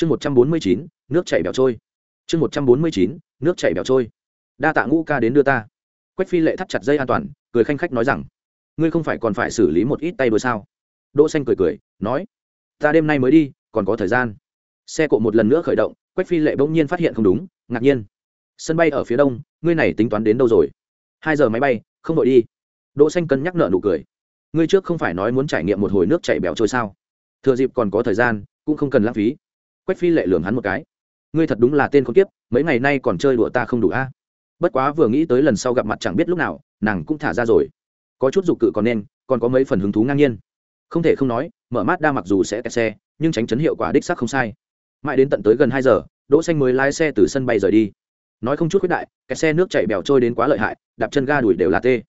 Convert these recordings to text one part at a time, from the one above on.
chương một trăm bốn mươi chín, nước chảy bẻo trôi. Chương một trăm bốn mươi chín, nước chảy bẻo trôi. Đa tạ ngũ ca đến đưa ta. Quách phi lệ thắt chặt dây an toàn, cười khanh khách nói rằng, ngươi không phải còn phải xử lý một ít tay đôi sao? Đỗ xanh cười cười, nói, ta đêm nay mới đi, còn có thời gian. Xe cộ một lần nữa khởi động, quách phi lệ bỗng nhiên phát hiện không đúng, ngạc nhiên. Sân bay ở phía đông, ngươi này tính toán đến đâu rồi? Hai giờ máy bay, không đội đi. Đỗ xanh cân nhắc nợ nụ cười. Ngươi trước không phải nói muốn trải nghiệm một hồi nước chảy bèo trôi sao? Thừa dịp còn có thời gian, cũng không cần lãng phí quách phi lệ lườm hắn một cái. Ngươi thật đúng là tên con tiếp, mấy ngày nay còn chơi đùa ta không đủ a. Bất quá vừa nghĩ tới lần sau gặp mặt chẳng biết lúc nào nàng cũng thả ra rồi. Có chút dục cự còn nên còn có mấy phần hứng thú ngang nhiên. Không thể không nói mở mát đa mặc dù sẽ kẹt xe nhưng tránh chấn hiệu quả đích xác không sai. Mãi đến tận tới gần hai giờ đỗ xanh mới lái xe từ sân bay rời đi. Nói không chút khuyết đại cái xe nước chảy bèo trôi đến quá lợi hại đạp chân ga đuổi đều là tê.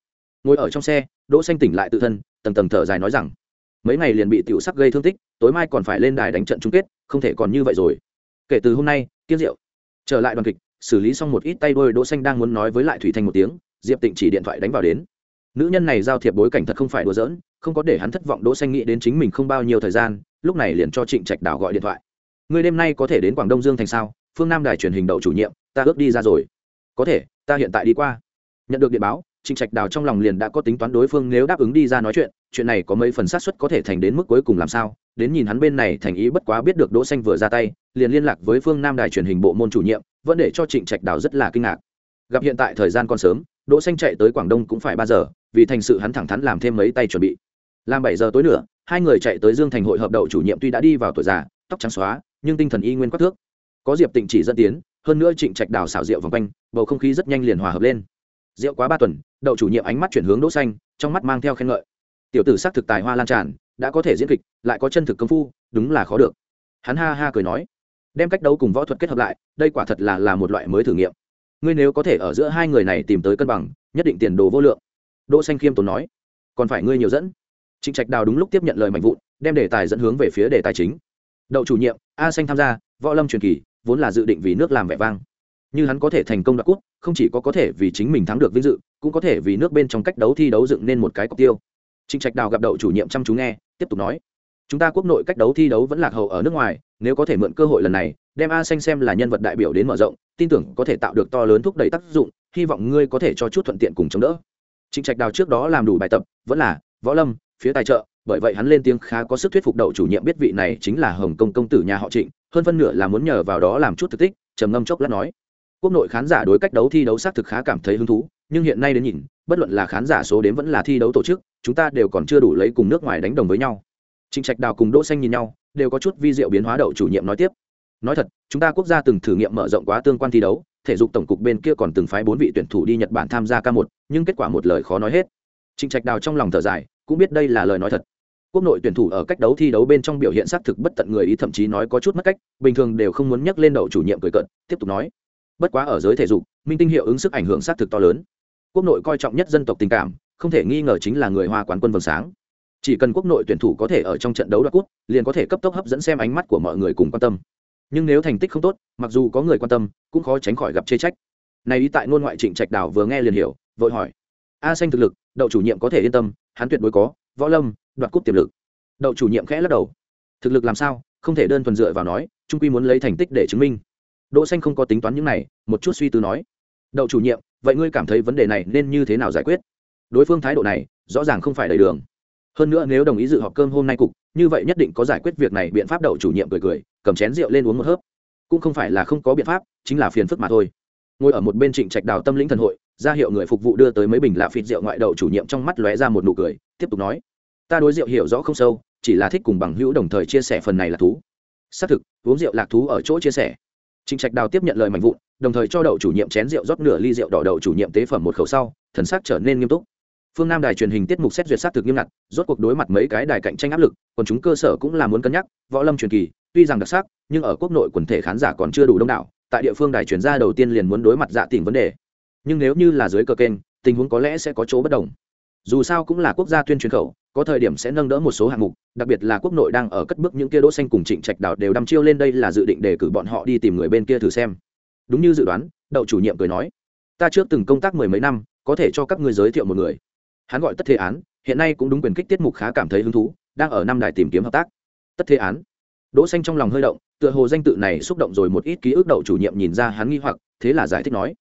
Ngồi ở trong xe đỗ xanh tỉnh lại tự thân tầng tầng thở dài nói rằng mấy ngày liền bị tiểu sắc gây thương tích tối mai còn phải lên đài đánh trận chung kết không thể còn như vậy rồi. Kể từ hôm nay kiên Diệu, trở lại đoàn kịch xử lý xong một ít tay đôi đỗ xanh đang muốn nói với lại thủy thanh một tiếng diệp tịnh chỉ điện thoại đánh vào đến. Nữ nhân này giao thiệp bối cảnh thật không phải đùa giỡn không có để hắn thất vọng đỗ xanh nghĩ đến chính mình không bao nhiêu thời gian lúc này liền cho trịnh trạch đào gọi điện thoại. Người đêm nay có thể đến quảng đông dương thành sao? Phương nam đài truyền hình đậu chủ nhiệm ta ước đi ra rồi. Có thể ta hiện tại đi qua. Nhận được điện báo trịnh trạch đào trong lòng liền đã có tính toán đối phương nếu đáp ứng đi ra nói chuyện chuyện này có mấy phần xác suất có thể thành đến mức cuối cùng làm sao? Đến nhìn hắn bên này thành ý bất quá biết được đỗ xanh vừa ra tay, liền liên lạc với phương nam đài truyền hình bộ môn chủ nhiệm, vẫn để cho trịnh trạch đào rất là kinh ngạc. Gặp hiện tại thời gian còn sớm, đỗ xanh chạy tới quảng đông cũng phải ba giờ, vì thành sự hắn thẳng thắn làm thêm mấy tay chuẩn bị. Làm bảy giờ tối nữa, hai người chạy tới dương thành hội hợp đậu chủ nhiệm tuy đã đi vào tuổi già, tóc trắng xóa, nhưng tinh thần y nguyên quắc thước. Có diệp tịnh chỉ dẫn tiến, hơn nữa trịnh trạch đào xảo rượu vòng quanh, bầu không khí rất nhanh liền hòa hợp lên rượu quá ba tuần, đậu chủ nhiệm ánh mắt chuyển hướng đỗ xanh, trong mắt mang theo khen ngợi. Tiểu tử sắc thực tài hoa lan tràn, đã có thể diễn kịch, lại có chân thực công phu, đúng là khó được. Hắn ha ha cười nói, đem cách đấu cùng võ thuật kết hợp lại, đây quả thật là là một loại mới thử nghiệm. Ngươi nếu có thể ở giữa hai người này tìm tới cân bằng, nhất định tiền đồ vô lượng. Đỗ xanh khiêm tốn nói, còn phải ngươi nhiều dẫn. Trịnh trạch đào đúng lúc tiếp nhận lời mạnh vụn, đem đề tài dẫn hướng về phía đề tài chính. Đậu chủ nhiệm, a xanh tham gia, võ lâm truyền kỳ, vốn là dự định vì nước làm vẻ vang như hắn có thể thành công đoạt cúp, không chỉ có có thể vì chính mình thắng được vinh dự, cũng có thể vì nước bên trong cách đấu thi đấu dựng nên một cái cọc tiêu. Trịnh trạch đào gặp đậu chủ nhiệm chăm chú nghe, tiếp tục nói, chúng ta quốc nội cách đấu thi đấu vẫn lạc hậu ở nước ngoài, nếu có thể mượn cơ hội lần này, đem a xanh xem là nhân vật đại biểu đến mở rộng, tin tưởng có thể tạo được to lớn thúc đẩy tác dụng, hy vọng ngươi có thể cho chút thuận tiện cùng chống đỡ. Trịnh trạch đào trước đó làm đủ bài tập, vẫn là, võ lâm, phía tài trợ. Bởi vậy hắn lên tiếng khá có sức thuyết phục đậu chủ nhiệm biết vị này chính là hồng công công tử nhà họ trịnh, hơn phân nửa là muốn nhờ vào đó làm chút thực tích, trầm ngâm chốc lát nói quốc nội khán giả đối cách đấu thi đấu xác thực khá cảm thấy hứng thú, nhưng hiện nay đến nhìn, bất luận là khán giả số đến vẫn là thi đấu tổ chức, chúng ta đều còn chưa đủ lấy cùng nước ngoài đánh đồng với nhau. Trịnh trạch đào cùng đỗ xanh nhìn nhau, đều có chút vi diệu biến hóa đậu chủ nhiệm nói tiếp. Nói thật, chúng ta quốc gia từng thử nghiệm mở rộng quá tương quan thi đấu, thể dục tổng cục bên kia còn từng phái bốn vị tuyển thủ đi nhật bản tham gia ca một, nhưng kết quả một lời khó nói hết. Trịnh trạch đào trong lòng thở dài, cũng biết đây là lời nói thật. Quốc nội tuyển thủ ở cách đấu thi đấu bên trong biểu hiện xác thực bất tận người ý thậm chí nói có chút mất cách, bình thường đều không muốn nhắc lên đậu chủ nhiệm cười cận tiếp tục nói bất quá ở giới thể dục, minh tinh hiệu ứng sức ảnh hưởng sát thực to lớn. Quốc nội coi trọng nhất dân tộc tình cảm, không thể nghi ngờ chính là người hoa quán quân vầng sáng. Chỉ cần quốc nội tuyển thủ có thể ở trong trận đấu đoạt cút liền có thể cấp tốc hấp dẫn xem ánh mắt của mọi người cùng quan tâm. Nhưng nếu thành tích không tốt, mặc dù có người quan tâm, cũng khó tránh khỏi gặp chê trách. Này ý tại ngôn ngoại trịnh trạch đảo vừa nghe liền hiểu, vội hỏi. A xanh thực lực, đậu chủ nhiệm có thể yên tâm, hắn tuyệt đối có, võ lâm, đoạt cúp tiềm lực. Đậu chủ nhiệm khẽ lắc đầu. Thực lực làm sao, không thể đơn thuần dựa vào nói, trung quy muốn lấy thành tích để chứng minh đỗ xanh không có tính toán những này, một chút suy tư nói. Đậu chủ nhiệm, vậy ngươi cảm thấy vấn đề này nên như thế nào giải quyết? Đối phương thái độ này, rõ ràng không phải đầy đường. Hơn nữa nếu đồng ý dự họp cơm hôm nay cục, như vậy nhất định có giải quyết việc này biện pháp, đậu chủ nhiệm cười cười, cầm chén rượu lên uống một hớp. Cũng không phải là không có biện pháp, chính là phiền phức mà thôi. Ngồi ở một bên trịnh trạch đào tâm lĩnh thần hội, ra hiệu người phục vụ đưa tới mấy bình lạ phịt rượu ngoại đậu chủ nhiệm trong mắt lóe ra một nụ cười, tiếp tục nói. Ta đối rượu hiểu rõ không sâu, chỉ là thích cùng bằng hữu đồng thời chia sẻ phần này là thú. Xác thực, uống rượu lạc thú ở chỗ chia sẻ. Trình trạch đào tiếp nhận lời mạnh vụn, đồng thời cho đậu chủ nhiệm chén rượu rót nửa ly rượu đỏ đậu chủ nhiệm tế phẩm một khẩu sau, thần sắc trở nên nghiêm túc. Phương nam đài truyền hình tiết mục xét duyệt sát thực nghiêm ngặt, rốt cuộc đối mặt mấy cái đài cạnh tranh áp lực, còn chúng cơ sở cũng là muốn cân nhắc, võ lâm truyền kỳ, tuy rằng đặc sắc, nhưng ở quốc nội quần thể khán giả còn chưa đủ đông đảo, tại địa phương đài truyền ra đầu tiên liền muốn đối mặt dạ tình vấn đề. Nhưng nếu như là dưới cờ kênh, tình huống có lẽ sẽ có chỗ bất đồng. Dù sao cũng là quốc gia tuyên truyền khẩu có thời điểm sẽ nâng đỡ một số hạng mục, đặc biệt là quốc nội đang ở cất bước những kia đỗ xanh cùng trịnh trạch đào đều đăm chiêu lên đây là dự định để cử bọn họ đi tìm người bên kia thử xem. Đúng như dự đoán, đậu chủ nhiệm cười nói, ta trước từng công tác mười mấy năm, có thể cho các ngươi giới thiệu một người. Hắn gọi tất thế án, hiện nay cũng đúng quyền kích tiết mục khá cảm thấy hứng thú, đang ở năm đài tìm kiếm hợp tác. Tất thế án. Đỗ xanh trong lòng hơi động, tựa hồ danh tự này xúc động rồi một ít ký ức đậu chủ nhiệm nhìn ra hắn nghi hoặc, thế là giải thích nói,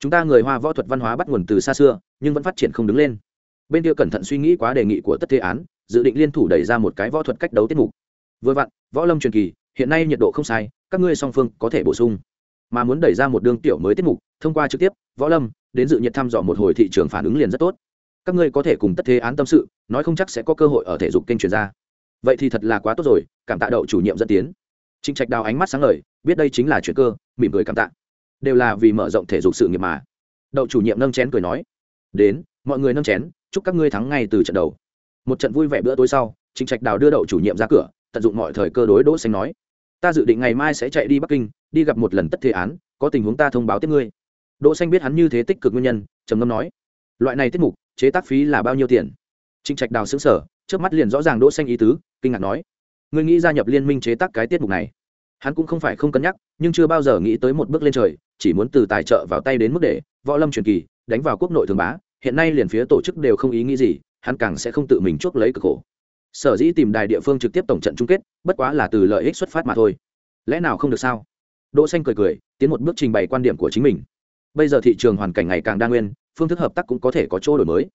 chúng ta người hoa võ thuật văn hóa bắt nguồn từ xa xưa, nhưng vẫn phát triển không đứng lên bên kia cẩn thận suy nghĩ quá đề nghị của tất thế án, dự định liên thủ đẩy ra một cái võ thuật cách đấu tiết mục. Vừa vặn, võ lâm truyền kỳ, hiện nay nhiệt độ không sai, các ngươi song phương có thể bổ sung. Mà muốn đẩy ra một đương tiểu mới tiết mục, thông qua trực tiếp, võ lâm, đến dự nhiệt thăm dò một hồi thị trường phản ứng liền rất tốt. Các ngươi có thể cùng tất thế án tâm sự, nói không chắc sẽ có cơ hội ở thể dục kênh truyền ra. Vậy thì thật là quá tốt rồi, cảm tạ đậu chủ nhiệm dẫn tiến. Trịnh trạch đào ánh mắt sáng lời biết đây chính là chuyện cơ, mỉm cười cảm tạ. Đều là vì mở rộng thể dục sự nghiệp mà. Đậu chủ nhiệm nâng chén cười nói, đến, mọi người nâng chén chúc các ngươi thắng ngay từ trận đầu. Một trận vui vẻ bữa tối sau trịnh trạch đào đưa đậu chủ nhiệm ra cửa, tận dụng mọi thời cơ đối đỗ xanh nói, ta dự định ngày mai sẽ chạy đi bắc kinh, đi gặp một lần tất thế án, có tình huống ta thông báo tiếp ngươi. Đỗ xanh biết hắn như thế tích cực nguyên nhân, trầm ngâm nói, loại này tiết mục, chế tác phí là bao nhiêu tiền? Trịnh trạch đào sững sờ trước mắt liền rõ ràng đỗ xanh ý tứ, kinh ngạc nói, ngươi nghĩ gia nhập liên minh chế tác cái tiết mục này? Hắn cũng không phải không cân nhắc, nhưng chưa bao giờ nghĩ tới một bước lên trời, chỉ muốn từ tài trợ vào tay đến mức để võ lâm truyền kỳ, đánh vào quốc nội thường bá hiện nay liền phía tổ chức đều không ý nghĩ gì, hắn càng sẽ không tự mình chuốc lấy cực khổ. Sở dĩ tìm đài địa phương trực tiếp tổng trận chung kết, bất quá là từ lợi ích xuất phát mà thôi. Lẽ nào không được sao? Đỗ xanh cười cười, tiến một bước trình bày quan điểm của chính mình. Bây giờ thị trường hoàn cảnh ngày càng đa nguyên, phương thức hợp tác cũng có thể có chỗ đổi mới.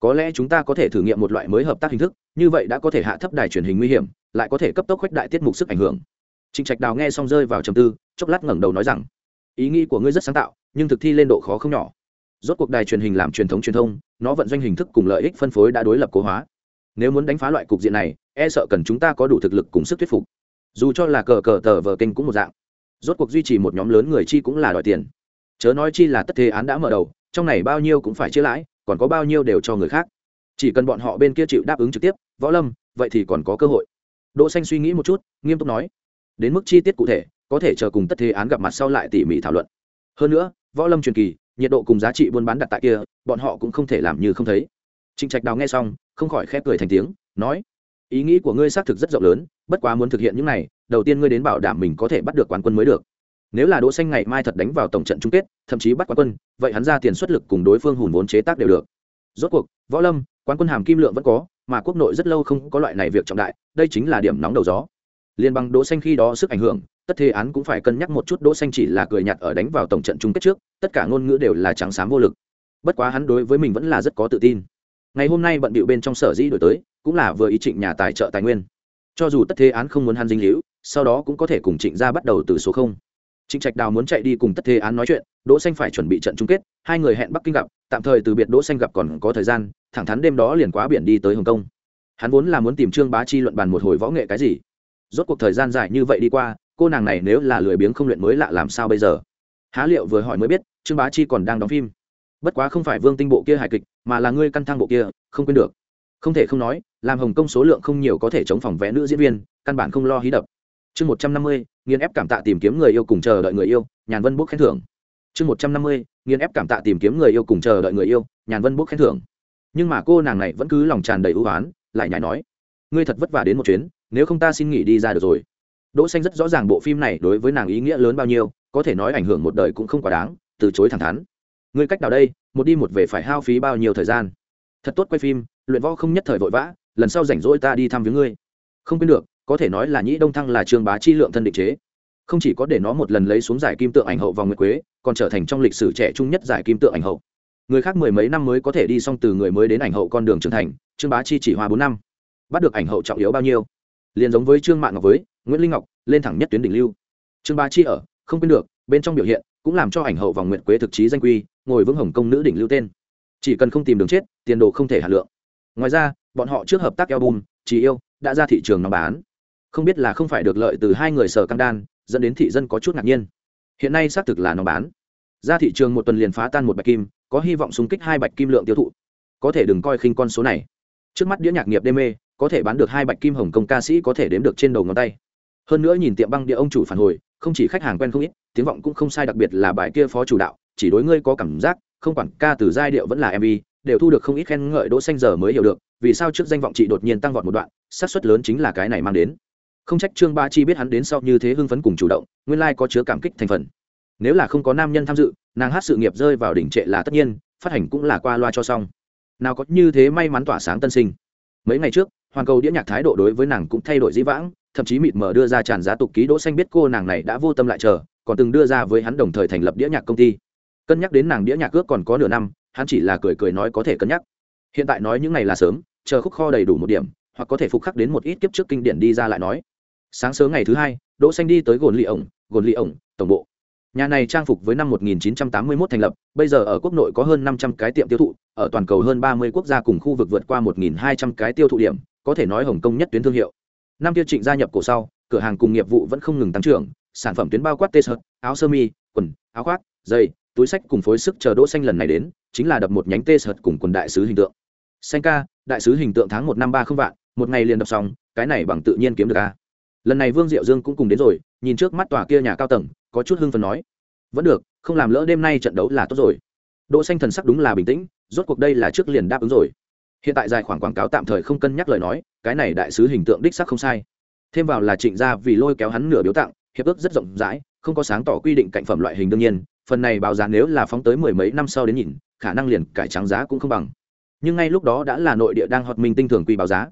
Có lẽ chúng ta có thể thử nghiệm một loại mới hợp tác hình thức, như vậy đã có thể hạ thấp đài truyền hình nguy hiểm, lại có thể cấp tốc khuếch đại tiết mục sức ảnh hưởng. Trịnh trạch đào nghe xong rơi vào trầm tư, chốc lát ngẩng đầu nói rằng, ý nghĩ của ngươi rất sáng tạo, nhưng thực thi lên độ khó không nhỏ rốt cuộc đài truyền hình làm truyền thống truyền thông, nó vận doanh hình thức cùng lợi ích phân phối đã đối lập cố hóa. Nếu muốn đánh phá loại cục diện này e sợ cần chúng ta có đủ thực lực cùng sức thuyết phục. Dù cho là cờ cờ tờ vờ kênh cũng một dạng. Rốt cuộc duy trì một nhóm lớn người chi cũng là đòi tiền. Chớ nói chi là tất thế án đã mở đầu, trong này bao nhiêu cũng phải chia lãi, còn có bao nhiêu đều cho người khác. Chỉ cần bọn họ bên kia chịu đáp ứng trực tiếp, võ lâm, vậy thì còn có cơ hội. Đỗ xanh suy nghĩ một chút, nghiêm túc nói. Đến mức chi tiết cụ thể, có thể chờ cùng tất thế án gặp mặt sau lại tỉ mỉ thảo luận. Hơn nữa, võ lâm truyền kỳ nhiệt độ cùng giá trị buôn bán đặt tại kia, bọn họ cũng không thể làm như không thấy. Trịnh trạch đào nghe xong, không khỏi khép cười thành tiếng, nói, ý nghĩ của ngươi xác thực rất rộng lớn, bất quá muốn thực hiện những này, đầu tiên ngươi đến bảo đảm mình có thể bắt được quán quân mới được. Nếu là đỗ xanh ngày mai thật đánh vào tổng trận chung kết, thậm chí bắt quán quân, vậy hắn ra tiền xuất lực cùng đối phương hùn vốn chế tác đều được. Rốt cuộc, võ lâm, quán quân hàm kim lượng vẫn có, mà quốc nội rất lâu không có loại này việc trọng đại, đây chính là điểm nóng đầu gió. Liên bằng đỗ xanh khi đó sức ảnh hưởng tất thế án cũng phải cân nhắc một chút đỗ xanh chỉ là cười nhạt ở đánh vào tổng trận chung kết trước tất cả ngôn ngữ đều là trắng xám vô lực. Bất quá hắn đối với mình vẫn là rất có tự tin. Ngày hôm nay bận bịu bên trong sở dĩ đổi tới cũng là vừa ý trịnh nhà tài trợ tài nguyên. Cho dù tất thế án không muốn hắn dính liễu, sau đó cũng có thể cùng trịnh gia bắt đầu từ số không. Trịnh trạch đào muốn chạy đi cùng tất thế án nói chuyện đỗ xanh phải chuẩn bị trận chung kết hai người hẹn bắc kinh gặp tạm thời từ biệt đỗ xanh gặp còn có thời gian thẳng thắn đêm đó liền quá biển đi tới hồng kông. Hắn vốn là muốn tìm trương bá chi luận bàn một hồi võ nghệ cái gì. Rốt cuộc thời gian dài như vậy đi qua cô nàng này nếu là lười biếng không luyện mới lạ làm sao bây giờ? Há liệu vừa hỏi mới biết, trương bá chi còn đang đóng phim. Bất quá không phải vương tinh bộ kia hài kịch, mà là ngươi căn thang bộ kia, không quên được. Không thể không nói, làm hồng kông số lượng không nhiều có thể chống phòng vẽ nữ diễn viên, căn bản không lo hí đập. Chương một trăm năm mươi nghiên ép cảm tạ tìm kiếm người yêu cùng chờ đợi người yêu, nhàn vân bút khen thưởng. Chương một trăm năm mươi nghiên ép cảm tạ tìm kiếm người yêu cùng chờ đợi người yêu, nhàn vân bút khen thưởng. Nhưng mà cô nàng này vẫn cứ lòng tràn đầy ưu oán, lại nhảy nói, ngươi thật vất vả đến một chuyến, nếu không ta xin nghỉ đi ra được rồi đỗ xanh rất rõ ràng bộ phim này đối với nàng ý nghĩa lớn bao nhiêu, có thể nói ảnh hưởng một đời cũng không quá đáng, từ chối thẳng thắn. Ngươi cách nào đây, một đi một về phải hao phí bao nhiêu thời gian? Thật tốt quay phim, luyện võ không nhất thời vội vã, lần sau rảnh rỗi ta đi thăm với ngươi. Không quên được, có thể nói là nhĩ đông thăng là trường bá chi lượng thân định chế. Không chỉ có để nó một lần lấy xuống giải kim tượng ảnh hậu vòng nguyệt quế, còn trở thành trong lịch sử trẻ trung nhất giải kim tượng ảnh hậu. Người khác mười mấy năm mới có thể đi xong từ người mới đến ảnh hậu con đường trưởng thành trương bá chi chỉ hoa bốn năm. Bắt được ảnh hậu trọng yếu bao nhiêu? Liền giống với trương mạng ngọc với nguyễn linh ngọc lên thẳng nhất tuyến đỉnh lưu trương bá chi ở không quên được bên trong biểu hiện cũng làm cho ảnh hậu vòng nguyện quế thực chí danh quy ngồi vững hồng công nữ đỉnh lưu tên chỉ cần không tìm đường chết tiền đồ không thể hạ lượng ngoài ra bọn họ trước hợp tác album chỉ yêu đã ra thị trường nó bán. không biết là không phải được lợi từ hai người sở cam đan dẫn đến thị dân có chút ngạc nhiên hiện nay xác thực là nó bán. ra thị trường một tuần liền phá tan một bạch kim, có hy vọng xung kích hai bạch kim lượng tiêu thụ. có thể đừng coi khinh con số này. trước mắt đĩa nhạc nghiệp đê mê, có thể bán được hai bạch kim hồng công ca sĩ có thể đếm được trên đầu ngón tay hơn nữa nhìn tiệm băng địa ông chủ phản hồi, không chỉ khách hàng quen không ít, tiếng vọng cũng không sai đặc biệt là bài kia phó chủ đạo, chỉ đối ngươi có cảm giác, không quản ca từ giai điệu vẫn là mv đều thu được không ít khen ngợi đỗ xanh giờ mới hiểu được, vì sao trước danh vọng chị đột nhiên tăng vọt một đoạn, xác suất lớn chính là cái này mang đến. Không trách trương ba chi biết hắn đến sau như thế hưng phấn cùng chủ động, nguyên lai like có chứa cảm kích thành phần. Nếu là không có nam nhân tham dự, nàng hát sự nghiệp rơi vào đỉnh trệ là tất nhiên, phát hành cũng là qua loa cho xong. Nào có như thế may mắn tỏa sáng tân sinh. Mấy ngày trước hoàn cầu đĩa nhạc thái độ đối với nàng cũng thay đổi dĩ vãng thậm chí mịt mờ đưa ra tràn giá tục ký đỗ xanh biết cô nàng này đã vô tâm lại chờ, còn từng đưa ra với hắn đồng thời thành lập đĩa nhạc công ty. Cân nhắc đến nàng đĩa nhạc cước còn có nửa năm, hắn chỉ là cười cười nói có thể cân nhắc. Hiện tại nói những ngày là sớm, chờ khúc kho đầy đủ một điểm, hoặc có thể phục khắc đến một ít kiếp trước kinh điển đi ra lại nói. Sáng sớm ngày thứ hai, đỗ xanh đi tới gồn lì ổng, gồn lì ổng, tổng bộ. Nhà này trang phục với năm 1981 thành lập, bây giờ ở quốc nội có hơn 500 cái tiệm tiêu thụ, ở toàn cầu hơn 30 quốc gia cùng khu vực vượt qua 1.200 cái tiêu thụ điểm, có thể nói hồng kông nhất tuyến thương hiệu năm tiêu trịnh gia nhập cổ sau, cửa hàng cùng nghiệp vụ vẫn không ngừng tăng trưởng, sản phẩm tuyến bao quát tê sợt, áo sơ mi, quần, áo khoác, giày, túi sách cùng phối sức chờ đỗ xanh lần này đến, chính là đập một nhánh tê sợt cùng quần đại sứ hình tượng. Xanh ca, đại sứ hình tượng tháng một năm ba không vạn, một ngày liền đập xong, cái này bằng tự nhiên kiếm được a. Lần này vương diệu dương cũng cùng đến rồi, nhìn trước mắt tòa kia nhà cao tầng, có chút hưng phấn nói, vẫn được, không làm lỡ đêm nay trận đấu là tốt rồi. Đỗ xanh thần sắc đúng là bình tĩnh, rốt cuộc đây là trước liền đáp ứng rồi hiện tại dài khoảng quảng cáo tạm thời không cân nhắc lời nói, cái này đại sứ hình tượng đích sắc không sai. Thêm vào là trịnh gia vì lôi kéo hắn nửa biếu tặng, hiệp ước rất rộng rãi, không có sáng tỏ quy định cạnh phẩm loại hình đương nhiên, phần này báo giá nếu là phóng tới mười mấy năm sau đến nhìn, khả năng liền cải trắng giá cũng không bằng. Nhưng ngay lúc đó đã là nội địa đang hoạt minh tinh thường quy báo giá.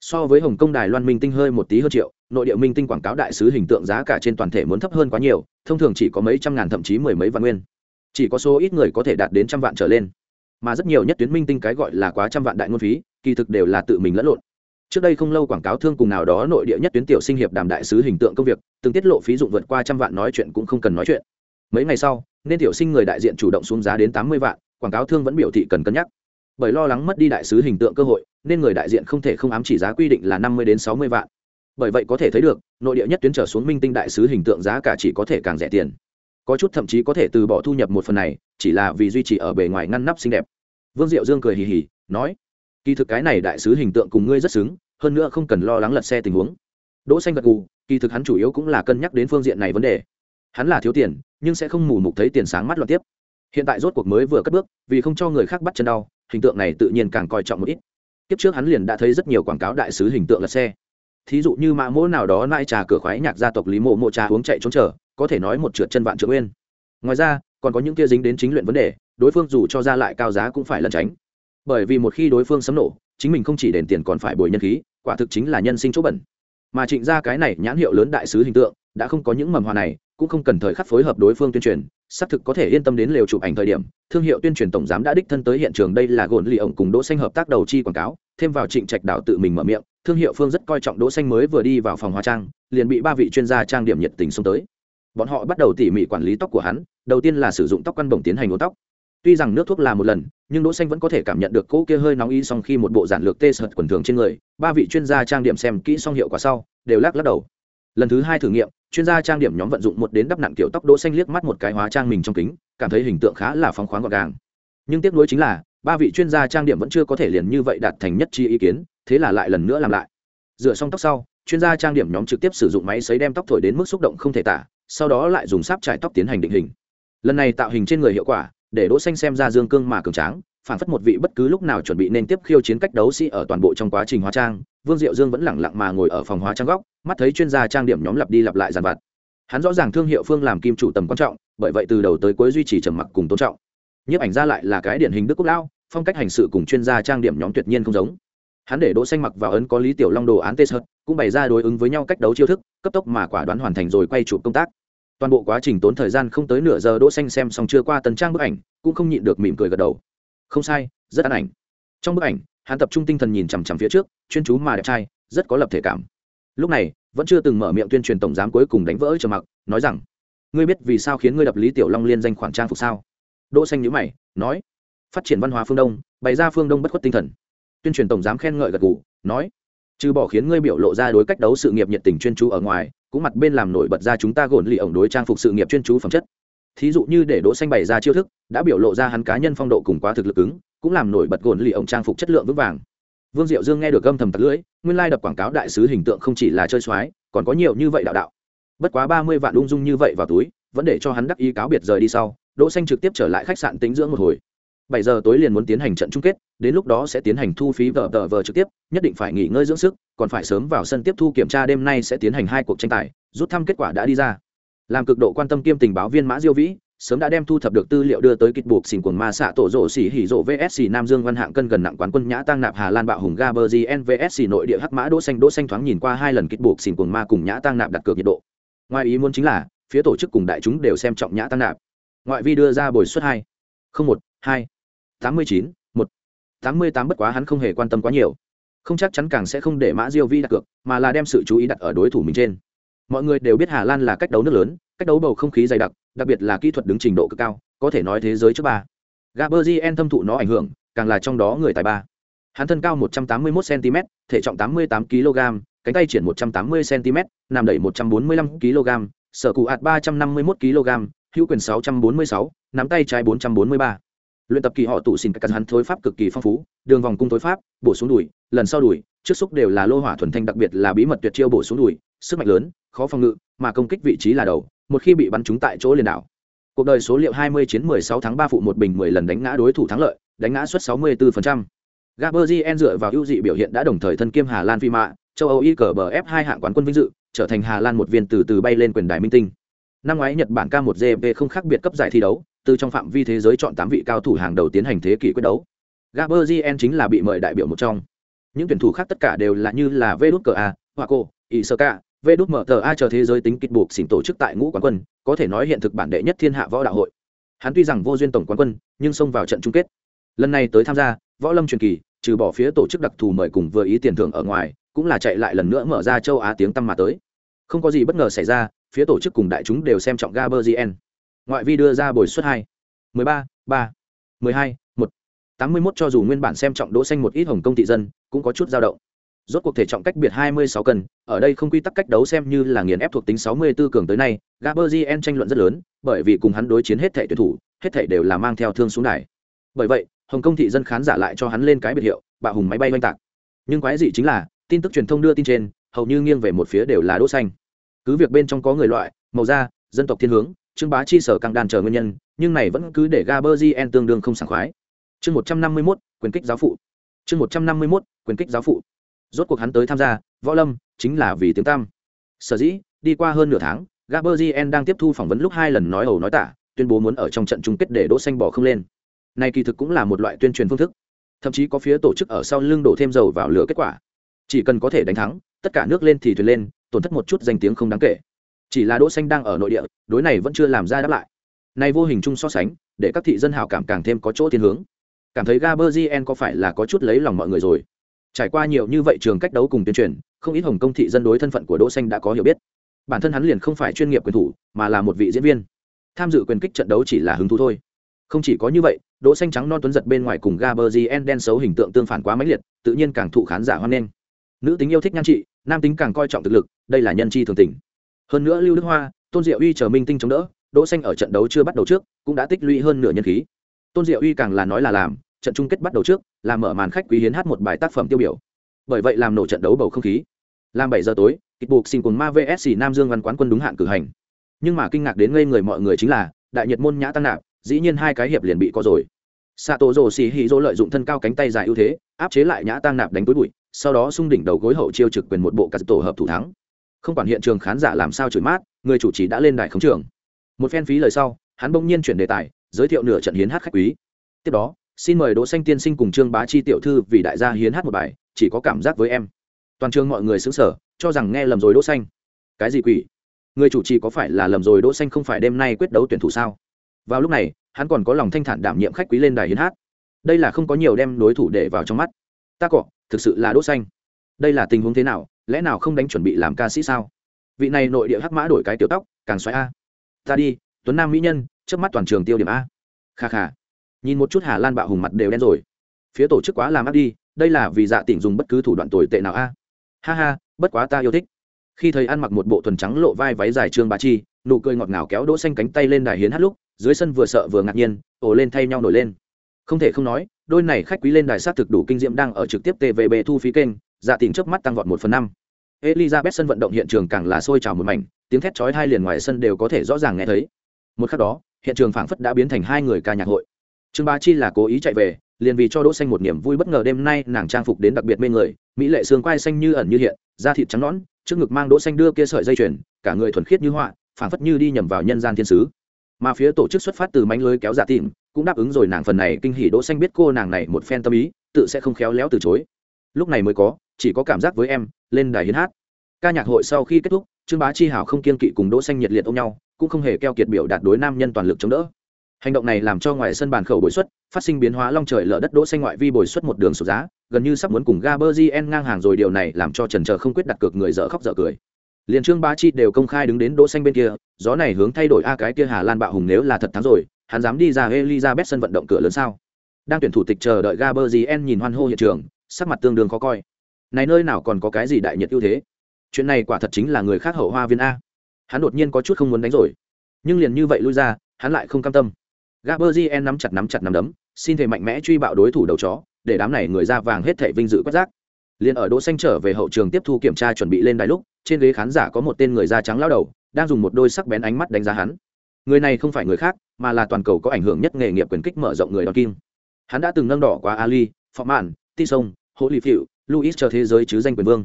So với hồng kông, đài loan minh tinh hơi một tí hơn triệu, nội địa minh tinh quảng cáo đại sứ hình tượng giá cả trên toàn thể muốn thấp hơn quá nhiều, thông thường chỉ có mấy trăm ngàn thậm chí mười mấy vạn nguyên. Chỉ có số ít người có thể đạt đến trăm vạn trở lên mà rất nhiều nhất tuyến minh tinh cái gọi là quá trăm vạn đại ngôn phí, kỳ thực đều là tự mình lẫn lộn. Trước đây không lâu quảng cáo thương cùng nào đó nội địa nhất tuyến tiểu sinh hiệp đàm đại sứ hình tượng công việc, từng tiết lộ phí dụng vượt qua trăm vạn nói chuyện cũng không cần nói chuyện. Mấy ngày sau, nên tiểu sinh người đại diện chủ động xuống giá đến tám mươi vạn, quảng cáo thương vẫn biểu thị cần cân nhắc. Bởi lo lắng mất đi đại sứ hình tượng cơ hội, nên người đại diện không thể không ám chỉ giá quy định là năm mươi đến sáu mươi vạn. Bởi vậy có thể thấy được, nội địa nhất tuyến trở xuống minh tinh đại sứ hình tượng giá cả chỉ có thể càng rẻ tiền. Có chút thậm chí có thể từ bỏ thu nhập một phần này, chỉ là vì duy trì ở bề ngoài ngăn nắp xinh đẹp vương diệu dương cười hì hì, nói, kỳ thực cái này đại sứ hình tượng cùng ngươi rất xứng, hơn nữa không cần lo lắng lật xe tình huống. Đỗ xanh gật gù, kỳ thực hắn chủ yếu cũng là cân nhắc đến phương diện này vấn đề. Hắn là thiếu tiền, nhưng sẽ không mù mục thấy tiền sáng mắt loạn tiếp. Hiện tại rốt cuộc mới vừa cất bước, vì không cho người khác bắt chân đau, hình tượng này tự nhiên càng coi trọng một ít. Kiếp trước hắn liền đã thấy rất nhiều quảng cáo đại sứ hình tượng lật xe. Thí dụ như mã mỗ nào đó nai trà cửa khoái nhạc gia tộc lý mộ mộ trà uống chạy trốn trở có thể nói một trượt chân vạn trượng nguyên. Ngoài ra, còn có những kia dính đến chính luyện vấn đề đối phương dù cho ra lại cao giá cũng phải lẩn tránh. Bởi vì một khi đối phương sấm nổ, chính mình không chỉ đền tiền còn phải bồi nhân khí, quả thực chính là nhân sinh chỗ bẩn. Mà trịnh ra cái này nhãn hiệu lớn đại sứ hình tượng, đã không có những mầm hoa này, cũng không cần thời khắc phối hợp đối phương tuyên truyền, xác thực có thể yên tâm đến lều chụp ảnh thời điểm, thương hiệu tuyên truyền tổng giám đã đích thân tới hiện trường đây là gồn lì ổng cùng đỗ xanh hợp tác đầu chi quảng cáo, thêm vào trịnh trạch đạo tự mình mở miệng, thương hiệu phương rất coi trọng đỗ xanh mới vừa đi vào phòng hóa trang, liền bị ba vị chuyên gia trang điểm nhiệt tình xông tới. Bọn họ bắt đầu tỉ mỉ quản lý tóc của hắn, đầu tiên là sử dụng tóc quăn bổng tiến hành uốn tóc tuy rằng nước thuốc là một lần, nhưng đỗ xanh vẫn có thể cảm nhận được cỗ kia hơi nóng y song khi một bộ giản lược tê sợt quần thường trên người. Ba vị chuyên gia trang điểm xem kỹ xong hiệu quả sau, đều lắc lắc đầu. Lần thứ hai thử nghiệm, chuyên gia trang điểm nhóm vận dụng một đến đắp nặn kiểu tóc đỗ xanh liếc mắt một cái hóa trang mình trong kính, cảm thấy hình tượng khá là phóng khoáng gọn gàng. Nhưng tiếc nuối chính là, ba vị chuyên gia trang điểm vẫn chưa có thể liền như vậy đạt thành nhất chi ý kiến, thế là lại lần nữa làm lại. Rửa xong tóc sau, chuyên gia trang điểm nhóm trực tiếp sử dụng máy sấy đem tóc thổi đến mức xúc động không thể tả, sau đó lại dùng sáp trải tóc tiến hành định hình. Lần này tạo hình trên người hiệu quả để đỗ xanh xem ra dương cương mà cường tráng, phản phất một vị bất cứ lúc nào chuẩn bị nên tiếp khiêu chiến cách đấu sĩ ở toàn bộ trong quá trình hóa trang, vương diệu dương vẫn lẳng lặng mà ngồi ở phòng hóa trang góc, mắt thấy chuyên gia trang điểm nhóm lặp đi lặp lại dàn vặt. Hắn rõ ràng thương hiệu phương làm kim chủ tầm quan trọng, bởi vậy từ đầu tới cuối duy trì trầm mặc cùng tôn trọng. Nhiếp ảnh ra lại là cái điển hình đức quốc lao phong cách hành sự cùng chuyên gia trang điểm nhóm tuyệt nhiên không giống. Hắn để đỗ xanh mặc vào ấn có lý tiểu long đồ án tê sợt cũng bày ra đối ứng với nhau cách đấu chiêu thức, cấp tốc mà quả đoán hoàn thành rồi quay chụp công tác toàn bộ quá trình tốn thời gian không tới nửa giờ đỗ xanh xem xong chưa qua tần trang bức ảnh, cũng không nhịn được mỉm cười gật đầu. Không sai, rất ăn ảnh. Trong bức ảnh, hắn tập trung tinh thần nhìn chằm chằm phía trước, chuyên chú mà đẹp trai, rất có lập thể cảm. Lúc này, vẫn chưa từng mở miệng tuyên truyền tổng giám cuối cùng đánh vỡ trầm mặc, nói rằng, ngươi biết vì sao khiến ngươi đập lý tiểu long liên danh khoản trang phục sao? Đỗ xanh nhíu mày, nói, phát triển văn hóa phương đông, bày ra phương đông bất khuất tinh thần. Tuyên truyền tổng giám khen ngợi gật gù, nói trừ bỏ khiến ngươi biểu lộ ra đối cách đấu sự nghiệp nhiệt tình chuyên chú ở ngoài, cũng mặt bên làm nổi bật ra chúng ta gồn lì ổng đối trang phục sự nghiệp chuyên chú phẩm chất. Thí dụ như để đỗ xanh bày ra chiêu thức, đã biểu lộ ra hắn cá nhân phong độ cùng quá thực lực ứng cũng làm nổi bật gồn lì ổng trang phục chất lượng vững vàng. Vương diệu dương nghe được âm thầm tặc lưỡi, nguyên lai đập quảng cáo đại sứ hình tượng không chỉ là chơi xoái còn có nhiều như vậy đạo đạo. Bất quá ba mươi vạn ung dung như vậy vào túi, vẫn để cho hắn đắc ý cáo biệt rời đi sau, đỗ xanh trực tiếp trở lại khách sạn tính dưỡng một hồi bảy giờ tối liền muốn tiến hành trận chung kết, đến lúc đó sẽ tiến hành thu phí vờ tờ vờ trực tiếp, nhất định phải nghỉ ngơi dưỡng sức, còn phải sớm vào sân tiếp thu kiểm tra đêm nay sẽ tiến hành hai cuộc tranh tài, rút thăm kết quả đã đi ra. Làm cực độ quan tâm kiêm tình báo viên mã diêu vĩ, sớm đã đem thu thập được tư liệu đưa tới kịch buộc xỉn cuồng ma xạ tổ rổ xỉ hỉ rổ vsc nam dương văn hạng cân gần nặng quán quân nhã tăng nạp hà lan bạo hùng gaberzien vsc nội địa hắc mã đỗ xanh đỗ xanh thoáng nhìn qua hai lần kịch buộc xỉn cuồng ma cùng nhã tăng nạp đặt cược nhiệt độ. Ngoài ý muốn chính là, phía tổ chức cùng đại chúng đều xem trọng nhã tăng nạp. Ngoại vi đưa ra bồi suất hai không một, hai tám mươi chín một. tám mươi tám bất quá hắn không hề quan tâm quá nhiều. Không chắc chắn càng sẽ không để mã diêu vi đặt cược mà là đem sự chú ý đặt ở đối thủ mình trên. Mọi người đều biết hà lan là cách đấu nước lớn cách đấu bầu không khí dày đặc đặc biệt là kỹ thuật đứng trình độ cực cao có thể nói thế giới trước ba. Gaberzien thâm thụ nó ảnh hưởng càng là trong đó người tài ba. Hắn thân cao 181 cm thể trọng 88 kg cánh tay triển 180 cm nằm đẩy 145 kg sở cụ ạt 351 kg hữu quyền 646, nắm tay trái 443 luyện tập kỳ họ tụ xin các hắn thối pháp cực kỳ phong phú đường vòng cung thối pháp bổ xuống đùi lần sau đùi trước xúc đều là lô hỏa thuần thanh đặc biệt là bí mật tuyệt chiêu bổ xuống đùi sức mạnh lớn khó phòng ngự mà công kích vị trí là đầu một khi bị bắn trúng tại chỗ liền đảo cuộc đời số liệu 20 chiến 16 tháng 3 phụ một bình 10 lần đánh ngã đối thủ thắng lợi đánh ngã suất 64%. Gabriel dựa vào ưu dị biểu hiện đã đồng thời thân kiêm Hà Lan phi mạ, châu Âu IKBF 2 hạng quán quân vinh dự, trở thành Hà Lan một viên từ từ bay lên quyền đài minh tinh. Năm ngoái Nhật Bản K1GP không khác biệt cấp giải thi đấu, từ trong phạm vi thế giới chọn 8 vị cao thủ hàng đầu tiến hành thế kỷ quyết đấu. Gaberzien chính là bị mời đại biểu một trong. Những tuyển thủ khác tất cả đều là như là Vđka, Waco, Isaka, A. chờ thế giới tính kịch buộc xỉn tổ chức tại ngũ quán quân, có thể nói hiện thực bản đệ nhất thiên hạ võ đạo hội. Hắn tuy rằng vô duyên tổng quán quân, nhưng xông vào trận chung kết. Lần này tới tham gia, võ lâm truyền kỳ, trừ bỏ phía tổ chức đặc thù mời cùng vừa ý tiền thưởng ở ngoài, cũng là chạy lại lần nữa mở ra châu Á tiếng tăm mà tới. Không có gì bất ngờ xảy ra, phía tổ chức cùng đại chúng đều xem trọng Gaberzien. Ngoại vi đưa ra bồi suất 2, 13, 3, 12, 1. 81 cho dù nguyên bản xem trọng đỗ xanh một ít hồng công thị dân, cũng có chút dao động. Rốt cuộc thể trọng cách biệt 26 cân, ở đây không quy tắc cách đấu xem như là nghiền ép thuộc tính 64 cường tới nay, Gaberzien tranh luận rất lớn, bởi vì cùng hắn đối chiến hết thảy tuyển thủ, hết thảy đều là mang theo thương xuống đài. Bởi vậy, Hồng Kông thị dân khán giả lại cho hắn lên cái biệt hiệu, bạo hùng máy bay oanh tạc. Nhưng quái dị chính là, tin tức truyền thông đưa tin trên, hầu như nghiêng về một phía đều là đỗ xanh. Cứ việc bên trong có người loại, màu da, dân tộc thiên hướng, Trương Bá chi sở càng đàn chờ nguyên nhân, nhưng này vẫn cứ để Gaberzien tương đương không sảng khoái. Chương 151, quyền kích giáo phụ. Chương 151, quyền kích giáo phụ. Rốt cuộc hắn tới tham gia, võ lâm, chính là vì tiếng tam. Sở dĩ, đi qua hơn nửa tháng, Gaberzien đang tiếp thu phỏng vấn lúc hai lần nói ẩu nói tả, tuyên bố muốn ở trong trận chung kết để đỗ xanh bỏ không lên. Này kỳ thực cũng là một loại tuyên truyền phương thức. Thậm chí có phía tổ chức ở sau lưng đổ thêm dầu vào lửa kết quả. Chỉ cần có thể đánh thắng, tất cả nước lên thì thuyền lên, tổn thất một chút danh tiếng không đáng kể. Chỉ là đỗ xanh đang ở nội địa, đối này vẫn chưa làm ra đáp lại. Này vô hình chung so sánh, để các thị dân hảo cảm càng thêm có chỗ thiên hướng. Cảm thấy Gaberzien có phải là có chút lấy lòng mọi người rồi. Trải qua nhiều như vậy trường cách đấu cùng tuyên truyền, không ít hồng công thị dân đối thân phận của đỗ xanh đã có hiểu biết bản thân hắn liền không phải chuyên nghiệp quyền thủ mà là một vị diễn viên tham dự quyền kích trận đấu chỉ là hứng thú thôi không chỉ có như vậy đỗ xanh trắng non tuấn giật bên ngoài cùng gaberzien đen xấu hình tượng tương phản quá mãnh liệt tự nhiên càng thụ khán giả hoan nghênh nữ tính yêu thích nhan trị nam tính càng coi trọng thực lực đây là nhân chi thường tình hơn nữa lưu đức hoa, tôn diệu uy chờ minh tinh chống đỡ, đỗ xanh ở trận đấu chưa bắt đầu trước, cũng đã tích lũy hơn nửa nhân khí. Tôn diệu uy càng là nói là làm, trận chung kết bắt đầu trước, là mở màn khách quý hiến hát một bài tác phẩm tiêu biểu. Bởi vậy làm nổ trận đấu bầu không khí. Làm bảy giờ tối, kịch buộc xin cùng ma vsc nam dương văn quán quân đúng hạn cử hành. Nhưng mà kinh ngạc đến ngây người mọi người chính là, đại nhiệt môn nhã tăng nạp, dĩ nhiên hai cái hiệp liền bị có rồi. Xạ tổ rồ xì hì dỗ lợi dụng thân cao cánh tay dài ưu thế, áp chế lại nhã tăng nạp đánh túi bụi, sau đó xung đỉnh đầu gối hậu chiêu trực quyền một bộ cả tổ hợp thủ thắng không quản hiện trường khán giả làm sao chửi mát, người chủ trì đã lên đài khống trường. Một phen phí lời sau, hắn bỗng nhiên chuyển đề tài, giới thiệu nửa trận hiến hát khách quý. Tiếp đó, xin mời đỗ xanh tiên sinh cùng trương bá chi tiểu thư vì đại gia hiến hát một bài, chỉ có cảm giác với em. Toàn trường mọi người xứng sở cho rằng nghe lầm rồi đỗ xanh. Cái gì quỷ? Người chủ trì có phải là lầm rồi đỗ xanh không phải đêm nay quyết đấu tuyển thủ sao? Vào lúc này, hắn còn có lòng thanh thản đảm nhiệm khách quý lên đài hiến hát. Đây là không có nhiều đem đối thủ để vào trong mắt. Ta cọ, thực sự là đỗ xanh. Đây là tình huống thế nào? Lẽ nào không đánh chuẩn bị làm ca sĩ sao? Vị này nội địa hắc mã đổi cái tiểu tóc, càng xoáy a. Ta đi, tuấn nam mỹ nhân, trước mắt toàn trường tiêu điểm a. Kha kha. Nhìn một chút hà lan bạo hùng mặt đều đen rồi. Phía tổ chức quá làm ác đi, đây là vì dạ tỉnh dùng bất cứ thủ đoạn tồi tệ nào a. Ha ha, bất quá ta yêu thích. Khi thầy ăn mặc một bộ thuần trắng lộ vai váy dài trương bà chi, nụ cười ngọt ngào kéo đỗ xanh cánh tay lên đài hiến hát lúc, dưới sân vừa sợ vừa ngạc nhiên, ồ lên thay nhau nổi lên. Không thể không nói, đôi này khách quý lên đài sát thực đủ kinh diệm đang ở trực tiếp tvb thu phí kênh dạ tìm chớp mắt tăng vọt một phần năm. Elizabeth sân vận động hiện trường càng là sôi trào một mảnh, tiếng thét chói hai liền ngoài sân đều có thể rõ ràng nghe thấy. Một khắc đó, hiện trường phảng phất đã biến thành hai người ca nhạc hội. Trương bá chi là cố ý chạy về, liền vì cho đỗ xanh một niềm vui bất ngờ đêm nay nàng trang phục đến đặc biệt mê người, mỹ lệ xương quai xanh như ẩn như hiện, da thịt trắng nõn, trước ngực mang đỗ xanh đưa kia sợi dây chuyền, cả người thuần khiết như họa, phảng phất như đi nhầm vào nhân gian thiên sứ. Mà phía tổ chức xuất phát từ mánh lưới kéo dạ giả tìm cũng đáp ứng rồi nàng phần này kinh hỉ đỗ xanh biết cô nàng này một phen tâm ý, tự sẽ không khéo léo từ chối. Lúc này mới có chỉ có cảm giác với em, lên đài hiến hát. Ca nhạc hội sau khi kết thúc, trương bá chi hảo không kiên kỵ cùng đỗ xanh nhiệt liệt ôm nhau, cũng không hề keo kiệt biểu đạt đối nam nhân toàn lực chống đỡ. Hành động này làm cho ngoài sân bàn khẩu bồi xuất phát sinh biến hóa long trời lở đất, đỗ xanh ngoại vi bồi xuất một đường sụt giá, gần như sắp muốn cùng Gaberzien ngang hàng rồi, điều này làm cho trần chờ không quyết đặt cược người dở khóc dở cười. Liền trương bá chi đều công khai đứng đến đỗ xanh bên kia, gió này hướng thay đổi a, cái kia hà lan bạo hùng nếu là thật thắng rồi, hắn dám đi ra elizabeth sân vận động cửa lớn sao? Đang tuyển thủ tịch chờ đợi Gaberzien nhìn hoan hô hiện trường, sắc mặt tương đương khó coi này nơi nào còn có cái gì đại nhiệt ưu thế? Chuyện này quả thật chính là người khác hậu hoa viên a. Hắn đột nhiên có chút không muốn đánh rồi. Nhưng liền như vậy lui ra, hắn lại không cam tâm. Gaberzien nắm chặt nắm chặt nắm đấm, xin thể mạnh mẽ truy bạo đối thủ đầu chó, để đám này người ra vàng hết thảy vinh dự quét rác. Liền ở đỗ xanh trở về hậu trường tiếp thu kiểm tra chuẩn bị lên đài lúc, trên ghế khán giả có một tên người da trắng lao đầu, đang dùng một đôi sắc bén ánh mắt đánh giá hắn. Người này không phải người khác, mà là toàn cầu có ảnh hưởng nhất nghề nghiệp quyền kích mở rộng người đòn kim. Hắn đã từng nâng đỏ qua ali phó mạn, ti sông, hồ lì phiệu luis chờ thế giới chứ danh quyền vương.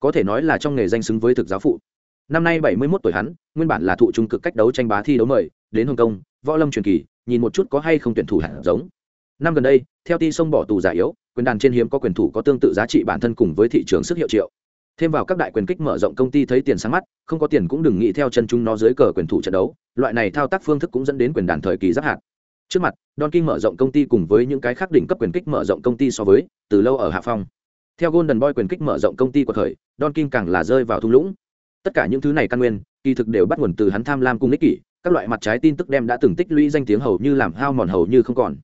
Có thể nói là trong nghề danh xứng với thực giáo phụ. Năm nay bảy mươi 71 tuổi hắn, nguyên bản là thụ trung cực cách đấu tranh bá thi đấu mời, đến hồng kông, võ lâm truyền kỳ, nhìn một chút có hay không tuyển thủ hạt giống. Năm gần đây, theo ti sông bỏ tù giả yếu, quyền đàn trên hiếm có quyền thủ có tương tự giá trị bản thân cùng với thị trường sức hiệu triệu. Thêm vào các đại quyền kích mở rộng công ty thấy tiền sáng mắt, không có tiền cũng đừng nghĩ theo chân chúng nó dưới cờ quyền thủ trận đấu, loại này thao tác phương thức cũng dẫn đến quyền đàn thời kỳ giáp hạt. Trước mặt, don king mở rộng công ty cùng với những cái khác đỉnh cấp quyền kích mở rộng công ty so với, từ lâu ở hạ phong theo golden boy quyền kích mở rộng công ty của thời, don Kim càng là rơi vào thung lũng. Tất cả những thứ này căn nguyên, kỳ thực đều bắt nguồn từ hắn tham lam cung ích kỷ, các loại mặt trái tin tức đem đã từng tích lũy danh tiếng hầu như làm hao mòn hầu như không còn.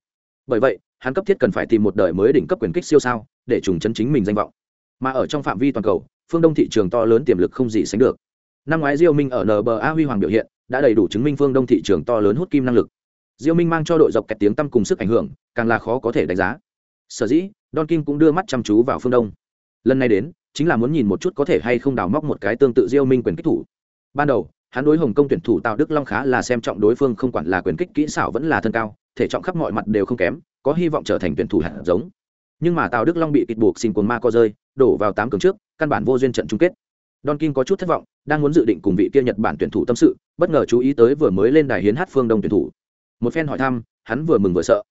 Bởi vậy, hắn cấp thiết cần phải tìm một đời mới đỉnh cấp quyền kích siêu sao, để trùng chân chính mình danh vọng. Mà ở trong phạm vi toàn cầu, phương đông thị trường to lớn tiềm lực không gì sánh được. Năm ngoái diêu minh ở nba huy hoàng biểu hiện, đã đầy đủ chứng minh phương đông thị trường to lớn hút kim năng lực. Diêu minh mang cho đội dọc kẹt tiếng tăm cùng sức ảnh hưởng, càng là khó có thể đánh giá. Sở dĩ don kim cũng đưa mắt chăm chú vào phương đông. Lần này đến, chính là muốn nhìn một chút có thể hay không đào móc một cái tương tự diêu minh quyền kích thủ. Ban đầu, hắn đối hồng công tuyển thủ tào đức long khá là xem trọng đối phương không quản là quyền kích kỹ xảo vẫn là thân cao, thể trọng khắp mọi mặt đều không kém, có hy vọng trở thành tuyển thủ hạt giống. Nhưng mà tào đức long bị kịch buộc xin cuồng ma co rơi, đổ vào tám cường trước, căn bản vô duyên trận chung kết. Don kim có chút thất vọng, đang muốn dự định cùng vị kia nhật bản tuyển thủ tâm sự, bất ngờ chú ý tới vừa mới lên đài hiến hát phương đông tuyển thủ. Một phen hỏi thăm, hắn vừa mừng vừa sợ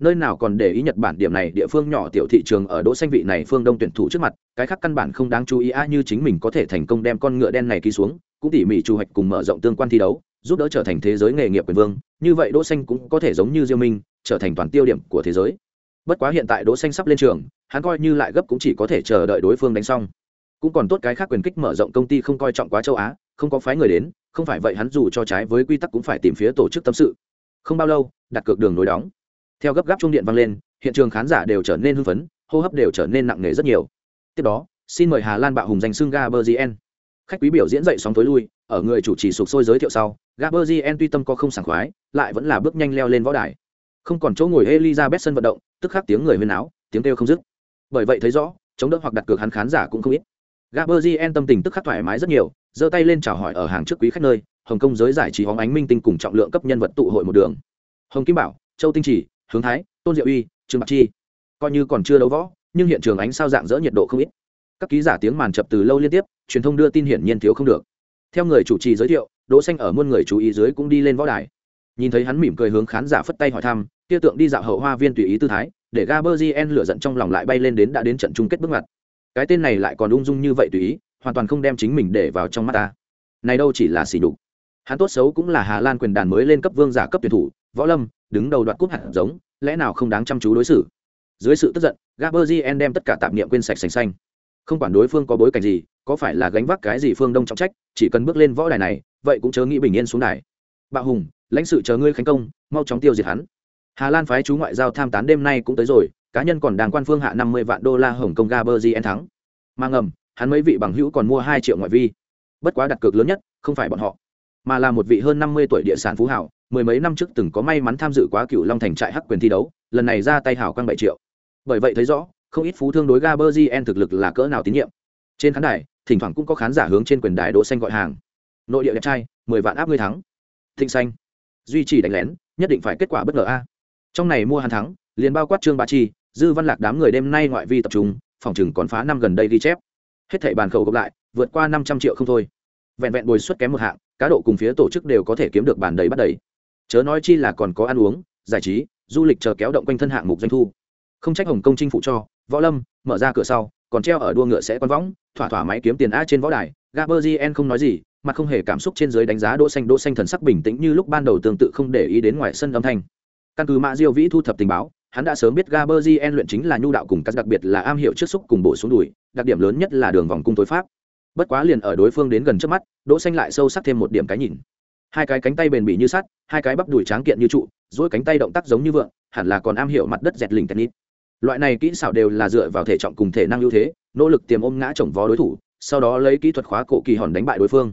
nơi nào còn để ý nhật bản điểm này, địa phương nhỏ tiểu thị trường ở đỗ xanh vị này phương đông tuyển thủ trước mặt, cái khác căn bản không đáng chú ý a như chính mình có thể thành công đem con ngựa đen này ký xuống, cũng tỉ mỉ chu hoạch cùng mở rộng tương quan thi đấu, giúp đỡ trở thành thế giới nghề nghiệp quyền vương, như vậy đỗ xanh cũng có thể giống như diêu minh, trở thành toàn tiêu điểm của thế giới. Bất quá hiện tại đỗ xanh sắp lên trường, hắn coi như lại gấp cũng chỉ có thể chờ đợi đối phương đánh xong. Cũng còn tốt cái khác quyền kích mở rộng công ty không coi trọng quá châu á, không có phái người đến, không phải vậy hắn dù cho trái với quy tắc cũng phải tìm phía tổ chức tâm sự. Không bao lâu, đặt cược đường nối đóng theo gấp gáp trung điện vang lên, hiện trường khán giả đều trở nên hưng phấn, hô hấp đều trở nên nặng nề rất nhiều. Tiếp đó, xin mời hà lan bạo hùng danh xưng gaberzien khách quý biểu diễn dậy sóng tối lui, ở người chủ trì sụp sôi giới thiệu sau gaberzien tuy tâm có không sảng khoái, lại vẫn là bước nhanh leo lên võ đài. Không còn chỗ ngồi elizabeth sân vận động, tức khắc tiếng người huyên áo tiếng kêu không dứt. Bởi vậy thấy rõ, chống đỡ hoặc đặt cược hắn khán giả cũng không ít. Gaberzien tâm tình tức khắc thoải mái rất nhiều, giơ tay lên chào hỏi ở hàng trước quý khách nơi, hồng kông giới giải trí hóng ánh minh tinh cùng trọng lượng cấp nhân vật tụ hội một đường. Hồng kim bảo, châu tinh chỉ hướng thái, tôn diệu uy trương bạc chi. Coi như còn chưa đấu võ, nhưng hiện trường ánh sao dạng dỡ nhiệt độ không ít. Các ký giả tiếng màn chập từ lâu liên tiếp, truyền thông đưa tin hiển nhiên thiếu không được. Theo người chủ trì giới thiệu, đỗ xanh ở muôn người chú ý dưới cũng đi lên võ đài. Nhìn thấy hắn mỉm cười hướng khán giả phất tay hỏi thăm, kia tượng đi dạo hậu hoa viên tùy ý tư thái, để Gaberzien lửa giận trong lòng lại bay lên đến đã đến trận chung kết bước ngoặt. Cái tên này lại còn ung dung như vậy tùy ý, hoàn toàn không đem chính mình để vào trong mắt ta. Này đâu chỉ là xỉ đục hắn tốt xấu cũng là hà lan quyền đàn mới lên cấp vương giả cấp tuyển thủ, võ lâm đứng đầu đoạt cúp hạt giống, lẽ nào không đáng chăm chú đối xử? Dưới sự tức giận Gaberzien đem tất cả tạp niệm quên sạch sành xanh. Không quản đối phương có bối cảnh gì, có phải là gánh vác cái gì phương đông trọng trách, chỉ cần bước lên võ đài này, vậy cũng chớ nghĩ bình yên xuống đài. Bạo hùng, lãnh sự chờ ngươi khánh công, mau chóng tiêu diệt hắn. Hà lan phái chú ngoại giao tham tán đêm nay cũng tới rồi, cá nhân còn đang quan phương hạ năm mươi vạn đô la hồng kông gaberzien thắng. Mà ngầm, hắn mấy vị bằng hữu còn mua hai triệu ngoại vi. Bất quá đặt cược lớn nhất, không phải bọn họ, mà là một vị hơn năm mươi tuổi địa sản phú hảo mười mấy năm trước từng có may mắn tham dự quá cựu long thành trại hắc quyền thi đấu, lần này ra tay hảo quang bảy triệu. Bởi vậy thấy rõ, không ít phú thương đối Ga Berjian thực lực là cỡ nào tín nhiệm. Trên khán đài, thỉnh thoảng cũng có khán giả hướng trên quyền đài đỗ xanh gọi hàng. Nội địa đẹp trai, mười vạn áp ngươi thắng. Thịnh xanh. Duy trì đánh lén, nhất định phải kết quả bất ngờ a. Trong này mua hàn thắng, liền bao quát trương ba chi, dư văn lạc đám người đêm nay ngoại vi tập trung, phòng chừng còn phá năm gần đây ghi chép. Hết thảy bàn khẩu gộp lại, vượt qua năm trăm triệu không thôi. Vẹn vẹn bồi suất kém một hạng, cá độ cùng phía tổ chức đều có thể kiếm được bàn đầy bắt đầy chớ nói chi là còn có ăn uống, giải trí, du lịch chờ kéo động quanh thân hạng mục doanh thu. Không trách hồng công chinh phụ cho, võ lâm, mở ra cửa sau, còn treo ở đua ngựa sẽ con võng, thỏa thỏa máy kiếm tiền a trên võ đài gaberzien không nói gì, mà không hề cảm xúc trên dưới đánh giá đỗ xanh. Đỗ xanh thần sắc bình tĩnh như lúc ban đầu tương tự không để ý đến ngoài sân âm thanh. Căn cứ mã diêu vĩ thu thập tình báo, hắn đã sớm biết gaberzien luyện chính là nhu đạo cùng các đặc biệt là am hiểu trước xúc cùng bổ xuống đùi, đặc điểm lớn nhất là đường vòng cung tối pháp. Bất quá liền ở đối phương đến gần trước mắt, đỗ xanh lại sâu sắc thêm một điểm cái nhìn hai cái cánh tay bền bỉ như sắt, hai cái bắp đùi tráng kiện như trụ dỗi cánh tay động tác giống như vượng, hẳn là còn am hiểu mặt đất dẹt lình tennis loại này kỹ xảo đều là dựa vào thể trọng cùng thể năng ưu thế, nỗ lực tiềm ôm ngã chồng vó đối thủ, sau đó lấy kỹ thuật khóa cổ kỳ hòn đánh bại đối phương.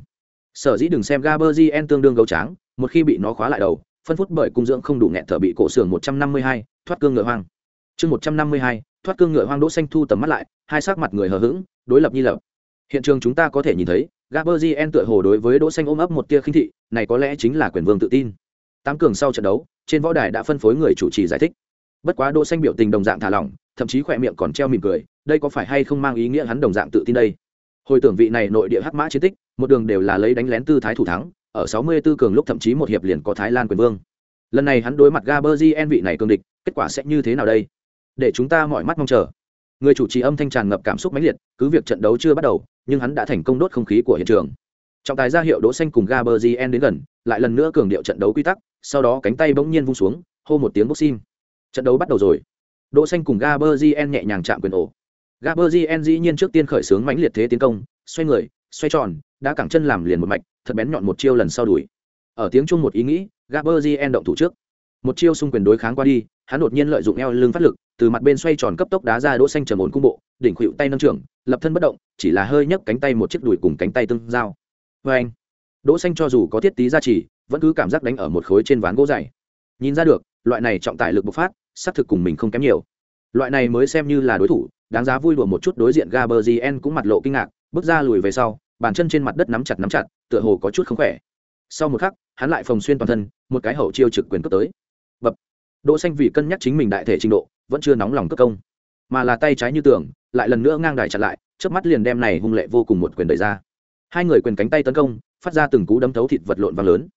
Sở dĩ đừng xem gaberzien tương đương gấu tráng, một khi bị nó khóa lại đầu, phân phút bởi cung dưỡng không đủ nghẹn thở bị cổ xưởng một trăm năm mươi hai, thoát cương ngựa hoang. Chương một trăm năm mươi hai, thoát cương ngựa hoang đỗ xanh thu tầm mắt lại, hai sắc mặt người hờ hững, đối lập như lập. Hiện trường chúng ta có thể nhìn thấy Gabriel tựa hồ đối với đỗ xanh ôm ấp một tia khinh thị, này có lẽ chính là quyền vương tự tin. Tám cường sau trận đấu, trên võ đài đã phân phối người chủ trì giải thích. Bất quá đỗ xanh biểu tình đồng dạng thả lỏng, thậm chí khỏe miệng còn treo mỉm cười, đây có phải hay không mang ý nghĩa hắn đồng dạng tự tin đây? Hồi tưởng vị này nội địa hắc mã chiến tích, một đường đều là lấy đánh lén tư thái thủ thắng, ở 64 cường lúc thậm chí một hiệp liền có thái lan quyền vương. Lần này hắn đối mặt Gabriel vị này cường địch, kết quả sẽ như thế nào đây? Để chúng ta mọi mắt mong chờ. Người chủ trì âm thanh tràn ngập cảm xúc mãnh liệt, cứ việc trận đấu chưa bắt đầu nhưng hắn đã thành công đốt không khí của hiện trường. Trọng tài ra hiệu đỗ xanh cùng gaberzien đến gần, lại lần nữa cường điệu trận đấu quy tắc, sau đó cánh tay bỗng nhiên vung xuống, hô một tiếng boxing. Trận đấu bắt đầu rồi. Đỗ xanh cùng gaberzien nhẹ nhàng chạm quyền ổ. Gaberzien dĩ nhiên trước tiên khởi sướng mãnh liệt thế tiến công, xoay người, xoay tròn, đã cẳng chân làm liền một mạch, thật bén nhọn một chiêu lần sau đuổi. Ở tiếng chung một ý nghĩ gaberzien động thủ trước. Một chiêu xung quyền đối kháng qua đi, hắn đột nhiên lợi dụng eo lưng phát lực, từ mặt bên xoay tròn cấp tốc đá ra đỗ xanh trầm ổn cung bộ đỉnh khuỵu tay nâng trưởng, lập thân bất động, chỉ là hơi nhấc cánh tay một chiếc đùi cùng cánh tay tương giao. Vê anh, đỗ xanh cho dù có thiết tí gia trì, vẫn cứ cảm giác đánh ở một khối trên ván gỗ dày. Nhìn ra được, loại này trọng tải lực bộc phát, xác thực cùng mình không kém nhiều. Loại này mới xem như là đối thủ, đáng giá vui đùa một chút đối diện gaberzien cũng mặt lộ kinh ngạc, bước ra lùi về sau, bàn chân trên mặt đất nắm chặt nắm chặt, tựa hồ có chút không khỏe. Sau một khắc, hắn lại phồng xuyên toàn thân, một cái hậu chiêu trực quyền cướp tới. Bập. Đỗ xanh vì cân nhắc chính mình đại thể trình độ, vẫn chưa nóng lòng cướp công, mà là tay trái như tường lại lần nữa ngang đài chặn lại, chớp mắt liền đem này hung lệ vô cùng một quyền đẩy ra. Hai người quyền cánh tay tấn công, phát ra từng cú đấm thấu thịt vật lộn vang lớn.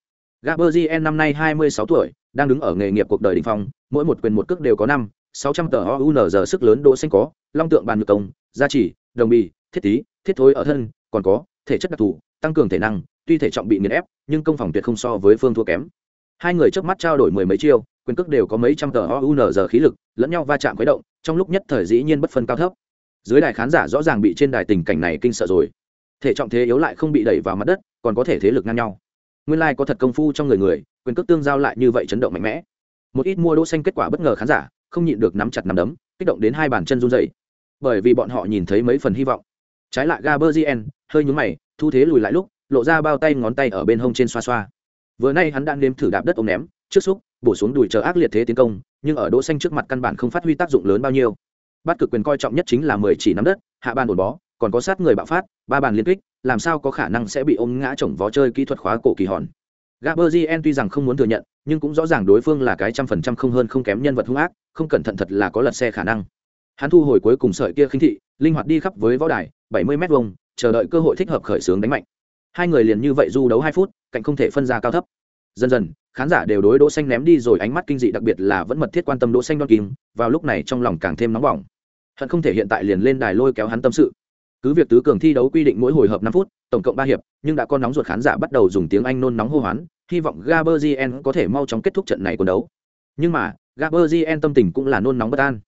Gaberzien năm nay 26 tuổi, đang đứng ở nghề nghiệp cuộc đời đỉnh phong, mỗi một quyền một cước đều có năm 600 tờ OUNZ sức lớn đỗ xanh có, long tượng bàn ngược công, gia trì, đồng bì, thiết tí thiết thối ở thân, còn có, thể chất đặc thù, tăng cường thể năng, tuy thể trọng bị nghiền ép, nhưng công phòng tuyệt không so với phương thua kém. Hai người trước mắt trao đổi mười mấy chiêu, quyền cước đều có mấy trăm tờ ounz khí lực, lẫn nhau va chạm khuấy động, trong lúc nhất thời dĩ nhiên bất phân cao thấp dưới đài khán giả rõ ràng bị trên đài tình cảnh này kinh sợ rồi. Thể trọng thế yếu lại không bị đẩy vào mặt đất, còn có thể thế lực ngang nhau. Nguyên lai có thật công phu trong người người, quyền cước tương giao lại như vậy chấn động mạnh mẽ. Một ít mua đỗ xanh kết quả bất ngờ khán giả, không nhịn được nắm chặt nắm đấm, kích động đến hai bàn chân run rẩy. Bởi vì bọn họ nhìn thấy mấy phần hy vọng. Trái lại gaberzien hơi nhướng mày, thu thế lùi lại lúc, lộ ra bao tay ngón tay ở bên hông trên xoa xoa. Vừa nay hắn đang nếm thử đạp đất ôm ném, trước xúc, bổ xuống đùi chờ ác liệt thế tiến công, nhưng ở đỗ xanh trước mặt căn bản không phát huy tác dụng lớn bao nhiêu bắt cực quyền coi trọng nhất chính là mười chỉ nắm đất hạ bàn ổn bó còn có sát người bạo phát ba bàn liên kích làm sao có khả năng sẽ bị ôm ngã chồng vó chơi kỹ thuật khóa cổ kỳ hòn Gaberzien tuy rằng không muốn thừa nhận, nhưng cũng rõ ràng đối phương là cái trăm phần trăm không hơn không kém nhân vật hung ác, không cẩn thận thật là có lật xe khả năng. Hắn thu hồi cuối cùng sợi kia khinh thị, linh hoạt đi khắp với võ đài, 70 mét vuông, chờ đợi cơ hội thích hợp khởi sướng đánh mạnh. Hai người liền như vậy du đấu 2 phút, cạnh không thể phân ra cao thấp. Dần dần, khán giả đều đối Đỗ Xanh ném đi rồi ánh mắt kinh dị đặc biệt là vẫn mật thiết quan tâm Đỗ Xanh đoan kim, vào lúc này trong lòng càng thêm nóng bỏng. Hận không thể hiện tại liền lên đài lôi kéo hắn tâm sự. Cứ việc tứ cường thi đấu quy định mỗi hồi hợp năm phút, tổng cộng ba hiệp, nhưng đã con nóng ruột khán giả bắt đầu dùng tiếng Anh nôn nóng hô hoán, hy vọng Gaberzien có thể mau chóng kết thúc trận này quần đấu. Nhưng mà, Gaberzien tâm tình cũng là nôn nóng bất an.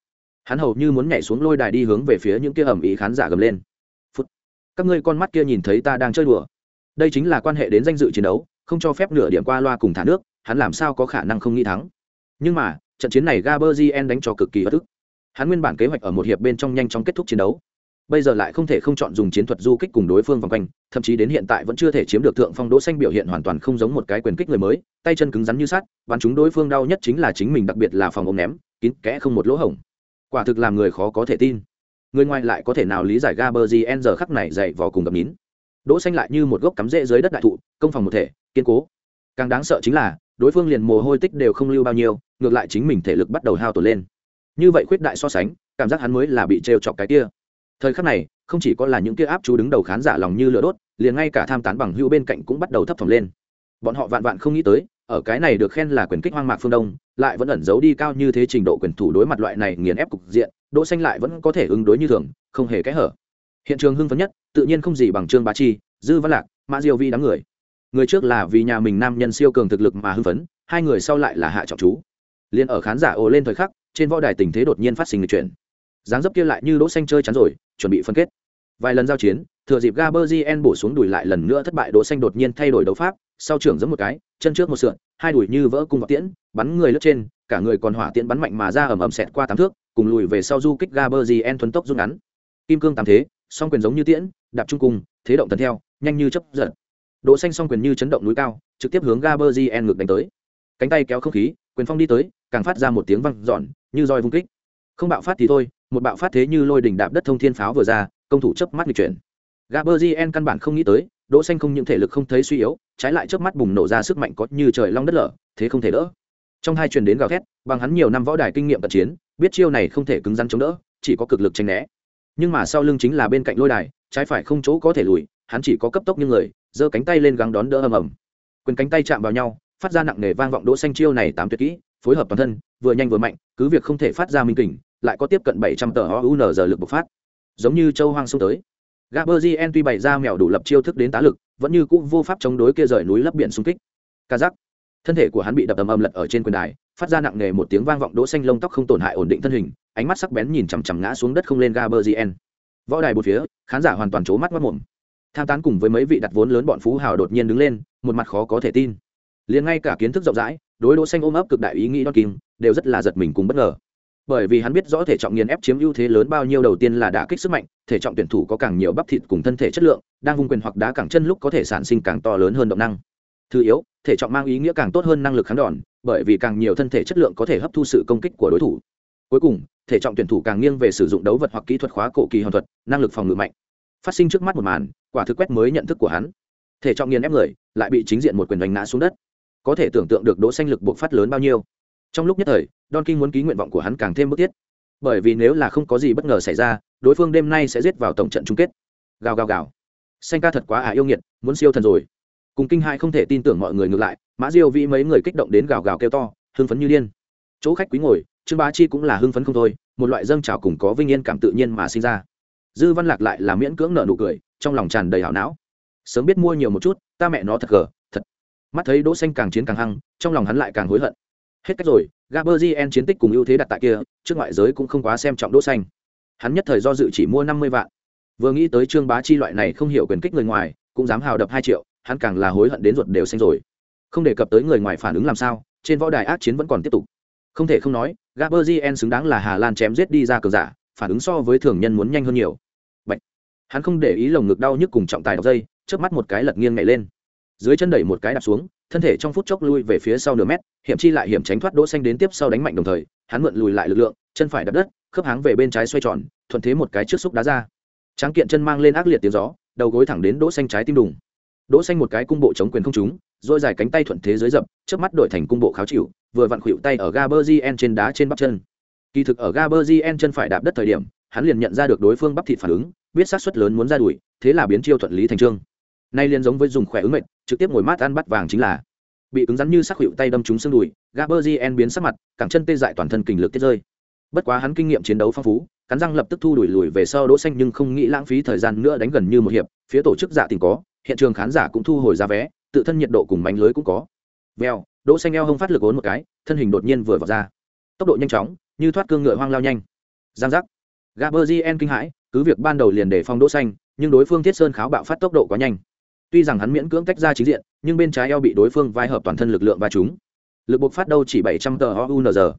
Hắn hầu như muốn nhảy xuống lôi đài đi hướng về phía những kia ẩm ý khán giả gầm lên. Phút. Các ngươi con mắt kia nhìn thấy ta đang chơi đùa. Đây chính là quan hệ đến danh dự chiến đấu, không cho phép nửa điểm qua loa cùng thả nước, hắn làm sao có khả năng không nghĩ thắng. Nhưng mà, trận chiến này Gaberzien đánh cho cực kỳ bất ức. Hắn nguyên bản kế hoạch ở một hiệp bên trong nhanh chóng kết thúc chiến đấu, bây giờ lại không thể không chọn dùng chiến thuật du kích cùng đối phương vòng quanh thậm chí đến hiện tại vẫn chưa thể chiếm được thượng phong đỗ xanh biểu hiện hoàn toàn không giống một cái quyền kích người mới tay chân cứng rắn như sắt bắn chúng đối phương đau nhất chính là chính mình đặc biệt là phòng ống ném kín kẽ không một lỗ hổng. Quả thực làm người khó có thể tin. Người ngoài lại có thể nào lý giải Gabriel giờ khắc này dậy vào cùng gặp nín? Đỗ xanh lại như một gốc cắm rễ dưới đất đại thụ công phòng một thể kiên cố. Càng đáng sợ chính là đối phương liền mồ hôi tích đều không lưu bao nhiêu ngược lại chính mình thể lực bắt đầu hao tổn lên như vậy khuyết đại so sánh, cảm giác hắn mới là bị treo chọc cái kia. Thời khắc này, không chỉ có là những kia áp chú đứng đầu khán giả lòng như lửa đốt, liền ngay cả tham tán bằng hữu bên cạnh cũng bắt đầu thấp thỏm lên. Bọn họ vạn vạn không nghĩ tới, ở cái này được khen là quyền kích hoang mạc phương đông, lại vẫn ẩn giấu đi cao như thế trình độ quyền thủ đối mặt loại này nghiền ép cục diện, đỗ xanh lại vẫn có thể ứng đối như thường, không hề kẽ hở. Hiện trường hưng phấn nhất, tự nhiên không gì bằng trương bá chi, dư văn lạc, mã diêu vi đám người. Người trước là vì nhà mình nam nhân siêu cường thực lực mà hưng phấn, hai người sau lại là hạ trọng chú. Liên ở khán giả ồ lên thời khắc trên võ đài tình thế đột nhiên phát sinh lịch chuyển. Dáng dấp kia lại như đỗ xanh chơi chắn rồi, chuẩn bị phân kết. Vài lần giao chiến, thừa dịp Gaberzien bổ xuống đùi lại lần nữa thất bại, đỗ xanh đột nhiên thay đổi đấu pháp, sau trưởng giẫm một cái, chân trước một sượn, hai đùi như vỡ cung vào tiễn, bắn người lướt trên, cả người còn hỏa tiễn bắn mạnh mà ra ầm ầm xẹt qua tám thước, cùng lùi về sau du kích Gaberzien thuần tốc rút ngắn. Kim cương tam thế, song quyền giống như tiễn, đạp trung cung, thế động tần theo, nhanh như chớp giật. Đỗ xanh song quyền như chấn động núi cao, trực tiếp hướng Gaberzien ngược đánh tới. Cánh tay kéo không khí quyền phong đi tới, càng phát ra một tiếng vang dọn, như roi vung kích. Không bạo phát thì thôi, một bạo phát thế như lôi đỉnh đạp đất thông thiên pháo vừa ra, công thủ chớp mắt nghịch chuyển. Gaberzien căn bản không nghĩ tới, đỗ xanh không những thể lực không thấy suy yếu, trái lại chớp mắt bùng nổ ra sức mạnh có như trời long đất lở, thế không thể đỡ. Trong hai truyền đến gào thét, bằng hắn nhiều năm võ đài kinh nghiệm tận chiến, biết chiêu này không thể cứng rắn chống đỡ, chỉ có cực lực tranh né. Nhưng mà sau lưng chính là bên cạnh lôi đài, trái phải không chỗ có thể lùi, hắn chỉ có cấp tốc như người, giơ cánh tay lên gắng đón đỡ ầm ầm. Quyền cánh tay chạm vào nhau phát ra nặng nề vang vọng đỗ xanh chiêu này tám tuyệt kỹ, phối hợp toàn thân, vừa nhanh vừa mạnh, cứ việc không thể phát ra minh kình, lại có tiếp cận 700 tờ OUN giờ lực bộc phát. Giống như châu hoang sông tới. Gaberzien tuy bày ra mèo đủ lập chiêu thức đến tá lực, vẫn như cũ vô pháp chống đối kia rời núi lấp biển xung kích. Kazak thân thể của hắn bị đập ầm ầm lật ở trên quyền đài, phát ra nặng nề một tiếng vang vọng đỗ xanh lông tóc không tổn hại ổn định thân hình, ánh mắt sắc bén nhìn chằm chằm ngã xuống đất không lên Gaberzien võ đài bốn phía, khán giả hoàn toàn chố mắt mắt mồm. Tham tán cùng với mấy vị đặt vốn lớn bọn phú hào đột nhiên đứng lên, một mặt khó có thể tin liền ngay cả kiến thức rộng rãi, đối đỗ xanh ôm ấp cực đại ý nghĩ đo kim, đều rất là giật mình cùng bất ngờ. Bởi vì hắn biết rõ thể trọng nghiền ép chiếm ưu thế lớn bao nhiêu đầu tiên là đả kích sức mạnh, thể trọng tuyển thủ có càng nhiều bắp thịt cùng thân thể chất lượng, đang vung quyền hoặc đá cẳng chân lúc có thể sản sinh càng to lớn hơn động năng. Thứ yếu, thể trọng mang ý nghĩa càng tốt hơn năng lực kháng đòn, bởi vì càng nhiều thân thể chất lượng có thể hấp thu sự công kích của đối thủ. Cuối cùng, thể trọng tuyển thủ càng nghiêng về sử dụng đấu vật hoặc kỹ thuật khóa cổ kỳ hoàn thuật, năng lực phòng ngự mạnh. Phát sinh trước mắt một màn, quả thực quét mới nhận thức của hắn. Thể trọng nghiền ép người, lại bị chính diện một quyền đánh ngã xuống đất có thể tưởng tượng được đỗ xanh lực buộc phát lớn bao nhiêu. Trong lúc nhất thời, don king muốn ký nguyện vọng của hắn càng thêm bức thiết. Bởi vì nếu là không có gì bất ngờ xảy ra, đối phương đêm nay sẽ giết vào tổng trận chung kết. Gào gào gào. Xanh ca thật quá à yêu nghiệt, muốn siêu thần rồi. Cùng kinh hai không thể tin tưởng mọi người ngược lại, mã diêu vĩ mấy người kích động đến gào gào kêu to, hưng phấn như điên. Chỗ khách quý ngồi, trương bá chi cũng là hưng phấn không thôi, một loại dâng trào cùng có vinh yên cảm tự nhiên mà sinh ra. Dư văn lạc lại là miễn cưỡng nợ nụ cười, trong lòng tràn đầy hảo não. Sớm biết mua nhiều một chút, ta mẹ nó thật gờ mắt thấy đỗ xanh càng chiến càng hăng, trong lòng hắn lại càng hối hận. Hết cách rồi gaberzien chiến tích cùng ưu thế đặt tại kia, trước ngoại giới cũng không quá xem trọng đỗ xanh. Hắn nhất thời do dự chỉ mua năm mươi vạn. Vừa nghĩ tới trương bá chi loại này không hiểu quyền kích người ngoài, cũng dám hào đập hai triệu, hắn càng là hối hận đến ruột đều xanh rồi. Không đề cập tới người ngoài phản ứng làm sao, trên võ đài ác chiến vẫn còn tiếp tục. Không thể không nói gaberzien xứng đáng là hà lan chém giết đi ra cờ giả, phản ứng so với thường nhân muốn nhanh hơn nhiều. Bạch. hắn không để ý lồng ngực đau nhức cùng trọng tài đọc dây, chớp mắt một cái lật nghiêng nhảy lên dưới chân đẩy một cái đạp xuống, thân thể trong phút chốc lui về phía sau nửa mét, hiểm chi lại hiểm tránh thoát đỗ xanh đến tiếp sau đánh mạnh đồng thời, hắn mượn lùi lại lực lượng, chân phải đập đất, khớp háng về bên trái xoay tròn, thuận thế một cái trước xúc đá ra. Tráng kiện chân mang lên ác liệt tiếng gió, đầu gối thẳng đến đỗ xanh trái tim đùng. Đỗ xanh một cái cung bộ chống quyền không trúng, rồi dài cánh tay thuận thế dưới dập, chớp mắt đổi thành cung bộ kháo chịu, vừa vặn khuỵu tay ở Gaberzien trên đá trên bắp chân. Kỳ thực ở Gaberzien chân phải đạp đất thời điểm, hắn liền nhận ra được đối phương bắp thịt phản ứng, biết sát suất lớn muốn ra đuổi, thế là biến chiêu thuận lý thành trương. Nay liền giống với dùng khỏe ứng mệnh trực tiếp ngồi mát ăn bắt vàng chính là. Bị cứng rắn như sắc hiệu tay đâm trúng xương đùi gaberzien biến sắc mặt, cẳng chân tê dại toàn thân kình lực tiết rơi. Bất quá hắn kinh nghiệm chiến đấu phong phú, cắn răng lập tức thu đuổi lùi về sau đỗ xanh nhưng không nghĩ lãng phí thời gian nữa đánh gần như một hiệp, phía tổ chức giả tình có, hiện trường khán giả cũng thu hồi ra vé, tự thân nhiệt độ cùng mánh lưới cũng có. Veo đỗ xanh eo hông phát lực ốn một cái, thân hình đột nhiên vừa vọt ra. Tốc độ nhanh chóng, như thoát cương ngựa hoang lao nhanh. Giang giác. Gaberzien kinh hãi, cứ việc ban đầu liền để phong đỗ xanh, nhưng đối phương thiết sơn kháo bạo phát tốc độ quá nhanh tuy rằng hắn miễn cưỡng tách ra chính diện, nhưng bên trái eo bị đối phương vai hợp toàn thân lực lượng và chúng lực bộc phát đâu chỉ bảy trăm tờ ounz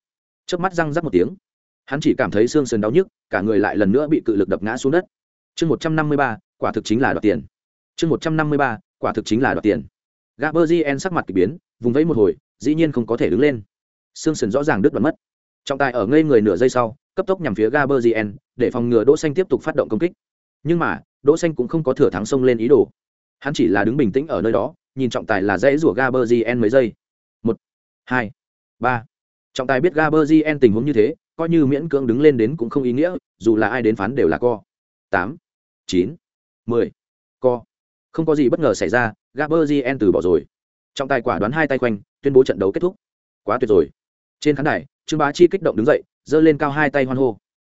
trước mắt răng rắc một tiếng. Hắn chỉ cảm thấy xương sườn đau nhức, cả người lại lần nữa bị cự lực đập ngã xuống đất. Chương một trăm năm mươi ba, quả thực chính là đoạt tiền. Chương một trăm năm mươi ba, quả thực chính là đoạt tiền. Gaberzien sắc mặt k ỳ biến, vùng vẫy một hồi, dĩ nhiên không có thể đứng lên. Xương sườn rõ ràng đứt đoạn mất. Trọng tài ở ngây người nửa giây sau, cấp tốc nhằm phía gaberzien để phòng ngừa đỗ xanh tiếp tục phát động công kích. Nhưng mà, đỗ xanh cũng không có thừa thắng xông lên ý đồ hắn chỉ là đứng bình tĩnh ở nơi đó, nhìn trọng tài là dãy rủa gaberzien mấy giây. Một, hai, ba. Trọng tài biết gaberzien tình huống như thế, coi như miễn cưỡng đứng lên đến cũng không ý nghĩa, dù là ai đến phán đều là co. Tám, chín, mười, co. Không có gì bất ngờ xảy ra gaberzien từ bỏ rồi. Trọng tài quả đoán hai tay quanh, tuyên bố trận đấu kết thúc. Quá tuyệt rồi. Trên khán đài, trương bá chi kích động đứng dậy, giơ lên cao hai tay hoan hô.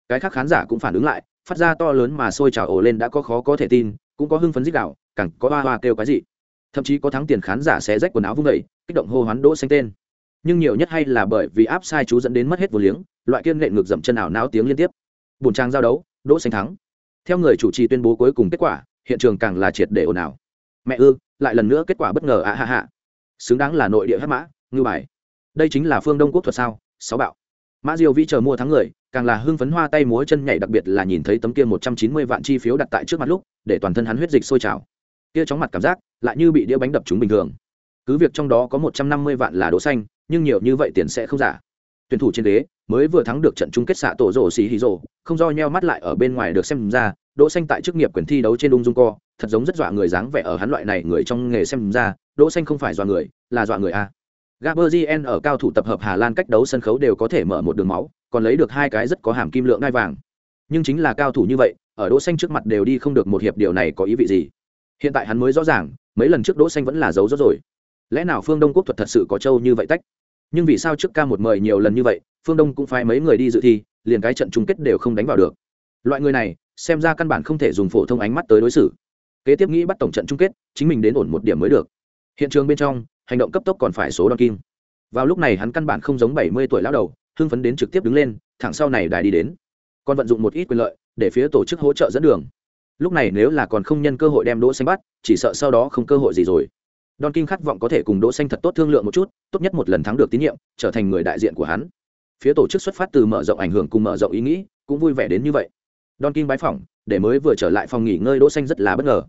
Cái khác khán giả cũng phản ứng lại, phát ra to lớn mà sôi trào ổ lên đã có khó có thể tin, cũng có hưng phấn dích đạo càng có hoa hoa kêu cái gì. Thậm chí có thắng tiền khán giả sẽ rách quần áo vung đầy kích động hô hoán đỗ xanh tên. Nhưng nhiều nhất hay là bởi vì áp sai chú dẫn đến mất hết vô liếng, loại kiên nện ngược dậm chân ảo náo tiếng liên tiếp. Bùn trang giao đấu, đỗ xanh thắng. Theo người chủ trì tuyên bố cuối cùng kết quả, hiện trường càng là triệt để ồn ào. Mẹ ư, lại lần nữa kết quả bất ngờ ạ hạ hạ xứng đáng là nội địa hắc mã, ngư bài. Đây chính là phương đông quốc thuật sao, sáu bạo. Mã diêu vĩ chờ mua thắng người, càng là hưng phấn hoa tay múa chân nhảy đặc biệt là nhìn thấy tấm kia một trăm chín mươi vạn chi phiếu đặt tại trước mặt lúc, để toàn thân hắn huyết dịch sôi trào kia chóng mặt cảm giác lại như bị đĩa bánh đập chúng bình thường cứ việc trong đó có một trăm năm mươi vạn là đỗ xanh nhưng nhiều như vậy tiền sẽ không giả tuyển thủ trên ghế mới vừa thắng được trận chung kết xạ tổ rổ xì hì rổ không do nheo mắt lại ở bên ngoài được xem ra đỗ xanh tại chức nghiệp quyền thi đấu trên ung dung co thật giống rất dọa người dáng vẻ ở hắn loại này người trong nghề xem ra đỗ xanh không phải dọa người là dọa người a Gabriel ở cao thủ tập hợp Hà Lan cách đấu sân khấu đều có thể mở một đường máu, còn lấy được hai cái rất có hàm kim lượng ngai vàng. Nhưng chính là cao thủ như vậy, ở Đỗ Xanh trước mặt đều đi không được một hiệp điều này có ý vị gì? Hiện tại hắn mới rõ ràng, mấy lần trước Đỗ Xanh vẫn là giấu rốt rồi. Lẽ nào Phương Đông quốc thuật thật sự có châu như vậy tách? Nhưng vì sao trước ca một mời nhiều lần như vậy, Phương Đông cũng phải mấy người đi dự thi, liền cái trận chung kết đều không đánh vào được. Loại người này, xem ra căn bản không thể dùng phổ thông ánh mắt tới đối xử. Kế tiếp nghĩ bắt tổng trận chung kết, chính mình đến ổn một điểm mới được. Hiện trường bên trong, hành động cấp tốc còn phải số đòn kim vào lúc này hắn căn bản không giống bảy mươi tuổi lão đầu hưng phấn đến trực tiếp đứng lên thẳng sau này đài đi đến còn vận dụng một ít quyền lợi để phía tổ chức hỗ trợ dẫn đường lúc này nếu là còn không nhân cơ hội đem đỗ xanh bắt chỉ sợ sau đó không cơ hội gì rồi Don Kim khát vọng có thể cùng Đỗ Xanh thật tốt thương lượng một chút, tốt nhất một lần thắng được tín nhiệm, trở thành người đại diện của hắn. Phía tổ chức xuất phát từ mở rộng ảnh hưởng cùng mở rộng ý nghĩ, cũng vui vẻ đến như vậy. Don Kim bái phỏng, để mới vừa trở lại phòng nghỉ ngơi Đỗ Xanh rất là bất ngờ.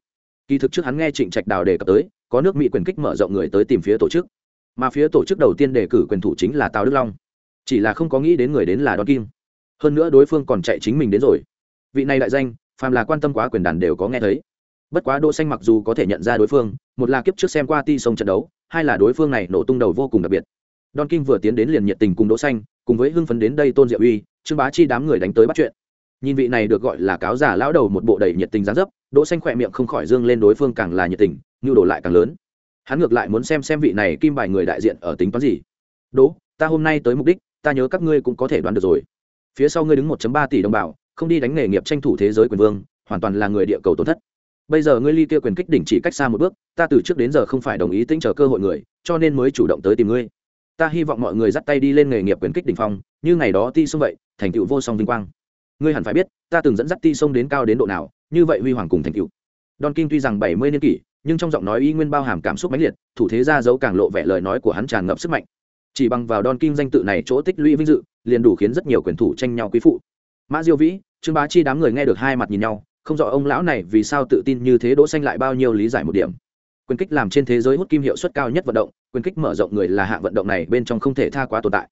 Kỳ thực trước hắn nghe Trịnh Trạch Đào đề cập tới, có nước mỹ quyền kích mở rộng người tới tìm phía tổ chức mà phía tổ chức đầu tiên đề cử quyền thủ chính là tào đức long chỉ là không có nghĩ đến người đến là don kim hơn nữa đối phương còn chạy chính mình đến rồi vị này đại danh phàm là quan tâm quá quyền đàn đều có nghe thấy. Bất quá đỗ xanh mặc dù có thể nhận ra đối phương một là kiếp trước xem qua ti sông trận đấu hai là đối phương này nổ tung đầu vô cùng đặc biệt. Don Kim vừa tiến đến liền nhiệt tình cùng Đỗ Xanh, cùng với hưng phấn đến đây Tôn Diệu Uy, Trương Bá Chi đám người đánh tới bắt chuyện. Nhìn vị này được gọi là cáo giả lão đầu một bộ đầy nhiệt tình dáng dấp, Đỗ Xanh khoẹt miệng không khỏi dương lên đối phương càng là nhiệt tình, nhu đổ lại càng lớn. Hắn ngược lại muốn xem xem vị này kim bài người đại diện ở tính toán gì. Đỗ ta hôm nay tới mục đích ta nhớ các ngươi cũng có thể đoán được rồi. Phía sau ngươi đứng 1 ba tỷ đồng bào không đi đánh nghề nghiệp tranh thủ thế giới quyền vương, hoàn toàn là người địa cầu tổn thất. Bây giờ ngươi ly kia quyền kích đỉnh chỉ cách xa một bước, ta từ trước đến giờ không phải đồng ý tính chờ cơ hội người, cho nên mới chủ động tới tìm ngươi. Ta hy vọng mọi người dắt tay đi lên nghề nghiệp quyền kích đỉnh phong, như ngày đó ti sông vậy, thành tựu vô song vinh quang. Ngươi hẳn phải biết, ta từng dẫn dắt ti sông đến cao đến độ nào, như vậy huy hoàng cùng thành tựu. Don kinh tuy rằng bảy mươi niên kỷ, nhưng trong giọng nói y nguyên bao hàm cảm xúc mãnh liệt, thủ thế ra dấu càng lộ vẻ lời nói của hắn tràn ngập sức mạnh. Chỉ bằng vào don kinh danh tự này chỗ tích lũy vinh dự, liền đủ khiến rất nhiều quyền thủ tranh nhau quý phụ. Mã diêu vĩ trương bá chi đám người nghe được hai mặt nhìn nhau không rõ ông lão này vì sao tự tin như thế đỗ xanh lại bao nhiêu lý giải một điểm quyền kích làm trên thế giới hút kim hiệu suất cao nhất vận động quyền kích mở rộng người là hạng vận động này bên trong không thể tha quá tồn tại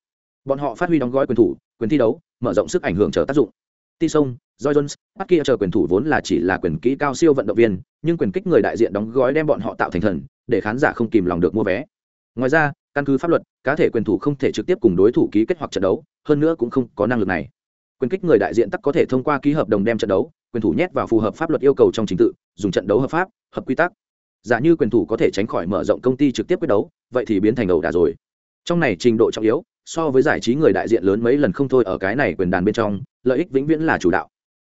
bọn họ phát huy đóng gói quyền thủ quyền thi đấu mở rộng sức ảnh hưởng trở tác dụng ti sông Joy Jones, bắt kia chờ quyền thủ vốn là chỉ là quyền kỹ cao siêu vận động viên, nhưng quyền kích người đại diện đóng gói đem bọn họ tạo thành thần, để khán giả không kìm lòng được mua vé. Ngoài ra, căn cứ pháp luật, cá thể quyền thủ không thể trực tiếp cùng đối thủ ký kết hoặc trận đấu, hơn nữa cũng không có năng lực này. Quyền kích người đại diện tắc có thể thông qua ký hợp đồng đem trận đấu, quyền thủ nhét vào phù hợp pháp luật yêu cầu trong trình tự, dùng trận đấu hợp pháp, hợp quy tắc. Giả như quyền thủ có thể tránh khỏi mở rộng công ty trực tiếp quyết đấu, vậy thì biến thành ẩu đả rồi. Trong này trình độ trọng yếu, so với giải trí người đại diện lớn mấy lần không thôi ở cái này quyền đàn bên trong, lợi ích vĩnh viễn là chủ đạo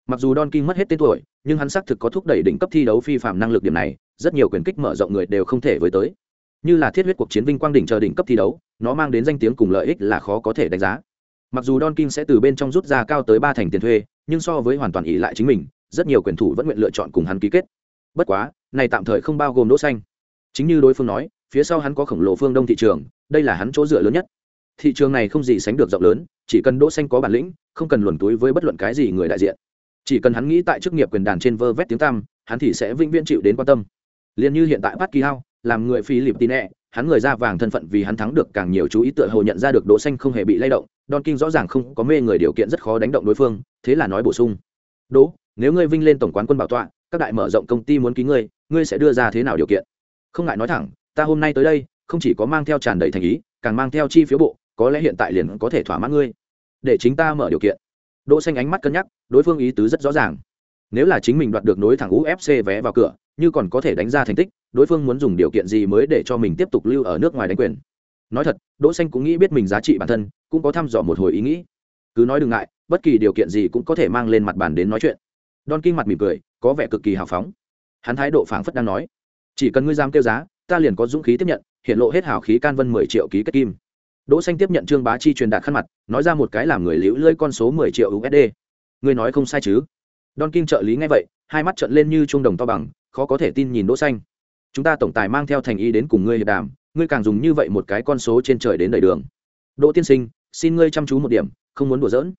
mặc dù don king mất hết tên tuổi nhưng hắn xác thực có thúc đẩy đỉnh cấp thi đấu phi phạm năng lực điểm này rất nhiều quyền kích mở rộng người đều không thể với tới như là thiết huyết cuộc chiến vinh quang đỉnh chờ đỉnh cấp thi đấu nó mang đến danh tiếng cùng lợi ích là khó có thể đánh giá mặc dù don king sẽ từ bên trong rút ra cao tới ba thành tiền thuê, nhưng so với hoàn toàn ỉ lại chính mình, rất nhiều quyền thủ vẫn nguyện lựa chọn cùng hắn ký kết. Bất quá, này tạm thời không bao gồm đỗ xanh. Chính như đối phương nói, phía sau hắn có khổng lồ phương đông thị trường, đây là hắn chỗ dựa lớn nhất. Thị trường này không gì sánh được rộng lớn, chỉ cần đỗ xanh có bản lĩnh, không cần luồn túi với bất luận cái gì người đại diện. Chỉ cần hắn nghĩ tại chức nghiệp quyền đàn trên vơ vét tiếng tăm, hắn thì sẽ vĩnh viễn chịu đến quan tâm. Liền như hiện tại bắt kỳ hao làm người phi lịp tin nẹ hắn người ra vàng thân phận vì hắn thắng được càng nhiều chú ý tựa hồ nhận ra được đỗ xanh không hề bị lay động don king rõ ràng không có mê người điều kiện rất khó đánh động đối phương, thế là nói bổ sung. Đỗ, nếu ngươi vinh lên tổng quán quân bảo tọa, các đại mở rộng công ty muốn ký ngươi ngươi sẽ đưa ra thế nào điều kiện? Không ngại nói thẳng, ta hôm nay tới đây, không chỉ có mang theo tràn đầy thành ý, càng mang theo chi phiếu bộ, có lẽ hiện tại liền có thể thỏa mãn ngươi. Để chính ta mở điều kiện. Đỗ xanh ánh mắt cân nhắc, đối phương ý tứ rất rõ ràng. Nếu là chính mình đoạt được nối thẳng ufc vé vào cửa, như còn có thể đánh ra thành tích, đối phương muốn dùng điều kiện gì mới để cho mình tiếp tục lưu ở nước ngoài đánh quyền? Nói thật, đỗ xanh cũng nghĩ biết mình giá trị bản thân, cũng có thăm dò một hồi ý nghĩ. Cứ nói đừng ngại, bất kỳ điều kiện gì cũng có thể mang lên mặt bàn đến nói chuyện. Don kinh mặt mỉm cười, có vẻ cực kỳ hào phóng. Hắn thái độ phảng phất đang nói, chỉ cần ngươi dám kêu giá, ta liền có dũng khí tiếp nhận, hiện lộ hết hào khí can vân mười triệu ký kết kim. Đỗ xanh tiếp nhận trương bá chi truyền đạt khăn mặt, nói ra một cái làm người liễu lưỡi con số mười triệu usd ngươi nói không sai chứ? Don kinh trợ lý nghe vậy, hai mắt trợn lên như trung đồng to bằng, khó có thể tin nhìn đỗ xanh. Chúng ta tổng tài mang theo thành ý đến cùng ngươi hiệp đàm ngươi càng dùng như vậy một cái con số trên trời đến đầy đường. Đỗ tiên sinh xin ngươi chăm chú một điểm không muốn đùa giỡn.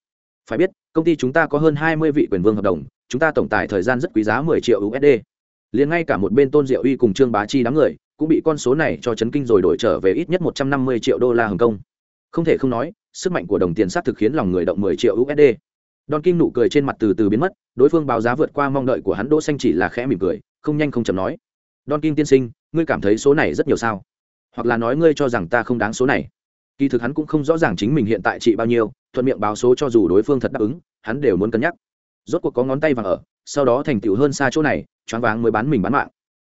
Phải biết công ty chúng ta có hơn hai mươi vị quyền vương hợp đồng chúng ta tổng tài thời gian rất quý giá mười triệu usd liền ngay cả một bên tôn diệu uy cùng trương bá chi đám người cũng bị con số này cho chấn kinh rồi đổi trở về ít nhất một trăm năm mươi triệu đô la hồng kông. Không thể không nói sức mạnh của đồng tiền sát thực khiến lòng người động mười triệu usd đòn Kim nụ cười trên mặt từ từ biến mất, đối phương báo giá vượt qua mong đợi của hắn Đỗ Xanh chỉ là khẽ mỉm cười, không nhanh không chậm nói: đòn Kim tiên sinh, ngươi cảm thấy số này rất nhiều sao? Hoặc là nói ngươi cho rằng ta không đáng số này?" Kỳ thực hắn cũng không rõ ràng chính mình hiện tại trị bao nhiêu, thuận miệng báo số cho dù đối phương thật đáp ứng, hắn đều muốn cân nhắc. Rốt cuộc có ngón tay vàng ở, sau đó thành tựu hơn xa chỗ này, choáng váng mới bán mình bán mạng.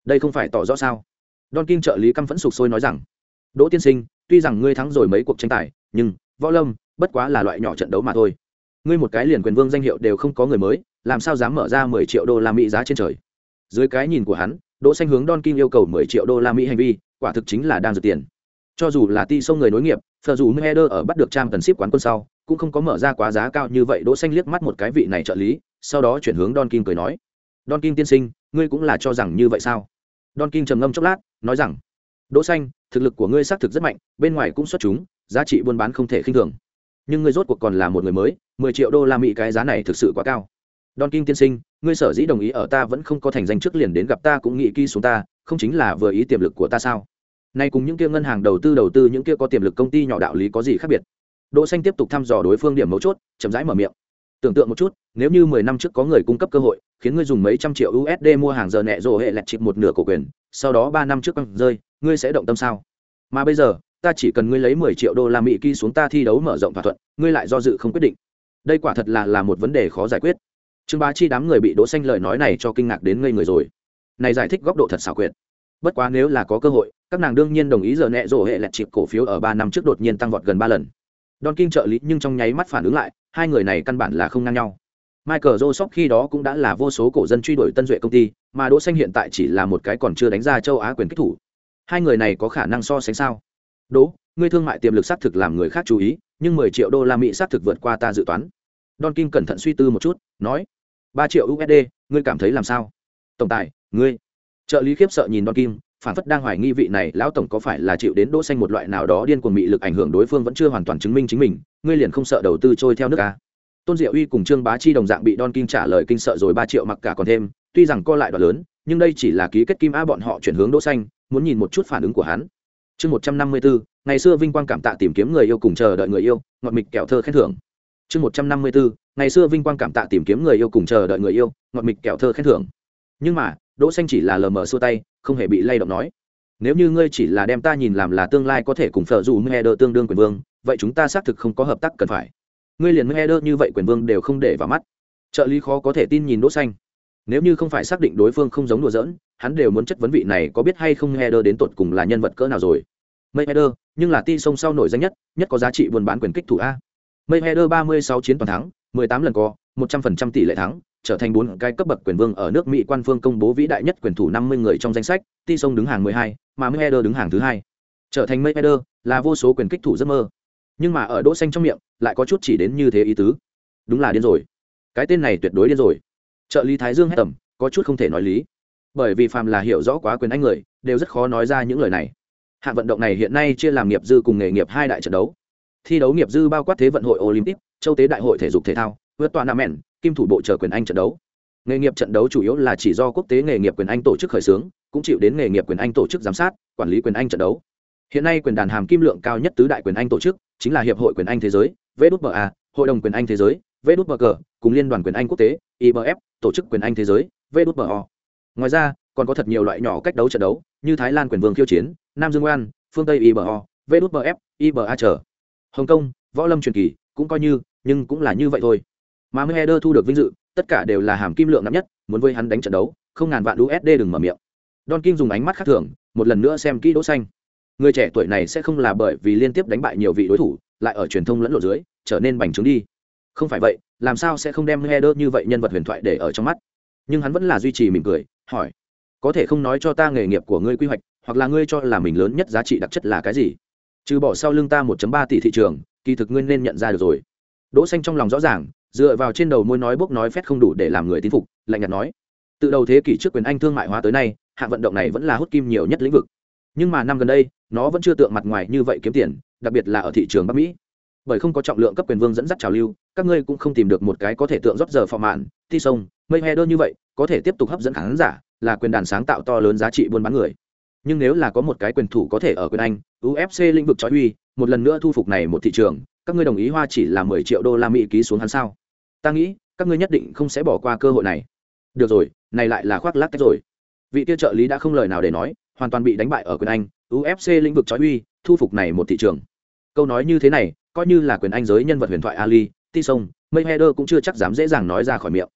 Đây không phải tỏ rõ sao? Don Kim trợ lý căm phẫn sục sôi nói rằng: "Đỗ tiên sinh, tuy rằng ngươi thắng rồi mấy cuộc tranh tài, nhưng võ lâm bất quá là loại nhỏ trận đấu mà thôi." ngươi một cái liền quyền vương danh hiệu đều không có người mới làm sao dám mở ra mười triệu đô la mỹ giá trên trời dưới cái nhìn của hắn đỗ xanh hướng don kim yêu cầu mười triệu đô la mỹ hành vi quả thực chính là đang giật tiền. Cho dù là ti sông người nối nghiệp phờ dù Mheder ở bắt được trang tần ship quán quân sau, cũng không có mở ra quá giá cao như vậy. Đỗ xanh liếc mắt một cái vị này trợ lý, sau đó chuyển hướng don kim cười nói, don kim tiên sinh, ngươi cũng là cho rằng như vậy sao? Don kim trầm ngâm chốc lát, nói rằng, đỗ xanh, thực lực của ngươi xác thực rất mạnh, bên ngoài cũng xuất chúng, giá trị buôn bán không thể khinh thường. Nhưng ngươi rốt cuộc còn là một người mới, mười triệu đô la mỹ cái giá này thực sự quá cao. Don King tiên sinh, ngươi sở dĩ đồng ý ở ta vẫn không có thành danh trước liền đến gặp ta cũng nghĩ kỹ xuống ta, không chính là vừa ý tiềm lực của ta sao? Nay cùng những kia ngân hàng đầu tư đầu tư, những kia có tiềm lực công ty nhỏ đạo lý có gì khác biệt? Đỗ xanh tiếp tục thăm dò đối phương điểm mấu chốt, chậm rãi mở miệng. Tưởng tượng một chút, nếu như mười năm trước có người cung cấp cơ hội, khiến ngươi dùng mấy trăm triệu usd mua hàng giờ nẹ rồ hệ lẹt chịp một nửa cổ quyền, sau đó ba năm trước rơi, ngươi sẽ động tâm sao? Mà bây giờ, ta chỉ cần ngươi lấy mười triệu đô la mỹ kia xuống ta thi đấu mở rộng thỏa thuận, ngươi lại do dự không quyết định. Đây quả thật là là một vấn đề khó giải quyết. Trương bá chi đám người bị đỗ xanh lời nói này cho kinh ngạc đến ngây người rồi. Này giải thích góc độ thật xảo quyệt bất quá nếu là có cơ hội, các nàng đương nhiên đồng ý giờ nẹ rổ hệ lẹt chịp cổ phiếu ở ba năm trước đột nhiên tăng vọt gần ba lần. Đòn kinh trợ lý nhưng trong nháy mắt phản ứng lại, hai người này căn bản là không ngang nhau. Michael joseph khi đó cũng đã là vô số cổ dân truy đuổi tân duệ công ty, mà đỗ xanh hiện tại chỉ là một cái còn chưa đánh ra châu á quyền kích thủ. Hai người này có khả năng so sánh sao? Đỗ, ngươi thương mại tiềm lực xác thực làm người khác chú ý, nhưng mười triệu đô la mỹ xác thực vượt qua ta dự toán. Don kim cẩn thận suy tư một chút, nói, ba triệu usd ngươi cảm thấy làm sao? Tổng tài, ngươi trợ lý khiếp sợ nhìn đoan kim, phản phất đang hoài nghi vị này lão tổng có phải là chịu đến đỗ xanh một loại nào đó điên cuồng mị lực ảnh hưởng đối phương vẫn chưa hoàn toàn chứng minh chính mình, ngươi liền không sợ đầu tư trôi theo nước à? Tôn diệu uy cùng trương bá chi đồng dạng bị đoan kim trả lời kinh sợ rồi ba triệu mặc cả còn thêm, tuy rằng co lại đoạn lớn, nhưng đây chỉ là ký kết kim a bọn họ chuyển hướng đỗ xanh, muốn nhìn một chút phản ứng của hắn. Chương một trăm năm mươi bốn ngày xưa vinh quang cảm tạ tìm kiếm người yêu cùng chờ đợi người yêu, ngọt mịch kẹo thơ khen thưởng. Chương một trăm năm mươi bốn ngày xưa vinh quang cảm tạ tìm kiếm người yêu cùng chờ đợi người yêu, ngọt mịch kẹo thơ khen thưởng nhưng mà đỗ xanh chỉ là lờ mờ xua tay không hề bị lay động nói. Nếu như ngươi chỉ là đem ta nhìn làm là tương lai có thể cùng phở dù mê đơ tương đương quyền vương vậy chúng ta xác thực không có hợp tác cần phải. Ngươi liền mê đơ như vậy quyền vương đều không để vào mắt. Trợ lý khó có thể tin nhìn đỗ xanh. Nếu như không phải xác định đối phương không giống đùa giỡn hắn đều muốn chất vấn vị này có biết hay không nghe đến tột cùng là nhân vật cỡ nào rồi. Mayweather, nhưng là ti sông sau nổi danh nhất, nhất có giá trị buôn bán quyền kích thủ a. Mayweather 36 chiến toàn thắng, 18 lần co, 100% tỷ lệ thắng, trở thành bốn cái cấp bậc quyền vương ở nước Mỹ quan phương công bố vĩ đại nhất quyền thủ 50 người trong danh sách, ti sông đứng hàng 12, mà Mayweather đứng hàng thứ hai. Trở thành Mayweather là vô số quyền kích thủ giấc mơ. Nhưng mà ở đỗ xanh trong miệng, lại có chút chỉ đến như thế ý tứ. Đúng là điên rồi. Cái tên này tuyệt đối điên rồi. Trợ lý Thái Dương hét tầm, có chút không thể nói lý. Bởi vì phàm là hiểu rõ quá quyền anh người, đều rất khó nói ra những lời này hạng vận động này hiện nay chia làm nghiệp dư cùng nghề nghiệp hai đại trận đấu thi đấu nghiệp dư bao quát thế vận hội olympic châu tế đại hội thể dục thể thao vượt toàn nam mẹn kim thủ bộ chờ quyền anh trận đấu. Nghề nghiệp trận đấu chủ yếu là chỉ do quốc tế nghề nghiệp quyền anh tổ chức khởi xướng, cũng chịu đến nghề nghiệp quyền anh tổ chức giám sát, quản lý quyền anh trận đấu. Hiện nay quyền đàn hàm kim lượng cao nhất tứ đại quyền anh tổ chức chính là hiệp hội quyền anh thế giới vđba hội đồng quyền anh thế giới vđbg cùng liên đoàn quyền anh quốc tế ibf tổ chức quyền anh thế giới vđbo ngoài ra, còn có thật nhiều loại nhỏ cách đấu trận đấu, như thái lan quyền vương khiêu chiến, nam dương oan, phương tây ibo vđbf iba trở hồng kông, võ lâm truyền kỳ, cũng coi như, nhưng cũng là như vậy thôi mà mới thu được vinh dự, tất cả đều là hàm kim lượng nặng nhất, muốn với hắn đánh trận đấu, không ngàn vạn usd đừng mở miệng. Don kim dùng ánh mắt khác thường, một lần nữa xem kỹ đỗ xanh. Người trẻ tuổi này sẽ không là bởi vì liên tiếp đánh bại nhiều vị đối thủ, lại ở truyền thông lẫn lộ dưới, trở nên bành trướng đi. Không phải vậy, làm sao sẽ không đem header như vậy nhân vật huyền thoại để ở trong mắt? Nhưng hắn vẫn là duy trì mỉm cười, hỏi, có thể không nói cho ta nghề nghiệp của ngươi quy hoạch, hoặc là ngươi cho là mình lớn nhất giá trị đặc chất là cái gì? Trừ bỏ sau lưng ta một ba tỷ thị trường, kỳ thực ngươi nên nhận ra được rồi. Đỗ xanh trong lòng rõ ràng dựa vào trên đầu môi nói bốc nói phét không đủ để làm người tín phục, lạnh nhạt nói. Từ đầu thế kỷ trước quyền anh thương mại hóa tới nay, hạng vận động này vẫn là hút kim nhiều nhất lĩnh vực. Nhưng mà năm gần đây, nó vẫn chưa tượng mặt ngoài như vậy kiếm tiền, đặc biệt là ở thị trường bắc mỹ. Bởi không có trọng lượng cấp quyền vương dẫn dắt trào lưu, các ngươi cũng không tìm được một cái có thể tượng rót giờ phò mạn, thi sông, mây he đơn như vậy, có thể tiếp tục hấp dẫn khán giả, là quyền đàn sáng tạo to lớn giá trị buôn bán người. Nhưng nếu là có một cái quyền thủ có thể ở quyền anh ufc lĩnh vực trói uy, một lần nữa thu phục này một thị trường, các ngươi đồng ý hoa chỉ là mười triệu đô la mỹ ký xuống hắn sao? Ta nghĩ, các ngươi nhất định không sẽ bỏ qua cơ hội này. Được rồi, này lại là khoác lác cách rồi. Vị kia trợ lý đã không lời nào để nói, hoàn toàn bị đánh bại ở quyền anh ufc lĩnh vực trói uy, thu phục này một thị trường. Câu nói như thế này, coi như là quyền anh giới nhân vật huyền thoại ali, ti sông mayheader cũng chưa chắc dám dễ dàng nói ra khỏi miệng.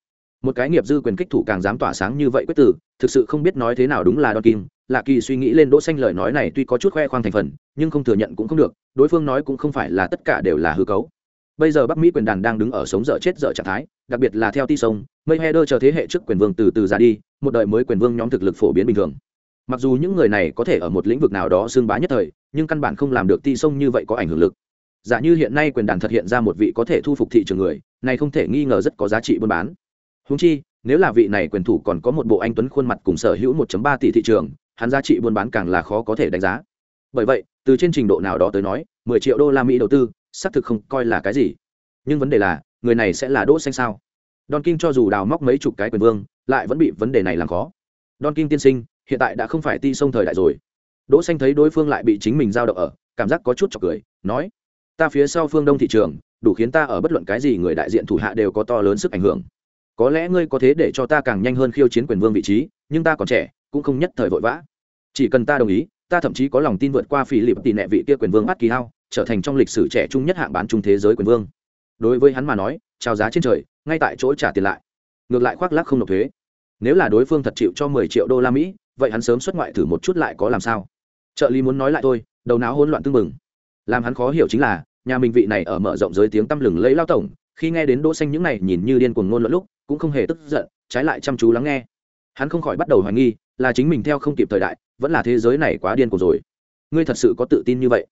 Một cái nghiệp dư quyền kích thủ càng dám tỏa sáng như vậy quyết tử, thực sự không biết nói thế nào đúng là đòn kim lạ kỳ suy nghĩ lên đỗ xanh lời nói này tuy có chút khoe khoang thành phần, nhưng không thừa nhận cũng không được, đối phương nói cũng không phải là tất cả đều là hư cấu bây giờ bắc mỹ quyền đàn đang đứng ở sống dở chết dở trạng thái, đặc biệt là theo ti sông mây header chờ thế hệ trước quyền vương từ từ ra đi, một đời mới quyền vương nhóm thực lực phổ biến bình thường. Mặc dù những người này có thể ở một lĩnh vực nào đó xương bá nhất thời, nhưng căn bản không làm được ti sông như vậy có ảnh hưởng lực. Giả như hiện nay quyền đàn thật hiện ra một vị có thể thu phục thị trường người, này không thể nghi ngờ rất có giá trị buôn bán. Húng chi, nếu là vị này quyền thủ còn có một bộ anh tuấn khuôn mặt cùng sở hữu 1.3 tỷ thị trường, hắn giá trị buôn bán càng là khó có thể đánh giá. Bởi vậy, từ trên trình độ nào đó tới nói 10 triệu đô la mỹ đầu tư xác thực không coi là cái gì. Nhưng vấn đề là, người này sẽ là đỗ xanh sao? Don king cho dù đào móc mấy chục cái quyền vương, lại vẫn bị vấn đề này làm khó. Don king tiên sinh, hiện tại đã không phải ti sông thời đại rồi. Đỗ xanh thấy đối phương lại bị chính mình giao động ở, cảm giác có chút chọc cười, nói, ta phía sau phương đông thị trường, đủ khiến ta ở bất luận cái gì người đại diện thủ hạ đều có to lớn sức ảnh hưởng. Có lẽ ngươi có thế để cho ta càng nhanh hơn khiêu chiến quyền vương vị trí, nhưng ta còn trẻ, cũng không nhất thời vội vã. Chỉ cần ta đồng ý, ta thậm chí có lòng tin vượt qua phi lịp tỷ nệ vị kia quyền vương bất kỳ hao trở thành trong lịch sử trẻ trung nhất hạng bán trung thế giới quyền vương. Đối với hắn mà nói, trao giá trên trời, ngay tại chỗ trả tiền lại. Ngược lại khoác lác không nộp thuế. Nếu là đối phương thật chịu cho mười triệu đô la mỹ, vậy hắn sớm xuất ngoại thử một chút lại có làm sao? Trợ lý muốn nói lại thôi, đầu não hỗn loạn tưng bừng. Làm hắn khó hiểu chính là, nhà mình vị này ở mở rộng giới tiếng tăm lừng lấy lao tổng, khi nghe đến đỗ xanh những này nhìn như điên cuồng ngôn luận lúc, cũng không hề tức giận, trái lại chăm chú lắng nghe. Hắn không khỏi bắt đầu hoài nghi, là chính mình theo không kịp thời đại, vẫn là thế giới này quá điên cuồng rồi. Ngươi thật sự có tự tin như vậy?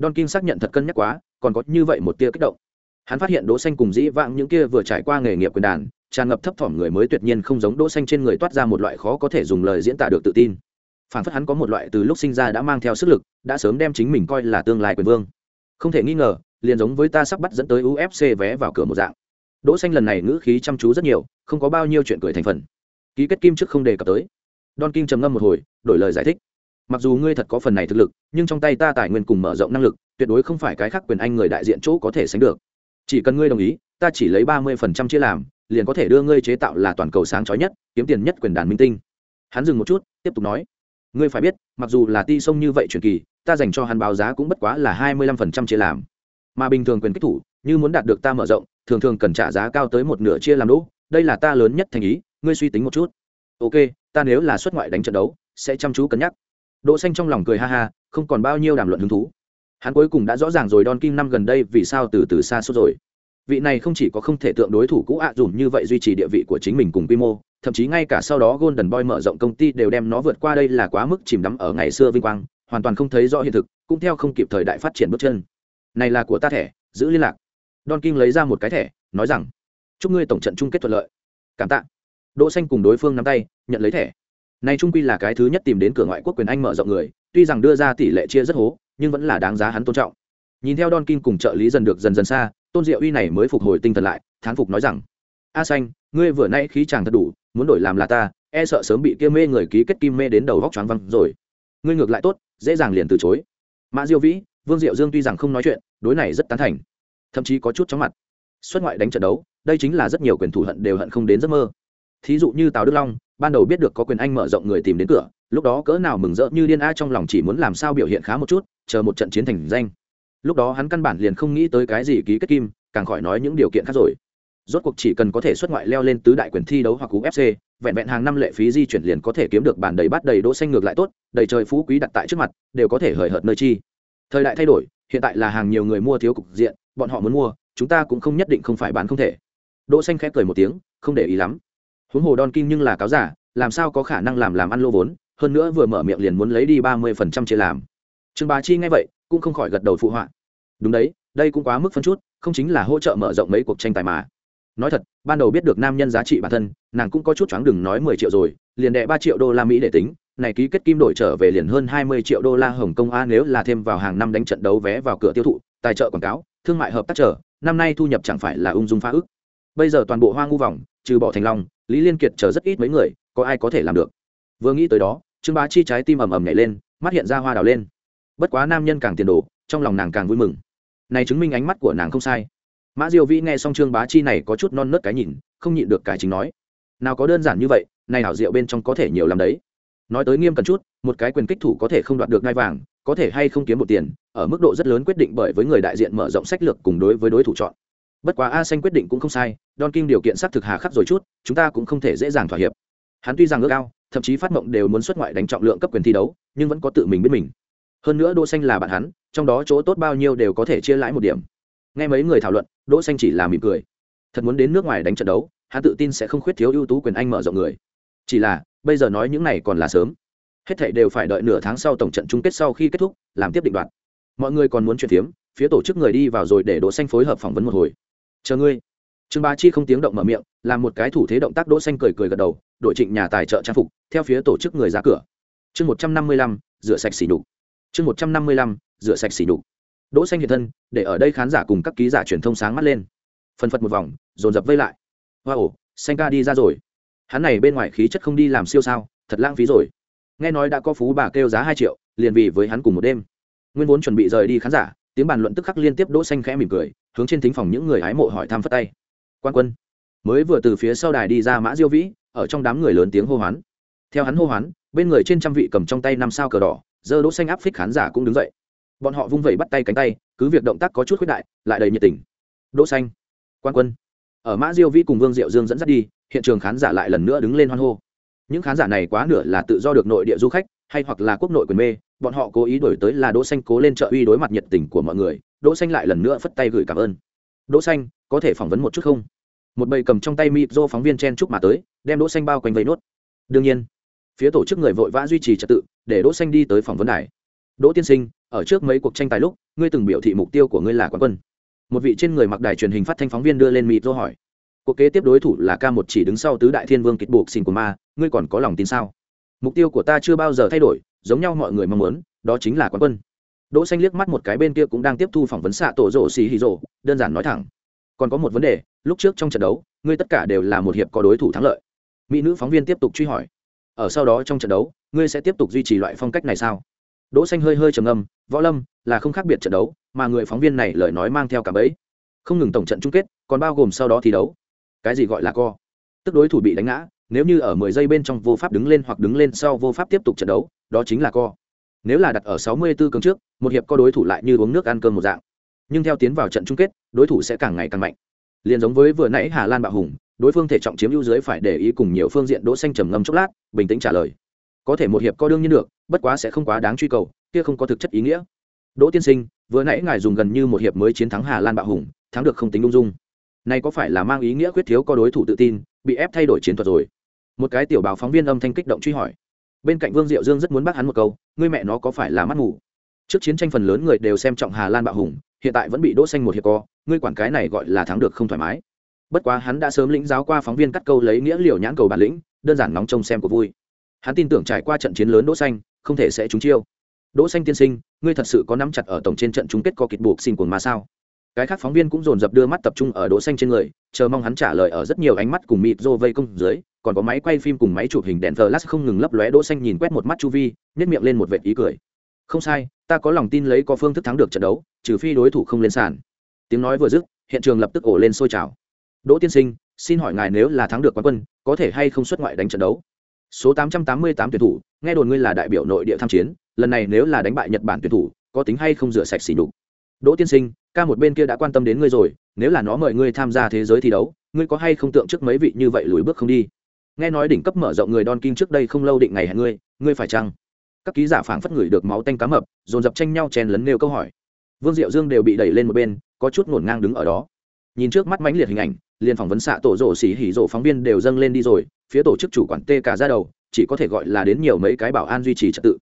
Don kim xác nhận thật cân nhắc quá, còn có như vậy một tia kích động. Hắn phát hiện đỗ xanh cùng dĩ vãng những kia vừa trải qua nghề nghiệp quyền đàn, tràn ngập thấp thỏm người mới tuyệt nhiên không giống đỗ xanh trên người toát ra một loại khó có thể dùng lời diễn tả được tự tin. Phản phất hắn có một loại từ lúc sinh ra đã mang theo sức lực, đã sớm đem chính mình coi là tương lai quyền vương. Không thể nghi ngờ, liền giống với ta sắp bắt dẫn tới ufc vé vào cửa một dạng. Đỗ xanh lần này ngữ khí chăm chú rất nhiều, không có bao nhiêu chuyện cười thành phần. Ký kết kim trước không đề cập tới. Don kim trầm ngâm một hồi, đổi lời giải thích mặc dù ngươi thật có phần này thực lực, nhưng trong tay ta tài nguyên cùng mở rộng năng lực, tuyệt đối không phải cái khác quyền anh người đại diện chỗ có thể sánh được. Chỉ cần ngươi đồng ý, ta chỉ lấy ba mươi phần trăm chia làm, liền có thể đưa ngươi chế tạo là toàn cầu sáng chói nhất, kiếm tiền nhất quyền đàn minh tinh. Hắn dừng một chút, tiếp tục nói. Ngươi phải biết, mặc dù là ti sông như vậy truyền kỳ, ta dành cho hắn báo giá cũng bất quá là hai mươi lăm phần trăm chia làm. Mà bình thường quyền kích thủ, như muốn đạt được ta mở rộng, thường thường cần trả giá cao tới một nửa chia làm đỗ. Đây là ta lớn nhất thành ý, ngươi suy tính một chút. Ok, ta nếu là xuất ngoại đánh trận đấu, sẽ chăm chú cân nhắc đỗ xanh trong lòng cười ha ha, không còn bao nhiêu đàm luận hứng thú. Hắn cuối cùng đã rõ ràng rồi don kim năm gần đây vì sao từ từ xa suốt rồi. Vị này không chỉ có không thể tượng đối thủ cũ ạ à dùm như vậy duy trì địa vị của chính mình cùng quy mô, thậm chí ngay cả sau đó golden boy mở rộng công ty đều đem nó vượt qua đây là quá mức chìm đắm ở ngày xưa vinh quang, hoàn toàn không thấy rõ hiện thực, cũng theo không kịp thời đại phát triển bước chân. Này là của ta thẻ, giữ liên lạc. Don kim lấy ra một cái thẻ, nói rằng, chúc ngươi tổng trận chung kết thuận lợi. Cảm tạ. Đỗ xanh cùng đối phương nắm tay, nhận lấy thẻ này trung quy là cái thứ nhất tìm đến cửa ngoại quốc quyền anh mở rộng người, tuy rằng đưa ra tỷ lệ chia rất hố, nhưng vẫn là đáng giá hắn tôn trọng. Nhìn theo don kim cùng trợ lý dần được dần dần xa, tôn diệu uy này mới phục hồi tinh thần lại, thán phục nói rằng, a xanh, ngươi vừa nay khí chàng thật đủ, muốn đổi làm là ta e sợ sớm bị kia mê người ký kết kim mê đến đầu vóc choáng văng rồi. Ngươi ngược lại tốt, dễ dàng liền từ chối. Mã diêu vĩ, vương diệu dương tuy rằng không nói chuyện, đối này rất tán thành, thậm chí có chút chóng mặt. Xuất ngoại đánh trận đấu, đây chính là rất nhiều quyền thủ hận đều hận không đến giấc mơ thí dụ như tào đức long ban đầu biết được có quyền anh mở rộng người tìm đến cửa lúc đó cỡ nào mừng rỡ như điên a trong lòng chỉ muốn làm sao biểu hiện khá một chút chờ một trận chiến thành danh lúc đó hắn căn bản liền không nghĩ tới cái gì ký kết kim càng khỏi nói những điều kiện khác rồi rốt cuộc chỉ cần có thể xuất ngoại leo lên tứ đại quyền thi đấu hoặc cú fc vẹn vẹn hàng năm lệ phí di chuyển liền có thể kiếm được bản đầy bát đầy đỗ xanh ngược lại tốt, đầy trời phú quý đặt tại trước mặt, đều có thể hời hợt nơi chi. Thời đại thay đổi, hiện tại là hàng nhiều người mua thiếu cục diện, bọn họ muốn mua, chúng ta cũng không nhất định không phải bán không thể. Đỗ xanh khẽ cười một tiếng, không để ý lắm. Huống hồ Don kim nhưng là cáo giả, làm sao có khả năng làm làm ăn lô vốn, hơn nữa vừa mở miệng liền muốn lấy đi 30% chia làm. Trương Bá Chi nghe vậy, cũng không khỏi gật đầu phụ họa. Đúng đấy, đây cũng quá mức phân chút, không chính là hỗ trợ mở rộng mấy cuộc tranh tài mà nói thật ban đầu biết được nam nhân giá trị bản thân nàng cũng có chút choáng đừng nói mười triệu rồi liền đệ ba triệu đô la mỹ để tính này ký kết kim đổi trở về liền hơn hai mươi triệu đô la hồng kông a nếu là thêm vào hàng năm đánh trận đấu vé vào cửa tiêu thụ tài trợ quảng cáo thương mại hợp tác trở năm nay thu nhập chẳng phải là ung dung phá ức bây giờ toàn bộ hoa ngu vòng trừ bỏ thành long lý liên kiệt chờ rất ít mấy người, có ai có thể làm được. Vừa nghĩ tới đó, trương bá chi trái tim ầm ầm nhảy lên, mắt hiện ra hoa đào lên. Bất quá nam nhân càng tiền đồ, trong lòng nàng càng vui mừng. Này chứng minh ánh mắt của nàng không sai. Mã diêu vĩ nghe xong trương bá chi này có chút non nớt cái nhìn, không nhịn được cải chính nói. Nào có đơn giản như vậy, này hảo diệu bên trong có thể nhiều làm đấy. Nói tới nghiêm cần chút, một cái quyền kích thủ có thể không đoạt được ngai vàng, có thể hay không kiếm một tiền, ở mức độ rất lớn quyết định bởi với người đại diện mở rộng sách lược cùng đối với đối thủ chọn bất quá a xanh quyết định cũng không sai, don kim điều kiện xác thực hà khắc rồi chút, chúng ta cũng không thể dễ dàng thỏa hiệp. Hắn tuy rằng ước ao, thậm chí phát mộng đều muốn xuất ngoại đánh trọng lượng cấp quyền thi đấu, nhưng vẫn có tự mình biết mình. Hơn nữa đỗ xanh là bạn hắn, trong đó chỗ tốt bao nhiêu đều có thể chia lãi một điểm. Nghe mấy người thảo luận, đỗ xanh chỉ là mỉm cười. Thật muốn đến nước ngoài đánh trận đấu, hắn tự tin sẽ không khuyết thiếu ưu tú quyền anh mở rộng người. Chỉ là, bây giờ nói những này còn là sớm. Hết thảy đều phải đợi nửa tháng sau tổng trận chung kết sau khi kết thúc, làm tiếp định đoạt. Mọi người còn muốn chuyển tiếm phía tổ chức người đi vào rồi để đỗ xanh phối hợp phỏng vấn một hồi chờ ngươi. Trương ba chi không tiếng động mở miệng, làm một cái thủ thế động tác đỗ xanh cười cười gật đầu, đội trịnh nhà tài trợ trang phục, theo phía tổ chức người ra cửa. Chương một trăm năm mươi lăm, rửa sạch xỉ đục chương một trăm năm mươi lăm, rửa sạch xỉ đục đỗ xanh hiện thân, để ở đây khán giả cùng các ký giả truyền thông sáng mắt lên. Phân phật một vòng, dồn dập vây lại. Hoa ổ xanh ca đi ra rồi. Hắn này bên ngoài khí chất không đi làm siêu sao, thật lãng phí rồi. Nghe nói đã có phú bà kêu giá hai triệu, liền vì với hắn cùng một đêm. Nguyên vốn chuẩn bị rời đi khán giả tiếng bàn luận tức khắc liên tiếp đỗ xanh khẽ mỉm cười, hướng trên thính phòng những người hái mộ hỏi thăm phất tay. Quan quân, mới vừa từ phía sau đài đi ra mã diêu vĩ, ở trong đám người lớn tiếng hô hoán. Theo hắn hô hoán, bên người trên trăm vị cầm trong tay năm sao cờ đỏ, giờ đỗ xanh áp phích khán giả cũng đứng dậy. Bọn họ vung vẩy bắt tay cánh tay, cứ việc động tác có chút khuyết đại, lại đầy nhiệt tình. Đỗ xanh, quan quân, ở mã diêu vĩ cùng vương diệu dương dẫn dắt đi, hiện trường khán giả lại lần nữa đứng lên hoan hô. Những khán giả này quá nửa là tự do được nội địa du khách, hay hoặc là quốc nội quyền mê bọn họ cố ý đổi tới là đỗ xanh cố lên trợ uy đối mặt nhiệt tình của mọi người, đỗ xanh lại lần nữa phất tay gửi cảm ơn. Đỗ xanh, có thể phỏng vấn một chút không? Một bầy cầm trong tay mịp do phóng viên chen chúc mà tới, đem đỗ xanh bao quanh vây nốt. Đương nhiên. Phía tổ chức người vội vã duy trì trật tự, để đỗ xanh đi tới phỏng vấn đài. Đỗ tiên sinh, ở trước mấy cuộc tranh tài lúc, ngươi từng biểu thị mục tiêu của ngươi là quán quân. Một vị trên người mặc đài truyền hình phát thanh phóng viên đưa lên mịp do hỏi. Cuộc kế tiếp đối thủ là ca một chỉ đứng sau tứ đại thiên vương kịch buộc xin của ma, ngươi còn có lòng tin sao? Mục tiêu của ta chưa bao giờ thay đổi giống nhau mọi người mong muốn, đó chính là quán quân. Đỗ xanh liếc mắt một cái bên kia cũng đang tiếp thu phỏng vấn xạ tổ rổ xì hì rổ đơn giản nói thẳng. Còn có một vấn đề, lúc trước trong trận đấu, ngươi tất cả đều là một hiệp có đối thủ thắng lợi. Mỹ nữ phóng viên tiếp tục truy hỏi. Ở sau đó trong trận đấu, ngươi sẽ tiếp tục duy trì loại phong cách này sao? Đỗ xanh hơi hơi trầm ngâm, võ lâm, là không khác biệt trận đấu, mà người phóng viên này lời nói mang theo cả bấy. không ngừng tổng trận chung kết, còn bao gồm sau đó thi đấu. Cái gì gọi là co? Tức đối thủ bị đánh ngã nếu như ở 10 giây bên trong vô pháp đứng lên hoặc đứng lên sau vô pháp tiếp tục trận đấu, đó chính là co. Nếu là đặt ở 64 cường trước, một hiệp co đối thủ lại như uống nước ăn cơm một dạng. Nhưng theo tiến vào trận chung kết, đối thủ sẽ càng ngày càng mạnh. Liền giống với vừa nãy hà lan bạo hùng, đối phương thể trọng chiếm ưu dưới phải để ý cùng nhiều phương diện đỗ xanh trầm ngâm chốc lát, bình tĩnh trả lời. Có thể một hiệp co đương nhiên được, bất quá sẽ không quá đáng truy cầu, kia không có thực chất ý nghĩa. Đỗ tiên sinh, vừa nãy ngài dùng gần như một hiệp mới chiến thắng hà lan bạo hùng, thắng được không tính ung dung. Này có phải là mang ý nghĩa quyết thiếu có đối thủ tự tin, bị ép thay đổi chiến thuật rồi? Một cái tiểu báo phóng viên âm thanh kích động truy hỏi. Bên cạnh vương diệu dương rất muốn bác hắn một câu, ngươi mẹ nó có phải là mắt ngủ trước chiến tranh phần lớn người đều xem trọng hà lan bạo hùng, hiện tại vẫn bị đỗ xanh một hiệp co, ngươi quản cái này gọi là thắng được không thoải mái. Bất quá hắn đã sớm lĩnh giáo qua phóng viên cắt câu lấy nghĩa liều nhãn cầu bản lĩnh, đơn giản nóng trông xem của vui. Hắn tin tưởng trải qua trận chiến lớn đỗ xanh, không thể sẽ trúng chiêu. Đỗ xanh tiên sinh, ngươi thật sự có nắm chặt ở tổng trên trận chung kết có kịch buộc xin cuồng mà sao? Cái khác phóng viên cũng dồn dập đưa mắt tập trung ở đỗ xanh trên người, chờ mong hắn trả lời ở rất nhiều ánh mắt cùng mịt rô vây công dưới, còn có máy quay phim cùng máy chụp hình đèn flash không ngừng lấp lóe đỗ xanh nhìn quét một mắt chu vi, nhếch miệng lên một vệt ý cười. Không sai, ta có lòng tin lấy có phương thức thắng được trận đấu, trừ phi đối thủ không lên sàn. Tiếng nói vừa dứt, hiện trường lập tức ổ lên sôi trào. Đỗ tiên sinh, xin hỏi ngài nếu là thắng được quán quân, có thể hay không xuất ngoại đánh trận đấu? Số 888 tuyển thủ, nghe đồn ngươi là đại biểu nội địa tham chiến, lần này nếu là đánh bại nhật bản tuyển thủ, có tính hay không rửa sạch xỉ nhục? Đỗ tiên sinh, ca một bên kia đã quan tâm đến ngươi rồi, nếu là nó mời ngươi tham gia thế giới thi đấu, ngươi có hay không tượng trước mấy vị như vậy lùi bước không đi? Nghe nói đỉnh cấp mở rộng người đon kinh trước đây không lâu định ngày hẹn ngươi ngươi phải chăng? Các ký giả phảng phất ngửi được máu tanh cá mập, dồn dập tranh nhau chèn lấn nêu câu hỏi. Vương diệu dương đều bị đẩy lên một bên, có chút ngổn ngang đứng ở đó. Nhìn trước mắt mãnh liệt hình ảnh, liền phỏng vấn xạ tổ rổ xỉ hỉ rổ phóng viên đều dâng lên đi rồi, phía tổ chức chủ quản tê cả ra đầu, chỉ có thể gọi là đến nhiều mấy cái bảo an duy trì trật tự.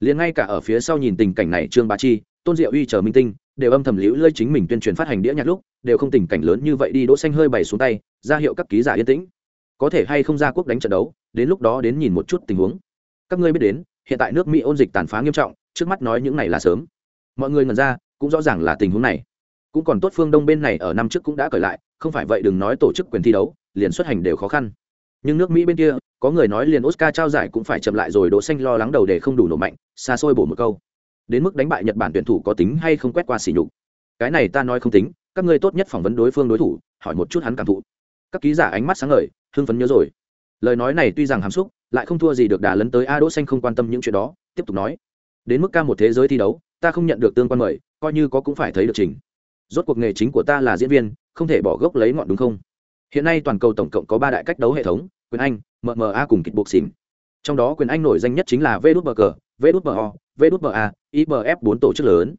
Liền ngay cả ở phía sau nhìn tình cảnh này trương bá chi, tôn diệu uy chờ minh tinh đều âm thầm liễu lơi chính mình tuyên truyền phát hành đĩa nhạc lúc, đều không tình cảnh lớn như vậy đi đỗ xanh hơi bày xuống tay, ra hiệu các ký giả yên tĩnh. Có thể hay không ra quốc đánh trận đấu, đến lúc đó đến nhìn một chút tình huống. Các ngươi biết đến, hiện tại nước mỹ ôn dịch tàn phá nghiêm trọng, trước mắt nói những này là sớm. Mọi người ngần ra, cũng rõ ràng là tình huống này. Cũng còn tốt phương đông bên này ở năm trước cũng đã cởi lại, không phải vậy đừng nói tổ chức quyền thi đấu, liền xuất hành đều khó khăn. Nhưng nước mỹ bên kia, có người nói liền oscar trao giải cũng phải chậm lại rồi, đỗ xanh lo lắng đầu để không đủ nổ mạnh, xa xôi bổ một câu đến mức đánh bại nhật bản tuyển thủ có tính hay không quét qua xỉ nhục. Cái này ta nói không tính, các ngươi tốt nhất phỏng vấn đối phương đối thủ, hỏi một chút hắn cảm thụ. Các ký giả ánh mắt sáng ngời, hưng phấn nhớ rồi. Lời nói này tuy rằng hàm xúc, lại không thua gì được đà lấn tới a đỗ xanh không quan tâm những chuyện đó, tiếp tục nói. Đến mức ca một thế giới thi đấu, ta không nhận được tương quan mời, coi như có cũng phải thấy được trình. Rốt cuộc nghề chính của ta là diễn viên, không thể bỏ gốc lấy ngọn đúng không? Hiện nay toàn cầu tổng cộng có ba đại cách đấu hệ thống, quyền anh mma cùng kịch buộc xỉn. Trong đó quyền anh nổi danh nhất chính là vđbg vđbo vđba ibf bốn tổ chức lớn.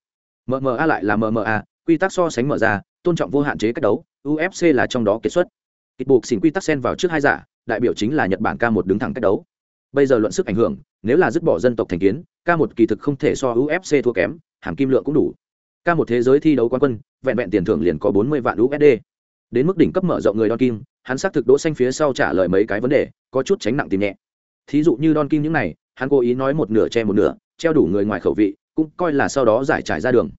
Mma lại là mma quy tắc so sánh mở ra tôn trọng vô hạn chế cách đấu ufc là trong đó kết xuất. Kịch buộc xỉn quy tắc xen vào trước hai giả đại biểu chính là nhật bản K1 đứng thẳng cách đấu. Bây giờ luận sức ảnh hưởng nếu là dứt bỏ dân tộc thành kiến K1 kỳ thực không thể so ufc thua kém hàm kim lượng cũng đủ. K1 thế giới thi đấu quán quân vẹn vẹn tiền thưởng liền có bốn mươi vạn usd đến mức đỉnh cấp mở rộng người Don Kim, hắn xác thực đỗ xanh phía sau trả lời mấy cái vấn đề, có chút tránh nặng tìm nhẹ. Thí dụ như Don Kim những này, hắn cố ý nói một nửa che một nửa, treo đủ người ngoài khẩu vị, cũng coi là sau đó giải trải ra đường.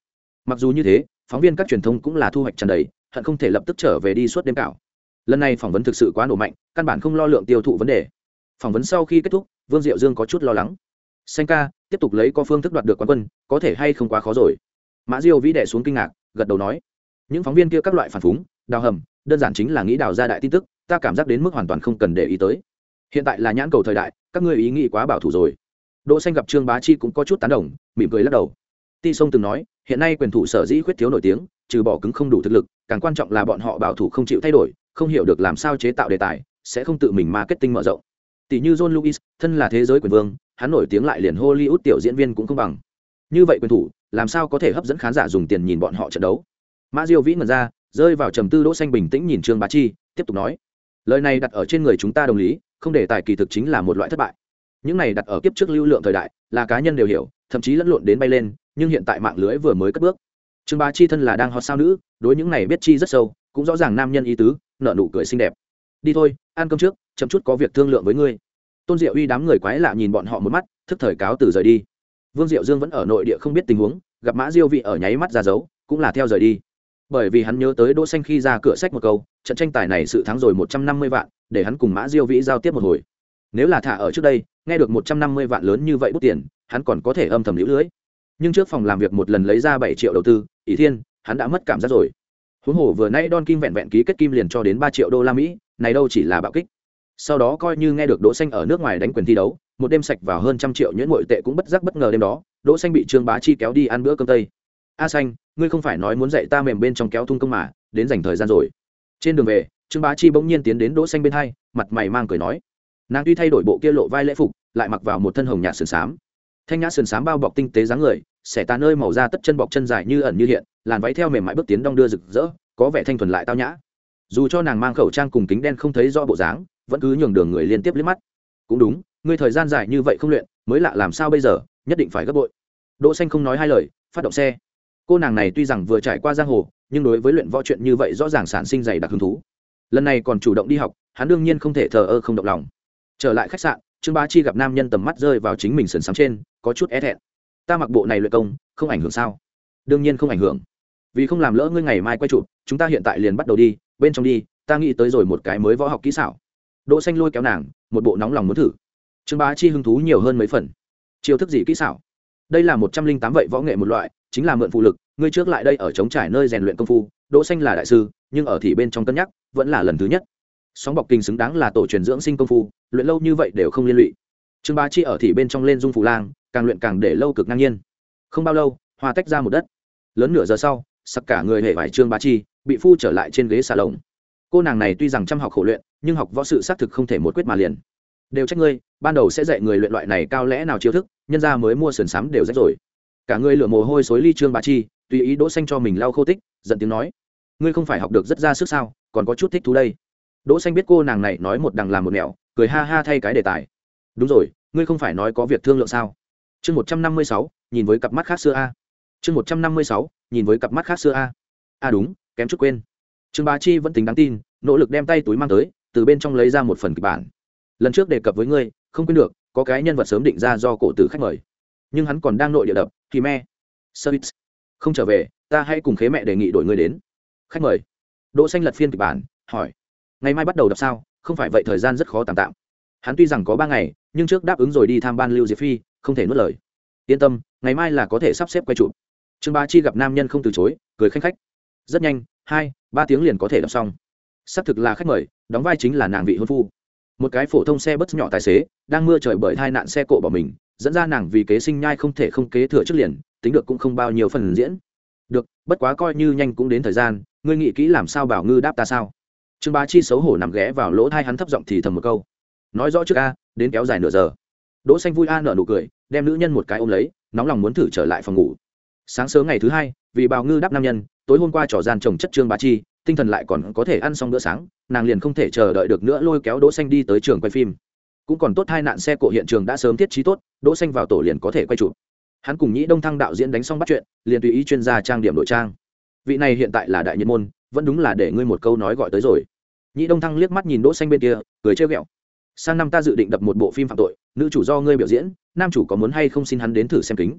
Mặc dù như thế, phóng viên các truyền thông cũng là thu hoạch tràn đầy, hận không thể lập tức trở về đi suốt đêm cảo. Lần này phỏng vấn thực sự quá nổ mạnh, căn bản không lo lượng tiêu thụ vấn đề. Phỏng vấn sau khi kết thúc, Vương Diệu Dương có chút lo lắng. Xanh ca, tiếp tục lấy có phương thức đoạt được quán quân, có thể hay không quá khó rồi. Mã Diêu vĩ đệ xuống kinh ngạc, gật đầu nói: những phóng viên kia các loại phản phúng, đào hầm, đơn giản chính là nghĩ đào ra đại tin tức ta cảm giác đến mức hoàn toàn không cần để ý tới hiện tại là nhãn cầu thời đại các ngươi ý nghĩ quá bảo thủ rồi đỗ xanh gặp trương bá chi cũng có chút tán đồng, mỉm cười lắc đầu. Ti sông từng nói, hiện nay quyền thủ sở dĩ khuyết thiếu nổi tiếng, trừ bỏ cứng không đủ thực lực, càng quan trọng là bọn họ bảo thủ không chịu thay đổi, không hiểu được làm sao chế tạo đề tài, sẽ không tự mình marketing mở rộng. Tỷ như john lewis, thân là thế giới quyền vương, hắn nổi tiếng lại liền hollywood tiểu diễn viên cũng không bằng. Như vậy quyền thủ, làm sao có thể hấp dẫn khán giả dùng tiền nhìn bọn họ trận đấu? Mã diêu vĩ ngẩn ra, rơi vào trầm tư đỗ xanh bình tĩnh nhìn trương bá chi, tiếp tục nói, lời này đặt ở trên người chúng ta đồng lý, không để tài kỳ thực chính là một loại thất bại những này đặt ở kiếp trước lưu lượng thời đại, là cá nhân đều hiểu, thậm chí lẫn lộn đến bay lên, nhưng hiện tại mạng lưới vừa mới cất bước. Trương bá chi thân là đang hot sao nữ, đối những này biết chi rất sâu, cũng rõ ràng nam nhân ý tứ nợ nụ cười xinh đẹp. Đi thôi, ăn cơm trước, chậm chút có việc thương lượng với ngươi. Tôn diệu uy đám người quái lạ nhìn bọn họ một mắt, thức thời cáo từ rời đi. Vương diệu dương vẫn ở nội địa không biết tình huống, gặp mã diêu vị ở nháy mắt ra dấu, cũng là theo rời đi. Bởi vì hắn nhớ tới đỗ xanh khi ra cửa sách một câu, trận tranh tài này sự thắng rồi một trăm năm mươi vạn, để hắn cùng mã diêu vĩ giao tiếp một hồi nếu là thả ở trước đây, nghe được một trăm năm mươi vạn lớn như vậy bút tiền, hắn còn có thể âm thầm lũ lưới. Nhưng trước phòng làm việc một lần lấy ra bảy triệu đầu tư, ỷ thiên, hắn đã mất cảm giác rồi. Huống hồ vừa nãy don kim vẹn vẹn ký kết kim liền cho đến ba triệu đô la mỹ, này đâu chỉ là bạo kích. Sau đó coi như nghe được đỗ xanh ở nước ngoài đánh quyền thi đấu, một đêm sạch vào hơn trăm triệu nhuyễn nội tệ cũng bất giác bất ngờ đêm đó, đỗ xanh bị trương bá chi kéo đi ăn bữa cơm tây. A xanh, ngươi không phải nói muốn dạy ta mềm bên trong kéo thung công mà, đến dành thời gian rồi. Trên đường về, trương bá chi bỗng nhiên tiến đến đỗ xanh bên hai, mặt mày mang cười nói nàng tuy thay đổi bộ kia lộ vai lễ phục, lại mặc vào một thân hồng nhạt sườn xám. Thanh nhã sườn xám bao bọc tinh tế dáng người, xẻ tà nơi màu da tất chân bọc chân dài như ẩn như hiện, làn váy theo mềm mại bước tiến đong đưa rực rỡ, có vẻ thanh thuần lại tao nhã. Dù cho nàng mang khẩu trang cùng kính đen không thấy rõ bộ dáng, vẫn cứ nhường đường người liên tiếp liếc mắt. Cũng đúng, ngươi thời gian dài như vậy không luyện, mới lạ làm sao bây giờ, nhất định phải gấp bội. Đỗ xanh không nói hai lời, phát động xe. Cô nàng này tuy rằng vừa trải qua giang hồ, nhưng đối với luyện võ chuyện như vậy rõ ràng sản sinh dày đặc hứng thú. Lần này còn chủ động đi học, hắn đương nhiên không thể thờ ơ không động lòng trở lại khách sạn, trương bá chi gặp nam nhân tầm mắt rơi vào chính mình sườn sắm trên, có chút é thẹn. Ta mặc bộ này luyện công, không ảnh hưởng sao? Đương nhiên không ảnh hưởng. Vì không làm lỡ ngươi ngày mai quay chụp, chúng ta hiện tại liền bắt đầu đi, bên trong đi, ta nghĩ tới rồi một cái mới võ học kỹ xảo. Đỗ xanh lôi kéo nàng, một bộ nóng lòng muốn thử. Trương bá chi hứng thú nhiều hơn mấy phần. Chiêu thức gì kỹ xảo? Đây là một trăm linh tám vậy võ nghệ một loại, chính là mượn phụ lực, ngươi trước lại đây ở chống trải nơi rèn luyện công phu. Đỗ xanh là đại sư, nhưng ở thì bên trong cân nhắc, vẫn là lần thứ nhất sóng bọc kinh xứng đáng là tổ truyền dưỡng sinh công phu, luyện lâu như vậy đều không liên lụy. Trương bá chi ở thì bên trong lên dung phù lang, càng luyện càng để lâu cực ngang nhiên. Không bao lâu, hoa tách ra một đất. Lớn nửa giờ sau, sặc cả người hệ vải trương bá chi, bị phu trở lại trên ghế xà lồng. Cô nàng này tuy rằng chăm học khổ luyện, nhưng học võ sự xác thực không thể một quyết mà liền. Đều trách ngươi, ban đầu sẽ dạy người luyện loại này cao lẽ nào chiêu thức, nhân ra mới mua sườn sám đều rách rồi. Cả người lựa mồ hôi xối ly trương bà chi, tùy ý đỗ xanh cho mình lau khô tích, giận tiếng nói. Ngươi không phải học được rất ra sức sao, còn có chút thích thú đây đỗ xanh biết cô nàng này nói một đằng làm một nẻo, cười ha ha thay cái đề tài. Đúng rồi, ngươi không phải nói có việc thương lượng sao? Chương một trăm năm mươi sáu, nhìn với cặp mắt khác xưa a. Chương một trăm năm mươi sáu, nhìn với cặp mắt khác xưa a. A đúng, kém chút quên. Trương bá chi vẫn tính đáng tin, nỗ lực đem tay túi mang tới, từ bên trong lấy ra một phần kịch bản. Lần trước đề cập với ngươi, không quên được, có cái nhân vật sớm định ra do cổ tử khách mời. Nhưng hắn còn đang nội địa đập, thì me service không trở về, ta hãy cùng khế mẹ đề nghị đổi ngươi đến. Khách mời. Đỗ xanh lật phiên kịch bản, hỏi ngày mai bắt đầu đập sao? Không phải vậy thời gian rất khó tạm tạm. Hắn tuy rằng có ba ngày, nhưng trước đáp ứng rồi đi tham ban lưu diệp phi, không thể nuốt lời. Yên tâm, ngày mai là có thể sắp xếp quay trụ trương bá chi gặp nam nhân không từ chối, cười khanh khách. Rất nhanh, hai, ba tiếng liền có thể đọc xong. Xác thực là khách mời, đóng vai chính là nàng vị hôn phu. Một cái phổ thông xe bất nhỏ tài xế, đang mưa trời bởi hai nạn xe cộ bỏ mình, dẫn ra nàng vì kế sinh nhai không thể không kế thừa trước liền, tính được cũng không bao nhiêu phần diễn. Được, bất quá coi như nhanh cũng đến thời gian, ngươi nghĩ kỹ làm sao bảo ngư đáp ta sao? Trương bá chi xấu hổ nằm ghé vào lỗ thai hắn thấp giọng thì thầm một câu. Nói rõ trước a, đến kéo dài nửa giờ. Đỗ xanh vui a nở nụ cười, đem nữ nhân một cái ôm lấy, nóng lòng muốn thử trở lại phòng ngủ. Sáng sớm ngày thứ hai, vì bào ngư đáp nam nhân, tối hôm qua trò gian chồng chất trương bá chi, tinh thần lại còn có thể ăn xong bữa sáng, nàng liền không thể chờ đợi được nữa lôi kéo đỗ xanh đi tới trường quay phim. Cũng còn tốt hai nạn xe cộ hiện trường đã sớm thiết trí tốt, đỗ xanh vào tổ liền có thể quay chụp. Hắn cùng nhĩ đông thăng đạo diễn đánh xong bắt chuyện, liền tùy ý chuyên gia trang điểm đội trang. Vị này hiện tại là đại nhân môn, vẫn đúng là để ngươi một câu nói gọi tới rồi nhĩ đông thăng liếc mắt nhìn đỗ xanh bên kia, cười trêu ghẹo. Sang năm ta dự định đập một bộ phim phạm tội, nữ chủ do ngươi biểu diễn, nam chủ có muốn hay không xin hắn đến thử xem kính.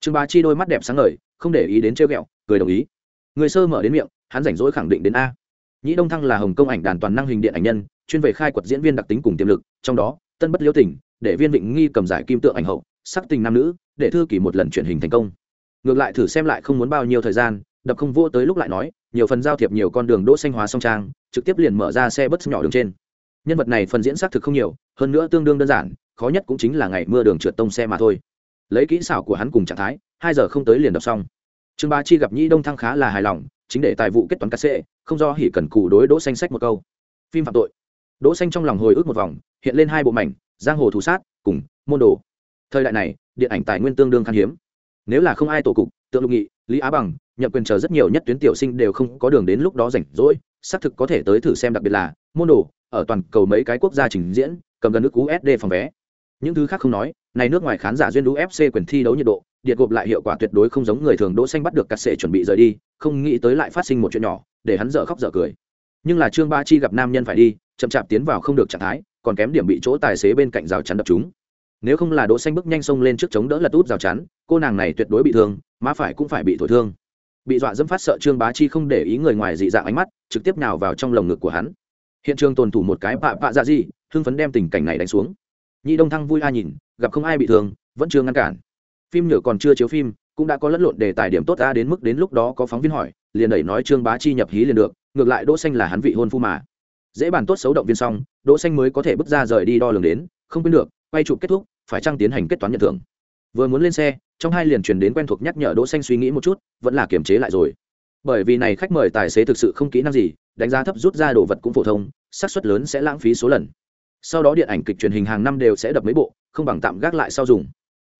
Trương bá chi đôi mắt đẹp sáng ngời, không để ý đến trêu ghẹo, cười đồng ý. Người sơ mở đến miệng, hắn rảnh rỗi khẳng định đến a. Nhĩ đông thăng là hồng công ảnh đàn toàn năng hình điện ảnh nhân, chuyên về khai quật diễn viên đặc tính cùng tiềm lực, trong đó, tân bất liêu tình, để viên vịnh nghi cầm giải kim tượng ảnh hậu, sắc tình nam nữ, để thư kỷ một lần truyền hình thành công. Ngược lại thử xem lại không muốn bao nhiêu thời gian đập không vô tới lúc lại nói, nhiều phần giao thiệp nhiều con đường đỗ xanh hóa song trang, trực tiếp liền mở ra xe bus nhỏ đường trên. Nhân vật này phần diễn xác thực không nhiều, hơn nữa tương đương đơn giản, khó nhất cũng chính là ngày mưa đường trượt tông xe mà thôi. Lấy kỹ xảo của hắn cùng trạng thái, hai giờ không tới liền đọc xong. Trương ba chi gặp nhĩ đông thăng khá là hài lòng, chính để tài vụ kết toán cát xệ không do hỉ cần cù đối đỗ xanh sách một câu. Phim phạm tội. Đỗ xanh trong lòng hồi ức một vòng, hiện lên hai bộ mảnh, giang hồ thủ sát, cùng môn đồ. Thời đại này, điện ảnh tài nguyên tương đương khan hiếm. Nếu là không ai tổ cục, tượng lục nghị, lý á bằng nhậm quyền chờ rất nhiều nhất tuyến tiểu sinh đều không có đường đến lúc đó rảnh rỗi, xác thực có thể tới thử xem đặc biệt là môn đồ, ở toàn cầu mấy cái quốc gia trình diễn, cầm gần nước usd phòng vé. Những thứ khác không nói, này nước ngoài khán giả duyên UFC quyền thi đấu nhiệt độ điện gộp lại hiệu quả tuyệt đối không giống người thường đỗ xanh bắt được cắt sệ chuẩn bị rời đi, không nghĩ tới lại phát sinh một chuyện nhỏ, để hắn dở khóc dở cười. Nhưng là trương ba chi gặp nam nhân phải đi, chậm chạp tiến vào không được trạng thái, còn kém điểm bị chỗ tài xế bên cạnh rào chắn đập chúng nếu không là đỗ xanh bước nhanh xông lên trước chống đỡ lật út rào chắn, cô nàng này tuyệt đối bị thương, má phải cũng phải bị thổi thương bị dọa dẫm phát sợ trương bá chi không để ý người ngoài dị dạng ánh mắt, trực tiếp nào vào trong lồng ngực của hắn. Hiện trường tồn thủ một cái bạ bạ dạ gì, hưng phấn đem tình cảnh này đánh xuống. Nhị đông thăng vui a nhìn, gặp không ai bị thương, vẫn chưa ngăn cản. Phim nhựa còn chưa chiếu phim, cũng đã có lẫn lộn đề tài điểm tốt a đến mức đến lúc đó có phóng viên hỏi, liền đẩy nói trương bá chi nhập hí liền được, ngược lại đỗ xanh là hắn vị hôn phu mà. Dễ bàn tốt xấu động viên xong, đỗ xanh mới có thể bước ra rời đi đo lường đến, không quên được, quay chụp kết thúc, phải trang tiến hành kết toán nhận thưởng. Vừa muốn lên xe trong hai liền truyền đến quen thuộc nhắc nhở đỗ xanh suy nghĩ một chút, vẫn là kiềm chế lại rồi. Bởi vì này khách mời tài xế thực sự không kỹ năng gì, đánh giá thấp rút ra đồ vật cũng phổ thông, xác suất lớn sẽ lãng phí số lần. Sau đó điện ảnh kịch truyền hình hàng năm đều sẽ đập mấy bộ, không bằng tạm gác lại sau dùng.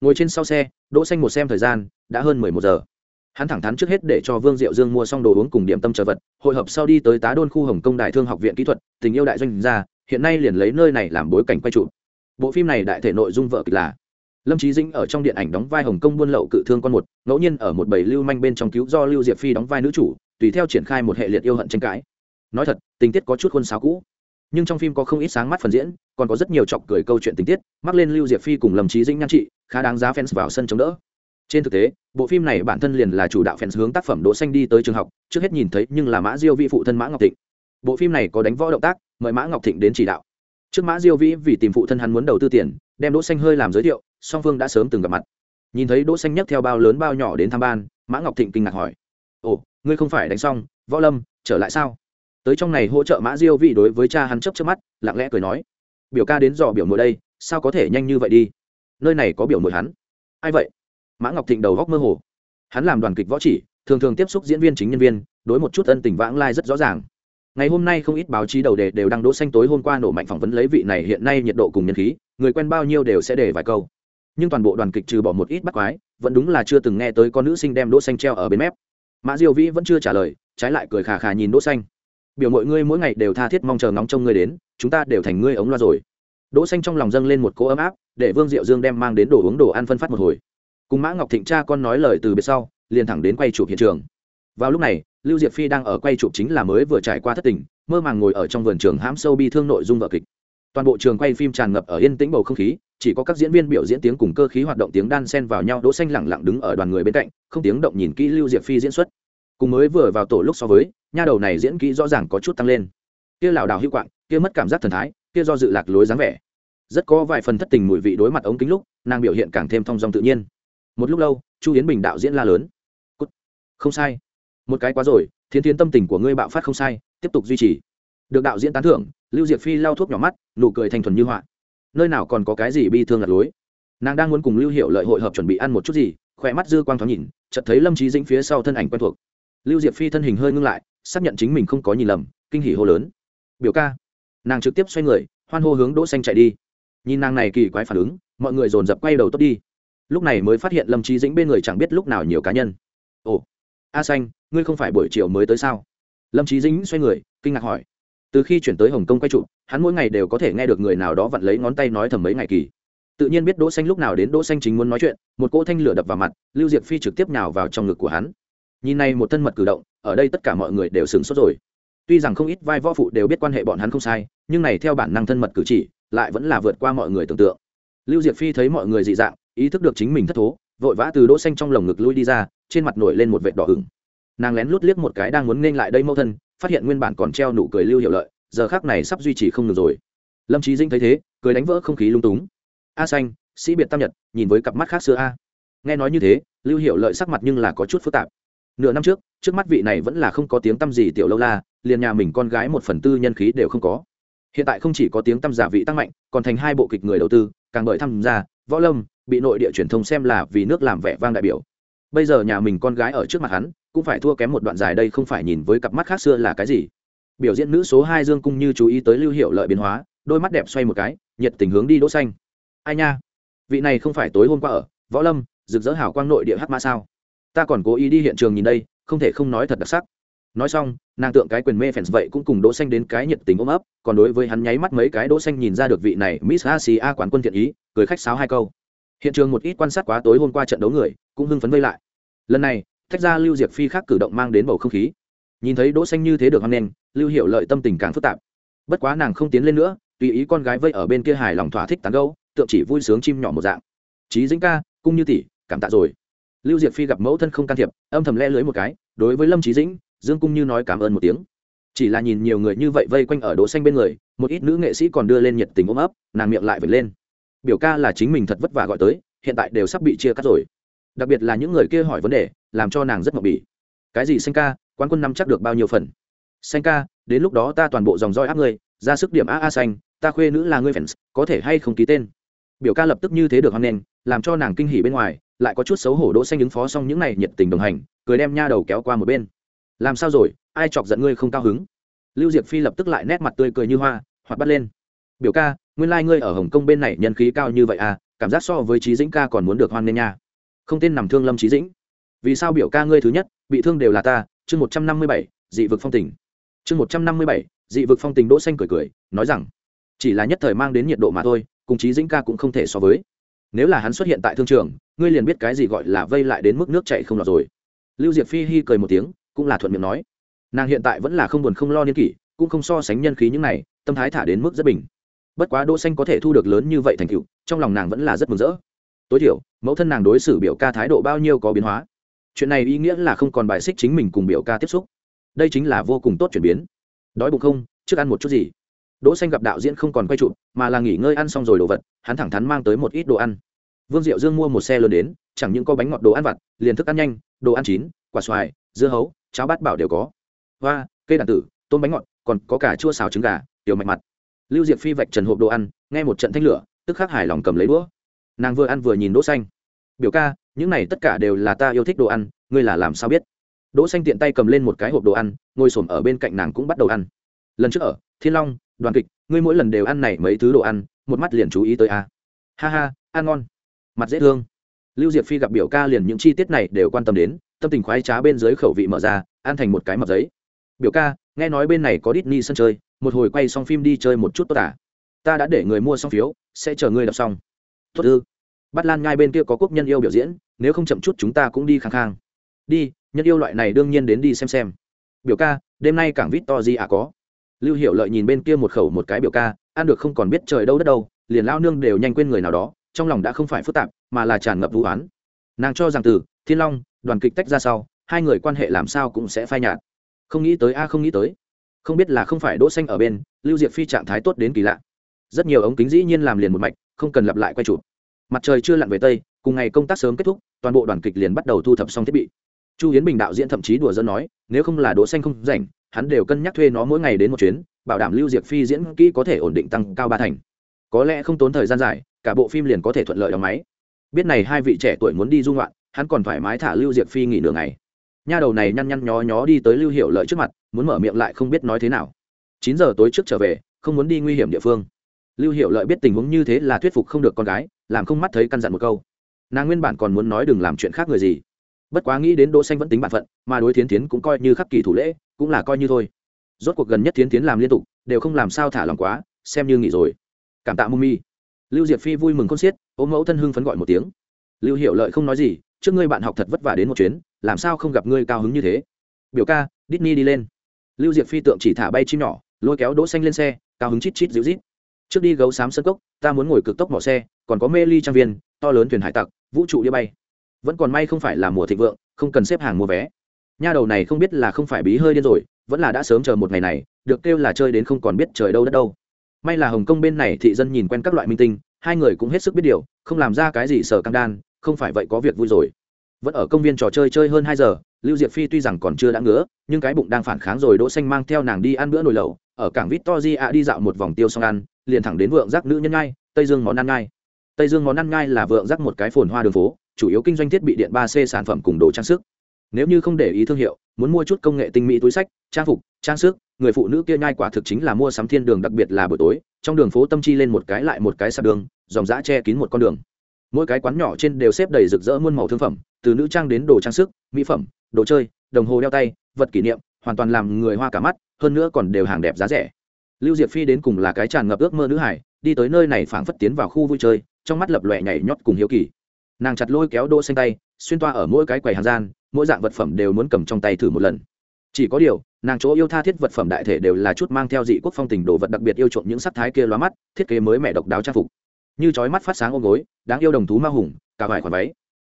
Ngồi trên sau xe, đỗ xanh một xem thời gian, đã hơn mười một giờ. Hắn thẳng thắn trước hết để cho vương diệu dương mua xong đồ uống cùng điểm tâm chờ vật, hội hợp sau đi tới tá đôn khu hồng công đại thương học viện kỹ thuật, tình yêu đại doanh gia hiện nay liền lấy nơi này làm bối cảnh quay trụ bộ phim này đại thể nội dung vợ kịch là lâm trí dĩnh ở trong điện ảnh đóng vai hồng công buôn lậu cự thương con một, ngẫu nhiên ở một bầy lưu manh bên trong cứu do lưu diệp phi đóng vai nữ chủ, tùy theo triển khai một hệ liệt yêu hận tranh cãi. Nói thật, tình tiết có chút khuôn sáo cũ. Nhưng trong phim có không ít sáng mắt phần diễn, còn có rất nhiều chọc cười câu chuyện tình tiết, mắc lên lưu diệp phi cùng lâm trí dĩnh nhan trị, khá đáng giá fans vào sân chống đỡ. Trên thực tế, bộ phim này bản thân liền là chủ đạo fans hướng tác phẩm đỗ xanh đi tới trường học, trước hết nhìn thấy nhưng là mã diêu vi phụ thân mã ngọc thịnh. Bộ phim này có đánh võ động tác, mời mã ngọc thịnh đến chỉ đạo. Trước mã diêu vĩ vì tìm phụ thân hắn muốn đầu tư tiền, đem đỗ xanh hơi làm giới thiệu song phương đã sớm từng gặp mặt. Nhìn thấy đỗ xanh nhấc theo bao lớn bao nhỏ đến thăm ban, mã ngọc thịnh kinh ngạc hỏi, ồ, ngươi không phải đánh xong, võ lâm, trở lại sao? Tới trong này hỗ trợ mã diêu vị đối với cha hắn chớp chớp mắt, lặng lẽ cười nói, biểu ca đến dò biểu mồi đây, sao có thể nhanh như vậy đi? Nơi này có biểu mồi hắn. Ai vậy? Mã ngọc thịnh đầu góc mơ hồ. Hắn làm đoàn kịch võ chỉ, thường thường tiếp xúc diễn viên chính nhân viên, đối một chút ân tình vãng lai rất rõ ràng. Ngày hôm nay không ít báo chí đầu đề đều đăng đỗ xanh tối hôm qua nổ mạnh phỏng vấn lấy vị này hiện nay nhiệt độ cùng nhân khí, người quen bao nhiêu đều sẽ để vài câu nhưng toàn bộ đoàn kịch trừ bỏ một ít bắt quái, vẫn đúng là chưa từng nghe tới con nữ sinh đem đỗ xanh treo ở bên mép. Mã diêu vĩ vẫn chưa trả lời, trái lại cười khà khà nhìn đỗ xanh. Biểu mọi ngươi mỗi ngày đều tha thiết mong chờ ngóng trông ngươi đến, chúng ta đều thành ngươi ống loa rồi. Đỗ xanh trong lòng dâng lên một cỗ ấm áp, để vương diệu dương đem mang đến đồ uống đồ ăn phân phát một hồi. Cùng mã ngọc thịnh cha con nói lời từ biệt sau, liền thẳng đến quay chụp hiện trường. Vào lúc này, lưu diệp phi đang ở quay chụp chính là mới vừa trải qua thất tình, mơ màng ngồi ở trong vườn trường hãm sâu bi thương nội dung vở kịch. Toàn bộ trường quay phim tràn ngập ở yên tĩnh bầu không khí chỉ có các diễn viên biểu diễn tiếng cùng cơ khí hoạt động tiếng đan xen vào nhau, đỗ xanh lẳng lặng đứng ở đoàn người bên cạnh, không tiếng động nhìn kỹ lưu diệp phi diễn xuất. Cùng mới vừa vào tổ lúc so với, nha đầu này diễn kỹ rõ ràng có chút tăng lên. Kia lảo đảo hữu quạng, kia mất cảm giác thần thái, kia do dự lạc lối dáng vẻ. Rất có vài phần thất tình mùi vị đối mặt ống kính lúc, nàng biểu hiện càng thêm thong dong tự nhiên. Một lúc lâu, chu yến bình đạo diễn la lớn. Cút. không sai. Một cái quá rồi, thiến thiến tâm tình của ngươi bạo phát không sai, tiếp tục duy trì. Được đạo diễn tán thưởng, lưu diệp phi lau thuốc nhỏ mắt, nụ cười thành thuần như họa nơi nào còn có cái gì bi thương lạc lối. Nàng đang muốn cùng lưu hiệu lợi hội hợp chuẩn bị ăn một chút gì, khỏe mắt dư quang thoáng nhìn, chợt thấy lâm trí dĩnh phía sau thân ảnh quen thuộc. Lưu diệp phi thân hình hơi ngưng lại, xác nhận chính mình không có nhìn lầm, kinh hỉ hô lớn. Biểu ca. Nàng trực tiếp xoay người, hoan hô hướng đỗ xanh chạy đi. Nhìn nàng này kỳ quái phản ứng, mọi người dồn dập quay đầu tốt đi. Lúc này mới phát hiện lâm trí dĩnh bên người chẳng biết lúc nào nhiều cá nhân. Ồ, a xanh, ngươi không phải buổi chiều mới tới sao? Lâm trí dĩnh xoay người, kinh ngạc hỏi từ khi chuyển tới hồng kông quay trụ, hắn mỗi ngày đều có thể nghe được người nào đó vặn lấy ngón tay nói thầm mấy ngày kỳ. Tự nhiên biết đỗ xanh lúc nào đến đỗ xanh chính muốn nói chuyện, một cỗ thanh lửa đập vào mặt, lưu diệp phi trực tiếp nhào vào trong ngực của hắn. Nhìn này một thân mật cử động, ở đây tất cả mọi người đều sửng sốt rồi. Tuy rằng không ít vai võ phụ đều biết quan hệ bọn hắn không sai, nhưng này theo bản năng thân mật cử chỉ, lại vẫn là vượt qua mọi người tưởng tượng. Lưu diệp phi thấy mọi người dị dạng, ý thức được chính mình thất thố, vội vã từ đỗ xanh trong lồng ngực lui đi ra, trên mặt nổi lên một vệt đỏ ửng. Nàng lén lút liếc một cái đang muốn nên lại đây mâu thân phát hiện nguyên bản còn treo nụ cười lưu hiệu lợi, giờ khác này sắp duy trì không được rồi. Lâm trí dinh thấy thế, cười đánh vỡ không khí lung túng. A xanh, sĩ biệt tam nhật, nhìn với cặp mắt khác xưa a. Nghe nói như thế, lưu hiệu lợi sắc mặt nhưng là có chút phức tạp. Nửa năm trước trước mắt vị này vẫn là không có tiếng tăm gì tiểu lâu la, liền nhà mình con gái một phần tư nhân khí đều không có. Hiện tại không chỉ có tiếng tăm giả vị tăng mạnh, còn thành hai bộ kịch người đầu tư, càng bởi tham gia, võ lâm, bị nội địa truyền thông xem là vì nước làm vẻ vang đại biểu bây giờ nhà mình con gái ở trước mặt hắn, cũng phải thua kém một đoạn dài đây không phải nhìn với cặp mắt khác xưa là cái gì. Biểu diễn nữ số hai dương cung như chú ý tới lưu hiệu lợi biến hóa, đôi mắt đẹp xoay một cái, nhiệt tình hướng đi đỗ xanh. Ai nha? Vị này không phải tối hôm qua ở, võ lâm, rực rỡ hào quang nội địa hát mã sao? Ta còn cố ý đi hiện trường nhìn đây, không thể không nói thật đặc sắc. Nói xong, nàng tượng cái quyền mê phèn vậy cũng cùng đỗ xanh đến cái nhiệt tình ôm ấp, còn đối với hắn nháy mắt mấy cái đỗ xanh nhìn ra được vị này miss asia quán quân thiện ý, cười khách sáo hai câu hiện trường một ít quan sát quá tối hôm qua trận đấu người cũng hưng phấn vây lại. Lần này, thách ra lưu diệp phi khác cử động mang đến bầu không khí. Nhìn thấy đỗ xanh như thế được hăng lên lưu Hiểu lợi tâm tình càng phức tạp. Bất quá nàng không tiến lên nữa, tùy ý con gái vây ở bên kia hài lòng thỏa thích tán gẫu, tượng chỉ vui sướng chim nhỏ một dạng. Trí dĩnh ca cung như tỷ, cảm tạ rồi. Lưu diệp phi gặp mẫu thân không can thiệp, âm thầm le lưới một cái, đối với lâm trí dĩnh, dương cung như nói cảm ơn một tiếng. Chỉ là nhìn nhiều người như vậy vây quanh ở đỗ xanh bên người, một ít nữ nghệ sĩ còn đưa lên nhiệt tình ôm ấp, nàng miệng lại vẩy lên biểu ca là chính mình thật vất vả gọi tới, hiện tại đều sắp bị chia cắt rồi. Đặc biệt là những người kia hỏi vấn đề, làm cho nàng rất mộng bỉ. Cái gì xanh ca, quán quân năm chắc được bao nhiêu phần? Xanh ca, đến lúc đó ta toàn bộ dòng roi áp ngươi, ra sức điểm a a xanh ta khuê nữ là ngươi fans, có thể hay không ký tên? Biểu ca lập tức như thế được hoan nghênh, làm cho nàng kinh hỉ bên ngoài, lại có chút xấu hổ đỗ xanh ứng phó xong những này nhiệt tình đồng hành, cười đem nha đầu kéo qua một bên. Làm sao rồi, ai chọc giận ngươi không cao hứng? Lưu diệp phi lập tức lại nét mặt tươi cười như hoa, hoạt bắt lên. Biểu ca nguyên lai like ngươi ở hồng kông bên này nhân khí cao như vậy à cảm giác so với trí dĩnh ca còn muốn được hoan nghênh nha. Không tên nằm thương lâm trí dĩnh. Vì sao biểu ca ngươi thứ nhất, bị thương đều là ta, chương một trăm năm mươi bảy, dị vực phong tình. Chương một trăm năm mươi bảy, dị vực phong tình đỗ xanh cười cười, nói rằng, chỉ là nhất thời mang đến nhiệt độ mà thôi, cùng chí dĩnh ca cũng không thể so với. Nếu là hắn xuất hiện tại thương trường, ngươi liền biết cái gì gọi là vây lại đến mức nước chảy không lọt rồi. Lưu diệp phi hi cười một tiếng, cũng là thuận miệng nói. Nàng hiện tại vẫn là không buồn không lo niên kỷ, cũng không so sánh nhân khí những này, tâm thái thả đến mức rất bình bất quá đỗ xanh có thể thu được lớn như vậy thành tựu trong lòng nàng vẫn là rất mừng rỡ. Tối thiểu mẫu thân nàng đối xử biểu ca thái độ bao nhiêu có biến hóa. Chuyện này ý nghĩa là không còn bài xích chính mình cùng biểu ca tiếp xúc. Đây chính là vô cùng tốt chuyển biến. Đói bụng không? Trước ăn một chút gì? Đỗ xanh gặp đạo diễn không còn quay trụ, mà là nghỉ ngơi ăn xong rồi đồ vật hắn thẳng thắn mang tới một ít đồ ăn. Vương diệu dương mua một xe lớn đến chẳng những có bánh ngọt đồ ăn vặt liền thức ăn nhanh đồ ăn chín quả xoài dưa hấu cháo bát bảo đều có. Hoa cây đàn tử tôm bánh ngọt còn có cả chua xào trứng gà tiểu mạch mặt lưu diệp phi vạch trần hộp đồ ăn, nghe một trận thanh lửa, tức khắc hài lòng cầm lấy đũa. Nàng vừa ăn vừa nhìn đỗ xanh. Biểu ca, những này tất cả đều là ta yêu thích đồ ăn, ngươi là làm sao biết? Đỗ xanh tiện tay cầm lên một cái hộp đồ ăn, ngồi sồn ở bên cạnh nàng cũng bắt đầu ăn. Lần trước ở, thiên long, đoàn kịch, ngươi mỗi lần đều ăn này mấy thứ đồ ăn, một mắt liền chú ý tới a. Ha ha, ăn ngon. Mặt dễ thương. Lưu diệp phi gặp biểu ca liền những chi tiết này đều quan tâm đến, tâm tình khoái trá bên dưới khẩu vị mở ra, ăn thành một cái mập giấy. Biểu ca, nghe nói bên này có Disney sân chơi một hồi quay xong phim đi chơi một chút tốt à? Ta đã để người mua xong phiếu, sẽ chờ ngươi đọc xong. Tốt ư? Bắt lan ngay bên kia có quốc nhân yêu biểu diễn, nếu không chậm chút chúng ta cũng đi khang khang. Đi, nhân yêu loại này đương nhiên đến đi xem xem. Biểu ca, đêm nay cảng vít to gì à có. Lưu hiệu lợi nhìn bên kia một khẩu một cái biểu ca, ăn được không còn biết trời đâu đất đâu, liền lao nương đều nhanh quên người nào đó, trong lòng đã không phải phức tạp, mà là tràn ngập vụ oán. Nàng cho rằng từ, thiên long, đoàn kịch tách ra sau, hai người quan hệ làm sao cũng sẽ phai nhạt. Không nghĩ tới a, không nghĩ tới không biết là không phải đỗ xanh ở bên, lưu diệp phi trạng thái tốt đến kỳ lạ. Rất nhiều ống kính dĩ nhiên làm liền một mạch, không cần lặp lại quay chụp. Mặt trời chưa lặn về tây, cùng ngày công tác sớm kết thúc, toàn bộ đoàn kịch liền bắt đầu thu thập xong thiết bị. Chu hiến bình đạo diễn thậm chí đùa dân nói, nếu không là đỗ xanh không rảnh, hắn đều cân nhắc thuê nó mỗi ngày đến một chuyến, bảo đảm lưu diệp phi diễn kỹ có thể ổn định tăng cao ba thành. Có lẽ không tốn thời gian dài, cả bộ phim liền có thể thuận lợi đóng máy. Biết này hai vị trẻ tuổi muốn đi du ngoạn, hắn còn thoải mái thả lưu diệp phi nghỉ nửa ngày nha đầu này nhăn nhăn nhó nhó đi tới lưu hiệu lợi trước mặt, muốn mở miệng lại không biết nói thế nào. Chín giờ tối trước trở về, không muốn đi nguy hiểm địa phương. Lưu hiệu lợi biết tình huống như thế là thuyết phục không được con gái, làm không mắt thấy căn dặn một câu. Nàng nguyên bản còn muốn nói đừng làm chuyện khác người gì. Bất quá nghĩ đến đỗ xanh vẫn tính bản phận, mà đối thiến Thiến cũng coi như khắc kỳ thủ lễ, cũng là coi như thôi. Rốt cuộc gần nhất thiến Thiến làm liên tục, đều không làm sao thả lòng quá, xem như nghỉ rồi. Cảm tạ mumi. Lưu diệp phi vui mừng con xiết, ôm mẫu thân hưng phấn gọi một tiếng. Lưu hiệu lợi không nói gì trước ngươi bạn học thật vất vả đến một chuyến, làm sao không gặp ngươi cao hứng như thế? Biểu ca, Disney đi lên. Lưu diệp phi tượng chỉ thả bay chim nhỏ, lôi kéo đỗ xanh lên xe, cao hứng chít chít dịu rít trước đi gấu xám sân cốc, ta muốn ngồi cực tốc mỏ xe, còn có mê ly trang viên, to lớn thuyền hải tặc, vũ trụ đi bay. Vẫn còn may không phải là mùa thịnh vượng, không cần xếp hàng mua vé. Nha đầu này không biết là không phải bí hơi điên rồi, vẫn là đã sớm chờ một ngày này, được kêu là chơi đến không còn biết trời đâu đất đâu. May là hồng kông bên này thị dân nhìn quen các loại minh tinh, hai người cũng hết sức biết điều, không làm ra cái gì sở căng đan không phải vậy có việc vui rồi. Vẫn ở công viên trò chơi chơi hơn hai giờ, lưu diệp phi tuy rằng còn chưa đã ngứa, nhưng cái bụng đang phản kháng rồi đỗ xanh mang theo nàng đi ăn bữa nồi lẩu. Ở cảng victoria đi dạo một vòng tiêu xong ăn, liền thẳng đến vượng giác nữ nhân ngai, tây dương món ăn ngai. Tây dương món ăn ngai là vượng giác một cái phồn hoa đường phố, chủ yếu kinh doanh thiết bị điện ba c sản phẩm cùng đồ trang sức. Nếu như không để ý thương hiệu, muốn mua chút công nghệ tinh mỹ túi sách, trang phục, trang sức, người phụ nữ kia nhai quả thực chính là mua sắm thiên đường đặc biệt là buổi tối, trong đường phố tâm chi lên một cái lại một cái sạp đường, dòng dã che kín một con đường mỗi cái quán nhỏ trên đều xếp đầy rực rỡ muôn màu thương phẩm, từ nữ trang đến đồ trang sức, mỹ phẩm, đồ chơi, đồng hồ đeo tay, vật kỷ niệm, hoàn toàn làm người hoa cả mắt, hơn nữa còn đều hàng đẹp giá rẻ. Lưu diệp phi đến cùng là cái tràn ngập ước mơ nữ hải, đi tới nơi này phảng phất tiến vào khu vui chơi, trong mắt lập lòe nhảy nhót cùng hiếu kỳ. Nàng chặt lôi kéo đỗ xanh tay, xuyên toa ở mỗi cái quầy hàng gian, mỗi dạng vật phẩm đều muốn cầm trong tay thử một lần. Chỉ có điều, nàng chỗ yêu tha thiết vật phẩm đại thể đều là chút mang theo dị quốc phong tình đồ vật đặc biệt yêu chuộng những sắc thái kia lóa mắt, thiết kế mới mẹ độc đáo trang phục như chói mắt phát sáng ôm gối, đáng yêu đồng thú ma hùng, cả vài khoản váy.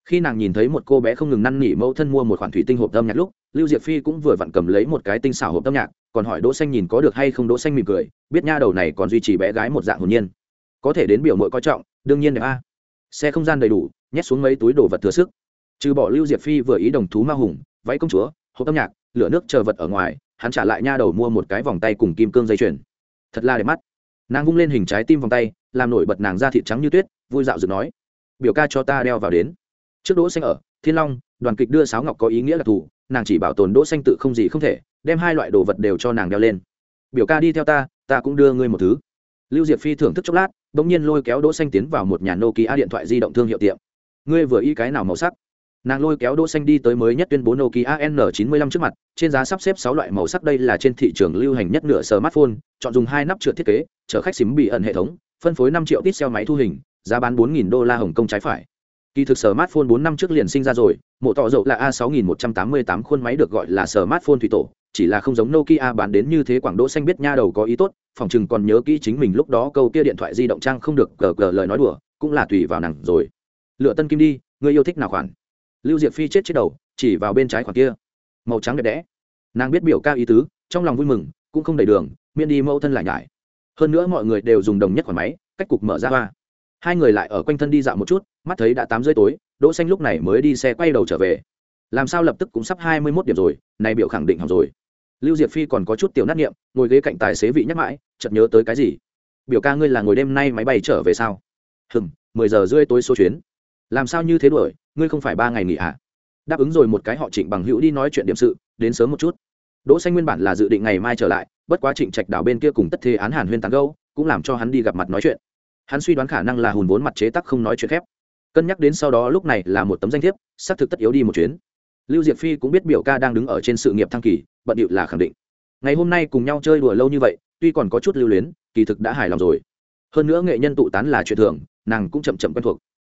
Khi nàng nhìn thấy một cô bé không ngừng năn nỉ mẫu thân mua một khoản thủy tinh hộp âm nhạc lúc, lưu diệp phi cũng vừa vặn cầm lấy một cái tinh xảo hộp âm nhạc, còn hỏi đỗ xanh nhìn có được hay không đỗ xanh mỉm cười, biết nha đầu này còn duy trì bé gái một dạng hồn nhiên. Có thể đến biểu muội coi trọng, đương nhiên đẹp a. Xe không gian đầy đủ, nhét xuống mấy túi đồ vật thừa sức. Trừ bỏ lưu diệp phi vừa ý đồng thú ma hùng, váy công chúa, hộp âm nhạc, lửa nước chờ vật ở ngoài, hắn trả lại nha đầu mua một cái vòng tay cùng kim cương dây chuyền. Thật là đẹp mắt nàng vung lên hình trái tim vòng tay, làm nổi bật nàng da thịt trắng như tuyết, vui dạo dựng nói, biểu ca cho ta đeo vào đến. Trước đỗ xanh ở, thiên long, đoàn kịch đưa sáo ngọc có ý nghĩa là thù, nàng chỉ bảo tồn đỗ xanh tự không gì không thể, đem hai loại đồ vật đều cho nàng đeo lên. Biểu ca đi theo ta ta cũng đưa ngươi một thứ. Lưu diệp phi thưởng thức chốc lát, đống nhiên lôi kéo đỗ xanh tiến vào một nhà nokia điện thoại di động thương hiệu tiệm. Ngươi vừa y cái nào màu sắc? Nàng lôi kéo đỗ xanh đi tới mới nhất tuyên bố nokia n 95 trước mặt, trên giá sắp xếp sáu loại màu sắc, đây là trên thị trường lưu hành nhất nửa smartphone, chọn dùng hai nắp trượt thiết kế, chở khách xím bị ẩn hệ thống, phân phối năm triệu pixel máy thu hình, giá bán bốn nghìn đô la hồng kông trái phải. Kỳ thực smartphone bốn năm trước liền sinh ra rồi, mộ tọ dậu là a 6188 khuôn máy được gọi là smartphone thủy tổ, chỉ là không giống nokia bán đến như thế, quảng đỗ xanh biết nha đầu có ý tốt, phòng chừng còn nhớ kỹ chính mình lúc đó câu kia điện thoại di động trang không được gờ gờ lời nói đùa, cũng là tùy vào nàng rồi. Lựa tân kim đi ngươi yêu thích nào khoản? Lưu diệp phi chết chết đầu, chỉ vào bên trái khoảng kia. Màu trắng đẹp đẽ. Nàng biết biểu ca ý tứ, trong lòng vui mừng, cũng không đầy đường, miễn đi mẫu thân lại nhải. Hơn nữa mọi người đều dùng đồng nhất khoản máy, cách cục mở ra hoa. Hai người lại ở quanh thân đi dạo một chút, mắt thấy đã tám rưỡi tối, đỗ xanh lúc này mới đi xe quay đầu trở về. Làm sao lập tức cũng sắp hai mươi 21 điểm rồi, này biểu khẳng định hỏng rồi. Lưu diệp phi còn có chút tiểu nát niệm ngồi ghế cạnh tài xế vị nhắc mãi, chợt nhớ tới cái gì? Biểu ca ngươi là ngồi đêm nay máy bay trở về sao? Hừm, mười giờ rưỡi tối số chuyến làm sao như thế đuổi ngươi không phải ba ngày nghỉ à? Đáp ứng rồi một cái họ trịnh bằng hữu đi nói chuyện điểm sự đến sớm một chút. Đỗ xanh nguyên bản là dự định ngày mai trở lại bất quá trịnh trạch đảo bên kia cùng tất thế án hàn huyên tán gẫu, cũng làm cho hắn đi gặp mặt nói chuyện. Hắn suy đoán khả năng là hùn vốn mặt chế tắc không nói chuyện khép. Cân nhắc đến sau đó lúc này là một tấm danh thiếp xác thực tất yếu đi một chuyến. Lưu diệp phi cũng biết biểu ca đang đứng ở trên sự nghiệp thăng kỳ bận điệu là khẳng định. Ngày hôm nay cùng nhau chơi đùa lâu như vậy tuy còn có chút lưu luyến kỳ thực đã hài lòng rồi. Hơn nữa nghệ nhân tụ tán là chuyện thường nàng cũng chậm chậm quen thuộc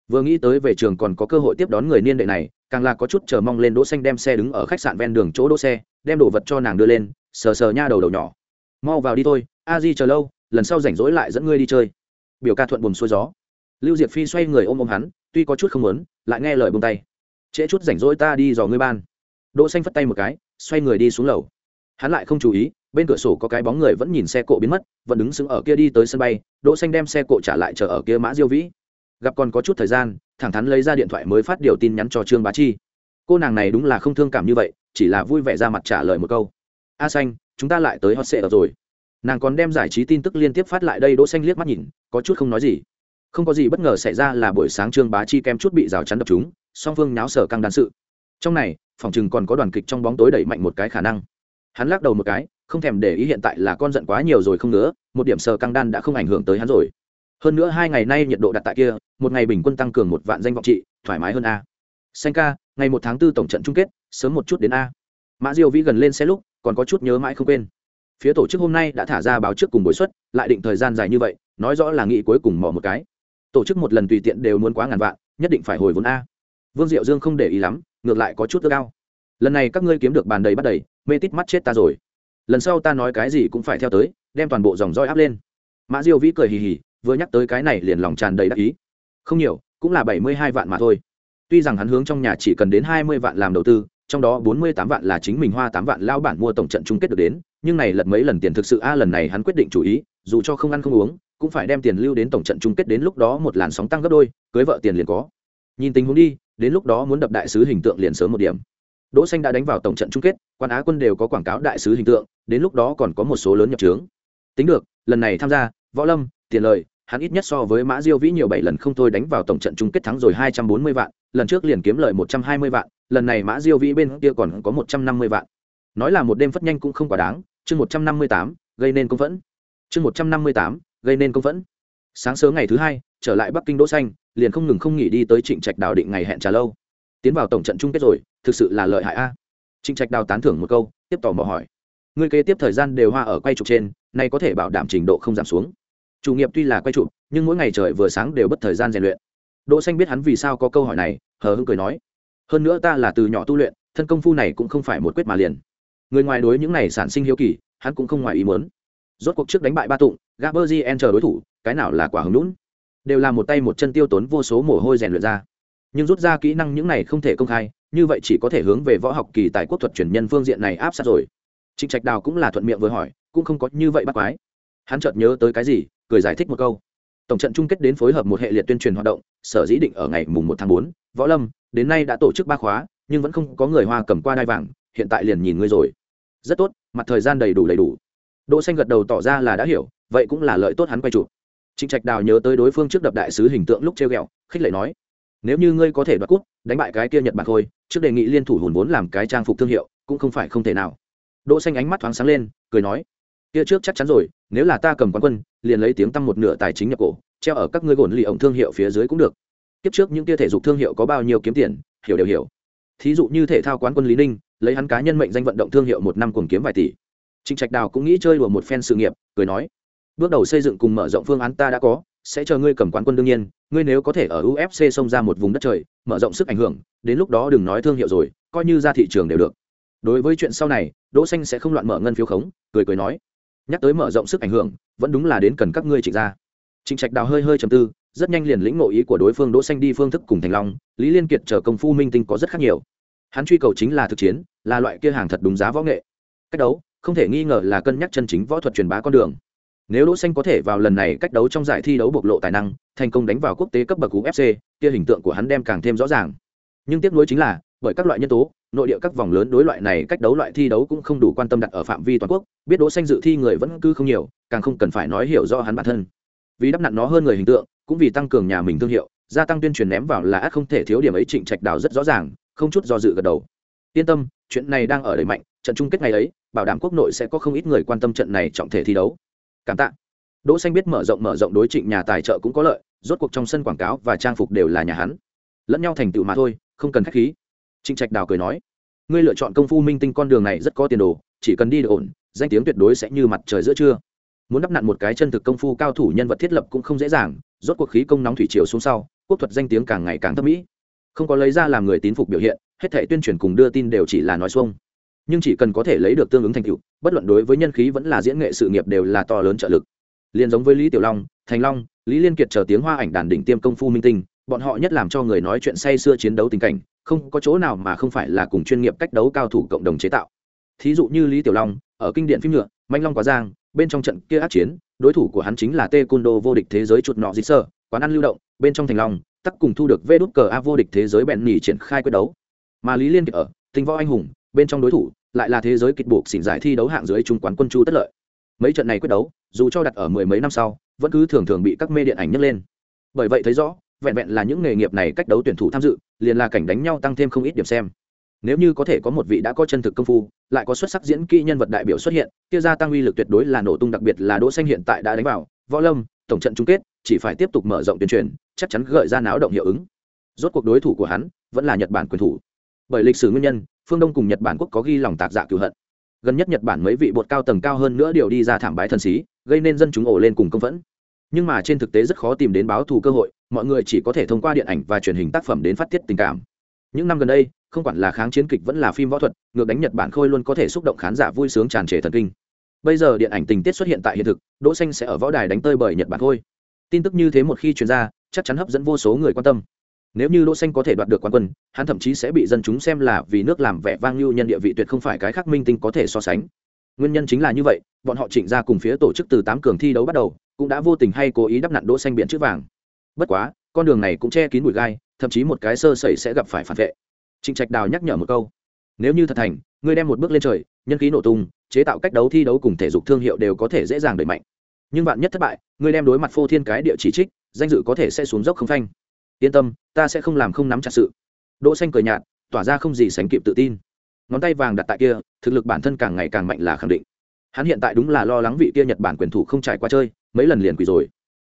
vừa nghĩ tới về trường còn có cơ hội tiếp đón người niên đệ này, càng là có chút chờ mong lên đỗ xanh đem xe đứng ở khách sạn ven đường chỗ đỗ xe, đem đồ vật cho nàng đưa lên, sờ sờ nha đầu đầu nhỏ. Mau vào đi thôi, a di chờ lâu, lần sau rảnh rỗi lại dẫn ngươi đi chơi. Biểu ca thuận buồm xuôi gió. Lưu diệp phi xoay người ôm ôm hắn, tuy có chút không muốn, lại nghe lời buông tay. Trễ chút rảnh rỗi ta đi dò ngươi ban. Đỗ xanh phất tay một cái, xoay người đi xuống lầu. Hắn lại không chú ý, bên cửa sổ có cái bóng người vẫn nhìn xe cộ biến mất, vẫn đứng sững ở kia đi tới sân bay, đỗ xanh đem xe cộ trả lại chờ ở kia mã diêu vĩ gặp còn có chút thời gian, thẳng thắn lấy ra điện thoại mới phát điều tin nhắn cho trương bá chi. Cô nàng này đúng là không thương cảm như vậy, chỉ là vui vẻ ra mặt trả lời một câu. A xanh, chúng ta lại tới hot sệ rồi. Nàng còn đem giải trí tin tức liên tiếp phát lại đây đỗ xanh liếc mắt nhìn, có chút không nói gì. Không có gì bất ngờ xảy ra là buổi sáng trương bá chi kem chút bị rào chắn đập chúng song phương nháo sở căng đan sự. Trong này, phòng chừng còn có đoàn kịch trong bóng tối đẩy mạnh một cái khả năng. Hắn lắc đầu một cái, không thèm để ý hiện tại là con giận quá nhiều rồi không nữa một điểm sờ căng đan đã không ảnh hưởng tới hắn rồi hơn nữa hai ngày nay nhiệt độ đặt tại kia, một ngày bình quân tăng cường một vạn danh vọng trị, thoải mái hơn a. Xanh ca, ngày một tháng tư tổng trận chung kết, sớm một chút đến a. Mã diêu vĩ gần lên xe lúc, còn có chút nhớ mãi không quên. Phía tổ chức hôm nay đã thả ra báo trước cùng buổi xuất, lại định thời gian dài như vậy, nói rõ là nghị cuối cùng mò một cái. Tổ chức một lần tùy tiện đều muốn quá ngàn vạn, nhất định phải hồi vốn a. Vương diệu dương không để ý lắm, ngược lại có chút ước ao. Lần này các ngươi kiếm được bàn đầy bắt đầy, mê tít mắt chết ta rồi. Lần sau ta nói cái gì cũng phải theo tới, đem toàn bộ dòng roi áp lên. Mã diêu vĩ cười hì hì vừa nhắc tới cái này liền lòng tràn đầy đắc ý. Không nhiều, cũng là bảy mươi hai vạn mà thôi. Tuy rằng hắn hướng trong nhà chỉ cần đến hai mươi vạn làm đầu tư, trong đó bốn mươi tám vạn là chính mình hoa tám vạn lao bản mua tổng trận chung kết được đến, nhưng này lật mấy lần tiền thực sự a, lần này hắn quyết định chủ ý, dù cho không ăn không uống, cũng phải đem tiền lưu đến tổng trận chung kết đến lúc đó một làn sóng tăng gấp đôi, cưới vợ tiền liền có. Nhìn tình huống đi, đến lúc đó muốn đập đại sứ hình tượng liền sớm một điểm. Đỗ xanh đã đánh vào tổng trận chung kết, quan á quân đều có quảng cáo đại sứ hình tượng, đến lúc đó còn có một số lớn nhập trướng. Tính được, lần này tham gia, võ lâm, tiền lời hắn ít nhất so với mã diêu vĩ nhiều bảy lần không thôi đánh vào tổng trận chung kết thắng rồi hai trăm bốn mươi vạn, lần trước liền kiếm lời một trăm hai mươi vạn, lần này mã diêu vĩ bên kia còn có một trăm năm mươi vạn. Nói là một đêm phất nhanh cũng không quá đáng, chương một trăm năm mươi tám, gây nên công phẫn. Chương một trăm năm mươi tám, gây nên công phẫn. Sáng sớm ngày thứ hai, trở lại bắc kinh đỗ xanh, liền không ngừng không nghỉ đi tới trịnh trạch đào định ngày hẹn trả lâu. Tiến vào tổng trận chung kết rồi, thực sự là lợi hại a. Trịnh trạch đào tán thưởng một câu, tiếp tỏ mò hỏi. Người kế tiếp thời gian đều hoa ở quay trục trên, nay có thể bảo đảm trình độ không giảm xuống chủ nghiệp tuy là quay trụ nhưng mỗi ngày trời vừa sáng đều bất thời gian rèn luyện. Đỗ xanh biết hắn vì sao có câu hỏi này, hờ hững cười nói, hơn nữa ta là từ nhỏ tu luyện, thân công phu này cũng không phải một quyết mà liền. Người ngoài đối những này sản sinh hiếu kỳ, hắn cũng không ngoài ý muốn. Rốt cuộc trước đánh bại ba tụng gaberzien chờ đối thủ, cái nào là quả hứng lũn đều là một tay một chân tiêu tốn vô số mồ hôi rèn luyện ra. Nhưng rút ra kỹ năng những này không thể công khai, như vậy chỉ có thể hướng về võ học kỳ tại quốc thuật truyền nhân phương diện này áp sát rồi. Trịnh trạch đào cũng là thuận miệng vừa hỏi, cũng không có như vậy bắt quái. Hắn chợt nhớ tới cái gì cười giải thích một câu. Tổng trận chung kết đến phối hợp một hệ liệt tuyên truyền hoạt động sở dĩ định ở ngày mùng một tháng bốn võ lâm đến nay đã tổ chức ba khóa nhưng vẫn không có người hoa cầm qua đai vàng hiện tại liền nhìn ngươi rồi. Rất tốt mặt thời gian đầy đủ đầy đủ. Đỗ xanh gật đầu tỏ ra là đã hiểu vậy cũng là lợi tốt hắn quay chụp. Trịnh trạch đào nhớ tới đối phương trước đập đại sứ hình tượng lúc treo gẹo, khích lệ nói nếu như ngươi có thể đoạt cút đánh bại cái kia nhật bản thôi trước đề nghị liên thủ hùn vốn làm cái trang phục thương hiệu cũng không phải không thể nào. Đỗ xanh ánh mắt thoáng sáng lên cười nói kia trước chắc chắn rồi nếu là ta cầm quán quân liền lấy tiếng tăm một nửa tài chính nhập cổ, treo ở các ngươi gồn lì ổng thương hiệu phía dưới cũng được. Tiếp trước những kia thể dục thương hiệu có bao nhiêu kiếm tiền, hiểu đều hiểu. Thí dụ như thể thao quán quân lý ninh, lấy hắn cá nhân mệnh danh vận động thương hiệu một năm cùng kiếm vài tỷ. Trịnh trạch đào cũng nghĩ chơi đùa một phen sự nghiệp, cười nói, bước đầu xây dựng cùng mở rộng phương án ta đã có, sẽ chờ ngươi cầm quán quân đương nhiên, ngươi nếu có thể ở ufc xông ra một vùng đất trời, mở rộng sức ảnh hưởng, đến lúc đó đừng nói thương hiệu rồi, coi như ra thị trường đều được. Đối với chuyện sau này, đỗ xanh sẽ không loạn mở ngân phiếu khống, cười cười nói nhắc tới mở rộng sức ảnh hưởng, vẫn đúng là đến cần các ngươi trịnh ra. Trịnh trạch đào hơi hơi trầm tư, rất nhanh liền lĩnh ngộ ý của đối phương đỗ xanh đi phương thức cùng thành long, lý liên kiệt chờ công phu minh tinh có rất khác nhiều. Hắn truy cầu chính là thực chiến, là loại kia hàng thật đúng giá võ nghệ. Cách đấu, không thể nghi ngờ là cân nhắc chân chính võ thuật truyền bá con đường. Nếu đỗ xanh có thể vào lần này cách đấu trong giải thi đấu bộc lộ tài năng, thành công đánh vào quốc tế cấp bậc UFC kia hình tượng của hắn đem càng thêm rõ ràng. Nhưng tiếc nuối chính là, bởi các loại nhân tố nội địa các vòng lớn đối loại này cách đấu loại thi đấu cũng không đủ quan tâm đặt ở phạm vi toàn quốc, biết đỗ xanh dự thi người vẫn cứ không nhiều, càng không cần phải nói hiểu rõ hắn bản thân. Vì đắp nặn nó hơn người hình tượng, cũng vì tăng cường nhà mình thương hiệu, gia tăng tuyên truyền ném vào là ác không thể thiếu điểm ấy trịnh trạch đào rất rõ ràng, không chút do dự gật đầu. Yên tâm, chuyện này đang ở đẩy mạnh, trận chung kết ngày ấy, bảo đảm quốc nội sẽ có không ít người quan tâm trận này trọng thể thi đấu. Cảm tạ. Đỗ xanh biết mở rộng mở rộng đối trịnh nhà tài trợ cũng có lợi, rốt cuộc trong sân quảng cáo và trang phục đều là nhà hắn. Lẫn nhau thành tựu mà thôi, không cần khách khí trịnh trạch đào cười nói, ngươi lựa chọn công phu minh tinh con đường này rất có tiền đồ, chỉ cần đi được ổn, danh tiếng tuyệt đối sẽ như mặt trời giữa trưa. Muốn đắp nặn một cái chân thực công phu cao thủ nhân vật thiết lập cũng không dễ dàng, rốt cuộc khí công nóng thủy triều xuống sau, quốc thuật danh tiếng càng ngày càng thấp mỹ. Không có lấy ra làm người tín phục biểu hiện, hết thể tuyên truyền cùng đưa tin đều chỉ là nói xuông. Nhưng chỉ cần có thể lấy được tương ứng thành tựu, bất luận đối với nhân khí vẫn là diễn nghệ sự nghiệp đều là to lớn trợ lực. Liền giống với lý tiểu long, thành long, lý liên kiệt chờ tiếng hoa ảnh đàn đỉnh tiêm công phu minh tinh, bọn họ nhất làm cho người nói chuyện say xưa chiến đấu tình cảnh không có chỗ nào mà không phải là cùng chuyên nghiệp cách đấu cao thủ cộng đồng chế tạo. Thí dụ như lý tiểu long, ở kinh điển phim nhựa, manh long quá giang, bên trong trận kia ác chiến, đối thủ của hắn chính là tê côn đô vô địch thế giới chuột nọ dị sơ, quán ăn lưu động, bên trong thành long, tắc cùng thu được vê đút cờ a vô địch thế giới bèn nhì triển khai quyết đấu. Mà lý liên kiệt ở, tinh võ anh hùng, bên trong đối thủ, lại là thế giới kịch buộc xỉn giải thi đấu hạng dưới trung quán quân chu tất lợi. Mấy trận này quyết đấu, dù cho đặt ở mười mấy năm sau, vẫn cứ thường thường bị các mê điện ảnh nhấc lên. Bởi vậy thấy rõ, vẹn vẹn là những nghề nghiệp này cách đấu tuyển thủ tham dự liền là cảnh đánh nhau tăng thêm không ít điểm xem. Nếu như có thể có một vị đã có chân thực công phu, lại có xuất sắc diễn kỹ nhân vật đại biểu xuất hiện, kia gia tăng uy lực tuyệt đối là nổ tung đặc biệt là đỗ xanh hiện tại đã đánh vào, võ lâm, tổng trận chung kết, chỉ phải tiếp tục mở rộng tuyên truyền, chắc chắn gợi ra náo động hiệu ứng. Rốt cuộc đối thủ của hắn, vẫn là nhật bản quyền thủ. Bởi lịch sử nguyên nhân, phương đông cùng nhật bản quốc có ghi lòng tạc dạ cửu hận. Gần nhất nhật bản mấy vị bột cao tầng cao hơn nữa điều đi ra thảm bái thần sĩ, gây nên dân chúng ổ lên cùng công phẫn. Nhưng mà trên thực tế rất khó tìm đến báo thù cơ hội mọi người chỉ có thể thông qua điện ảnh và truyền hình tác phẩm đến phát tiết tình cảm. Những năm gần đây, không quản là kháng chiến kịch vẫn là phim võ thuật, ngược đánh nhật bản khôi luôn có thể xúc động khán giả vui sướng tràn trề thần kinh. Bây giờ điện ảnh tình tiết xuất hiện tại hiện thực, đỗ xanh sẽ ở võ đài đánh tơi bởi nhật bản khôi. tin tức như thế một khi truyền ra, chắc chắn hấp dẫn vô số người quan tâm. Nếu như đỗ xanh có thể đoạt được quán quân, hắn thậm chí sẽ bị dân chúng xem là vì nước làm vẻ vang lưu nhân địa vị tuyệt không phải cái khác minh tinh có thể so sánh. Nguyên nhân chính là như vậy, bọn họ chỉnh ra cùng phía tổ chức từ tám cường thi đấu bắt đầu, cũng đã vô tình hay cố ý đắp nặn đỗ xanh biển chữ vàng bất quá, con đường này cũng che kín bụi gai, thậm chí một cái sơ sẩy sẽ gặp phải phản vệ. Trịnh trạch đào nhắc nhở một câu. Nếu như thật thành, ngươi đem một bước lên trời, nhân khí nổ tung, chế tạo cách đấu thi đấu cùng thể dục thương hiệu đều có thể dễ dàng đẩy mạnh. Nhưng bạn nhất thất bại, ngươi đem đối mặt phô thiên cái địa chỉ trích, danh dự có thể sẽ xuống dốc không phanh. Yên tâm, ta sẽ không làm không nắm chặt sự. Đỗ xanh cười nhạt, tỏa ra không gì sánh kịp tự tin. Ngón tay vàng đặt tại kia, thực lực bản thân càng ngày càng mạnh là khẳng định. Hắn hiện tại đúng là lo lắng vị kia nhật bản quyền thủ không trải qua chơi, mấy lần liền quỳ rồi.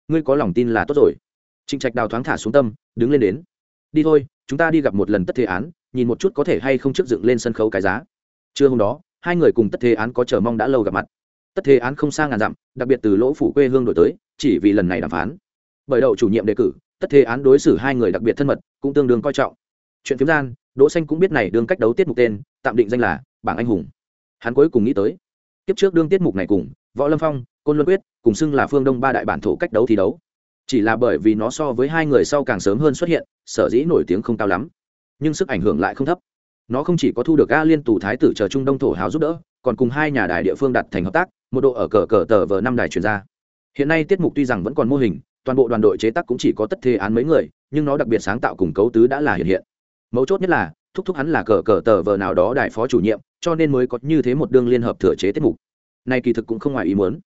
Ngươi có lòng tin là tốt rồi trịnh trạch đào thoáng thả xuống tâm, đứng lên đến. Đi thôi, chúng ta đi gặp một lần tất thế án, nhìn một chút có thể hay không trước dựng lên sân khấu cái giá. Trưa hôm đó, hai người cùng tất thế án có chờ mong đã lâu gặp mặt. Tất thế án không xa ngàn dặm, đặc biệt từ lỗ phủ quê hương đổi tới, chỉ vì lần này đàm phán. Bởi đậu chủ nhiệm đề cử, tất thế án đối xử hai người đặc biệt thân mật, cũng tương đương coi trọng. Chuyện phiếm gian, đỗ xanh cũng biết này đương cách đấu tiết mục tên, tạm định danh là bảng anh hùng. Hắn cuối cùng nghĩ tới, kiếp trước đương tiết mục này cùng võ lâm phong, côn luân quyết, cùng xưng là phương đông ba đại bản thổ cách đấu thi đấu chỉ là bởi vì nó so với hai người sau càng sớm hơn xuất hiện, sở dĩ nổi tiếng không cao lắm. Nhưng sức ảnh hưởng lại không thấp. Nó không chỉ có thu được a liên tù thái tử chờ trung đông thổ hào giúp đỡ, còn cùng hai nhà đài địa phương đặt thành hợp tác, một độ ở cờ cờ tờ vờ năm đài truyền ra. Hiện nay tiết mục tuy rằng vẫn còn mô hình, toàn bộ đoàn đội chế tác cũng chỉ có tất thế án mấy người, nhưng nó đặc biệt sáng tạo cùng cấu tứ đã là hiện hiện. Mấu chốt nhất là, thúc thúc hắn là cờ cờ tờ vờ nào đó đại phó chủ nhiệm, cho nên mới có như thế một đương liên hợp thừa chế tiết mục. Này kỳ thực cũng không ngoài ý muốn.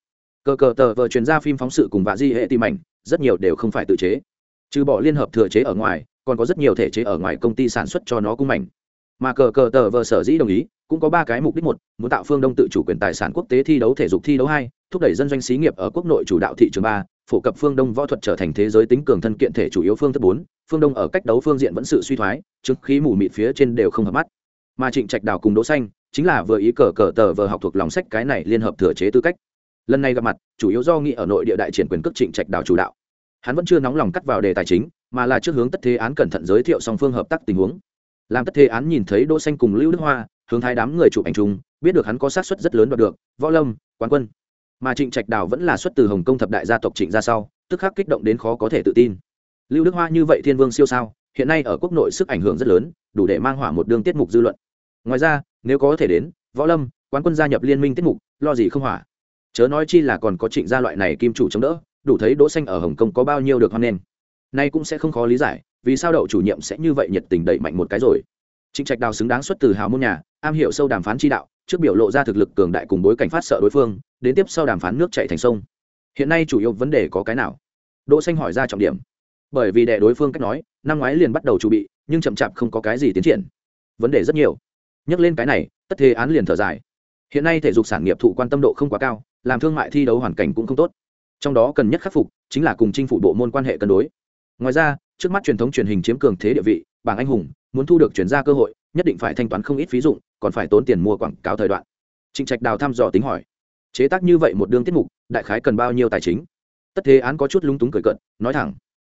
Cờ cờ tờ vờ truyền ra phim phóng sự cùng vạ di hệ tìm ảnh rất nhiều đều không phải tự chế. Trừ bỏ liên hợp thừa chế ở ngoài, còn có rất nhiều thể chế ở ngoài công ty sản xuất cho nó cung mảnh. Mà cờ cờ tờ vờ sở dĩ đồng ý, cũng có ba cái mục đích một, muốn tạo phương đông tự chủ quyền tài sản quốc tế thi đấu thể dục thi đấu hai, thúc đẩy dân doanh xí nghiệp ở quốc nội chủ đạo thị trường ba, phổ cập phương đông võ thuật trở thành thế giới tính cường thân kiện thể chủ yếu phương thức bốn, phương đông ở cách đấu phương diện vẫn sự suy thoái, trước khí mù mịt phía trên đều không hợp mắt. Mà trịnh trạch đào cùng đỗ xanh, chính là vừa ý cờ cờ tờ vờ học thuộc lòng sách cái này liên hợp thừa chế tư cách lần này gặp mặt, chủ yếu do nghị ở nội địa đại triển quyền cước trịnh trạch đào chủ đạo. Hắn vẫn chưa nóng lòng cắt vào đề tài chính, mà là trước hướng tất thế án cẩn thận giới thiệu song phương hợp tác tình huống. Làm tất thế án nhìn thấy đỗ xanh cùng lưu đức hoa, hướng thái đám người chụp ảnh chung, biết được hắn có sát suất rất lớn đoạt được, võ lâm, quán quân. Mà trịnh trạch đào vẫn là xuất từ hồng công thập đại gia tộc trịnh ra sau, tức khắc kích động đến khó có thể tự tin. Lưu đức hoa như vậy thiên vương siêu sao, hiện nay ở quốc nội sức ảnh hưởng rất lớn, đủ để mang hỏa một đường tiết mục dư luận. Ngoài ra, nếu có thể đến, võ lâm, quán quân gia nhập liên minh tiết mục, lo gì không hỏa chớ nói chi là còn có trịnh gia loại này kim chủ chống đỡ, đủ thấy đỗ xanh ở hồng kông có bao nhiêu được hoan nghênh. Nay cũng sẽ không khó lý giải, vì sao đậu chủ nhiệm sẽ như vậy nhiệt tình đẩy mạnh một cái rồi. Trịnh trạch đào xứng đáng xuất từ hào môn nhà, am hiểu sâu đàm phán chi đạo, trước biểu lộ ra thực lực cường đại cùng bối cảnh phát sợ đối phương, đến tiếp sau đàm phán nước chảy thành sông. Hiện nay chủ yếu vấn đề có cái nào? Đỗ xanh hỏi ra trọng điểm. Bởi vì đệ đối phương cách nói, năm ngoái liền bắt đầu chuẩn bị, nhưng chậm chạp không có cái gì tiến triển. Vấn đề rất nhiều. Nhắc lên cái này, tất thế án liền thở dài. Hiện nay thể dục sản nghiệp thụ quan tâm độ không quá cao làm thương mại thi đấu hoàn cảnh cũng không tốt. Trong đó cần nhất khắc phục chính là cùng chinh phủ bộ môn quan hệ cân đối. Ngoài ra, trước mắt truyền thống truyền hình chiếm cường thế địa vị, bảng anh hùng, muốn thu được chuyển ra cơ hội, nhất định phải thanh toán không ít phí dụng, còn phải tốn tiền mua quảng cáo thời đoạn. Trịnh trạch đào thăm dò tính hỏi. Chế tác như vậy một đương tiết mục, đại khái cần bao nhiêu tài chính? Tất thế án có chút lúng túng cười cận nói thẳng.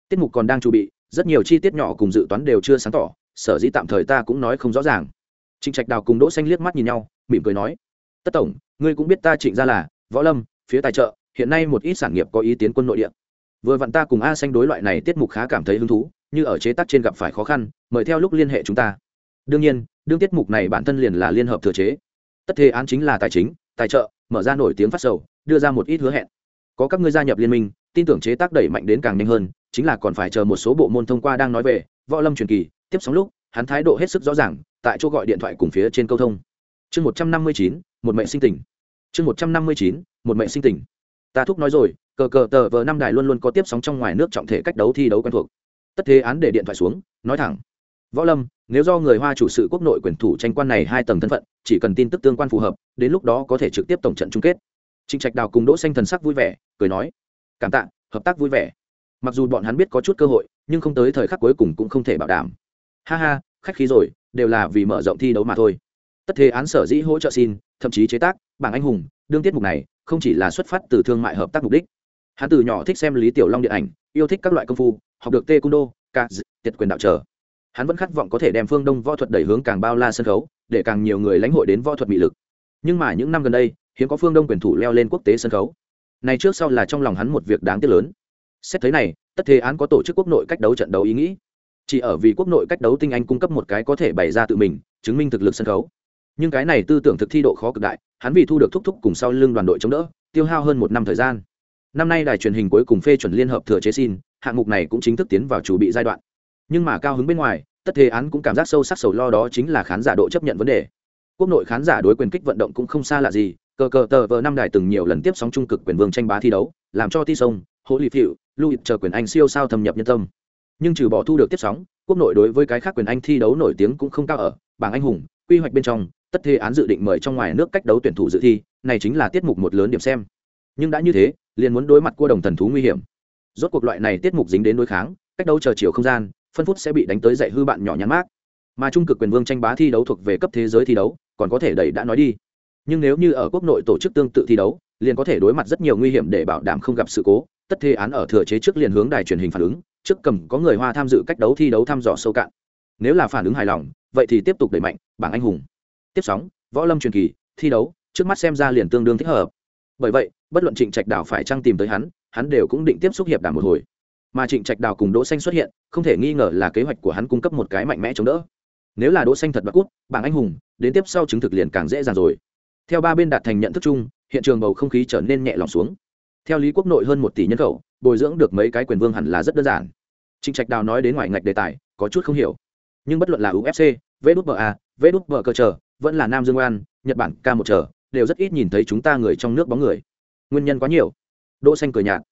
Tiết mục còn đang chuẩn bị, rất nhiều chi tiết nhỏ cùng dự toán đều chưa sáng tỏ, sở dĩ tạm thời ta cũng nói không rõ ràng. Trịnh trạch đào cùng đỗ xanh liếc mắt nhìn nhau, mỉm cười nói. Tất tổng, ngươi cũng biết ta trịnh ra là võ lâm, phía tài trợ, hiện nay một ít sản nghiệp có ý tiến quân nội địa. Vừa vặn ta cùng a xanh đối loại này tiết mục khá cảm thấy hứng thú, như ở chế tác trên gặp phải khó khăn, mời theo lúc liên hệ chúng ta. Đương nhiên, đương tiết mục này bản thân liền là liên hợp thừa chế. Tất thế án chính là tài chính, tài trợ, mở ra nổi tiếng phát sầu, đưa ra một ít hứa hẹn. Có các ngươi gia nhập liên minh, tin tưởng chế tác đẩy mạnh đến càng nhanh hơn, chính là còn phải chờ một số bộ môn thông qua đang nói về, võ lâm truyền kỳ, tiếp sóng lúc, hắn thái độ hết sức rõ ràng, tại chỗ gọi điện thoại cùng phía trên câu thông. Chương một trăm năm mươi chín, một mệnh sinh tình chương một trăm năm mươi chín, một mệnh sinh tình. Ta thúc nói rồi, cờ cờ tờ vờ năm đài luôn luôn có tiếp sóng trong ngoài nước trọng thể cách đấu thi đấu quen thuộc. Tất thế án để điện thoại xuống, nói thẳng. Võ lâm, nếu do người hoa chủ sự quốc nội quyền thủ tranh quan này hai tầng thân phận, chỉ cần tin tức tương quan phù hợp, đến lúc đó có thể trực tiếp tổng trận chung kết. Trịnh trạch đào cùng đỗ xanh thần sắc vui vẻ, cười nói. Cảm tạ, hợp tác vui vẻ. Mặc dù bọn hắn biết có chút cơ hội, nhưng không tới thời khắc cuối cùng cũng không thể bảo đảm. Ha ha, khách khí rồi, đều là vì mở rộng thi đấu mà thôi tất thế án sở dĩ hỗ trợ xin, thậm chí chế tác, bảng anh hùng, đương tiết mục này, không chỉ là xuất phát từ thương mại hợp tác mục đích. Hắn từ nhỏ thích xem lý tiểu long điện ảnh, yêu thích các loại công phu, học được tê cung đô ca tiệt quyền đạo trở. Hắn vẫn khát vọng có thể đem phương đông võ thuật đẩy hướng càng bao la sân khấu, để càng nhiều người lãnh hội đến võ thuật bị lực. Nhưng mà những năm gần đây, hiếm có phương đông quyền thủ leo lên quốc tế sân khấu. Này trước sau là trong lòng hắn một việc đáng tiếc lớn. Xét thấy này, tất thế án có tổ chức quốc nội cách đấu trận đấu ý nghĩ. Chỉ ở vì quốc nội cách đấu tinh anh cung cấp một cái có thể bày ra tự mình, chứng minh thực lực sân khấu nhưng cái này tư tưởng thực thi độ khó cực đại, hắn vì thu được thúc thúc cùng sau lưng đoàn đội chống đỡ, tiêu hao hơn một năm thời gian. Năm nay đài truyền hình cuối cùng phê chuẩn liên hợp thừa chế xin, hạng mục này cũng chính thức tiến vào chủ bị giai đoạn. Nhưng mà cao hứng bên ngoài, tất thế án cũng cảm giác sâu sắc sầu lo đó chính là khán giả độ chấp nhận vấn đề. Quốc nội khán giả đối quyền kích vận động cũng không xa lạ gì, cờ cờ tờ vờ năm đài từng nhiều lần tiếp sóng trung cực quyền vương tranh bá thi đấu, làm cho ti sông, hồ lì phịu louis chờ quyền anh siêu sao thâm nhập nhân tâm. Nhưng trừ bỏ thu được tiếp sóng, quốc nội đối với cái khác quyền anh thi đấu nổi tiếng cũng không cao ở, bảng anh hùng, quy hoạch bên trong tất thế án dự định mời trong ngoài nước cách đấu tuyển thủ dự thi, này chính là tiết mục một lớn điểm xem. Nhưng đã như thế, liền muốn đối mặt cua đồng thần thú nguy hiểm. Rốt cuộc loại này tiết mục dính đến đối kháng, cách đấu chờ chiều không gian, phân phút sẽ bị đánh tới dạy hư bạn nhỏ nhắn mát. Mà trung cực quyền vương tranh bá thi đấu thuộc về cấp thế giới thi đấu, còn có thể đẩy đã nói đi. Nhưng nếu như ở quốc nội tổ chức tương tự thi đấu, liền có thể đối mặt rất nhiều nguy hiểm để bảo đảm không gặp sự cố. Tất thế án ở thừa chế trước liền hướng đài truyền hình phản ứng, trước cầm có người hoa tham dự cách đấu thi đấu thăm dò sâu cạn. Nếu là phản ứng hài lòng, vậy thì tiếp tục đẩy mạnh, bảng anh hùng tiếp sóng, võ lâm truyền kỳ, thi đấu, trước mắt xem ra liền tương đương thích hợp. Bởi vậy, bất luận trịnh trạch đào phải trăng tìm tới hắn hắn đều cũng định tiếp xúc hiệp đàm một hồi. Mà trịnh trạch đào cùng đỗ xanh xuất hiện, không thể nghi ngờ là kế hoạch của hắn cung cấp một cái mạnh mẽ chống đỡ. Nếu là đỗ xanh thật bạc cút, bảng anh hùng, đến tiếp sau chứng thực liền càng dễ dàng rồi. Theo ba bên đạt thành nhận thức chung, hiện trường bầu không khí trở nên nhẹ lòng xuống. Theo lý quốc nội hơn một tỷ nhân khẩu, bồi dưỡng được mấy cái quyền vương hẳn là rất đơn giản. Trịnh trạch đào nói đến ngoài ngạch đề tài, có chút không hiểu. Nhưng bất luận là ufc vđba vđba cơ chờ vẫn là nam dương oan, nhật bản ca một trở đều rất ít nhìn thấy chúng ta người trong nước bóng người. Nguyên nhân quá nhiều. Đỗ xanh cười nhạt.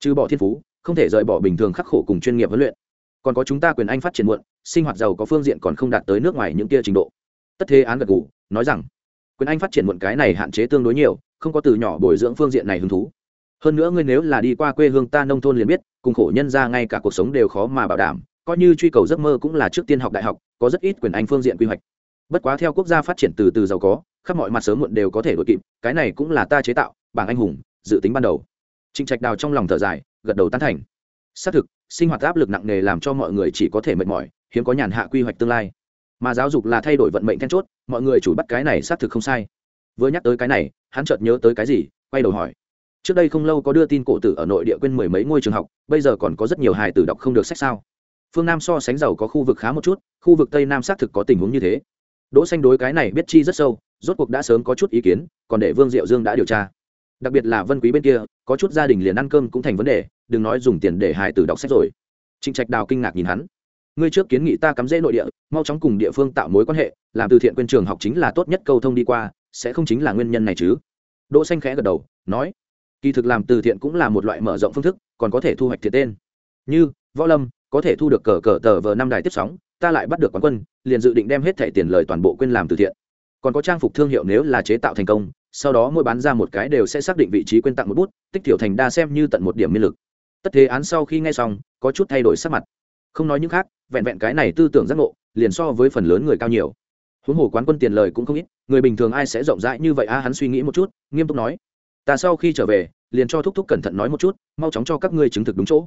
Trừ bỏ thiên phú, không thể rời bỏ bình thường khắc khổ cùng chuyên nghiệp huấn luyện. Còn có chúng ta quyền anh phát triển muộn, sinh hoạt giàu có phương diện còn không đạt tới nước ngoài những kia trình độ. Tất thế án gật gù, nói rằng, quyền anh phát triển muộn cái này hạn chế tương đối nhiều, không có từ nhỏ bồi dưỡng phương diện này hứng thú. Hơn nữa ngươi nếu là đi qua quê hương ta nông thôn liền biết, cùng khổ nhân ra ngay cả cuộc sống đều khó mà bảo đảm, coi như truy cầu giấc mơ cũng là trước tiên học đại học, có rất ít quyền anh phương diện quy hoạch bất quá theo quốc gia phát triển từ từ giàu có, khắp mọi mặt sớm muộn đều có thể đội kịp, cái này cũng là ta chế tạo, bảng anh hùng, dự tính ban đầu. Trịnh trạch đào trong lòng thở dài, gật đầu tán thành. Xác thực, sinh hoạt áp lực nặng nề làm cho mọi người chỉ có thể mệt mỏi, hiếm có nhàn hạ quy hoạch tương lai. Mà giáo dục là thay đổi vận mệnh then chốt, mọi người chủ bắt cái này xác thực không sai. Vừa nhắc tới cái này, hắn chợt nhớ tới cái gì, quay đầu hỏi. Trước đây không lâu có đưa tin cổ tử ở nội địa quên mười mấy ngôi trường học, bây giờ còn có rất nhiều hài tử đọc không được sách sao? Phương nam so sánh giàu có khu vực khá một chút, khu vực tây nam xác thực có tình huống như thế đỗ xanh đối cái này biết chi rất sâu, rốt cuộc đã sớm có chút ý kiến, còn để vương diệu dương đã điều tra. Đặc biệt là vân quý bên kia, có chút gia đình liền ăn cơm cũng thành vấn đề, đừng nói dùng tiền để hại tử đọc sách rồi. Trịnh trạch đào kinh ngạc nhìn hắn. Ngươi trước kiến nghị ta cắm rễ nội địa, mau chóng cùng địa phương tạo mối quan hệ, làm từ thiện quên trường học chính là tốt nhất câu thông đi qua, sẽ không chính là nguyên nhân này chứ. Đỗ xanh khẽ gật đầu, nói, kỳ thực làm từ thiện cũng là một loại mở rộng phương thức, còn có thể thu hoạch thiệt tên. Như, võ lâm, có thể thu được cờ cờ tờ vờ năm đài tiếp sóng ta lại bắt được quán quân, liền dự định đem hết thẻ tiền lời toàn bộ quên làm từ thiện. Còn có trang phục thương hiệu nếu là chế tạo thành công, sau đó mỗi bán ra một cái đều sẽ xác định vị trí quên tặng một bút, tích thiểu thành đa xem như tận một điểm miên lực. Tất thế án sau khi nghe xong, có chút thay đổi sắc mặt. Không nói những khác, vẹn vẹn cái này tư tưởng giác ngộ, liền so với phần lớn người cao nhiều. Huống hồ quán quân tiền lời cũng không ít, người bình thường ai sẽ rộng rãi như vậy a, hắn suy nghĩ một chút, nghiêm túc nói. Ta sau khi trở về, liền cho thúc thúc cẩn thận nói một chút, mau chóng cho các ngươi chứng thực đúng chỗ.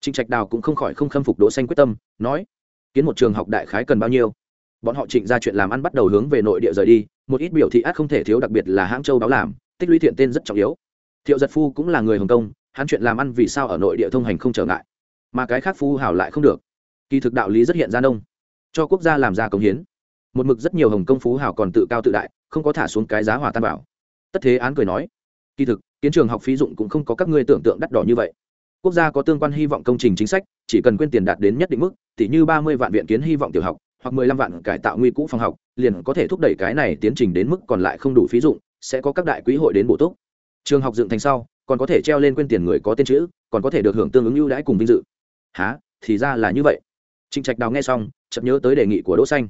Trịnh trạch đào cũng không khỏi không khâm phục đỗ xanh quyết tâm, nói kiến một trường học đại khái cần bao nhiêu? Bọn họ trịnh ra chuyện làm ăn bắt đầu hướng về nội địa rời đi, một ít biểu thị át không thể thiếu đặc biệt là hãng châu báo làm, tích lũy thiện tên rất trọng yếu. Thiệu giật phu cũng là người hồng kông, hắn chuyện làm ăn vì sao ở nội địa thông hành không trở ngại, mà cái khác phu hảo lại không được. Kỳ thực đạo lý rất hiện ra nông, cho quốc gia làm ra công hiến. Một mực rất nhiều hồng công phú hảo còn tự cao tự đại, không có thả xuống cái giá hòa tan bảo tất thế án cười nói, kỳ thực, kiến trường học phí dụng cũng không có các ngươi tưởng tượng đắt đỏ như vậy quốc gia có tương quan hy vọng công trình chính sách, chỉ cần quyên tiền đạt đến nhất định mức tỷ như ba mươi vạn viện kiến hy vọng tiểu học, hoặc mười lăm vạn cải tạo nguy cũ phòng học, liền có thể thúc đẩy cái này tiến trình đến mức còn lại không đủ phí dụng, sẽ có các đại quỹ hội đến bổ túc. Trường học dựng thành sau, còn có thể treo lên quyên tiền người có tên chữ, còn có thể được hưởng tương ứng ưu đãi cùng vinh dự. Há thì ra là như vậy. Trịnh trạch đào nghe xong, chợt nhớ tới đề nghị của đỗ xanh.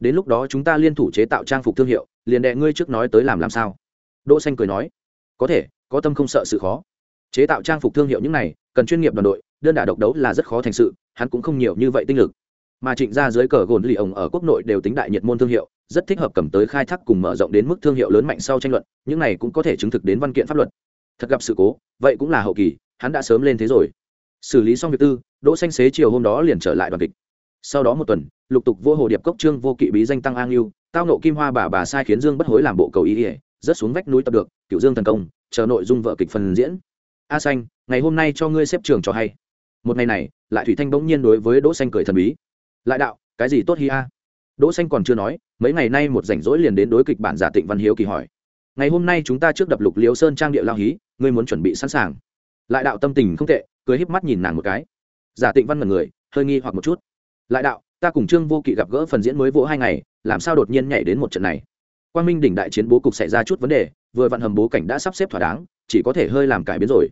Đến lúc đó chúng ta liên thủ chế tạo trang phục thương hiệu, liền đệ ngươi trước nói tới làm làm sao. Đỗ xanh cười nói, có thể, có tâm không sợ sự khó. Chế tạo trang phục thương hiệu những này cần chuyên nghiệp đoàn đội, đơn đả độc đấu là rất khó thành sự, hắn cũng không nhiều như vậy tinh lực. Mà trịnh ra dưới cờ gồn lì ổng ở quốc nội đều tính đại nhiệt môn thương hiệu, rất thích hợp cầm tới khai thác cùng mở rộng đến mức thương hiệu lớn mạnh sau tranh luận, những này cũng có thể chứng thực đến văn kiện pháp luật. Thật gặp sự cố, vậy cũng là hậu kỳ, hắn đã sớm lên thế rồi. Xử lý xong việc tư, đỗ xanh xế chiều hôm đó liền trở lại đoàn kịch. Sau đó một tuần, lục tục vô hồ điệp cốc trương vô kỵ bí danh tăng an lưu tao nộ kim hoa bà bà sai khiến dương bất hối làm bộ cầu ý ỉa rất xuống vách núi tập được cựu dương thần công, chờ nội dung vợ kịch phần diễn. A xanh ngày hôm nay cho ngươi xếp trường cho hay. Một ngày này, lại thủy thanh bỗng nhiên đối với đỗ xanh cười thần bí. Lại đạo, cái gì tốt hi a? Đỗ xanh còn chưa nói, mấy ngày nay một rảnh rỗi liền đến đối kịch bản giả tịnh văn hiếu kỳ hỏi. Ngày hôm nay chúng ta trước đập lục liếu sơn trang địa lao hí, ngươi muốn chuẩn bị sẵn sàng. Lại đạo tâm tình không tệ, cười híp mắt nhìn nàng một cái. Giả tịnh văn mật người, hơi nghi hoặc một chút. Lại đạo, ta cùng trương vô kỵ gặp gỡ phần diễn mới vỗ hai ngày, làm sao đột nhiên nhảy đến một trận này? Quang minh đỉnh đại chiến bố cục xảy ra chút vấn đề, vừa vặn hầm bố cảnh đã sắp xếp thỏa đáng, chỉ có thể hơi làm cải biến rồi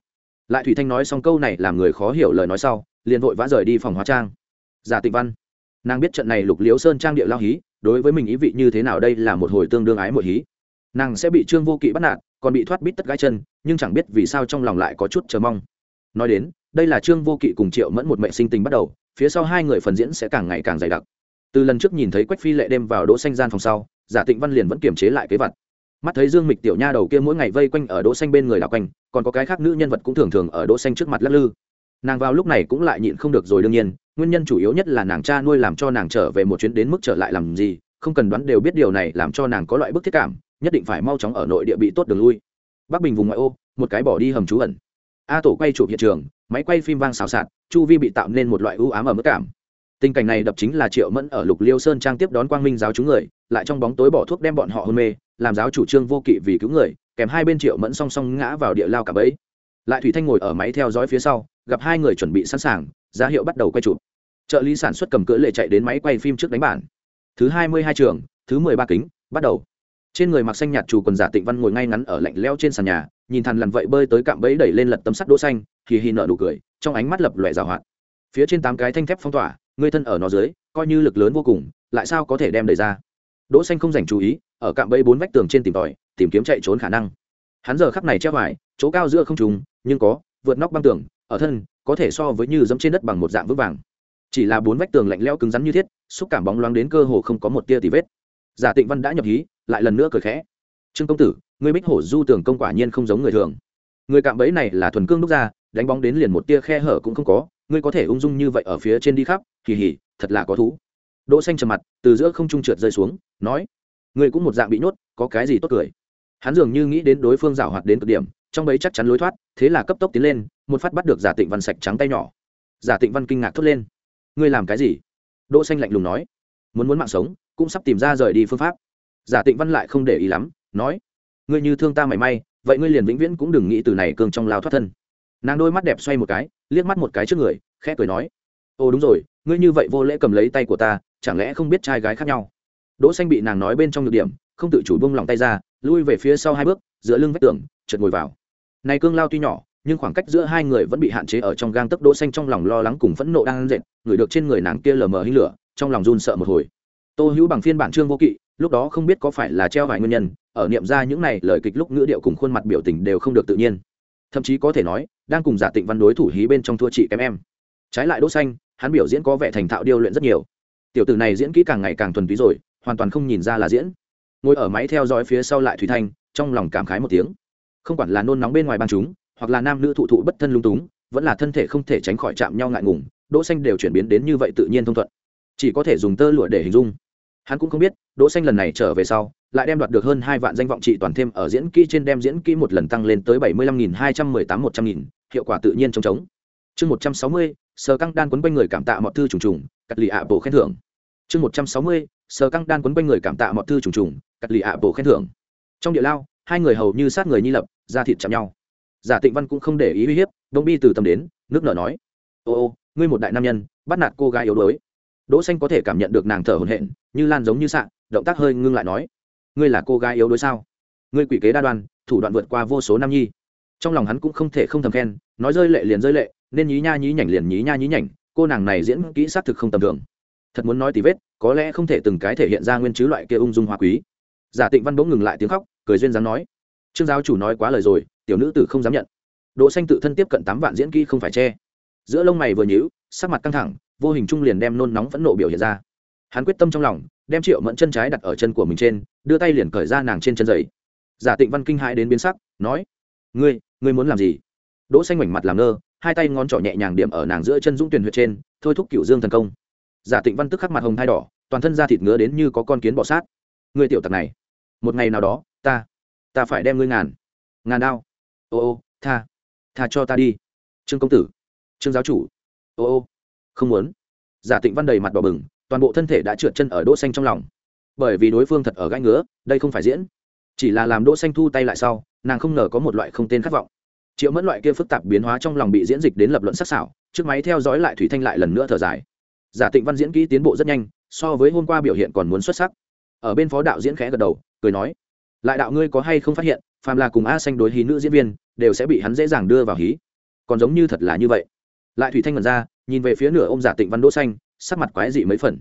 lại thủy thanh nói xong câu này làm người khó hiểu lời nói sau, liền vội vã rời đi phòng hóa trang. Giả tịnh văn, nàng biết trận này lục liễu sơn trang địa lao hí, đối với mình ý vị như thế nào đây là một hồi tương đương ái mội hí. Nàng sẽ bị trương vô kỵ bắt nạt, còn bị thoát bít tất gái chân, nhưng chẳng biết vì sao trong lòng lại có chút chờ mong. Nói đến, đây là trương vô kỵ cùng triệu mẫn một mệnh sinh tình bắt đầu, phía sau hai người phần diễn sẽ càng ngày càng dày đặc. Từ lần trước nhìn thấy quách phi lệ đêm vào đỗ xanh gian phòng sau, giả tịnh văn liền vẫn kiềm chế lại kế vật mắt thấy dương mịch tiểu nha đầu kia mỗi ngày vây quanh ở đỗ xanh bên người đảo quanh, còn có cái khác nữ nhân vật cũng thường thường ở đỗ xanh trước mặt lắc lư. Nàng vào lúc này cũng lại nhịn không được rồi đương nhiên, nguyên nhân chủ yếu nhất là nàng cha nuôi làm cho nàng trở về một chuyến đến mức trở lại làm gì, không cần đoán đều biết điều này làm cho nàng có loại bức thiết cảm, nhất định phải mau chóng ở nội địa bị tốt đường lui. Bắc bình vùng ngoại ô, một cái bỏ đi hầm trú ẩn. A tổ quay chụp hiện trường, máy quay phim vang xào xạc, chu vi bị tạo nên một loại ưu ám ở mức cảm tình cảnh này đập chính là triệu mẫn ở lục liêu sơn trang tiếp đón quang minh giáo chúng người, lại trong bóng tối bỏ thuốc đem bọn họ hôn mê, làm giáo chủ trương vô kỵ vì cứu người, kèm hai bên triệu mẫn song song ngã vào địa lao cả bẫy. Lại thủy thanh ngồi ở máy theo dõi phía sau, gặp hai người chuẩn bị sẵn sàng, giá hiệu bắt đầu quay chụp. Trợ lý sản xuất cầm cỡ lệ chạy đến máy quay phim trước đánh bản. Thứ hai mươi hai trường, thứ mười ba kính, bắt đầu. Trên người mặc xanh nhạt chủ quần giả tịnh văn ngồi ngay ngắn ở lạnh leo trên sàn nhà, nhìn thằn lằn vậy bơi tới cạm bẫy đẩy lên lật tấm sắt đỗ xanh thì hì nở nụ cười, trong ánh mắt lập lòe rào hoạt. Phía trên tám cái thanh thép phong tỏa người thân ở nó dưới, coi như lực lớn vô cùng, lại sao có thể đem đẩy ra? Đỗ xanh không dành chú ý, ở cạm bẫy bốn vách tường trên tìm tòi, tìm kiếm chạy trốn khả năng. Hắn giờ khắc này treo vải chỗ cao giữa không trùng nhưng có, vượt nóc băng tường, ở thân, có thể so với như dẫm trên đất bằng một dạng vững vàng. Chỉ là bốn vách tường lạnh lẽo cứng rắn như thiết, xúc cảm bóng loáng đến cơ hồ không có một tia tì vết. Giả tịnh văn đã nhập hí, lại lần nữa cười khẽ. Trương công tử, ngươi bích hổ du tường công quả nhiên không giống người thường. Người cạm bẫy này là thuần cương đúc ra, đánh bóng đến liền một tia khe hở cũng không có ngươi có thể ung dung như vậy ở phía trên đi khắp kỳ hỉ thật là có thú. Đỗ xanh trầm mặt, từ giữa không trung trượt rơi xuống, nói, ngươi cũng một dạng bị nhốt, có cái gì tốt cười? Hắn dường như nghĩ đến đối phương giả hoạt đến cực điểm, trong bấy chắc chắn lối thoát, thế là cấp tốc tiến lên, một phát bắt được giả tịnh văn sạch trắng tay nhỏ. Giả tịnh văn kinh ngạc thốt lên, ngươi làm cái gì? Đỗ xanh lạnh lùng nói, muốn muốn mạng sống, cũng sắp tìm ra rời đi phương pháp. Giả tịnh văn lại không để ý lắm, nói, ngươi như thương ta mảy may, vậy ngươi liền vĩnh viễn cũng đừng nghĩ từ này cường trong lao thoát thân. Nàng đôi mắt đẹp xoay một cái liếc mắt một cái trước người, khẽ cười nói, ồ, đúng rồi, ngươi như vậy vô lễ cầm lấy tay của ta, chẳng lẽ không biết trai gái khác nhau? Đỗ xanh bị nàng nói bên trong nhược điểm, không tự chủ buông lòng tay ra, lui về phía sau hai bước giữa lưng vách tường, chợt ngồi vào. Này cương lao tuy nhỏ, nhưng khoảng cách giữa hai người vẫn bị hạn chế ở trong gang tấc đỗ xanh trong lòng lo lắng cùng phẫn nộ đang dệt, người được trên người nàng kia lờ mờ hinh lửa, trong lòng run sợ một hồi. Tô hữu bằng phiên bản trương vô kỵ, lúc đó không biết có phải là treo vài nguyên nhân, ở niệm ra những này lời kịch lúc ngữ điệu cùng khuôn mặt biểu tình đều không được tự nhiên. Thậm chí có thể nói đang cùng giả tịnh văn đối thủ hí bên trong thua chị kém em. Trái lại đỗ xanh, hắn biểu diễn có vẻ thành thạo điêu luyện rất nhiều. Tiểu tử này diễn kỹ càng ngày càng thuần túy rồi, hoàn toàn không nhìn ra là diễn. Ngồi ở máy theo dõi phía sau lại thủy thanh, trong lòng cảm khái một tiếng. Không quản là nôn nóng bên ngoài ban chúng, hoặc là nam nữ thụ thụ bất thân lung túng, vẫn là thân thể không thể tránh khỏi chạm nhau ngại ngùng, đỗ xanh đều chuyển biến đến như vậy tự nhiên thông thuận. Chỉ có thể dùng tơ lụa để hình dung hắn cũng không biết, đỗ xanh lần này trở về sau, lại đem đoạt được hơn hai vạn danh vọng trị toàn thêm ở diễn kỹ trên đem diễn kỹ một lần tăng lên tới bảy mươi lăm nghìn hai trăm mười tám một trăm nghìn, hiệu quả tự nhiên trống trống. Chương một trăm sáu mươi sờ căng đan quấn quanh người cảm tạ mọi thư trùng trùng, cắt lì ạ bộ khen thưởng. Chương một trăm sáu mươi sờ căng đan quấn quanh người cảm tạ mọi thư trùng trùng, cắt lì ạ bộ khen thưởng. Trong địa lao, hai người hầu như sát người nhi lập, ra thịt chạm nhau. Giả tịnh văn cũng không để ý uy hiếp, đông bi từ tâm đến, nước nở nói, ô ô, ngươi một đại nam nhân, bắt nạt cô gái yếu đuối đỗ xanh có thể cảm nhận được nàng thở hổn hển như lan giống như sạng, động tác hơi ngưng lại nói ngươi là cô gái yếu đuối sao? Ngươi quỷ kế đa đoan thủ đoạn vượt qua vô số nam nhi. Trong lòng hắn cũng không thể không thầm khen nói rơi lệ liền rơi lệ nên nhí nha nhí nhảnh liền nhí nha nhí nhảnh cô nàng này diễn kỹ xác thực không tầm thường. Thật muốn nói tí vết có lẽ không thể từng cái thể hiện ra nguyên chứ loại kia ung dung hoa quý. Giả tịnh văn bỗng ngừng lại tiếng khóc cười duyên dáng nói trương giáo chủ nói quá lời rồi tiểu nữ tử không dám nhận. Đỗ xanh tự thân tiếp cận tám vạn diễn kỹ không phải che. Giữa lông mày vừa nhíu sắc mặt căng thẳng vô hình trung liền đem nôn nóng phẫn nộ biểu hiện ra. Hắn quyết tâm trong lòng, đem triệu mẫn chân trái đặt ở chân của mình trên, đưa tay liền cởi ra nàng trên chân giày. Giả tịnh văn kinh hãi đến biến sắc, nói, ngươi ngươi muốn làm gì? Đỗ xanh mảnh mặt làm ngơ, hai tay ngón trỏ nhẹ nhàng điểm ở nàng giữa chân dũng tuyển huyệt trên, thôi thúc cửu dương thần công. Giả tịnh văn tức khắc mặt hồng thay đỏ, toàn thân da thịt ngứa đến như có con kiến bọ sát. Ngươi tiểu tặc này, một ngày nào đó, ta ta phải đem ngươi ngàn ngàn đao. Ô ô, tha tha cho ta đi. Trương công tử, trương giáo chủ. Ô ô không muốn. Giả tịnh văn đầy mặt đỏ bừng, toàn bộ thân thể đã trượt chân ở đỗ xanh trong lòng. Bởi vì đối phương thật ở gãi ngứa, đây không phải diễn. Chỉ là làm đỗ xanh thu tay lại sau, nàng không ngờ có một loại không tên khát vọng. Triệu mẫn loại kia phức tạp biến hóa trong lòng bị diễn dịch đến lập luận sắc sảo, trước máy theo dõi lại thủy thanh lại lần nữa thở dài. Giả tịnh văn diễn kỹ tiến bộ rất nhanh, so với hôm qua biểu hiện còn muốn xuất sắc. Ở bên phó đạo diễn khẽ gật đầu, cười nói, lại đạo ngươi có hay không phát hiện, phàm là cùng a xanh đối hí nữ diễn viên, đều sẽ bị hắn dễ dàng đưa vào hí. Còn giống như thật là như vậy lại thủy thanh mật ra, nhìn về phía nửa ô m giả tịnh văn đỗ xanh, sắc mặt quái dị mấy phần.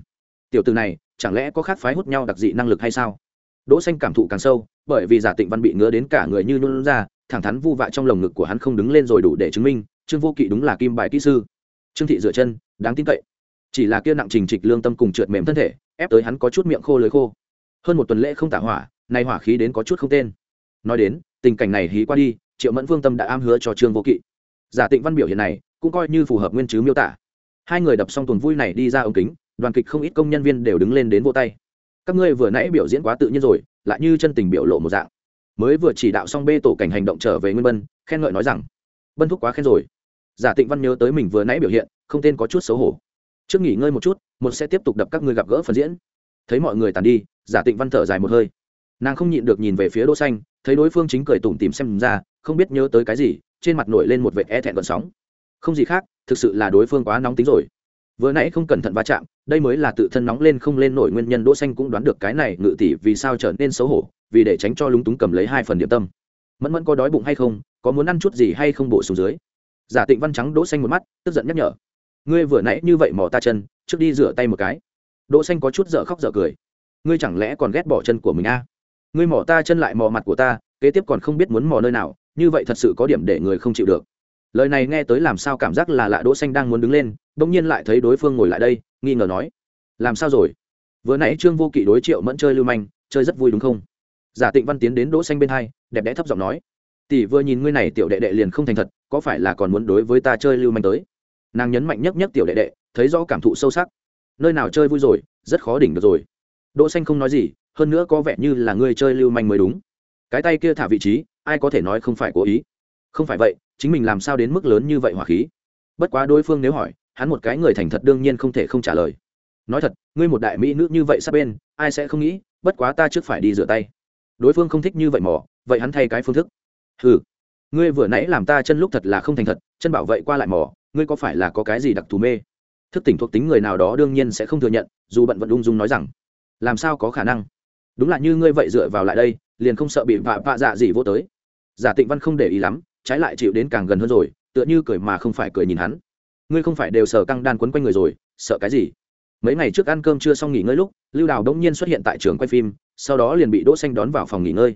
Tiểu từ này, chẳng lẽ có khác phái hút nhau đặc dị năng lực hay sao? Đỗ xanh cảm thụ càng sâu, bởi vì giả tịnh văn bị ngứa đến cả người như nôn ra, thẳng thắn vu vạ trong lồng ngực của hắn không đứng lên rồi đủ để chứng minh, trương vô kỵ đúng là kim bài kỹ sư. Trương thị dựa chân, đáng tin cậy. Chỉ là kia nặng trình trịch lương tâm cùng trượt mềm thân thể, ép tới hắn có chút miệng khô lưới khô. Hơn một tuần lễ không tả hỏa, nay hỏa khí đến có chút không tên. Nói đến, tình cảnh này hí qua đi, triệu mẫn vương tâm đã am hứa cho trương vô kỵ. Giả tịnh văn biểu hiện này cũng coi như phù hợp nguyên chứ miêu tả. Hai người đập xong tuần vui này đi ra ống kính, đoàn kịch không ít công nhân viên đều đứng lên đến vô tay. Các ngươi vừa nãy biểu diễn quá tự nhiên rồi, lại như chân tình biểu lộ một dạng. Mới vừa chỉ đạo xong bê tổ cảnh hành động trở về nguyên bân, khen ngợi nói rằng, bân thúc quá khen rồi. Giả tịnh văn nhớ tới mình vừa nãy biểu hiện, không tên có chút xấu hổ. Trước nghỉ ngơi một chút, một sẽ tiếp tục đập các ngươi gặp gỡ phần diễn. Thấy mọi người tàn đi, giả tịnh văn thở dài một hơi. Nàng không nhịn được nhìn về phía đỗ xanh, thấy đối phương chính cười tủm tỉm xem ra, không biết nhớ tới cái gì, trên mặt nổi lên một vệt e thẹn gợn sóng không gì khác, thực sự là đối phương quá nóng tính rồi. Vừa nãy không cẩn thận va chạm, đây mới là tự thân nóng lên không lên nổi nguyên nhân, đỗ xanh cũng đoán được cái này, ngự tỷ vì sao trở nên xấu hổ, vì để tránh cho lúng túng cầm lấy hai phần điểm tâm. Mẫn mẫn có đói bụng hay không, có muốn ăn chút gì hay không bổ xuống dưới. Giả tịnh văn trắng đỗ xanh một mắt, tức giận nhắc nhở. Ngươi vừa nãy như vậy mò ta chân, trước đi rửa tay một cái. Đỗ xanh có chút dở khóc dở cười. Ngươi chẳng lẽ còn ghét bỏ chân của mình a? À? ngươi mò ta chân lại mò mặt của ta, kế tiếp còn không biết muốn mò nơi nào, như vậy thật sự có điểm để người không chịu được lời này nghe tới làm sao cảm giác là lạ đỗ xanh đang muốn đứng lên, bỗng nhiên lại thấy đối phương ngồi lại đây, nghi ngờ nói, làm sao rồi? Vừa nãy trương vô kỵ đối triệu mẫn chơi lưu manh, chơi rất vui đúng không? Giả tịnh văn tiến đến đỗ xanh bên hai, đẹp đẽ thấp giọng nói, tỷ vừa nhìn ngươi này tiểu đệ đệ liền không thành thật, có phải là còn muốn đối với ta chơi lưu manh tới? Nàng nhấn mạnh nhất nhất tiểu đệ đệ, thấy rõ cảm thụ sâu sắc. Nơi nào chơi vui rồi, rất khó đỉnh được rồi. Đỗ xanh không nói gì, hơn nữa có vẻ như là ngươi chơi lưu manh mới đúng. Cái tay kia thả vị trí, ai có thể nói không phải cố ý? Không phải vậy chính mình làm sao đến mức lớn như vậy hỏa khí? Bất quá đối phương nếu hỏi, hắn một cái người thành thật đương nhiên không thể không trả lời. Nói thật, ngươi một đại mỹ nữ như vậy sắp bên, ai sẽ không nghĩ, bất quá ta trước phải đi rửa tay. Đối phương không thích như vậy mỏ vậy hắn thay cái phương thức. Ừ ngươi vừa nãy làm ta chân lúc thật là không thành thật, chân bảo vậy qua lại mỏ ngươi có phải là có cái gì đặc thù mê? Thức tỉnh thuộc tính người nào đó đương nhiên sẽ không thừa nhận, dù bận vận ung dung nói rằng, làm sao có khả năng? Đúng là như ngươi vậy dựa vào lại đây, liền không sợ bị vạ vạ dạ gì vô tới. Giả tịnh văn không để ý lắm trái lại chịu đến càng gần hơn rồi, tựa như cười mà không phải cười nhìn hắn. Ngươi không phải đều sờ căng đan quấn quanh người rồi, sợ cái gì? Mấy ngày trước ăn cơm chưa xong nghỉ ngơi lúc, lưu đào đông nhiên xuất hiện tại trường quay phim, sau đó liền bị đỗ xanh đón vào phòng nghỉ ngơi.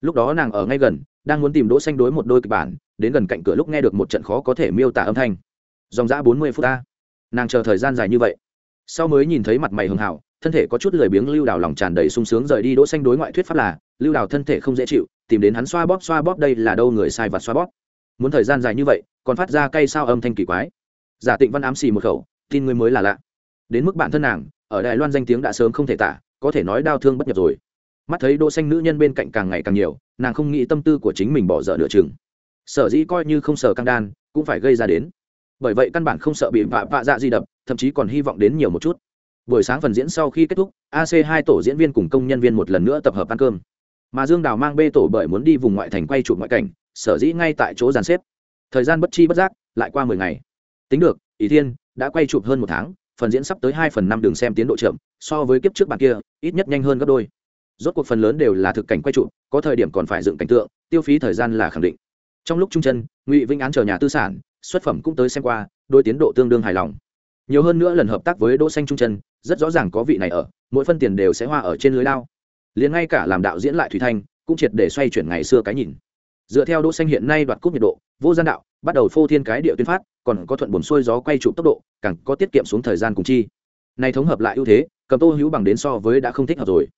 Lúc đó nàng ở ngay gần, đang muốn tìm đỗ xanh đối một đôi kịch bản, đến gần cạnh cửa lúc nghe được một trận khó có thể miêu tả âm thanh. Dòng dã bốn mươi phút ta nàng chờ thời gian dài như vậy. Sau mới nhìn thấy mặt mày hưng hảo, thân thể có chút lười biếng lưu đào lòng tràn đầy sung sướng rời đi đỗ xanh đối ngoại thuyết pháp là lưu đào thân thể không dễ chịu, tìm đến hắn xoa bóp xoa bóp đây là đâu người sai vặt xoa bóp. Muốn thời gian dài như vậy, còn phát ra cây sao âm thanh kỳ quái. Giả tịnh văn ám xì một khẩu, tin người mới là lạ. Đến mức bản thân nàng, ở đài loan danh tiếng đã sớm không thể tả, có thể nói đau thương bất nhập rồi. Mắt thấy đỗ xanh nữ nhân bên cạnh càng ngày càng nhiều, nàng không nghĩ tâm tư của chính mình bỏ dở nửa chừng. Sở dĩ coi như không sợ căng đan, cũng phải gây ra đến. Bởi vậy căn bản không sợ bị vạ vạ dạ di đập, thậm chí còn hy vọng đến nhiều một chút. Buổi sáng phần diễn sau khi kết thúc ac hai tổ diễn viên cùng công nhân viên một lần nữa tập hợp ăn cơm mà dương đào mang bê tổ bởi muốn đi vùng ngoại thành quay chụp ngoại cảnh, sở dĩ ngay tại chỗ dàn xếp. Thời gian bất chi bất giác, lại qua mười ngày. Tính được ý thiên đã quay chụp hơn một tháng, phần diễn sắp tới hai phần năm đường xem tiến độ chậm, so với kiếp trước bạn kia, ít nhất nhanh hơn gấp đôi. Rốt cuộc phần lớn đều là thực cảnh quay chụp, có thời điểm còn phải dựng cảnh tượng, tiêu phí thời gian là khẳng định. Trong lúc trung chân, ngụy vĩnh án chờ nhà tư sản, xuất phẩm cũng tới xem qua đôi tiến độ tương đương hài lòng. Nhiều hơn nữa lần hợp tác với đỗ xanh trung chân, rất rõ ràng có vị này ở, mỗi phân tiền đều sẽ hoa ở trên lưới lao liền ngay cả làm đạo diễn lại thủy thanh cũng triệt để xoay chuyển ngày xưa cái nhìn. Dựa theo đỗ xanh hiện nay đoạt cúp nhiệt độ, vô gian đạo, bắt đầu phô thiên cái địa tuyên phát, còn có thuận buồn xuôi gió quay trụ tốc độ, càng có tiết kiệm xuống thời gian cùng chi. Này thống hợp lại ưu thế, cầm tô hữu bằng đến so với đã không thích hợp rồi.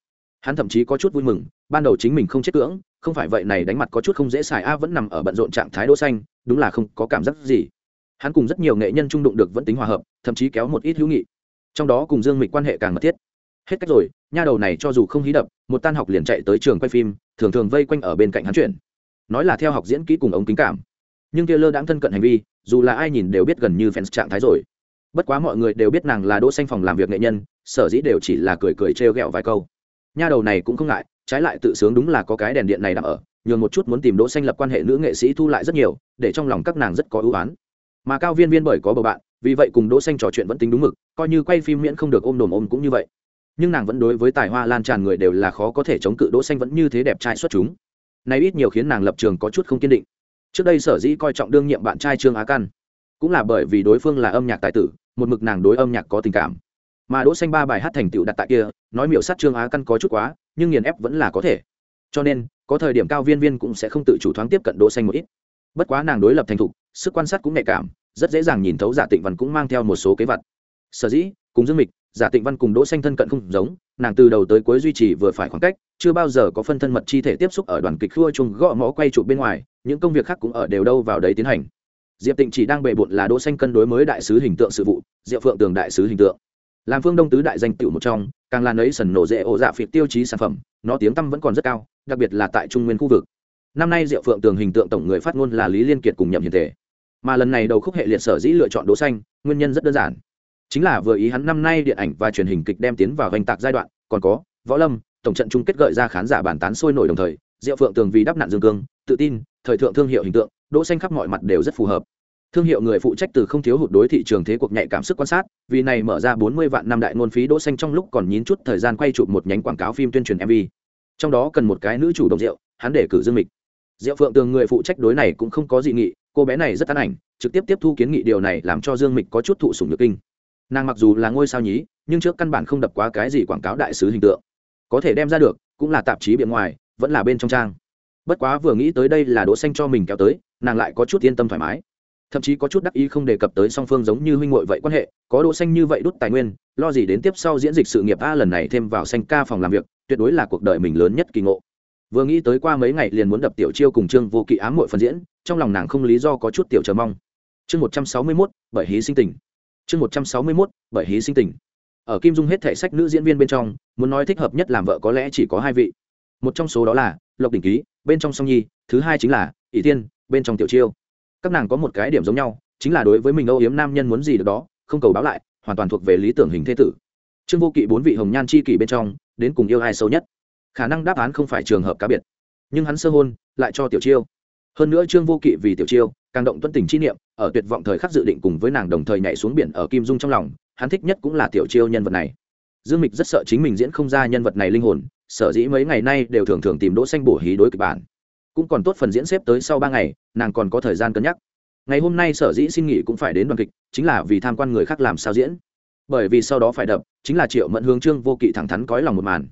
Hắn thậm chí có chút vui mừng, ban đầu chính mình không chết cưỡng, không phải vậy này đánh mặt có chút không dễ xài a, vẫn nằm ở bận rộn trạng thái đỗ xanh, đúng là không có cảm giác gì. Hắn cùng rất nhiều nghệ nhân trung đụng được vẫn tính hòa hợp, thậm chí kéo một ít hữu nghị. Trong đó cùng dương mịch quan hệ càng mật thiết. Hết cách rồi nha đầu này cho dù không hí đập, một tan học liền chạy tới trường quay phim, thường thường vây quanh ở bên cạnh hắn chuyển. Nói là theo học diễn kỹ cùng ống kính cảm. Nhưng kia lơ đãng thân cận hành vi, dù là ai nhìn đều biết gần như fans trạng thái rồi. Bất quá mọi người đều biết nàng là đỗ xanh phòng làm việc nghệ nhân, sở dĩ đều chỉ là cười cười trêu ghẹo vài câu. Nha đầu này cũng không ngại, trái lại tự sướng đúng là có cái đèn điện này đang ở, nhường một chút muốn tìm đỗ xanh lập quan hệ nữ nghệ sĩ thu lại rất nhiều, để trong lòng các nàng rất có ưu ái. Mà cao viên viên bởi có bầu bạn, vì vậy cùng đỗ xanh trò chuyện vẫn tính đúng mực, coi như quay phim miễn không được ôm đồm ôm cũng như vậy nhưng nàng vẫn đối với tài hoa lan tràn người đều là khó có thể chống cự đỗ xanh vẫn như thế đẹp trai xuất chúng. Nay ít nhiều khiến nàng lập trường có chút không kiên định. Trước đây sở dĩ coi trọng đương nhiệm bạn trai trương á căn, cũng là bởi vì đối phương là âm nhạc tài tử, một mực nàng đối âm nhạc có tình cảm. Mà đỗ xanh ba bài hát thành tựu đặt tại kia, nói miểu sát trương á căn có chút quá, nhưng nghiền ép vẫn là có thể. Cho nên, có thời điểm cao viên viên cũng sẽ không tự chủ thoáng tiếp cận đỗ xanh một ít. Bất quá nàng đối lập thành thục, sức quan sát cũng nhạy cảm, rất dễ dàng nhìn thấu giả tịnh văn cũng mang theo một số kế vật. Sở dĩ, cùng dương mịch giả tịnh văn cùng đỗ xanh thân cận không giống, nàng từ đầu tới cuối duy trì vừa phải khoảng cách, chưa bao giờ có phân thân mật chi thể tiếp xúc ở đoàn kịch khua chung gõ mõ quay trụ bên ngoài, những công việc khác cũng ở đều đâu vào đấy tiến hành. Diệp tịnh chỉ đang bề bộn là đỗ xanh cân đối mới đại sứ hình tượng sự vụ, diệp phượng tường đại sứ hình tượng. Làm phương đông tứ đại danh tiểu một trong, càng là nấy sần nổ dễ ổ dạ phiệt tiêu chí sản phẩm, nó tiếng tăm vẫn còn rất cao, đặc biệt là tại trung nguyên khu vực. Năm nay Diệp phượng tường hình tượng tổng người phát ngôn là lý liên kiệt cùng nhậm hiền thể mà lần này đầu khúc hệ liệt sở dĩ lựa chọn đỗ xanh, nguyên nhân rất đơn giản chính là vừa ý hắn năm nay điện ảnh và truyền hình kịch đem tiến vào vành tạc giai đoạn, còn có, võ lâm, tổng trận chung kết gợi ra khán giả bàn tán sôi nổi đồng thời, diệu phượng tường vì đắp nạn dương cương, tự tin, thời thượng thương hiệu hình tượng, đỗ xanh khắp mọi mặt đều rất phù hợp. Thương hiệu người phụ trách từ không thiếu hụt đối thị trường thế cuộc nhạy cảm sức quan sát, vì này mở ra 40 vạn năm đại ngôn phí đỗ xanh trong lúc còn nhín chút thời gian quay chụp một nhánh quảng cáo phim tuyên truyền mv trong đó cần một cái nữ chủ động rượu, hắn để cử dương mịch. Diệu phượng tường người phụ trách đối này cũng không có dị nghị, cô bé này rất tán ảnh, trực tiếp tiếp thu kiến nghị điều này làm cho dương mịch có chút thụ sủng nhược kinh nàng mặc dù là ngôi sao nhí nhưng trước căn bản không đập quá cái gì quảng cáo đại sứ hình tượng. Có thể đem ra được cũng là tạp chí bên ngoài vẫn là bên trong trang. Bất quá vừa nghĩ tới đây là đỗ xanh cho mình kéo tới nàng lại có chút yên tâm thoải mái. Thậm chí có chút đắc ý không đề cập tới song phương giống như huynh muội vậy quan hệ có đỗ xanh như vậy đút tài nguyên lo gì đến tiếp sau diễn dịch sự nghiệp a lần này thêm vào xanh ca phòng làm việc tuyệt đối là cuộc đời mình lớn nhất kỳ ngộ. Vừa nghĩ tới qua mấy ngày liền muốn đập tiểu chiêu cùng trương vô kỵ ám muội phần diễn trong lòng nàng không lý do có chút tiểu chờ mong. Chương một trăm sáu mươi 161, bởi hí sinh tình chương một trăm sáu mươi 161, bởi hí sinh tình. Ở kim dung hết thể sách nữ diễn viên bên trong muốn nói thích hợp nhất làm vợ có lẽ chỉ có hai vị. Một trong số đó là lộc đỉnh ký bên trong song nhi thứ hai chính là ỷ tiên bên trong tiểu chiêu. Các nàng có một cái điểm giống nhau chính là đối với mình âu yếm nam nhân muốn gì được đó không cầu báo lại hoàn toàn thuộc về lý tưởng hình thế tử. Trương vô kỵ bốn vị hồng nhan chi kỷ bên trong đến cùng yêu ai sâu nhất? Khả năng đáp án không phải trường hợp cá biệt. Nhưng hắn sơ hôn lại cho tiểu chiêu hơn nữa trương vô kỵ vì tiểu chiêu, càng động tuân tình chi niệm, ở tuyệt vọng thời khắc dự định cùng với nàng đồng thời nhảy xuống biển ở kim dung trong lòng, hắn thích nhất cũng là tiểu chiêu nhân vật này. Dương mịch rất sợ chính mình diễn không ra nhân vật này linh hồn, sở dĩ mấy ngày nay đều thường thường tìm đỗ xanh bổ hí đối kịch bản. Cũng còn tốt phần diễn xếp tới sau ba ngày, nàng còn có thời gian cân nhắc. Ngày hôm nay sở dĩ xin nghỉ cũng phải đến đoàn kịch, chính là vì tham quan người khác làm sao diễn. Bởi vì sau đó phải đập, chính là triệu mẫn hướng trương vô kỵ thẳng thắn cõi lòng một màn.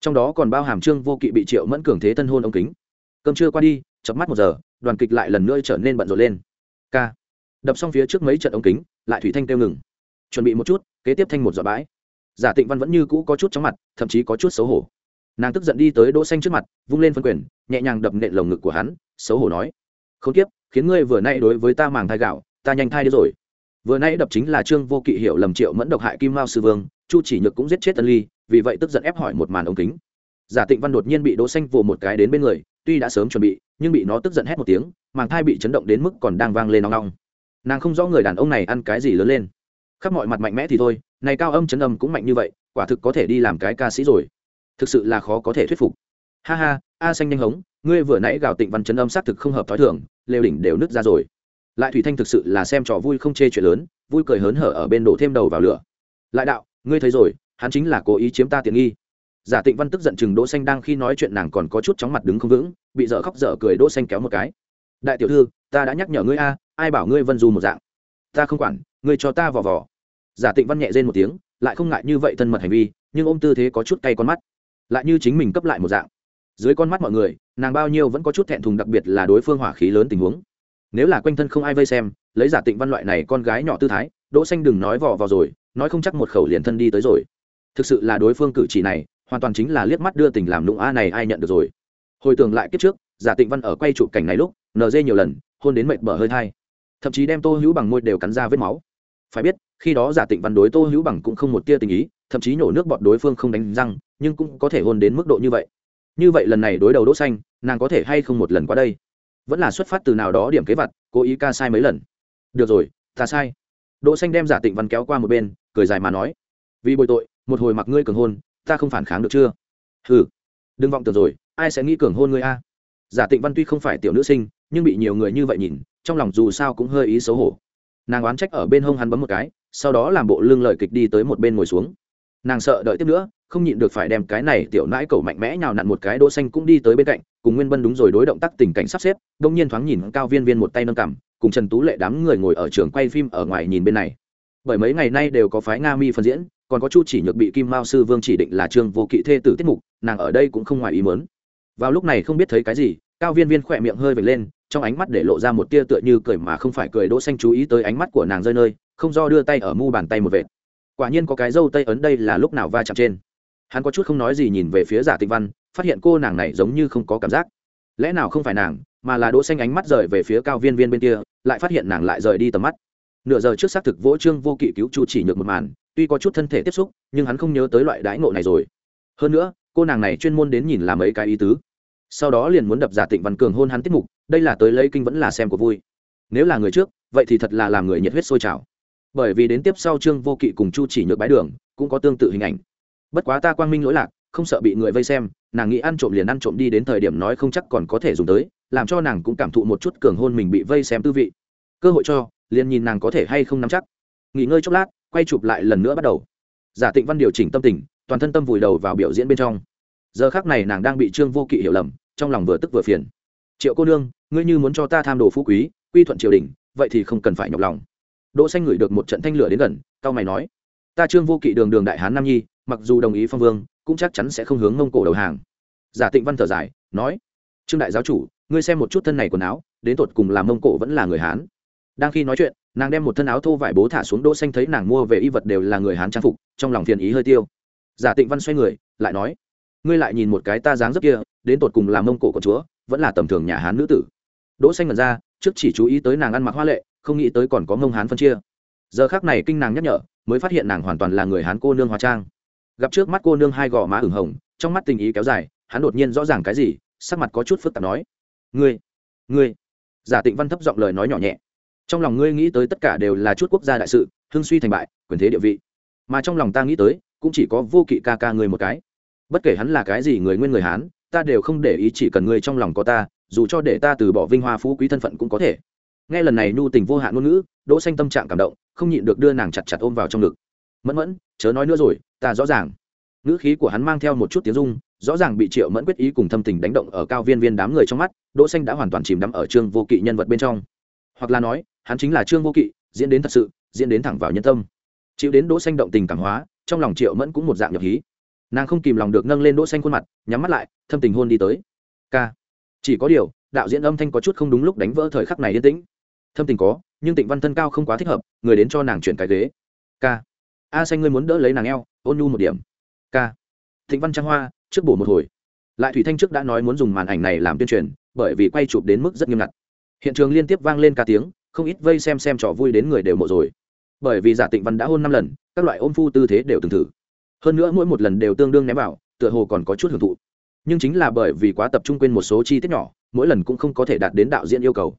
Trong đó còn bao hàm trương vô kỵ bị triệu mẫn cường thế thân hôn ông kính. Cơm chưa qua đi chập mắt một giờ, đoàn kịch lại lần nữa trở nên bận rộn lên. K. Đập xong phía trước mấy trận ống kính, lại thủy thanh kêu ngừng. Chuẩn bị một chút, kế tiếp thanh một giọt bãi. Giả tịnh văn vẫn như cũ có chút chóng mặt, thậm chí có chút xấu hổ. Nàng tức giận đi tới đỗ xanh trước mặt, vung lên phân quyền, nhẹ nhàng đập nện lồng ngực của hắn, xấu hổ nói. Không tiếp khiến ngươi vừa nay đối với ta màng thai gạo, ta nhanh thai đi rồi. Vừa nay đập chính là trương vô kỵ hiểu lầm triệu mẫn độc hại kim mao sư vương, chu chỉ nhược cũng giết chết tân ly, vì vậy tức giận ép hỏi một màn ống kính. Giả tịnh văn đột nhiên bị đỗ xanh vồ một cái đến bên người tuy đã sớm chuẩn bị, nhưng bị nó tức giận hét một tiếng, màng thai bị chấn động đến mức còn đang vang lên nong nong. Nàng không rõ người đàn ông này ăn cái gì lớn lên. Khắp mọi mặt mạnh mẽ thì thôi, này cao âm chấn âm cũng mạnh như vậy, quả thực có thể đi làm cái ca sĩ rồi. Thực sự là khó có thể thuyết phục. Ha ha, a xanh nhanh hống, ngươi vừa nãy gào tịnh văn chấn âm xác thực không hợp thói thường, lều đỉnh đều nứt ra rồi. Lại thủy thanh thực sự là xem trò vui không chê chuyện lớn, vui cười hớn hở ở bên đổ thêm đầu vào lửa. Lại đạo, ngươi thấy rồi, hắn chính là cố ý chiếm ta tiện nghi giả tịnh văn tức giận chừng đỗ xanh đang khi nói chuyện nàng còn có chút chóng mặt đứng không vững, bị dở khóc dở cười đỗ xanh kéo một cái. Đại tiểu thư, ta đã nhắc nhở ngươi a, ai bảo ngươi vân du một dạng? Ta không quản, ngươi cho ta vò vò. Giả tịnh văn nhẹ rên một tiếng, lại không ngại như vậy thân mật hành vi, nhưng ôm tư thế có chút cay con mắt, lại như chính mình cấp lại một dạng. Dưới con mắt mọi người, nàng bao nhiêu vẫn có chút thẹn thùng đặc biệt là đối phương hỏa khí lớn tình huống. Nếu là quanh thân không ai vây xem, lấy giả tịnh văn loại này con gái nhỏ tư thái, đỗ xanh đừng nói vò vò rồi, nói không chắc một khẩu liền thân đi tới rồi. Thực sự là đối phương cử chỉ này hoàn toàn chính là liếc mắt đưa tình làm lũng a này ai nhận được rồi. Hồi tưởng lại kiếp trước, giả tịnh văn ở quay chụp cảnh này lúc nd nhiều lần, hôn đến mệt mở hơi thai. Thậm chí đem tô hữu bằng môi đều cắn ra vết máu. Phải biết, khi đó giả tịnh văn đối tô hữu bằng cũng không một tia tình ý, thậm chí nhổ nước bọt đối phương không đánh răng, nhưng cũng có thể hôn đến mức độ như vậy. Như vậy lần này đối đầu đỗ xanh, nàng có thể hay không một lần qua đây? Vẫn là xuất phát từ nào đó điểm kế vật cố ý ca sai mấy lần. Được rồi, ta sai. Đỗ xanh đem giả tịnh văn kéo qua một bên, cười dài mà nói. Vì bồi tội, một hồi mặc ngươi cường hôn ta không phản kháng được chưa? Ừ đừng vọng tưởng rồi, ai sẽ nghĩ cường hôn ngươi a? Giả tịnh văn tuy không phải tiểu nữ sinh, nhưng bị nhiều người như vậy nhìn, trong lòng dù sao cũng hơi ý xấu hổ. Nàng oán trách ở bên hông hắn bấm một cái, sau đó làm bộ lưng lời kịch đi tới một bên ngồi xuống. Nàng sợ đợi tiếp nữa, không nhịn được phải đem cái này tiểu nãi cầu mạnh mẽ nhào nặn một cái đỗ xanh cũng đi tới bên cạnh, cùng nguyên bân đúng rồi đối động tác tình cảnh sắp xếp, đông nhiên thoáng nhìn cao viên viên một tay nâng cằm, cùng trần tú lệ đám người ngồi ở trường quay phim ở ngoài nhìn bên này. Bởi mấy ngày nay đều có phái nga mi phân diễn còn có chu chỉ nhược bị kim mao sư vương chỉ định là trương vô kỵ thê tử tiết mục, nàng ở đây cũng không ngoài ý mớn vào lúc này không biết thấy cái gì, cao viên viên khỏe miệng hơi vệt lên, trong ánh mắt để lộ ra một tia tựa như cười mà không phải cười đỗ xanh chú ý tới ánh mắt của nàng rơi nơi, không do đưa tay ở mu bàn tay một vệt. Quả nhiên có cái dâu tây ấn đây là lúc nào va chạm trên. Hắn có chút không nói gì nhìn về phía giả tịnh văn, phát hiện cô nàng này giống như không có cảm giác. Lẽ nào không phải nàng, mà là đỗ xanh ánh mắt rời về phía cao viên viên bên kia, lại phát hiện nàng lại rời đi tầm mắt nửa giờ trước xác thực vỗ trương vô kỵ cứu chu chỉ nhược một màn, tuy có chút thân thể tiếp xúc, nhưng hắn không nhớ tới loại đãi ngộ này rồi. Hơn nữa, cô nàng này chuyên môn đến nhìn làm mấy cái ý tứ. Sau đó liền muốn đập giả tịnh văn cường hôn hắn tiết mục, đây là tới lấy kinh vẫn là xem của vui. Nếu là người trước, vậy thì thật là làm người nhiệt huyết sôi trào. Bởi vì đến tiếp sau trương vô kỵ cùng chu chỉ nhược bái đường, cũng có tương tự hình ảnh. Bất quá ta quang minh lỗi lạc, không sợ bị người vây xem, nàng nghĩ ăn trộm liền ăn trộm đi đến thời điểm nói không chắc còn có thể dùng tới, làm cho nàng cũng cảm thụ một chút cường hôn mình bị vây xem tư vị. Cơ hội cho liền nhìn nàng có thể hay không nắm chắc. Nghỉ ngơi chốc lát, quay chụp lại lần nữa bắt đầu. Giả tịnh văn điều chỉnh tâm tình, toàn thân tâm vùi đầu vào biểu diễn bên trong. Giờ khác này nàng đang bị trương vô kỵ hiểu lầm, trong lòng vừa tức vừa phiền. Triệu cô nương, ngươi như muốn cho ta tham đồ phú quý, quy thuận triều đình, vậy thì không cần phải nhọc lòng. Đỗ xanh ngửi được một trận thanh lửa đến gần cao mày nói, ta trương vô kỵ đường đường đại hán nam nhi, mặc dù đồng ý phong vương, cũng chắc chắn sẽ không hướng mông cổ đầu hàng. Giả tịnh văn thở dài, nói, trương đại giáo chủ, ngươi xem một chút thân này quần áo, đến tột cùng làm mông cổ vẫn là người hán đang khi nói chuyện, nàng đem một thân áo thô vải bố thả xuống đỗ xanh thấy nàng mua về y vật đều là người hán trang phục, trong lòng phiền ý hơi tiêu. Giả tịnh văn xoay người, lại nói, ngươi lại nhìn một cái ta dáng dấp kia, đến tột cùng làm mông cổ của chúa, vẫn là tầm thường nhà hán nữ tử. Đỗ xanh ngẩn ra, trước chỉ chú ý tới nàng ăn mặc hoa lệ, không nghĩ tới còn có mông hán phân chia. Giờ khắc này kinh nàng nhắc nhở, mới phát hiện nàng hoàn toàn là người hán cô nương hóa trang. Gặp trước mắt cô nương hai gò má ửng hồng, trong mắt tình ý kéo dài, hắn đột nhiên rõ ràng cái gì, sắc mặt có chút phức tạp nói, ngươi ngươi. Giả tịnh văn thấp giọng lời nói nhỏ nhẹ trong lòng ngươi nghĩ tới tất cả đều là chút quốc gia đại sự, hưng suy thành bại, quyền thế địa vị. Mà trong lòng ta nghĩ tới, cũng chỉ có vô kỵ ca ca ngươi một cái. Bất kể hắn là cái gì người nguyên người hán, ta đều không để ý chỉ cần ngươi trong lòng có ta, dù cho để ta từ bỏ vinh hoa phú quý thân phận cũng có thể. Nghe lần này nhu tình vô hạn ngôn ngữ, đỗ xanh tâm trạng cảm động, không nhịn được đưa nàng chặt chặt ôm vào trong ngực. Mẫn mẫn, chớ nói nữa rồi, ta rõ ràng. Ngữ khí của hắn mang theo một chút tiếng rung, rõ ràng bị triệu mẫn quyết ý cùng thâm tình đánh động ở cao viên viên đám người trong mắt, đỗ xanh đã hoàn toàn chìm đắm ở trương vô kỵ nhân vật bên trong. Hoặc là nói hắn chính là trương vô kỵ, diễn đến thật sự, diễn đến thẳng vào nhân tâm. Chịu đến đỗ xanh động tình cảm hóa, trong lòng triệu mẫn cũng một dạng nhập hí. Nàng không kìm lòng được nâng lên đỗ xanh khuôn mặt, nhắm mắt lại, thâm tình hôn đi tới. K chỉ có điều, đạo diễn âm thanh có chút không đúng lúc đánh vỡ thời khắc này yên tĩnh. Thâm tình có, nhưng tịnh văn thân cao không quá thích hợp, người đến cho nàng chuyển cái ghế. K a xanh ngươi muốn đỡ lấy nàng eo, ôn nhu một điểm. K thịnh văn trang hoa, trước bổ một hồi. Lại thủy thanh trước đã nói muốn dùng màn ảnh này làm tuyên truyền, bởi vì quay chụp đến mức rất nghiêm ngặt. Hiện trường liên tiếp vang lên ca tiếng không ít vây xem xem trò vui đến người đều mộ rồi. Bởi vì giả tịnh văn đã hôn năm lần, các loại ôm phu tư thế đều từng thử. Hơn nữa mỗi một lần đều tương đương ném vào, tựa hồ còn có chút hưởng thụ. Nhưng chính là bởi vì quá tập trung quên một số chi tiết nhỏ, mỗi lần cũng không có thể đạt đến đạo diễn yêu cầu.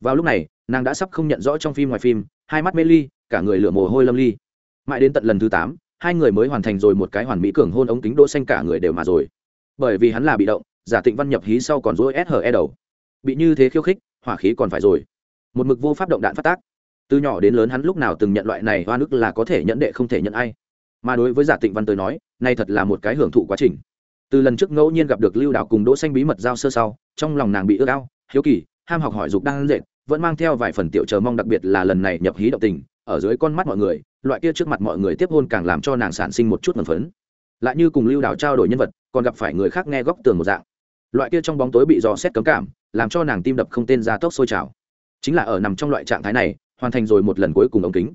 Vào lúc này, nàng đã sắp không nhận rõ trong phim ngoài phim, hai mắt mê ly, cả người lửa mồ hôi lâm ly. Mãi đến tận lần thứ tám, hai người mới hoàn thành rồi một cái hoàn mỹ cường hôn ống kính đỗ xanh cả người đều mà rồi. Bởi vì hắn là bị động, giả tịnh văn nhập hí sau còn rối én hờ e đầu. Bị như thế khiêu khích, hỏa khí còn phải rồi một mực vô pháp động đạn phát tác. Từ nhỏ đến lớn hắn lúc nào từng nhận loại này hoa nước là có thể nhận đệ không thể nhận ai. Mà đối với giả tịnh văn tới nói, nay thật là một cái hưởng thụ quá trình. Từ lần trước ngẫu nhiên gặp được lưu đảo cùng đỗ xanh bí mật giao sơ sau, trong lòng nàng bị ước ao, hiếu kỳ, ham học hỏi dục đang dệt, vẫn mang theo vài phần tiểu chờ mong đặc biệt là lần này nhập hí động tình, ở dưới con mắt mọi người, loại kia trước mặt mọi người tiếp hôn càng làm cho nàng sản sinh một chút mần phấn. Lại như cùng lưu đảo trao đổi nhân vật, còn gặp phải người khác nghe góc tường một dạng. Loại kia trong bóng tối bị dò xét cấm cảm, làm cho nàng tim đập không tên ra tốc sôi trào chính là ở nằm trong loại trạng thái này, hoàn thành rồi một lần cuối cùng ống kính.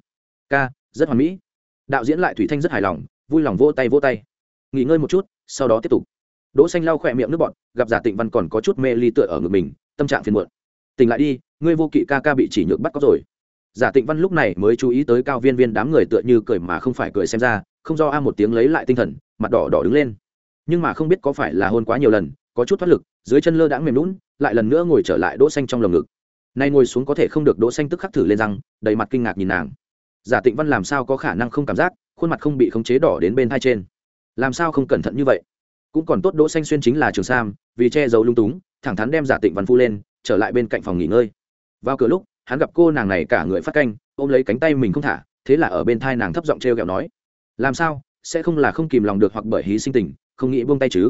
Ca rất hoàn mỹ. Đạo diễn lại thủy thanh rất hài lòng, vui lòng vỗ tay vỗ tay. Nghỉ ngơi một chút, sau đó tiếp tục. Đỗ xanh lau khỏe miệng nước bọt, gặp giả tịnh văn còn có chút mê ly tựa ở ngực mình, tâm trạng phiền muộn. Tỉnh lại đi, ngươi vô kỵ ca ca bị chỉ nhược bắt cóc rồi. Giả tịnh văn lúc này mới chú ý tới cao viên viên đám người tựa như cười mà không phải cười xem ra, không do a một tiếng lấy lại tinh thần, mặt đỏ đỏ đứng lên. Nhưng mà không biết có phải là hôn quá nhiều lần, có chút thoát lực, dưới chân lơ đãng mềm lún lại lần nữa ngồi trở lại đỗ xanh trong lồng ngực nay ngồi xuống có thể không được đỗ xanh tức khắc thử lên răng, đầy mặt kinh ngạc nhìn nàng. Giả tịnh văn làm sao có khả năng không cảm giác, khuôn mặt không bị khống chế đỏ đến bên hai trên. Làm sao không cẩn thận như vậy? Cũng còn tốt đỗ xanh xuyên chính là trường sam, vì che giấu lung túng, thẳng thắn đem giả tịnh văn phu lên, trở lại bên cạnh phòng nghỉ ngơi. Vào cửa lúc, hắn gặp cô nàng này cả người phát canh, ôm lấy cánh tay mình không thả, thế là ở bên thai nàng thấp giọng treo gẹo nói, làm sao? Sẽ không là không kìm lòng được hoặc bởi hí sinh tình, không nghĩ buông tay chứ?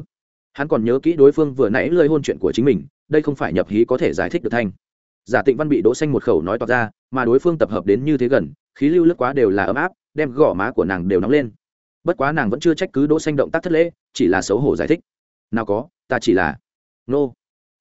Hắn còn nhớ kỹ đối phương vừa nãy lời hôn chuyện của chính mình, đây không phải nhập hí có thể giải thích được thanh giả tịnh văn bị đỗ xanh một khẩu nói toạc ra, mà đối phương tập hợp đến như thế gần, khí lưu lướt quá đều là ấm áp, đem gò má của nàng đều nóng lên. Bất quá nàng vẫn chưa trách cứ đỗ xanh động tác thất lễ, chỉ là xấu hổ giải thích. Nào có, ta chỉ là nô.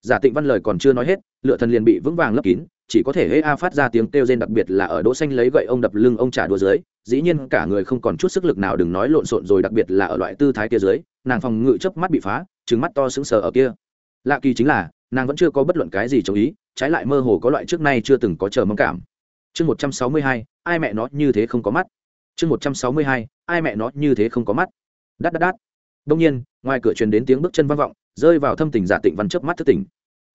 Giả tịnh văn lời còn chưa nói hết lựa thần liền bị vững vàng lấp kín, chỉ có thể hễ a phát ra tiếng kêu rên đặc biệt là ở đỗ xanh lấy gậy ông đập lưng ông trả đùa dưới, dĩ nhiên cả người không còn chút sức lực nào đừng nói lộn xộn rồi đặc biệt là ở loại tư thái kia dưới, nàng phòng ngự chớp mắt bị phá, trừng mắt to sững sờ ở kia. Lạ kỳ chính là, nàng vẫn chưa có bất luận cái gì chống ý trái lại mơ hồ có loại trước nay chưa từng có chờ mong cảm. Chương một trăm sáu mươi hai, ai mẹ nó như thế không có mắt. Chương một trăm sáu mươi hai, ai mẹ nó như thế không có mắt. Đắt đắt đắt đông nhiên, ngoài cửa truyền đến tiếng bước chân vang vọng, rơi vào thâm tình giả tịnh văn chớp mắt thức tỉnh.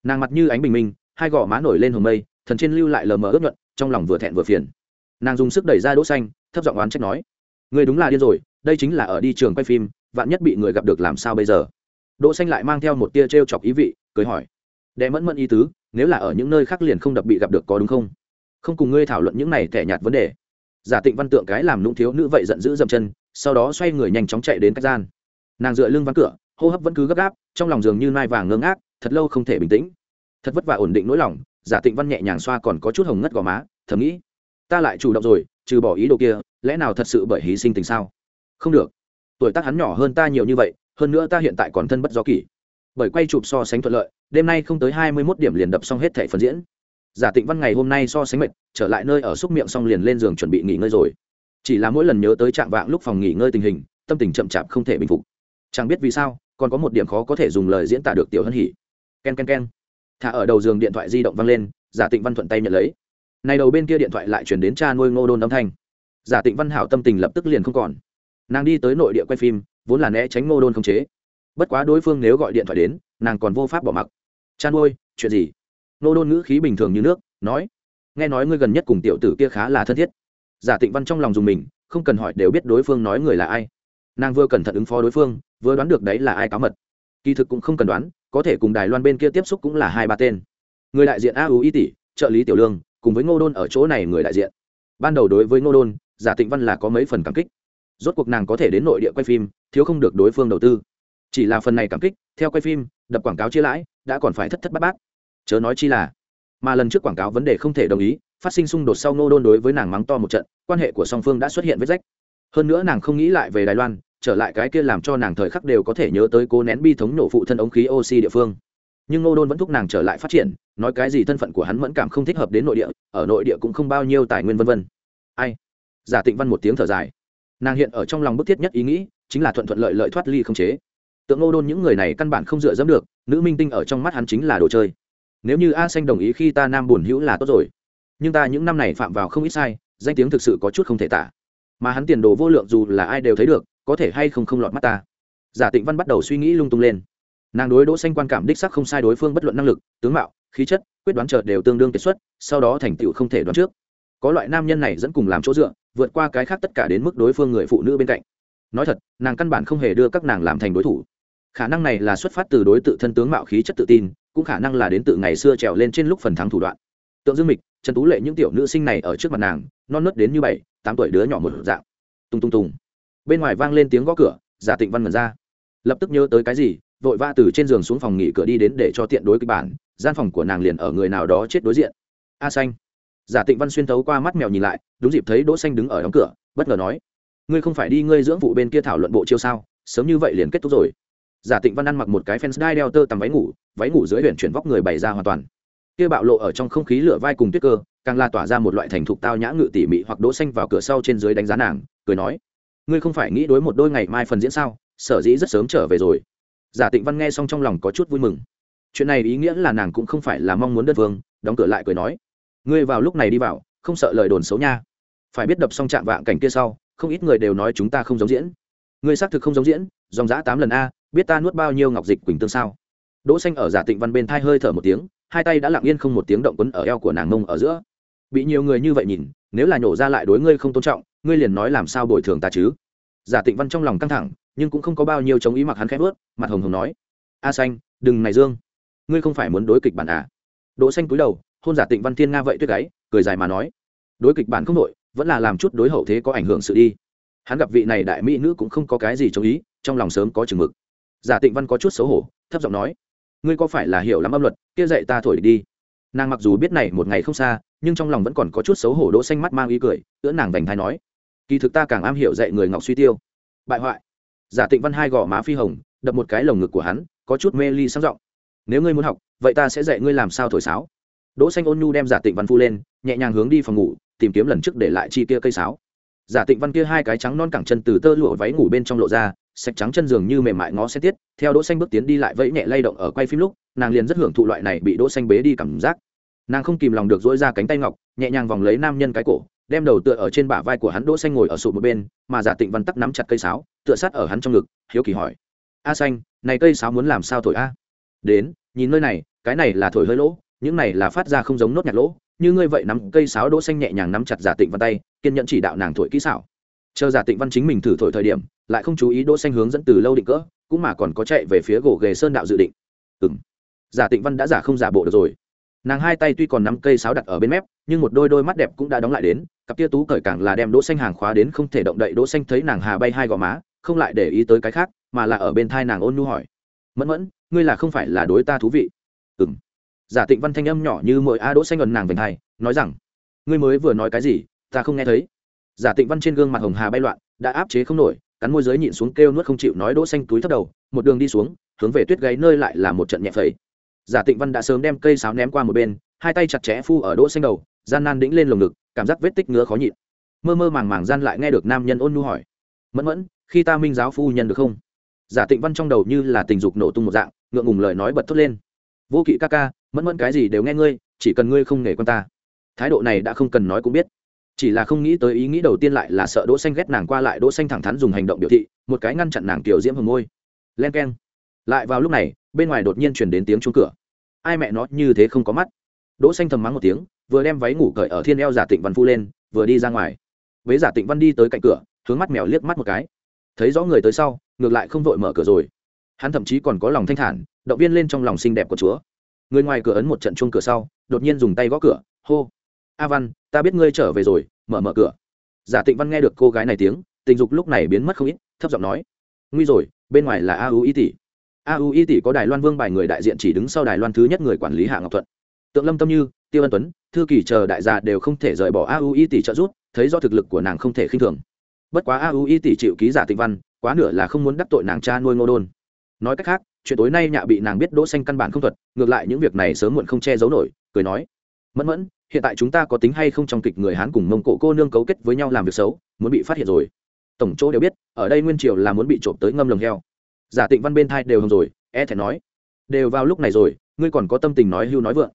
Nàng mặt như ánh bình minh, hai gò má nổi lên hồng mây, thần trên lưu lại lờ mờ ướt nhuận, trong lòng vừa thẹn vừa phiền. Nàng dùng sức đẩy ra đỗ xanh, thấp giọng oán trách nói người đúng là điên rồi, đây chính là ở đi trường quay phim, vạn nhất bị người gặp được làm sao bây giờ? Đỗ xanh lại mang theo một tia treo chọc ý vị, cười hỏi, đệ mẫn mẫn ý tứ nếu là ở những nơi khác liền không đập bị gặp được có đúng không? Không cùng ngươi thảo luận những này tẻ nhạt vấn đề. Giả tịnh văn tượng cái làm nũng thiếu nữ vậy giận dữ dậm chân, sau đó xoay người nhanh chóng chạy đến cách gian. Nàng dựa lưng ván cửa, hô hấp vẫn cứ gấp gáp, trong lòng giường như nai vàng ngơ ngác, thật lâu không thể bình tĩnh. Thật vất vả ổn định nỗi lòng, giả tịnh văn nhẹ nhàng xoa còn có chút hồng ngất gò má, thầm nghĩ, ta lại chủ động rồi, trừ bỏ ý đồ kia, lẽ nào thật sự bởi hy sinh tình sao? Không được. Tuổi tác hắn nhỏ hơn ta nhiều như vậy, hơn nữa ta hiện tại còn thân bất do kỷ bởi quay chụp so sánh thuận lợi, đêm nay không tới hai mươi mốt điểm liền đập xong hết thẻ phần diễn. Giả tịnh văn ngày hôm nay so sánh mệt, trở lại nơi ở xúc miệng xong liền lên giường chuẩn bị nghỉ ngơi rồi. Chỉ là mỗi lần nhớ tới trạng vạng lúc phòng nghỉ ngơi tình hình, tâm tình chậm chạp không thể bình phục. Chẳng biết vì sao, còn có một điểm khó có thể dùng lời diễn tả được tiểu hân hỉ. K e n k e n k e n thả ở đầu giường điện thoại di động văng lên, giả tịnh văn thuận tay nhận lấy. Này đầu bên kia điện thoại lại chuyển đến cha nuôi ngô đôn âm thanh. Giả tịnh văn hảo tâm tình lập tức liền không còn. Nàng đi tới nội địa quay phim, vốn là né tránh ngô đôn không chế bất quá đối phương nếu gọi điện thoại đến, nàng còn vô pháp bỏ mặc. Chan ôi, chuyện gì? Ngô đôn ngữ khí bình thường như nước, nói, nghe nói ngươi gần nhất cùng tiểu tử kia khá là thân thiết. Giả tịnh văn trong lòng dùng mình, không cần hỏi đều biết đối phương nói người là ai. Nàng vừa cẩn thận ứng phó đối phương, vừa đoán được đấy là ai cáo mật. Kỳ thực cũng không cần đoán, có thể cùng đài loan bên kia tiếp xúc cũng là hai ba tên. Người đại diện a u y tỷ, trợ lý tiểu lương, cùng với ngô đôn ở chỗ này người đại diện. Ban đầu đối với ngô đôn, giả tịnh văn là có mấy phần cảm kích. Rốt cuộc nàng có thể đến nội địa quay phim, thiếu không được đối phương đầu tư chỉ là phần này cảm kích, theo quay phim, đập quảng cáo chia lãi, đã còn phải thất thất bát bát. Chớ nói chi là, mà lần trước quảng cáo vấn đề không thể đồng ý, phát sinh xung đột sau nô đôn đối với nàng mắng to một trận, quan hệ của song phương đã xuất hiện vết rách. Hơn nữa nàng không nghĩ lại về đài loan, trở lại cái kia làm cho nàng thời khắc đều có thể nhớ tới cố nén bi thống nổ phụ thân ống khí oxy địa phương. Nhưng nô đôn vẫn thúc nàng trở lại phát triển, nói cái gì thân phận của hắn mẫn cảm không thích hợp đến nội địa, ở nội địa cũng không bao nhiêu tài nguyên vân vân. Ai? Giả tịnh văn một tiếng thở dài. Nàng hiện ở trong lòng bức thiết nhất ý nghĩ, chính là thuận thuận lợi lợi thoát ly không chế tượng ngô đôn những người này căn bản không dựa dẫm được, nữ minh tinh ở trong mắt hắn chính là đồ chơi. Nếu như a xanh đồng ý khi ta nam buồn hữu là tốt rồi. Nhưng ta những năm này phạm vào không ít sai, danh tiếng thực sự có chút không thể tả. Mà hắn tiền đồ vô lượng dù là ai đều thấy được, có thể hay không không lọt mắt ta. Giả tịnh văn bắt đầu suy nghĩ lung tung lên. Nàng đối đỗ xanh quan cảm đích sắc không sai đối phương bất luận năng lực, tướng mạo, khí chất, quyết đoán chợt đều tương đương kiệt xuất, sau đó thành tựu không thể đoán trước. Có loại nam nhân này dẫn cùng làm chỗ dựa, vượt qua cái khác tất cả đến mức đối phương người phụ nữ bên cạnh. Nói thật, nàng căn bản không hề đưa các nàng làm thành đối thủ khả năng này là xuất phát từ đối tự thân tướng mạo khí chất tự tin, cũng khả năng là đến từ ngày xưa trèo lên trên lúc phần thắng thủ đoạn. Tượng dương mịch, trần tú lệ những tiểu nữ sinh này ở trước mặt nàng, non nớt đến như bảy, tám tuổi đứa nhỏ một dạng. Tung tung tung. Bên ngoài vang lên tiếng gõ cửa, giả tịnh văn ngần ra. Lập tức nhớ tới cái gì, vội vã từ trên giường xuống phòng nghỉ cửa đi đến để cho tiện đối kịch bản, gian phòng của nàng liền ở người nào đó chết đối diện. A xanh. Giả tịnh văn xuyên thấu qua mắt mèo nhìn lại, đúng dịp thấy đỗ xanh đứng ở đóng cửa, bất ngờ nói, ngươi không phải đi ngươi dưỡng vụ bên kia thảo luận bộ chiêu sao? Sớm như vậy liền kết thúc rồi giả tịnh văn ăn mặc một cái fans đai đeo tơ tằm váy ngủ váy ngủ dưới huyện chuyển vóc người bày ra hoàn toàn. Kia bạo lộ ở trong không khí lửa vai cùng tuyết cơ, càng la tỏa ra một loại thành thục tao nhã ngự tỉ mị hoặc đỗ xanh vào cửa sau trên dưới đánh giá nàng, cười nói, ngươi không phải nghĩ đối một đôi ngày mai phần diễn sao? Sở dĩ rất sớm trở về rồi. Giả tịnh văn nghe xong trong lòng có chút vui mừng. Chuyện này ý nghĩa là nàng cũng không phải là mong muốn đất vương đóng cửa lại cười nói, ngươi vào lúc này đi vào, không sợ lời đồn xấu nha. Phải biết đập xong chạm vạng cảnh kia sau, không ít người đều nói chúng ta không giống diễn. Ngươi xác thực không giống diễn, dòng giã tám lần a biết ta nuốt bao nhiêu ngọc dịch quỳnh tương sao? Đỗ xanh ở giả tịnh văn bên thai hơi thở một tiếng hai tay đã lặng yên không một tiếng động quấn ở eo của nàng mông ở giữa. Bị nhiều người như vậy nhìn nếu là nhổ ra lại đối ngươi không tôn trọng ngươi liền nói làm sao bồi thường ta chứ? Giả tịnh văn trong lòng căng thẳng nhưng cũng không có bao nhiêu chống ý mặc hắn khép bước, mặt hồng hồng nói a xanh đừng này dương. Ngươi không phải muốn đối kịch bản à? Đỗ xanh cúi đầu hôn giả tịnh văn thiên nga vậy tuyết gáy cười dài mà nói đối kịch bản không nội vẫn là làm chút đối hậu thế có ảnh hưởng sự đi. Hắn gặp vị này đại mỹ nữ cũng không có cái gì chống ý trong lòng sớm có chừng mực giả tịnh văn có chút xấu hổ, thấp giọng nói, ngươi có phải là hiểu lắm âm luật, kia dạy ta thổi đi. Nàng mặc dù biết này một ngày không xa, nhưng trong lòng vẫn còn có chút xấu hổ đỗ xanh mắt mang ý cười, ưỡn nàng vành thai nói, kỳ thực ta càng am hiểu dạy người ngọc suy tiêu. Bại hoại. Giả tịnh văn hai gò má phi hồng, đập một cái lồng ngực của hắn, có chút mê ly sang giọng, nếu ngươi muốn học, vậy ta sẽ dạy ngươi làm sao thổi sáo. Đỗ xanh ôn nhu đem giả tịnh văn phu lên, nhẹ nhàng hướng đi phòng ngủ, tìm kiếm lần trước để lại chi kia cây sáo. Giả tịnh văn kia hai cái trắng non cẳng chân từ tơ lụa váy ngủ bên trong lộ ra sạch trắng chân giường như mềm mại ngó xe tiết, theo đỗ xanh bước tiến đi lại vẫy nhẹ lay động ở quay phim lúc, nàng liền rất hưởng thụ loại này bị đỗ xanh bế đi cảm giác. Nàng không kìm lòng được dỗi ra cánh tay ngọc, nhẹ nhàng vòng lấy nam nhân cái cổ, đem đầu tựa ở trên bả vai của hắn đỗ xanh ngồi ở sụp một bên, mà giả tịnh văn tắc nắm chặt cây sáo, tựa sát ở hắn trong ngực, hiếu kỳ hỏi. A xanh, này cây sáo muốn làm sao thổi a? Đến, nhìn nơi này, cái này là thổi hơi lỗ, những này là phát ra không giống nốt nhạc lỗ, như ngươi vậy nắm cây sáo đỗ xanh nhẹ nhàng nắm chặt giả tịnh văn tay, kiên nhẫn chỉ đạo nàng thổi kỹ xảo chờ giả tịnh văn chính mình thử thổi thời điểm lại không chú ý đỗ xanh hướng dẫn từ lâu định cỡ cũng mà còn có chạy về phía gỗ ghề sơn đạo dự định. Ừm. Giả tịnh văn đã giả không giả bộ được rồi. Nàng hai tay tuy còn nắm cây sáo đặt ở bên mép nhưng một đôi đôi mắt đẹp cũng đã đóng lại đến cặp tia tú cởi càng là đem đỗ xanh hàng khóa đến không thể động đậy. Đỗ xanh thấy nàng hà bay hai gò má không lại để ý tới cái khác mà là ở bên thai nàng ôn nhu hỏi. Mẫn mẫn ngươi là không phải là đối ta thú vị? Ừm. Giả tịnh văn thanh âm nhỏ như mỗi a đỗ xanh ẩn nàng vành thay, nói rằng ngươi mới vừa nói cái gì ta không nghe thấy giả tịnh văn trên gương mặt hồng hà bay loạn, đã áp chế không nổi, cắn môi giới nhịn xuống kêu nuốt không chịu nói đỗ xanh túi thấp đầu, một đường đi xuống, hướng về tuyết gáy nơi lại là một trận nhẹ phẩy. Giả tịnh văn đã sớm đem cây sáo ném qua một bên, hai tay chặt chẽ phu ở đỗ xanh đầu, gian nan đĩnh lên lồng ngực, cảm giác vết tích ngứa khó nhịn. Mơ mơ màng màng gian lại nghe được nam nhân ôn nhu hỏi, mẫn mẫn, khi ta minh giáo phu nhân được không? Giả tịnh văn trong đầu như là tình dục nổ tung một dạng, ngượng ngùng lời nói bật thốt lên, vô kỵ ca ca, mẫn mẫn cái gì đều nghe ngươi, chỉ cần ngươi không nể quan ta. Thái độ này đã không cần nói cũng biết chỉ là không nghĩ tới ý nghĩ đầu tiên lại là sợ đỗ xanh ghét nàng qua lại đỗ xanh thẳng thắn dùng hành động biểu thị, một cái ngăn chặn nàng tiểu diễm hồng môi. Len keng. Lại vào lúc này, bên ngoài đột nhiên truyền đến tiếng chuông cửa. Ai mẹ nó, như thế không có mắt. Đỗ xanh thầm mắng một tiếng, vừa đem váy ngủ cởi ở thiên eo giả tịnh văn phu lên, vừa đi ra ngoài. Với giả tịnh văn đi tới cạnh cửa, hướng mắt mèo liếc mắt một cái. Thấy rõ người tới sau, ngược lại không vội mở cửa rồi. Hắn thậm chí còn có lòng thanh thản, động viên lên trong lòng xinh đẹp của chúa. Người ngoài cửa ấn một trận chuông cửa sau, đột nhiên dùng tay gõ cửa. Hô. A văn ta biết ngươi trở về rồi, mở mở cửa. Giả tịnh văn nghe được cô gái này tiếng, tình dục lúc này biến mất không ít, thấp giọng nói, nguy rồi, bên ngoài là a u y tỷ. A u y tỷ có đài loan vương bài người đại diện chỉ đứng sau đài loan thứ nhất người quản lý hạ ngọc thuận. Tượng lâm tâm như, tiêu ân tuấn, thư kỳ chờ đại gia đều không thể rời bỏ a u y tỷ trợ giúp, thấy do thực lực của nàng không thể khinh thường. Bất quá a u y tỷ chịu ký giả tịnh văn, quá nửa là không muốn đắc tội nàng cha nuôi ngô đôn. Nói cách khác, chuyện tối nay nhạ bị nàng biết đỗ xanh căn bản không thuật, ngược lại những việc này sớm muộn không che giấu nổi, cười nói, mẫn mẫn hiện tại chúng ta có tính hay không trong kịch người hán cùng mông cổ cô nương cấu kết với nhau làm việc xấu, muốn bị phát hiện rồi. Tổng chỗ đều biết, ở đây nguyên triều là muốn bị trộm tới ngâm lồng heo. Giả tịnh văn bên thai đều hồng rồi e thẹn nói. Đều vào lúc này rồi, ngươi còn có tâm tình nói hưu nói vượng.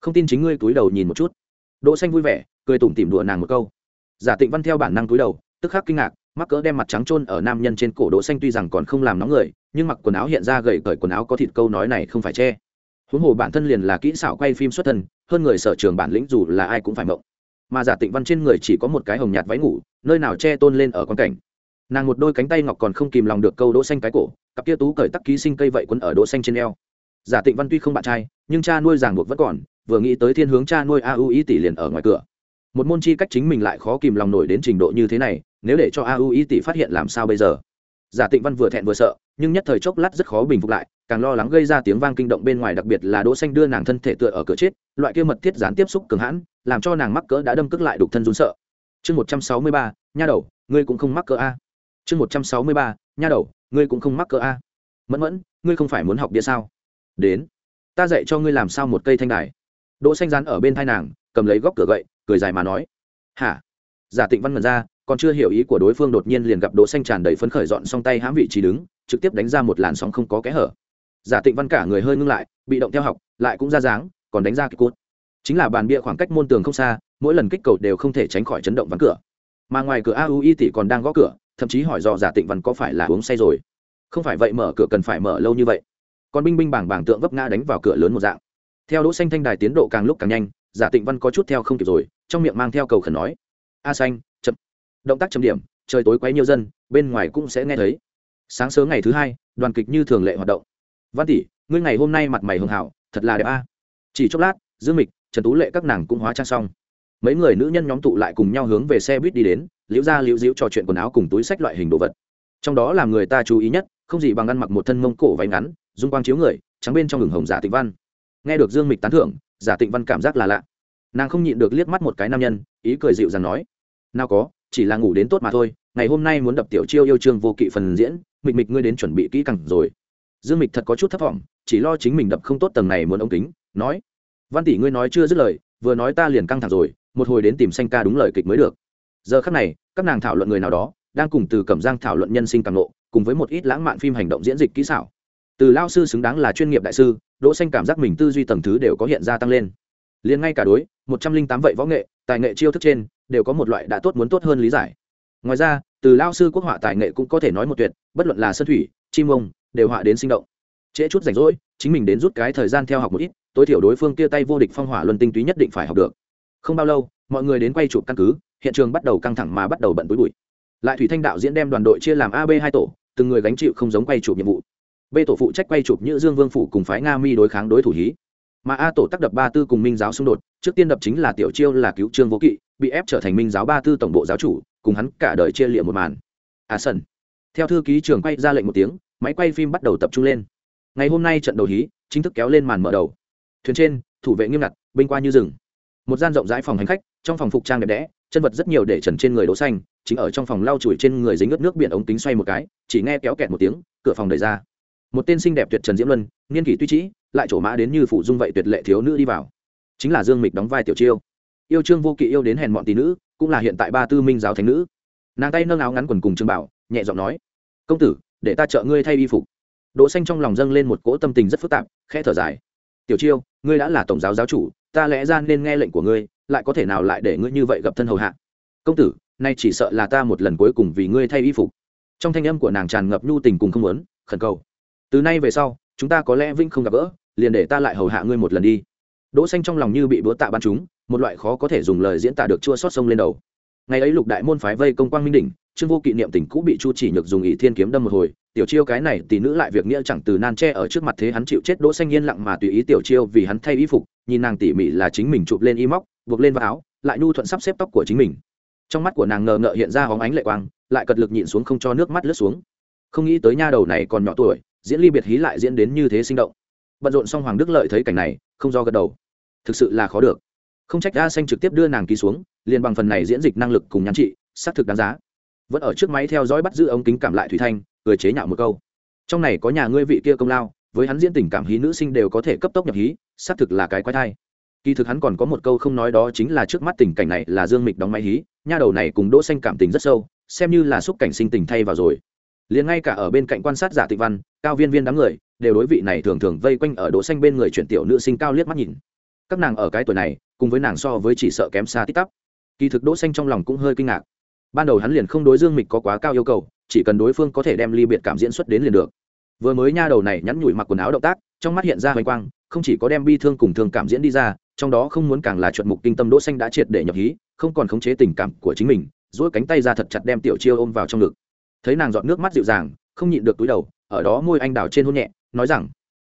Không tin chính ngươi túi đầu nhìn một chút. Đỗ xanh vui vẻ, cười tủm tỉm đùa nàng một câu. Giả tịnh văn theo bản năng túi đầu, tức khắc kinh ngạc, mắc cỡ đem mặt trắng trôn ở nam nhân trên cổ đỗ xanh tuy rằng còn không làm nóng người, nhưng mặc quần áo hiện ra gầy cởi quần áo có thịt câu nói này không phải che. Huống hồ bản thân liền là kỹ xảo quay phim xuất thân hơn người sở trường bản lĩnh dù là ai cũng phải mộng. Mà giả tịnh văn trên người chỉ có một cái hồng nhạt váy ngủ, nơi nào che tôn lên ở quan cảnh. Nàng một đôi cánh tay ngọc còn không kìm lòng được câu đỗ xanh cái cổ, cặp kia tú cởi tắc ký sinh cây vậy quấn ở đỗ xanh trên eo. Giả tịnh văn tuy không bạn trai, nhưng cha nuôi ràng buộc vẫn còn, vừa nghĩ tới thiên hướng cha nuôi a u ý tỷ liền ở ngoài cửa. Một môn chi cách chính mình lại khó kìm lòng nổi đến trình độ như thế này, nếu để cho a u ý tỷ phát hiện làm sao bây giờ? Giả tịnh văn vừa thẹn vừa sợ, nhưng nhất thời chốc lát rất khó bình phục lại càng lo lắng gây ra tiếng vang kinh động bên ngoài, đặc biệt là đỗ xanh đưa nàng thân thể tựa ở cửa chết, loại kia mật thiết gián tiếp xúc cường hãn, làm cho nàng mắc cỡ đã đâm cước lại đục thân run sợ. Chương một trăm sáu mươi ba, nha đầu, ngươi cũng không mắc cỡ a. Chương một trăm sáu mươi ba, nha đầu, ngươi cũng không mắc cỡ a. Mẫn mẫn, ngươi không phải muốn học bia sao? Đến, ta dạy cho ngươi làm sao một cây thanh đài. Đỗ xanh rán ở bên thai nàng, cầm lấy góc cửa gậy, cười dài mà nói. Hả? Giả tịnh văn mở ra, còn chưa hiểu ý của đối phương đột nhiên liền gặp đỗ xanh tràn đầy phấn khởi dọn xong tay hãm vị trí đứng, trực tiếp đánh ra một làn sóng không có kẽ hở giả tịnh văn cả người hơi ngưng lại, bị động theo học, lại cũng ra dáng, còn đánh ra cái cốt. Chính là bàn bịa khoảng cách môn tường không xa, mỗi lần kích cầu đều không thể tránh khỏi chấn động ván cửa. Mà ngoài cửa a u y tỷ còn đang gõ cửa, thậm chí hỏi dò giả tịnh văn có phải là uống say rồi. Không phải vậy mở cửa cần phải mở lâu như vậy. Còn binh binh bảng bảng tượng vấp ngã đánh vào cửa lớn một dạng. Theo đỗ xanh thanh đài tiến độ càng lúc càng nhanh, giả tịnh văn có chút theo không kịp rồi, trong miệng mang theo cầu khẩn nói. A xanh, chậm. Động tác chậm điểm, trời tối quấy nhiều dân, bên ngoài cũng sẽ nghe thấy. Sáng sớm ngày thứ hai, đoàn kịch như thường lệ hoạt động văn tỷ, ngươi ngày hôm nay mặt mày hường hảo, thật là đẹp a. Chỉ chốc lát, dương mịch, trần tú lệ các nàng cũng hóa trang xong. Mấy người nữ nhân nhóm tụ lại cùng nhau hướng về xe buýt đi đến, liễu ra liễu diễu trò chuyện quần áo cùng túi sách loại hình đồ vật. Trong đó làm người ta chú ý nhất, không gì bằng ăn mặc một thân mông cổ váy ngắn, dung quang chiếu người, trắng bên trong ngừng hồng giả tịnh văn. Nghe được dương mịch tán thưởng, giả tịnh văn cảm giác là lạ. Nàng không nhịn được liếc mắt một cái nam nhân, ý cười dịu dàng nói, nào có, chỉ là ngủ đến tốt mà thôi, ngày hôm nay muốn đập tiểu chiêu yêu trương vô kỵ phần diễn, mịch mịch ngươi đến chuẩn bị kỹ càng rồi dương mịch thật có chút thất vọng, chỉ lo chính mình đập không tốt tầng này muốn ống kính, nói, văn tỷ ngươi nói chưa dứt lời, vừa nói ta liền căng thẳng rồi, một hồi đến tìm xanh ca đúng lời kịch mới được. Giờ khắc này, các nàng thảo luận người nào đó, đang cùng từ cẩm giang thảo luận nhân sinh càng lộ, cùng với một ít lãng mạn phim hành động diễn dịch kỹ xảo. Từ lao sư xứng đáng là chuyên nghiệp đại sư, đỗ xanh cảm giác mình tư duy tầng thứ đều có hiện ra tăng lên. Liền ngay cả đối, một trăm linh tám vậy võ nghệ, tài nghệ chiêu thức trên, đều có một loại đã tốt muốn tốt hơn lý giải. Ngoài ra, từ lao sư quốc họa tài nghệ cũng có thể nói một tuyệt, bất luận là sơn thủy, chim ông đều họa đến sinh động. Trễ chút rảnh rỗi, chính mình đến rút cái thời gian theo học một ít, tối thiểu đối phương kia tay vô địch phong hỏa luân tinh túy nhất định phải học được. Không bao lâu, mọi người đến quay chụp căn cứ, hiện trường bắt đầu căng thẳng mà bắt đầu bận túi bụi. Lại thủy thanh đạo diễn đem đoàn đội chia làm ab hai tổ, từng người gánh chịu không giống quay chụp nhiệm vụ. B tổ phụ trách quay chụp như dương vương phủ cùng phái nga mi đối kháng đối thủ hí. Mà a tổ tác đập ba tư cùng minh giáo xung đột, trước tiên đập chính là tiểu chiêu là cứu trương vô kỵ, bị ép trở thành minh giáo ba tư tổng bộ giáo chủ, cùng hắn cả đời chia liệm một màn. A sân theo thư ký trường quay ra lệnh một tiếng máy quay phim bắt đầu tập trung lên. Ngày hôm nay trận đầu hí, chính thức kéo lên màn mở đầu. Thuyền trên, thủ vệ nghiêm ngặt, binh qua như rừng. Một gian rộng rãi phòng hành khách, trong phòng phục trang đẹp đẽ, chân vật rất nhiều để trần trên người đỗ xanh, chính ở trong phòng lau chùi trên người dính ướt nước biển ống kính xoay một cái, chỉ nghe kéo kẹt một tiếng, cửa phòng đẩy ra. Một tên xinh đẹp tuyệt trần diễm luân, niên kỷ tuy trĩ, lại trổ mã đến như phụ dung vậy tuyệt lệ thiếu nữ đi vào. Chính là dương mịch đóng vai tiểu chiêu. Yêu trương vô kỵ yêu đến hèn mọn tỷ nữ, cũng là hiện tại ba tư minh giáo thánh nữ. Nàng tay nâng áo ngắn quần cùng trương bảo, nhẹ giọng nói, công tử để ta trợ ngươi thay y phục. Đỗ xanh trong lòng dâng lên một cỗ tâm tình rất phức tạp, khẽ thở dài. Tiểu chiêu, ngươi đã là tổng giáo giáo chủ, ta lẽ ra nên nghe lệnh của ngươi, lại có thể nào lại để ngươi như vậy gặp thân hầu hạ? Công tử, nay chỉ sợ là ta một lần cuối cùng vì ngươi thay y phục. Trong thanh âm của nàng tràn ngập nhu tình cùng không muốn, khẩn cầu. Từ nay về sau, chúng ta có lẽ vinh không gặp gỡ, liền để ta lại hầu hạ ngươi một lần đi. Đỗ xanh trong lòng như bị búa tạ ban chúng một loại khó có thể dùng lời diễn tả được chua xót sông lên đầu. Ngày ấy lục đại môn phái vây công quang minh đỉnh trương vô kỵ niệm tình cũ bị chu chỉ nhược dùng ý thiên kiếm đâm một hồi, tiểu chiêu cái này tỷ nữ lại việc nghĩa chẳng từ nan che ở trước mặt thế hắn chịu chết đỗ xanh yên lặng mà tùy ý tiểu chiêu vì hắn thay y phục, nhìn nàng tỉ mỉ là chính mình chụp lên y móc, buộc lên vào áo, lại nhu thuận sắp xếp tóc của chính mình. Trong mắt của nàng ngờ ngợ hiện ra hóng ánh lệ quang, lại cật lực nhịn xuống không cho nước mắt lướt xuống. Không nghĩ tới nha đầu này còn nhỏ tuổi, diễn ly biệt hí lại diễn đến như thế sinh động. Bận rộn xong hoàng đức lợi thấy cảnh này, không do gật đầu. Thực sự là khó được. Không trách a xanh trực tiếp đưa nàng ký xuống, liền bằng phần này diễn dịch năng lực cùng nhắn trị, xác thực đáng giá vẫn ở trước máy theo dõi bắt giữ ống kính cảm lại thủy thanh, cười chế nhạo một câu. Trong này có nhà ngươi vị kia công lao, với hắn diễn tình cảm hí nữ sinh đều có thể cấp tốc nhập hí, xác thực là cái quái thai. Kỳ thực hắn còn có một câu không nói đó chính là trước mắt tình cảnh này là dương mịch đóng máy hí, nha đầu này cùng đỗ xanh cảm tình rất sâu, xem như là xúc cảnh sinh tình thay vào rồi. Liền ngay cả ở bên cạnh quan sát giả tịnh văn, cao viên viên đám người, đều đối vị này thường thường vây quanh ở đỗ xanh bên người chuyển tiểu nữ sinh cao liếc mắt nhìn. Các nàng ở cái tuổi này, cùng với nàng so với chỉ sợ kém xa tít tắp. Kỳ thực đỗ xanh trong lòng cũng hơi kinh ngạc ban đầu hắn liền không đối dương mịch có quá cao yêu cầu, chỉ cần đối phương có thể đem ly biệt cảm diễn xuất đến liền được. Vừa mới nha đầu này nhắn nhủi mặc quần áo động tác, trong mắt hiện ra hoành quang, không chỉ có đem bi thương cùng thương cảm diễn đi ra, trong đó không muốn càng là chuẩn mục kinh tâm đỗ xanh đã triệt để nhập hí, không còn khống chế tình cảm của chính mình, duỗi cánh tay ra thật chặt đem tiểu chiêu ôm vào trong ngực. Thấy nàng giọt nước mắt dịu dàng, không nhịn được túi đầu, ở đó môi anh đào trên hôn nhẹ, nói rằng,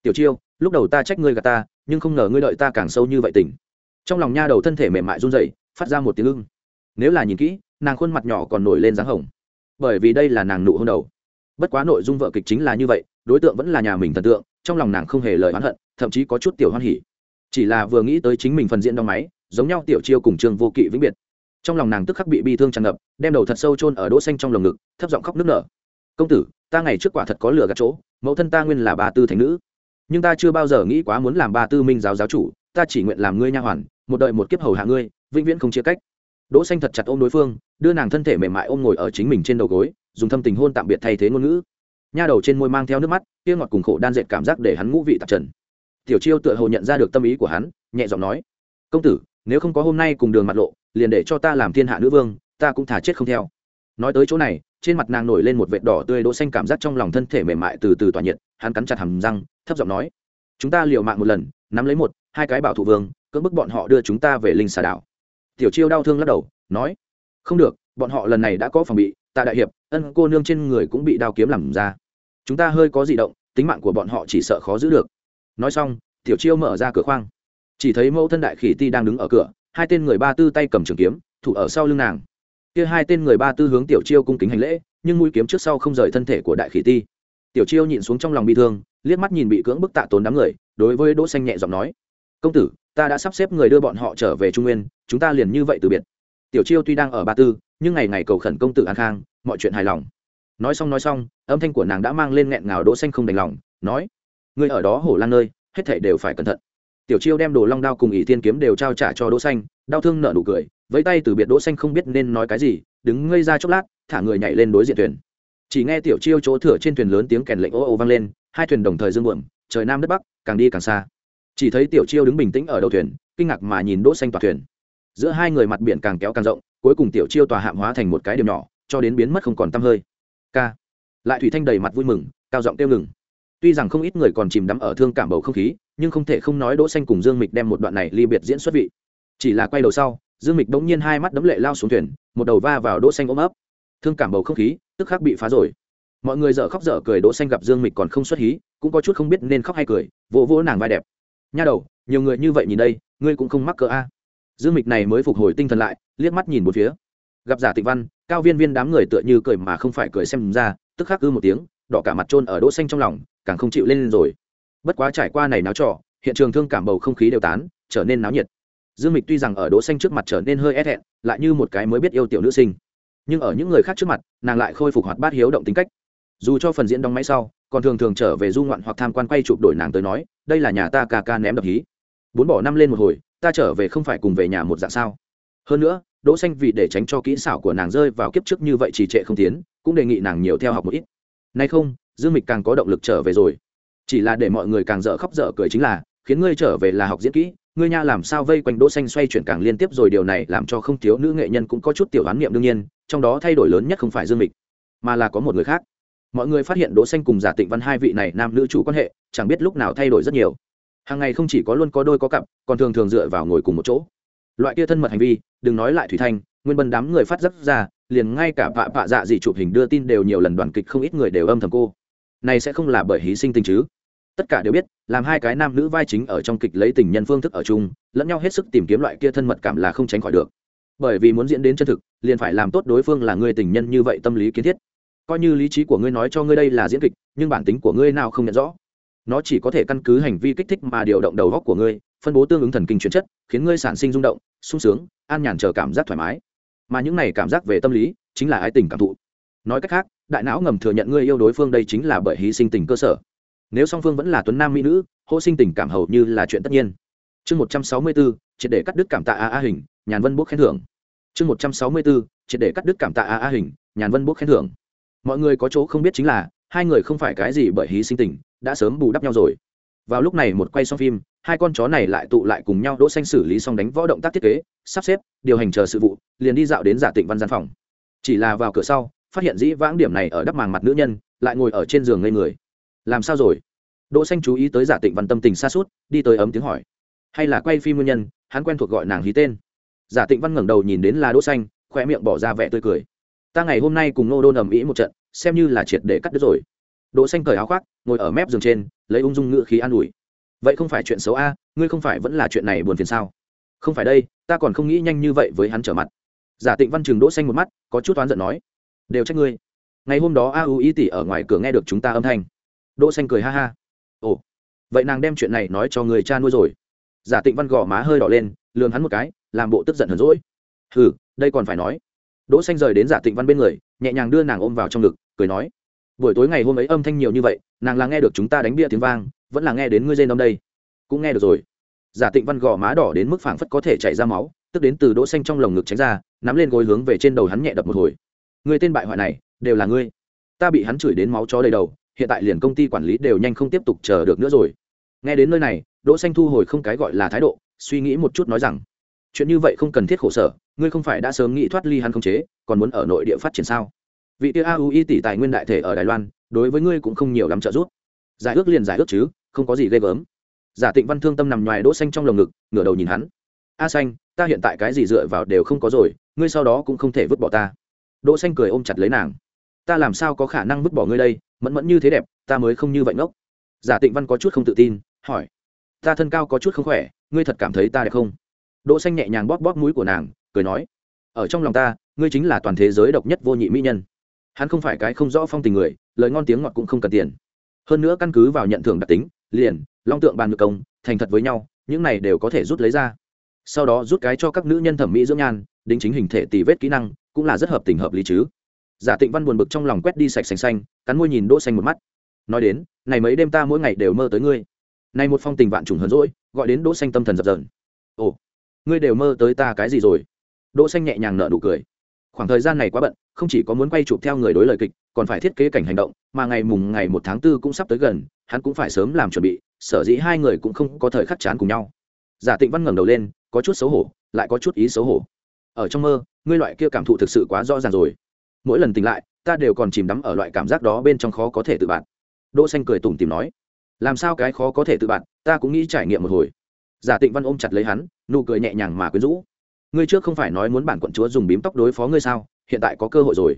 tiểu chiêu, lúc đầu ta trách ngươi gạt ta, nhưng không ngờ ngươi đợi ta càng sâu như vậy tình. trong lòng nha đầu thân thể mềm mại run rẩy, phát ra một tiếng ưng. Nếu là nhìn kỹ nàng khuôn mặt nhỏ còn nổi lên dáng hồng. Bởi vì đây là nàng nụ hôn đầu. Bất quá nội dung vợ kịch chính là như vậy, đối tượng vẫn là nhà mình thần tượng, trong lòng nàng không hề lời oán hận, thậm chí có chút tiểu hoan hỉ. Chỉ là vừa nghĩ tới chính mình phần diễn đóng máy, giống nhau tiểu chiêu cùng trường vô kỵ vĩnh biệt. Trong lòng nàng tức khắc bị bi thương tràn ngập, đem đầu thật sâu chôn ở đỗ xanh trong lồng ngực, thấp giọng khóc nức nở. Công tử, ta ngày trước quả thật có lửa gạt chỗ, mẫu thân ta nguyên là bà tư thành nữ. Nhưng ta chưa bao giờ nghĩ quá muốn làm bà tư minh giáo giáo chủ, ta chỉ nguyện làm ngươi nha hoàn, một đợi một kiếp hầu hạ ngươi, vĩnh viễn không chia cách đỗ xanh thật chặt ôm đối phương, đưa nàng thân thể mềm mại ôm ngồi ở chính mình trên đầu gối, dùng thâm tình hôn tạm biệt thay thế ngôn ngữ. Nha đầu trên môi mang theo nước mắt, kia ngọt cùng khổ đan dệt cảm giác để hắn ngũ vị tạp trần. Tiểu chiêu tựa hồ nhận ra được tâm ý của hắn, nhẹ giọng nói, công tử, nếu không có hôm nay cùng đường mặt lộ, liền để cho ta làm thiên hạ nữ vương, ta cũng thả chết không theo. Nói tới chỗ này, trên mặt nàng nổi lên một vệt đỏ tươi đỗ xanh cảm giác trong lòng thân thể mềm mại từ từ tỏa nhiệt, hắn cắn chặt hàm răng, thấp giọng nói, chúng ta liều mạng một lần, nắm lấy một, hai cái bảo thủ vương, cưỡng bức bọn họ đưa chúng ta về linh xà đảo tiểu chiêu đau thương lắc đầu, nói, không được, bọn họ lần này đã có phòng bị ta đại hiệp, ân cô nương trên người cũng bị đao kiếm làm ra. Chúng ta hơi có di động, tính mạng của bọn họ chỉ sợ khó giữ được. Nói xong, tiểu chiêu mở ra cửa khoang. Chỉ thấy mẫu thân đại khỉ ti đang đứng ở cửa, hai tên người ba tư tay cầm trường kiếm, thủ ở sau lưng nàng. Kia hai tên người ba tư hướng tiểu chiêu cung kính hành lễ, nhưng mũi kiếm trước sau không rời thân thể của đại khỉ ti. Tiểu chiêu nhịn xuống trong lòng bị thương, liếc mắt nhìn bị cưỡng bức tạ tốn đám người, đối với đỗ xanh nhẹ giọng nói, công tử ta đã sắp xếp người đưa bọn họ trở về trung nguyên, chúng ta liền như vậy từ biệt. Tiểu chiêu tuy đang ở ba tư, nhưng ngày ngày cầu khẩn công tử an khang, mọi chuyện hài lòng. Nói xong nói xong, âm thanh của nàng đã mang lên nghẹn ngào đỗ xanh không đành lòng, nói người ở đó hổ lan nơi, hết thảy đều phải cẩn thận. Tiểu chiêu đem đồ long đao cùng ỷ thiên kiếm đều trao trả cho đỗ xanh, đau thương nở nụ cười, vẫy tay từ biệt đỗ xanh không biết nên nói cái gì, đứng ngây ra chốc lát, thả người nhảy lên đối diện thuyền. Chỉ nghe tiểu chiêu chỗ thửa trên thuyền lớn tiếng kèn lệnh ô ô vang lên, hai thuyền đồng thời dương buồm, trời nam đất bắc, càng đi càng xa chỉ thấy tiểu chiêu đứng bình tĩnh ở đầu thuyền, kinh ngạc mà nhìn đỗ xanh tòa thuyền. Giữa hai người mặt biển càng kéo càng rộng, cuối cùng tiểu chiêu tòa hạm hóa thành một cái điểm nhỏ, cho đến biến mất không còn tăm hơi. K lại thủy thanh đầy mặt vui mừng, cao giọng tiêu ngừng. Tuy rằng không ít người còn chìm đắm ở thương cảm bầu không khí, nhưng không thể không nói đỗ xanh cùng dương mịch đem một đoạn này ly biệt diễn xuất vị. Chỉ là quay đầu sau, dương mịch đống nhiên hai mắt đấm lệ lao xuống thuyền, một đầu va vào đỗ xanh ôm ấp. Thương cảm bầu không khí, tức khắc bị phá rồi. Mọi người dở khóc dở cười, đỗ xanh gặp dương mịch còn không xuất hí, cũng có chút không biết nên khóc hay cười, vỗ vỗ nàng vai đẹp nha đầu, nhiều người như vậy nhìn đây, ngươi cũng không mắc cỡ a. Dương mịch này mới phục hồi tinh thần lại, liếc mắt nhìn một phía. Gặp giả tịnh văn, cao viên viên đám người tựa như cười mà không phải cười xem ra, tức khắc ư một tiếng, đỏ cả mặt trôn ở đỗ xanh trong lòng, càng không chịu lên lên rồi. Bất quá trải qua này náo trò, hiện trường thương cảm bầu không khí đều tán, trở nên náo nhiệt. Dương mịch tuy rằng ở đỗ xanh trước mặt trở nên hơi e thẹn, lại như một cái mới biết yêu tiểu nữ sinh. Nhưng ở những người khác trước mặt, nàng lại khôi phục hoạt bát hiếu động tính cách. Dù cho phần diễn đóng máy sau, còn thường thường trở về du ngoạn hoặc tham quan quay chụp đổi nàng tới nói đây là nhà ta ca ca ném đập hí. Bốn bỏ năm lên một hồi, ta trở về không phải cùng về nhà một dạng sao? Hơn nữa, đỗ xanh vì để tránh cho kỹ xảo của nàng rơi vào kiếp trước như vậy trì trệ không tiến, cũng đề nghị nàng nhiều theo học một ít. Nay không, dương mịch càng có động lực trở về rồi. Chỉ là để mọi người càng dở khóc dở cười chính là, khiến ngươi trở về là học diễn kỹ, ngươi nha làm sao vây quanh đỗ xanh xoay chuyển càng liên tiếp rồi điều này làm cho không thiếu nữ nghệ nhân cũng có chút tiểu đoán niệm đương nhiên, trong đó thay đổi lớn nhất không phải dương mịch, mà là có một người khác mọi người phát hiện đỗ xanh cùng giả tịnh văn hai vị này nam nữ chủ quan hệ, chẳng biết lúc nào thay đổi rất nhiều. Hàng ngày không chỉ có luôn có đôi có cặp, còn thường thường dựa vào ngồi cùng một chỗ. Loại kia thân mật hành vi, đừng nói lại thủy thanh, nguyên bân đám người phát rất ra, liền ngay cả vạ vạ dạ dị chụp hình đưa tin đều nhiều lần đoàn kịch không ít người đều âm thầm cô. Này sẽ không là bởi hy sinh tình chứ? Tất cả đều biết, làm hai cái nam nữ vai chính ở trong kịch lấy tình nhân phương thức ở chung, lẫn nhau hết sức tìm kiếm loại kia thân mật cảm là không tránh khỏi được. Bởi vì muốn diễn đến chân thực, liền phải làm tốt đối phương là người tình nhân như vậy tâm lý kiến thiết coi như lý trí của ngươi nói cho ngươi đây là diễn kịch, nhưng bản tính của ngươi nào không nhận rõ. Nó chỉ có thể căn cứ hành vi kích thích mà điều động đầu góc của ngươi, phân bố tương ứng thần kinh chuyển chất, khiến ngươi sản sinh rung động, sung sướng, an nhàn chờ cảm giác thoải mái. Mà những này cảm giác về tâm lý, chính là ái tình cảm thụ. Nói cách khác, đại não ngầm thừa nhận ngươi yêu đối phương đây chính là bởi hy sinh tình cơ sở. Nếu song phương vẫn là tuấn nam mỹ nữ, hô sinh tình cảm hầu như là chuyện tất nhiên. Chương một trăm sáu mươi bốn, triệt để cắt đứt cảm tạ a a hình, nhàn vân bốc khen thưởng. Chương một trăm sáu mươi bốn, triệt để cắt đứt cảm tạ a a hình, nhàn vân bốc khen thưởng mọi người có chỗ không biết chính là, hai người không phải cái gì bởi hí sinh tình, đã sớm bù đắp nhau rồi. Vào lúc này một quay xong phim, hai con chó này lại tụ lại cùng nhau đỗ xanh xử lý xong đánh võ động tác thiết kế, sắp xếp, điều hành chờ sự vụ, liền đi dạo đến giả tịnh văn gian phòng. Chỉ là vào cửa sau, phát hiện dĩ vãng điểm này ở đắp màng mặt nữ nhân, lại ngồi ở trên giường ngây người. Làm sao rồi? Đỗ xanh chú ý tới giả tịnh văn tâm tình xa suốt, đi tới ấm tiếng hỏi. Hay là quay phim nguyên nhân, hắn quen thuộc gọi nàng hí tên. Giả tịnh văn ngẩng đầu nhìn đến là đỗ xanh khoe miệng bỏ ra vẻ tươi cười ta ngày hôm nay cùng nô đôn ầm ĩ một trận, xem như là triệt để cắt đứt rồi. Đỗ xanh cởi áo khoác, ngồi ở mép giường trên, lấy ung dung ngựa khí an ủi. Vậy không phải chuyện xấu a, ngươi không phải vẫn là chuyện này buồn phiền sao? Không phải đây, ta còn không nghĩ nhanh như vậy với hắn trở mặt. Giả tịnh văn trường đỗ xanh một mắt, có chút oán giận nói. Đều trách ngươi. Ngày hôm đó a u ý tỷ ở ngoài cửa nghe được chúng ta âm thanh. Đỗ xanh cười ha ha. Ồ, vậy nàng đem chuyện này nói cho người cha nuôi rồi. Giả tịnh văn gò má hơi đỏ lên, lườm hắn một cái, làm bộ tức giận hờn dỗi. Hừ, đây còn phải nói đỗ xanh rời đến giả tịnh văn bên người, nhẹ nhàng đưa nàng ôm vào trong ngực, cười nói, buổi tối ngày hôm ấy âm thanh nhiều như vậy, nàng là nghe được chúng ta đánh bia tiếng vang, vẫn là nghe đến ngươi dây đông đây. Cũng nghe được rồi. Giả tịnh văn gò má đỏ đến mức phảng phất có thể chảy ra máu, tức đến từ đỗ xanh trong lồng ngực tránh ra, nắm lên gối hướng về trên đầu hắn nhẹ đập một hồi. Người tên bại hoại này, đều là ngươi. Ta bị hắn chửi đến máu chó đầy đầu, hiện tại liền công ty quản lý đều nhanh không tiếp tục chờ được nữa rồi. Nghe đến nơi này, đỗ xanh thu hồi không cái gọi là thái độ, suy nghĩ một chút nói rằng, chuyện như vậy không cần thiết khổ sở ngươi không phải đã sớm nghĩ thoát ly hắn không chế, còn muốn ở nội địa phát triển sao? Vị tia aui tỷ tài nguyên đại thể ở đài loan, đối với ngươi cũng không nhiều lắm trợ giúp. Giải ước liền giải ước chứ, không có gì ghê gớm. Giả tịnh văn thương tâm nằm ngoài đỗ xanh trong lồng ngực, ngửa đầu nhìn hắn. A xanh, ta hiện tại cái gì dựa vào đều không có rồi, ngươi sau đó cũng không thể vứt bỏ ta. Đỗ xanh cười ôm chặt lấy nàng. Ta làm sao có khả năng vứt bỏ ngươi đây, mẫn mẫn như thế đẹp, ta mới không như vậy ngốc. Giả tịnh văn có chút không tự tin, hỏi. Ta thân cao có chút không khỏe, ngươi thật cảm thấy ta đẹp không? Đỗ xanh nhẹ nhàng bóp bóp mũi của nàng cười nói, ở trong lòng ta, ngươi chính là toàn thế giới độc nhất vô nhị mỹ nhân. Hắn không phải cái không rõ phong tình người, lời ngon tiếng ngọt cũng không cần tiền. Hơn nữa căn cứ vào nhận thưởng đặc tính, liền, long tượng bàn ngược công, thành thật với nhau, những này đều có thể rút lấy ra. Sau đó rút cái cho các nữ nhân thẩm mỹ dưỡng nhan, đính chính hình thể tỷ vết kỹ năng, cũng là rất hợp tình hợp lý chứ. Giả tịnh văn buồn bực trong lòng quét đi sạch xanh xanh, cắn môi nhìn đỗ xanh một mắt. Nói đến, này mấy đêm ta mỗi ngày đều mơ tới ngươi. Này một phong tình vạn trùng hờn rỗi gọi đến đỗ xanh tâm thần dập dờn. Ồ, ngươi đều mơ tới ta cái gì rồi? Đỗ xanh nhẹ nhàng nở nụ cười. Khoảng thời gian này quá bận, không chỉ có muốn quay chụp theo người đối lời kịch, còn phải thiết kế cảnh hành động, mà ngày mùng ngày một tháng 4 cũng sắp tới gần, hắn cũng phải sớm làm chuẩn bị, sở dĩ hai người cũng không có thời khắc chán cùng nhau. Giả tịnh văn ngẩng đầu lên, có chút xấu hổ, lại có chút ý xấu hổ. Ở trong mơ, ngươi loại kia cảm thụ thực sự quá rõ ràng rồi. Mỗi lần tỉnh lại, ta đều còn chìm đắm ở loại cảm giác đó bên trong khó có thể tự bạn. Đỗ xanh cười tủm tỉm nói, làm sao cái khó có thể tự bạn, ta cũng nghĩ trải nghiệm một hồi. Giả tịnh văn ôm chặt lấy hắn, nụ cười nhẹ nhàng mà quyến rũ ngươi trước không phải nói muốn bản quận chúa dùng bím tóc đối phó ngươi sao? Hiện tại có cơ hội rồi.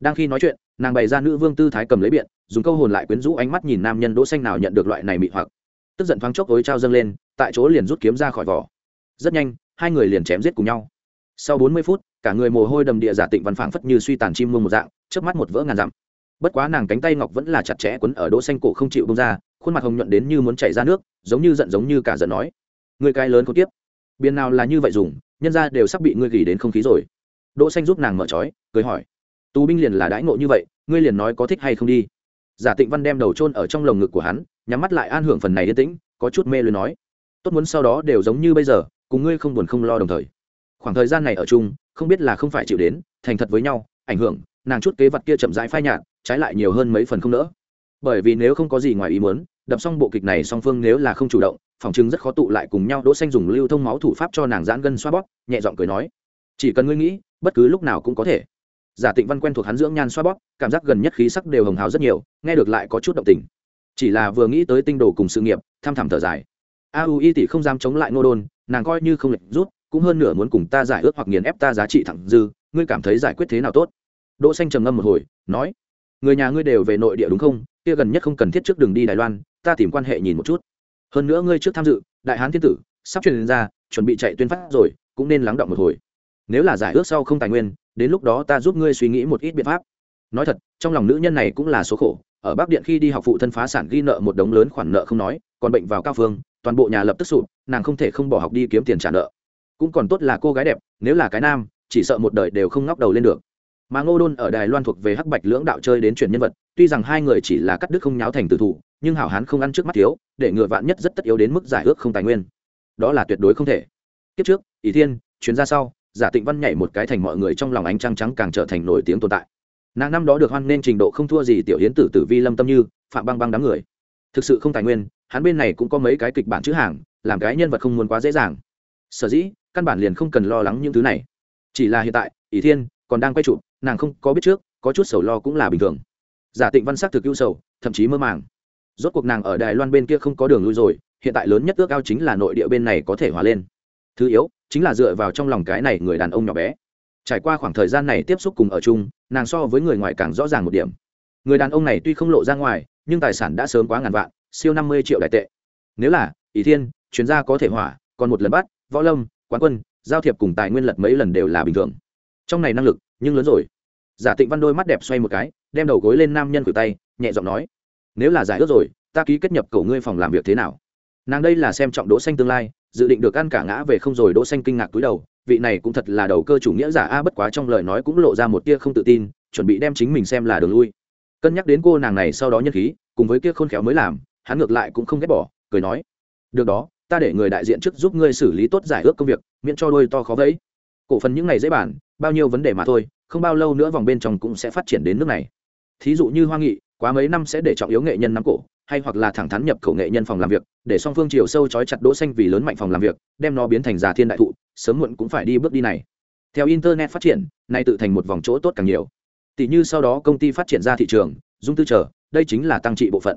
Đang khi nói chuyện, nàng bày ra nữ vương tư thái cầm lấy biện, dùng câu hồn lại quyến rũ ánh mắt nhìn nam nhân đỗ xanh nào nhận được loại này mị hoặc. Tức giận thoáng chốc ối trao dâng lên, tại chỗ liền rút kiếm ra khỏi vỏ. Rất nhanh, hai người liền chém giết cùng nhau. Sau bốn mươi phút, cả người mồ hôi đầm địa giả tịnh văn phảng phất như suy tàn chim mông một dạng, chớp mắt một vỡ ngàn dặm. Bất quá nàng cánh tay ngọc vẫn là chặt chẽ quấn ở đỗ xanh cổ không chịu buông ra, khuôn mặt hồng nhuận đến như muốn chảy ra nước, giống như giận giống như cả giận nói người cái lớn có tiếp biên nào là như vậy dùng nhân ra đều sắp bị ngươi gỉ đến không khí rồi. Đỗ xanh giúp nàng mở trói, cười hỏi. Tù binh liền là đãi ngộ như vậy, ngươi liền nói có thích hay không đi. Giả tịnh văn đem đầu chôn ở trong lồng ngực của hắn, nhắm mắt lại an hưởng phần này yên tĩnh, có chút mê luyến nói. Tốt muốn sau đó đều giống như bây giờ, cùng ngươi không buồn không lo đồng thời. Khoảng thời gian này ở chung, không biết là không phải chịu đến, thành thật với nhau, ảnh hưởng, nàng chút kế vật kia chậm rãi phai nhạt, trái lại nhiều hơn mấy phần không nỡ. Bởi vì nếu không có gì ngoài ý muốn đập xong bộ kịch này song phương nếu là không chủ động, phòng chứng rất khó tụ lại cùng nhau, đỗ xanh dùng lưu thông máu thủ pháp cho nàng giãn gân xoa bóp, nhẹ giọng cười nói, chỉ cần ngươi nghĩ, bất cứ lúc nào cũng có thể. Giả tịnh văn quen thuộc hắn dưỡng nhan xoa bóp, cảm giác gần nhất khí sắc đều hồng hào rất nhiều, nghe được lại có chút động tình. Chỉ là vừa nghĩ tới tinh đồ cùng sự nghiệp, tham thẳm thở dài. A u y tỷ không dám chống lại nô đôn, nàng coi như không lệnh rút, cũng hơn nửa muốn cùng ta giải ước hoặc nghiền ép ta giá trị thẳng dư, ngươi cảm thấy giải quyết thế nào tốt? Đỗ xanh trầm ngâm một hồi, nói, người nhà ngươi đều về nội địa đúng không? Kia gần nhất không cần thiết trước đường đi đài loan, ta tìm quan hệ nhìn một chút. Hơn nữa ngươi trước tham dự, đại hán thiên tử, sắp truyền ra, chuẩn bị chạy tuyên phát rồi, cũng nên lắng động một hồi. Nếu là giải ước sau không tài nguyên, đến lúc đó ta giúp ngươi suy nghĩ một ít biện pháp. Nói thật, trong lòng nữ nhân này cũng là số khổ, ở bắc điện khi đi học phụ thân phá sản ghi nợ một đống lớn khoản nợ không nói, còn bệnh vào cao phương, toàn bộ nhà lập tức sụp, nàng không thể không bỏ học đi kiếm tiền trả nợ. Cũng còn tốt là cô gái đẹp, nếu là cái nam, chỉ sợ một đời đều không ngóc đầu lên được mà ngô đôn ở đài loan thuộc về hắc bạch lưỡng đạo chơi đến chuyển nhân vật, tuy rằng hai người chỉ là cắt đứt không nháo thành tử thủ, nhưng hảo hán không ăn trước mắt thiếu, để ngựa vạn nhất rất tất yếu đến mức giải ước không tài nguyên. Đó là tuyệt đối không thể. Kiếp trước ý thiên, chuyến ra sau, giả tịnh văn nhảy một cái thành mọi người trong lòng ánh trăng trắng càng trở thành nổi tiếng tồn tại. Nàng năm đó được hoan nên trình độ không thua gì tiểu hiến tử tử vi lâm tâm như, phạm băng băng đám người. Thực sự không tài nguyên, hắn bên này cũng có mấy cái kịch bản chữ hàng, làm cái nhân vật không muốn quá dễ dàng. Sở dĩ, căn bản liền không cần lo lắng những thứ này. Chỉ là hiện tại, ỷ thiên còn đang quay trụ nàng không có biết trước, có chút sầu lo cũng là bình thường. Giả tịnh văn sắc thực ưu sầu, thậm chí mơ màng. Rốt cuộc nàng ở đài loan bên kia không có đường lui rồi, hiện tại lớn nhất ước ao chính là nội địa bên này có thể hòa lên. Thứ yếu, chính là dựa vào trong lòng cái này người đàn ông nhỏ bé. Trải qua khoảng thời gian này tiếp xúc cùng ở chung, nàng so với người ngoài càng rõ ràng một điểm. Người đàn ông này tuy không lộ ra ngoài, nhưng tài sản đã sớm quá ngàn vạn, siêu năm mươi triệu đại tệ. Nếu là ý thiên, chuyên gia có thể hỏa, còn một lần bắt, võ lâm, quán quân, giao thiệp cùng tài nguyên lật mấy lần đều là bình thường trong này năng lực, nhưng lớn rồi. Giả tịnh văn đôi mắt đẹp xoay một cái, đem đầu gối lên nam nhân cử tay, nhẹ giọng nói, nếu là giải ước rồi, ta ký kết nhập cầu ngươi phòng làm việc thế nào? Nàng đây là xem trọng đỗ xanh tương lai, dự định được ăn cả ngã về không rồi đỗ xanh kinh ngạc túi đầu, vị này cũng thật là đầu cơ chủ nghĩa giả a, bất quá trong lời nói cũng lộ ra một tia không tự tin, chuẩn bị đem chính mình xem là đường lui. Cân nhắc đến cô nàng này sau đó nhân khí, cùng với kia khôn khéo mới làm, hắn ngược lại cũng không ghét bỏ, cười nói, được đó, ta để người đại diện trước giúp ngươi xử lý tốt giải ước công việc, miễn cho đôi to khó vẫy. Cổ phần những ngày dễ bản bao nhiêu vấn đề mà thôi, không bao lâu nữa vòng bên trong cũng sẽ phát triển đến nước này. Thí dụ như hoa nghị, quá mấy năm sẽ để trọng yếu nghệ nhân nắm cổ, hay hoặc là thẳng thắn nhập khẩu nghệ nhân phòng làm việc, để song phương chiều sâu chói chặt đỗ xanh vì lớn mạnh phòng làm việc, đem nó biến thành già thiên đại thụ, sớm muộn cũng phải đi bước đi này. Theo internet phát triển, nay tự thành một vòng chỗ tốt càng nhiều. Tỷ như sau đó công ty phát triển ra thị trường, dung tư trở, đây chính là tăng trị bộ phận.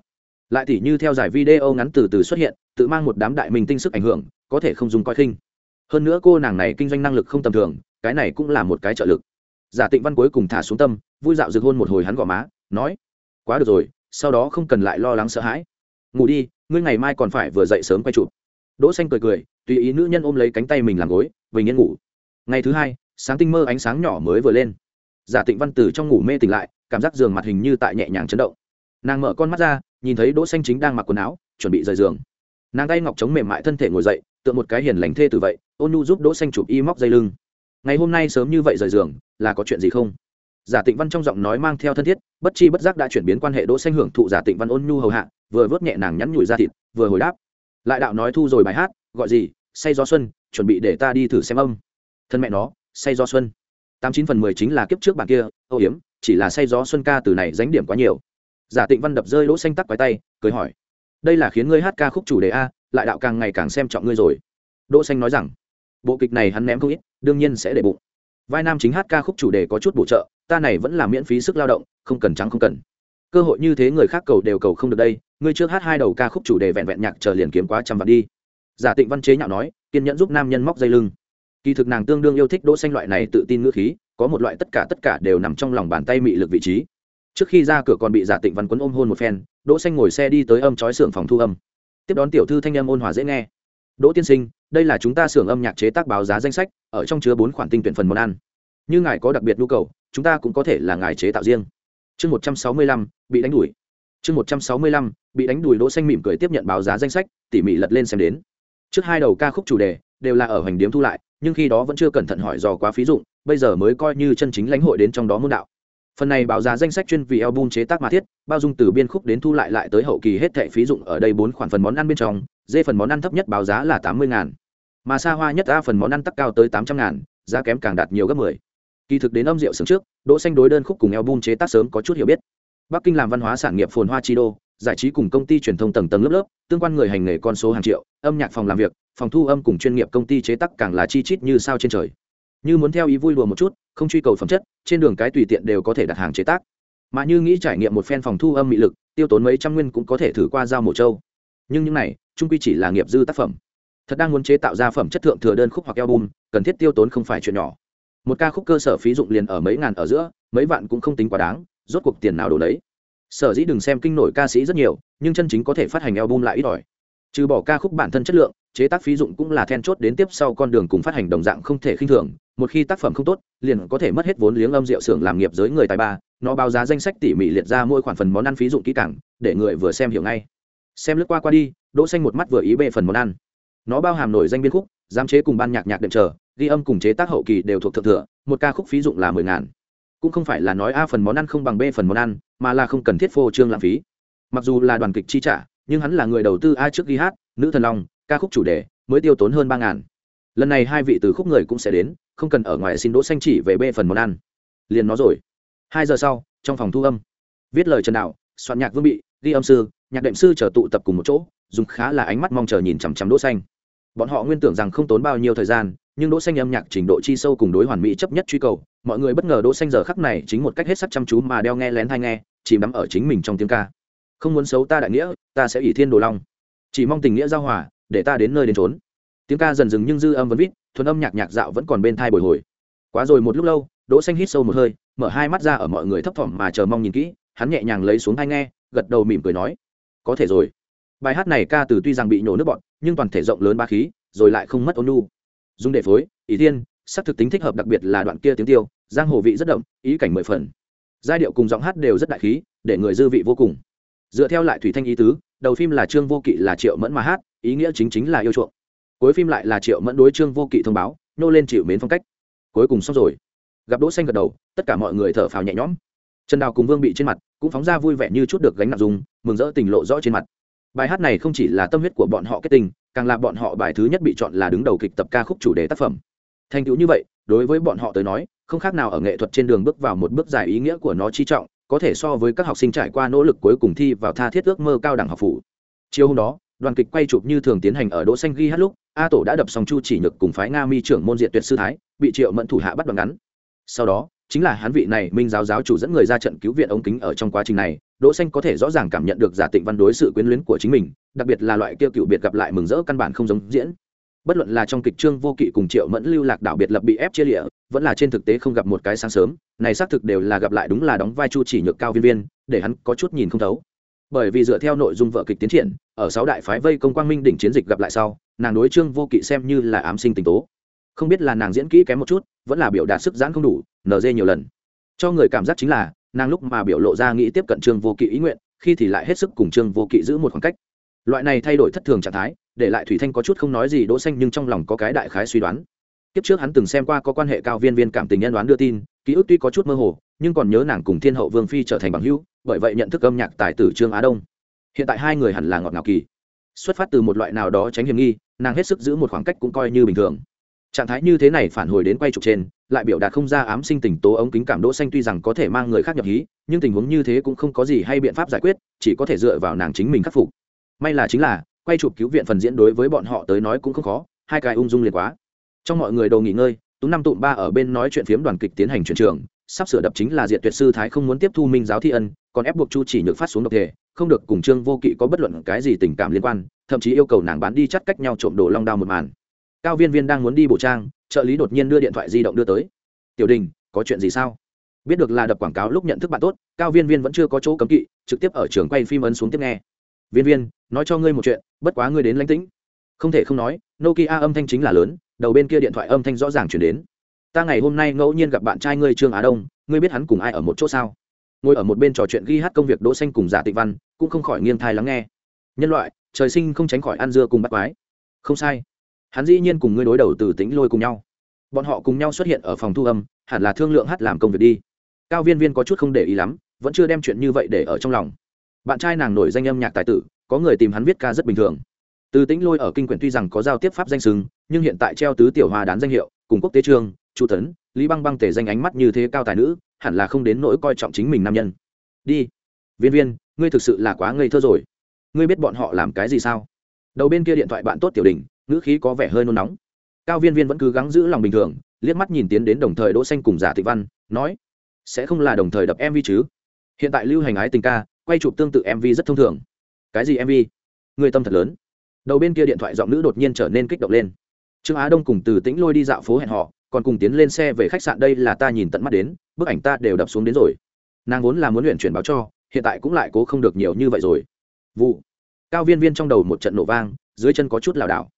Lại tỷ như theo giải video ngắn từ từ xuất hiện, tự mang một đám đại minh tinh sức ảnh hưởng, có thể không dùng coi khinh hơn nữa cô nàng này kinh doanh năng lực không tầm thường, cái này cũng là một cái trợ lực. Giả tịnh văn cuối cùng thả xuống tâm, vui dạo rực hôn một hồi hắn gõ má, nói, quá được rồi, sau đó không cần lại lo lắng sợ hãi. Ngủ đi, ngươi ngày mai còn phải vừa dậy sớm quay chụp. Đỗ xanh cười cười, tùy ý nữ nhân ôm lấy cánh tay mình làm gối, bình yên ngủ. Ngày thứ hai, sáng tinh mơ ánh sáng nhỏ mới vừa lên. Giả tịnh văn từ trong ngủ mê tỉnh lại, cảm giác giường mặt hình như tại nhẹ nhàng chấn động. Nàng mở con mắt ra, nhìn thấy đỗ xanh chính đang mặc quần áo, chuẩn bị rời giường. Nàng tay ngọc chống mềm mại thân thể ngồi dậy, tựa một cái hiền lành thê từ vậy ôn nu giúp đỗ xanh chụp y móc dây lưng. Ngày hôm nay sớm như vậy rời giường, là có chuyện gì không? Giả tịnh văn trong giọng nói mang theo thân thiết, bất chi bất giác đã chuyển biến quan hệ đỗ xanh hưởng thụ giả tịnh văn ôn nhu hầu hạ, vừa vớt nhẹ nàng nhắn nhủi ra thịt, vừa hồi đáp. Lại đạo nói thu rồi bài hát, gọi gì? Say gió xuân, chuẩn bị để ta đi thử xem âm. Thân mẹ nó, say gió xuân. Tám chín phần mười chính là kiếp trước bản kia âu hiếm, chỉ là say gió xuân ca từ này dánh điểm quá nhiều. Giả tịnh văn đập rơi đỗ xanh tắc quái tay, cười hỏi. Đây là khiến ngươi hát ca khúc chủ đề a, lại đạo càng ngày càng xem trọng ngươi rồi. Đỗ xanh nói rằng bộ kịch này hắn ném không ít, đương nhiên sẽ để bụng. Vai nam chính hát ca khúc chủ đề có chút bổ trợ, ta này vẫn là miễn phí sức lao động, không cần trắng không cần. Cơ hội như thế người khác cầu đều cầu không được đây, ngươi trước hát hai đầu ca khúc chủ đề vẹn vẹn nhạc chờ liền kiếm quá trăm vạn đi. Giả tịnh văn chế nhạo nói, kiên nhẫn giúp nam nhân móc dây lưng. Kỳ thực nàng tương đương yêu thích đỗ xanh loại này tự tin ngữ khí, có một loại tất cả tất cả đều nằm trong lòng bàn tay mị lực vị trí. Trước khi ra cửa còn bị giả tịnh văn quấn ôm hôn một phen, đỗ xanh ngồi xe đi tới âm chói xưởng phòng thu âm. Tiếp đón tiểu thư thanh âm ôn hòa dễ nghe đỗ tiên sinh, đây là chúng ta xưởng âm nhạc chế tác báo giá danh sách, ở trong chứa bốn khoản tinh tuyển phần món ăn. Như ngài có đặc biệt nhu cầu, chúng ta cũng có thể là ngài chế tạo riêng. Chương một trăm sáu mươi lăm, bị đánh đuổi. Chương một trăm sáu mươi lăm, bị đánh đuổi đỗ xanh mỉm cười tiếp nhận báo giá danh sách, tỉ mỉ lật lên xem đến. Trước hai đầu ca khúc chủ đề, đều là ở hoành điếm thu lại, nhưng khi đó vẫn chưa cẩn thận hỏi dò quá phí dụng, bây giờ mới coi như chân chính lãnh hội đến trong đó môn đạo. Phần này báo giá danh sách chuyên vì album chế tác mà thiết, bao dung từ biên khúc đến thu lại lại tới hậu kỳ hết thệ phí dụng ở đây bốn khoản phần món ăn bên trong dê phần món ăn thấp nhất báo giá là tám mươi ngàn. Mà xa hoa nhất a phần món ăn tắc cao tới tám trăm ngàn, giá kém càng đạt nhiều gấp mười. Kỳ thực đến âm rượu sướng trước, đỗ xanh đối đơn khúc cùng eo bun chế tác sớm có chút hiểu biết. Bắc kinh làm văn hóa sản nghiệp phồn hoa chi đô, giải trí cùng công ty truyền thông tầng tầng lớp lớp, tương quan người hành nghề con số hàng triệu, âm nhạc phòng làm việc, phòng thu âm cùng chuyên nghiệp công ty chế tác càng là chi chít như sao trên trời. Như muốn theo ý vui đùa một chút, không truy cầu phẩm chất, trên đường cái tùy tiện đều có thể đặt hàng chế tác. Mà như nghĩ trải nghiệm một phen phòng thu âm mị lực, tiêu tốn mấy trăm nguyên cũng có thể thử qua giao mổ châu nhưng những này trung quy chỉ là nghiệp dư tác phẩm. Thật đang muốn chế tạo ra phẩm chất thượng thừa đơn khúc hoặc album, cần thiết tiêu tốn không phải chuyện nhỏ. Một ca khúc cơ sở phí dụng liền ở mấy ngàn ở giữa, mấy vạn cũng không tính quá đáng, rốt cuộc tiền nào đổ đấy. Sở dĩ đừng xem kinh nổi ca sĩ rất nhiều, nhưng chân chính có thể phát hành album lại ít ỏi. Trừ bỏ ca khúc bản thân chất lượng, chế tác phí dụng cũng là then chốt đến tiếp sau con đường cùng phát hành đồng dạng không thể khinh thường, một khi tác phẩm không tốt, liền có thể mất hết vốn liếng âm rượu xưởng làm nghiệp giới người tài ba, nó báo giá danh sách tỉ mỉ liệt ra mỗi khoản phần món ăn phí dụng kỹ càng, để người vừa xem hiểu ngay. Xem lướt qua qua đi đỗ xanh một mắt vừa ý bê phần món ăn. Nó bao hàm nổi danh biên khúc, giám chế cùng ban nhạc nhạc đệm chờ, ghi âm cùng chế tác hậu kỳ đều thuộc thượng thừa, một ca khúc phí dụng là mười ngàn. Cũng không phải là nói a phần món ăn không bằng b phần món ăn, mà là không cần thiết phô trương lãng phí. Mặc dù là đoàn kịch chi trả, nhưng hắn là người đầu tư a trước ghi hát, nữ thần long, ca khúc chủ đề, mới tiêu tốn hơn ba ngàn. Lần này hai vị từ khúc người cũng sẽ đến, không cần ở ngoài xin đỗ xanh chỉ về b phần món ăn. Liền nó rồi. Hai giờ sau, trong phòng thu âm. Viết lời trần đạo, soạn nhạc vương bị, ghi âm sư, nhạc đệm sư chờ tụ tập cùng một chỗ dùng khá là ánh mắt mong chờ nhìn chằm chằm đỗ xanh. Bọn họ nguyên tưởng rằng không tốn bao nhiêu thời gian, nhưng đỗ xanh âm nhạc trình độ chi sâu cùng đối hoàn mỹ chấp nhất truy cầu, mọi người bất ngờ đỗ xanh giờ khắc này chính một cách hết sức chăm chú mà đeo nghe lén tai nghe, chìm đắm ở chính mình trong tiếng ca. Không muốn xấu ta đại nghĩa, ta sẽ ỷ thiên đồ long. Chỉ mong tình nghĩa giao hòa, để ta đến nơi đến trốn tiếng ca dần dừng nhưng dư âm vẫn vít thuần âm nhạc nhạc dạo vẫn còn bên thai bồi hồi. Quá rồi một lúc lâu, đỗ xanh hít sâu một hơi, mở hai mắt ra ở mọi người thấp thỏm mà chờ mong nhìn kỹ, hắn nhẹ nhàng lấy xuống tai nghe, gật đầu mỉm cười nói, có thể rồi bài hát này ca từ tuy rằng bị nhổ nước bọn nhưng toàn thể rộng lớn ba khí, rồi lại không mất ôn nhu. Dùng để phối, ý thiên sắc thực tính thích hợp đặc biệt là đoạn kia tiếng tiêu, giang hồ vị rất đậm, ý cảnh mười phần. Giai điệu cùng giọng hát đều rất đại khí, để người dư vị vô cùng. Dựa theo lại thủy thanh ý tứ, đầu phim là trương vô kỵ là triệu mẫn mà hát, ý nghĩa chính chính là yêu chuộng. Cuối phim lại là triệu mẫn đối trương vô kỵ thông báo, nô lên chịu mến phong cách. Cuối cùng xong rồi. Gặp đỗ xanh gật đầu, tất cả mọi người thở phào nhẹ nhõm. Trần đào cùng vương bị trên mặt, cũng phóng ra vui vẻ như chút được gánh nặng dùng, mừng rỡ tình lộ rõ trên mặt bài hát này không chỉ là tâm huyết của bọn họ kết tình càng là bọn họ bài thứ nhất bị chọn là đứng đầu kịch tập ca khúc chủ đề tác phẩm. Thành tựu như vậy, đối với bọn họ tới nói, không khác nào ở nghệ thuật trên đường bước vào một bước dài ý nghĩa của nó chi trọng, có thể so với các học sinh trải qua nỗ lực cuối cùng thi vào tha thiết ước mơ cao đẳng học phủ. Chiều hôm đó, đoàn kịch quay chụp như thường tiến hành ở đỗ xanh ghi hát lúc, a tổ đã đập xong chu chỉ nhược cùng phái nga mi trưởng môn diện tuyệt sư thái, bị triệu mẫn thủ hạ bắt đoạn ngắn. Sau đó, chính là hắn vị này minh giáo giáo chủ dẫn người ra trận cứu viện ống kính ở trong quá trình này đỗ xanh có thể rõ ràng cảm nhận được giả tịnh văn đối sự quyến luyến của chính mình, đặc biệt là loại kia cựu biệt gặp lại mừng rỡ căn bản không giống diễn. Bất luận là trong kịch trương vô kỵ cùng triệu mẫn lưu lạc đảo biệt lập bị ép chia lịa, vẫn là trên thực tế không gặp một cái sáng sớm, này xác thực đều là gặp lại đúng là đóng vai chu chỉ nhược cao viên viên, để hắn có chút nhìn không thấu. Bởi vì dựa theo nội dung vợ kịch tiến triển, ở sáu đại phái vây công quang minh đỉnh chiến dịch gặp lại sau, nàng đối trương vô kỵ xem như là ám sinh tình tố. Không biết là nàng diễn kỹ kém một chút, vẫn là biểu đạt sức giãn không đủ nd nhiều lần. Cho người cảm giác chính là nàng lúc mà biểu lộ ra nghĩ tiếp cận trương vô kỵ ý nguyện, khi thì lại hết sức cùng trương vô kỵ giữ một khoảng cách. Loại này thay đổi thất thường trạng thái, để lại thủy thanh có chút không nói gì đỗ xanh nhưng trong lòng có cái đại khái suy đoán. Kiếp trước hắn từng xem qua có quan hệ cao viên viên cảm tình nhân đoán đưa tin, ký ức tuy có chút mơ hồ, nhưng còn nhớ nàng cùng thiên hậu vương phi trở thành bằng hữu, bởi vậy nhận thức âm nhạc tài tử trương á đông. Hiện tại hai người hẳn là ngọt ngào kỳ. Xuất phát từ một loại nào đó tránh hiểm nghi, nàng hết sức giữ một khoảng cách cũng coi như bình thường trạng thái như thế này phản hồi đến quay trục trên, lại biểu đạt không ra ám sinh tình tố ống kính cảm đỗ xanh tuy rằng có thể mang người khác nhập hí, nhưng tình huống như thế cũng không có gì hay biện pháp giải quyết, chỉ có thể dựa vào nàng chính mình khắc phục. May là chính là, quay chụp cứu viện phần diễn đối với bọn họ tới nói cũng không khó, hai cái ung dung liền quá. Trong mọi người đầu nghỉ ngơi tú năm tụm ba ở bên nói chuyện phiếm đoàn kịch tiến hành chuyển trường, sắp sửa đập chính là diện tuyệt sư thái không muốn tiếp thu minh giáo thi ân, còn ép buộc chu chỉ nhược phát xuống độc thể, không được cùng trương vô kỵ có bất luận cái gì tình cảm liên quan, thậm chí yêu cầu nàng bán đi chắt cách nhau trộm đồ long đao một màn cao viên viên đang muốn đi bộ trang, trợ lý đột nhiên đưa điện thoại di động đưa tới. Tiểu đình, có chuyện gì sao? Biết được là đập quảng cáo lúc nhận thức bạn tốt, cao viên viên vẫn chưa có chỗ cấm kỵ, trực tiếp ở trường quay phim ấn xuống tiếp nghe. Viên viên, nói cho ngươi một chuyện, bất quá ngươi đến lánh tĩnh. Không thể không nói, nokia âm thanh chính là lớn, đầu bên kia điện thoại âm thanh rõ ràng chuyển đến. Ta ngày hôm nay ngẫu nhiên gặp bạn trai ngươi trương á đông, ngươi biết hắn cùng ai ở một chỗ sao? Ngồi ở một bên trò chuyện ghi hát công việc đỗ xanh cùng giả tịnh văn, cũng không khỏi nghiêng thai lắng nghe. Nhân loại, trời sinh không tránh khỏi ăn dưa cùng bắt quái. Không sai hắn dĩ nhiên cùng ngươi đối đầu từ tính lôi cùng nhau. Bọn họ cùng nhau xuất hiện ở phòng thu âm, hẳn là thương lượng hát làm công việc đi. Cao viên viên có chút không để ý lắm, vẫn chưa đem chuyện như vậy để ở trong lòng. Bạn trai nàng nổi danh âm nhạc tài tử, có người tìm hắn viết ca rất bình thường. Từ tính lôi ở kinh quyển tuy rằng có giao tiếp pháp danh sừng nhưng hiện tại treo tứ tiểu hoa đán danh hiệu, cùng quốc tế trương, chu tấn, lý băng băng tể danh ánh mắt như thế cao tài nữ, hẳn là không đến nỗi coi trọng chính mình nam nhân. Đi. Viên viên, ngươi thực sự là quá ngây thơ rồi. Ngươi biết bọn họ làm cái gì sao? Đầu bên kia điện thoại bạn tốt tiểu đình ngữ khí có vẻ hơi nôn nóng. Cao viên viên vẫn cứ gắng giữ lòng bình thường, liếc mắt nhìn tiến đến đồng thời đỗ xanh cùng giả thị văn, nói, sẽ không là đồng thời đập mv chứ? Hiện tại lưu hành ái tình ca, quay chụp tương tự mv rất thông thường. Cái gì mv người tâm thật lớn. Đầu bên kia điện thoại giọng nữ đột nhiên trở nên kích động lên. Trương á đông cùng từ tĩnh lôi đi dạo phố hẹn họ còn cùng tiến lên xe về khách sạn đây là ta nhìn tận mắt đến, bức ảnh ta đều đập xuống đến rồi. Nàng vốn là muốn luyện chuyển báo cho, hiện tại cũng lại cố không được nhiều như vậy rồi. Vụ. Cao viên viên trong đầu một trận nổ vang, dưới chân có chút lảo đảo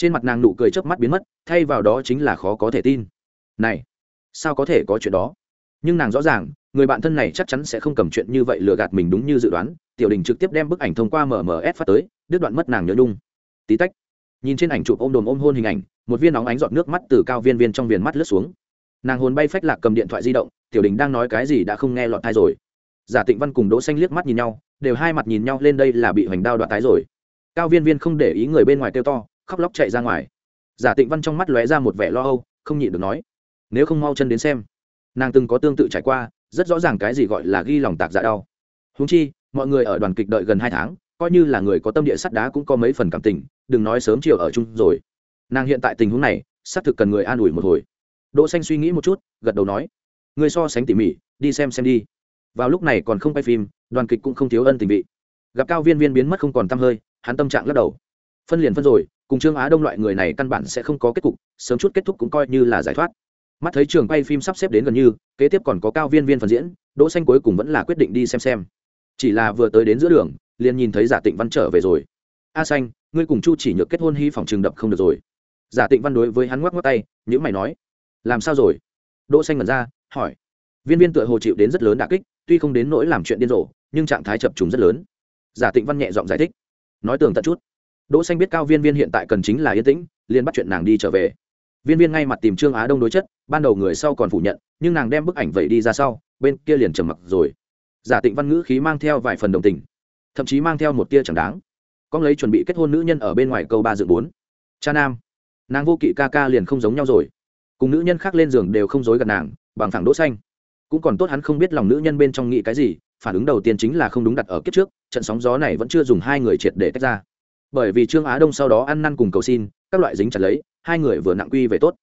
trên mặt nàng nụ cười chớp mắt biến mất, thay vào đó chính là khó có thể tin. Này, sao có thể có chuyện đó? Nhưng nàng rõ ràng, người bạn thân này chắc chắn sẽ không cầm chuyện như vậy lừa gạt mình đúng như dự đoán. Tiểu đình trực tiếp đem bức ảnh thông qua mms phát tới, đứt đoạn mất nàng nhớ nhung. Tí tách, nhìn trên ảnh chụp ôm đồm ôm hôn hình ảnh, một viên nóng ánh giọt nước mắt từ cao viên viên trong viền mắt lướt xuống. Nàng hồn bay phách lạc cầm điện thoại di động, tiểu đình đang nói cái gì đã không nghe lọt thai rồi. Giả tịnh văn cùng đỗ xanh liếc mắt nhìn nhau, đều hai mặt nhìn nhau lên đây là bị hoành đao đoạn tái rồi. Cao viên viên không để ý người bên ngoài kêu to khóc lóc chạy ra ngoài. Giả tịnh văn trong mắt lóe ra một vẻ lo âu, không nhịn được nói, nếu không mau chân đến xem. Nàng từng có tương tự trải qua, rất rõ ràng cái gì gọi là ghi lòng tạc dạ đau. Húng chi, mọi người ở đoàn kịch đợi gần hai tháng, coi như là người có tâm địa sắt đá cũng có mấy phần cảm tình, đừng nói sớm chiều ở chung rồi. Nàng hiện tại tình huống này, xác thực cần người an ủi một hồi. Đỗ xanh suy nghĩ một chút, gật đầu nói người so sánh tỉ mỉ, đi xem xem đi. Vào lúc này còn không quay phim, đoàn kịch cũng không thiếu ân tình vị. Gặp cao viên viên biến mất không còn t hơi, hắn tâm trạng lắc đầu. Phân liền phân rồi cùng trương á đông loại người này căn bản sẽ không có kết cục, sớm chút kết thúc cũng coi như là giải thoát. Mắt thấy trường quay phim sắp xếp đến gần như, kế tiếp còn có cao viên viên phần diễn, đỗ xanh cuối cùng vẫn là quyết định đi xem xem. Chỉ là vừa tới đến giữa đường, liền nhìn thấy giả tịnh văn trở về rồi. A xanh, ngươi cùng chu chỉ nhược kết hôn hy phòng trường đập không được rồi. Giả tịnh văn đối với hắn ngoắc ngoắc tay những mày nói, làm sao rồi? Đỗ xanh ngẩn ra, hỏi. Viên viên tựa hồ chịu đến rất lớn đả kích, tuy không đến nỗi làm chuyện điên rồ, nhưng trạng thái chập trùng rất lớn. Giả tịnh văn nhẹ giọng giải thích, nói tường tận chút đỗ xanh biết cao viên viên hiện tại cần chính là yên tĩnh, liền bắt chuyện nàng đi trở về. Viên viên ngay mặt tìm trương á đông đối chất, ban đầu người sau còn phủ nhận, nhưng nàng đem bức ảnh vậy đi ra sau, bên kia liền trầm mặc rồi. Giả tịnh văn ngữ khí mang theo vài phần đồng tình, thậm chí mang theo một tia chẳng đáng. Con lấy chuẩn bị kết hôn nữ nhân ở bên ngoài câu ba dự bốn. Cha nam, nàng vô kỵ ca ca liền không giống nhau rồi. Cùng nữ nhân khác lên giường đều không dối gạt nàng, bằng thẳng đỗ xanh. Cũng còn tốt hắn không biết lòng nữ nhân bên trong nghĩ cái gì, phản ứng đầu tiên chính là không đúng đặt ở kiếp trước, trận sóng gió này vẫn chưa dùng hai người triệt để tách ra bởi vì trương á đông sau đó ăn năn cùng cầu xin, các loại dính chặt lấy, hai người vừa nặng quy về tốt.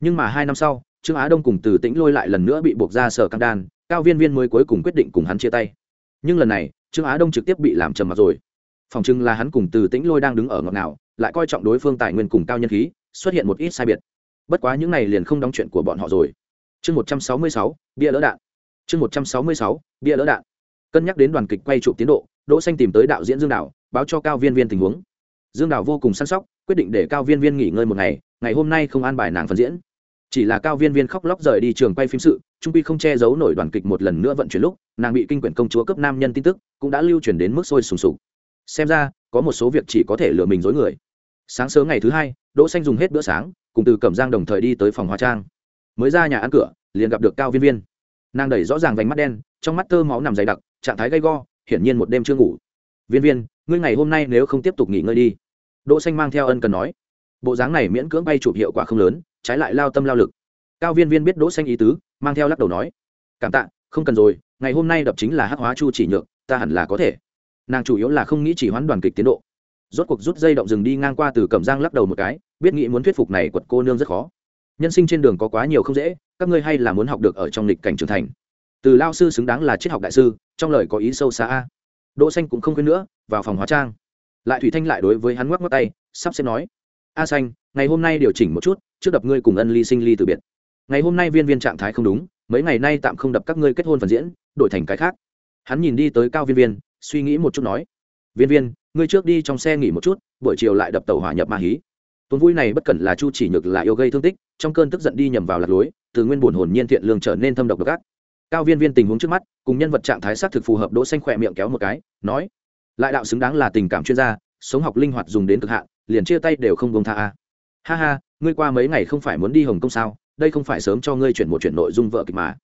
Nhưng mà hai năm sau, trương á đông cùng từ tĩnh lôi lại lần nữa bị buộc ra sở cam đan, cao viên viên mới cuối cùng quyết định cùng hắn chia tay. Nhưng lần này, trương á đông trực tiếp bị làm trầm mặt rồi. Phòng trưng là hắn cùng từ tĩnh lôi đang đứng ở ngọn nào lại coi trọng đối phương tài nguyên cùng cao nhân khí, xuất hiện một ít sai biệt. Bất quá những này liền không đóng chuyện của bọn họ rồi. Chương một trăm sáu mươi sáu, bia lỡ đạn. Chương một trăm sáu mươi sáu, bia lỡ đạn. Cân nhắc đến đoàn kịch quay trụ tiến độ, đỗ xanh tìm tới đạo diễn dương đảo báo cho cao viên viên tình huống dương Đào vô cùng săn sóc, quyết định để cao viên viên nghỉ ngơi một ngày ngày hôm nay không an bài nàng phân diễn. Chỉ là cao viên viên khóc lóc rời đi trường quay phim sự, trung quy không che giấu nổi đoàn kịch một lần nữa vận chuyển lúc, nàng bị kinh quyển công chúa cấp nam nhân tin tức, cũng đã lưu truyền đến mức sôi sùng sục. Xem ra, có một số việc chỉ có thể lừa mình dối người. Sáng sớm ngày thứ hai, đỗ xanh dùng hết bữa sáng, cùng từ cẩm giang đồng thời đi tới phòng hóa trang. Mới ra nhà ăn cửa, liền gặp được cao viên viên. Nàng đẩy rõ ràng vành mắt đen, trong mắt tơ máu nằm dày đặc, trạng thái gay go, hiển nhiên một đêm chưa ngủ. Viên viên, ngươi ngày hôm nay nếu không tiếp tục nghỉ ngơi đi đỗ xanh mang theo ân cần nói, bộ dáng này miễn cưỡng bay chụp hiệu quả không lớn, trái lại lao tâm lao lực. Cao viên viên biết đỗ xanh ý tứ, mang theo lắc đầu nói, cảm tạ, không cần rồi, ngày hôm nay đập chính là hắc hóa chu chỉ nhượng, ta hẳn là có thể. Nàng chủ yếu là không nghĩ chỉ hoãn đoàn kịch tiến độ. Rốt cuộc rút dây động rừng đi ngang qua từ cẩm giang lắc đầu một cái, biết nghĩ muốn thuyết phục này quật cô nương rất khó. Nhân sinh trên đường có quá nhiều không dễ, các ngươi hay là muốn học được ở trong lịch cảnh trưởng thành. Từ lao sư xứng đáng là triết học đại sư, trong lời có ý sâu xa đỗ xanh cũng không quên nữa, vào phòng hóa trang lại thủy thanh lại đối với hắn ngoắc ngoắc tay, sắp xếp nói, a xanh, ngày hôm nay điều chỉnh một chút, trước đập ngươi cùng ân ly sinh ly từ biệt. Ngày hôm nay viên viên trạng thái không đúng, mấy ngày nay tạm không đập các ngươi kết hôn phần diễn, đổi thành cái khác. Hắn nhìn đi tới cao viên viên, suy nghĩ một chút nói, viên viên, ngươi trước đi trong xe nghỉ một chút, buổi chiều lại đập tàu hỏa nhập ma hí. Tuần vui này bất cẩn là chu chỉ nhược là yêu gây thương tích, trong cơn tức giận đi nhầm vào lạc lối, từ nguyên buồn hồn nhiên thiện lương trở nên thâm độc độc ác. Cao viên viên tình huống trước mắt, cùng nhân vật trạng thái xác thực phù hợp, đỗ xanh khỏe miệng kéo một cái, nói lại đạo xứng đáng là tình cảm chuyên gia, sống học linh hoạt dùng đến cực hạn, liền chia tay đều không bông tha a. Ha ha, ngươi qua mấy ngày không phải muốn đi hồng kông sao? Đây không phải sớm cho ngươi chuyển một chuyển nội dung vợ kịch mà.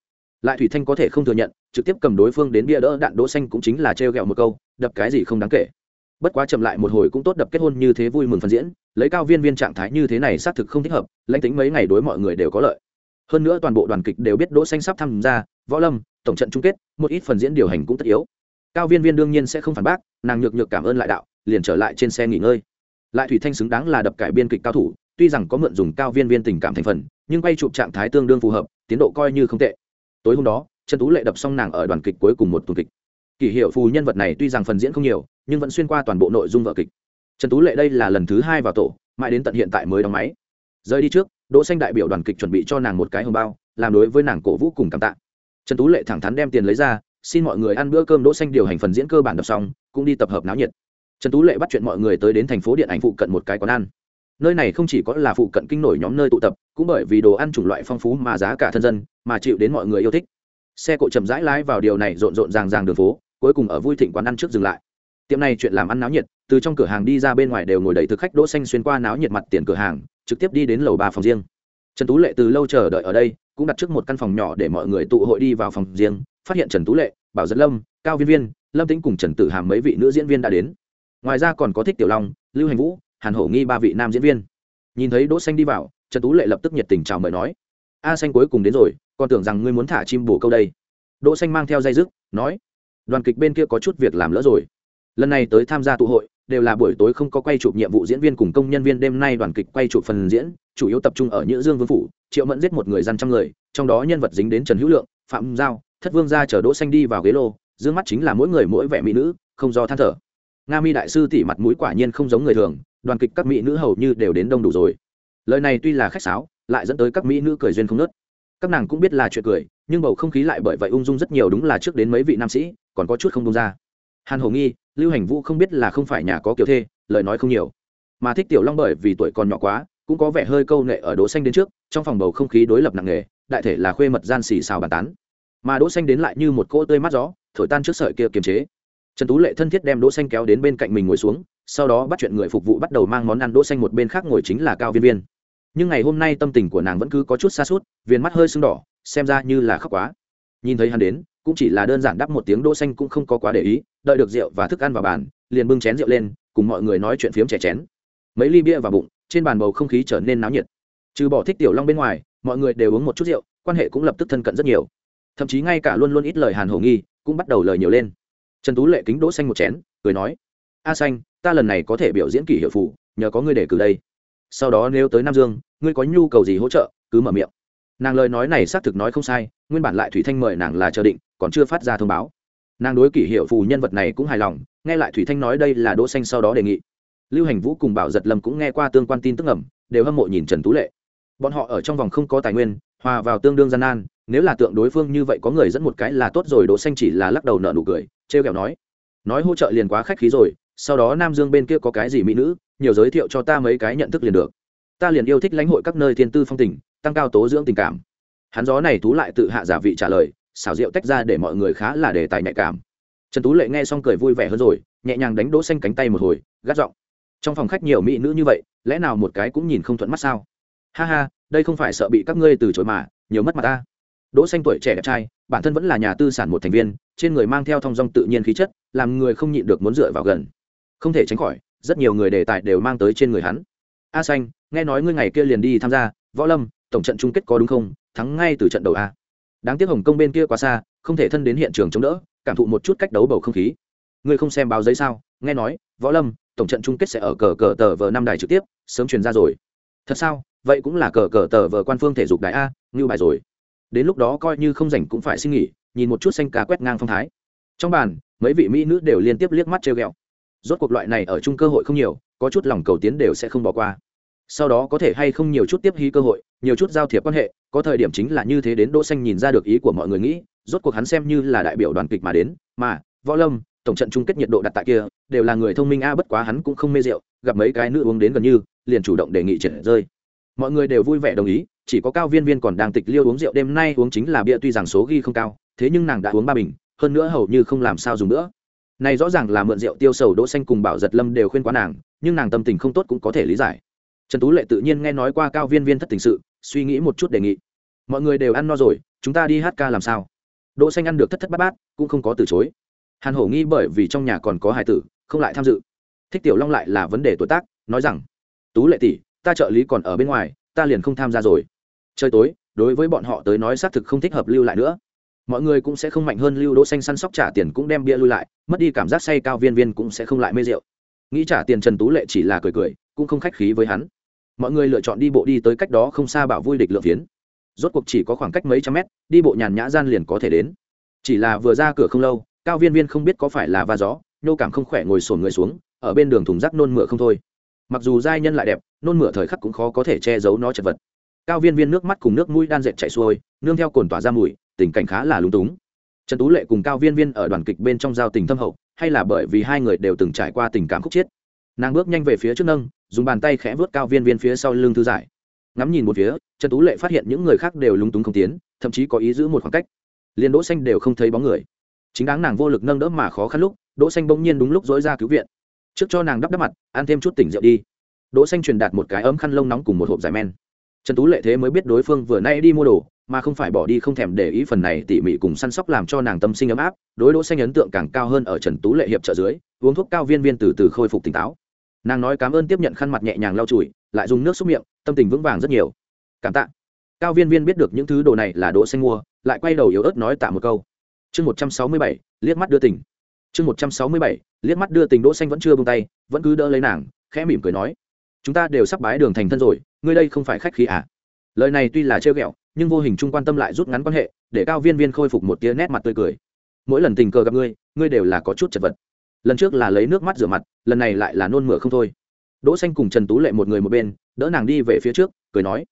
Lại thủy thanh có thể không thừa nhận, trực tiếp cầm đối phương đến bia đỡ đạn đỗ xanh cũng chính là treo gẹo một câu, đập cái gì không đáng kể. Bất quá chậm lại một hồi cũng tốt đập kết hôn như thế vui mừng phần diễn, lấy cao viên viên trạng thái như thế này xác thực không thích hợp, lãnh tính mấy ngày đối mọi người đều có lợi. Hơn nữa toàn bộ đoàn kịch đều biết đỗ xanh sắp tham gia, võ lâm, tổng trận chung kết, một ít phần diễn điều hành cũng tất yếu cao viên viên đương nhiên sẽ không phản bác, nàng nhược nhược cảm ơn lại đạo, liền trở lại trên xe nghỉ ngơi. Lại thủy thanh xứng đáng là đập cải biên kịch cao thủ, tuy rằng có mượn dùng cao viên viên tình cảm thành phần, nhưng quay chụp trạng thái tương đương phù hợp, tiến độ coi như không tệ. Tối hôm đó, trần tú lệ đập xong nàng ở đoàn kịch cuối cùng một tuần kịch. Kỷ hiệu phù nhân vật này tuy rằng phần diễn không nhiều, nhưng vẫn xuyên qua toàn bộ nội dung vợ kịch. Trần tú lệ đây là lần thứ hai vào tổ, mãi đến tận hiện tại mới đóng máy. Rời đi trước, đỗ xanh đại biểu đoàn kịch chuẩn bị cho nàng một cái hồng bao, làm đối với nàng cổ vũ cùng cảm tạ. Trần tú lệ thẳng thắn đem tiền lấy ra xin mọi người ăn bữa cơm đỗ xanh điều hành phần diễn cơ bản đọc xong, cũng đi tập hợp náo nhiệt. Trần tú lệ bắt chuyện mọi người tới đến thành phố điện ảnh phụ cận một cái quán ăn. Nơi này không chỉ có là phụ cận kinh nổi nhóm nơi tụ tập, cũng bởi vì đồ ăn chủng loại phong phú mà giá cả thân dân, mà chịu đến mọi người yêu thích. Xe cộ chậm rãi lái vào điều này rộn rộn ràng ràng đường phố, cuối cùng ở vui thịnh quán ăn trước dừng lại. Tiệm này chuyện làm ăn náo nhiệt, từ trong cửa hàng đi ra bên ngoài đều ngồi đầy thực khách đỗ xanh xuyên qua náo nhiệt mặt tiền cửa hàng, trực tiếp đi đến lầu ba phòng riêng. Trần tú lệ từ lâu chờ đợi ở đây, cũng đặt trước một căn phòng nhỏ để mọi người tụ hội đi vào phòng riêng phát hiện trần tú lệ, bảo dẫn lâm, cao viên viên, lâm tĩnh cùng trần tử hàm mấy vị nữ diễn viên đã đến. Ngoài ra còn có thích tiểu long, lưu hành vũ, hàn hổ nghi ba vị nam diễn viên. Nhìn thấy đỗ xanh đi vào, trần tú lệ lập tức nhiệt tình chào mời nói, a xanh cuối cùng đến rồi, còn tưởng rằng ngươi muốn thả chim bổ câu đây. Đỗ xanh mang theo dây dứt, nói, đoàn kịch bên kia có chút việc làm lỡ rồi. Lần này tới tham gia tụ hội, đều là buổi tối không có quay chụp nhiệm vụ diễn viên cùng công nhân viên, đêm nay đoàn kịch quay chụp phần diễn, chủ yếu tập trung ở nhữ dương vương phủ, triệu mẫn giết một người dân trăm người, trong đó nhân vật dính đến trần hữu lượng, phạm giao thất vương ra chở đỗ xanh đi vào ghế lô, dương mắt chính là mỗi người mỗi vẻ mỹ nữ, không do than thở. Nga mi đại sư tỉ mặt mũi quả nhiên không giống người thường, đoàn kịch các mỹ nữ hầu như đều đến đông đủ rồi. Lời này tuy là khách sáo, lại dẫn tới các mỹ nữ cười duyên không nớt. Các nàng cũng biết là chuyện cười, nhưng bầu không khí lại bởi vậy ung dung rất nhiều đúng là trước đến mấy vị nam sĩ, còn có chút không đông ra. Hàn hồ nghi, lưu hành vũ không biết là không phải nhà có kiểu thê, lời nói không nhiều. Mà thích tiểu long bởi vì tuổi còn nhỏ quá, cũng có vẻ hơi câu nệ ở đỗ xanh đến trước, trong phòng bầu không khí đối lập nặng nề, đại thể là khuê mật gian xì xào bàn tán mà đỗ xanh đến lại như một cỗ tươi mát gió, thổi tan trước sợi kia kiềm chế. Trần tú lệ thân thiết đem đỗ xanh kéo đến bên cạnh mình ngồi xuống, sau đó bắt chuyện người phục vụ bắt đầu mang món ăn đỗ xanh một bên khác ngồi chính là cao viên viên. Nhưng ngày hôm nay tâm tình của nàng vẫn cứ có chút xa suốt viền mắt hơi sưng đỏ, xem ra như là khóc quá. Nhìn thấy hắn đến, cũng chỉ là đơn giản đáp một tiếng đỗ xanh cũng không có quá để ý, đợi được rượu và thức ăn vào bàn, liền bưng chén rượu lên, cùng mọi người nói chuyện phiếm trẻ chén. Mấy ly bia vào bụng, trên bàn bầu không khí trở nên náo nhiệt. Trừ bỏ thích tiểu long bên ngoài, mọi người đều uống một chút rượu, quan hệ cũng lập tức thân cận rất nhiều thậm chí ngay cả luôn luôn ít lời hàn hổ nghi cũng bắt đầu lời nhiều lên trần tú lệ kính đỗ xanh một chén cười nói a xanh ta lần này có thể biểu diễn kỷ hiệu phụ nhờ có ngươi để cử đây sau đó nếu tới nam dương ngươi có nhu cầu gì hỗ trợ cứ mở miệng nàng lời nói này xác thực nói không sai nguyên bản lại thủy thanh mời nàng là chờ định còn chưa phát ra thông báo nàng đối kỷ hiệu phù nhân vật này cũng hài lòng nghe lại thủy thanh nói đây là đỗ xanh sau đó đề nghị lưu hành vũ cùng bảo giật lâm cũng nghe qua tương quan tin tức ẩm đều hâm mộ nhìn trần tú lệ bọn họ ở trong vòng không có tài nguyên hòa vào tương đương gian nan nếu là tượng đối phương như vậy có người dẫn một cái là tốt rồi, đỗ xanh chỉ là lắc đầu nở nụ cười treo kẹo nói nói hỗ trợ liền quá khách khí rồi, sau đó nam dương bên kia có cái gì mỹ nữ, nhiều giới thiệu cho ta mấy cái nhận thức liền được. Ta liền yêu thích lãnh hội các nơi thiên tư phong tình, tăng cao tố dưỡng tình cảm. Hắn gió này tú lại tự hạ giả vị trả lời, xảo diệu tách ra để mọi người khá là đề tài nhạy cảm. Trần tú lệ nghe xong cười vui vẻ hơn rồi, nhẹ nhàng đánh đỗ xanh cánh tay một hồi, gắt giọng, trong phòng khách nhiều mỹ nữ như vậy, lẽ nào một cái cũng nhìn không thuận mắt sao? Ha ha, đây không phải sợ bị các ngươi từ chối mà, nhiều mất mặt ta đỗ xanh tuổi trẻ đẹp trai, bản thân vẫn là nhà tư sản một thành viên, trên người mang theo thong dong tự nhiên khí chất, làm người không nhịn được muốn dựa vào gần. Không thể tránh khỏi, rất nhiều người đề tài đều mang tới trên người hắn. A xanh, nghe nói ngươi ngày kia liền đi tham gia, võ lâm, tổng trận chung kết có đúng không? Thắng ngay từ trận đầu a. Đáng tiếc hồng công bên kia quá xa, không thể thân đến hiện trường chống đỡ, cảm thụ một chút cách đấu bầu không khí. Ngươi không xem báo giấy sao? Nghe nói, võ lâm, tổng trận chung kết sẽ ở cờ cờ tờ vờ năm đài trực tiếp, sớm truyền ra rồi. Thật sao? Vậy cũng là cờ cờ tờ vờ quan phương thể dục đài a như bài rồi đến lúc đó coi như không rảnh cũng phải xin nghỉ, nhìn một chút xanh cá quét ngang phong thái. Trong bàn, mấy vị mỹ nữ đều liên tiếp liếc mắt treo ghẹo. Rốt cuộc loại này ở chung cơ hội không nhiều, có chút lòng cầu tiến đều sẽ không bỏ qua. Sau đó có thể hay không nhiều chút tiếp hí cơ hội, nhiều chút giao thiệp quan hệ, có thời điểm chính là như thế đến đỗ xanh nhìn ra được ý của mọi người nghĩ, rốt cuộc hắn xem như là đại biểu đoàn kịch mà đến, mà võ lâm, tổng trận chung kết nhiệt độ đặt tại kia, đều là người thông minh a, bất quá hắn cũng không mê rượu, gặp mấy cái nữ uống đến gần như, liền chủ động đề nghị triển rơi. Mọi người đều vui vẻ đồng ý chỉ có cao viên viên còn đang tịch liêu uống rượu đêm nay uống chính là bia tuy rằng số ghi không cao, thế nhưng nàng đã uống ba bình, hơn nữa hầu như không làm sao dùng nữa. Này rõ ràng là mượn rượu tiêu sầu đỗ xanh cùng bảo giật lâm đều khuyên quá nàng, nhưng nàng tâm tình không tốt cũng có thể lý giải. Trần tú lệ tự nhiên nghe nói qua cao viên viên thất tình sự, suy nghĩ một chút đề nghị. Mọi người đều ăn no rồi, chúng ta đi hát ca làm sao? Đỗ xanh ăn được thất thất bát bát, cũng không có từ chối. Hàn hổ nghi bởi vì trong nhà còn có hài tử, không lại tham dự. Thích tiểu long lại là vấn đề tuổi tác, nói rằng, tú lệ tỷ, ta trợ lý còn ở bên ngoài, ta liền không tham gia rồi trời tối, đối với bọn họ tới nói xác thực không thích hợp lưu lại nữa. Mọi người cũng sẽ không mạnh hơn lưu đỗ xanh săn sóc trả tiền cũng đem bia lui lại, mất đi cảm giác say cao viên viên cũng sẽ không lại mê rượu. Nghĩ trả tiền trần tú lệ chỉ là cười cười, cũng không khách khí với hắn. Mọi người lựa chọn đi bộ đi tới cách đó không xa bảo vui địch lượng phiến. Rốt cuộc chỉ có khoảng cách mấy trăm mét, đi bộ nhàn nhã gian liền có thể đến. Chỉ là vừa ra cửa không lâu, cao viên viên không biết có phải là va gió, nhô cảm không khỏe ngồi sổn người xuống, ở bên đường thùng rác nôn mửa không thôi. Mặc dù giai nhân lại đẹp, nôn mửa thời khắc cũng khó có thể che giấu nó chật vật cao viên viên nước mắt cùng nước mũi đan dệt chảy xuôi, nương theo cồn tỏa ra mùi, tình cảnh khá là lúng túng. Trần tú lệ cùng cao viên viên ở đoàn kịch bên trong giao tình thâm hậu, hay là bởi vì hai người đều từng trải qua tình cảm khúc chiết. Nàng bước nhanh về phía trước nâng, dùng bàn tay khẽ vớt cao viên viên phía sau lưng thư giải. Ngắm nhìn một phía, trần tú lệ phát hiện những người khác đều lúng túng không tiến, thậm chí có ý giữ một khoảng cách. Liền đỗ xanh đều không thấy bóng người. Chính đáng nàng vô lực nâng đỡ mà khó khăn lúc, đỗ xanh bỗng nhiên đúng lúc dối ra cứu viện. Trước cho nàng đắp đắp mặt, ăn thêm chút tỉnh rượu đi. Đỗ xanh truyền đạt một cái ấm khăn lông nóng cùng một hộp giải men trần tú lệ thế mới biết đối phương vừa nay đi mua đồ, mà không phải bỏ đi không thèm để ý phần này tỉ mỉ cùng săn sóc làm cho nàng tâm sinh ấm áp, đối đỗ xanh ấn tượng càng cao hơn ở trần tú lệ hiệp trợ dưới, uống thuốc cao viên viên từ từ khôi phục tỉnh táo. Nàng nói cảm ơn tiếp nhận khăn mặt nhẹ nhàng lau chùi, lại dùng nước xúc miệng, tâm tình vững vàng rất nhiều. Cảm tạ. Cao viên viên biết được những thứ đồ này là đỗ xanh mua, lại quay đầu yếu ớt nói tạ một câu. Chương một trăm sáu mươi bảy, liếc mắt đưa tình. Chương một trăm sáu mươi bảy, liếc mắt đưa tình, đỗ xanh vẫn chưa buông tay, vẫn cứ đỡ lấy nàng, khẽ mỉm cười nói chúng ta đều sắp bái đường thành thân rồi, ngươi đây không phải khách khí à? Lời này tuy là trêu ghẹo, nhưng vô hình chung quan tâm lại rút ngắn quan hệ, để cao viên viên khôi phục một tia nét mặt tươi cười. Mỗi lần tình cờ gặp ngươi ngươi đều là có chút chật vật. Lần trước là lấy nước mắt rửa mặt, lần này lại là nôn mửa không thôi. Đỗ xanh cùng trần tú lệ một người một bên, đỡ nàng đi về phía trước, cười nói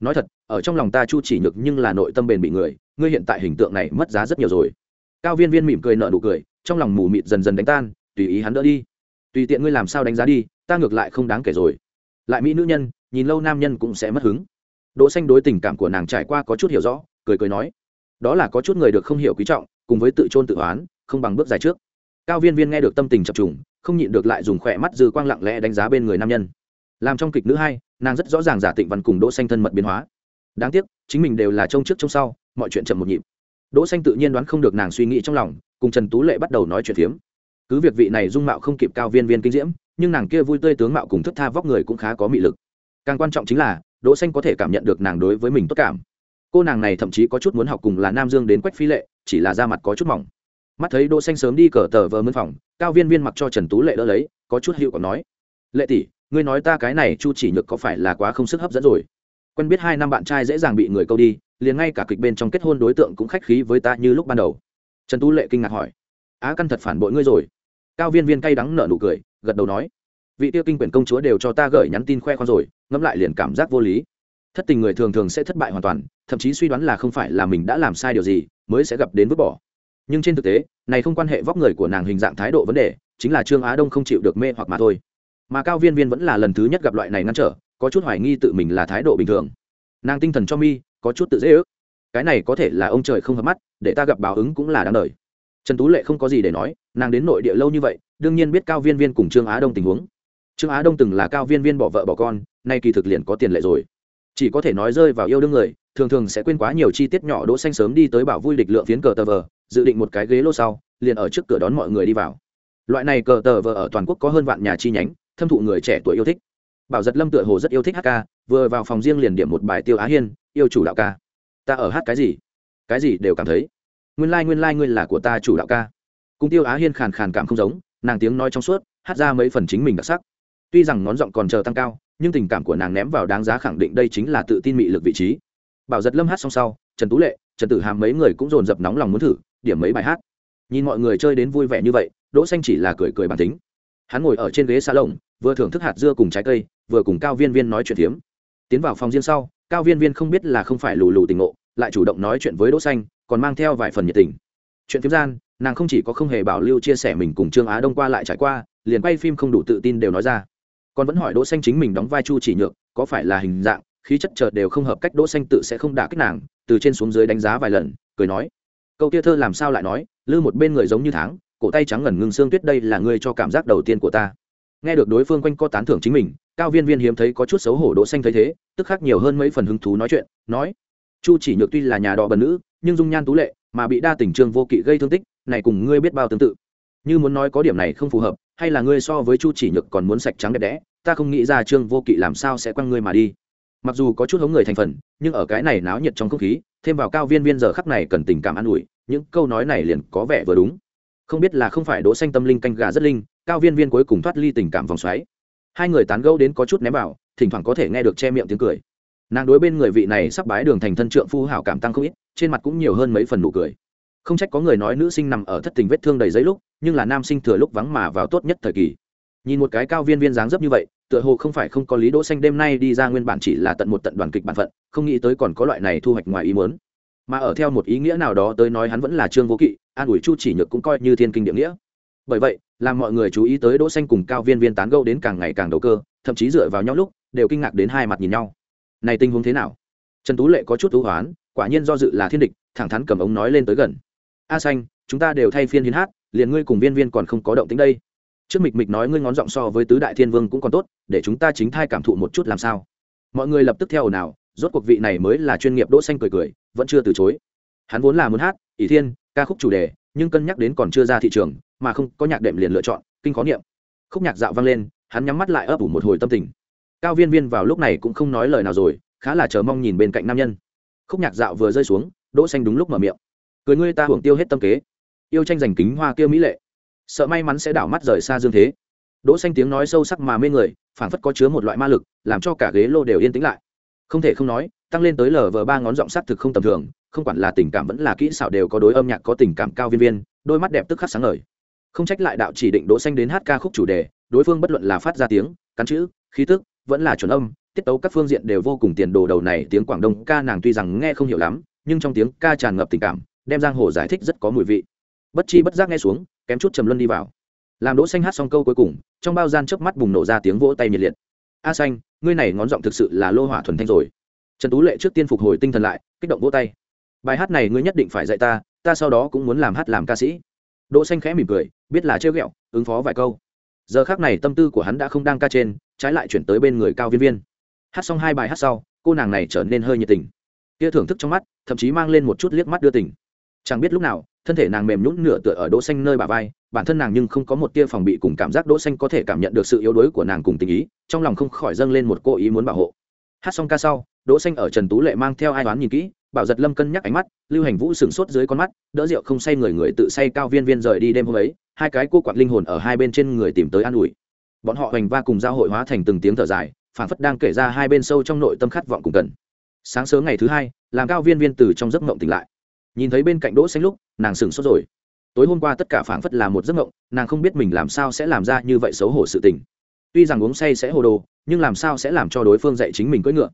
nói thật, ở trong lòng ta chu chỉ nhược nhưng là nội tâm bền bị người, ngươi hiện tại hình tượng này mất giá rất nhiều rồi. Cao viên viên mỉm cười nở nụ cười, trong lòng mù mịt dần dần đánh tan, tùy ý hắn đỡ đi. Tùy tiện ngươi làm sao đánh giá đi, ta ngược lại không đáng kể rồi lại mỹ nữ nhân, nhìn lâu nam nhân cũng sẽ mất hứng. Đỗ xanh đối tình cảm của nàng trải qua có chút hiểu rõ, cười cười nói, đó là có chút người được không hiểu quý trọng, cùng với tự trôn tự oán, không bằng bước dài trước. Cao viên viên nghe được tâm tình chập trùng, không nhịn được lại dùng khỏe mắt dư quang lặng lẽ đánh giá bên người nam nhân. Làm trong kịch nữ hai, nàng rất rõ ràng giả tịnh văn cùng đỗ xanh thân mật biến hóa. Đáng tiếc, chính mình đều là trông trước trông sau, mọi chuyện chậm một nhịp. Đỗ xanh tự nhiên đoán không được nàng suy nghĩ trong lòng, cùng trần tú lệ bắt đầu nói chuyện phiếm cứ việc vị này dung mạo không kịp cao viên viên kinh diễm, nhưng nàng kia vui tươi tướng mạo cùng thức tha vóc người cũng khá có mị lực. Càng quan trọng chính là, đỗ xanh có thể cảm nhận được nàng đối với mình tốt cảm. Cô nàng này thậm chí có chút muốn học cùng là nam dương đến quách phi lệ, chỉ là da mặt có chút mỏng. Mắt thấy đỗ xanh sớm đi cờ tờ vờ mân phòng, cao viên viên mặc cho trần tú lệ đỡ lấy, có chút hiệu còn nói, lệ tỷ, ngươi nói ta cái này chu chỉ nhược có phải là quá không sức hấp dẫn rồi? Quen biết hai năm bạn trai dễ dàng bị người câu đi, liền ngay cả kịch bên trong kết hôn đối tượng cũng khách khí với ta như lúc ban đầu. Trần tú lệ kinh ngạc hỏi, á, căn thật phản bội ngươi rồi cao viên viên cay đắng nở nụ cười, gật đầu nói, vị tiêu kinh quyển công chúa đều cho ta gửi nhắn tin khoe khoang rồi, ngẫm lại liền cảm giác vô lý. Thất tình người thường thường sẽ thất bại hoàn toàn, thậm chí suy đoán là không phải là mình đã làm sai điều gì, mới sẽ gặp đến vứt bỏ. Nhưng trên thực tế, này không quan hệ vóc người của nàng hình dạng thái độ vấn đề, chính là trương á đông không chịu được mê hoặc mà thôi. Mà cao viên viên vẫn là lần thứ nhất gặp loại này ngăn trở, có chút hoài nghi tự mình là thái độ bình thường. Nàng tinh thần cho mi, có chút tự dễ ước. Cái này có thể là ông trời không hợp mắt, để ta gặp báo ứng cũng là đáng đời. Trần tú lệ không có gì để nói nàng đến nội địa lâu như vậy đương nhiên biết cao viên viên cùng trương á đông tình huống. Trương á đông từng là cao viên viên bỏ vợ bỏ con nay kỳ thực liền có tiền lệ rồi. Chỉ có thể nói rơi vào yêu đương người thường thường sẽ quên quá nhiều chi tiết nhỏ đỗ xanh sớm đi tới bảo vui địch lượng phiến cờ tờ vờ dự định một cái ghế lô sau liền ở trước cửa đón mọi người đi vào. Loại này cờ tờ vờ ở toàn quốc có hơn vạn nhà chi nhánh thâm thụ người trẻ tuổi yêu thích. Bảo giật lâm tựa hồ rất yêu thích hát ca vừa vào phòng riêng liền điểm một bài tiêu á hiên yêu chủ đạo ca. Ta ở hát cái gì? Cái gì đều cảm thấy. Nguyên lai、like, nguyên lai、like、ngươi là của ta chủ đạo ca cùng tiêu á hiên khàn khàn cảm không giống, nàng tiếng nói trong suốt, hát ra mấy phần chính mình đặc sắc. Tuy rằng ngón giọng còn chờ tăng cao, nhưng tình cảm của nàng ném vào đáng giá khẳng định đây chính là tự tin mị lực vị trí. Bảo giật lâm hát xong sau, trần tú lệ, trần tử hàm mấy người cũng dồn dập nóng lòng muốn thử, điểm mấy bài hát. Nhìn mọi người chơi đến vui vẻ như vậy, đỗ xanh chỉ là cười cười bản tính. Hắn ngồi ở trên ghế xa lồng vừa thưởng thức hạt dưa cùng trái cây, vừa cùng cao viên viên nói chuyện tiếm tiến vào phòng riêng sau, cao viên viên không biết là không phải lù lù tình ngộ, lại chủ động nói chuyện với đỗ xanh, còn mang theo vài phần nhiệt tình. Chuyện tiếm gian nàng không chỉ có không hề bảo lưu chia sẻ mình cùng trương á đông qua lại trải qua, liền quay phim không đủ tự tin đều nói ra. Còn vẫn hỏi đỗ xanh chính mình đóng vai chu chỉ nhược, có phải là hình dạng, khí chất chợt đều không hợp cách đỗ xanh tự sẽ không đả kích nàng, từ trên xuống dưới đánh giá vài lần, cười nói. Câu kia thơ làm sao lại nói, lư một bên người giống như tháng, cổ tay trắng ngần ngưng xương tuyết đây là ngươi cho cảm giác đầu tiên của ta. Nghe được đối phương quanh co tán thưởng chính mình, cao viên viên hiếm thấy có chút xấu hổ đỗ xanh thấy thế, tức khắc nhiều hơn mấy phần hứng thú nói chuyện, nói. Chu chỉ nhược tuy là nhà đò bần nữ, nhưng dung nhan tú lệ, mà bị đa tình trương vô kỵ gây thương tích này cùng ngươi biết bao tương tự. Như muốn nói có điểm này không phù hợp, hay là ngươi so với chu chỉ nhược còn muốn sạch trắng đẹp đẽ, ta không nghĩ ra trương vô kỵ làm sao sẽ quăng ngươi mà đi. Mặc dù có chút hống người thành phần, nhưng ở cái này náo nhiệt trong không khí, thêm vào cao viên viên giờ khắc này cần tình cảm an ủi, những câu nói này liền có vẻ vừa đúng. Không biết là không phải đỗ xanh tâm linh canh gà rất linh, cao viên viên cuối cùng thoát ly tình cảm vòng xoáy. Hai người tán gẫu đến có chút ném vào, thỉnh thoảng có thể nghe được che miệng tiếng cười. Nàng đối bên người vị này sắp bái đường thành thân trượng phu hảo cảm tăng không ít, trên mặt cũng nhiều hơn mấy phần nụ cười không trách có người nói nữ sinh nằm ở thất tình vết thương đầy giấy lúc, nhưng là nam sinh thừa lúc vắng mà vào tốt nhất thời kỳ. Nhìn một cái cao viên viên dáng dấp như vậy, tựa hồ không phải không có lý đỗ xanh đêm nay đi ra nguyên bản chỉ là tận một tận đoàn kịch bản phận, không nghĩ tới còn có loại này thu hoạch ngoài ý muốn. Mà ở theo một ý nghĩa nào đó tới nói hắn vẫn là trương vô kỵ, an ủi chu chỉ nhược cũng coi như thiên kinh địa nghĩa. Bởi vậy, làm mọi người chú ý tới đỗ xanh cùng cao viên viên tán gẫu đến càng ngày càng đầu cơ, thậm chí dựa vào nhau lúc, đều kinh ngạc đến hai mặt nhìn nhau. Này tình huống thế nào? Trần tú lệ có chút thú hoán, quả nhiên do dự là thiên địch, thẳng thắn cầm ống nói lên tới gần a xanh, chúng ta đều thay phiên hiến hát, liền ngươi cùng viên viên còn không có động tính đây. Trước mịch mịch nói ngươi ngón giọng so với tứ đại thiên vương cũng còn tốt, để chúng ta chính thai cảm thụ một chút làm sao. Mọi người lập tức theo ồn ào, rốt cuộc vị này mới là chuyên nghiệp đỗ xanh cười cười, vẫn chưa từ chối. Hắn vốn là muốn hát, ỷ thiên, ca khúc chủ đề, nhưng cân nhắc đến còn chưa ra thị trường, mà không có nhạc đệm liền lựa chọn, kinh khó niệm. Khúc nhạc dạo vang lên, hắn nhắm mắt lại ấp ủ một hồi tâm tình. Cao viên viên vào lúc này cũng không nói lời nào rồi, khá là chờ mong nhìn bên cạnh nam nhân. Khúc nhạc dạo vừa rơi xuống, đỗ xanh đúng lúc mở miệng cười ngươi ta hưởng tiêu hết tâm kế. Yêu tranh giành kính hoa kia mỹ lệ. Sợ may mắn sẽ đảo mắt rời xa dương thế. Đỗ xanh tiếng nói sâu sắc mà mê người, phảng phất có chứa một loại ma lực, làm cho cả ghế lô đều yên tĩnh lại. Không thể không nói, tăng lên tới lờ vờ ba ngón giọng sắc thực không tầm thường, không quản là tình cảm vẫn là kỹ xảo đều có đối âm nhạc có tình cảm cao viên viên, đôi mắt đẹp tức khắc sáng ngời. Không trách lại đạo chỉ định đỗ xanh đến hát ca khúc chủ đề, đối phương bất luận là phát ra tiếng, cắn chữ, khí tức, vẫn là chuẩn âm, tiết tấu các phương diện đều vô cùng tiền đồ đầu này, tiếng quảng đông ca nàng tuy rằng nghe không hiểu lắm, nhưng trong tiếng ca tràn ngập tình cảm đem giang hồ giải thích rất có mùi vị. Bất chi bất giác nghe xuống, kém chút trầm luân đi vào. Làm đỗ xanh hát xong câu cuối cùng, trong bao gian chớp mắt bùng nổ ra tiếng vỗ tay nhiệt liệt. A xanh, ngươi này ngón giọng thực sự là lô hỏa thuần thanh rồi. Trần tú lệ trước tiên phục hồi tinh thần lại, kích động vỗ tay. Bài hát này ngươi nhất định phải dạy ta ta sau đó cũng muốn làm hát làm ca sĩ. Đỗ xanh khẽ mỉm cười, biết là trêu ghẹo, ứng phó vài câu. Giờ khắc này tâm tư của hắn đã không đang ca trên, trái lại chuyển tới bên người cao viên viên. Hát xong hai bài hát sau, cô nàng này trở nên hơi nhiệt tình. Kia thưởng thức trong mắt, thậm chí mang lên một chút liếc mắt đưa tình chẳng biết lúc nào, thân thể nàng mềm nhũn nửa tựa ở đỗ xanh nơi bà vai, bản thân nàng nhưng không có một tia phòng bị cùng cảm giác đỗ xanh có thể cảm nhận được sự yếu đuối của nàng cùng tình ý, trong lòng không khỏi dâng lên một cô ý muốn bảo hộ. Hát xong ca sau, đỗ xanh ở trần tú lệ mang theo ai đoán nhìn kỹ, bảo giật lâm cân nhắc ánh mắt, lưu hành vũ sừng sốt dưới con mắt, đỡ rượu không say người người tự say cao viên viên rời đi đêm hôm ấy, hai cái cô quạt linh hồn ở hai bên trên người tìm tới an ủi. Bọn họ hoành va cùng giao hội hóa thành từng tiếng thở dài, phảng phất đang kể ra hai bên sâu trong nội tâm khát vọng cùng cần. Sáng sớm ngày thứ hai, làm cao viên viên từ trong giấc mộng tỉnh lại nhìn thấy bên cạnh đỗ xanh lúc, nàng sừng sốt rồi. Tối hôm qua tất cả phảng phất là một giấc mộng, nàng không biết mình làm sao sẽ làm ra như vậy xấu hổ sự tình. Tuy rằng uống say sẽ hồ đồ, nhưng làm sao sẽ làm cho đối phương dạy chính mình cưỡi ngựa?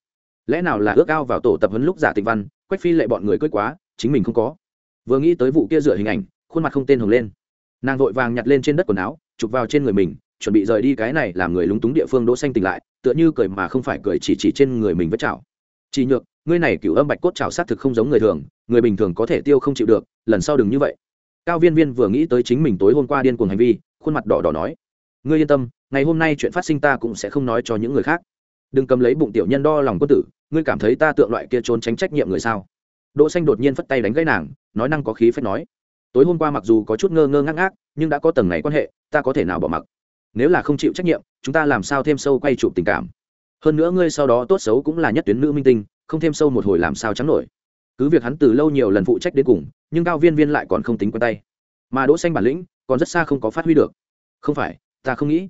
Lẽ nào là ước ao vào tổ tập huấn lúc giả tịch văn, quách phi lệ bọn người cưỡi quá, chính mình không có? Vừa nghĩ tới vụ kia dựa hình ảnh, khuôn mặt không tên hồng lên. Nàng vội vàng nhặt lên trên đất quần áo, chụp vào trên người mình, chuẩn bị rời đi cái này làm người lúng túng địa phương đỗ xanh tỉnh lại, tựa như cười mà không phải cười chỉ chỉ trên người mình vết chảo chỉ nhược, ngươi này cựu âm bạch cốt chảo sát thực không giống người thường, người bình thường có thể tiêu không chịu được, lần sau đừng như vậy. Cao viên viên vừa nghĩ tới chính mình tối hôm qua điên cuồng hành vi, khuôn mặt đỏ đỏ nói, ngươi yên tâm, ngày hôm nay chuyện phát sinh ta cũng sẽ không nói cho những người khác. Đừng cầm lấy bụng tiểu nhân đo lòng quân tử, ngươi cảm thấy ta tượng loại kia trốn tránh trách nhiệm người sao? Đỗ xanh đột nhiên phất tay đánh gãy nàng, nói năng có khí phách nói, tối hôm qua mặc dù có chút ngơ ngơ ngác ngác, nhưng đã có tầng này quan hệ, ta có thể nào bỏ mặc. Nếu là không chịu trách nhiệm, chúng ta làm sao thêm sâu quay chụp tình cảm? Hơn nữa ngươi sau đó tốt xấu cũng là nhất tuyến nữ minh tinh, không thêm sâu một hồi làm sao trắng nổi. Cứ việc hắn từ lâu nhiều lần phụ trách đến cùng, nhưng cao viên viên lại còn không tính quen tay. Mà đỗ xanh bản lĩnh, còn rất xa không có phát huy được. Không phải, ta không nghĩ.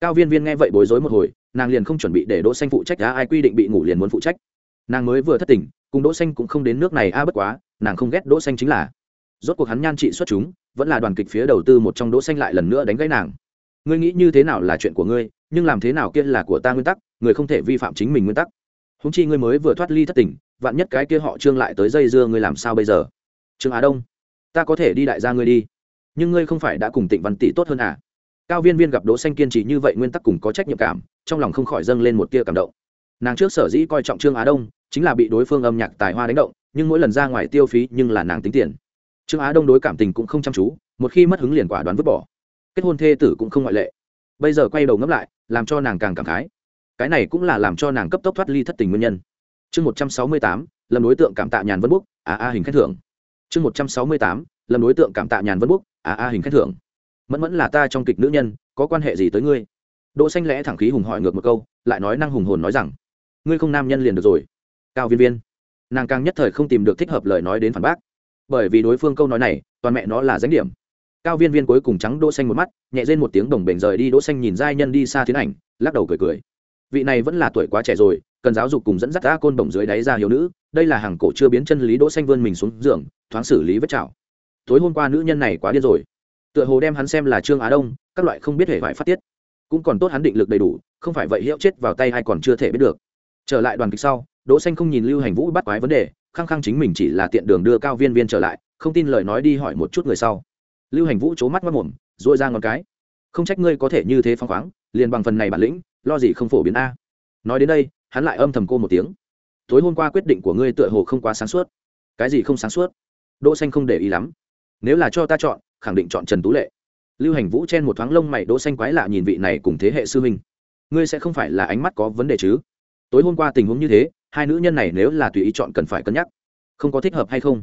Cao viên viên nghe vậy bối rối một hồi, nàng liền không chuẩn bị để đỗ xanh phụ trách đã ai quy định bị ngủ liền muốn phụ trách. Nàng mới vừa thất tình, cùng đỗ xanh cũng không đến nước này a, bất quá, nàng không ghét đỗ xanh chính là. Rốt cuộc hắn nhan trị xuất chúng, vẫn là đoàn kịch phía đầu tư một trong đỗ xanh lại lần nữa đánh gãy nàng ngươi nghĩ như thế nào là chuyện của ngươi, nhưng làm thế nào kia là của ta nguyên tắc, người không thể vi phạm chính mình nguyên tắc. Húng chi ngươi mới vừa thoát ly thất tình, vạn nhất cái kia họ trương lại tới dây dưa ngươi làm sao bây giờ? Trương á đông, ta có thể đi đại gia ngươi đi, nhưng ngươi không phải đã cùng tịnh văn tỷ tốt hơn à? Cao viên viên gặp đỗ xanh kiên trì như vậy nguyên tắc cùng có trách nhiệm cảm, trong lòng không khỏi dâng lên một tia cảm động. Nàng trước sở dĩ coi trọng trương á đông, chính là bị đối phương âm nhạc tài hoa đánh động, nhưng mỗi lần ra ngoài tiêu phí nhưng là nàng tính tiền. Trương á đông đối cảm tình cũng không chăm chú, một khi mất hứng liền quả đoán vứt bỏ kết hôn thê tử cũng không ngoại lệ. Bây giờ quay đầu ngẫm lại, làm cho nàng càng cảm khái. Cái này cũng là làm cho nàng cấp tốc thoát ly thất tình nguyên nhân. Chương một trăm sáu mươi tám lầm đối tượng cảm tạ nhàn vân búc à a hình khen thưởng. Chương một trăm sáu mươi tám lầm đối tượng cảm tạ nhàn vân búc à a hình khen thưởng. Mẫn mẫn là ta trong kịch nữ nhân, có quan hệ gì tới ngươi? Đỗ xanh lẽ thẳng khí hùng hỏi ngược một câu, lại nói năng hùng hồn nói rằng, ngươi không nam nhân liền được rồi. Cao viên viên. Nàng càng nhất thời không tìm được thích hợp lời nói đến phản bác. Bởi vì đối phương câu nói này, toàn mẹ nó là danh điểm cao viên viên cuối cùng trắng đỗ xanh một mắt, nhẹ rên một tiếng đồng bền rời đi đỗ xanh nhìn giai nhân đi xa tiến ảnh, lắc đầu cười cười. Vị này vẫn là tuổi quá trẻ rồi, cần giáo dục cùng dẫn dắt ta côn đồng dưới đáy ra hiếu nữ, đây là hàng cổ chưa biến chân lý đỗ xanh vươn mình xuống giường, thoáng xử lý vết chảo. Tối hôm qua nữ nhân này quá điên rồi. Tựa hồ đem hắn xem là trương á đông, các loại không biết hề phải phát tiết. Cũng còn tốt hắn định lực đầy đủ, không phải vậy hiệu chết vào tay hay còn chưa thể biết được. Trở lại đoàn kịch sau, đỗ xanh không nhìn lưu hành vũ bắt quái vấn đề, khăng khăng chính mình chỉ là tiện đường đưa cao viên viên trở lại, không tin lời nói đi hỏi một chút người sau lưu hành vũ c mắt mất mồm dội ra ngón cái. Không trách ngươi có thể như thế phong khoáng, liền bằng phần này bản lĩnh, lo gì không phổ biến a. Nói đến đây, hắn lại âm thầm cô một tiếng. Tối hôm qua quyết định của ngươi tựa hồ không quá sáng suốt. Cái gì không sáng suốt? Đỗ xanh không để ý lắm. Nếu là cho ta chọn, khẳng định chọn trần tú lệ. Lưu hành vũ chen một thoáng lông mày đỗ xanh quái lạ nhìn vị này cùng thế hệ sư huynh. Ngươi sẽ không phải là ánh mắt có vấn đề chứ? Tối hôm qua tình huống như thế, hai nữ nhân này nếu là tùy ý chọn cần phải cân nhắc. Không có thích hợp hay không?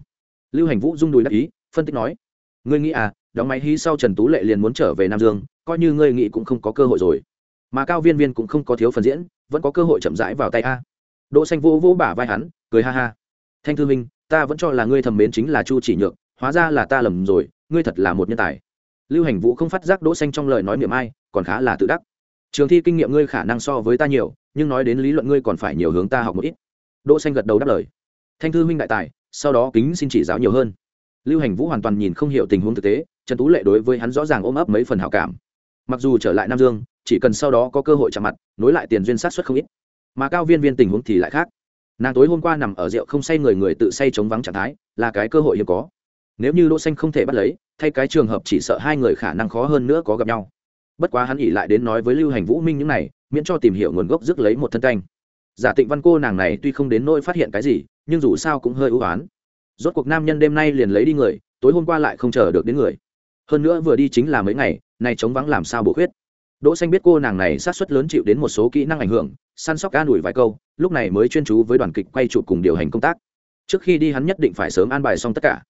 Lưu hành vũ rung đùi đắc ý, phân tích nói ngươi nghĩ à đóng máy hí sau trần tú lệ liền muốn trở về nam dương, coi như ngươi nghĩ cũng không có cơ hội rồi. Mà cao viên viên cũng không có thiếu phần diễn, vẫn có cơ hội chậm rãi vào tay a. Đỗ xanh vô vô bả vai hắn, cười ha ha. Thanh thư minh, ta vẫn cho là ngươi thầm mến chính là chu chỉ nhược, hóa ra là ta lầm rồi, ngươi thật là một nhân tài. Lưu hành vũ không phát giác đỗ xanh trong lời nói niệm ai, còn khá là tự đắc. Trường thi kinh nghiệm ngươi khả năng so với ta nhiều, nhưng nói đến lý luận ngươi còn phải nhiều hướng ta học một ít. Đỗ xanh gật đầu đáp lời. Thanh thư huynh đại tài, sau đó kính xin chỉ giáo nhiều hơn lưu hành vũ hoàn toàn nhìn không hiểu tình huống thực tế, trần tú lệ đối với hắn rõ ràng ôm ấp mấy phần hảo cảm. Mặc dù trở lại nam dương, chỉ cần sau đó có cơ hội chạm mặt, nối lại tiền duyên sát xuất không ít. Mà cao viên viên tình huống thì lại khác. Nàng tối hôm qua nằm ở rượu không say người người tự say chống vắng trạng thái, là cái cơ hội hiếm có. Nếu như đỗ xanh không thể bắt lấy, thay cái trường hợp chỉ sợ hai người khả năng khó hơn nữa có gặp nhau. Bất quá hắn ỉ lại đến nói với lưu hành vũ minh những này, miễn cho tìm hiểu nguồn gốc rước lấy một thân canh. Giả tịnh văn cô nàng này tuy không đến nỗi phát hiện cái gì, nhưng dù sao cũng hơi ưu oán rốt cuộc nam nhân đêm nay liền lấy đi người, tối hôm qua lại không chờ được đến người. Hơn nữa vừa đi chính là mấy ngày nay chống vắng làm sao bổ khuyết. Đỗ xanh biết cô nàng này sát suất lớn chịu đến một số kỹ năng ảnh hưởng, săn sóc ca đuổi vài câu, lúc này mới chuyên chú với đoàn kịch quay trụ cùng điều hành công tác. Trước khi đi hắn nhất định phải sớm an bài xong tất cả.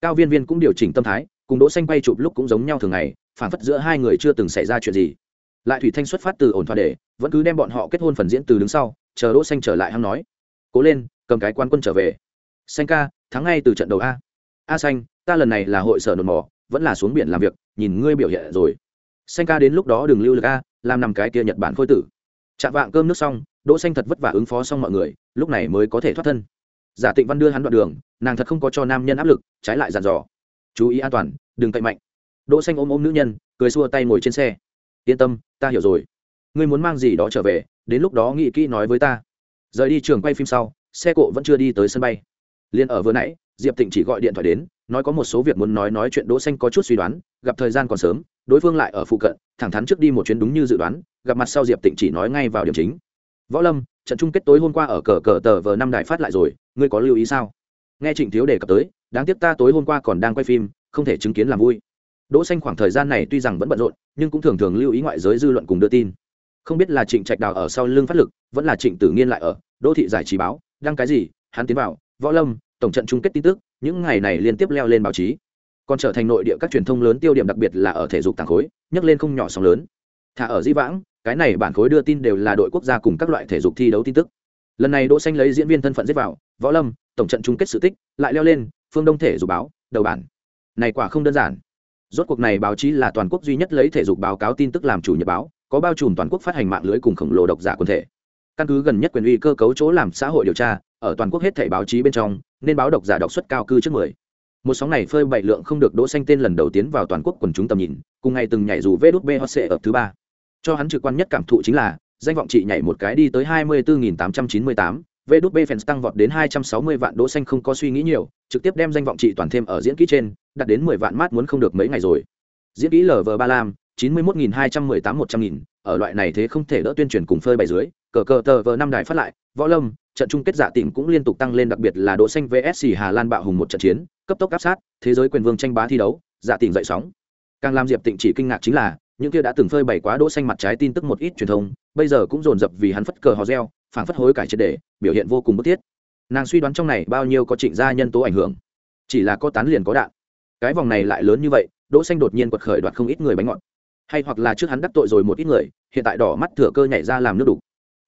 Cao viên viên cũng điều chỉnh tâm thái, cùng đỗ xanh quay chụp lúc cũng giống nhau thường ngày phản phất giữa hai người chưa từng xảy ra chuyện gì. Lại thủy thanh xuất phát từ ổn thỏa để, vẫn cứ đem bọn họ kết hôn phần diễn từ đứng sau, chờ đỗ xanh trở lại hắn nói, cố lên, cầm cái quan quân trở về xanh ca, thắng ngay từ trận đầu a. A xanh, ta lần này là hội sở nồn mỏ vẫn là xuống biển làm việc, nhìn ngươi biểu hiện rồi. Xanh ca đến lúc đó đừng lưu lực a, làm nằm cái kia nhật bản khôi tử. Chạm vạng cơm nước xong, đỗ xanh thật vất vả ứng phó xong mọi người, lúc này mới có thể thoát thân. Giả tịnh văn đưa hắn đoạn đường, nàng thật không có cho nam nhân áp lực, trái lại dàn dò. Chú ý an toàn, đừng cậy mạnh. Đỗ xanh ôm ôm nữ nhân, cười xua tay ngồi trên xe. Yên tâm, ta hiểu rồi. Ngươi muốn mang gì đó trở về, đến lúc đó nghĩ kỹ nói với ta. Rời đi trường quay phim sau, xe cộ vẫn chưa đi tới sân bay liền ở vừa nãy, diệp tịnh chỉ gọi điện thoại đến, nói có một số việc muốn nói nói chuyện đỗ xanh có chút suy đoán, gặp thời gian còn sớm, đối phương lại ở phụ cận, thẳng thắn trước đi một chuyến đúng như dự đoán, gặp mặt sau diệp tịnh chỉ nói ngay vào điểm chính. Võ lâm, trận chung kết tối hôm qua ở cờ cờ tờ vờ năm đài phát lại rồi, ngươi có lưu ý sao? Nghe trịnh thiếu đề cập tới, đáng tiếc ta tối hôm qua còn đang quay phim, không thể chứng kiến làm vui. Đỗ xanh khoảng thời gian này tuy rằng vẫn bận rộn, nhưng cũng thường thường lưu ý ngoại giới dư luận cùng đưa tin. Không biết là trịnh trạch đào ở sau lưng phát lực, vẫn là trịnh tử nghiên lại ở đô thị giải trí báo, đăng cái gì, hắn tiến vào võ lâm, tổng trận chung kết tin tức, những ngày này liên tiếp leo lên báo chí. Còn trở thành nội địa các truyền thông lớn tiêu điểm đặc biệt là ở thể dục tàng khối, nhấc lên không nhỏ sóng lớn. Thả ở di vãng, cái này bản khối đưa tin đều là đội quốc gia cùng các loại thể dục thi đấu tin tức. Lần này đỗ xanh lấy diễn viên thân phận giết vào, võ lâm, tổng trận chung kết sự tích, lại leo lên, phương đông thể dục báo, đầu bản. Này quả không đơn giản. Rốt cuộc này báo chí là toàn quốc duy nhất lấy thể dục báo cáo tin tức làm chủ nhật báo, có bao trùm toàn quốc phát hành mạng lưới cùng khổng lồ độc giả quần thể căn cứ gần nhất quyền uy cơ cấu chỗ làm xã hội điều tra, ở toàn quốc hết thể báo chí bên trong, nên báo độc giả đọc suất cao cư trước mười. Một sóng này phơi bảy lượng không được đỗ xanh tên lần đầu tiến vào toàn quốc quần chúng tầm nhìn, cùng ngày từng nhảy dù vê đút bê hot ở thứ ba. Cho hắn trực quan nhất cảm thụ chính là, danh vọng chị nhảy một cái đi tới hai mươi bốn tám trăm chín mươi tám, vê đút bê fans tăng vọt đến hai trăm sáu mươi vạn đỗ xanh không có suy nghĩ nhiều, trực tiếp đem danh vọng chị toàn thêm ở diễn kỹ trên, đạt đến mười vạn mát muốn không được mấy ngày rồi. Diễn kỹ lv ba lam, chín mươi một hai trăm mười tám một trăm nghìn, ở loại này thế không thể đỡ tuyên truyền cùng phơi bày dưới cờ cờ tờ vờ năm đài phát lại, võ lâm, trận chung kết giả tỉnh cũng liên tục tăng lên, đặc biệt là đỗ xanh vs hà lan bạo hùng một trận chiến, cấp tốc áp sát, thế giới quyền vương tranh bá thi đấu, giả tỉnh dậy sóng. Càng làm diệp tịnh chỉ kinh ngạc chính là, những kia đã từng phơi bày quá đỗ xanh mặt trái tin tức một ít truyền thông, bây giờ cũng dồn dập vì hắn phất cờ hò reo, phảng phất hối cải triệt để, biểu hiện vô cùng bức thiết. Nàng suy đoán trong này bao nhiêu có trịnh gia nhân tố ảnh hưởng. Chỉ là có tán liền có đạn. Cái vòng này lại lớn như vậy, đỗ xanh đột nhiên quật khởi đoạt không ít người bánh ngọt. Hay hoặc là trước hắn đắc tội rồi một ít người, hiện tại đỏ mắt thừa cơ nhảy ra làm nước đủ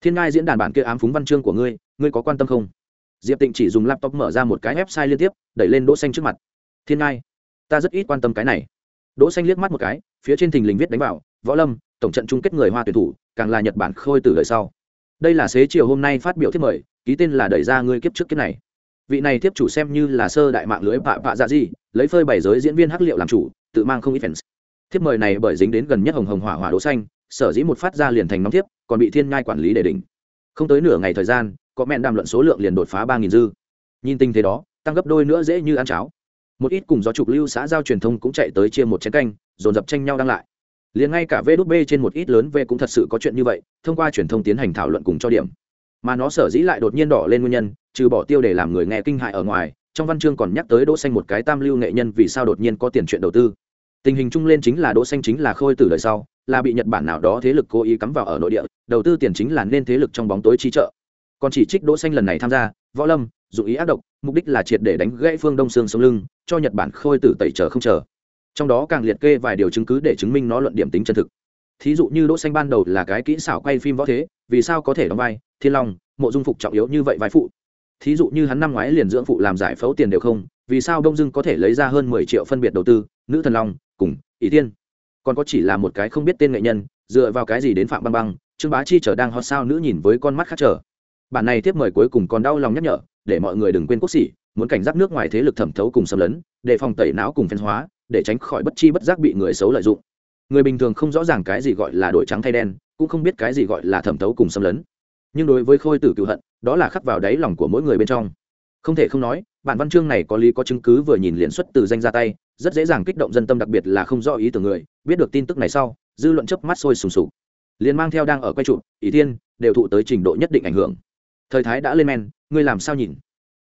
thiên ngai diễn đàn bản kia ám phúng văn chương của ngươi ngươi có quan tâm không? Diệp tịnh chỉ dùng laptop mở ra một cái website liên tiếp, đẩy lên đỗ xanh trước mặt. Thiên ngai, ta rất ít quan tâm cái này. Đỗ xanh liếc mắt một cái, phía trên thình lình viết đánh vào, võ lâm, tổng trận chung kết người hoa tuyển thủ, càng là nhật bản khôi từ đời sau. Đây là xế chiều hôm nay phát biểu thiết mời, ký tên là đẩy ra ngươi kiếp trước kiếp này. Vị này tiếp chủ xem như là sơ đại mạng lưới pạ pạ dạ gì lấy phơi bày giới diễn viên hắc liệu làm chủ, tự mang không ít fans. Thiếp mời này bởi dính đến gần nhất hồng hồng hỏa hỏa đỗ xanh sở dĩ một phát ra liền thành nóng tiếp, còn bị thiên ngai quản lý để đỉnh. Không tới nửa ngày thời gian, có mẹn đàm luận số lượng liền đột phá ba nghìn dư. Nhìn tình thế đó, tăng gấp đôi nữa dễ như ăn cháo. Một ít cùng gió trục lưu xã giao truyền thông cũng chạy tới chia một chén canh, dồn dập tranh nhau đăng lại. Liền ngay cả vê đút b trên một ít lớn v cũng thật sự có chuyện như vậy, thông qua truyền thông tiến hành thảo luận cùng cho điểm. Mà nó sở dĩ lại đột nhiên đỏ lên nguyên nhân, trừ bỏ tiêu để làm người nghe kinh hại ở ngoài, trong văn chương còn nhắc tới đỗ xanh một cái tam lưu nghệ nhân vì sao đột nhiên có tiền chuyện đầu tư tình hình chung lên chính là đỗ xanh chính là khôi tử đời sau, là bị nhật bản nào đó thế lực cố ý cắm vào ở nội địa, đầu tư tiền chính là nên thế lực trong bóng tối chi trợ. Còn chỉ trích đỗ xanh lần này tham gia, võ lâm, dụng ý ác độc, mục đích là triệt để đánh gãy phương đông xương sống lưng, cho nhật bản khôi tử tẩy chờ không chờ. Trong đó càng liệt kê vài điều chứng cứ để chứng minh nó luận điểm tính chân thực. Thí dụ như đỗ xanh ban đầu là cái kỹ xảo quay phim võ thế, vì sao có thể đóng vai thiên long, mộ dung phục trọng yếu như vậy vai phụ? Thí dụ như hắn năm ngoái liền dưỡng phụ làm giải phẫu tiền đều không, vì sao đông dưng có thể lấy ra hơn mười triệu phân biệt đầu tư, nữ thần long cùng ý tiên. Còn có chỉ là một cái không biết tên nghệ nhân, dựa vào cái gì đến phạm băng băng, trương bá chi trở đang hot sao nữ nhìn với con mắt khác trở bản này tiếp mời cuối cùng còn đau lòng nhắc nhở, để mọi người đừng quên quốc sĩ muốn cảnh giác nước ngoài thế lực thẩm thấu cùng xâm lấn, để phòng tẩy não cùng phân hóa, để tránh khỏi bất chi bất giác bị người xấu lợi dụng. Người bình thường không rõ ràng cái gì gọi là đổi trắng thay đen, cũng không biết cái gì gọi là thẩm thấu cùng xâm lấn. Nhưng đối với khôi tử cựu hận, đó là khắc vào đáy lòng của mỗi người bên trong. Không thể không nói, bản văn chương này có lý có chứng cứ vừa nhìn liền xuất từ danh ra tay rất dễ dàng kích động dân tâm, đặc biệt là không rõ ý tưởng người. Biết được tin tức này sau, dư luận chớp mắt sôi sùng sục. Liền mang theo đang ở quay trụ ý thiên đều thụ tới trình độ nhất định ảnh hưởng. Thời thái đã lên men, ngươi làm sao nhìn?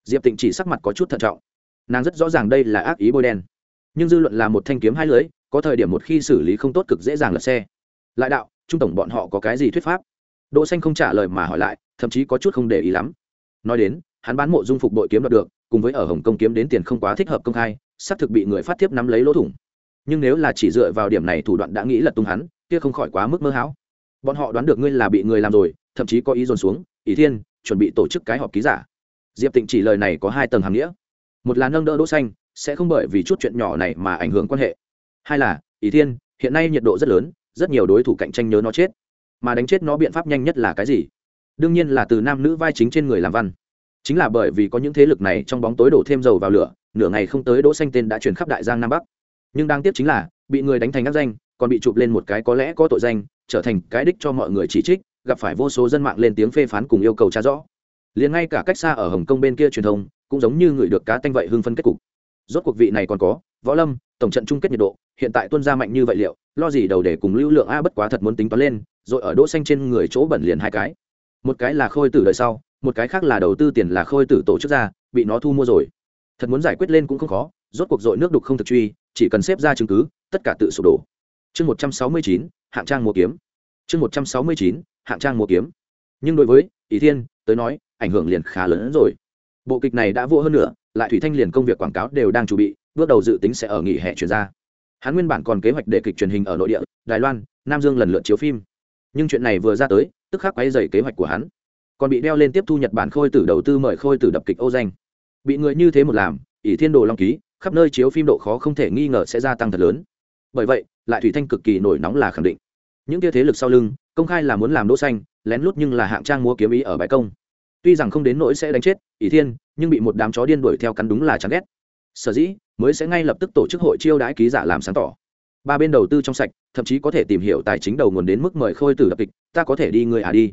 Diệp tịnh chỉ sắc mặt có chút thận trọng. Nàng rất rõ ràng đây là ác ý bôi đen. Nhưng dư luận là một thanh kiếm hai lưới, có thời điểm một khi xử lý không tốt cực dễ dàng lật xe. Lại đạo, trung tổng bọn họ có cái gì thuyết pháp? Đỗ xanh không trả lời mà hỏi lại, thậm chí có chút không để ý lắm. Nói đến, hắn bán mộ dung phục đội kiếm đoạt được, cùng với ở hồng công kiếm đến tiền không quá thích hợp công khai xác thực bị người phát tiếp nắm lấy lỗ thủng. Nhưng nếu là chỉ dựa vào điểm này thủ đoạn đã nghĩ lật tung hắn, kia không khỏi quá mức mơ hão. Bọn họ đoán được ngươi là bị người làm rồi, thậm chí có ý dồn xuống ý thiên, chuẩn bị tổ chức cái họp ký giả. Diệp tịnh chỉ lời này có hai tầng hàm nghĩa. Một là nâng đỡ đỗ xanh, sẽ không bởi vì chút chuyện nhỏ này mà ảnh hưởng quan hệ. Hai là ý thiên, hiện nay nhiệt độ rất lớn, rất nhiều đối thủ cạnh tranh nhớ nó chết, mà đánh chết nó biện pháp nhanh nhất là cái gì? Đương nhiên là từ nam nữ vai chính trên người làm văn chính là bởi vì có những thế lực này trong bóng tối đổ thêm dầu vào lửa, nửa ngày không tới đỗ xanh tên đã truyền khắp đại giang nam bắc. Nhưng đáng tiếc chính là, bị người đánh thành ác danh, còn bị chụp lên một cái có lẽ có tội danh, trở thành cái đích cho mọi người chỉ trích, gặp phải vô số dân mạng lên tiếng phê phán cùng yêu cầu tra rõ. Liền ngay cả cách xa ở hồng kông bên kia truyền thông, cũng giống như người được cá tanh vậy hưng phân kết cục. Rốt cuộc vị này còn có, võ lâm, tổng trận chung kết nhiệt độ, hiện tại tuân ra mạnh như vậy liệu, lo gì đầu để cùng lưu lượng a bất quá thật muốn tính toán lên, rồi ở đỗ xanh trên người chỗ bẩn liền hai cái. Một cái là khôi tử đời sau một cái khác là đầu tư tiền là khôi tử tổ chức ra, bị nó thu mua rồi. Thật muốn giải quyết lên cũng không khó, rốt cuộc dội nước đục không thực truy, chỉ cần xếp ra chứng cứ, tất cả tự sụp đổ. Chương một trăm sáu mươi chín, hạng trang mua kiếm. Chương một trăm sáu mươi chín, hạng trang mua kiếm. Nhưng đối với ý thiên tới nói, ảnh hưởng liền khá lớn hơn rồi. Bộ kịch này đã vô hơn nữa lại thủy thanh liền công việc quảng cáo đều đang chuẩn bị, bước đầu dự tính sẽ ở nghỉ hè chuyển ra. Hắn nguyên bản còn kế hoạch để kịch truyền hình ở nội địa, đài loan, nam dương lần lượt chiếu phim. Nhưng chuyện này vừa ra tới, tức khắc quay dày kế hoạch của hắn còn bị đeo lên tiếp thu nhật bản khôi tử đầu tư mời khôi tử đập kịch ô danh. Bị người như thế một làm, ỷ thiên đồ long ký, khắp nơi chiếu phim độ khó không thể nghi ngờ sẽ gia tăng thật lớn. Bởi vậy, lại thủy thanh cực kỳ nổi nóng là khẳng định. Những tia thế lực sau lưng, công khai là muốn làm đỗ xanh, lén lút nhưng là hạng trang mua kiếm ý ở bãi công. Tuy rằng không đến nỗi sẽ đánh chết ỷ thiên, nhưng bị một đám chó điên đuổi theo cắn đúng là chán ghét. Sở dĩ mới sẽ ngay lập tức tổ chức hội chiêu đãi ký giả làm sáng tỏ. Ba bên đầu tư trong sạch, thậm chí có thể tìm hiểu tài chính đầu nguồn đến mức mời khôi tử đập kịch, ta có thể đi người à đi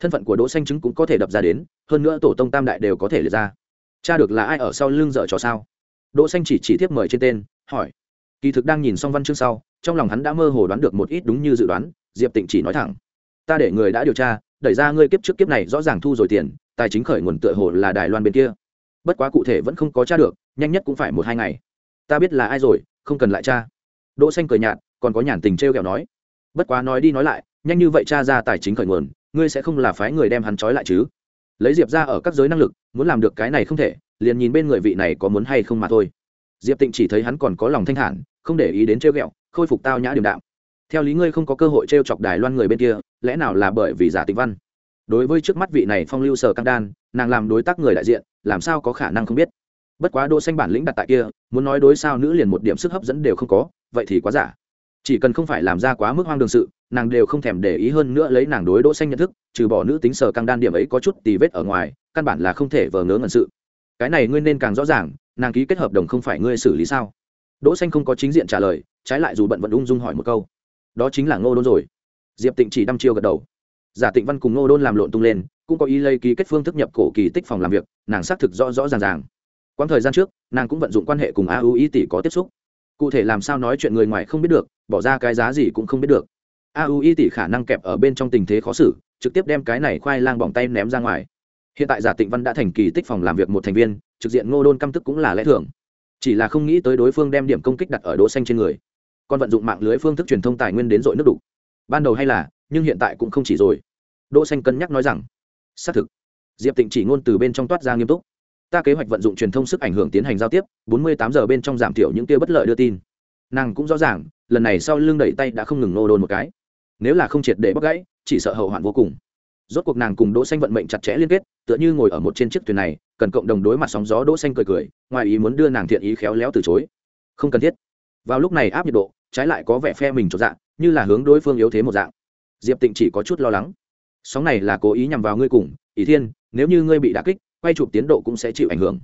thân phận của đỗ xanh chứng cũng có thể đập ra đến, hơn nữa tổ tông tam đại đều có thể liệt ra. Cha được là ai ở sau lưng dở trò sao? Đỗ xanh chỉ chỉ tiếp mời trên tên, hỏi. Kỳ thực đang nhìn xong văn chương sau, trong lòng hắn đã mơ hồ đoán được một ít đúng như dự đoán, diệp tịnh chỉ nói thẳng. Ta để người đã điều tra, đẩy ra ngươi kiếp trước kiếp này rõ ràng thu rồi tiền, tài chính khởi nguồn tựa hồ là đài loan bên kia. Bất quá cụ thể vẫn không có tra được, nhanh nhất cũng phải một hai ngày. Ta biết là ai rồi, không cần lại tra. Đỗ xanh cười nhạt, còn có nhàn tình treo kẹo nói. Bất quá nói đi nói lại, nhanh như vậy tra ra tài chính khởi nguồn ngươi sẽ không là phái người đem hắn trói lại chứ? Lấy diệp ra ở các giới năng lực muốn làm được cái này không thể liền nhìn bên người vị này có muốn hay không mà thôi. Diệp tịnh chỉ thấy hắn còn có lòng thanh hẳn, không để ý đến trêu ghẹo khôi phục tao nhã điềm đạm. Theo lý ngươi không có cơ hội t chọc đài loan người bên kia lẽ nào là bởi vì giả tịnh văn? Đối với trước mắt vị này phong lưu sở căng đan nàng làm đối tác người đại diện làm sao có khả năng không biết? Bất quá đỗ xanh bản lĩnh đặt tại kia muốn nói đối sao nữ liền một điểm sức hấp dẫn đều không có vậy thì quá giả chỉ cần không phải làm ra quá mức hoang đường sự, nàng đều không thèm để ý hơn nữa lấy nàng đối đỗ xanh nhận thức, trừ bỏ nữ tính sở căng đan điểm ấy có chút tì vết ở ngoài, căn bản là không thể vờ ngớ ngẩn sự. Cái này ngươi nên càng rõ ràng, nàng ký kết hợp đồng không phải ngươi xử lý sao? Đỗ xanh không có chính diện trả lời, trái lại dù bận vẫn ung dung hỏi một câu. Đó chính là ngô đôn rồi. Diệp tịnh chỉ đăm chiêu gật đầu. Giả tịnh văn cùng ngô đôn làm lộn tung lên, cũng có ý lấy ký kết phương thức nhập cổ kỳ tích phòng làm việc, nàng xác thực rõ rõ ràng ràng. Quãng thời gian trước, nàng cũng vận dụng quan hệ cùng a u ý tỷ có tiếp xúc. Cụ thể làm sao nói chuyện người ngoài không biết được bỏ ra cái giá gì cũng không biết được. A u tỷ khả năng kẹp ở bên trong tình thế khó xử, trực tiếp đem cái này khoai lang bỏng tay ném ra ngoài. Hiện tại giả tịnh văn đã thành kỳ tích phòng làm việc một thành viên, trực diện ngô đôn căm tức cũng là lẽ thường. Chỉ là không nghĩ tới đối phương đem điểm công kích đặt ở đỗ xanh trên người. Còn vận dụng mạng lưới phương thức truyền thông tài nguyên đến dội nước đủ ban đầu hay là, nhưng hiện tại cũng không chỉ rồi. Đỗ xanh cân nhắc nói rằng, xác thực. Diệp tịnh chỉ ngôn từ bên trong toát ra nghiêm túc. Ta kế hoạch vận dụng truyền thông sức ảnh hưởng tiến hành giao tiếp 48 giờ bên trong giảm thiểu những kia bất lợi đưa tin nàng cũng rõ ràng, lần này sau lưng đẩy tay đã không ngừng nô đồn một cái. Nếu là không triệt để bóc gãy, chỉ sợ hậu hoạn vô cùng. Rốt cuộc nàng cùng đỗ xanh vận mệnh chặt chẽ liên kết, tựa như ngồi ở một trên chiếc thuyền này, cần cộng đồng đối mặt sóng gió, đỗ xanh cười cười, ngoài ý muốn đưa nàng thiện ý khéo léo từ chối. Không cần thiết. Vào lúc này áp nhiệt độ, trái lại có vẻ phe mình chỗ dạng như là hướng đối phương yếu thế một dạng. Diệp tịnh chỉ có chút lo lắng. Sóng này là cố ý nhằm vào ngươi cùng ý thiên, nếu như ngươi bị đả kích, quay chụp tiến độ cũng sẽ chịu ảnh hưởng.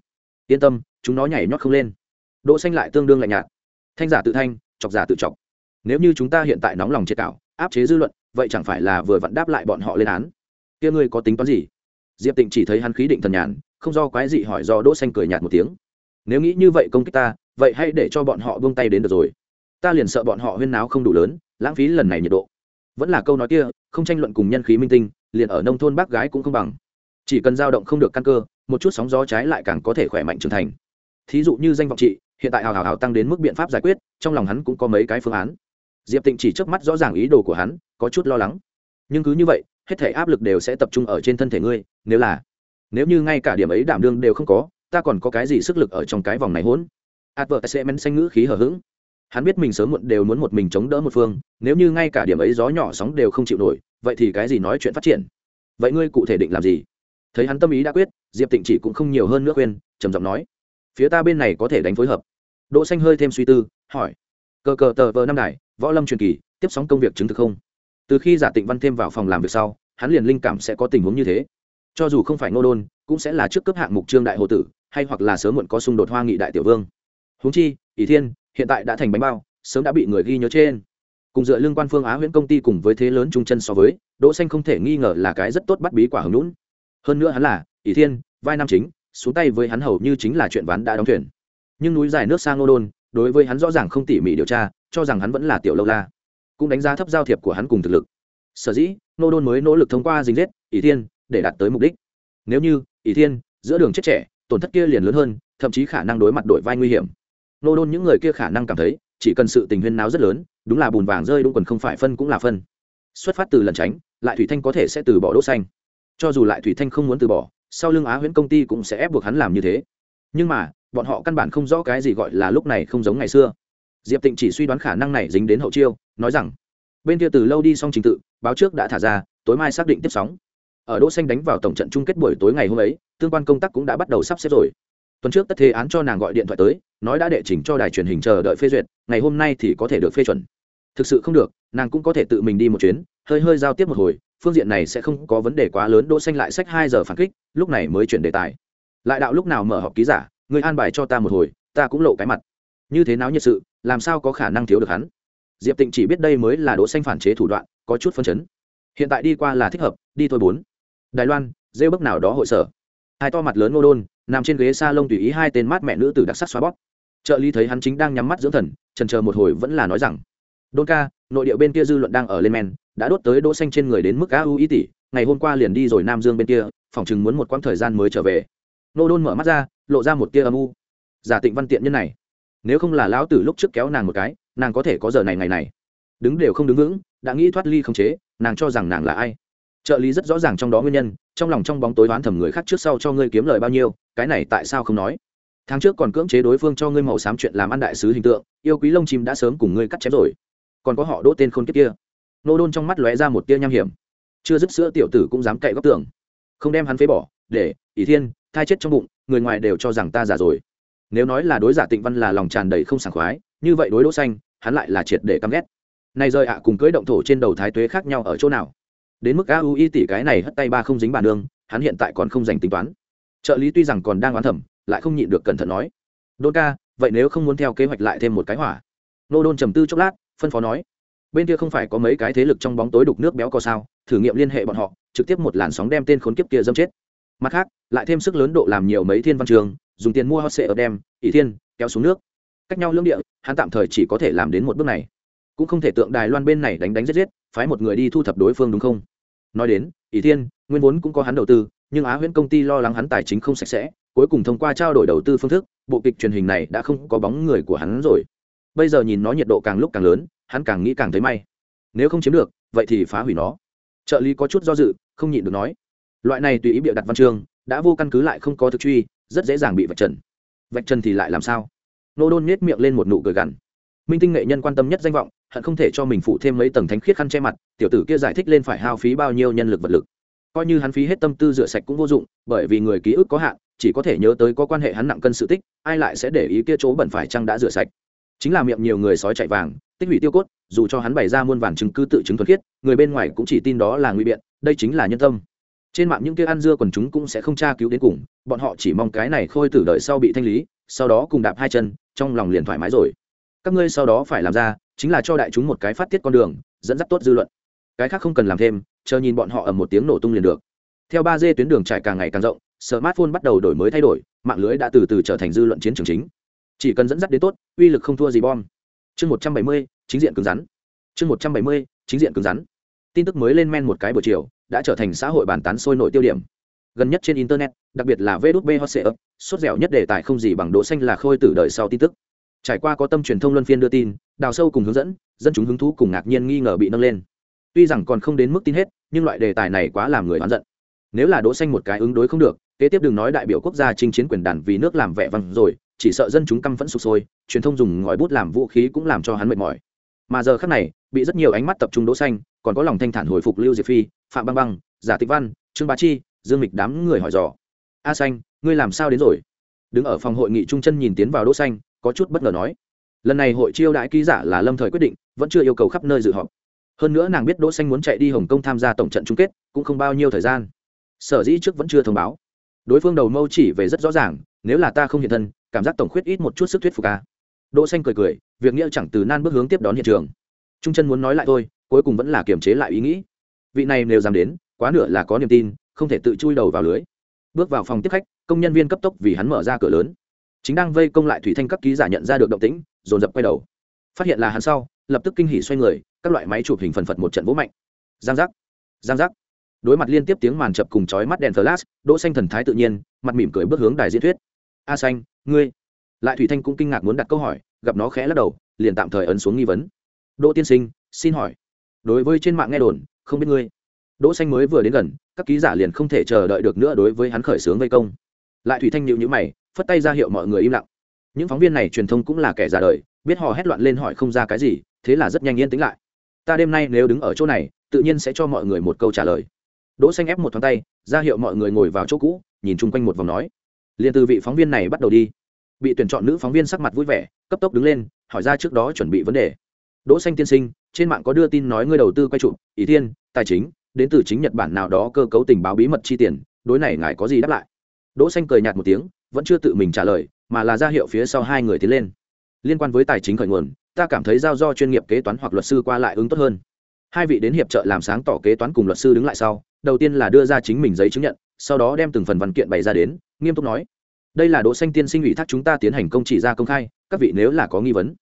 Yên tâm, chúng nó nhảy nhót không lên. Đỗ xanh lại tương đương lạnh nhạt thanh giả tự thanh, chọc giả tự chọc. Nếu như chúng ta hiện tại nóng lòng chế cảo áp chế dư luận, vậy chẳng phải là vừa vặn đáp lại bọn họ lên án? Kia ngươi có tính toán gì? Diệp tịnh chỉ thấy hắn khí định thần nhàn, không do quái gì hỏi do đỗ xanh cười nhạt một tiếng. Nếu nghĩ như vậy công kích ta, vậy hãy để cho bọn họ buông tay đến được rồi. Ta liền sợ bọn họ huyên náo không đủ lớn, lãng phí lần này nhiệt độ. Vẫn là câu nói kia, không tranh luận cùng nhân khí minh tinh, liền ở nông thôn bác gái cũng không bằng. Chỉ cần dao động không được căn cơ, một chút sóng gió trái lại càng có thể khỏe mạnh trưởng thành. Thí dụ như danh vọng trị hiện tại hào hào hào tăng đến mức biện pháp giải quyết, trong lòng hắn cũng có mấy cái phương án. Diệp tịnh chỉ trước mắt rõ ràng ý đồ của hắn, có chút lo lắng. Nhưng cứ như vậy, hết thể áp lực đều sẽ tập trung ở trên thân thể ngươi, nếu là, nếu như ngay cả điểm ấy đảm đương đều không có, ta còn có cái gì sức lực ở trong cái vòng này hỗn? Advertisement sẽ xanh ngữ khí hở h ữ g hắn biết mình sớm muộn đều muốn một mình chống đỡ một phương, nếu như ngay cả điểm ấy gió nhỏ sóng đều không chịu nổi, vậy thì cái gì nói chuyện phát triển? Vậy ngươi cụ thể định làm gì? Thấy hắn tâm ý đã quyết, diệp tịnh chỉ cũng không nhiều hơn nữa khuyên, trầm giọng nói. Phía ta bên này có thể đánh phối hợp đỗ xanh hơi thêm suy tư, hỏi. Cờ cờ tờ vờ năm đài, võ lâm truyền kỳ, tiếp sóng công việc chứng thực không? Từ khi giả tịnh văn thêm vào phòng làm việc sau, hắn liền linh cảm sẽ có tình huống như thế. Cho dù không phải ngô đôn, cũng sẽ là trước cấp hạng mục trương đại hồ tử, hay hoặc là sớm muộn có xung đột hoa nghị đại tiểu vương. Huống chi, ỷ thiên, hiện tại đã thành bánh bao, sớm đã bị người ghi nhớ trên. Cùng dựa lương quan phương á huyễn công ty cùng với thế lớn trung chân so với, đỗ xanh không thể nghi ngờ là cái rất tốt bắt bí quả hứng lũn hơn nữa hắn là, ỷ thiên, vai nam chính, xuống tay với hắn hầu như chính là chuyện ván đã đóng thuyền nhưng núi dài nước sang nô đôn, đối với hắn rõ ràng không tỉ mỉ điều tra, cho rằng hắn vẫn là tiểu lâu la. Cũng đánh giá thấp giao thiệp của hắn cùng thực lực. Sở dĩ nô đôn mới nỗ lực thông qua dính rết ỷ thiên, để đạt tới mục đích. Nếu như, ỷ thiên, giữa đường chết trẻ, tổn thất kia liền lớn hơn, thậm chí khả năng đối mặt đổi vai nguy hiểm. Nô đôn những người kia khả năng cảm thấy, chỉ cần sự tình huyên náo rất lớn, đúng là bùn vàng rơi đúng quần không phải phân cũng là phân. Xuất phát từ lần tránh, lại thủy thanh có thể sẽ từ bỏ đỗ xanh. Cho dù lại thủy thanh không muốn từ bỏ, sau lưng á huyễn công ty cũng sẽ ép buộc hắn làm như thế. Nhưng mà bọn họ căn bản không rõ cái gì gọi là lúc này không giống ngày xưa. Diệp tịnh chỉ suy đoán khả năng này dính đến hậu chiêu, nói rằng, bên kia từ lâu đi xong trình tự, báo trước đã thả ra, tối mai xác định tiếp sóng. Ở đỗ xanh đánh vào tổng trận chung kết buổi tối ngày hôm ấy, tương quan công tác cũng đã bắt đầu sắp xếp rồi. Tuần trước tất thế án cho nàng gọi điện thoại tới, nói đã đệ trình cho đài truyền hình chờ đợi phê duyệt, ngày hôm nay thì có thể được phê chuẩn. Thực sự không được, nàng cũng có thể tự mình đi một chuyến, hơi hơi giao tiếp một hồi, phương diện này sẽ không có vấn đề quá lớn, đỗ xanh lại sách hai giờ phản kích, lúc này mới chuyển đề tài. Lại đạo lúc nào mở họp ký giả người an bài cho ta một hồi, ta cũng lộ cái mặt. Như thế nào nhiệt sự, làm sao có khả năng thiếu được hắn? Diệp tịnh chỉ biết đây mới là đỗ xanh phản chế thủ đoạn, có chút phân chấn. Hiện tại đi qua là thích hợp, đi thôi bốn. Đài loan, rêu bức nào đó hội sở. Hai to mặt lớn ngô đôn, nằm trên ghế sa lông tùy ý hai tên mát mẹ nữ tử đặc sắc xóa bóp. Trợ lý thấy hắn chính đang nhắm mắt dưỡng thần trần chờ một hồi vẫn là nói rằng, đôn ca, nội địa bên kia dư luận đang ở lên men, đã đốt tới đỗ xanh trên người đến mức a u ý tỷ ngày hôm qua liền đi rồi nam dương bên kia phỏng chừng muốn một quãng thời gian mới trở về. Nô đôn mở mắt ra lộ ra một tia âm u. Giả tịnh văn tiện nhân này, nếu không là lão tử lúc trước kéo nàng một cái, nàng có thể có giờ này ngày này. Đứng đều không đứng vững, đã nghĩ thoát ly không chế, nàng cho rằng nàng là ai. Trợ lý rất rõ ràng trong đó nguyên nhân, trong lòng trong bóng tối đoán thầm người khác trước sau cho ngươi kiếm lời bao nhiêu, cái này tại sao không nói? Tháng trước còn cưỡng chế đối phương cho ngươi màu xám chuyện làm ăn đại sứ hình tượng, yêu quý lông chim đã sớm cùng ngươi cắt chém rồi. Còn có họ đỗ tên khôn kiếp kia. Nô đôn trong mắt lóe ra một tia nham hiểm. Chưa dứt sữa tiểu tử cũng dám cậy góc tường. Không đem hắn phế bỏ, để, ỷ thiên thai chết trong bụng, người ngoài đều cho rằng ta già rồi. Nếu nói là đối giả tịnh văn là lòng tràn đầy không sảng khoái, như vậy đối đỗ xanh, hắn lại là triệt để căm ghét. Này rơi ạ, cùng cưới động thổ trên đầu thái tuế khác nhau ở chỗ nào? Đến mức a u y tỷ cái này hất tay ba không dính bàn đường hắn hiện tại còn không dành tính toán. Trợ lý tuy rằng còn đang oán thẩm lại không nhịn được cẩn thận nói, đôn ca, vậy nếu không muốn theo kế hoạch lại thêm một cái hỏa? Nô đôn trầm tư chốc lát, phân phó nói, bên kia không phải có mấy cái thế lực trong bóng tối đục nước béo co sao, thử nghiệm liên hệ bọn họ, trực tiếp một làn sóng đem tên khốn kiếp kia dâm chết mặt khác, lại thêm sức lớn độ làm nhiều mấy thiên văn trường, dùng tiền mua hot sệ ở đem, ỷ thiên, kéo xuống nước. Cách nhau lưỡng địa, hắn tạm thời chỉ có thể làm đến một bước này. Cũng không thể tượng đài loan bên này đánh đánh giết giết, phái một người đi thu thập đối phương đúng không? Nói đến, ỷ thiên, nguyên vốn cũng có hắn đầu tư, nhưng á huyễn công ty lo lắng hắn tài chính không sạch sẽ, cuối cùng thông qua trao đổi đầu tư phương thức, bộ kịch truyền hình này đã không có bóng người của hắn rồi. Bây giờ nhìn nó nhiệt độ càng lúc càng lớn, hắn càng nghĩ càng thấy may. Nếu không chiếm được, vậy thì phá hủy nó. Trợ lý có chút do dự, không nhịn được nói loại này tùy ý bịa đặt văn chương, đã vô căn cứ lại không có thực truy, rất dễ dàng bị vạch trần. Vạch trần thì lại làm sao? Nô đôn nhét miệng lên một nụ cười gằn. Minh tinh nghệ nhân quan tâm nhất danh vọng, hận không thể cho mình phụ thêm mấy tầng thánh khiết khăn che mặt, tiểu tử kia giải thích lên phải hao phí bao nhiêu nhân lực vật lực. Coi như hắn phí hết tâm tư rửa sạch cũng vô dụng, bởi vì người ký ức có hạn, chỉ có thể nhớ tới có quan hệ hắn nặng cân sự tích, ai lại sẽ để ý kia chỗ bẩn phải chăng đã rửa sạch. Chính là miệng nhiều người sói chạy vàng, tích hủy tiêu cốt, dù cho hắn bày ra muôn vàn chứng cứ tự chứng thuần khiết, người bên ngoài cũng chỉ tin đó là nguy biện, đây chính là nhân tâm trên mạng những kia ăn dưa quần chúng cũng sẽ không tra cứu đến cùng, bọn họ chỉ mong cái này khôi tử đợi sau bị thanh lý, sau đó cùng đạp hai chân, trong lòng liền thoải mái rồi. Các ngươi sau đó phải làm ra, chính là cho đại chúng một cái phát tiết con đường, dẫn dắt tốt dư luận. Cái khác không cần làm thêm, chờ nhìn bọn họ ở một tiếng nổ tung liền được. Theo ba d tuyến đường trải càng ngày càng rộng, smartphone bắt đầu đổi mới thay đổi, mạng lưới đã từ từ trở thành dư luận chiến trường chính. Chỉ cần dẫn dắt đến tốt, uy lực không thua gì bom. Chương một trăm bảy mươi, chính diện cứng rắn. Chương một trăm bảy mươi, chính diện cứng rắn. Tin tức mới lên men một cái buổi chiều đã trở thành xã hội bàn tán sôi nổi tiêu điểm. Gần nhất trên internet, đặc biệt là vb hotse ấp, sốt dẻo nhất đề tài không gì bằng đỗ xanh là khôi tử đời sau tin tức. Trải qua có tâm truyền thông luân phiên đưa tin, đào sâu cùng hướng dẫn, dân chúng hứng thú cùng ngạc nhiên nghi ngờ bị nâng lên. Tuy rằng còn không đến mức tin hết, nhưng loại đề tài này quá làm người oán giận. Nếu là đỗ xanh một cái ứng đối không được, kế tiếp đừng nói đại biểu quốc gia chinh chiến quyền đàn vì nước làm vẻ vang rồi, chỉ sợ dân chúng căm phẫn sụp sôi, truyền thông dùng ngòi bút làm vũ khí cũng làm cho hắn mệt mỏi. Mà giờ khắc này bị rất nhiều ánh mắt tập trung đỗ xanh, còn có lòng thanh thản hồi phục lưu diệp phi, phạm băng băng, giả tịch văn, trương bá chi, dương mịch đám người hỏi dò. A xanh, ngươi làm sao đến rồi? Đứng ở phòng hội nghị trung chân nhìn tiến vào đỗ xanh, có chút bất ngờ nói. Lần này hội chiêu đãi ký giả là lâm thời quyết định, vẫn chưa yêu cầu khắp nơi dự họp. Hơn nữa nàng biết đỗ xanh muốn chạy đi hồng kông tham gia tổng trận chung kết, cũng không bao nhiêu thời gian. Sở dĩ trước vẫn chưa thông báo. Đối phương đầu mâu chỉ về rất rõ ràng, nếu là ta không hiện thân, cảm giác tổng khuyết ít một chút sức thuyết phục a đỗ xanh cười cười, việc nghĩa chẳng từ nan bước hướng tiếp đón hiện trường trung chân muốn nói lại thôi, cuối cùng vẫn là kiềm chế lại ý nghĩ. Vị này nếu dám đến, quá nửa là có niềm tin, không thể tự chui đầu vào lưới. Bước vào phòng tiếp khách, công nhân viên cấp tốc vì hắn mở ra cửa lớn. Chính đang vây công lại thủy thanh các ký giả nhận ra được động tĩnh, dồn dập quay đầu. Phát hiện là hắn sau, lập tức kinh hỉ xoay người, các loại máy chụp hình phần phật một trận vỗ mạnh. Giang giác giang giác. Đối mặt liên tiếp tiếng màn chập cùng chói mắt đèn flash, đỗ xanh thần thái tự nhiên, mặt mỉm cười bước hướng đài diễn thuyết. A xanh, ngươi? Lại thủy thanh cũng kinh ngạc muốn đặt câu hỏi, gặp nó khẽ lắc đầu, liền tạm thời ấn xuống nghi vấn đỗ tiên sinh, xin hỏi. Đối với trên mạng nghe đồn, không biết ngươi. Đỗ xanh mới vừa đến gần, các ký giả liền không thể chờ đợi được nữa đối với hắn khởi sướng vây công. Lại thủy thanh nhíu nhữ mày, phất tay ra hiệu mọi người im lặng. Những phóng viên này truyền thông cũng là kẻ già đời, biết họ hét loạn lên hỏi không ra cái gì, thế là rất nhanh yên tĩnh lại. Ta đêm nay nếu đứng ở chỗ này, tự nhiên sẽ cho mọi người một câu trả lời. Đỗ xanh ép một thoáng tay, ra hiệu mọi người ngồi vào chỗ cũ, nhìn chung quanh một vòng nói. Liền từ vị phóng viên này bắt đầu đi. Bị tuyển chọn nữ phóng viên sắc mặt vui vẻ, cấp tốc đứng lên, hỏi ra trước đó chuẩn bị vấn đề đỗ xanh tiên sinh, trên mạng có đưa tin nói ngươi đầu tư quay trụ ý thiên, tài chính, đến từ chính nhật bản nào đó cơ cấu tình báo bí mật chi tiền, đối này ngài có gì đáp lại? Đỗ xanh cười nhạt một tiếng, vẫn chưa tự mình trả lời, mà là ra hiệu phía sau hai người tiến lên. Liên quan với tài chính khởi nguồn, ta cảm thấy giao do chuyên nghiệp kế toán hoặc luật sư qua lại ứng tốt hơn. Hai vị đến hiệp trợ làm sáng tỏ kế toán cùng luật sư đứng lại sau, đầu tiên là đưa ra chính mình giấy chứng nhận, sau đó đem từng phần văn kiện bày ra đến, nghiêm túc nói. Đây là đỗ xanh tiên sinh ủy thác chúng ta tiến hành công chỉ ra công khai, các vị nếu là có nghi vấn,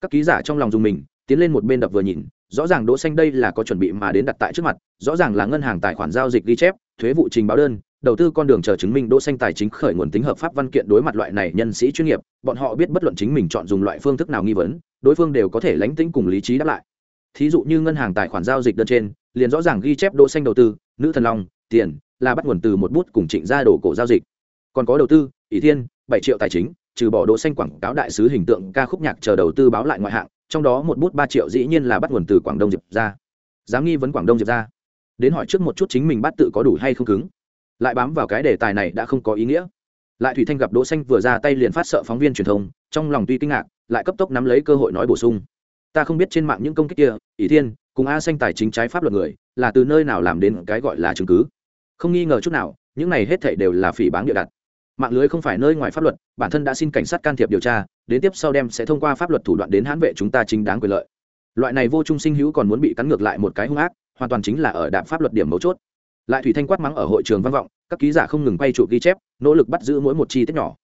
các ký giả trong lòng dùng mình tiến lên một bên đập vừa nhìn, rõ ràng đỗ xanh đây là có chuẩn bị mà đến đặt tại trước mặt, rõ ràng là ngân hàng tài khoản giao dịch ghi chép, thuế vụ trình báo đơn, đầu tư con đường chờ chứng minh đỗ xanh tài chính khởi nguồn tính hợp pháp văn kiện đối mặt loại này nhân sĩ chuyên nghiệp, bọn họ biết bất luận chính mình chọn dùng loại phương thức nào nghi vấn, đối phương đều có thể lánh tính cùng lý trí đáp lại. Thí dụ như ngân hàng tài khoản giao dịch đơn trên, liền rõ ràng ghi chép đỗ xanh đầu tư, nữ thần long, tiền, là bắt nguồn từ một bút cùng trịnh gia đổ cổ giao dịch. Còn có đầu tư, ỷ thiên, bảy triệu tài chính, trừ bỏ đỗ xanh quảng cáo đại sứ hình tượng ca khúc nhạc chờ đầu tư báo lại ngoại hạng trong đó một bút ba triệu dĩ nhiên là bắt nguồn từ quảng đông diệp ra. Dám nghi vấn quảng đông diệp ra, đến hỏi trước một chút chính mình bắt tự có đủ hay không cứng. Lại bám vào cái đề tài này đã không có ý nghĩa. Lại thủy thanh gặp đỗ xanh vừa ra tay liền phát sợ phóng viên truyền thông, trong lòng tuy kinh ngạc, lại cấp tốc nắm lấy cơ hội nói bổ sung. Ta không biết trên mạng những công kích kia, ỷ thiên, cùng a xanh tài chính trái pháp luật người, là từ nơi nào làm đến cái gọi là chứng cứ. Không nghi ngờ chút nào, những này hết thảy đều là phỉ báng địa đặt mạng lưới không phải nơi ngoài pháp luật, bản thân đã xin cảnh sát can thiệp điều tra, đến tiếp sau đem sẽ thông qua pháp luật thủ đoạn đến hãn vệ chúng ta chính đáng quyền lợi. Loại này vô trung sinh hữu còn muốn bị cắn ngược lại một cái hung ác, hoàn toàn chính là ở đạm pháp luật điểm mấu chốt. Lại thủy thanh quát mắng ở hội trường văn vọng, các ký giả không ngừng quay trụ ghi chép, nỗ lực bắt giữ mỗi một chi tiết nhỏ.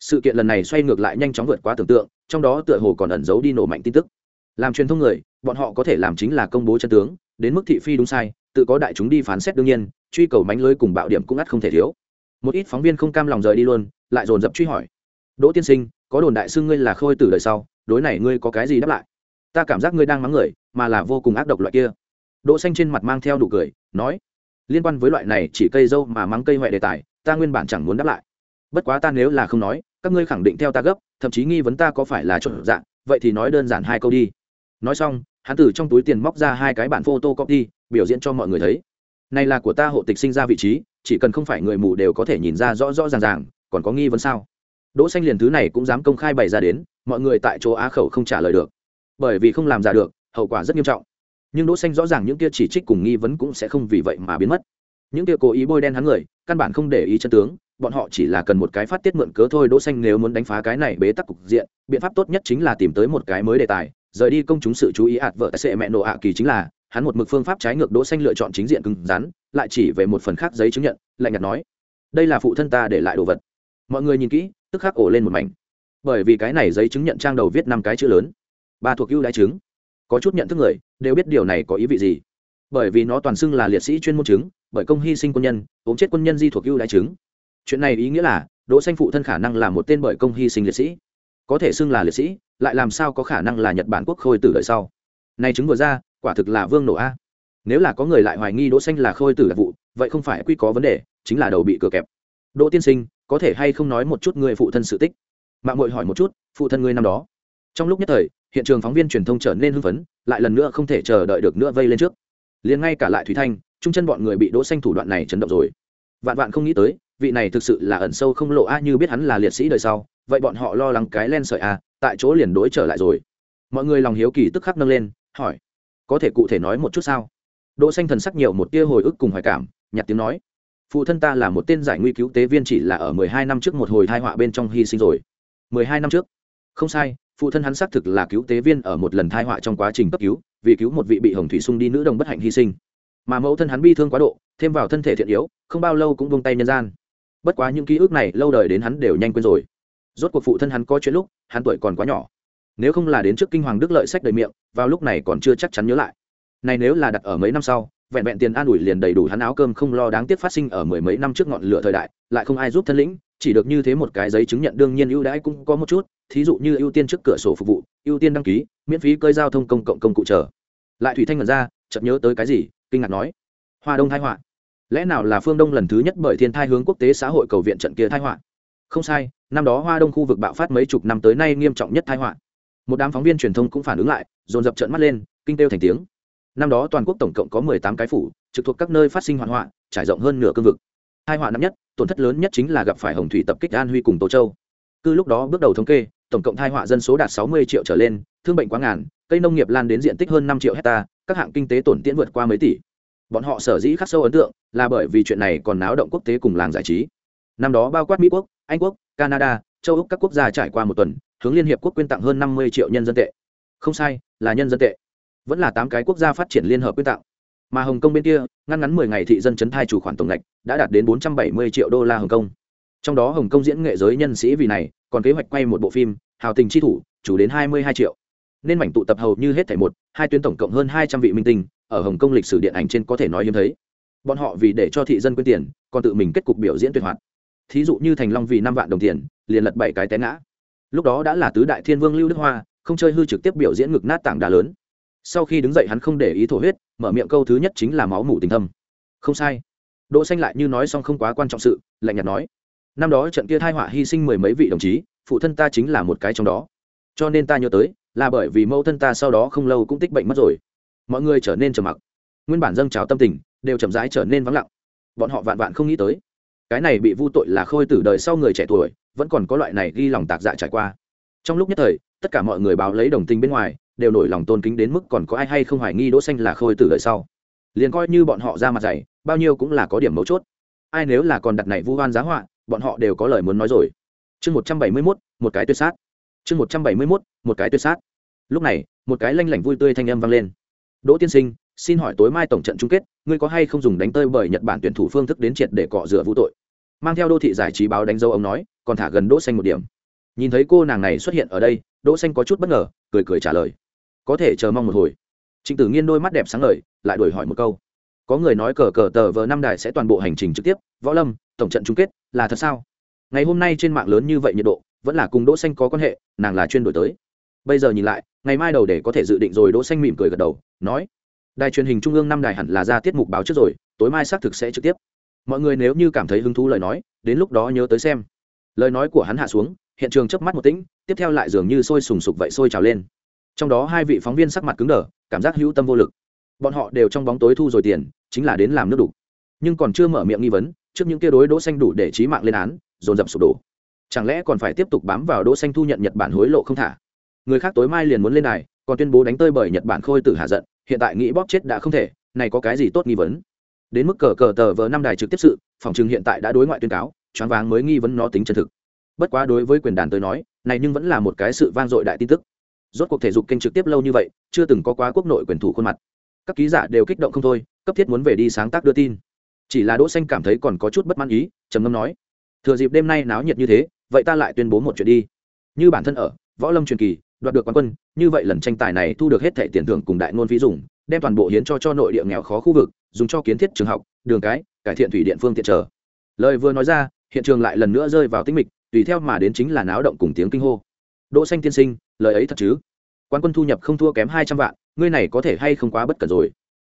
Sự kiện lần này xoay ngược lại nhanh chóng vượt quá tưởng tượng, trong đó tựa hồ còn ẩn giấu đi nổ mạnh tin tức. Làm truyền thông người, bọn họ có thể làm chính là công bố chân tướng, đến mức thị phi đúng sai, tự có đại chúng đi phán xét đương nhiên, truy cầu mánh lưới cùng bạo điểm cũng ắt không thể thiếu một ít phóng viên không cam lòng rời đi luôn, lại dồn dập truy hỏi. Đỗ tiên sinh, có đồn đại sư ngươi là khôi tử đời sau, đối này ngươi có cái gì đáp lại? Ta cảm giác ngươi đang mắng người, mà là vô cùng ác độc loại kia. Đỗ xanh trên mặt mang theo đủ cười, nói, liên quan với loại này chỉ cây dâu mà mắng cây hoại đề tài, ta nguyên bản chẳng muốn đáp lại. Bất quá ta nếu là không nói, các ngươi khẳng định theo ta gấp, thậm chí nghi vấn ta có phải là trộn dạng, vậy thì nói đơn giản hai câu đi. Nói xong, hắn từ trong túi tiền móc ra hai cái bản photo copy biểu diễn cho mọi người thấy. Này là của ta hộ tịch sinh ra vị trí chỉ cần không phải người mù đều có thể nhìn ra rõ rõ ràng ràng, còn có nghi vấn sao? Đỗ xanh liền thứ này cũng dám công khai bày ra đến, mọi người tại chỗ á khẩu không trả lời được. Bởi vì không làm ra được, hậu quả rất nghiêm trọng. Nhưng đỗ xanh rõ ràng những kia chỉ trích cùng nghi vấn cũng sẽ không vì vậy mà biến mất. Những kia cố ý bôi đen hắn người, căn bản không để ý chân tướng, bọn họ chỉ là cần một cái phát tiết mượn cớ thôi. Đỗ xanh nếu muốn đánh phá cái này bế tắc cục diện, biện pháp tốt nhất chính là tìm tới một cái mới đề tài, rời đi công chúng sự chú ý ạt vợ sẽ mẹ nổ ạ kỳ chính là hắn một mực phương pháp trái ngược đỗ xanh lựa chọn chính diện cứng rắn, lại chỉ về một phần khác giấy chứng nhận, lạnh nhạt nói, đây là phụ thân ta để lại đồ vật. Mọi người nhìn kỹ, tức khắc ổ lên một mảnh. Bởi vì cái này giấy chứng nhận trang đầu viết năm cái chữ lớn. Ba thuộc ưu đãi chứng. Có chút nhận thức người, đều biết điều này có ý vị gì. Bởi vì nó toàn xưng là liệt sĩ chuyên môn chứng, bởi công hy sinh quân nhân, ốm chết quân nhân di thuộc ưu đãi chứng. Chuyện này ý nghĩa là, đỗ xanh phụ thân khả năng là một tên bởi công hy sinh liệt sĩ. Có thể xưng là liệt sĩ, lại làm sao có khả năng là nhật bản quốc khôi tử đời sau. Này chứng vừa ra quả thực là vương nổ a. Nếu là có người lại hoài nghi đỗ xanh là khôi tử đặc vụ, vậy không phải quy có vấn đề, chính là đầu bị cửa kẹp. Đỗ tiên sinh, có thể hay không nói một chút người phụ thân sự tích? Mạng muội hỏi một chút, phụ thân ngươi năm đó. Trong lúc nhất thời, hiện trường phóng viên truyền thông trở nên hưng phấn, lại lần nữa không thể chờ đợi được nữa vây lên trước. Liền ngay cả lại thủy thanh, trung chân bọn người bị đỗ xanh thủ đoạn này chấn động rồi. Vạn vạn không nghĩ tới, vị này thực sự là ẩn sâu không lộ a, như biết hắn là liệt sĩ đời sau, vậy bọn họ lo lắng cái len sợi a, tại chỗ liền đối trở lại rồi. Mọi người lòng hiếu kỳ tức khắc nâng lên, hỏi có thể cụ thể nói một chút sao? Đỗ xanh thần sắc nhiều một tia hồi ức cùng hoài cảm nhặt tiếng nói, phụ thân ta là một tên giải nguy cứu tế viên chỉ là ở 12 năm trước một hồi tai họa bên trong hy sinh rồi. 12 năm trước? Không sai, phụ thân hắn xác thực là cứu tế viên ở một lần tai họa trong quá trình cấp cứu, vì cứu một vị bị hồng thủy xung đi nữ đồng bất hạnh hy sinh. Mà mẫu thân hắn bi thương quá độ, thêm vào thân thể thiện yếu, không bao lâu cũng buông tay nhân gian. Bất quá những ký ức này lâu đời đến hắn đều nhanh quên rồi. Rốt cuộc phụ thân hắn có chuyện lúc, hắn tuổi còn quá nhỏ nếu không là đến trước kinh hoàng đức lợi sách đầy miệng, vào lúc này còn chưa chắc chắn nhớ lại. Này nếu là đặt ở mấy năm sau, vẹn vẹn tiền an ủi liền đầy đủ hắn áo cơm không lo đáng tiếc phát sinh ở mười mấy năm trước ngọn lửa thời đại, lại không ai giúp thân lĩnh, chỉ được như thế một cái giấy chứng nhận đương nhiên ưu đãi cũng có một chút, thí dụ như ưu tiên trước cửa sổ phục vụ, ưu tiên đăng ký, miễn phí cơi giao thông công cộng công cụ chờ. Lại thủy thanh ngẩn ra, chợt nhớ tới cái gì, kinh ngạc nói, hoa đông thái họa, lẽ nào là phương đông lần thứ nhất bởi thiên thai hướng quốc tế xã hội cầu viện trận kia thái họa? Không sai, năm đó hoa đông khu vực bạo phát mấy chục năm tới nay nghiêm trọng nhất thái họa một đám phóng viên truyền thông cũng phản ứng lại, dồn dập trận mắt lên, kinh têu thành tiếng. Năm đó toàn quốc tổng cộng có mười tám cái phủ, trực thuộc các nơi phát sinh hoạn họa, trải rộng hơn nửa cương vực. Hai họa năm nhất, tổn thất lớn nhất chính là gặp phải hồng thủy tập kích an huy cùng tô châu. Cứ lúc đó bước đầu thống kê, tổng cộng thai họa dân số đạt sáu mươi triệu trở lên, thương bệnh quá ngàn, cây nông nghiệp lan đến diện tích hơn năm triệu hectare các hạng kinh tế tổn tiễn vượt qua mấy tỷ. Bọn họ sở dĩ khắc sâu ấn tượng là bởi vì chuyện này còn náo động quốc tế cùng làng giải trí. Năm đó bao quát mỹ quốc, anh quốc, canada, châu úc các quốc gia trải qua một tuần hướng liên hiệp quốc quyên tặng hơn năm mươi triệu nhân dân tệ. Không sai, là nhân dân tệ. Vẫn là tám cái quốc gia phát triển liên hợp quyên tặng. Mà hồng kông bên kia, ngăn ngắn mười ngày thị dân chấn thai chủ khoản tổng ngạch đã đạt đến bốn trăm bảy mươi triệu đô la hồng kông. Trong đó hồng kông diễn nghệ giới nhân sĩ vì này, còn kế hoạch quay một bộ phim, hào tình chi thủ, chủ đến hai mươi hai triệu. Nên mảnh tụ tập hầu như hết thảy một, hai tuyến tổng cộng hơn hai trăm vị minh tinh, ở hồng kông lịch sử điện ảnh trên có thể nói hiếm thấy. Bọn họ vì để cho thị dân quyên tiền, còn tự mình kết cục biểu diễn tuyệt hoạt. Thí dụ như thành long vì năm vạn đồng tiền, liền lật bảy cái té ngã lúc đó đã là tứ đại thiên vương lưu đức hoa, không chơi hư trực tiếp biểu diễn ngực nát tảng đá lớn. Sau khi đứng dậy hắn không để ý thổ huyết, mở miệng câu thứ nhất chính là máu mủ tình thâm. Không sai. Đỗ xanh lại như nói xong không quá quan trọng sự, lạnh nhạt nói. Năm đó trận kia thai họa hy sinh mười mấy vị đồng chí, phụ thân ta chính là một cái trong đó. Cho nên ta nhớ tới, là bởi vì mẫu thân ta sau đó không lâu cũng tích bệnh mất rồi. Mọi người trở nên trầm mặc. Nguyên bản dâng trào tâm tình, đều chậm rãi trở nên vắng lặng. Bọn họ vạn vạn không nghĩ tới. Cái này bị vu tội là khôi tử đời sau người trẻ tuổi vẫn còn có loại này ghi lòng tạc dạ trải qua. Trong lúc nhất thời tất cả mọi người báo lấy đồng tình bên ngoài đều nổi lòng tôn kính đến mức còn có ai hay không hoài nghi đỗ xanh là khôi tử đời sau. Liền coi như bọn họ ra mặt dày bao nhiêu cũng là có điểm mấu chốt. Ai nếu là còn đặt này vu oan giá họa bọn họ đều có lời muốn nói rồi. Chương một trăm bảy mươi 171, một cái tuyệt sát. Chương một trăm bảy mươi 171, một cái tuyệt sát. Lúc này một cái lanh lảnh vui tươi thanh âm vang lên. Đỗ tiên sinh xin hỏi tối mai tổng trận chung kết ngươi có hay không dùng đánh tơi bởi nhật bản tuyển thủ phương thức đến triệt để cọ rửa vũ tội? Mang theo đô thị giải trí báo đánh dấu ông nói còn thả gần đỗ xanh một điểm. Nhìn thấy cô nàng này xuất hiện ở đây, đỗ xanh có chút bất ngờ, cười cười trả lời. Có thể chờ mong một hồi. Trịnh tử nghiên đôi mắt đẹp sáng ngời, lại đổi hỏi một câu. Có người nói cờ cờ tờ vờ năm đài sẽ toàn bộ hành trình trực tiếp, võ lâm, tổng trận chung kết, là thật sao? Ngày hôm nay trên mạng lớn như vậy nhiệt độ, vẫn là cùng đỗ xanh có quan hệ, nàng là chuyên đổi tới. Bây giờ nhìn lại, ngày mai đầu để có thể dự định rồi, đỗ xanh mỉm cười gật đầu, nói. Đài truyền hình trung ương năm đài hẳn là ra tiết mục báo trước rồi, tối mai xác thực sẽ trực tiếp. Mọi người nếu như cảm thấy hứng thú lời nói, đến lúc đó nhớ tới xem lời nói của hắn hạ xuống, hiện trường chớp mắt một tĩnh, tiếp theo lại dường như sôi sùng sục vậy sôi trào lên. Trong đó hai vị phóng viên sắc mặt cứng đờ, cảm giác hữu tâm vô lực. Bọn họ đều trong bóng tối thu rồi tiền, chính là đến làm nước đủ. Nhưng còn chưa mở miệng nghi vấn, trước những kia đối đỗ xanh đủ để trí mạng lên án, dồn dập sụp đổ. Chẳng lẽ còn phải tiếp tục bám vào đỗ xanh thu nhận nhật bản hối lộ không thả? Người khác tối mai liền muốn lên đài, còn tuyên bố đánh tơi bởi nhật bản khôi tử hạ giận, hiện tại nghĩ bóp chết đã không thể, này có cái gì tốt nghi vấn? Đến mức cờ cờ tờ vờ năm đài trực tiếp sự, phòng trường hiện tại đã đối ngoại tuyên cáo choáng váng mới nghi vấn nó tính chân thực. Bất quá đối với quyền đàn tới nói, này nhưng vẫn là một cái sự vang dội đại tin tức. Rốt cuộc thể dục kênh trực tiếp lâu như vậy, chưa từng có quá quốc nội quyền thủ khuôn mặt. Các ký giả đều kích động không thôi, cấp thiết muốn về đi sáng tác đưa tin. Chỉ là đỗ xanh cảm thấy còn có chút bất mãn ý, trầm ngâm nói, thừa dịp đêm nay náo nhiệt như thế, vậy ta lại tuyên bố một chuyện đi. Như bản thân ở, võ lâm truyền kỳ, đoạt được quán quân, như vậy lần tranh tài này thu được hết thẻ tiền thưởng cùng đại ngôn phí dùng, đem toàn bộ hiến cho cho nội địa nghèo khó khu vực, dùng cho kiến thiết trường học, đường cái, cải thiện thủy điện phương tiện trở lời vừa nói ra hiện trường lại lần nữa rơi vào tĩnh mịch, tùy theo mà đến chính là náo động cùng tiếng kinh hô. Đỗ xanh tiên sinh, lời ấy thật chứ? Quan quân thu nhập không thua kém hai trăm vạn, ngươi này có thể hay không quá bất cẩn rồi?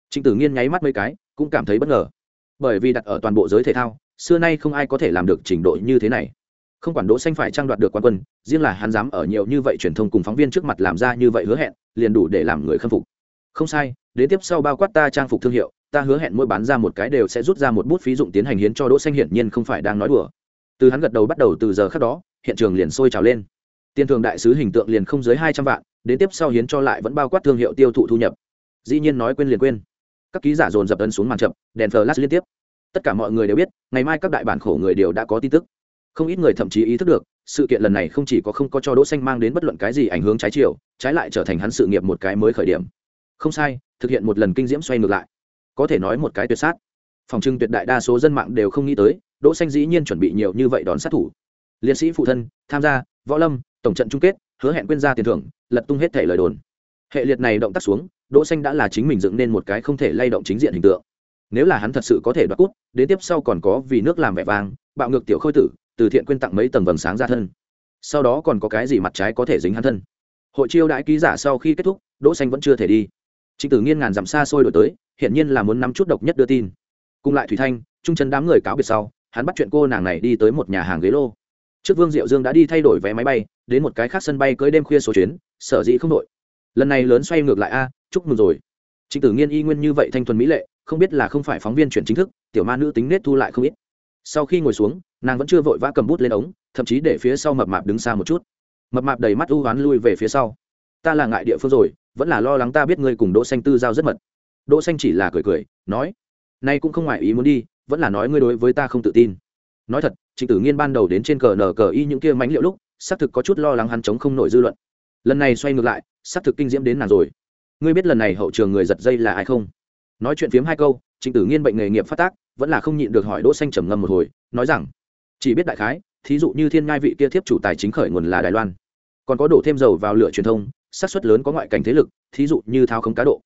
Trịnh tử nghiên nháy mắt mấy cái, cũng cảm thấy bất ngờ. Bởi vì đặt ở toàn bộ giới thể thao, xưa nay không ai có thể làm được trình độ như thế này. Không quản đỗ xanh phải trang đoạt được quan quân, riêng là hắn dám ở nhiều như vậy truyền thông cùng phóng viên trước mặt làm ra như vậy hứa hẹn, liền đủ để làm người khâm phục. Không sai, đến tiếp sau bao quát ta trang phục thương hiệu ta hứa hẹn mỗi bán ra một cái đều sẽ rút ra một bút phí dụng tiến hành hiến cho đỗ xanh hiển nhiên không phải đang nói đùa. Từ hắn gật đầu bắt đầu từ giờ khắc đó, hiện trường liền sôi trào lên. Tiền thường đại sứ hình tượng liền không dưới hai trăm vạn, đến tiếp sau hiến cho lại vẫn bao quát thương hiệu tiêu thụ thu nhập. Dĩ nhiên nói quên liền quên. Các ký giả dồn dập ấn xuống màn chậm, đèn flash liên tiếp. Tất cả mọi người đều biết, ngày mai các đại bản khổ người đều đã có tin tức. Không ít người thậm chí ý thức được, sự kiện lần này không chỉ có không có cho đỗ xanh mang đến bất luận cái gì ảnh hưởng trái chiều, trái lại trở thành hắn sự nghiệp một cái mới khởi điểm. Không sai, thực hiện một lần kinh diễm xoay ngược lại có thể nói một cái tuyệt sát. Phòng trưng tuyệt đại đa số dân mạng đều không nghĩ tới, đỗ xanh dĩ nhiên chuẩn bị nhiều như vậy đón sát thủ. Liệt sĩ phụ thân, tham gia, võ lâm, tổng trận chung kết, hứa hẹn quyên gia tiền thưởng, lật tung hết thể lời đồn. Hệ liệt này động tác xuống, đỗ xanh đã là chính mình dựng nên một cái không thể lay động chính diện hình tượng. Nếu là hắn thật sự có thể đoạt cút đến tiếp sau còn có vì nước làm vẻ vang, bạo ngược tiểu khôi tử, từ thiện quyên tặng mấy tầng vầng sáng ra thân. Sau đó còn có cái gì mặt trái có thể dính hắn thân? Hội chiêu đãi ký giả sau khi kết thúc, đỗ xanh vẫn chưa thể đi. Trịnh tử nghiên ngàn dặm xa xôi đổi tới hiện nhiên là muốn nắm chút độc nhất đưa tin. Cùng lại thủy thanh, trung chân đám người cáo biệt sau, hắn bắt chuyện cô nàng này đi tới một nhà hàng ghế lô. Trước vương diệu dương đã đi thay đổi vé máy bay, đến một cái khác sân bay cưới đêm khuya số chuyến, sở dĩ không đội. Lần này lớn xoay ngược lại a, chúc mừng rồi. Trịnh tử nghiên y nguyên như vậy thanh thuần mỹ lệ, không biết là không phải phóng viên chuyển chính thức, tiểu ma nữ tính nết thu lại không ít. Sau khi ngồi xuống, nàng vẫn chưa vội vã cầm bút lên ống, thậm chí để phía sau mập mạp đứng xa một chút. Mập mạp đầy mắt u hoán lui về phía sau. Ta là ngại địa phương rồi, vẫn là lo lắng ta biết ngươi cùng đỗ xanh tư giao rất mật đỗ xanh chỉ là cười cười, nói, nay cũng không ngoại ý muốn đi, vẫn là nói ngươi đối với ta không tự tin. Nói thật, trịnh tử nghiên ban đầu đến trên cờ nở cờ y những kia mánh liệu lúc, xác thực có chút lo lắng hắn chống không nổi dư luận. Lần này xoay ngược lại, xác thực kinh diễm đến nàng rồi. Ngươi biết lần này hậu trường người giật dây là ai không? Nói chuyện phiếm hai câu, trịnh tử nghiên bệnh nghề nghiệp phát tác, vẫn là không nhịn được hỏi đỗ xanh trầm ngâm một hồi, nói rằng, chỉ biết đại khái, thí dụ như thiên ngai vị kia thiếp chủ tài chính khởi nguồn là đài loan, còn có đổ thêm dầu vào lửa truyền thông, xác suất lớn có ngoại cảnh thế lực, thí dụ như thao không cá độ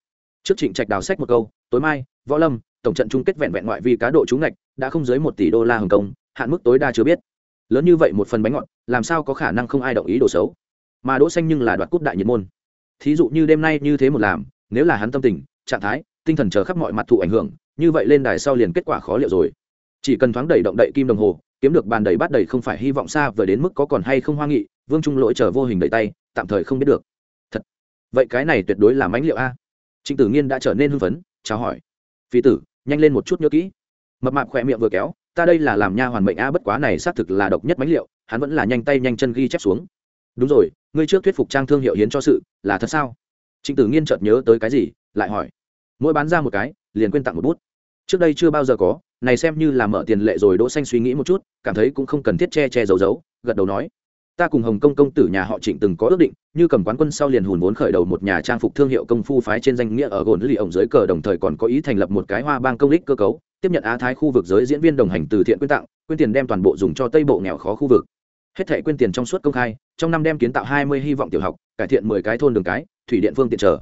trước trịnh trạch đào sách một câu, tối mai, võ lâm, tổng trận chung kết vẹn vẹn ngoại vi cá độ trúng ngạch, đã không dưới một tỷ đô la hồng kông, hạn mức tối đa chưa biết. Lớn như vậy một phần bánh ngọt, làm sao có khả năng không ai động ý đồ xấu? Mà đỗ xanh nhưng là đoạt cúp đại nhiệt môn. Thí dụ như đêm nay như thế một làm, nếu là hắn tâm tình, trạng thái, tinh thần chờ khắp mọi mặt thụ ảnh hưởng, như vậy lên đài sau liền kết quả khó liệu rồi. Chỉ cần thoáng đẩy động đậy kim đồng hồ, kiếm được bàn đầy bát đầy không phải hy vọng xa vời đến mức có còn hay không hoa nghị, vương trung lỗi chờ vô hình đẩy tay, tạm thời không biết được. Thật. Vậy cái này tuyệt đối là mãnh liệu a trịnh tử nghiên đã trở nên hưng phấn, chào hỏi. Phi tử, nhanh lên một chút nhớ kỹ. Mập mạp khỏe miệng vừa kéo, ta đây là làm nha hoàn mệnh a bất quá này xác thực là độc nhất bánh liệu, hắn vẫn là nhanh tay nhanh chân ghi chép xuống. Đúng rồi, ngươi trước thuyết phục trang thương hiệu hiến cho sự, là thật sao? Trịnh tử nghiên chợt nhớ tới cái gì, lại hỏi. Mỗi bán ra một cái, liền quên tặng một bút. Trước đây chưa bao giờ có, này xem như là mở tiền lệ rồi đỗ xanh suy nghĩ một chút, cảm thấy cũng không cần thiết che che giấu giấu, gật đầu nói ta cùng hồng công công tử nhà họ trịnh từng có ước định, như cầm quán quân sau liền hùn vốn khởi đầu một nhà trang phục thương hiệu công phu phái trên danh nghĩa ở gồn lì ổng dưới cờ đồng thời còn có ý thành lập một cái hoa bang công lích cơ cấu, tiếp nhận á thái khu vực giới diễn viên đồng hành từ thiện quyên tặng, quyên tiền đem toàn bộ dùng cho tây bộ nghèo khó khu vực. Hết thẻ quyên tiền trong suốt công khai, trong năm đem kiến tạo hai mươi hy vọng tiểu học, cải thiện mười cái thôn đường cái, thủy điện phương tiện trở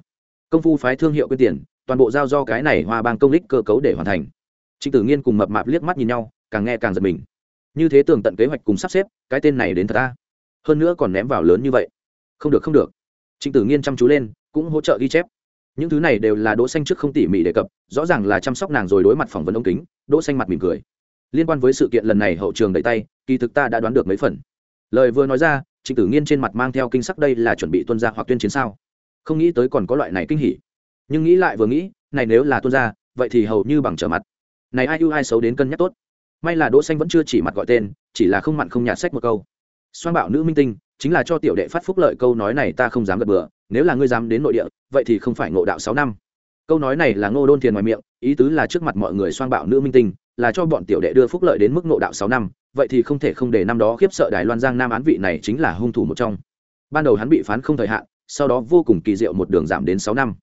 công phu phái thương hiệu quyên tiền, toàn bộ giao do cái này hoa bang công lích cơ cấu để hoàn thành. Trịnh tử nghiên cùng mập mạp liếc mắt nhìn nhau, càng nghe càng giật mình. Như thế tường tận kế hoạch cùng sắp xếp, cái tên này đến thật ta hơn nữa còn ném vào lớn như vậy. Không được không được. Trịnh tử nghiên chăm chú lên, cũng hỗ trợ ghi chép. Những thứ này đều là đỗ xanh trước không tỉ mỉ đề cập, rõ ràng là chăm sóc nàng rồi đối mặt phỏng vấn ống kính, đỗ xanh mặt mỉm cười. Liên quan với sự kiện lần này hậu trường đẩy tay, kỳ thực ta đã đoán được mấy phần. Lời vừa nói ra, trịnh tử nghiên trên mặt mang theo kinh sắc đây là chuẩn bị tuân ra hoặc tuyên chiến sao. Không nghĩ tới còn có loại này kinh hỉ. Nhưng nghĩ lại vừa nghĩ, này nếu là tuân ra vậy thì hầu như bằng trở mặt. Này ai ưu ai xấu đến cân nhắc tốt. May là đỗ xanh vẫn chưa chỉ mặt gọi tên, chỉ là không mặn không nhạt sách một câu xoan bảo nữ minh tinh, chính là cho tiểu đệ phát phúc lợi, câu nói này ta không dám gật bừa, nếu là ngươi dám đến nội địa, vậy thì không phải ngộ đạo sáu năm. Câu nói này là ngô đôn thiền ngoài miệng, ý tứ là trước mặt mọi người xoan Bảo nữ minh tinh, là cho bọn tiểu đệ đưa phúc lợi đến mức ngộ đạo sáu năm, vậy thì không thể không để năm đó khiếp sợ đài loan giang nam án vị này chính là hung thủ một trong. Ban đầu hắn bị phán không thời hạn, sau đó vô cùng kỳ diệu một đường giảm đến sáu năm.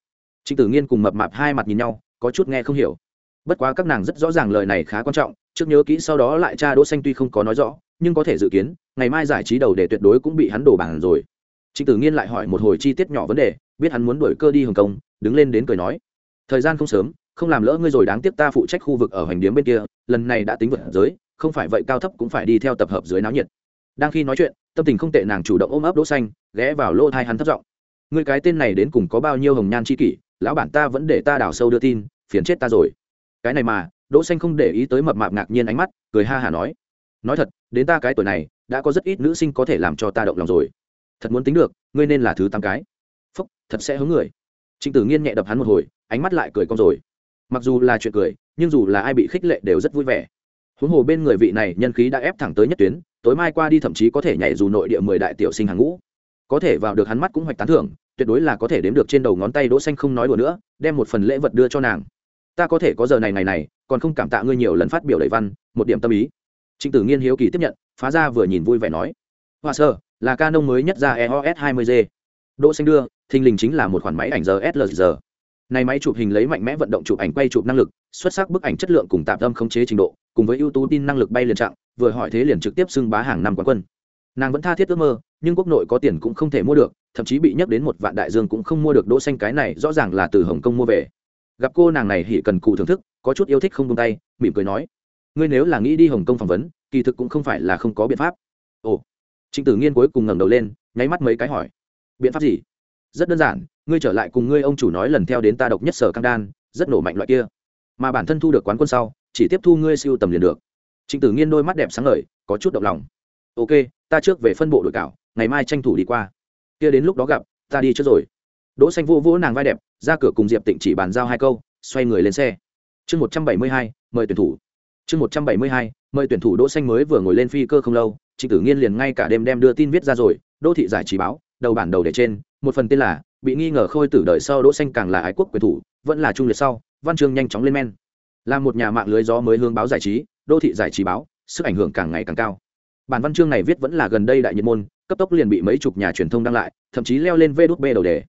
Trịnh tử nghiên cùng mập mạp hai mặt nhìn nhau, có chút nghe không hiểu bất quá các nàng rất rõ ràng lời này khá quan trọng, trước nhớ kỹ sau đó lại cha đỗ xanh tuy không có nói rõ, nhưng có thể dự kiến, ngày mai giải trí đầu để tuyệt đối cũng bị hắn đổ bảng rồi. Trịnh tử nghiên lại hỏi một hồi chi tiết nhỏ vấn đề, biết hắn muốn đuổi cơ đi hồng kông, đứng lên đến cười nói, thời gian không sớm, không làm lỡ ngươi rồi đáng tiếc ta phụ trách khu vực ở hoành điếm bên kia, lần này đã tính vượt giới, không phải vậy cao thấp cũng phải đi theo tập hợp dưới náo nhiệt. Đang khi nói chuyện, tâm tình không tệ nàng chủ động ôm ấp đỗ xanh, ghé vào lỗ tai hắn thấp giọng, ngươi cái tên này đến cùng có bao nhiêu hồng nhan chi kỷ, lão bản ta vẫn để ta đào sâu đưa tin, phiền chết ta rồi cái này mà, đỗ xanh không để ý tới mập mạp ngạc nhiên ánh mắt, cười ha hà nói. Nói thật, đến ta cái tuổi này, đã có rất ít nữ sinh có thể làm cho ta động lòng rồi. Thật muốn tính được, ngươi nên là thứ tám cái. Phúc, thật sẽ hướng người. Trịnh tử nghiên nhẹ đập hắn một hồi, ánh mắt lại cười con rồi. Mặc dù là chuyện cười, nhưng dù là ai bị khích lệ đều rất vui vẻ. Huống hồ bên người vị này nhân khí đã ép thẳng tới nhất tuyến, tối mai qua đi thậm chí có thể nhảy dù nội địa mười đại tiểu sinh hàng ngũ. Có thể vào được hắn mắt cũng hoạch tán thưởng, tuyệt đối là có thể đếm được trên đầu ngón tay đỗ xanh không nói đùa nữa, đem một phần lễ vật đưa cho nàng ta có thể có giờ này này này, còn không cảm tạ ngươi nhiều lần phát biểu đầy văn, một điểm tâm ý. Trịnh tử nghiên hiếu kỳ tiếp nhận, phá ra vừa nhìn vui vẻ nói. Hoa sơ, là ca nông mới nhất ra eos 20 g. Đỗ xanh đưa, thình lình chính là một khoản máy ảnh giờ slr này máy chụp hình lấy mạnh mẽ vận động chụp ảnh quay chụp năng lực, xuất sắc bức ảnh chất lượng cùng tạm tâm khống chế trình độ, cùng với ưu tú tin năng lực bay liền trạng, vừa hỏi thế liền trực tiếp xưng bá hàng năm quán quân. Nàng vẫn tha thiết ước mơ, nhưng quốc nội có tiền cũng không thể mua được, thậm chí bị nhắc đến một vạn đại dương cũng không mua được đỗ xanh cái này, rõ ràng là từ hồng kông mua về gặp cô nàng này hỉ cần cụ thưởng thức, có chút yêu thích không buông tay, mỉm cười nói, ngươi nếu là nghĩ đi hồng kông phỏng vấn, kỳ thực cũng không phải là không có biện pháp. Ồ. Trịnh tử nghiên cuối cùng ngẩng đầu lên, nháy mắt mấy cái hỏi, biện pháp gì? Rất đơn giản, ngươi trở lại cùng ngươi ông chủ nói lần theo đến ta độc nhất sở cam đan, rất nổ mạnh loại kia. Mà bản thân thu được quán quân sau, chỉ tiếp thu ngươi siêu tầm liền được. Trịnh tử nghiên đôi mắt đẹp sáng ngời, có chút động lòng. Ok, ta trước về phân bộ đội cảo, ngày mai tranh thủ đi qua. Kia đến lúc đó gặp, ta đi trước rồi đỗ xanh vô vỗ nàng vai đẹp, ra cửa cùng diệp tịnh chỉ bàn giao hai câu, xoay người lên xe. Chương một trăm bảy mươi hai, mời tuyển thủ. Chương một trăm bảy mươi hai, mời tuyển thủ đỗ xanh mới vừa ngồi lên phi cơ không lâu, trịnh tử nghiên liền ngay cả đêm đem đưa tin viết ra rồi đô thị giải trí báo, đầu bản đầu để trên, một phần tên là, bị nghi ngờ khôi tử đợi sau đỗ xanh càng là ái quốc quyền thủ, vẫn là trung liệt sau, văn chương nhanh chóng lên men. Là một nhà mạng lưới gió mới hướng báo giải trí đô thị giải trí báo, sức ảnh hưởng càng ngày càng cao. Bản văn chương này viết vẫn là gần đây đại nhiệt môn, cấp tốc liền bị mấy chục nhà truyền thông đăng lại, thậm chí leo lên vê bê đầu đề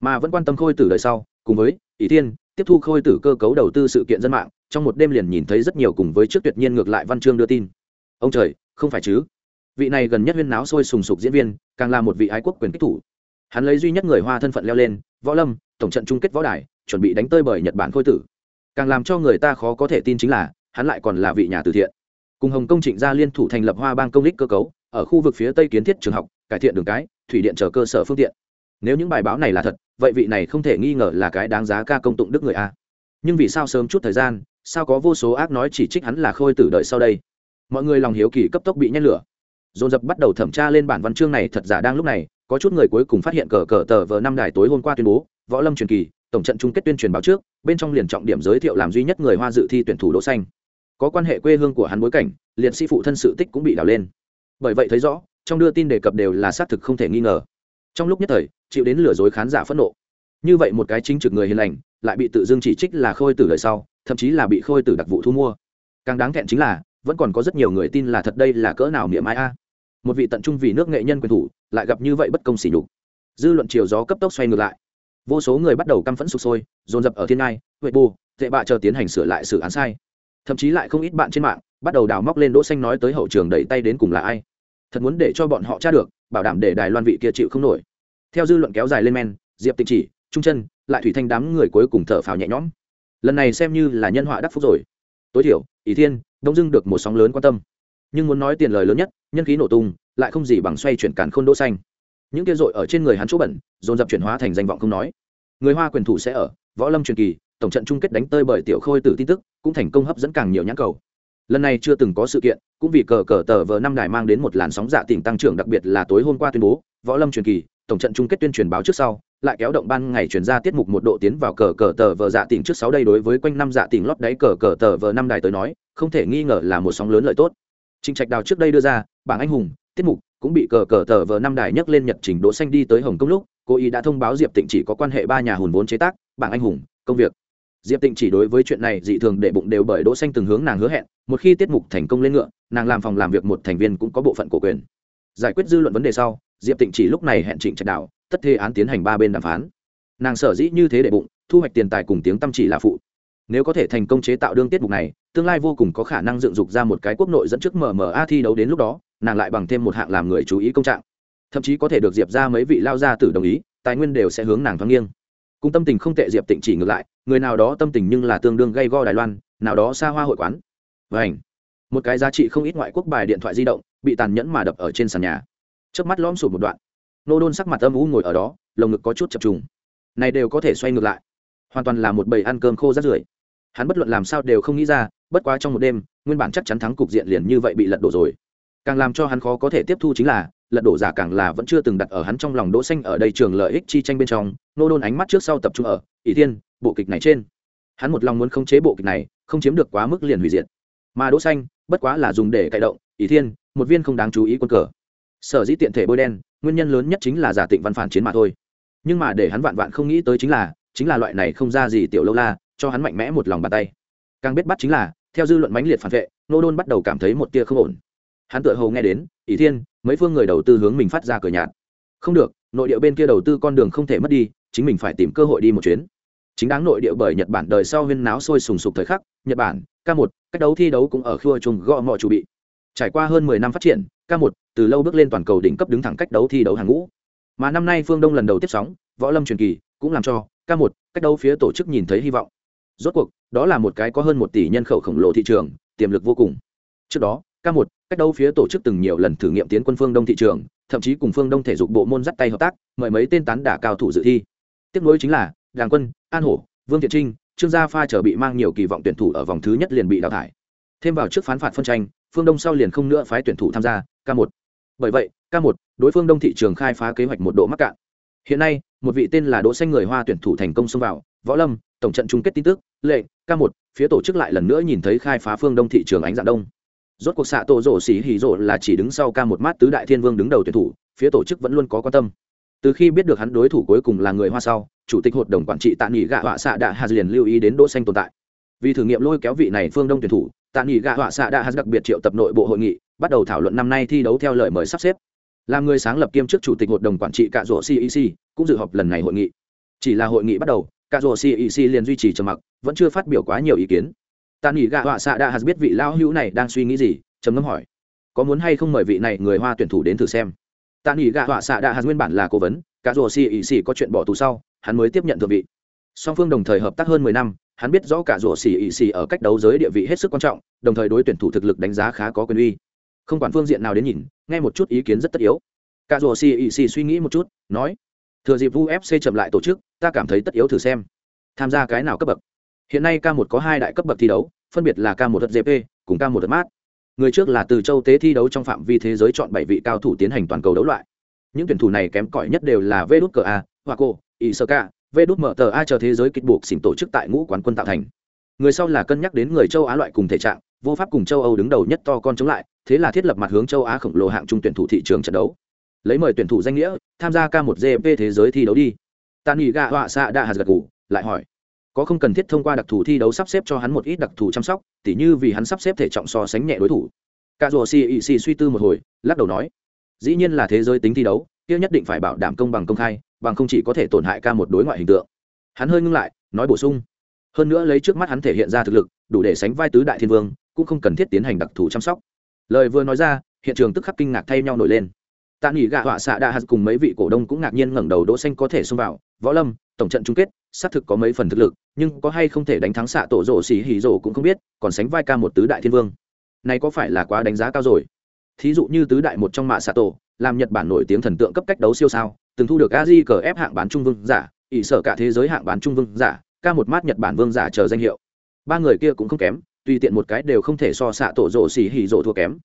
mà vẫn quan tâm khôi tử đời sau, cùng với ỷ thiên, tiếp thu khôi tử cơ cấu đầu tư sự kiện dân mạng, trong một đêm liền nhìn thấy rất nhiều cùng với trước tuyệt nhiên ngược lại văn chương đưa tin. Ông trời, không phải chứ? Vị này gần nhất huyên náo sôi sùng sục diễn viên, càng là một vị ái quốc quyền kích thủ. Hắn lấy duy nhất người hoa thân phận leo lên, võ lâm, tổng trận chung kết võ đài, chuẩn bị đánh tơi bởi nhật bản khôi tử. Càng làm cho người ta khó có thể tin chính là, hắn lại còn là vị nhà từ thiện. Cùng hồng công trịnh gia liên thủ thành lập hoa bang công lích cơ cấu, ở khu vực phía tây kiến thiết trường học, cải thiện đường cái, thủy điện chờ cơ sở phương tiện nếu những bài báo này là thật, vậy vị này không thể nghi ngờ là cái đáng giá ca công tụng đức người a. Nhưng vì sao sớm chút thời gian, sao có vô số ác nói chỉ trích hắn là khôi tử đợi sau đây? Mọi người lòng hiếu kỳ cấp tốc bị nhét lửa. Dồn dập bắt đầu thẩm tra lên bản văn chương này thật giả đang lúc này, có chút người cuối cùng phát hiện cờ cờ tờ vờ năm đài tối hôm qua tuyên bố, võ lâm truyền kỳ, tổng trận chung kết tuyên truyền báo trước, bên trong liền trọng điểm giới thiệu làm duy nhất người hoa dự thi tuyển thủ đỗ xanh. Có quan hệ quê hương của hắn bối cảnh, liệt sĩ phụ thân sự tích cũng bị đào lên. Bởi vậy thấy rõ, trong đưa tin đề cập đều là xác thực không thể nghi ngờ trong lúc nhất thời, chịu đến lừa dối khán giả phẫn nộ. Như vậy một cái chính trực người hiền lành, lại bị tự dưng chỉ trích là khôi tử lời sau, thậm chí là bị khôi tử đặc vụ thu mua. Càng đáng thẹn chính là, vẫn còn có rất nhiều người tin là thật đây là cỡ nào miệng ai a. Một vị tận trung vì nước nghệ nhân quyền thủ, lại gặp như vậy bất công xỉ nhục. Dư luận chiều gió cấp tốc xoay ngược lại. Vô số người bắt đầu căm phẫn sụp sôi, dồn dập ở thiên ngai, huệ bù, tệ bạ chờ tiến hành sửa lại sự án sai. Thậm chí lại không ít bạn trên mạng, bắt đầu đào móc lên đỗ xanh nói tới hậu trường đẩy tay đến cùng là ai. Thật muốn để cho bọn họ tra được bảo đảm để đài loan vị kia chịu không nổi. Theo dư luận kéo dài lên men, diệp tịnh chỉ, trung chân lại thủy thanh đám người cuối cùng thở phào nhẹ nhõm. Lần này xem như là nhân họa đắc phúc rồi. Tối thiểu ý thiên, đông dưng được một sóng lớn quan tâm. Nhưng muốn nói tiền lời lớn nhất, nhân khí nổ tung, lại không gì bằng xoay chuyển càn khôn đỗ xanh. Những kia dội ở trên người hắn chỗ bẩn, dồn dập chuyển hóa thành danh vọng không nói. Người hoa quyền thủ sẽ ở, võ lâm truyền kỳ, tổng trận chung kết đánh tơi bởi tiểu khôi tử tin tức, cũng thành công hấp dẫn càng nhiều nhãn cầu lần này chưa từng có sự kiện cũng vì cờ cờ tờ vờ năm đài mang đến một làn sóng dạ tỉnh tăng trưởng đặc biệt là tối hôm qua tuyên bố võ lâm truyền kỳ tổng trận chung kết tuyên truyền báo trước sau lại kéo động ban ngày chuyển ra tiết mục một độ tiến vào cờ cờ tờ vờ dạ tỉnh trước sáu đây đối với quanh năm dạ tỉnh lót đáy cờ cờ tờ vờ năm đài tới nói không thể nghi ngờ là một sóng lớn lợi tốt Trình Trạch Đào trước đây đưa ra, bảng anh hùng, tiết mục cũng bị cờ cờ tờ vờ năm đài nhấc lên nhật trình đỗ xanh đi tới Hồng Kông lúc, cô ý đã thông báo Diệp Tịnh chỉ có quan hệ ba nhà hùn vốn chế tác, bảng anh hùng, công việc. Diệp Tịnh chỉ đối với chuyện này dị thường để bụng đều bởi đỗ xanh từng hướng nàng hứa hẹn, một khi tiết mục thành công lên ngựa, nàng làm phòng làm việc một thành viên cũng có bộ phận cổ quyền. Giải quyết dư luận vấn đề sau, Diệp Tịnh chỉ lúc này hẹn Trịnh Trạch Đạo tất thê án tiến hành ba bên đàm phán. Nàng sở dĩ như thế để bụng, thu hoạch tiền tài cùng tiếng tâm chỉ là phụ nếu có thể thành công chế tạo đương tiết mục này tương lai vô cùng có khả năng dựng dục ra một cái quốc nội dẫn trước mma thi đấu đến lúc đó nàng lại bằng thêm một hạng làm người chú ý công trạng thậm chí có thể được diệp ra mấy vị lao gia tử đồng ý tài nguyên đều sẽ hướng nàng thoáng nghiêng cùng tâm tình không tệ diệp tịnh chỉ ngược lại người nào đó tâm tình nhưng là tương đương gây go đài loan, nào đó xa hoa hội quán. Và ảnh một cái giá trị không ít ngoại quốc bài điện thoại di động bị tàn nhẫn mà đập ở trên sàn nhà. Trước mắt lõm sụp một đoạn. Nô đôn sắc mặt âm u ngồi ở đó, lồng ngực có chút chập trùng. Này đều có thể xoay ngược lại. Hoàn toàn là một bầy ăn cơm khô rát rưởi. Hắn bất luận làm sao đều không nghĩ ra, bất quá trong một đêm, nguyên bản chắc chắn thắng cục diện liền như vậy bị lật đổ rồi. Càng làm cho hắn khó có thể tiếp thu chính là lật đổ giả càng là vẫn chưa từng đặt ở hắn trong lòng đỗ xanh ở đây trường lợi ích chi tranh bên trong, nô đôn ánh mắt trước sau tập trung ở, ỷ thiên, bộ kịch này trên. Hắn một lòng muốn khống chế bộ kịch này, không chiếm được quá mức liền hủy diệt. Mà đỗ xanh, bất quá là dùng để cậy động, ỷ thiên, một viên không đáng chú ý quân cờ. Sở dĩ tiện thể bôi đen, nguyên nhân lớn nhất chính là giả tịnh văn phản chiến mà thôi. Nhưng mà để hắn vạn vạn không nghĩ tới chính là chính là loại này không ra gì tiểu lâu la, cho hắn mạnh mẽ một lòng bàn tay. Càng biết bắt chính là, theo dư luận mãnh liệt phản vệ, nô đôn bắt đầu cảm thấy một tia không ổn. Hắn tự hồ nghe đến, ỷ thiên mấy phương người đầu tư hướng mình phát ra cửa nhạt. Không được, nội địa bên kia đầu tư con đường không thể mất đi, chính mình phải tìm cơ hội đi một chuyến. Chính đáng nội địa bởi nhật bản đời sau huyên náo sôi sùng sục thời khắc, nhật bản, k một, cách đấu thi đấu cũng ở khua chung gõ mọi chủ bị. Trải qua hơn mười năm phát triển, k một, từ lâu bước lên toàn cầu đỉnh cấp đứng thẳng cách đấu thi đấu hàng ngũ. Mà năm nay phương đông lần đầu tiếp sóng, võ lâm truyền kỳ, cũng làm cho k một cách đấu phía tổ chức nhìn thấy hy vọng. Rốt cuộc, đó là một cái có hơn một tỷ nhân khẩu khổng lồ thị trường, tiềm lực vô cùng. Trước đó, k một cách đâu phía tổ chức từng nhiều lần thử nghiệm tiến quân phương đông thị trường, thậm chí cùng phương đông thể dục bộ môn dắt tay hợp tác, mời mấy tên tán đả cao thủ dự thi. Tiếp nối chính là, đàng quân, an hổ, vương thiện trinh, trương gia pha trở bị mang nhiều kỳ vọng tuyển thủ ở vòng thứ nhất liền bị đào thải. Thêm vào trước phán phạt phân tranh, phương đông sau liền không nữa phái tuyển thủ tham gia, k một. Bởi vậy, k một, đối phương đông thị trường khai phá kế hoạch một độ mắc cạn. Hiện nay, một vị tên là đỗ xanh người hoa tuyển thủ thành công xông vào, võ lâm, tổng trận chung kết tin tức, lệ, k một, phía tổ chức lại lần nữa nhìn thấy khai phá phương đông thị trường ánh dạng đông rốt cuộc xạ tổ rổ xỉ hỉ rổ là chỉ đứng sau ca một mát tứ đại thiên vương đứng đầu tuyển thủ, phía tổ chức vẫn luôn có quan tâm. Từ khi biết được hắn đối thủ cuối cùng là người hoa sau, chủ tịch hội đồng quản trị tạ nghị gạ họa xạ đạ hà liền lưu ý đến đỗ xanh tồn tại. Vì thử nghiệm lôi kéo vị này phương đông tuyển thủ, tạ nghị gạ họa xạ đạ hà đặc biệt triệu tập nội bộ hội nghị, bắt đầu thảo luận năm nay thi đấu theo lời mời sắp xếp. Làm người sáng lập kiêm chức chủ tịch hội đồng quản trị cạ rổ cec cũng dự họp lần này hội nghị. Chỉ là hội nghị bắt đầu, cạ rổ cec liền duy trì trầm mặc, vẫn chưa phát biểu quá nhiều ý kiến tạ nghỉ gạ họa xạ đạ Hạt biết vị lao hữu này đang suy nghĩ gì, trầm ngâm hỏi. Có muốn hay không mời vị này người hoa tuyển thủ đến thử xem? Tạ nghỉ gạ họa xạ đạ Hạt nguyên bản là cố vấn, cả rùa xì ỉ xì có chuyện bỏ tù sau, hắn mới tiếp nhận thượng vị. Song phương đồng thời hợp tác hơn mười năm, hắn biết rõ cả rùa xì ỉ xì ở cách đấu giới địa vị hết sức quan trọng, đồng thời đối tuyển thủ thực lực đánh giá khá có quyền uy. Không quản phương diện nào đến nhìn, nghe một chút ý kiến rất tất yếu. Cả rùa xì ỉ xì suy nghĩ một chút, nói, thừa dịp ufc chậm lại tổ chức, ta cảm thấy tất yếu thử xem. Tham gia cái nào cấp bậc? Hiện nay k một có hai đại cấp bậc thi đấu, phân biệt là k một đợt gp cùng k một đợt mát. Người trước là từ châu tế thi đấu trong phạm vi thế giới chọn bảy vị cao thủ tiến hành toàn cầu đấu loại. Những tuyển thủ này kém cỏi nhất đều là vê đút cờ a hoa cô y sơ ca vê đút mở tờ a chờ thế giới kịch buộc xỉn tổ chức tại ngũ quán quân tạo thành. Người sau là cân nhắc đến người châu á loại cùng thể trạng, vô pháp cùng châu âu đứng đầu nhất to con chống lại, thế là thiết lập mặt hướng châu á khổng lồ hạng trung tuyển thủ thị trường trận đấu. Lấy mời tuyển thủ danh nghĩa, tham gia k một gp thế giới thi đấu đi. Tàn nghỉ gạ họa xạ đa hạt gật gù lại hỏi có không cần thiết thông qua đặc thù thi đấu sắp xếp cho hắn một ít đặc thù chăm sóc, tỉ như vì hắn sắp xếp thể trọng so sánh nhẹ đối thủ. Cả rùa xì ị xì suy tư một hồi, lắc đầu nói, dĩ nhiên là thế giới tính thi đấu, kia nhất định phải bảo đảm công bằng công khai, bằng không chỉ có thể tổn hại ca một đối ngoại hình tượng. Hắn hơi ngưng lại, nói bổ sung, hơn nữa lấy trước mắt hắn thể hiện ra thực lực, đủ để sánh vai tứ đại thiên vương, cũng không cần thiết tiến hành đặc thù chăm sóc. Lời vừa nói ra, hiện trường tức khắc kinh ngạc thay nhau nổi lên tạ nghỉ gạ họa xạ đa hạt cùng mấy vị cổ đông cũng ngạc nhiên ngẩng đầu đỗ xanh có thể xông vào. Võ lâm, tổng trận chung kết, xác thực có mấy phần thực lực, nhưng có hay không thể đánh thắng xạ tổ rổ xỉ hỉ rổ cũng không biết, còn sánh vai ca một tứ đại thiên vương. Này có phải là quá đánh giá cao rồi? Thí dụ như tứ đại một trong mạ xạ tổ, làm nhật bản nổi tiếng thần tượng cấp cách đấu siêu sao, từng thu được a di cờ ép hạng bán trung vương giả, ỷ sở cả thế giới hạng bán trung vương giả, ca một mát nhật bản vương giả chờ danh hiệu. Ba người kia cũng không kém, tùy tiện một cái đều không thể so xạ tổ rổ xỉ hỉ rổ thua kém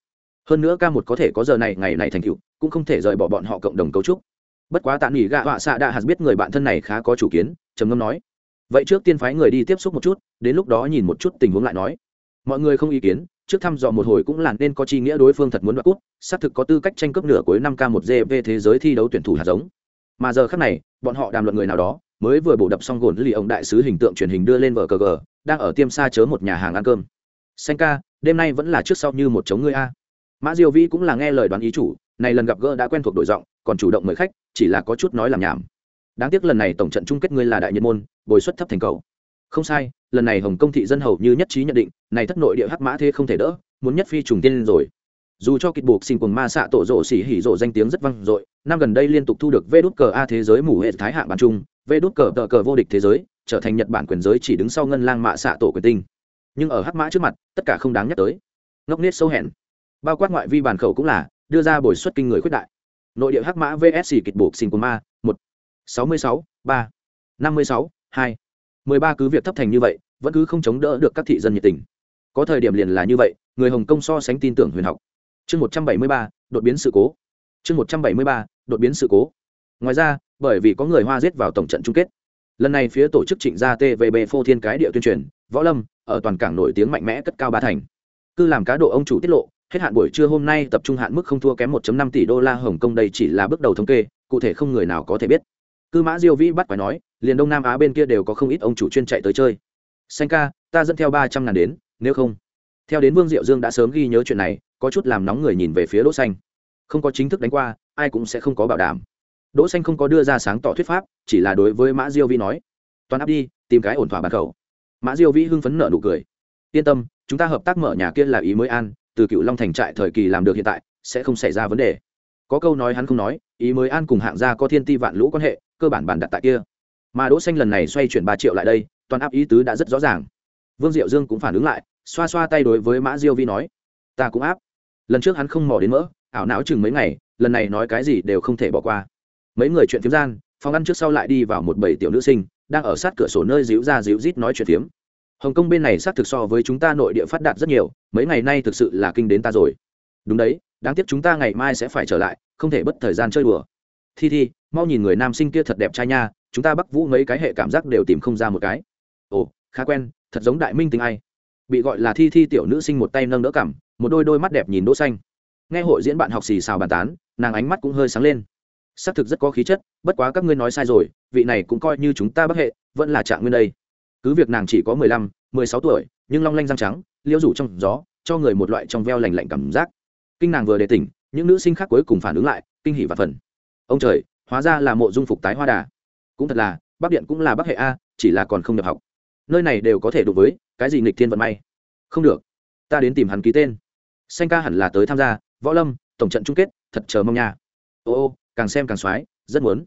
hơn nữa ca một có thể có giờ này, ngày này thành tựu, cũng không thể rời bỏ bọn họ cộng đồng cấu trúc. Bất quá tạ nghỉ gạ họa xạ đã hạt biết người bạn thân này khá có chủ kiến, trầm ngâm nói, vậy trước tiên phái người đi tiếp xúc một chút, đến lúc đó nhìn một chút tình huống lại nói. Mọi người không ý kiến, trước thăm dò một hồi cũng là nên có chi nghĩa đối phương thật muốn đoạt cút xác thực có tư cách tranh cướp nửa cuối năm k một gv thế giới thi đấu tuyển thủ hạt giống. Mà giờ khác này, bọn họ đàm luận người nào đó, mới vừa bổ đập xong gồn lì ông đại sứ hình tượng truyền hình đưa lên vở cờ gờ, đang ở tiêm xa chớ một nhà hàng ăn cơm. Xanh ca, đêm nay vẫn là trước sau như một chống ngươi a mã diêu vĩ cũng là nghe lời đoán ý chủ, này lần gặp gỡ đã quen thuộc đội giọng, còn chủ động mời khách, chỉ là có chút nói làm nhảm. Đáng tiếc lần này tổng trận chung kết ngươi là đại nhân môn, bồi xuất thấp thành cầu. Không sai, lần này hồng công thị dân hầu như nhất trí nhận định, này thất nội địa hắc mã thế không thể đỡ, muốn nhất phi trùng tiên rồi. Dù cho kịch buộc xin quần ma xạ tổ rộ xỉ hỉ rộ danh tiếng rất vang dội, năm gần đây liên tục thu được vê đút cờ a thế giới mủ hệ thái hạng bản trung vê đút cờ tờ cờ vô địch thế giới, trở thành nhật bản quyền giới chỉ đứng sau ngân lang mạ xạ tổ quyền tinh. Nhưng ở hắc mã trước mặt, tất cả không đáng nhắc tới. Ngốc nết sâu hẹn bao quát ngoại vi bản khẩu cũng là, đưa ra bồi xuất kinh người khuyết đại. Nội địa hắc mã vsc kịch buộc xin của ma, một. sáu mươi sáu, ba. năm mươi sáu, hai. mười ba cứ việc thấp thành như vậy, vẫn cứ không chống đỡ được các thị dân nhiệt tình. Có thời điểm liền là như vậy, người hồng kông so sánh tin tưởng huyền học. Chương một trăm bảy mươi ba, đột biến sự cố. Chương một trăm bảy mươi ba, đột biến sự cố. Ngoài ra, bởi vì có người hoa giết vào tổng trận chung kết. Lần này phía tổ chức trịnh gia tvb phô thiên cái địa tuyên truyền, võ lâm, ở toàn cảng nổi tiếng mạnh mẽ cất cao ba thành. Cứ làm cá độ ông chủ tiết lộ hết hạn buổi trưa hôm nay tập trung hạn mức không thua kém 1.5 tỷ đô la Hồng Kông đây chỉ là bước đầu thống kê, cụ thể không người nào có thể biết. Cư Mã Diêu Vĩ bắt phải nói, liền Đông Nam Á bên kia đều có không ít ông chủ chuyên chạy tới chơi. Xanh ca, ta dẫn theo 300 ngàn đến, nếu không. Theo đến Vương Diệu Dương đã sớm ghi nhớ chuyện này, có chút làm nóng người nhìn về phía Đỗ Xanh. Không có chính thức đánh qua, ai cũng sẽ không có bảo đảm. Đỗ Xanh không có đưa ra sáng tỏ thuyết pháp, chỉ là đối với Mã Diêu Vĩ nói, toàn áp đi, tìm cái ổn thỏa bàn khẩu. Mã Diêu Vĩ hưng phấn nở nụ cười. Yên tâm, chúng ta hợp tác mở nhà kia là ý mới an, từ cựu long thành trại thời kỳ làm được hiện tại, sẽ không xảy ra vấn đề. Có câu nói hắn không nói, ý mới an cùng hạng gia có thiên ti vạn lũ quan hệ, cơ bản bản đặt tại kia. Mà đỗ xanh lần này xoay chuyển ba triệu lại đây, toàn áp ý tứ đã rất rõ ràng. Vương diệu dương cũng phản ứng lại, xoa xoa tay đối với mã diêu vi nói, ta cũng áp. Lần trước hắn không mò đến mỡ, ảo não chừng mấy ngày, lần này nói cái gì đều không thể bỏ qua. Mấy người chuyện phiếm gian, phòng ăn trước sau lại đi vào một bầy tiểu nữ sinh, đang ở sát cửa sổ nơi díu ra díu rít nói chuyện phiếm hồng kông bên này xác thực so với chúng ta nội địa phát đạt rất nhiều, mấy ngày nay thực sự là kinh đến ta rồi. Đúng đấy, đáng tiếc chúng ta ngày mai sẽ phải trở lại, không thể bất thời gian chơi đùa. Thi thi, mau nhìn người nam sinh kia thật đẹp trai nha, chúng ta bắc vũ mấy cái hệ cảm giác đều tìm không ra một cái. Ồ, khá quen, thật giống đại minh tình ai. Bị gọi là thi thi tiểu nữ sinh một tay nâng đỡ cảm một đôi đôi mắt đẹp nhìn đỗ xanh. Nghe hội diễn bạn học xì xào bàn tán, nàng ánh mắt cũng hơi sáng lên. Xác thực rất có khí chất, bất quá các ngươi nói sai rồi, vị này cũng coi như chúng ta bắc hệ, vẫn là trạng nguyên đây cứ việc nàng chỉ có mười lăm, mười sáu tuổi, nhưng long lanh răng trắng, liễu rủ trong gió, cho người một loại trong veo lành lạnh cảm giác. Kinh nàng vừa đề tỉnh, những nữ sinh khác cuối cùng phản ứng lại, kinh hỉ và phần ông trời, hóa ra là mộ dung phục tái hoa đà. Cũng thật là, bắc điện cũng là bắc hệ a, chỉ là còn không nhập học. Nơi này đều có thể đụng với, cái gì nghịch thiên vận may? Không được. Ta đến tìm hắn ký tên. Xanh ca hẳn là tới tham gia, võ lâm, tổng trận chung kết, thật chờ mong nha. Ô ô, càng xem càng xoái, rất muốn.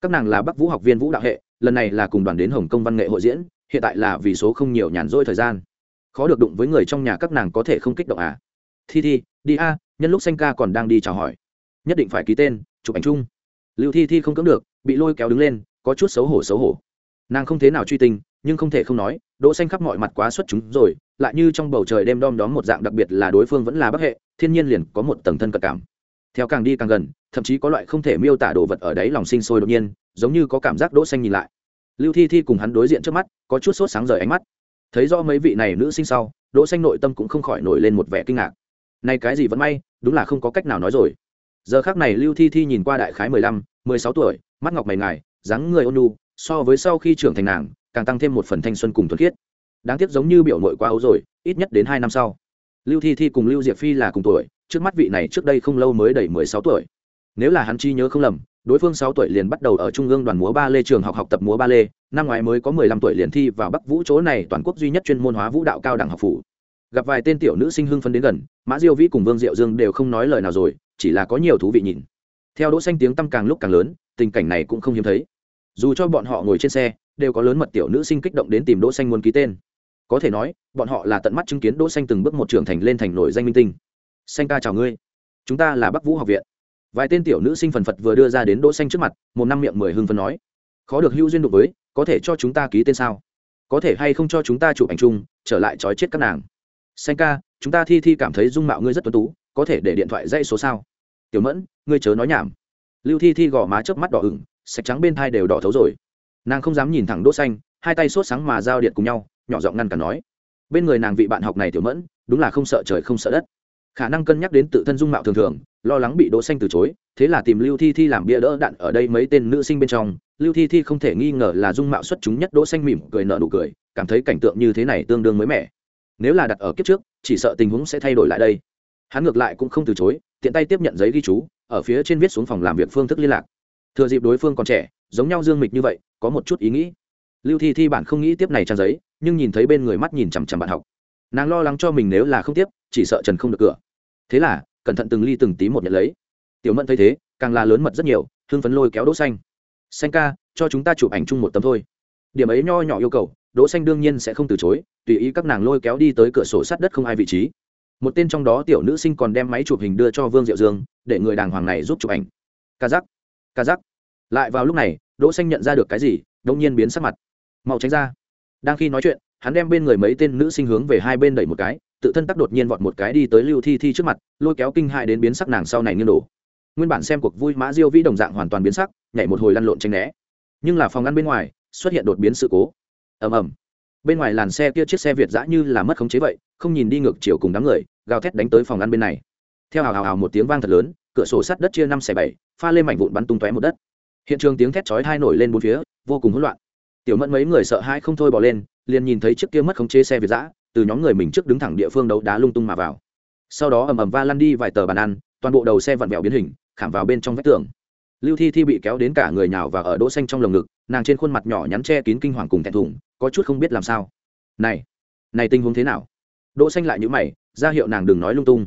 Các nàng là bắc vũ học viên vũ đạo hệ, lần này là cùng đoàn đến hồng kông văn nghệ hội diễn hiện tại là vì số không nhiều nhàn rỗi thời gian. Khó được đụng với người trong nhà các nàng có thể không kích động à? Thi thi, đi a, nhân lúc xanh ca còn đang đi chào hỏi. Nhất định phải ký tên, chụp ảnh chung. Lưu thi thi không cưỡng được, bị lôi kéo đứng lên, có chút xấu hổ xấu hổ. Nàng không thế nào truy tình, nhưng không thể không nói, đỗ xanh khắp mọi mặt quá xuất chúng rồi, lại như trong bầu trời đêm đom đóm một dạng đặc biệt là đối phương vẫn là bắc hệ, thiên nhiên liền có một tầng thân cận cảm. Theo càng đi càng gần, thậm chí có loại không thể miêu tả đồ vật ở đấy lòng sinh sôi đột nhiên, giống như có cảm giác đỗ xanh nhìn lại lưu thi thi cùng hắn đối diện trước mắt có chút sốt sáng rời ánh mắt. Thấy rõ mấy vị này nữ sinh sau đỗ xanh nội tâm cũng không khỏi nổi lên một vẻ kinh ngạc. Này cái gì vẫn may đúng là không có cách nào nói rồi. Giờ khắc này lưu thi thi nhìn qua đại khái mười lăm, mười sáu tuổi mắt ngọc mày ngài dáng người ôn nhu so với sau khi trưởng thành nàng càng tăng thêm một phần thanh xuân cùng thuần khiết. Đáng tiếc giống như biểu mội qua ấu rồi ít nhất đến hai năm sau. Lưu thi thi cùng lưu diệp phi là cùng tuổi trước mắt vị này trước đây không lâu mới đầy mười sáu tuổi. Nếu là hắn chi nhớ không lầm đối phương sáu tuổi liền bắt đầu ở trung ương đoàn múa ba lê trường học học tập múa ba lê, năm ngoái mới có mười lăm tuổi liền thi vào bắc vũ chỗ này toàn quốc duy nhất chuyên môn hóa vũ đạo cao đẳng học phủ. Gặp vài tên tiểu nữ sinh hưng phấn đến gần, mã diêu vĩ cùng vương diệu dương đều không nói lời nào rồi, chỉ là có nhiều thú vị nhìn. Theo đỗ xanh tiếng tăm càng lúc càng lớn, tình cảnh này cũng không hiếm thấy. Dù cho bọn họ ngồi trên xe, đều có lớn mật tiểu nữ sinh kích động đến tìm đỗ xanh muốn ký tên. Có thể nói, bọn họ là tận mắt chứng kiến đỗ xanh từng bước một trưởng thành lên thành nổi danh minh tinh. Xanh ca chào ngươi. Chúng ta là bắc vũ học viện vài tên tiểu nữ sinh phần phật vừa đưa ra đến đỗ xanh trước mặt, một năm miệng mười hưng phấn nói, khó được hữu duyên đụng với, có thể cho chúng ta ký tên sao? Có thể hay không cho chúng ta chụp ảnh chung, trở lại trói chết các nàng? Xanh ca, chúng ta thi thi cảm thấy dung mạo ngươi rất tuấn tú, có thể để điện thoại dây số sao? Tiểu mẫn, ngươi chớ nói nhảm. Lưu thi thi gò má chớp mắt đỏ ửng, sạch trắng bên thai đều đỏ thấu rồi. Nàng không dám nhìn thẳng đỗ xanh, hai tay sốt sáng mà giao điện cùng nhau, nhỏ giọng ngăn cản nói, bên người nàng vị bạn học này tiểu mẫn, đúng là không sợ trời không sợ đất khả năng cân nhắc đến tự thân dung mạo thường thường, lo lắng bị đỗ xanh từ chối, thế là tìm lưu thi thi làm bia đỡ đạn ở đây mấy tên nữ sinh bên trong. Lưu thi thi không thể nghi ngờ là dung mạo xuất chúng nhất đỗ xanh mỉm cười nở nụ cười, cảm thấy cảnh tượng như thế này tương đương mới mẻ. Nếu là đặt ở kiếp trước, chỉ sợ tình huống sẽ thay đổi lại đây. Hắn ngược lại cũng không từ chối, tiện tay tiếp nhận giấy ghi chú, ở phía trên viết xuống phòng làm việc phương thức liên lạc. Thừa dịp đối phương còn trẻ, giống nhau dương mịch như vậy, có một chút ý nghĩ. Lưu thi thi bản không nghĩ tiếp này trang giấy, nhưng nhìn thấy bên người mắt nhìn chằm chằm bạn học nàng lo lắng cho mình nếu là không tiếp, chỉ sợ trần không được cửa. Thế là, cẩn thận từng ly từng tí một nhận lấy. Tiểu mẫn thấy thế, càng là lớn mật rất nhiều hương phấn lôi kéo đỗ xanh. Xanh ca, cho chúng ta chụp ảnh chung một tấm thôi. Điểm ấy nho nhỏ yêu cầu, đỗ xanh đương nhiên sẽ không từ chối, tùy ý các nàng lôi kéo đi tới cửa sổ sát đất không ai vị trí. Một tên trong đó tiểu nữ sinh còn đem máy chụp hình đưa cho vương diệu dương, để người đàng hoàng này giúp chụp ảnh. Ca giác ca giác. Lại vào lúc này, đỗ xanh nhận ra được cái gì đống nhiên biến sắc mặt. Mau tránh ra. Đang khi nói chuyện hắn đem bên người mấy tên nữ sinh hướng về hai bên đẩy một cái, tự thân tắc đột nhiên vọt một cái đi tới lưu thi thi trước mặt, lôi kéo kinh hại đến biến sắc nàng sau này nghiêng đổ. Nguyên bản xem cuộc vui mã diêu vĩ đồng dạng hoàn toàn biến sắc, nhảy một hồi lăn lộn tranh né. Nhưng là phòng ngăn bên ngoài, xuất hiện đột biến sự cố. Ầm ầm. Bên ngoài làn xe kia chiếc xe việt dã như là mất khống chế vậy, không nhìn đi ngược chiều cùng đám người, gào thét đánh tới phòng ngăn bên này. Theo hào hào hào một tiếng vang thật lớn, cửa sổ sắt đất chia năm xẻ bảy, pha lên mảnh vụn bắn tung tóe một đất. Hiện trường tiếng thét chói hai nổi lên bốn phía, vô cùng hỗn loạn. Tiểu mẫn mấy người sợ hãi không thôi bỏ lên liền nhìn thấy chiếc kia mất khống chế xe việt giã từ nhóm người mình trước đứng thẳng địa phương đấu đá lung tung mà vào. Sau đó ầm ầm va lăn đi vài tờ bàn ăn, toàn bộ đầu xe vặn vẹo biến hình, khảm vào bên trong vách tường. Lưu thi thi bị kéo đến cả người nhào và ở đỗ xanh trong lồng ngực, nàng trên khuôn mặt nhỏ nhắn che kín kinh hoàng cùng thẹn thùng, có chút không biết làm sao. Này này tình huống thế nào? Đỗ xanh lại nhíu mày, ra hiệu nàng đừng nói lung tung.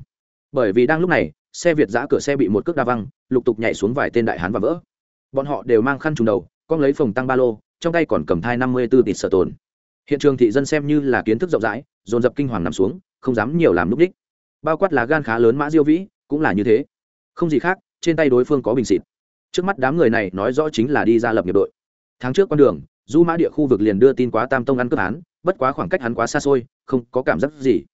Bởi vì đang lúc này, xe việt giã cửa xe bị một cước đa văng, lục tục nhảy xuống vài tên đại hán và vỡ. Bọn họ đều mang khăn trùm đầu, con lấy phòng tăng ba lô, trong tay còn cầm thai năm mươi tư ố tịt sở tồn hiện trường thị dân xem như là kiến thức rộng rãi, dồn dập kinh hoàng nằm xuống, không dám nhiều làm núp đích. Bao quát là gan khá lớn mã diêu vĩ, cũng là như thế. Không gì khác, trên tay đối phương có bình xịt. Trước mắt đám người này nói rõ chính là đi ra lập nghiệp đội. Tháng trước con đường, du mã địa khu vực liền đưa tin quá tam tông ăn cướp án, bất quá khoảng cách hắn quá xa xôi, không có cảm giác gì.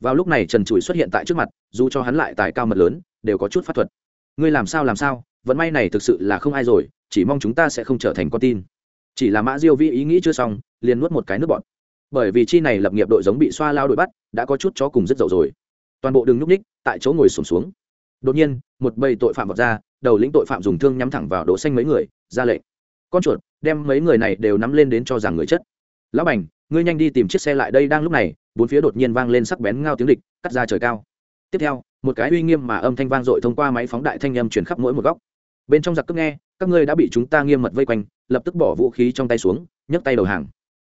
Vào lúc này trần chùi xuất hiện tại trước mặt, dù cho hắn lại tài cao mật lớn, đều có chút pháp thuật. Ngươi làm sao làm sao? Vận may này thực sự là không ai rồi, chỉ mong chúng ta sẽ không trở thành con tin chỉ là mã diêu vi ý nghĩ chưa xong liền nuốt một cái nước bọn bởi vì chi này lập nghiệp đội giống bị xoa lao đội bắt đã có chút chó cùng rất dậu rồi. Toàn bộ đường nhúc ních tại chỗ ngồi sùng xuống, xuống đột nhiên một bầy tội phạm vọt ra đầu lĩnh tội phạm dùng thương nhắm thẳng vào đỗ xanh mấy người ra lệnh. Con chuột đem mấy người này đều nắm lên đến cho rằng người chất. Lão bành ngươi nhanh đi tìm chiếc xe lại đây đang lúc này bốn phía đột nhiên vang lên sắc bén ngao tiếng địch cắt ra trời cao. Tiếp theo một cái uy nghiêm mà âm thanh vang dội thông qua máy phóng đại thanh âm truyền khắp mỗi một góc. Bên trong giặc cướp nghe các ngươi đã bị chúng ta nghiêm mật vây quanh, lập tức bỏ vũ khí trong tay xuống, nhấc tay đầu hàng.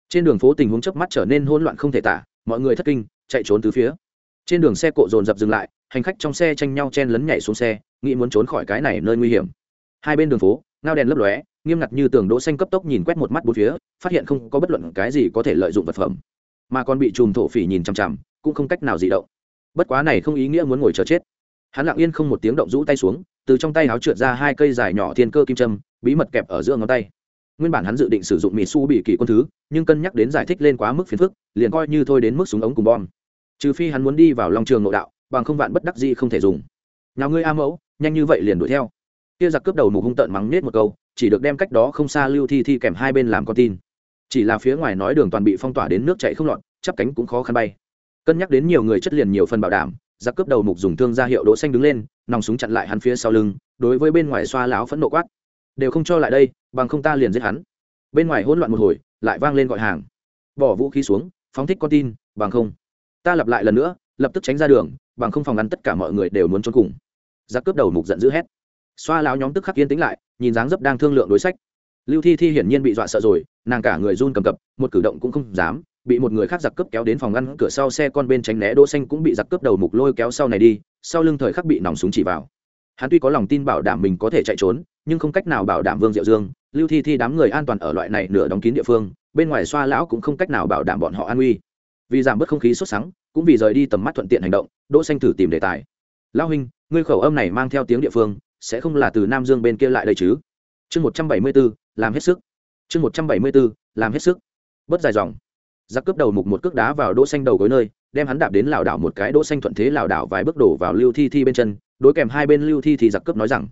Trên đường phố tình huống chớp mắt trở nên hỗn loạn không thể tả, mọi người thất kinh, chạy trốn từ phía. Trên đường xe cộ dồn dập dừng lại, hành khách trong xe tranh nhau chen lấn nhảy xuống xe, nghĩ muốn trốn khỏi cái này nơi nguy hiểm. Hai bên đường phố, ngao đèn lấp lóe, nghiêm ngặt như tường đỗ xanh cấp tốc nhìn quét một mắt bốn phía, phát hiện không có bất luận cái gì có thể lợi dụng vật phẩm. Mà còn bị chùm thổ phỉ nhìn chằm chằm, cũng không cách nào gì động. Bất quá này không ý nghĩa muốn ngồi chờ chết hắn lặng yên không một tiếng động rũ tay xuống, từ trong tay áo trượt ra hai cây dài nhỏ thiên cơ kim châm, bí mật kẹp ở giữa ngón tay. Nguyên bản hắn dự định sử dụng mì su bị kỳ quân thứ, nhưng cân nhắc đến giải thích lên quá mức phiền phức, liền coi như thôi đến mức súng ống cùng bom. Trừ phi hắn muốn đi vào lòng trường nội đạo, bằng không vạn bất đắc gì không thể dùng. Nào ngươi a mẫu, nhanh như vậy liền đuổi theo. Kia giặc cướp đầu mục hung tợn mắng nết một câu, chỉ được đem cách đó không xa lưu thi thi kèm hai bên làm con tin. Chỉ là phía ngoài nói đường toàn bị phong tỏa đến nước chạy không lọt, chắp cánh cũng khó khăn bay. Cân nhắc đến nhiều người chất liền nhiều phần bảo đảm giặc cướp đầu mục dùng thương ra hiệu đỗ xanh đứng lên, nòng súng chặn lại hắn phía sau lưng, đối với bên ngoài xoa láo phẫn nộ quát. Đều không cho lại đây, bằng không ta liền giết hắn. Bên ngoài hỗn loạn một hồi, lại vang lên gọi hàng. Bỏ vũ khí xuống, phóng thích con tin, bằng không. Ta lặp lại lần nữa, lập tức tránh ra đường, bằng không phòng ngăn tất cả mọi người đều muốn trốn cùng. Giặc cướp đầu mục giận dữ hét. Xoa láo nhóm tức khắc yên tĩnh lại, nhìn dáng dấp đang thương lượng đối sách. Lưu thi thi hiển nhiên bị dọa sợ rồi, nàng cả người run cầm cập, một cử động cũng không dám bị một người khác giặc cướp kéo đến phòng ngăn cửa sau xe con bên tránh né, đỗ xanh cũng bị giặc cướp đầu mục lôi kéo sau này đi, sau lưng thời khắc bị nòng súng chỉ vào. Hắn tuy có lòng tin bảo đảm mình có thể chạy trốn, nhưng không cách nào bảo đảm vương diệu dương, lưu thi thi đám người an toàn ở loại này nửa đóng kín địa phương, bên ngoài xoa lão cũng không cách nào bảo đảm bọn họ an nguy. Vì giảm bớt không khí sốt sắng, cũng vì rời đi tầm mắt thuận tiện hành động, đỗ xanh thử tìm đề tài. Lão huynh, ngươi khẩu âm này mang theo tiếng địa phương, sẽ không là từ nam dương bên kia lại đây chứ? Chương một trăm bảy mươi bốn làm hết sức. Chương một trăm bảy mươi bốn làm hết sức. Bớt dài dòng giặc cướp đầu mục một cước đá vào đỗ xanh đầu gối nơi, đem hắn đạp đến lảo đảo một cái đỗ xanh thuận thế lảo đảo vài bước đổ vào lưu thi thi bên chân, đối kèm hai bên lưu thi thì giặc cướp nói rằng,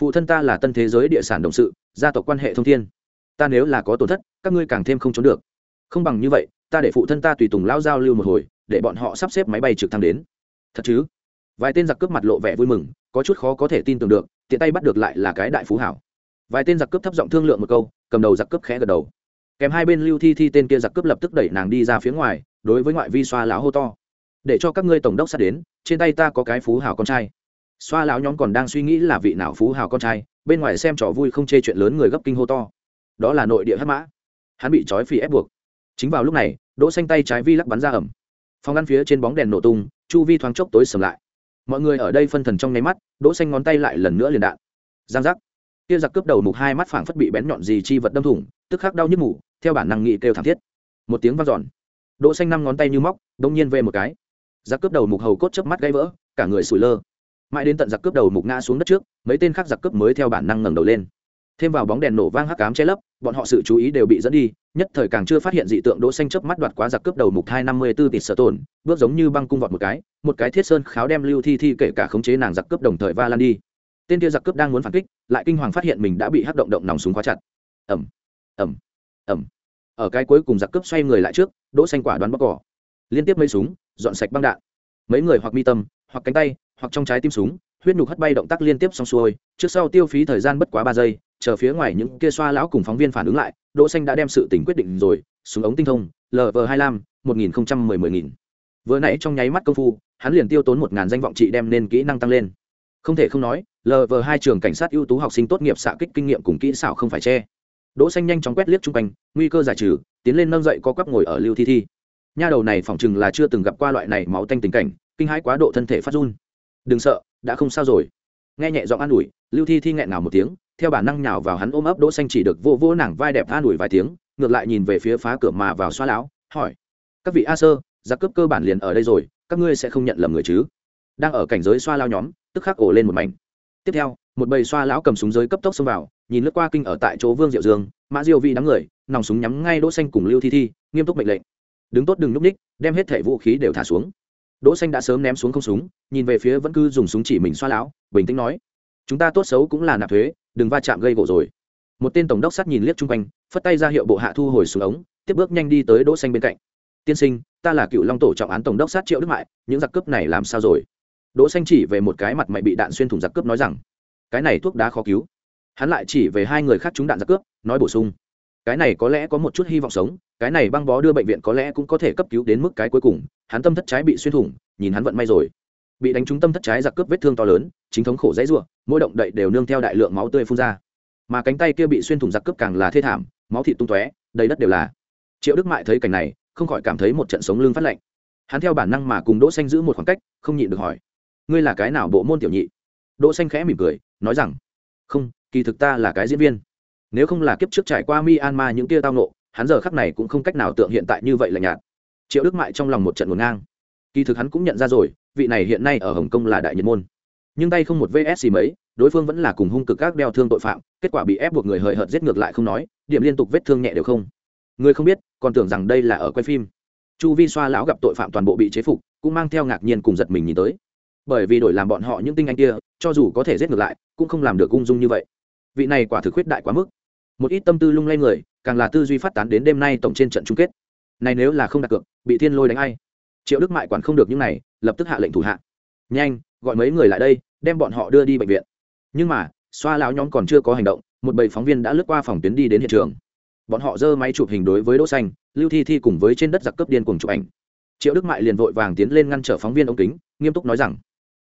phụ thân ta là tân thế giới địa sản đồng sự, gia tộc quan hệ thông thiên. Ta nếu là có tổn thất, các ngươi càng thêm không trốn được. Không bằng như vậy, ta để phụ thân ta tùy tùng lao giao lưu một hồi, để bọn họ sắp xếp máy bay trực thăng đến. Thật chứ? Vài tên giặc cướp mặt lộ vẻ vui mừng, có chút khó có thể tin tưởng được, tiện tay bắt được lại là cái đại phú hảo. Vài tên giặc cướp thấp giọng thương lượng một câu, cầm đầu giặc cướp khẽ gật đầu kèm hai bên lưu thi thi tên kia giặc cướp lập tức đẩy nàng đi ra phía ngoài, đối với ngoại vi xoa lão hô to. Để cho các ngươi tổng đốc sát đến, trên tay ta có cái phú hảo con trai. Xoa lão nhóm còn đang suy nghĩ là vị nào phú hảo con trai, bên ngoài xem trò vui không chê chuyện lớn người gấp kinh hô to. Đó là nội địa hắc mã. Hắn bị trói phì ép buộc. Chính vào lúc này, đỗ xanh tay trái vi lắc bắn ra ẩm. Phòng ngăn phía trên bóng đèn nổ tung, chu vi thoáng chốc tối sầm lại. Mọi người ở đây phân thần trong nháy mắt, đỗ xanh ngón tay lại lần nữa liền đạn. Giang giác. Kia giặc cướp đầu mục hai mắt phảng phất bị bén nhọn gì chi vật đâm thủng, tức khắc đau nhức mù theo bản năng nghị kêu thảm thiết. Một tiếng vang dọn. Đỗ xanh năm ngón tay như móc đông nhiên về một cái. Giặc cướp đầu mục hầu cốt chớp mắt gãy vỡ, cả người sủi lơ. Mãi đến tận giặc cướp đầu mục ngã xuống đất trước, mấy tên khác giặc cướp mới theo bản năng ngẩng đầu lên. Thêm vào bóng đèn nổ vang hắc ám che lấp, bọn họ sự chú ý đều bị dẫn đi, nhất thời càng chưa phát hiện dị tượng đỗ xanh chớp mắt đoạt quá giặc cướp đầu mục hai năm mươi 254 tịt sở tổn, bước giống như băng cung vọt một cái một cái thiết sơn kháo đem lưu thi thi kể cả khống chế nàng giặc cướp đồng thời va lan đi. Tên kia giặc cướp đang muốn phản kích, lại kinh hoàng phát hiện mình đã bị hắc động động nòng súng khóa chặt. Ầm ầm ẩm. Ở cái cuối cùng giặc cướp xoay người lại trước, đỗ xanh quả đoán bóc cỏ. Liên tiếp mấy súng, dọn sạch băng đạn. Mấy người hoặc mi tâm, hoặc cánh tay, hoặc trong trái tim súng, huyết nhục hất bay động tác liên tiếp xong xuôi, trước sau tiêu phí thời gian bất quá ba giây, chờ phía ngoài những kia xoa lão cùng phóng viên phản ứng lại, đỗ xanh đã đem sự tình quyết định rồi, súng ống tinh thông lv hai mươi một nghìn không trăm mười mười nghìn. Vừa nãy trong nháy mắt công phu, hắn liền tiêu tốn một ngàn danh vọng trị đem nên kỹ năng tăng lên. Không thể không nói lv hai trường cảnh sát ưu tú học sinh tốt nghiệp xạ kích kinh nghiệm cùng kỹ xảo không phải che đỗ xanh nhanh chóng quét liếc trung quanh, nguy cơ giải trừ, tiến lên nâng dậy co quắp ngồi ở lưu thi thi. Nha đầu này phỏng chừng là chưa từng gặp qua loại này máu tanh tình cảnh, kinh hãi quá độ thân thể phát run. Đừng sợ, đã không sao rồi. Nghe nhẹ giọng an ủi, lưu thi thi nghẹn ngào một tiếng, theo bản năng nhào vào hắn ôm ấp đỗ xanh chỉ được vô vô nàng vai đẹp an ủi vài tiếng, ngược lại nhìn về phía phá cửa mà vào xoa lão, hỏi, các vị a sơ, giặc cướp cơ bản liền ở đây rồi, các ngươi sẽ không nhận lầm người chứ? Đang ở cảnh giới xoa lao nhóm, tức khắc ổ lên một mảnh tiếp theo, một bầy xoa lão cầm súng giới cấp tốc xông vào, nhìn lướt qua kinh ở tại chỗ vương diệu dương, mã diêu vi đám người, nòng súng nhắm ngay đỗ xanh cùng lưu thi thi, nghiêm túc mệnh lệnh. Đứng tốt đừng núp ních, đem hết thể vũ khí đều thả xuống. Đỗ xanh đã sớm ném xuống không súng, nhìn về phía vẫn cứ dùng súng chỉ mình xoa lão, bình tĩnh nói, chúng ta tốt xấu cũng là nạp thuế, đừng va chạm gây gỗ rồi. Một tên tổng đốc sát nhìn liếc chung quanh, phất tay ra hiệu bộ hạ thu hồi xuống ống, tiếp bước nhanh đi tới đỗ xanh bên cạnh. Tiên sinh, ta là cựu long tổ trọng án tổng đốc sát triệu đức mại, những giặc cướp này làm sao rồi? Đỗ xanh chỉ về một cái mặt mày bị đạn xuyên thủng giặc cướp nói rằng, cái này thuốc đá khó cứu. Hắn lại chỉ về hai người khác trúng đạn giặc cướp, nói bổ sung, cái này có lẽ có một chút hy vọng sống, cái này băng bó đưa bệnh viện có lẽ cũng có thể cấp cứu đến mức cái cuối cùng. Hắn tâm thất trái bị xuyên thủng, nhìn hắn vận may rồi. Bị đánh trúng tâm thất trái giặc cướp vết thương to lớn, chính thống khổ dãy rủa, mỗi động đậy đều nương theo đại lượng máu tươi phun ra. Mà cánh tay kia bị xuyên thủng giặc cướp càng là thê thảm, máu thịt tung tóe, đầy đất đều là. Triệu đức mại thấy cảnh này, không khỏi cảm thấy một trận sống lưng phát lạnh. Hắn theo bản năng mà cùng đỗ xanh giữ một khoảng cách, không nhịn được hỏi ngươi là cái nào bộ môn tiểu nhị? Đỗ xanh khẽ mỉm cười, nói rằng, không, kỳ thực ta là cái diễn viên. Nếu không là kiếp trước trải qua myanmar những kia tao nộ hắn giờ khắc này cũng không cách nào tượng hiện tại như vậy là nhạt. Triệu đức mại trong lòng một trận ngổn ngang. Kỳ thực hắn cũng nhận ra rồi, vị này hiện nay ở hồng kông là đại nhân môn. Nhưng tay không một vs mấy, đối phương vẫn là cùng hung cực các đeo thương tội phạm, kết quả bị ép buộc người hời hợt giết ngược lại không nói, điểm liên tục vết thương nhẹ đều không. Người không biết, còn tưởng rằng đây là ở quay phim. Chu vi xoa lão gặp tội phạm toàn bộ bị chế phục, cũng mang theo ngạc nhiên cùng giật mình nhìn tới bởi vì đổi làm bọn họ những tinh anh kia, cho dù có thể giết ngược lại, cũng không làm được ung dung như vậy. Vị này quả thực khuyết đại quá mức. Một ít tâm tư lung lay người, càng là tư duy phát tán đến đêm nay tổng trên trận chung kết. Này nếu là không đặt cược, bị thiên lôi đánh ai? Triệu đức mại quản không được những này, lập tức hạ lệnh thủ hạ. Nhanh, gọi mấy người lại đây, đem bọn họ đưa đi bệnh viện. Nhưng mà, xoa lão nhóm còn chưa có hành động, một bầy phóng viên đã lướt qua phòng tuyến đi đến hiện trường. Bọn họ giơ máy chụp hình đối với đỗ xanh, lưu thi thi cùng với trên đất giặc cướp điên cùng chụp ảnh. Triệu đức mại liền vội vàng tiến lên ngăn trở phóng viên ống kính, nghiêm túc nói rằng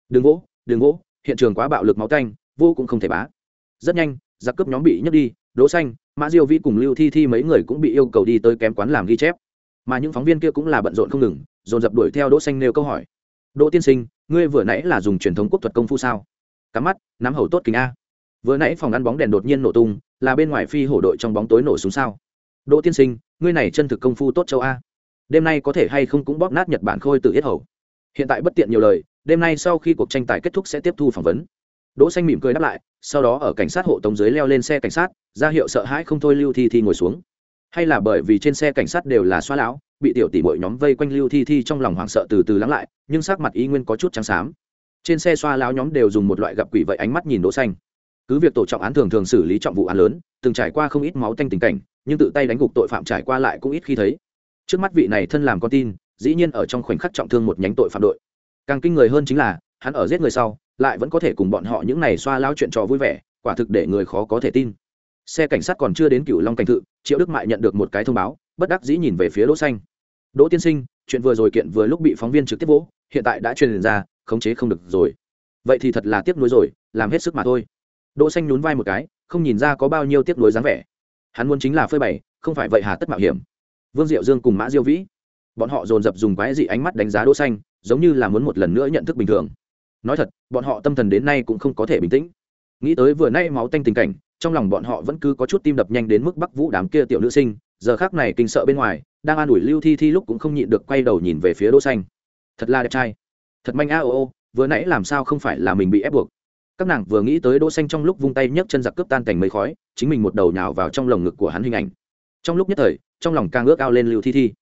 đừng gỗ, đừng gỗ, hiện trường quá bạo lực máu tanh vô cũng không thể bá. Rất nhanh giặc cướp nhóm bị nhấc đi đỗ xanh mã diêu vi cùng lưu thi thi mấy người cũng bị yêu cầu đi tới kém quán làm ghi chép. Mà những phóng viên kia cũng là bận rộn không ngừng dồn dập đuổi theo đỗ xanh nêu câu hỏi. Đỗ tiên sinh ngươi vừa nãy là dùng truyền thống quốc thuật công phu sao? Cắm mắt nắm hầu tốt kính a. Vừa nãy phòng ăn bóng đèn đột nhiên nổ tung là bên ngoài phi hổ đội trong bóng tối nổ súng sao? Đỗ tiên sinh ngươi này chân thực công phu tốt châu a. Đêm nay có thể hay không cũng bóp nát nhật bản khôi tự yết hầu. Hiện tại bất tiện nhiều lời đêm nay sau khi cuộc tranh tài kết thúc sẽ tiếp thu phỏng vấn. Đỗ xanh mỉm cười đáp lại, sau đó ở cảnh sát hộ tống dưới leo lên xe cảnh sát, ra hiệu sợ hãi không thôi lưu thi thi ngồi xuống. Hay là bởi vì trên xe cảnh sát đều là xoa lão, bị tiểu tỷ bội nhóm vây quanh lưu thi thi trong lòng hoảng sợ từ từ lắng lại, nhưng sắc mặt y nguyên có chút trắng xám. Trên xe xoa lão nhóm đều dùng một loại gặp quỷ vậy ánh mắt nhìn đỗ xanh. Cứ việc tổ trọng án thường thường xử lý trọng vụ án lớn, từng trải qua không ít máu tanh tình cảnh, nhưng tự tay đánh gục tội phạm trải qua lại cũng ít khi thấy. Trước mắt vị này thân làm con tin, dĩ nhiên ở trong khoảnh khắc trọng thương một nhánh tội phạm đội càng kinh người hơn chính là, hắn ở giết người sau, lại vẫn có thể cùng bọn họ những này xoa lao chuyện trò vui vẻ, quả thực để người khó có thể tin. Xe cảnh sát còn chưa đến cửu long cảnh thự, triệu đức mại nhận được một cái thông báo, bất đắc dĩ nhìn về phía đỗ xanh. Đỗ tiên sinh, chuyện vừa rồi kiện vừa lúc bị phóng viên trực tiếp vỗ, hiện tại đã truyền ra, khống chế không được rồi. Vậy thì thật là tiếc nuối rồi, làm hết sức mà thôi. Đỗ xanh nhún vai một cái, không nhìn ra có bao nhiêu tiếc nuối dáng vẻ. Hắn muốn chính là phơi bày, không phải vậy hà tất mạo hiểm. Vương diệu dương cùng mã diêu vĩ, bọn họ dồn dập dùng quái dị ánh mắt đánh giá đỗ xanh giống như là muốn một lần nữa nhận thức bình thường. Nói thật, bọn họ tâm thần đến nay cũng không có thể bình tĩnh. Nghĩ tới vừa nay máu tanh tình cảnh, trong lòng bọn họ vẫn cứ có chút tim đập nhanh đến mức bắc vũ đám kia tiểu nữ sinh, giờ khác này kinh sợ bên ngoài, đang an ủi lưu thi thi lúc cũng không nhịn được quay đầu nhìn về phía đỗ xanh. Thật là đẹp trai. Thật manh a, ô ô, vừa nãy làm sao không phải là mình bị ép buộc. Các nàng vừa nghĩ tới đỗ xanh trong lúc vung tay nhấc chân giặc cướp tan cảnh mây khói, chính mình một đầu nhào vào trong lồng ngực của hắn hình ảnh. Trong lúc nhất thời, trong lòng càng ước ao lên lưu thi thi.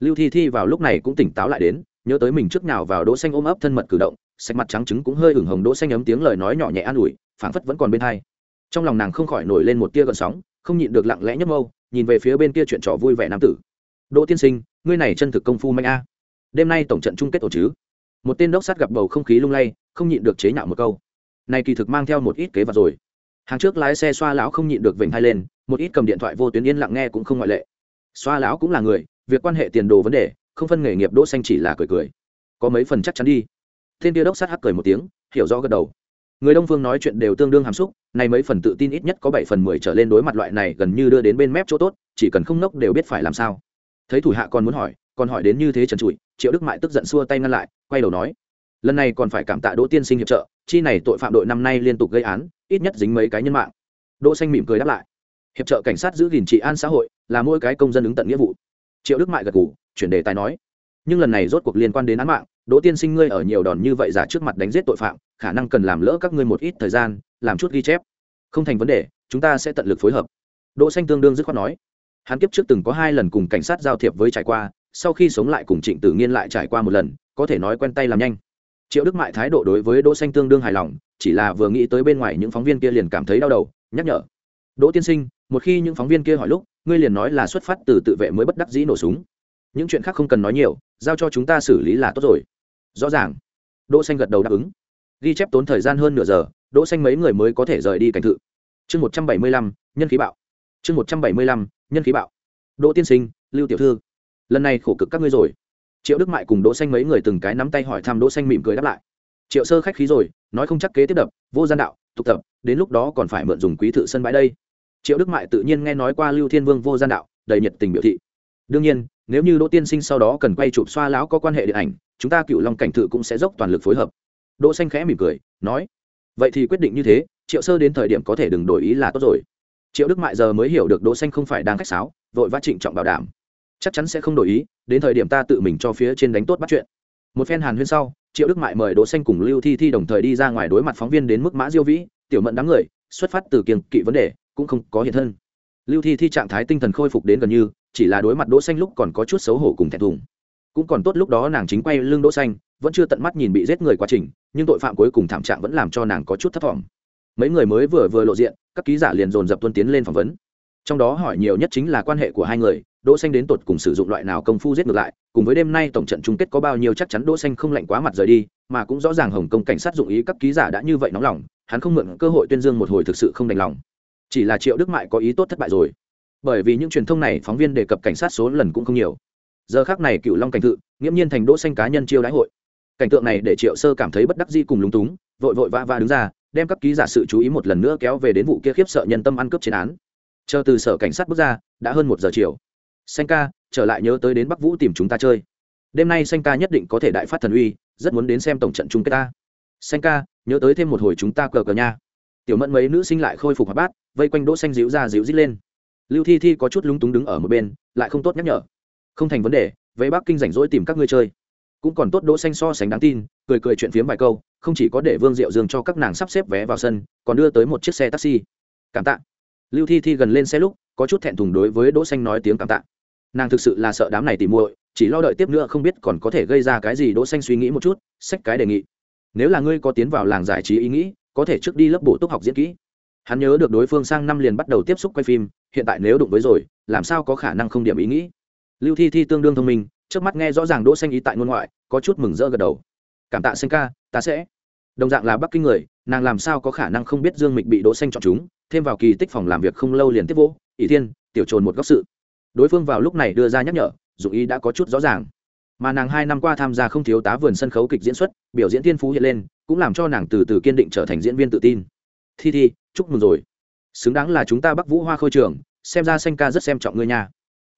Lưu thi thi vào lúc này cũng tỉnh táo lại đến nhớ tới mình trước nào vào đỗ xanh ôm ấp thân mật cử động, sạch mặt trắng trứng cũng hơi ửng hồng đỗ xanh ấm tiếng lời nói nhỏ nhẹ an ủi, phảng phất vẫn còn bên hai. Trong lòng nàng không khỏi nổi lên một tia gợn sóng, không nhịn được lặng lẽ nhấp mâu, nhìn về phía bên kia chuyện trò vui vẻ nam tử. Đỗ tiên sinh, ngươi này chân thực công phu manh a. Đêm nay tổng trận chung kết tổ chứ? Một tên đốc sát gặp bầu không khí lung lay, không nhịn được chế nhạo một câu. Này kỳ thực mang theo một ít kế vật rồi. Hàng trước lái xe xoa lão không nhịn được vểnh hai lên, một ít cầm điện thoại vô tuyến yên lặng nghe cũng không ngoại lệ. Xoa lão cũng là người, việc quan hệ tiền đồ vấn đề không phân nghề nghiệp đỗ xanh chỉ là cười cười. Có mấy phần chắc chắn đi. Thiên kia đốc sát hắc cười một tiếng, hiểu rõ gật đầu. Người đông phương nói chuyện đều tương đương hàm xúc này mấy phần tự tin ít nhất có bảy phần mười trở lên đối mặt loại này gần như đưa đến bên mép chỗ tốt, chỉ cần không nốc đều biết phải làm sao. Thấy thủ hạ còn muốn hỏi, còn hỏi đến như thế trần trụi, triệu đức mại tức giận xua tay ngăn lại, quay đầu nói, lần này còn phải cảm tạ đỗ tiên sinh hiệp trợ, chi này tội phạm đội năm nay liên tục gây án, ít nhất dính mấy cái nhân mạng. Đỗ xanh mỉm cười đáp lại, hiệp trợ cảnh sát giữ gìn trị an xã hội, là mỗi cái công dân ứng tận nghĩa vụ triệu đức mại gật gù, chuyển đề tài nói, nhưng lần này rốt cuộc liên quan đến án mạng, đỗ tiên sinh ngươi ở nhiều đòn như vậy giả trước mặt đánh giết tội phạm, khả năng cần làm lỡ các ngươi một ít thời gian, làm chút ghi chép. Không thành vấn đề, chúng ta sẽ tận lực phối hợp. Đỗ xanh tương đương dứt khoát nói. Hắn kiếp trước từng có hai lần cùng cảnh sát giao thiệp với trải qua, sau khi sống lại cùng trịnh tử nghiên lại trải qua một lần, có thể nói quen tay làm nhanh. Triệu đức mại thái độ đối với đỗ xanh tương đương hài lòng, chỉ là vừa nghĩ tới bên ngoài những phóng viên kia liền cảm thấy đau đầu, nhắc nhở. Đỗ tiên sinh, một khi những phóng viên kia hỏi lúc ngươi liền nói là xuất phát từ tự vệ mới bất đắc dĩ nổ súng. Những chuyện khác không cần nói nhiều, giao cho chúng ta xử lý là tốt rồi. Rõ ràng. Đỗ xanh gật đầu đáp ứng. Ghi chép tốn thời gian hơn nửa giờ, đỗ xanh mấy người mới có thể rời đi cảnh thự. Chương một trăm bảy mươi lăm, nhân khí bạo. Chương một trăm bảy mươi lăm, nhân khí bạo. Đỗ tiên sinh, lưu tiểu thư, lần này khổ cực các ngươi rồi. Triệu đức mại cùng đỗ xanh mấy người từng cái nắm tay hỏi thăm đỗ xanh mỉm cười đáp lại. Triệu sơ khách khí rồi, nói không chắc kế tiếp đập, vô gian đạo, tục tập, đến lúc đó còn phải mượn dùng quý thự sân bãi đây triệu đức mại tự nhiên nghe nói qua lưu thiên vương vô gian đạo, đầy nhiệt tình biểu thị. Đương nhiên, nếu như đỗ tiên sinh sau đó cần quay chụp xoa lão có quan hệ điện ảnh, chúng ta cựu long cảnh thự cũng sẽ dốc toàn lực phối hợp. Đỗ xanh khẽ mỉm cười, nói, vậy thì quyết định như thế, triệu sơ đến thời điểm có thể đừng đổi ý là tốt rồi. Triệu đức mại giờ mới hiểu được đỗ xanh không phải đang khách sáo, vội vã trịnh trọng bảo đảm, chắc chắn sẽ không đổi ý, đến thời điểm ta tự mình cho phía trên đánh tốt bắt chuyện. Một phen hàn huyên sau, triệu đức mại mời đỗ xanh cùng lưu thi thi đồng thời đi ra ngoài đối mặt phóng viên đến mức mã diêu vĩ, tiểu mận đám người, xuất phát từ kiêng kỵ vấn đề cũng không có hiện thân. Lưu thi thi trạng thái tinh thần khôi phục đến gần như, chỉ là đối mặt đỗ xanh lúc còn có chút xấu hổ cùng thẹn thùng. Cũng còn tốt lúc đó nàng chính quay lưng đỗ xanh, vẫn chưa tận mắt nhìn bị giết người quá trình, nhưng tội phạm cuối cùng thảm trạng vẫn làm cho nàng có chút thất vọng mấy người mới vừa vừa lộ diện, các ký giả liền dồn dập tuân tiến lên phỏng vấn. Trong đó hỏi nhiều nhất chính là quan hệ của hai người, đỗ xanh đến tột cùng sử dụng loại nào công phu giết ngược lại, cùng với đêm nay tổng trận chung kết có bao nhiêu chắc chắn đỗ xanh không lạnh quá mặt rời đi, mà cũng rõ ràng hồng công cảnh sát dụng ý các ký giả đã như vậy nóng lòng, hắn không mượn cơ hội tuyên dương một hồi thực sự không đành lòng chỉ là triệu đức mại có ý tốt thất bại rồi. Bởi vì những truyền thông này phóng viên đề cập cảnh sát số lần cũng không nhiều. Giờ khác này cựu long cảnh tự nghiễm nhiên thành đỗ xanh cá nhân chiêu đãi hội. Cảnh tượng này để triệu sơ cảm thấy bất đắc dĩ cùng lúng túng, vội vội vã vã đứng ra, đem các ký giả sự chú ý một lần nữa kéo về đến vụ kia khiếp sợ nhân tâm ăn cướp chiến án. Chờ từ sở cảnh sát bước ra, đã hơn một giờ chiều. Xanh ca, trở lại nhớ tới đến bắc vũ tìm chúng ta chơi. Đêm nay xanh ca nhất định có thể đại phát thần uy, rất muốn đến xem tổng trận chung kết ta. Xanh ca, nhớ tới thêm một hồi chúng ta cờ cờ nha tiểu mẫn mấy nữ sinh lại khôi phục hoạt bát, vây quanh đỗ xanh dịu ra dịu dít lên. Lưu thi thi có chút lúng túng đứng ở một bên, lại không tốt nhắc nhở. Không thành vấn đề, về bắc kinh rảnh rỗi tìm các ngươi chơi. Cũng còn tốt đỗ xanh so sánh đáng tin, cười cười chuyện phiếm vài câu, không chỉ có để vương diệu dương cho các nàng sắp xếp vé vào sân, còn đưa tới một chiếc xe taxi. Cảm tạ. Lưu thi thi gần lên xe lúc, có chút thẹn thùng đối với đỗ xanh nói tiếng cảm tạ. Nàng thực sự là sợ đám này tỉ muội, chỉ lo đợi tiếp nữa không biết còn có thể gây ra cái gì. Đỗ xanh suy nghĩ một chút, xách cái đề nghị. Nếu là ngươi có tiến vào làng giải trí ý nghĩ có thể trước đi lớp bổ túc học diễn kỹ. Hắn nhớ được đối phương sang năm liền bắt đầu tiếp xúc quay phim, hiện tại nếu đụng với rồi, làm sao có khả năng không điểm ý nghĩ? Lưu thi thi tương đương thông minh, trước mắt nghe rõ ràng đỗ xanh ý tại ngôn ngoại, có chút mừng rỡ gật đầu. Cảm tạ xanh ca, ta sẽ. Đồng dạng là bắc kinh người, nàng làm sao có khả năng không biết dương mịch bị đỗ xanh chọn chúng, thêm vào kỳ tích phòng làm việc không lâu liền tiếp vô ỷ thiên, tiểu trồn một góc sự. Đối phương vào lúc này đưa ra nhắc nhở dụng ý đã có chút rõ ràng. Mà nàng hai năm qua tham gia không thiếu tá vườn sân khấu kịch diễn xuất, biểu diễn thiên phú hiện lên cũng làm cho nàng từ từ kiên định trở thành diễn viên tự tin. Thi thi, chúc mừng rồi. Xứng đáng là chúng ta bắc vũ hoa khôi trường, xem ra xanh ca rất xem trọng ngươi nhà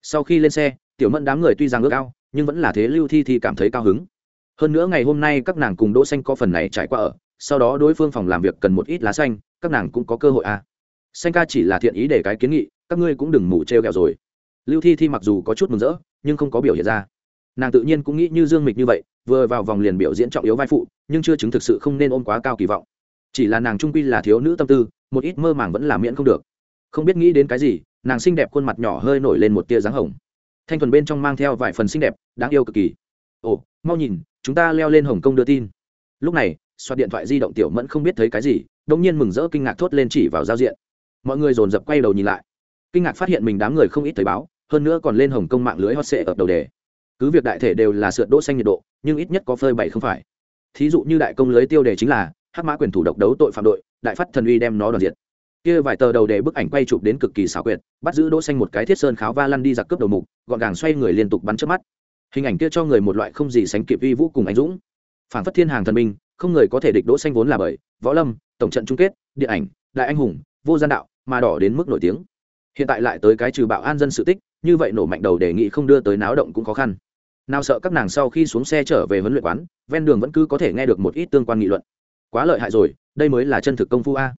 sau khi lên xe, tiểu mẫn đám người tuy rằng ước ao, nhưng vẫn là thế lưu thi thi cảm thấy cao hứng. Hơn nữa ngày hôm nay các nàng cùng đỗ xanh có phần này trải qua ở, sau đó đối phương phòng làm việc cần một ít lá xanh, các nàng cũng có cơ hội à. Xanh ca chỉ là thiện ý để cái kiến nghị, các ngươi cũng đừng mù treo gẹo rồi. Lưu thi thi mặc dù có chút mừng rỡ, nhưng không có biểu hiện ra. Nàng tự nhiên cũng nghĩ như dương mịch như vậy, vừa vào vòng liền biểu diễn trọng yếu vai phụ nhưng chưa chứng thực sự không nên ôm quá cao kỳ vọng. Chỉ là nàng trung quy là thiếu nữ tâm tư, một ít mơ màng vẫn là miễn không được. Không biết nghĩ đến cái gì, nàng xinh đẹp khuôn mặt nhỏ hơi nổi lên một tia dáng hồng. Thanh thuần bên trong mang theo vài phần xinh đẹp, đáng yêu cực kỳ. Ồ, mau nhìn, chúng ta leo lên hồng kông đưa tin. Lúc này xoát điện thoại di động tiểu mẫn không biết thấy cái gì đông nhiên mừng rỡ kinh ngạc thốt lên chỉ vào giao diện. Mọi người dồn dập quay đầu nhìn lại. Kinh ngạc phát hiện mình đám người không ít thấy báo, hơn nữa còn lên hồng kông mạng lưới hot sệ ở đầu đề. Cứ việc đại thể đều là sượt đỗ xanh nhiệt độ, nhưng ít nhất có phơi bày không phải thí dụ như đại công lưới tiêu đề chính là, hắc mã quyền thủ độc đấu tội phạm đội, đại phát thần uy đem nó đoàn diệt. Kia vài tờ đầu đề bức ảnh quay chụp đến cực kỳ xảo quyệt, bắt giữ đỗ xanh một cái thiết sơn kháo va lăn đi giặc cướp đầu mục, gọn gàng xoay người liên tục bắn trước mắt. Hình ảnh kia cho người một loại không gì sánh kịp uy vũ cùng anh dũng. Phản phất thiên hàng thần minh, không người có thể địch đỗ xanh vốn là bởi võ lâm, tổng trận chung kết, điện ảnh, đại anh hùng, vô gian đạo, mà đỏ đến mức nổi tiếng. Hiện tại lại tới cái trừ bạo an dân sự tích, như vậy nổ mạnh đầu đề nghị không đưa tới náo động cũng khó khăn nào sợ các nàng sau khi xuống xe trở về huấn luyện quán, ven đường vẫn cứ có thể nghe được một ít tương quan nghị luận. Quá lợi hại rồi, đây mới là chân thực công phu a.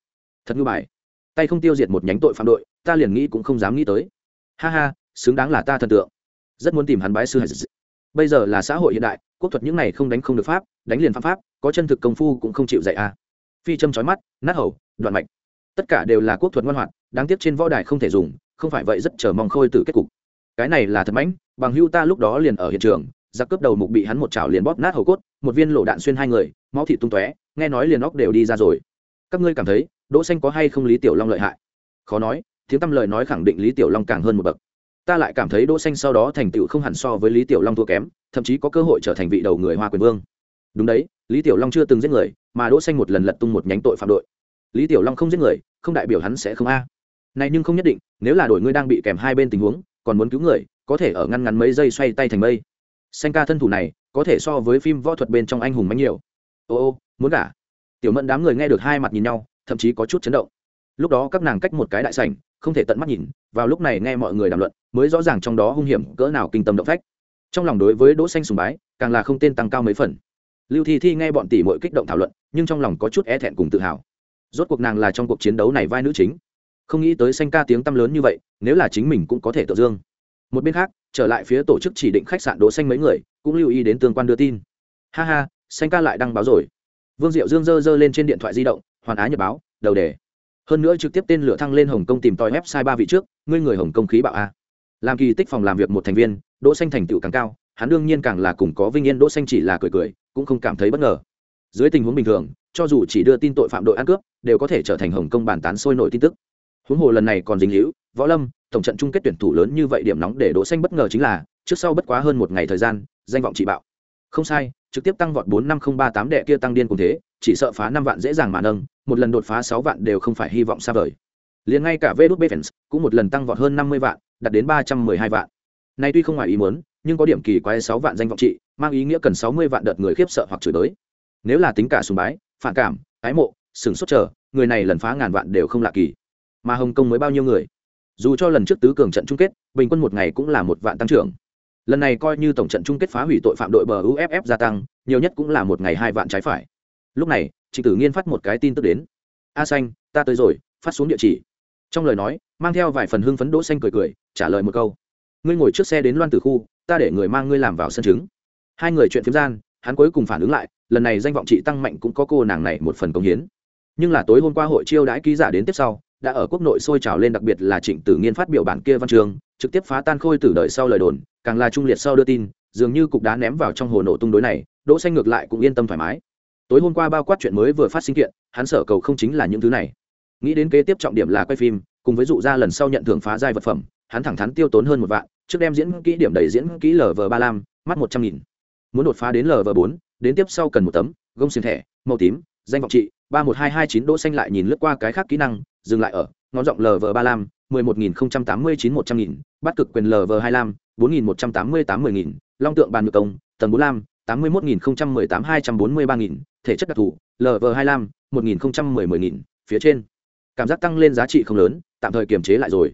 Thật ngư bài. Tay không tiêu diệt một nhánh tội phạm đội, ta liền nghĩ cũng không dám nghĩ tới. Ha ha, xứng đáng là ta thần tượng. Rất muốn tìm hắn bái sư bây giờ là xã hội hiện đại, quốc thuật những này không đánh không được pháp, đánh liền pháp pháp, có chân thực công phu cũng không chịu dạy a. Phi châm chói mắt, nát hầu, đoạn mạch. Tất cả đều là quốc thuật ngoan hoạt, đáng tiếc trên võ đài không thể dùng, không phải vậy rất chờ mong khôi từ kết cục cái này là thật mãnh, bằng hưu ta lúc đó liền ở hiện trường, giặc cướp đầu mục bị hắn một chảo liền bóp nát hầu cốt, một viên lộ đạn xuyên hai người, máu thịt tung tóe, nghe nói liền óc đều đi ra rồi. Các ngươi cảm thấy, đỗ xanh có hay không lý tiểu long lợi hại? Khó nói, tiếng tâm lời nói khẳng định lý tiểu long càng hơn một bậc. Ta lại cảm thấy đỗ xanh sau đó thành tựu không hẳn so với lý tiểu long thua kém, thậm chí có cơ hội trở thành vị đầu người hoa quyền vương. Đúng đấy, lý tiểu long chưa từng giết người, mà đỗ xanh một lần lật tung một nhánh tội phạm đội. Lý tiểu long không giết người, không đại biểu hắn sẽ không a. Này nhưng không nhất định, nếu là đội ngươi đang bị kèm hai bên tình huống còn muốn cứu người, có thể ở ngăn ngắn mấy giây xoay tay thành mây. Xanh ca thân thủ này, có thể so với phim võ thuật bên trong anh hùng mạnh nhiều. Ô ô, muốn cả. tiểu mẫn đám người nghe được hai mặt nhìn nhau, thậm chí có chút chấn động. Lúc đó các nàng cách một cái đại sảnh, không thể tận mắt nhìn, vào lúc này nghe mọi người đàm luận, mới rõ ràng trong đó hung hiểm cỡ nào kinh tâm động phách. Trong lòng đối với đỗ xanh sùng bái, càng là không tên tăng cao mấy phần. Lưu thi thi nghe bọn tỷ muội kích động thảo luận, nhưng trong lòng có chút e thẹn cùng tự hào. Rốt cuộc nàng là trong cuộc chiến đấu này vai nữ chính không nghĩ tới xanh ca tiếng tăm lớn như vậy, nếu là chính mình cũng có thể tự dương. Một bên khác, trở lại phía tổ chức chỉ định khách sạn đỗ xanh mấy người, cũng lưu ý đến tương quan đưa tin. Ha ha, xanh ca lại đăng báo rồi. Vương diệu dương dơ dơ lên trên điện thoại di động, hoàn á nhật báo, đầu đề. Hơn nữa trực tiếp tên lửa thăng lên hồng kông tìm tòi website ba vị trước, ngươi người hồng kông khí bạo a. Làm kỳ tích phòng làm việc một thành viên, đỗ xanh thành tựu càng cao, hắn đương nhiên càng là cùng có vinh yên, đỗ xanh chỉ là cười cười, cũng không cảm thấy bất ngờ. Dưới tình huống bình thường, cho dù chỉ đưa tin tội phạm đội ăn cướp, đều có thể trở thành hồng kông bàn tán sôi nổi tin tức huống hồ lần này còn dính hữu võ lâm, tổng trận chung kết tuyển thủ lớn như vậy điểm nóng để đỗ xanh bất ngờ chính là, trước sau bất quá hơn một ngày thời gian, danh vọng chỉ bạo. Không sai, trực tiếp tăng vọt bốn năm không ba tám đệ kia tăng điên cùng thế, chỉ sợ phá năm vạn dễ dàng mà nâng, một lần đột phá sáu vạn đều không phải hy vọng xa vời. Liền ngay cả vđ fans cũng một lần tăng vọt hơn năm mươi vạn, đạt đến ba trăm mười hai vạn. Nay tuy không ngoài ý muốn, nhưng có điểm kỳ quái sáu vạn danh vọng trị, mang ý nghĩa cần sáu mươi vạn đợt người khiếp sợ hoặc chửi đới nếu là tính cả sùng bái, phản cảm, ái mộ, sừng sốt chờ, người này lần phá ngàn vạn đều không lạ kỳ mà hồng kông mới bao nhiêu người? Dù cho lần trước tứ cường trận chung kết, bình quân một ngày cũng là một vạn tăng trưởng. Lần này coi như tổng trận chung kết phá hủy tội phạm đội bờ uff gia tăng, nhiều nhất cũng là một ngày hai vạn trái phải. Lúc này, trịnh tử nghiên phát một cái tin tức đến. A xanh, ta tới rồi, phát xuống địa chỉ. Trong lời nói, mang theo vài phần hưng phấn đỗ xanh cười cười, trả lời một câu. Ngươi ngồi trước xe đến loan tử khu, ta để người mang ngươi làm vào sân chứng hai người chuyện phiếm gian, hắn cuối cùng phản ứng lại, lần này danh vọng chị tăng mạnh cũng có cô nàng này một phần công hiến. Nhưng là tối hôm qua hội chiêu đãi ký giả đến tiếp sau đã ở quốc nội sôi trào lên đặc biệt là trịnh tử nghiên phát biểu bản kia văn trường, trực tiếp phá tan khôi tử đợi sau lời đồn, càng là trung liệt sau đưa tin, dường như cục đá ném vào trong hồ nổ tung đối này, đỗ xanh ngược lại cũng yên tâm thoải mái. Tối hôm qua bao quát chuyện mới vừa phát sinh kiện, hắn sở cầu không chính là những thứ này. Nghĩ đến kế tiếp trọng điểm là quay phim, cùng với dụ ra lần sau nhận thưởng phá giai vật phẩm, hắn thẳng thắn tiêu tốn hơn một vạn, trước đem diễn kỹ điểm đầy diễn kỹ lv ba lam mắt một trăm nghìn. Muốn đột phá đến lv bốn, đến tiếp sau cần một tấm, gông xiềng thẻ, màu tím, danh vọng trị, ba một hai hai chín, đỗ xanh lại nhìn lướt qua cái khác kỹ năng dừng lại ở, ngón giọng lv ba lam mười một nghìn không trăm tám mươi chín một trăm nghìn, bắt cực quyền lv hai lam bốn nghìn một trăm tám mươi tám mười nghìn, long tượng bàn ngược công, tầng bốn lam tám mươi một nghìn không trăm mười tám hai trăm bốn mươi ba nghìn, thể chất đặc thù lv hai lam một nghìn không trăm mười mười nghìn, phía trên. Cảm giác tăng lên giá trị không lớn, tạm thời kiềm chế lại rồi.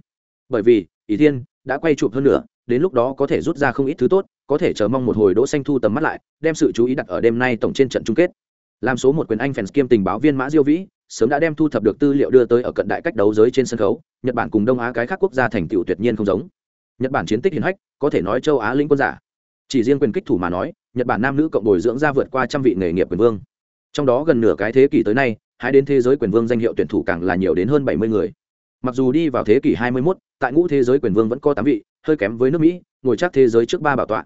Bởi vì, ý thiên đã quay chụp hơn nữa đến lúc đó có thể rút ra không ít thứ tốt, có thể chờ mong một hồi đỗ xanh thu tầm mắt lại, đem sự chú ý đặt ở đêm nay tổng trên trận chung kết. Làm số một quyền anh fans kiêm tình báo viên mã diêu vĩ sớm đã đem thu thập được tư liệu đưa tới ở cận đại cách đấu giới trên sân khấu nhật bản cùng đông á cái khác quốc gia thành tựu tuyệt nhiên không giống. Nhật bản chiến tích hiển hách có thể nói châu á lĩnh quân giả. Chỉ riêng quyền kích thủ mà nói nhật bản nam nữ cộng bồi dưỡng ra vượt qua trăm vị nghề nghiệp quyền vương. Trong đó gần nửa cái thế kỷ tới nay hãy đến thế giới quyền vương danh hiệu tuyển thủ càng là nhiều đến hơn bảy mươi người. Mặc dù đi vào thế kỷ hai mươi 21, tại ngũ thế giới quyền vương vẫn có tám vị hơi kém với nước mỹ ngồi chắc thế giới trước ba bảo tọa.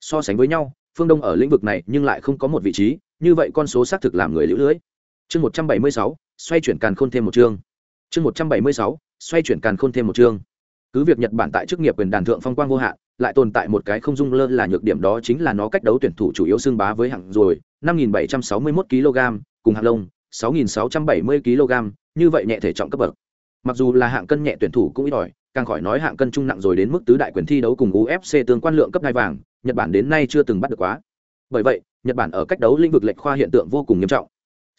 So sánh với nhau phương đông ở lĩnh vực này nhưng lại không có một vị trí như vậy con số xác thực làm người lũ lưỡi chương một trăm bảy mươi sáu, xoay chuyển càn khôn thêm một chương. Chương một trăm bảy mươi sáu, xoay chuyển càn khôn thêm một chương. Cứ việc nhật bản tại chức nghiệp quyền đàn thượng phong quang vô hạn, lại tồn tại một cái không dung lơ là nhược điểm đó chính là nó cách đấu tuyển thủ chủ yếu xương bá với hạng rồi 5.761 kg cùng hạng lông 6.670 kg như vậy nhẹ thể trọng cấp bậc. Mặc dù là hạng cân nhẹ tuyển thủ cũng ít ỏi, càng khỏi nói hạng cân trung nặng rồi đến mức tứ đại quyền thi đấu cùng ufc tương quan lượng cấp hai vàng, nhật bản đến nay chưa từng bắt được quá. Bởi vậy, nhật bản ở cách đấu lĩnh vực lệch khoa hiện tượng vô cùng nghiêm trọng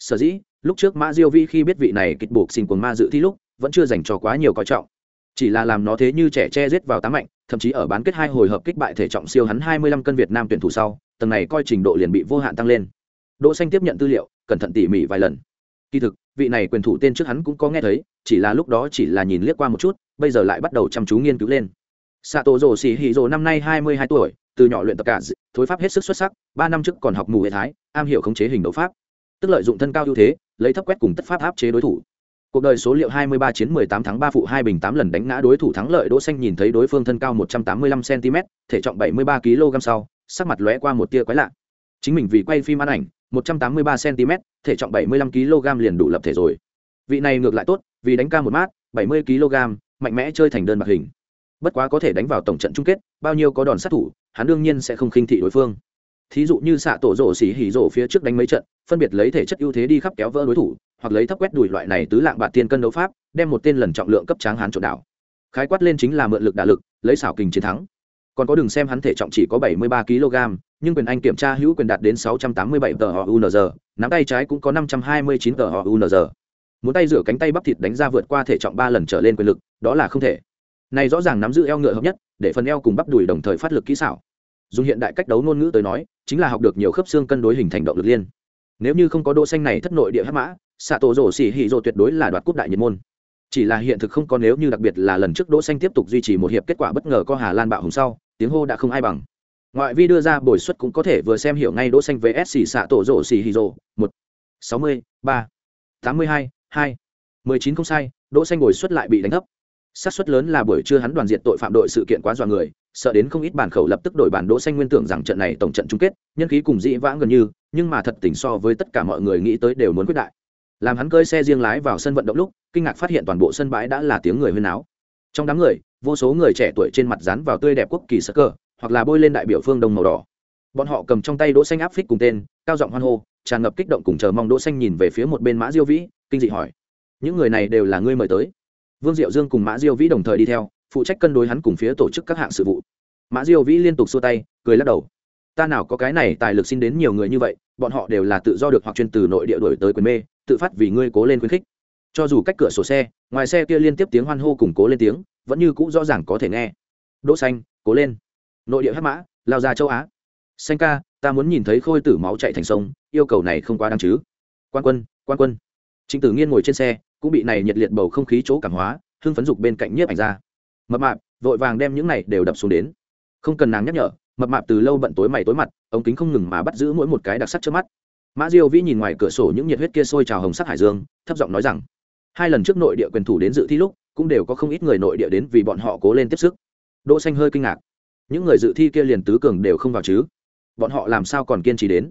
sở dĩ lúc trước mã diêu vi khi biết vị này kịch buộc xin quần ma dự thi lúc vẫn chưa dành cho quá nhiều coi trọng. Chỉ là làm nó thế như trẻ che giết vào tám mạnh thậm chí ở bán kết hai hồi hợp kích bại thể trọng siêu hắn hai mươi lăm cân việt nam tuyển thủ sau tầng này coi trình độ liền bị vô hạn tăng lên. Đỗ xanh tiếp nhận tư liệu cẩn thận tỉ mỉ vài lần. Kỳ thực vị này quyền thủ tên trước hắn cũng có nghe thấy chỉ là lúc đó chỉ là nhìn liếc qua một chút bây giờ lại bắt đầu chăm chú nghiên cứu lên. Sato rồ xì Hỉ rồ năm nay hai mươi hai tuổi, từ nhỏ luyện tập cả, thối pháp hết sức xuất sắc, ba năm trước còn học mù hệ thái, am hiểu khống chế hình đấu pháp. Tức lợi dụng thân cao ưu thế, lấy thấp quét cùng tất pháp áp chế đối thủ. Cuộc đời số liệu 23 chiến 18 thắng 3 phụ 2 bình 8 lần đánh ngã đối thủ thắng lợi Đỗ Xanh nhìn thấy đối phương thân cao 185 cm, thể trọng 73 kg sau, sắc mặt lóe qua một tia quái lạ. Chính mình vì quay phim ăn ảnh, 183 cm, thể trọng 75 kg liền đủ lập thể rồi. Vị này ngược lại tốt, vì đánh ca một mát, 70 kg, mạnh mẽ chơi thành đơn bạc hình. Bất quá có thể đánh vào tổng trận chung kết, bao nhiêu có đòn sát thủ, hắn đương nhiên sẽ không khinh thị đối phương. Thí dụ như xạ tổ rổ xỉ hỉ rổ phía trước đánh mấy trận, phân biệt lấy thể chất ưu thế đi khắp kéo vỡ đối thủ, hoặc lấy thấp quét đùi loại này tứ lạng bạc tiên cân đấu pháp, đem một tên lần trọng lượng cấp tráng hán trộn đảo. Khái quát lên chính là mượn lực đả lực, lấy xảo kình chiến thắng. Còn có đừng xem hắn thể trọng chỉ có 73 kg, nhưng quyền anh kiểm tra hữu quyền đạt đến 687 tờ UNZ, nắm tay trái cũng có 529 tờ UNZ. Muốn tay rửa cánh tay bắp thịt đánh ra vượt qua thể trọng ba lần trở lên quyền lực, đó là không thể. Này rõ ràng nắm giữ eo ngựa hợp nhất, để phần eo cùng bắp đùi đồng thời phát lực kỹ xảo. Dùng hiện đại cách đấu ngôn ngữ tới nói, chính là học được nhiều khớp xương cân đối hình thành động lực liên. Nếu như không có Đỗ xanh này thất nội địa hắc mã, xạ tổ rổ xỉ hỉ rổ tuyệt đối là đoạt cúp đại nhiệt môn. Chỉ là hiện thực không có nếu như đặc biệt là lần trước đỗ xanh tiếp tục duy trì một hiệp kết quả bất ngờ có hà lan bạo hùng sau tiếng hô đã không ai bằng. Ngoại vi đưa ra bồi suất cũng có thể vừa xem hiểu ngay đỗ xanh vs xỉ xạ tổ rổ xỉ hỉ rổ một sáu mươi ba tám mươi hai hai mười chín không sai đỗ xanh bồi suất lại bị đánh thấp. Xác suất lớn là buổi trưa hắn đoàn diện tội phạm đội sự kiện quá dọa người sợ đến không ít bản khẩu lập tức đổi bản đỗ xanh nguyên tưởng rằng trận này tổng trận chung kết, nhân khí cùng dĩ vãng gần như, nhưng mà thật tình so với tất cả mọi người nghĩ tới đều muốn quyết đại. Làm hắn cơi xe riêng lái vào sân vận động lúc, kinh ngạc phát hiện toàn bộ sân bãi đã là tiếng người huyên náo. trong đám người, vô số người trẻ tuổi trên mặt rán vào tươi đẹp quốc kỳ sắc cờ hoặc là bôi lên đại biểu phương đông màu đỏ. Bọn họ cầm trong tay đỗ xanh áp phích cùng tên, cao giọng hoan hô, tràn ngập kích động cùng chờ mong đỗ xanh nhìn về phía một bên mã diêu vĩ, kinh dị hỏi, những người này đều là ngươi mời tới? Vương diệu dương cùng mã diêu vĩ đồng thời đi theo phụ trách cân đối hắn cùng phía tổ chức các hạng sự vụ. Mã diêu vĩ liên tục xua tay, cười lắc đầu. Ta nào có cái này tài lực xin đến nhiều người như vậy, bọn họ đều là tự do được hoặc chuyên từ nội địa đổi tới quyền mê, tự phát vì ngươi cố lên khuyến khích. Cho dù cách cửa sổ xe, ngoài xe kia liên tiếp tiếng hoan hô cùng cố lên tiếng, vẫn như cũ rõ ràng có thể nghe. Đỗ xanh, cố lên. Nội địa hắc mã, lao ra châu á. Xanh ca, ta muốn nhìn thấy khôi tử máu chạy thành sông, yêu cầu này không quá đáng chứ. Quan quân quan quân. Trịnh tử nghiên ngồi trên xe, cũng bị này nhiệt liệt bầu không khí chỗ cảm hóa, hưng phấn dục bên cạnh nhiếp ảnh ra mập mạp, vội vàng đem những này đều đập xuống đến. Không cần nàng nhắc nhở, mập mạp từ lâu bận tối mày tối mặt, ống kính không ngừng mà bắt giữ mỗi một cái đặc sắc trước mắt. Mã diêu vĩ nhìn ngoài cửa sổ những nhiệt huyết kia sôi trào hồng sắc hải dương, thấp giọng nói rằng, hai lần trước nội địa quyền thủ đến dự thi lúc, cũng đều có không ít người nội địa đến vì bọn họ cố lên tiếp sức. Đỗ xanh hơi kinh ngạc, những người dự thi kia liền tứ cường đều không vào chứ? Bọn họ làm sao còn kiên trì đến?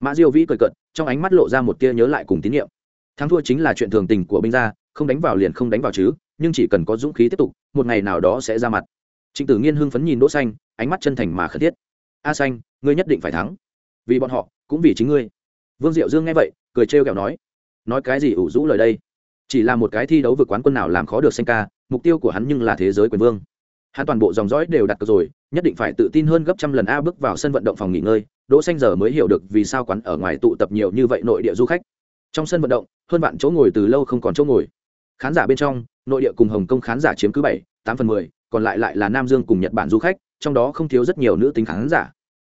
Mã diêu vĩ cười cợt, trong ánh mắt lộ ra một tia nhớ lại cùng tín nhiệm. Thắng thua chính là chuyện thường tình của binh gia không đánh vào liền không đánh vào chứ, nhưng chỉ cần có dũng khí tiếp tục, một ngày nào đó sẽ ra mặt. Trịnh tử nghiên hưng phấn nhìn đỗ xanh, ánh mắt chân thành mà khẩn thiết. A xanh, ngươi nhất định phải thắng. Vì bọn họ, cũng vì chính ngươi. Vương diệu dương nghe vậy, cười trêu ghẹo nói nói cái gì ủ rũ lời đây? Chỉ là một cái thi đấu vượt quán quân nào làm khó được xanh ca, mục tiêu của hắn nhưng là thế giới quyền vương. Hắn toàn bộ dòng dõi đều đặt cược rồi, nhất định phải tự tin hơn gấp trăm lần a bước vào sân vận động phòng nghỉ ngơi. Đỗ xanh giờ mới hiểu được vì sao quán ở ngoài tụ tập nhiều như vậy nội địa du khách. Trong sân vận động, hơn bạn chỗ ngồi từ lâu không còn chỗ ngồi khán giả bên trong, nội địa cùng hồng kông khán giả chiếm cứ bảy, tám phần mười, còn lại lại là nam dương cùng nhật bản du khách, trong đó không thiếu rất nhiều nữ tính khán giả.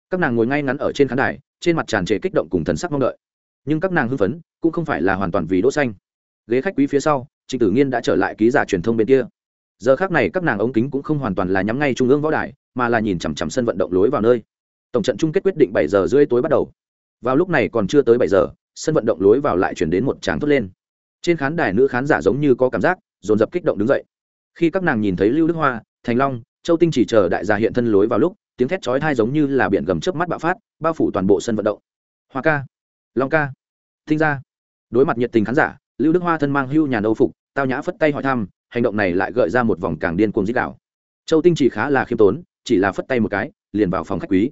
Các nàng ngồi ngay ngắn ở trên khán đài, trên mặt tràn trề kích động cùng thần sắc mong đợi. Nhưng các nàng hưng phấn, cũng không phải là hoàn toàn vì đỗ xanh. Ghế khách quý phía sau, trịnh tử nghiên đã trở lại ký giả truyền thông bên kia. Giờ khác này các nàng ống kính cũng không hoàn toàn là nhắm ngay trung ương võ đài, mà là nhìn chằm chằm sân vận động lối vào nơi. Tổng trận chung kết quyết định bảy giờ rưỡi tối bắt đầu. Vào lúc này còn chưa tới bảy giờ, sân vận động lối vào lại chuyển đến một tràng thốt lên trên khán đài nữ khán giả giống như có cảm giác, dồn dập kích động đứng dậy. Khi các nàng nhìn thấy lưu đức hoa, thành long, châu tinh chỉ chờ đại gia hiện thân lối vào lúc, tiếng thét chói thai giống như là biển gầm chớp mắt bạo phát, bao phủ toàn bộ sân vận động. Hoa ca, long ca thinh ra đối mặt nhiệt tình khán giả, lưu đức hoa thân mang hưu nhà nâu phục, tao nhã phất tay hỏi thăm, hành động này lại gợi ra một vòng càng điên cuồng dích đạo. Châu tinh chỉ khá là khiêm tốn, chỉ là phất tay một cái, liền vào phòng khách quý.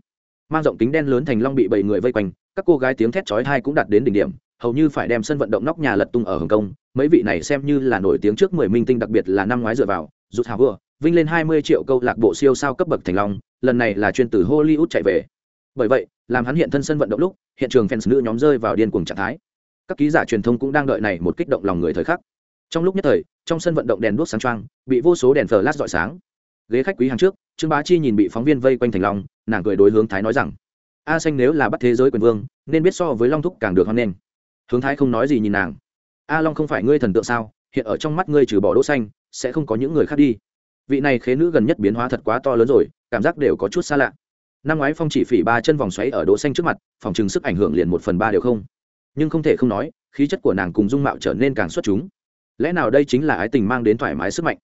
Mang rộng kính đen lớn thành long bị bảy người vây quanh, các cô gái tiếng thét chói thai cũng đạt đến đỉnh điểm hầu như phải đem sân vận động nóc nhà lật tung ở hồng kông. Mấy vị này xem như là nổi tiếng trước mười minh tinh, đặc biệt là năm ngoái dựa vào, rút hào vừa, vinh lên hai mươi triệu câu lạc bộ siêu sao cấp bậc thành long, lần này là chuyên từ hollywood chạy về. Bởi vậy, làm hắn hiện thân sân vận động lúc, hiện trường fans nữ nhóm rơi vào điên cuồng trạng thái. Các ký giả truyền thông cũng đang đợi này một kích động lòng người thời khắc. Trong lúc nhất thời, trong sân vận động đèn đuốc sáng trăng bị vô số đèn flash rọi sáng. Ghế khách quý hàng trước, trương bá chi nhìn bị phóng viên vây quanh thành long, nàng cười đối hướng thái nói rằng, a xanh nếu là bắt thế giới quyền vương, nên biết so với long thúc càng được hơn nên." Hướng thái không nói gì nhìn nàng. A long không phải ngươi thần tượng sao? Hiện ở trong mắt ngươi trừ bỏ đỗ xanh, sẽ không có những người khác đi. Vị này khế nữ gần nhất biến hóa thật quá to lớn rồi, cảm giác đều có chút xa lạ. Năm ngoái phong chỉ phỉ ba chân vòng xoáy ở đỗ xanh trước mặt, phòng trừng sức ảnh hưởng liền một phần ba đều không. Nhưng không thể không nói, khí chất của nàng cùng dung mạo trở nên càng xuất chúng. Lẽ nào đây chính là ái tình mang đến thoải mái sức mạnh?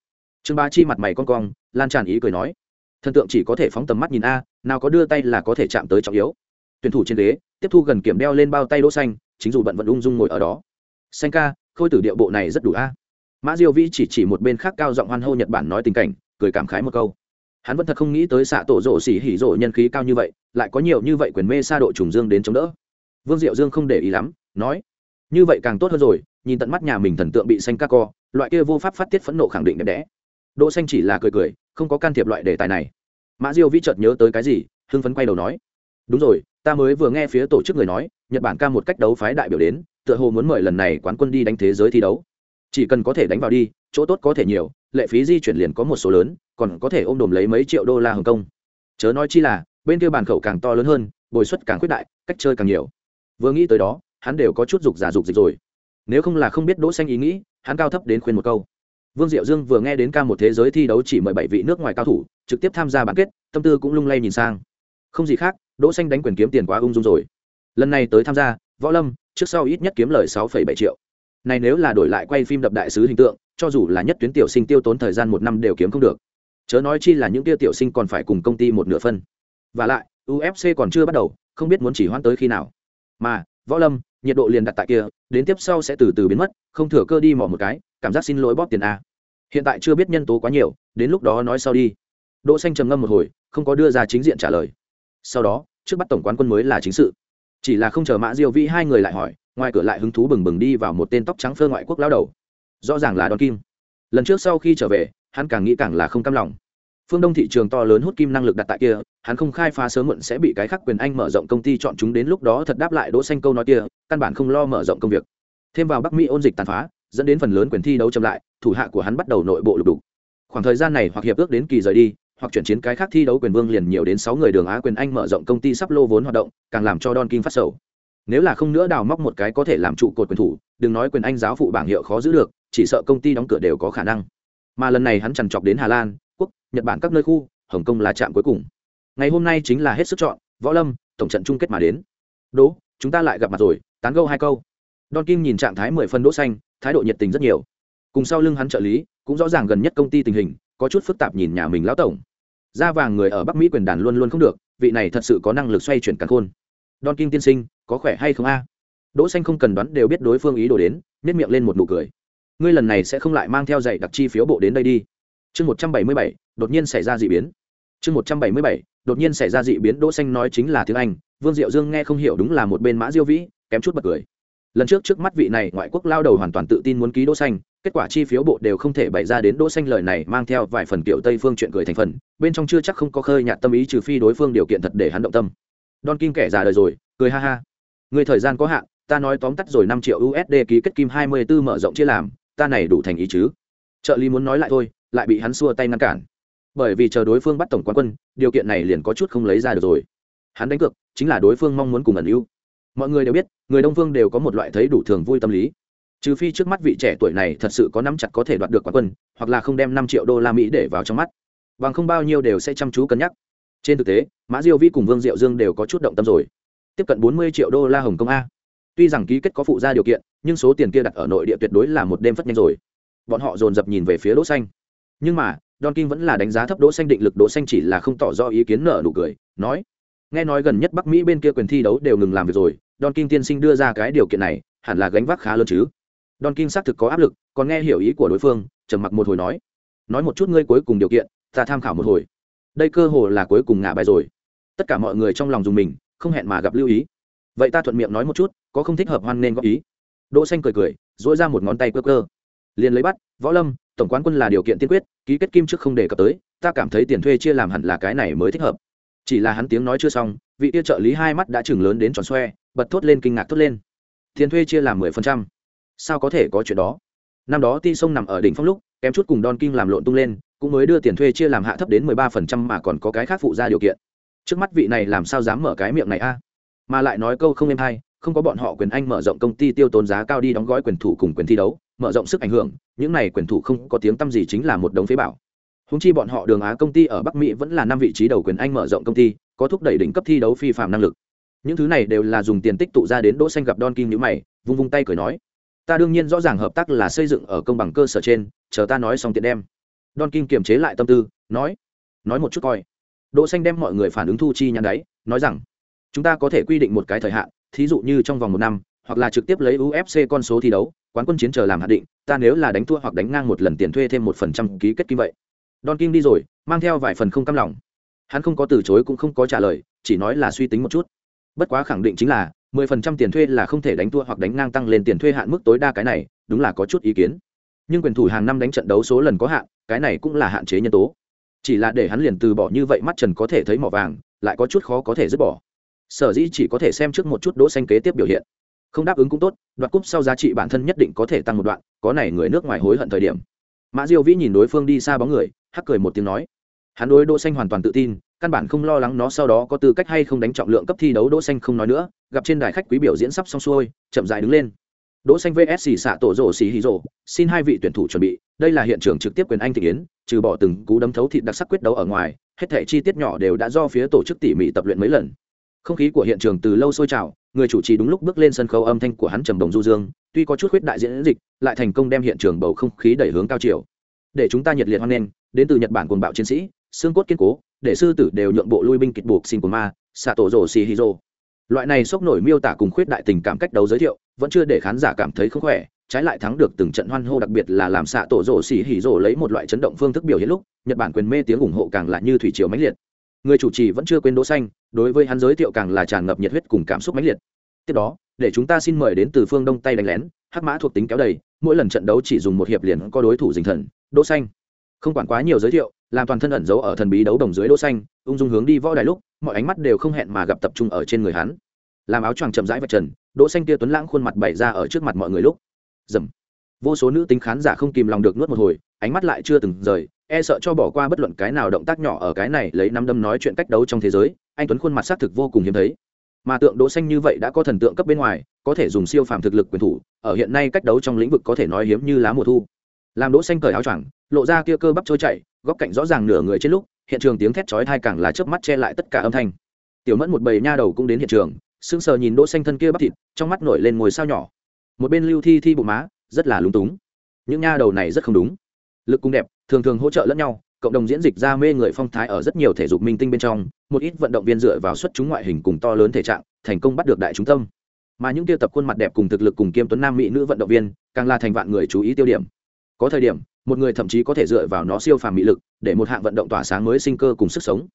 Trương ba chi mặt mày con cong, lan tràn ý cười nói, thần tượng chỉ có thể phóng tầm mắt nhìn a, nào có đưa tay là có thể chạm tới trọng yếu. Tuyển thủ trên ghế, tiếp thu gần kiểm đeo lên bao tay đỗ xanh chính dù bận vận ung dung ngồi ở đó. Xanh ca, khôi tử điệu bộ này rất đủ a. Mã diêu vĩ chỉ chỉ một bên khác cao giọng hoan hô nhật bản nói tình cảnh, cười cảm khái một câu. Hắn vẫn thật không nghĩ tới xạ tổ rộ xỉ hỉ rộ nhân khí cao như vậy, lại có nhiều như vậy quyền mê xa độ trùng dương đến chống đỡ. Vương diệu dương không để ý lắm, nói, như vậy càng tốt hơn rồi, nhìn tận mắt nhà mình thần tượng bị xanh ca co, loại kia vô pháp phát tiết phẫn nộ khẳng định đẹp đẽ. Đỗ xanh chỉ là cười cười, không có can thiệp loại đề tài này. Mã diêu vĩ chợt nhớ tới cái gì, hưng phấn quay đầu nói, đúng rồi, ta mới vừa nghe phía tổ chức người nói nhật bản ca một cách đấu phái đại biểu đến tựa hồ muốn mời lần này quán quân đi đánh thế giới thi đấu chỉ cần có thể đánh vào đi chỗ tốt có thể nhiều lệ phí di chuyển liền có một số lớn còn có thể ôm đồm lấy mấy triệu đô la hồng kông chớ nói chi là bên kia bàn khẩu càng to lớn hơn bồi suất càng khuyết đại cách chơi càng nhiều vừa nghĩ tới đó hắn đều có chút dục giả dục dịch rồi nếu không là không biết đỗ xanh ý nghĩ hắn cao thấp đến khuyên một câu vương diệu dương vừa nghe đến ca một thế giới thi đấu chỉ mời bảy vị nước ngoài cao thủ trực tiếp tham gia bán kết tâm tư cũng lung lay nhìn sang không gì khác đỗ xanh đánh quyền kiếm tiền quá ung dung rồi lần này tới tham gia, võ lâm, trước sau ít nhất kiếm lời sáu bảy triệu. Này nếu là đổi lại quay phim đập đại sứ hình tượng, cho dù là nhất tuyến tiểu sinh tiêu tốn thời gian một năm đều kiếm không được. Chớ nói chi là những tiêu tiểu sinh còn phải cùng công ty một nửa phân. Và lại ufc còn chưa bắt đầu, không biết muốn chỉ hoãn tới khi nào. Mà, võ lâm, nhiệt độ liền đặt tại kia, đến tiếp sau sẽ từ từ biến mất, không thừa cơ đi mỏ một cái, cảm giác xin lỗi bóp tiền a. Hiện tại chưa biết nhân tố quá nhiều, đến lúc đó nói sau đi. Đỗ xanh trầm ngâm một hồi, không có đưa ra chính diện trả lời. Sau đó, trước bắt tổng quán quân mới là chính sự chỉ là không chờ mã diêu vĩ hai người lại hỏi, ngoài cửa lại hứng thú bừng bừng đi vào một tên tóc trắng phơ ngoại quốc lao đầu. Rõ ràng là đòn kim. Lần trước sau khi trở về, hắn càng nghĩ càng là không cam lòng. Phương đông thị trường to lớn hút kim năng lực đặt tại kia, hắn không khai phá sớm muộn sẽ bị cái khác quyền anh mở rộng công ty chọn chúng đến lúc đó thật đáp lại đỗ xanh câu nói kia, căn bản không lo mở rộng công việc. Thêm vào bắc mỹ ôn dịch tàn phá, dẫn đến phần lớn quyền thi đấu chậm lại, thủ hạ của hắn bắt đầu nội bộ lục đục. Khoảng thời gian này hoặc hiệp ước đến kỳ rời đi hoặc chuyển chiến cái khác thi đấu quyền vương liền nhiều đến sáu người đường á quyền anh mở rộng công ty sắp lô vốn hoạt động, càng làm cho don King phát sầu. Nếu là không nữa đào móc một cái có thể làm trụ cột quyền thủ, đừng nói quyền anh giáo phụ bảng hiệu khó giữ được, chỉ sợ công ty đóng cửa đều có khả năng. Mà lần này hắn chằn trọc đến hà lan, quốc, nhật bản các nơi khu, hồng kông là trạm cuối cùng. Ngày hôm nay chính là hết sức chọn, võ lâm, tổng trận chung kết mà đến. Đỗ, chúng ta lại gặp mặt rồi, tán gẫu hai câu. Don kim nhìn trạng thái mười phân đỗ xanh, thái độ nhiệt tình rất nhiều. Cùng sau lưng hắn trợ lý, cũng rõ ràng gần nhất công ty tình hình có chút phức tạp nhìn nhà mình lão tổng. Da vàng người ở bắc mỹ quyền đàn luôn luôn không được, vị này thật sự có năng lực xoay chuyển càn khôn. Don kim tiên sinh, có khỏe hay không a? Đỗ xanh không cần đoán đều biết đối phương ý đồ đến, nhếch miệng lên một nụ cười. Ngươi lần này sẽ không lại mang theo dạy đặc chi phiếu bộ đến đây đi. Chương một trăm bảy mươi bảy, đột nhiên xảy ra dị biến. Chương một trăm bảy mươi bảy, đột nhiên xảy ra dị biến, đỗ xanh nói chính là tiếng anh, vương diệu dương nghe không hiểu đúng là một bên mã diêu vĩ, kém chút bật cười lần trước trước mắt vị này ngoại quốc lao đầu hoàn toàn tự tin muốn ký đỗ xanh, kết quả chi phiếu bộ đều không thể bày ra đến đỗ xanh lời này mang theo vài phần kiểu tây phương chuyện cười thành phần, bên trong chưa chắc không có khơi nhạt tâm ý trừ phi đối phương điều kiện thật để hắn động tâm. Don kim kẻ già đời rồi, cười ha ha. Người thời gian có hạn, ta nói tóm tắt rồi năm triệu usd ký kết kim 24 mở rộng chia làm, ta này đủ thành ý chứ? Trợ lý muốn nói lại thôi, lại bị hắn xua tay ngăn cản. Bởi vì chờ đối phương bắt tổng quán quân, điều kiện này liền có chút không lấy ra được rồi. Hắn đánh cược, chính là đối phương mong muốn cùng ẩn ưu mọi người đều biết, người đông phương đều có một loại thấy đủ thường vui tâm lý. Trừ phi trước mắt vị trẻ tuổi này thật sự có nắm chặt có thể đoạt được quán quân, hoặc là không đem năm triệu đô la mỹ để vào trong mắt. Bằng không bao nhiêu đều sẽ chăm chú cân nhắc. Trên thực tế, mã diêu vi cùng vương diệu dương đều có chút động tâm rồi. Tiếp cận bốn mươi triệu đô la hồng kông a. Tuy rằng ký kết có phụ ra điều kiện, nhưng số tiền kia đặt ở nội địa tuyệt đối là một đêm phất nhanh rồi. Bọn họ dồn dập nhìn về phía đỗ xanh. Nhưng mà, don kim vẫn là đánh giá thấp đỗ xanh định lực, đỗ xanh chỉ là không tỏ rõ ý kiến nở nụ cười, nói, nghe nói gần nhất bắc mỹ bên kia quyền thi đấu đều ngừng làm việc rồi don kim tiên sinh đưa ra cái điều kiện này, hẳn là gánh vác khá lớn chứ. Don kim xác thực có áp lực, còn nghe hiểu ý của đối phương, trầm mặc một hồi nói. Nói một chút ngươi cuối cùng điều kiện, ta tham khảo một hồi. Đây cơ hồ là cuối cùng ngả bài rồi. Tất cả mọi người trong lòng dùng mình, không hẹn mà gặp lưu ý. Vậy ta thuận miệng nói một chút, có không thích hợp hoan nên góp ý? Đỗ xanh cười cười dỗi ra một ngón tay cơ cơ liền lấy bắt, võ lâm, tổng quán quân là điều kiện tiên quyết, ký kết kim trước không đề cập tới, ta cảm thấy tiền thuê chia làm hẳn là cái này mới thích hợp. Chỉ là hắn tiếng nói chưa xong, vị tiêu trợ lý hai mắt đã chừng lớn đến tròn xoe bật thốt lên kinh ngạc thốt lên. Tiền thuê chia làm mười phần trăm. Sao có thể có chuyện đó? Năm đó ti sông nằm ở đỉnh phong lúc, kém chút cùng don kim làm lộn tung lên, cũng mới đưa tiền thuê chia làm hạ thấp đến mười ba phần trăm mà còn có cái khác phụ ra điều kiện. Trước mắt vị này làm sao dám mở cái miệng này a? Mà lại nói câu không êm hay, không có bọn họ quyền anh mở rộng công ty tiêu tốn giá cao đi đóng gói quyền thủ cùng quyền thi đấu, mở rộng sức ảnh hưởng, những này quyền thủ không có tiếng tăm gì chính là một đống phế bảo. Húng chi bọn họ đường á công ty ở bắc mỹ vẫn là năm vị trí đầu quyền anh mở rộng công ty, có thúc đẩy đỉnh cấp thi đấu phi phạm năng lực những thứ này đều là dùng tiền tích tụ ra đến đỗ xanh gặp don kim nhữ mày, vung vung tay cười nói, ta đương nhiên rõ ràng hợp tác là xây dựng ở công bằng cơ sở trên, chờ ta nói xong tiện đem. Don kim kiềm chế lại tâm tư, nói nói một chút coi. Đỗ xanh đem mọi người phản ứng thu chi nhăn đấy, nói rằng, chúng ta có thể quy định một cái thời hạn, thí dụ như trong vòng một năm, hoặc là trực tiếp lấy ufc con số thi đấu, quán quân chiến chờ làm hạn định, ta nếu là đánh thua hoặc đánh ngang một lần tiền thuê thêm một phần trăm ký kết kim vậy. Don kim đi rồi, mang theo vài phần không cam lòng. Hắn không có từ chối cũng không có trả lời, chỉ nói là suy tính một chút bất quá khẳng định chính là, mười phần trăm tiền thuê là không thể đánh thua hoặc đánh ngang tăng lên tiền thuê hạn mức tối đa cái này, đúng là có chút ý kiến. Nhưng quyền thủ hàng năm đánh trận đấu số lần có hạn, cái này cũng là hạn chế nhân tố. Chỉ là để hắn liền từ bỏ như vậy mắt trần có thể thấy mỏ vàng, lại có chút khó có thể dứt bỏ. Sở dĩ chỉ có thể xem trước một chút đỗ xanh kế tiếp biểu hiện. Không đáp ứng cũng tốt, đoạt cúp sau giá trị bản thân nhất định có thể tăng một đoạn, có này người nước ngoài hối hận thời điểm. Mã diêu vĩ nhìn đối phương đi xa bóng người, hắc cười một tiếng nói. Hắn đối đỗ xanh hoàn toàn tự tin căn bản không lo lắng nó sau đó có tư cách hay không đánh trọng lượng cấp thi đấu, đỗ xanh không nói nữa, gặp trên đài khách quý biểu diễn sắp xong xuôi, chậm rãi đứng lên. Đỗ xanh vs xạ tổ rổ xì hì rổ xin hai vị tuyển thủ chuẩn bị, đây là hiện trường trực tiếp quyền anh thị yến trừ bỏ từng cú đấm thấu thịt đặc sắc quyết đấu ở ngoài, hết thảy chi tiết nhỏ đều đã do phía tổ chức tỉ mỉ tập luyện mấy lần. Không khí của hiện trường từ lâu sôi trào, người chủ trì đúng lúc bước lên sân khấu âm thanh của hắn trầm đồng du dương, tuy có chút khuyết đại diễn dịch, lại thành công đem hiện trường bầu không khí đẩy hướng cao chiều. Để chúng ta nhiệt liệt hoan nghênh, đến từ nhật bản cuồng bạo chiến sĩ, xương cốt kiên cố để sư tử đều nhượng bộ lui binh kịch buộc xin của ma xạ tổ rồ xì hì rồ loại này sốc nổi miêu tả cùng khuyết đại tình cảm cách đấu giới thiệu, vẫn chưa để khán giả cảm thấy không khỏe, trái lại thắng được từng trận hoan hô đặc biệt là làm xạ tổ rồ xì hì rồ lấy một loại chấn động phương thức biểu hiện lúc, nhật bản quyền mê tiếng ủng hộ càng là như thủy triều mãnh liệt. Người chủ trì vẫn chưa quên đỗ xanh, đối với hắn giới thiệu càng là tràn ngập nhiệt huyết cùng cảm xúc mãnh liệt. Tiếp đó, để chúng ta xin mời đến từ phương đông tây đánh lén, hắc mã thuộc tính kéo đầy, mỗi lần trận đấu chỉ dùng một hiệp liền có đối thủ dình thần, đỗ xanh. Không quản quá nhiều giới thiệu làm toàn thân ẩn giấu ở thần bí đấu đồng dưới đỗ xanh, ung dung hướng đi võ đài lúc, mọi ánh mắt đều không hẹn mà gặp tập trung ở trên người hắn. Làm áo choàng chậm rãi vạch trần, đỗ xanh kia tuấn lãng khuôn mặt bày ra ở trước mặt mọi người lúc. Dầm vô số nữ tính khán giả không kìm lòng được nuốt một hồi, ánh mắt lại chưa từng rời e sợ cho bỏ qua bất luận cái nào động tác nhỏ ở cái này lấy năm đâm nói chuyện cách đấu trong thế giới, anh tuấn khuôn mặt xác thực vô cùng hiếm thấy. Mà tượng đỗ xanh như vậy đã có thần tượng cấp bên ngoài, có thể dùng siêu phàm thực lực quyền thủ, ở hiện nay cách đấu trong lĩnh vực có thể nói hiếm như lá mùa thu. Làm đỗ xanh cởi áo choàng, lộ ra kia cơ bắp trôi chảy góc cạnh rõ ràng nửa người trên lúc, hiện trường tiếng thét chói tai càng là chớp mắt che lại tất cả âm thanh. Tiểu mẫn một bầy nha đầu cũng đến hiện trường, sững sờ nhìn đỗ xanh thân kia bắp thịt, trong mắt nổi lên ngồi sao nhỏ. Một bên lưu thi thi bụng má, rất là lúng túng. Những nha đầu này rất không đúng. Lực cung đẹp, thường thường hỗ trợ lẫn nhau, cộng đồng diễn dịch ra mê người phong thái ở rất nhiều thể dục minh tinh bên trong, một ít vận động viên dựa vào xuất chúng ngoại hình cùng to lớn thể trạng, thành công bắt được đại chúng tâm. Mà những tiêu tập khuôn mặt đẹp cùng thực lực cùng kiêm tuấn nam mỹ nữ vận động viên, càng là thành vạn người chú ý tiêu điểm có thời điểm, một người thậm chí có thể dựa vào nó siêu phàm mỹ lực, để một hạng vận động tỏa sáng mới sinh cơ cùng sức sống.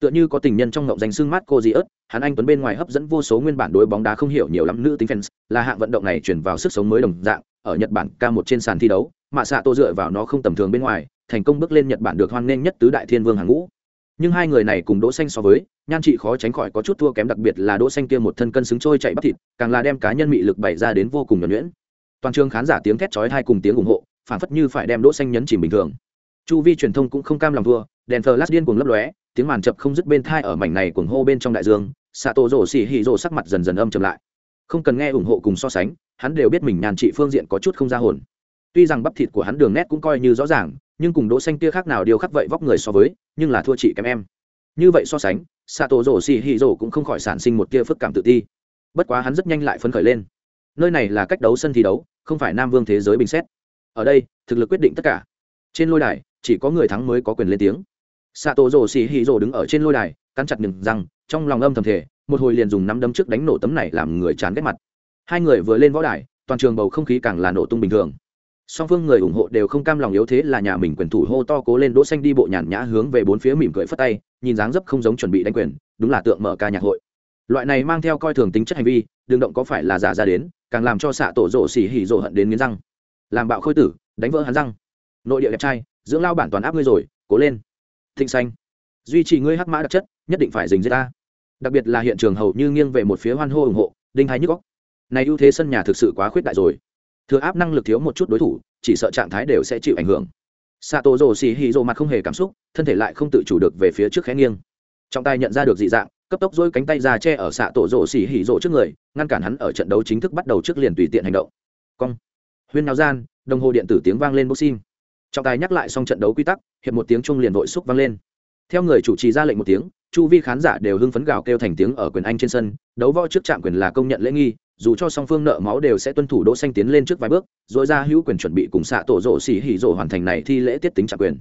Tựa như có tình nhân trong ngộng danh xương mát cô di ớt hắn anh tuấn bên ngoài hấp dẫn vô số nguyên bản đối bóng đá không hiểu nhiều lắm nữ tính fans, là hạng vận động này chuyển vào sức sống mới đồng dạng, ở nhật bản ca một trên sàn thi đấu mạ xạ tô dựa vào nó không tầm thường bên ngoài, thành công bước lên nhật bản được hoan nghênh nhất tứ đại thiên vương hàng ngũ. Nhưng hai người này cùng đỗ xanh so với, nhan trị khó tránh khỏi có chút thua kém đặc biệt là đỗ xanh kia một thân cân xứng trôi chạy bắp thịt, càng là đem cá nhân mị lực bày ra đến vô cùng nhuẩn nhuyễn. Toàn trường khán giả tiếng thét chói tai cùng tiếng ủng hộ phản phất như phải đem đỗ xanh nhấn chìm bình thường. Chu vi truyền thông cũng không cam lòng thua, đèn flash điên cuồng lấp lóe, tiếng màn chập không dứt bên thai ở mảnh này cuồng hô bên trong đại dương xạ tổ rổ xỉ hỉ rổ sắc mặt dần dần âm trầm lại. Không cần nghe ủng hộ cùng so sánh, hắn đều biết mình nhàn trị phương diện có chút không ra hồn. Tuy rằng bắp thịt của hắn đường nét cũng coi như rõ ràng, nhưng cùng đỗ xanh kia khác nào điều khắc vậy vóc người so với, nhưng là thua chị kém em. Như vậy so sánh xạ tổ rổ xỉ hỉ rổ cũng không khỏi sản sinh một tia phức cảm tự ti. Bất quá hắn rất nhanh lại phấn khởi lên. Nơi này là cách đấu sân thi đấu, không phải nam vương thế giới bình xét ở đây, thực lực quyết định tất cả. Trên lôi đài, chỉ có người thắng mới có quyền lên tiếng. Xạ tổ rồ xì hì rồ đứng ở trên lôi đài, cắn chặt nhừng răng, trong lòng âm thầm thể một hồi liền dùng nắm đấm trước đánh nổ tấm này làm người chán ghét mặt. Hai người vừa lên võ đài, toàn trường bầu không khí càng là nổ tung bình thường. Song phương người ủng hộ đều không cam lòng yếu thế là nhà mình quyền thủ hô to cố lên đỗ xanh đi bộ nhàn nhã hướng về bốn phía mỉm cười phất tay, nhìn dáng dấp không giống chuẩn bị đánh quyền, đúng là tượng mở ca nhạc hội. Loại này mang theo coi thường tính chất hành vi đường động có phải là giả ra đến, càng làm cho xạ tổ rộ xỉ hỉ rộ hận đến nghiến răng làm bạo khôi tử, đánh vỡ hắn răng. Nội địa đẹp trai, dưỡng lao bản toàn áp ngươi rồi, cố lên. Thịnh xanh duy trì ngươi hắc mã đặc chất, nhất định phải dình giết ta. Đặc biệt là hiện trường hầu như nghiêng về một phía hoan hô ủng hộ, đinh hai nhức góc này ưu thế sân nhà thực sự quá khuyết đại rồi. Thừa áp năng lực thiếu một chút đối thủ, chỉ sợ trạng thái đều sẽ chịu ảnh hưởng. Xạ tổ rồ xì hì rồ mặt không hề cảm xúc, thân thể lại không tự chủ được về phía trước khẽ nghiêng. Trong tay nhận ra được dị dạng, cấp tốc dỗi cánh tay ra che ở xạ tổ rồ xì hì rồ trước người, ngăn cản hắn ở trận đấu chính thức bắt đầu trước liền tùy tiện hành động. Cong huyên náo gian, đồng hồ điện tử tiếng vang lên boxing. Trọng tài nhắc lại xong trận đấu quy tắc, hiệp một tiếng chung liền vội xúc vang lên. Theo người chủ trì ra lệnh một tiếng, chu vi khán giả đều hưng phấn gào kêu thành tiếng ở quyền anh trên sân, đấu võ trước trạm quyền là công nhận lễ nghi, dù cho song phương nợ máu đều sẽ tuân thủ đỗ xanh tiến lên trước vài bước, rồi ra hữu quyền chuẩn bị cùng xạ tổ rộ xỉ hỉ rộ hoàn thành này thi lễ tiết tính trạm quyền.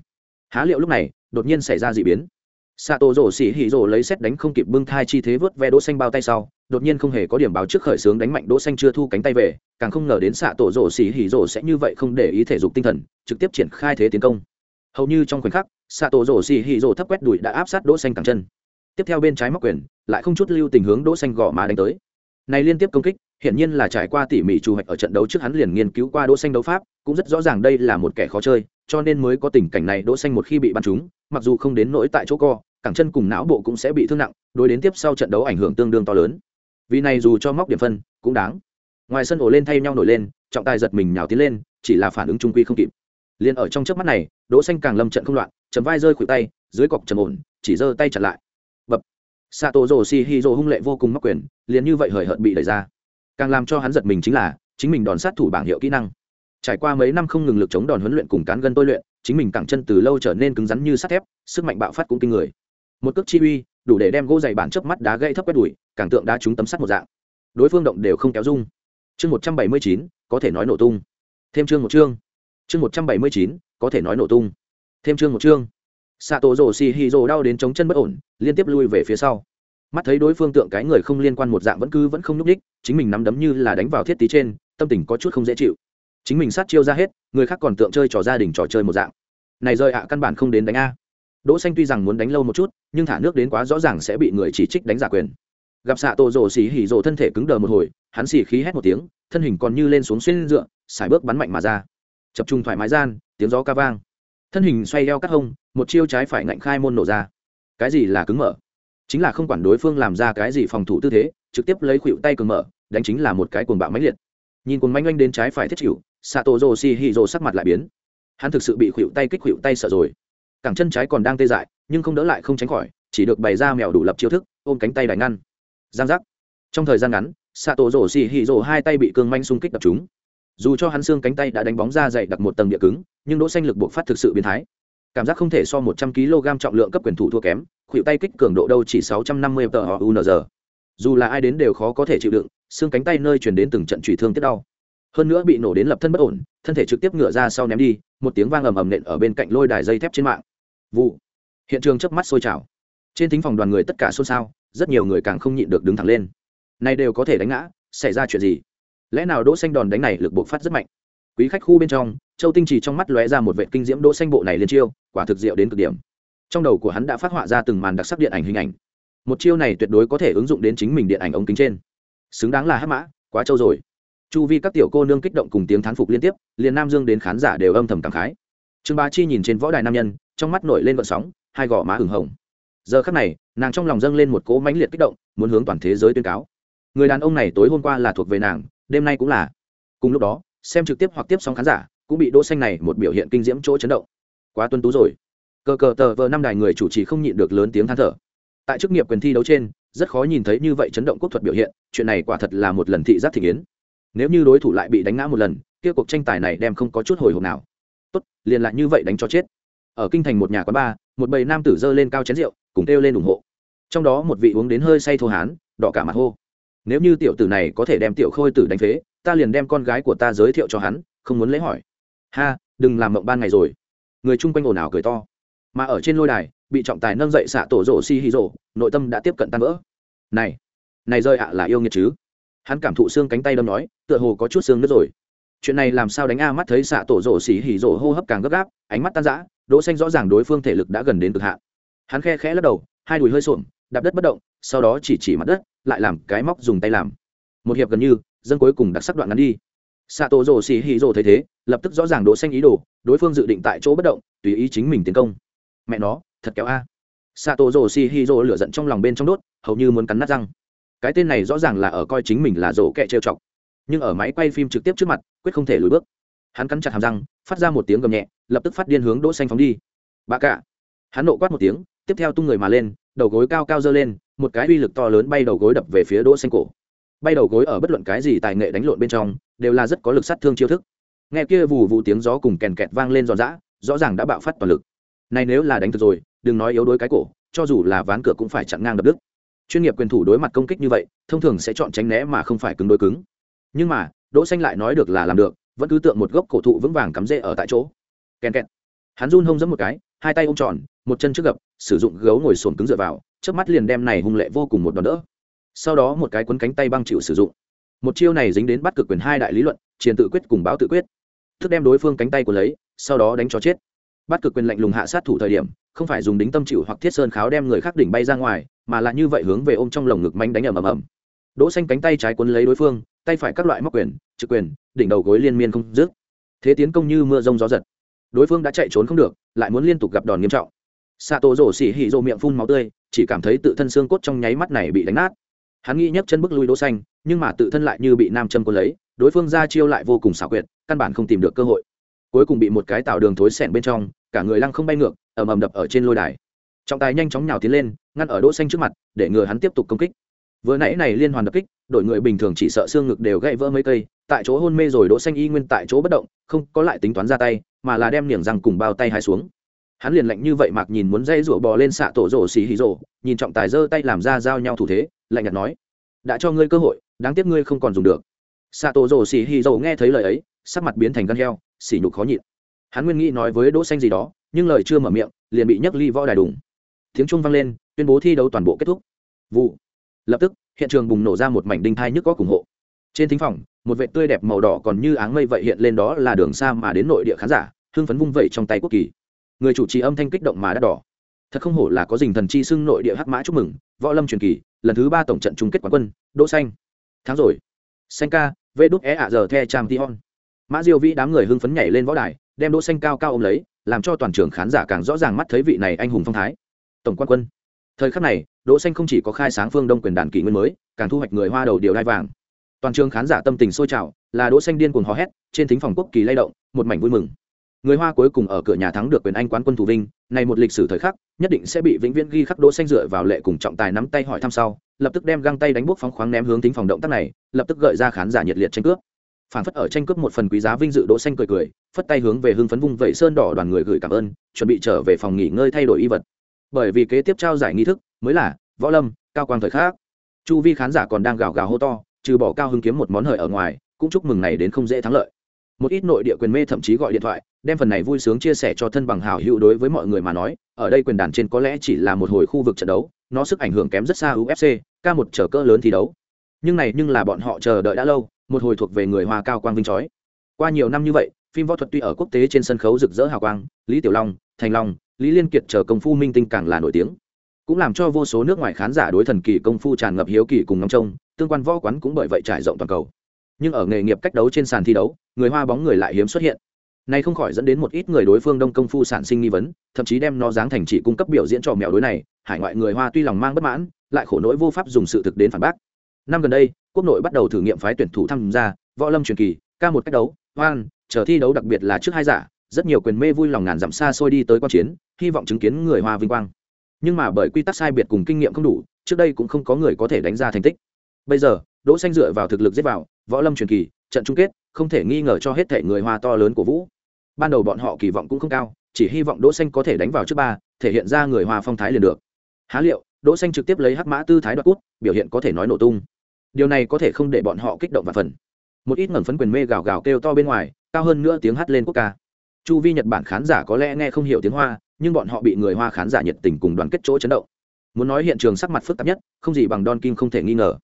Há liệu lúc này, đột nhiên xảy ra dị biến xạ tổ rổ xỉ hỉ rổ lấy xét đánh không kịp bưng thai chi thế vớt ve đỗ xanh bao tay sau, đột nhiên không hề có điểm báo trước khởi sướng đánh mạnh đỗ xanh chưa thu cánh tay về, càng không ngờ đến xạ tổ rổ xỉ hỉ rổ sẽ như vậy không để ý thể dục tinh thần, trực tiếp triển khai thế tiến công. Hầu như trong khoảnh khắc xạ tổ rổ xỉ hỉ rổ thấp quét đuổi đã áp sát đỗ xanh cẳng chân. Tiếp theo bên trái móc quyền, lại không chút lưu tình hướng đỗ xanh gõ má đánh tới. Này liên tiếp công kích, hiển nhiên là trải qua tỉ mỉ trù hoạch ở trận đấu trước hắn liền nghiên cứu qua đỗ xanh đấu pháp, cũng rất rõ ràng đây là một kẻ khó chơi, cho nên mới có tình cảnh này đỗ xanh một khi bị bắn trúng, mặc dù không đến nỗi tại chỗ co cẳng chân cùng não bộ cũng sẽ bị thương nặng, đối đến tiếp sau trận đấu ảnh hưởng tương đương to lớn. Vì này dù cho móc điểm phân, cũng đáng. Ngoài sân ổ lên thay nhau nổi lên, trọng tài giật mình nhào tiến lên, chỉ là phản ứng trung quy không kịp. Liền ở trong chớp mắt này, đỗ xanh càng lâm trận không loạn, chấm vai rơi khuỷu tay, dưới cọc trầm ổn, chỉ giơ tay chặn lại. Bập. Sato rồ si hi rồ hung lệ vô cùng mắc quyền, liền như vậy hời hợt bị đẩy ra. Càng làm cho hắn giật mình chính là, chính mình đòn sát thủ bảng hiệu kỹ năng. Trải qua mấy năm không ngừng lực chống đòn huấn luyện cùng cán gân tôi luyện, chính mình cẳng chân từ lâu trở nên cứng rắn như sắt thép, sức mạnh bạo phát cũng kinh người một cước chi uy, đủ để đem gỗ dày bản chớp mắt đá gây thấp quét đùi, càng tượng đá trúng tấm sắt một dạng. Đối phương động đều không kéo dung chương một trăm bảy mươi chín, có thể nói nổ tung. Thêm chương một chương. Chương một trăm bảy mươi chín, có thể nói nổ tung. Thêm chương một chương. Xạ tổ rổ xì hì rổ đau đến chống chân bất ổn, liên tiếp lui về phía sau. Mắt thấy đối phương tượng cái người không liên quan một dạng vẫn cứ vẫn không nhúc ních chính mình nắm đấm như là đánh vào thiết tí trên, tâm tình có chút không dễ chịu. Chính mình sát chiêu ra hết, người khác còn tượng chơi trò gia đình trò chơi một dạng. Này rơi ạ, căn bản không đến đánh a đỗ xanh tuy rằng muốn đánh lâu một chút, nhưng thả nước đến quá rõ ràng sẽ bị người chỉ trích đánh giả quyền. Gặp xạ tổ rồ xì hỉ rồ thân thể cứng đờ một hồi, hắn xì khí hét một tiếng, thân hình còn như lên xuống xuyên dựa xài bước bắn mạnh mà ra. Chập trung thoải mái gian, tiếng gió ca vang. Thân hình xoay eo cắt hông, một chiêu trái phải ngạnh khai môn nổ ra. Cái gì là cứng mở? Chính là không quản đối phương làm ra cái gì phòng thủ tư thế, trực tiếp lấy khuỷu tay cường mở, đánh chính là một cái cuồng bạo mãnh liệt. Nhìn cuồng manh oanh đến trái phải thiết chịu, xạ tổ rồ xì hỉ rồ sắc mặt lại biến. Hắn thực sự bị khuỵu tay kích khuỵu tay sợ rồi cẳng chân trái còn đang tê dại, nhưng không đỡ lại không tránh khỏi, chỉ được bày ra mèo đủ lập chiêu thức, ôm cánh tay đánh ngăn. Giang giác. Trong thời gian ngắn xạ tổ rổ xì hì rổ hai tay bị cương manh xung kích đập chúng dù cho hắn xương cánh tay đã đánh bóng ra dày đặt một tầng địa cứng, nhưng đỗ xanh lực buộc phát thực sự biến thái. Cảm giác không thể so một trăm kg trọng lượng cấp quyền thủ thua kém, khuỷu tay kích cường độ đâu chỉ sáu trăm năm mươi tờ unz dù là ai đến đều khó có thể chịu đựng, xương cánh tay nơi chuyển đến từng trận chủy thương tiết đau hơn nữa bị nổ đến lập thân bất ổn, thân thể trực tiếp ngựa ra sau ném đi, một tiếng vang ầm ầm nện ở bên cạnh lôi đài dây thép trên mạng. Vụ. Hiện trường chớp mắt sôi trào. Trên thính phòng đoàn người tất cả xôn xao, rất nhiều người càng không nhịn được đứng thẳng lên. Này đều có thể đánh ngã, xảy ra chuyện gì? Lẽ nào đỗ xanh đòn đánh này lực bộc phát rất mạnh? Quý khách khu bên trong, châu tinh trì trong mắt lóe ra một vệ kinh diễm đỗ xanh bộ này liên chiêu, quả thực diệu đến cực điểm. Trong đầu của hắn đã phát họa ra từng màn đặc sắc điện ảnh hình ảnh. Một chiêu này tuyệt đối có thể ứng dụng đến chính mình điện ảnh ống kính trên. Xứng đáng là hắc mã, quá trâu rồi chu vi các tiểu cô nương kích động cùng tiếng thán phục liên tiếp, liền nam dương đến khán giả đều âm thầm cảm khái. Trương bá chi nhìn trên võ đài nam nhân, trong mắt nổi lên vận sóng, hai gò má hừng hồng. Giờ khắc này, nàng trong lòng dâng lên một cỗ mãnh liệt kích động, muốn hướng toàn thế giới tuyên cáo. Người đàn ông này tối hôm qua là thuộc về nàng, đêm nay cũng là. Cùng lúc đó, xem trực tiếp hoặc tiếp sóng khán giả, cũng bị đỗ xanh này một biểu hiện kinh diễm chỗ chấn động. Quá tuân tú rồi. Cờ cờ tờ vờ năm đài người chủ trì không nhịn được lớn tiếng than thở. Tại chức nghiệp quyền thi đấu trên, rất khó nhìn thấy như vậy chấn động quốc thuật biểu hiện, chuyện này quả thật là một lần thị giác thị kiến nếu như đối thủ lại bị đánh ngã một lần, kia cuộc tranh tài này đem không có chút hồi hộp nào. Tốt, liền lại như vậy đánh cho chết. Ở kinh thành một nhà quán bar, một bầy nam tử dơ lên cao chén rượu, cùng kêu lên ủng hộ. Trong đó một vị uống đến hơi say thô hán, đỏ cả mặt hô. Nếu như tiểu tử này có thể đem tiểu khôi tử đánh phế, ta liền đem con gái của ta giới thiệu cho hắn, không muốn lấy hỏi. Ha, đừng làm mộng ban ngày rồi. Người chung quanh ồn ào cười to. Mà ở trên lôi đài, bị trọng tài nâng dậy xạ tổ rổ si hi rổ, nội tâm đã tiếp cận tan vỡ. Này này rơi ạ là yêu nghiệt chứ? Hắn cảm thụ xương cánh tay đâm nói, tựa hồ có chút xương nứt rồi. Chuyện này làm sao đánh a mắt thấy xạ tổ rổ xỉ hỉ rổ hô hấp càng gấp gáp, ánh mắt tan rã, đỗ xanh rõ ràng đối phương thể lực đã gần đến cực hạn. Hắn khe khẽ lắc đầu, hai đùi hơi sụm đạp đất bất động, sau đó chỉ chỉ mặt đất, lại làm cái móc dùng tay làm. Một hiệp gần như, dân cuối cùng đặc sắc đoạn ngắn đi. Xạ tổ rổ xỉ hỉ rổ thấy thế, lập tức rõ ràng đỗ xanh ý đồ, đối phương dự định tại chỗ bất động, tùy ý chính mình tiến công. Mẹ nó, thật kéo a. Xạ tổ rổ xỉ hỉ rổ lửa giận trong lòng bên trong đốt, hầu như muốn cắn nát răng cái tên này rõ ràng là ở coi chính mình là rổ kẹ trêu chọc. Nhưng ở máy quay phim trực tiếp trước mặt, quyết không thể lùi bước. Hắn cắn chặt hàm răng, phát ra một tiếng gầm nhẹ, lập tức phát điên hướng đỗ xanh phóng đi. Bà cả. Hắn nộ quát một tiếng, tiếp theo tung người mà lên, đầu gối cao cao dơ lên, một cái uy lực to lớn bay đầu gối đập về phía đỗ xanh cổ. Bay đầu gối ở bất luận cái gì tài nghệ đánh lộn bên trong, đều là rất có lực sát thương chiêu thức. Nghe kia vù vù tiếng gió cùng kèn kẹt vang lên giòn giã, rõ ràng đã bạo phát toàn lực. Này nếu là đánh thực rồi, đừng nói yếu đuối cái cổ, cho dù là ván cửa cũng phải chặn ngang đập đứt chuyên nghiệp quyền thủ đối mặt công kích như vậy, thông thường sẽ chọn tránh né mà không phải cứng đối cứng. Nhưng mà, đỗ xanh lại nói được là làm được, vẫn cứ tượng một gốc cổ thụ vững vàng cắm rễ ở tại chỗ. Kèn kẹt. Hắn run hông giẫm một cái, hai tay ôm tròn, một chân trước gập, sử dụng gấu ngồi sồn cứng dựa vào trước mắt liền đem này hung lệ vô cùng một đòn đỡ. Sau đó một cái cuốn cánh tay băng chịu sử dụng. Một chiêu này dính đến bắt cực quyền hai đại lý luận, triền tự quyết cùng báo tự quyết. Thức đem đối phương cánh tay của lấy, sau đó đánh cho chết. Bắt cực quyền lạnh lùng hạ sát thủ thời điểm, không phải dùng đính tâm chịu hoặc thiết sơn kháo đem người khác đỉnh bay ra ngoài mà là như vậy hướng về ôm trong lồng ngực manh đánh ầm ầm ầm. Đỗ xanh cánh tay trái cuốn lấy đối phương, tay phải các loại móc quyền, trực quyền, đỉnh đầu gối liên miên không dứt. Thế tiến công như mưa rông gió giật. Đối phương đã chạy trốn không được, lại muốn liên tục gặp đòn nghiêm trọng. Xạ tổ rổ xỉ hỉ rộ miệng phun máu tươi, chỉ cảm thấy tự thân xương cốt trong nháy mắt này bị đánh nát. Hắn nghĩ nhấc chân bước lui đỗ xanh, nhưng mà tự thân lại như bị nam châm cuốn lấy, đối phương ra chiêu lại vô cùng xảo quyệt, căn bản không tìm được cơ hội. Cuối cùng bị một cái tạo đường thối sẹn bên trong, cả người lăng không bay ngược, ầm ầm đập ở trên lôi đài trọng tài nhanh chóng nhào tiến lên, ngăn ở đỗ xanh trước mặt, để ngừa hắn tiếp tục công kích. Vừa nãy này liên hoàn đập kích, đội người bình thường chỉ sợ xương ngực đều gãy vỡ mấy cây, tại chỗ hôn mê rồi đỗ xanh y nguyên tại chỗ bất động, không có lại tính toán ra tay, mà là đem niềng răng cùng bao tay hai xuống. Hắn liền lạnh như vậy mạc nhìn muốn dây rủa bò lên xạ tổ rổ xì hì rổ, nhìn trọng tài giơ tay làm ra giao nhau thủ thế, lạnh nhạt nói, đã cho ngươi cơ hội, đáng tiếc ngươi không còn dùng được. Xạ tổ rổ xì hì rổ nghe thấy lời ấy, sắc mặt biến thành gan heo xỉ nhục khó nhịn. Hắn nguyên nghĩ nói với đỗ xanh gì đó, nhưng lời chưa mở miệng, liền bị nhấc ly võ đài đùng tiếng trung vang lên, tuyên bố thi đấu toàn bộ kết thúc. Vụ. Lập tức, hiện trường bùng nổ ra một mảnh đinh thai nhức có ủng hộ. Trên thính phòng, một vệ tươi đẹp màu đỏ còn như áng mây vậy hiện lên đó là đường xa mà đến nội địa khán giả, hưng phấn vung vẩy trong tay quốc kỳ. Người chủ trì âm thanh kích động mà đã đỏ. Thật không hổ là có dình thần chi xưng nội địa hắc mã chúc mừng, võ lâm truyền kỳ, lần thứ ba tổng trận chung kết quán quân, đỗ xanh. Tháng rồi. Xanh ca, vê đúc é ạ giờ the trang tion mã diêu vĩ đám người hưng phấn nhảy lên võ đài, đem đỗ xanh cao cao ôm lấy, làm cho toàn trường khán giả càng rõ ràng mắt thấy vị này anh hùng phong thái tổng quan quân. Thời khắc này, đỗ xanh không chỉ có khai sáng phương đông quyền đàn kỷ nguyên mới, càng thu hoạch người hoa đầu điều đai vàng. Toàn trường khán giả tâm tình sôi trào, là đỗ xanh điên cuồng hò hét, trên thính phòng quốc kỳ lay động, một mảnh vui mừng. Người hoa cuối cùng ở cửa nhà thắng được quyền anh quán quân thủ vinh, này một lịch sử thời khắc, nhất định sẽ bị vĩnh viễn ghi khắc đỗ xanh dựa vào lệ cùng trọng tài nắm tay hỏi thăm sau, lập tức đem găng tay đánh bước phóng khoáng ném hướng thính phòng động tác này, lập tức gợi ra khán giả nhiệt liệt tranh cướp. Phản phất ở tranh cướp một phần quý giá vinh dự đỗ xanh cười cười, phất tay hướng về hưng phấn vung vẩy sơn đỏ đoàn người gửi cảm ơn, chuẩn bị trở về phòng nghỉ ngơi thay đổi y vật bởi vì kế tiếp trao giải nghi thức mới là võ lâm, cao quang thời khác. Chu vi khán giả còn đang gào gào hô to, trừ bỏ cao hưng kiếm một món hời ở ngoài, cũng chúc mừng này đến không dễ thắng lợi. Một ít nội địa quyền mê thậm chí gọi điện thoại, đem phần này vui sướng chia sẻ cho thân bằng hảo hữu đối với mọi người mà nói, ở đây quyền đàn trên có lẽ chỉ là một hồi khu vực trận đấu, nó sức ảnh hưởng kém rất xa ufc k một trở cỡ lớn thi đấu. Nhưng này nhưng là bọn họ chờ đợi đã lâu, một hồi thuộc về người hoa cao quang vinh chói qua nhiều năm như vậy, phim võ thuật tuy ở quốc tế trên sân khấu rực rỡ hào quang, lý tiểu long, thành long lý liên kiệt chờ công phu minh tinh càng là nổi tiếng. Cũng làm cho vô số nước ngoài khán giả đối thần kỳ công phu tràn ngập hiếu kỳ cùng ngắm trông, tương quan võ quán cũng bởi vậy trải rộng toàn cầu. Nhưng ở nghề nghiệp cách đấu trên sàn thi đấu, người hoa bóng người lại hiếm xuất hiện. Này không khỏi dẫn đến một ít người đối phương đông công phu sản sinh nghi vấn, thậm chí đem nó dáng thành chỉ cung cấp biểu diễn cho mèo đối này, hải ngoại người hoa tuy lòng mang bất mãn, lại khổ nỗi vô pháp dùng sự thực đến phản bác. Năm gần đây, quốc nội bắt đầu thử nghiệm phái tuyển thủ tham gia võ lâm truyền kỳ, ca một cách đấu, hoan, chờ thi đấu đặc biệt là trước hai giả, rất nhiều quyền mê vui lòng ngàn dặm xa xôi đi tới quan chiến hy vọng chứng kiến người hoa vinh quang. Nhưng mà bởi quy tắc sai biệt cùng kinh nghiệm không đủ, trước đây cũng không có người có thể đánh ra thành tích. Bây giờ, đỗ xanh dựa vào thực lực giết vào, võ lâm truyền kỳ, trận chung kết, không thể nghi ngờ cho hết thể người hoa to lớn của vũ. Ban đầu bọn họ kỳ vọng cũng không cao, chỉ hy vọng đỗ xanh có thể đánh vào trước ba, thể hiện ra người hoa phong thái liền được. Há liệu, đỗ xanh trực tiếp lấy hắc mã tư thái đoạt cút, biểu hiện có thể nói nổ tung. Điều này có thể không để bọn họ kích động và phần. Một ít ngẩn phấn quyền mê gào gào kêu to bên ngoài, cao hơn nữa tiếng hát lên quốc ca. Chu vi nhật bản khán giả có lẽ nghe không hiểu tiếng hoa nhưng bọn họ bị người hoa khán giả nhiệt tình cùng đoàn kết chỗ chấn động. Muốn nói hiện trường sắc mặt phức tạp nhất, không gì bằng don kim không thể nghi ngờ.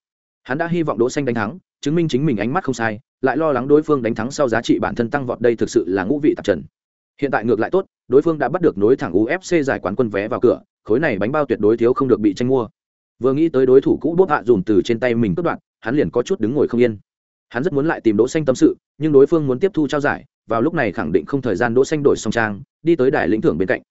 Hắn đã hy vọng đỗ xanh đánh thắng, chứng minh chính mình ánh mắt không sai, lại lo lắng đối phương đánh thắng sau giá trị bản thân tăng vọt đây thực sự là ngũ vị tạp trần. Hiện tại ngược lại tốt, đối phương đã bắt được nối thẳng ufc giải quán quân vé vào cửa, khối này bánh bao tuyệt đối thiếu không được bị tranh mua. Vừa nghĩ tới đối thủ cũ bốp hạ dùm từ trên tay mình cướp đoạn hắn liền có chút đứng ngồi không yên. Hắn rất muốn lại tìm đỗ xanh tâm sự, nhưng đối phương muốn tiếp thu trao giải, vào lúc này khẳng định không thời gian đỗ xanh đổi song trang, đi tới đài lĩnh thưởng bên cạnh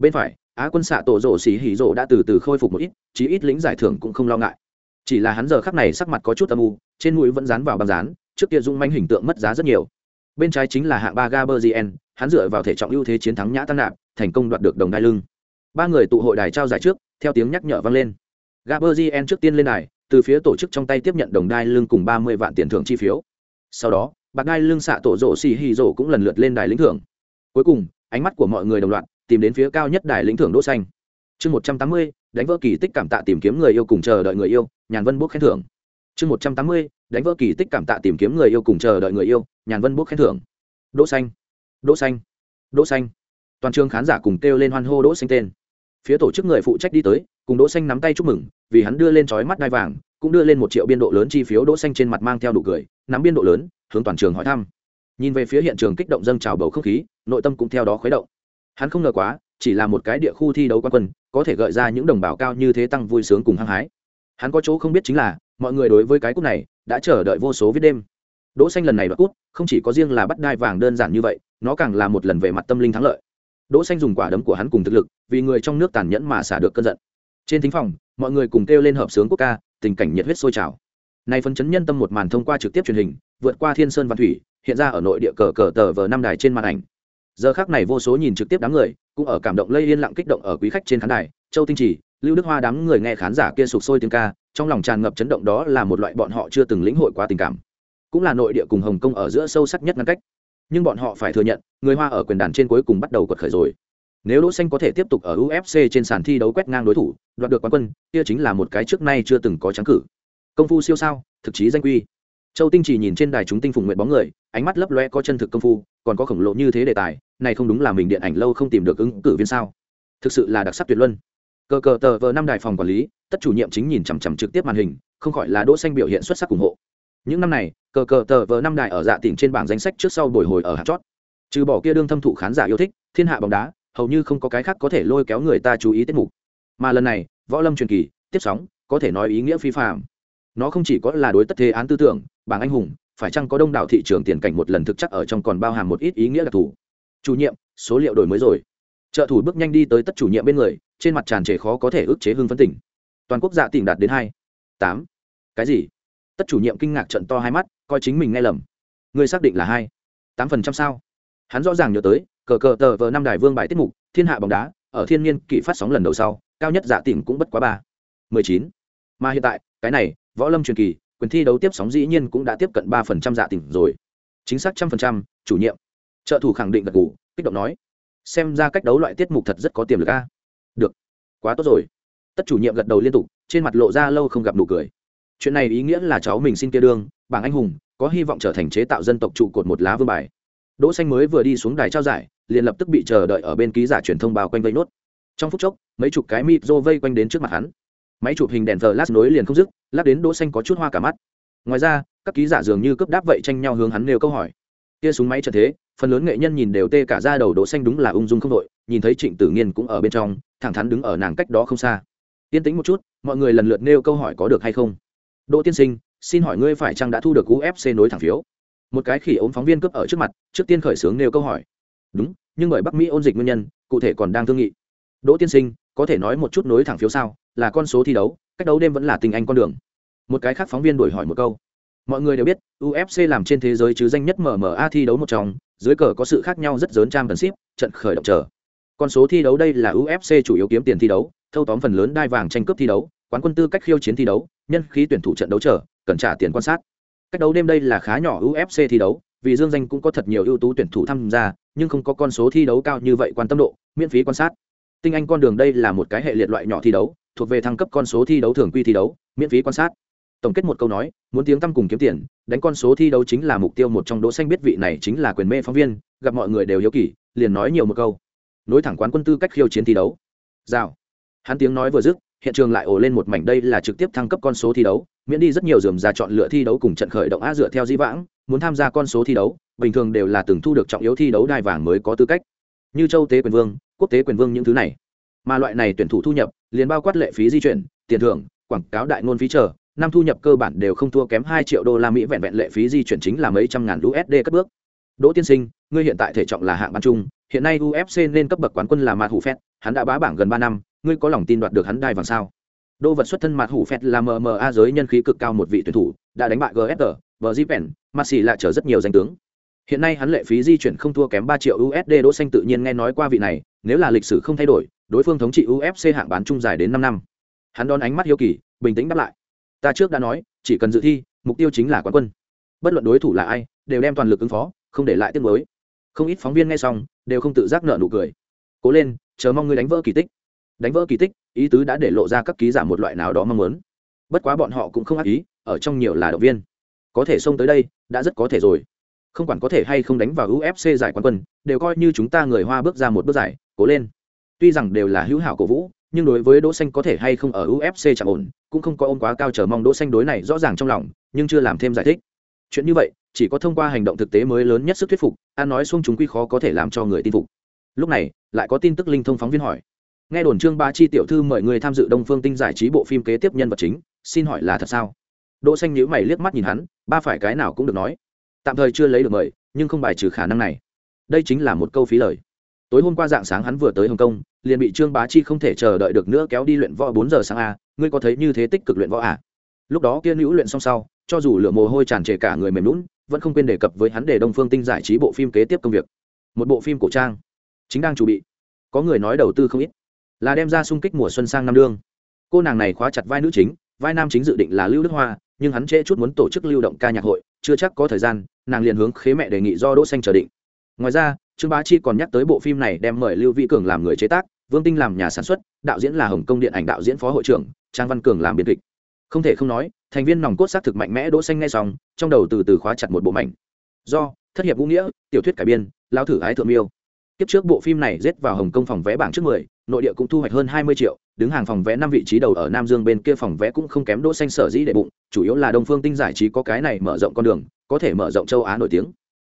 bên phải, á quân xạ tổ rổ xỉ hỉ rổ đã từ từ khôi phục một ít, chí ít lính giải thưởng cũng không lo ngại. Chỉ là hắn giờ khắc này sắc mặt có chút âm u, trên mũi vẫn dán vào băng dán, trước kia dung manh hình tượng mất giá rất nhiều. Bên trái chính là hạng ba gaberzien hắn dựa vào thể trọng ưu thế chiến thắng nhã tăng nạp, thành công đoạt được đồng đai lưng. Ba người tụ hội đài trao giải trước, theo tiếng nhắc nhở vang lên. Gaberzien trước tiên lên đài, từ phía tổ chức trong tay tiếp nhận đồng đai lưng cùng ba mươi vạn tiền thưởng chi phiếu. Sau đó, bạc đai lưng xạ tổ rổ xì hì rổ cũng lần lượt lên đài lĩnh thưởng. Cuối cùng, ánh mắt của mọi người đồng loạt tìm đến phía cao nhất đài lĩnh thưởng đỗ xanh. Chương một trăm tám mươi, đánh vỡ kỳ tích cảm tạ tìm kiếm người yêu cùng chờ đợi người yêu, nhàn vân bốc khen thưởng. Chương một trăm tám mươi, đánh vỡ kỳ tích cảm tạ tìm kiếm người yêu cùng chờ đợi người yêu, nhàn vân bốc khen thưởng. Đỗ xanh đỗ xanh đỗ xanh. Toàn trường khán giả cùng kêu lên hoan hô đỗ xanh tên. Phía tổ chức người phụ trách đi tới, cùng đỗ xanh nắm tay chúc mừng, vì hắn đưa lên chói mắt đai vàng, cũng đưa lên một triệu biên độ lớn chi phiếu đỗ xanh trên mặt mang theo đủ cười, nắm biên độ lớn, hướng toàn trường hỏi thăm. Nhìn về phía hiện trường kích động dâng trào bầu không khí, nội tâm cũng theo đó khuấy động hắn không ngờ quá, chỉ là một cái địa khu thi đấu quan quân, có thể gợi ra những đồng bào cao như thế tăng vui sướng cùng hăng hái. Hắn có chỗ không biết chính là, mọi người đối với cái cúp này, đã chờ đợi vô số viết đêm. Đỗ xanh lần này đoạt cúp, không chỉ có riêng là bắt đai vàng đơn giản như vậy, nó càng là một lần về mặt tâm linh thắng lợi. Đỗ xanh dùng quả đấm của hắn cùng thực lực, vì người trong nước tàn nhẫn mà xả được cơn giận. Trên thính phòng, mọi người cùng kêu lên hợp sướng quốc ca, tình cảnh nhiệt huyết sôi trào. Nay phấn chấn nhân tâm một màn thông qua trực tiếp truyền hình, vượt qua thiên sơn văn thủy, hiện ra ở nội địa cờ cờ tờ vờ năm đài trên màn ảnh giờ khắc này vô số nhìn trực tiếp đám người, cũng ở cảm động lây yên lặng kích động ở quý khách trên khán đài. Châu tinh trì, lưu đức hoa đám người nghe khán giả kia sụp sôi tiếng ca, trong lòng tràn ngập chấn động đó là một loại bọn họ chưa từng lĩnh hội quá tình cảm. Cũng là nội địa cùng hồng kông ở giữa sâu sắc nhất ngăn cách. Nhưng bọn họ phải thừa nhận, người hoa ở quyền đàn trên cuối cùng bắt đầu quật khởi rồi. Nếu đỗ xanh có thể tiếp tục ở ufc trên sàn thi đấu quét ngang đối thủ, đoạt được quán quân, kia chính là một cái trước nay chưa từng có trắng cử. Công phu siêu sao, thực chí danh quy. Châu tinh chỉ nhìn trên đài chúng tinh phùng nguyện bóng người, ánh mắt lấp loe có chân thực công phu, còn có khổng lồ như thế đề tài này không đúng là mình điện ảnh lâu không tìm được ứng cử viên sao? Thực sự là đặc sắc tuyệt luân. Cờ cờ tờ vờ năm đài phòng quản lý, tất chủ nhiệm chính nhìn chằm chằm trực tiếp màn hình, không khỏi là đỗ xanh biểu hiện xuất sắc ủng hộ. Những năm này, cờ cờ tờ vờ năm đài ở dạ tỉnh trên bảng danh sách trước sau bồi hồi ở hạt chót. Trừ bỏ kia đương thâm thụ khán giả yêu thích, thiên hạ bóng đá, hầu như không có cái khác có thể lôi kéo người ta chú ý tiết mục. Mà lần này, võ lâm truyền kỳ, tiếp sóng, có thể nói ý nghĩa phi phạm nó không chỉ có là đối tất thế án tư tưởng, bảng anh hùng, phải chăng có đông đảo thị trường tiền cảnh một lần thực chắc ở trong còn bao hàm một ít ý nghĩa đặc thù chủ nhiệm, số liệu đổi mới rồi. Trợ thủ bước nhanh đi tới tất chủ nhiệm bên người, trên mặt tràn trề khó có thể ức chế hương phấn tỉnh. Toàn quốc dạ tỉnh đạt đến hai, tám. Cái gì? Tất chủ nhiệm kinh ngạc trận to hai mắt, coi chính mình nghe lầm. Người xác định là hai, tám phần trăm sao? Hắn rõ ràng nhớ tới, cờ cờ tờ vờ năm đài vương bài tiết mục, thiên hạ bóng đá, ở thiên nhiên kỵ phát sóng lần đầu sau, cao nhất dạ tỉnh cũng bất quá ba, mười chín. Mà hiện tại, cái này, võ lâm truyền kỳ, quyền thi đấu tiếp sóng dĩ nhiên cũng đã tiếp cận ba phần trăm dạ tỉnh rồi. Chính xác trăm phần trăm, chủ nhiệm trợ thủ khẳng định gật ngủ kích động nói, xem ra cách đấu loại tiết mục thật rất có tiềm lực a. Được, quá tốt rồi. Tất chủ nhiệm gật đầu liên tục, trên mặt lộ ra lâu không gặp nụ cười. Chuyện này ý nghĩa là cháu mình xin kia đương, bảng anh hùng, có hy vọng trở thành chế tạo dân tộc trụ cột một lá vương bài. Đỗ xanh mới vừa đi xuống đài trao giải, liền lập tức bị chờ đợi ở bên ký giả truyền thông bao quanh vây nốt. Trong phút chốc, mấy chục cái mịp rô vây quanh đến trước mặt hắn. Máy chụp hình đèn flash nối liền không dứt, lát đến đỗ xanh có chút hoa cả mắt. Ngoài ra, các ký giả dường như cướp đáp vậy tranh nhau hướng hắn nêu câu hỏi. Kia súng máy trận thế phần lớn nghệ nhân nhìn đều tê cả ra đầu đỗ xanh đúng là ung dung không đội, nhìn thấy trịnh tử nghiên cũng ở bên trong, thẳng thắn đứng ở nàng cách đó không xa. Yên tĩnh một chút, mọi người lần lượt nêu câu hỏi có được hay không. Đỗ tiên sinh, xin hỏi ngươi phải chăng đã thu được ufc nối thẳng phiếu? Một cái khỉ ốm phóng viên cướp ở trước mặt, trước tiên khởi xướng nêu câu hỏi. Đúng, nhưng bởi bắc mỹ ôn dịch nguyên nhân, cụ thể còn đang thương nghị. Đỗ tiên sinh, có thể nói một chút nối thẳng phiếu sao? Là con số thi đấu, cách đấu đêm vẫn là tình anh con đường. Một cái khác phóng viên đổi hỏi một câu. Mọi người đều biết ufc làm trên thế giới chứ danh nhất mma thi đấu một trong dưới cờ có sự khác nhau rất lớn trang tần ship trận khởi động chờ. Con số thi đấu đây là ufc chủ yếu kiếm tiền thi đấu, thâu tóm phần lớn đai vàng tranh cướp thi đấu, quán quân tư cách khiêu chiến thi đấu, nhân khí tuyển thủ trận đấu chờ, cần trả tiền quan sát. Cách đấu đêm đây là khá nhỏ ufc thi đấu, vì dương danh cũng có thật nhiều ưu tú tuyển thủ tham gia, nhưng không có con số thi đấu cao như vậy quan tâm độ, miễn phí quan sát. Tinh anh con đường đây là một cái hệ liệt loại nhỏ thi đấu, thuộc về thăng cấp con số thi đấu thường quy thi đấu, miễn phí quan sát tổng kết một câu nói, muốn tiếng tăm cùng kiếm tiền, đánh con số thi đấu chính là mục tiêu một trong đỗ xanh biết vị này chính là quyền mê phóng viên, gặp mọi người đều hiếu kỳ, liền nói nhiều một câu. Nối thẳng quán quân tư cách khiêu chiến thi đấu. Rào. Hắn tiếng nói vừa dứt, hiện trường lại ồ lên một mảnh đây là trực tiếp thăng cấp con số thi đấu, miễn đi rất nhiều dườm ra chọn lựa thi đấu cùng trận khởi động a dựa theo di vãng, muốn tham gia con số thi đấu, bình thường đều là từng thu được trọng yếu thi đấu đai vàng mới có tư cách. Như châu tế quyền vương, quốc tế quyền vương những thứ này. Mà loại này tuyển thủ thu nhập, liền bao quát lệ phí di chuyển, tiền thưởng, quảng cáo đại ngôn phí chờ năm thu nhập cơ bản đều không thua kém hai triệu đô la mỹ, vẹn vẹn lệ phí di chuyển chính là mấy trăm ngàn usd cất bước. Đỗ tiên sinh, ngươi hiện tại thể trọng là hạng ban trung, hiện nay ufc nên cấp bậc quán quân là mạt hủ phét hắn đã bá bảng gần ba năm, ngươi có lòng tin đoạt được hắn đai vàng sao? Đô vật xuất thân mạt hủ phét là mma giới nhân khí cực cao một vị tuyển thủ, đã đánh bại gsr vờ zipen mà xì lại chở rất nhiều danh tướng. Hiện nay hắn lệ phí di chuyển không thua kém ba triệu usd đỗ xanh tự nhiên nghe nói qua vị này, nếu là lịch sử không thay đổi, đối phương thống trị ufc hạng bán trung dài đến năm năm. Hắn đón ánh mắt hiếu kỳ, bình tĩnh đáp lại ta trước đã nói, chỉ cần dự thi, mục tiêu chính là quán quân. Bất luận đối thủ là ai, đều đem toàn lực ứng phó, không để lại tiếc mới không ít phóng viên nghe xong, đều không tự giác nợ nụ cười. Cố lên, chờ mong ngươi đánh vỡ kỳ tích. Đánh vỡ kỳ tích, ý tứ đã để lộ ra các ký giả một loại nào đó mong muốn. Bất quá bọn họ cũng không ác ý, ở trong nhiều là động viên. Có thể xông tới đây, đã rất có thể rồi. Không quản có thể hay không đánh vào ufc giải quán quân, đều coi như chúng ta người hoa bước ra một bước giải, cố lên. Tuy rằng đều là hữu hảo cổ vũ nhưng đối với đỗ xanh có thể hay không ở ufc chẳng ổn, cũng không có ôm quá cao chờ mong đỗ xanh đối này rõ ràng trong lòng, nhưng chưa làm thêm giải thích. Chuyện như vậy, chỉ có thông qua hành động thực tế mới lớn nhất sức thuyết phục, an nói xuông chúng quy khó có thể làm cho người tin phục. Lúc này, lại có tin tức linh thông phóng viên hỏi. Nghe đồn trương ba chi tiểu thư mời người tham dự đông phương tinh giải trí bộ phim kế tiếp nhân vật chính, xin hỏi là thật sao? Đỗ xanh nhíu mày liếc mắt nhìn hắn, ba phải cái nào cũng được nói. Tạm thời chưa lấy được mời, nhưng không bài trừ khả năng này. Đây chính là một câu phí lời. Tối hôm qua dạng sáng hắn vừa tới hồng kông liền bị trương bá chi không thể chờ đợi được nữa kéo đi luyện võ bốn giờ sáng a, ngươi có thấy như thế tích cực luyện võ à? Lúc đó kia nữ luyện xong sau, cho dù lửa mồ hôi tràn trề cả người mềm lún vẫn không quên đề cập với hắn để đông phương tinh giải trí bộ phim kế tiếp công việc. Một bộ phim cổ trang. Chính đang chuẩn bị. Có người nói đầu tư không ít. Là đem ra xung kích mùa xuân sang năm đương. Cô nàng này khóa chặt vai nữ chính, vai nam chính dự định là lưu đức hoa, nhưng hắn trễ chút muốn tổ chức lưu động ca nhạc hội, chưa chắc có thời gian, nàng liền hướng khế mẹ đề nghị do đỗ xanh chờ định. Ngoài ra trương bá chi còn nhắc tới bộ phim này đem mời lưu vĩ cường làm người chế tác, vương tinh làm nhà sản xuất, đạo diễn là hồng kông điện ảnh đạo diễn phó hội trưởng, trang văn cường làm biên kịch. Không thể không nói, thành viên nòng cốt xác thực mạnh mẽ đỗ xanh ngay xong, trong đầu từ từ khóa chặt một bộ mảnh. Do, thất hiệp vũ nghĩa, tiểu thuyết cải biên lao thử ái thượng miêu. Kiếp trước bộ phim này rết vào hồng kông phòng vé bảng trước mười, nội địa cũng thu hoạch hơn hai mươi triệu, đứng hàng phòng vé năm vị trí đầu ở nam dương bên kia phòng vé cũng không kém đỗ xanh sở dĩ đệ bụng, chủ yếu là đông phương tinh giải trí có cái này mở rộng con đường, có thể mở rộng châu á nổi tiếng.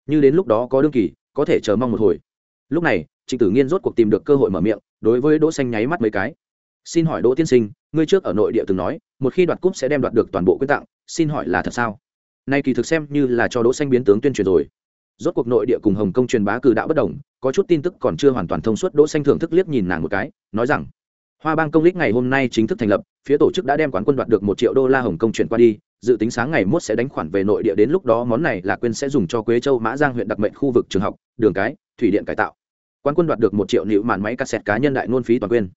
Như đến lúc đó có đương kỳ có thể chờ mong một hồi. Lúc này, trịnh tử nghiên rốt cuộc tìm được cơ hội mở miệng, đối với đỗ xanh nháy mắt mấy cái. Xin hỏi đỗ tiên sinh, ngươi trước ở nội địa từng nói, một khi đoạt cúp sẽ đem đoạt được toàn bộ quyên tặng, xin hỏi là thật sao? Nay kỳ thực xem như là cho đỗ xanh biến tướng tuyên truyền rồi. Rốt cuộc nội địa cùng hồng kông truyền bá cử đạo bất đồng, có chút tin tức còn chưa hoàn toàn thông suốt, đỗ xanh thưởng thức liếc nhìn nàng một cái, nói rằng, hoa bang công lý ngày hôm nay chính thức thành lập, phía tổ chức đã đem quán quân đoạt được một triệu đô la hồng kông chuyển qua đi dự tính sáng ngày mốt sẽ đánh khoản về nội địa đến lúc đó món này là quên sẽ dùng cho quế châu, mã giang huyện đặc mệnh khu vực trường học, đường cái, thủy điện cải tạo. Quán quân đoạt được một triệu nịu màn máy cassette cá nhân đại nôn phí toàn quyền.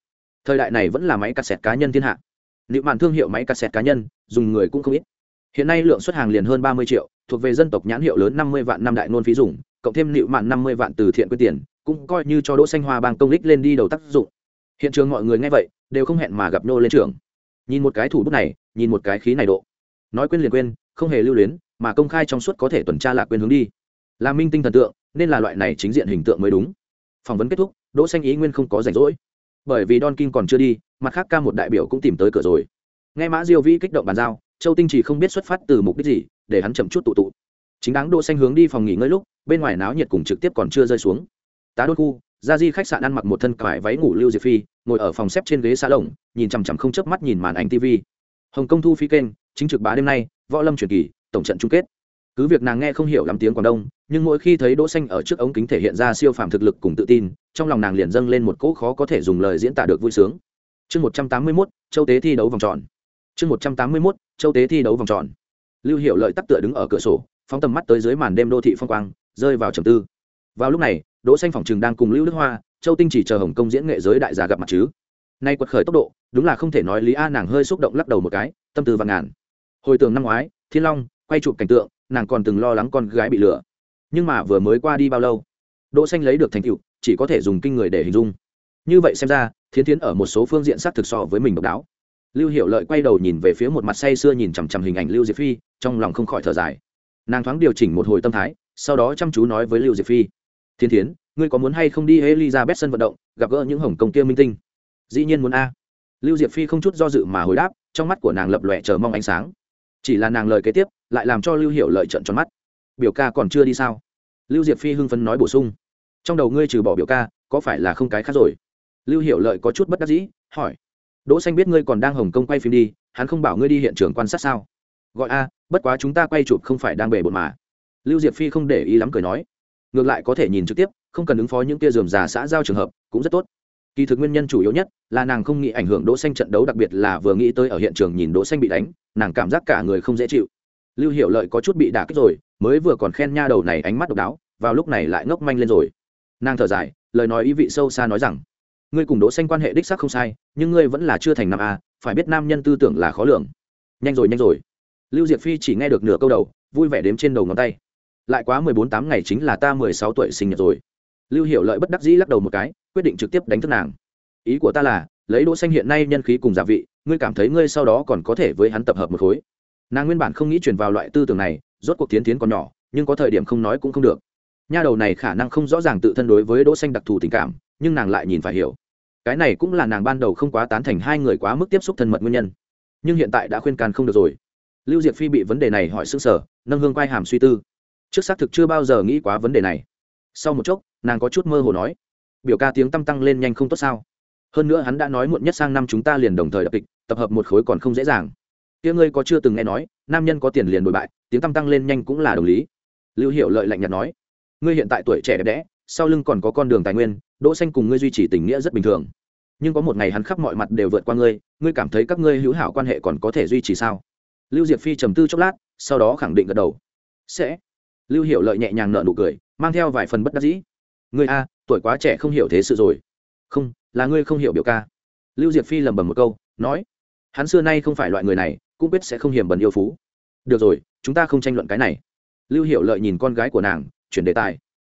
Thời đại này vẫn là máy cassette cá nhân thiên hạ. Nịu màn thương hiệu máy cassette cá nhân, dùng người cũng không ít. Hiện nay lượng xuất hàng liền hơn ba mươi triệu, thuộc về dân tộc nhãn hiệu lớn năm mươi vạn năm đại nôn phí dùng, cộng thêm nịu màn năm mươi vạn từ thiện quyên tiền, cũng coi như cho đỗ xanh hoa bang công lích lên đi đầu tác dụng. Hiện trường mọi người nghe vậy, đều không hẹn mà gặp nô lên trường. Nhìn một cái thủ bút này, nhìn một cái khí này độ nói quên liền quên, không hề lưu luyến, mà công khai trong suốt có thể tuần tra lạc quên hướng đi. Là minh tinh thần tượng, nên là loại này chính diện hình tượng mới đúng. Phỏng vấn kết thúc, đỗ xanh ý nguyên không có rảnh rỗi. Bởi vì don king còn chưa đi, mặt khác ca một đại biểu cũng tìm tới cửa rồi. Nghe mã diêu vĩ kích động bàn giao, châu tinh chỉ không biết xuất phát từ mục đích gì, để hắn chậm chút tụ tụ. Chính đáng đỗ xanh hướng đi phòng nghỉ ngơi lúc, bên ngoài náo nhiệt cùng trực tiếp còn chưa rơi xuống. Tá đôi khu, gia di khách sạn ăn mặc một thân cải váy ngủ lưu diệp phi, ngồi ở phòng xếp trên ghế xa lồng nhìn chằm chằm không chớp mắt nhìn màn ảnh tv hồng công thu phi kênh chính trực bá đêm nay võ lâm truyền kỳ tổng trận chung kết. Cứ việc nàng nghe không hiểu lắm tiếng quảng đông nhưng mỗi khi thấy đỗ xanh ở trước ống kính thể hiện ra siêu phàm thực lực cùng tự tin trong lòng nàng liền dâng lên một cỗ khó có thể dùng lời diễn tả được vui sướng. Chương 181, châu tế thi đấu vòng tròn. Chương 181, châu tế thi đấu vòng tròn. Lưu Hiểu lợi tắc tựa đứng ở cửa sổ phóng tầm mắt tới dưới màn đêm đô thị phong quang rơi vào trầm tư. Vào lúc này đỗ xanh phòng trường đang cùng lưu đức hoa châu tinh chỉ chờ hồng công diễn nghệ giới đại gia gặp mặt chứ nay quật khởi tốc độ, đúng là không thể nói lý a nàng hơi xúc động lắc đầu một cái, tâm tư và ngàn. Hồi tưởng năm ngoái, thiên long, quay chụp cảnh tượng, nàng còn từng lo lắng con gái bị lừa. Nhưng mà vừa mới qua đi bao lâu? Đỗ xanh lấy được thành tựu, chỉ có thể dùng kinh người để hình dung. Như vậy xem ra, thiến thiến ở một số phương diện sát thực so với mình độc đáo. Lưu hiểu lợi quay đầu nhìn về phía một mặt say sưa nhìn chằm chằm hình ảnh lưu diệp phi, trong lòng không khỏi thở dài. Nàng thoáng điều chỉnh một hồi tâm thái, sau đó chăm chú nói với lưu diệp phi. Thiên thiến, ngươi có muốn hay không đi elizabeth sân vận động, gặp gỡ những hồng công kia minh tinh? Dĩ nhiên muốn a. Lưu diệp phi không chút do dự mà hồi đáp, trong mắt của nàng lập lòe chờ mong ánh sáng. Chỉ là nàng lời kế tiếp, lại làm cho lưu hiệu lợi trận tròn mắt. Biểu ca còn chưa đi sao? Lưu diệp phi hưng phấn nói bổ sung. Trong đầu ngươi trừ bỏ biểu ca, có phải là không cái khác rồi? Lưu hiệu lợi có chút bất đắc dĩ, hỏi. Đỗ xanh biết ngươi còn đang hồng kông quay phim đi, hắn không bảo ngươi đi hiện trường quan sát sao? Gọi a, bất quá chúng ta quay chụp không phải đang bể bộn mà. Lưu diệp phi không để ý lắm cười nói. Ngược lại có thể nhìn trực tiếp, không cần ứng phó những tia dườm già xã giao trường hợp, cũng rất tốt kỳ thực nguyên nhân chủ yếu nhất là nàng không nghĩ ảnh hưởng đỗ xanh trận đấu, đặc biệt là vừa nghĩ tới ở hiện trường nhìn đỗ xanh bị đánh, nàng cảm giác cả người không dễ chịu. Lưu hiểu lợi có chút bị đả kích rồi, mới vừa còn khen nha đầu này ánh mắt độc đáo, vào lúc này lại ngốc manh lên rồi. Nàng thở dài, lời nói ý vị sâu xa nói rằng, ngươi cùng đỗ xanh quan hệ đích xác không sai, nhưng ngươi vẫn là chưa thành nam a, phải biết nam nhân tư tưởng là khó lường. Nhanh rồi nhanh rồi. Lưu diệp phi chỉ nghe được nửa câu đầu, vui vẻ đếm trên đầu ngón tay. Lại quá mười bốn tám ngày chính là ta mười sáu tuổi sinh nhật rồi. Lưu hiểu lợi bất đắc dĩ lắc đầu một cái quyết định trực tiếp đánh thức nàng. Ý của ta là, lấy đỗ xanh hiện nay nhân khí cùng giả vị, ngươi cảm thấy ngươi sau đó còn có thể với hắn tập hợp một khối. Nàng nguyên bản không nghĩ chuyển vào loại tư tưởng này, rốt cuộc tiến tiến còn nhỏ, nhưng có thời điểm không nói cũng không được. Nha đầu này khả năng không rõ ràng tự thân đối với đỗ xanh đặc thù tình cảm, nhưng nàng lại nhìn phải hiểu. Cái này cũng là nàng ban đầu không quá tán thành hai người quá mức tiếp xúc thân mật nguyên nhân. Nhưng hiện tại đã khuyên can không được rồi. Lưu diệp phi bị vấn đề này hỏi sưng sở nâng hương quay hàm suy tư. Trước xác thực chưa bao giờ nghĩ quá vấn đề này. Sau một chốc, nàng có chút mơ hồ nói biểu ca tiếng tăm tăng lên nhanh không tốt sao? Hơn nữa hắn đã nói muộn nhất sang năm chúng ta liền đồng thời đập kịch, tập hợp một khối còn không dễ dàng. Tiếng ngươi có chưa từng nghe nói, nam nhân có tiền liền đổi bại, tiếng tăm tăng lên nhanh cũng là đồng lý. Lưu hiệu lợi lạnh nhạt nói, ngươi hiện tại tuổi trẻ đẹp đẽ, sau lưng còn có con đường tài nguyên, đỗ xanh cùng ngươi duy trì tình nghĩa rất bình thường. Nhưng có một ngày hắn khắp mọi mặt đều vượt qua ngươi ngươi cảm thấy các ngươi hữu hảo quan hệ còn có thể duy trì sao? Lưu diệp phi trầm tư chốc lát, sau đó khẳng định gật đầu. Sẽ. Lưu hiệu lợi nhẹ nhàng nở nụ cười, mang theo vài phần bất đắc dĩ. Ngươi a tuổi quá trẻ không hiểu thế sự rồi. Không, là ngươi không hiểu biểu ca. Lưu diệp phi lẩm bẩm một câu, nói, hắn xưa nay không phải loại người này, cũng biết sẽ không hiểm bẩn yêu phú. Được rồi, chúng ta không tranh luận cái này. Lưu hiệu lợi nhìn con gái của nàng, chuyển đề tài.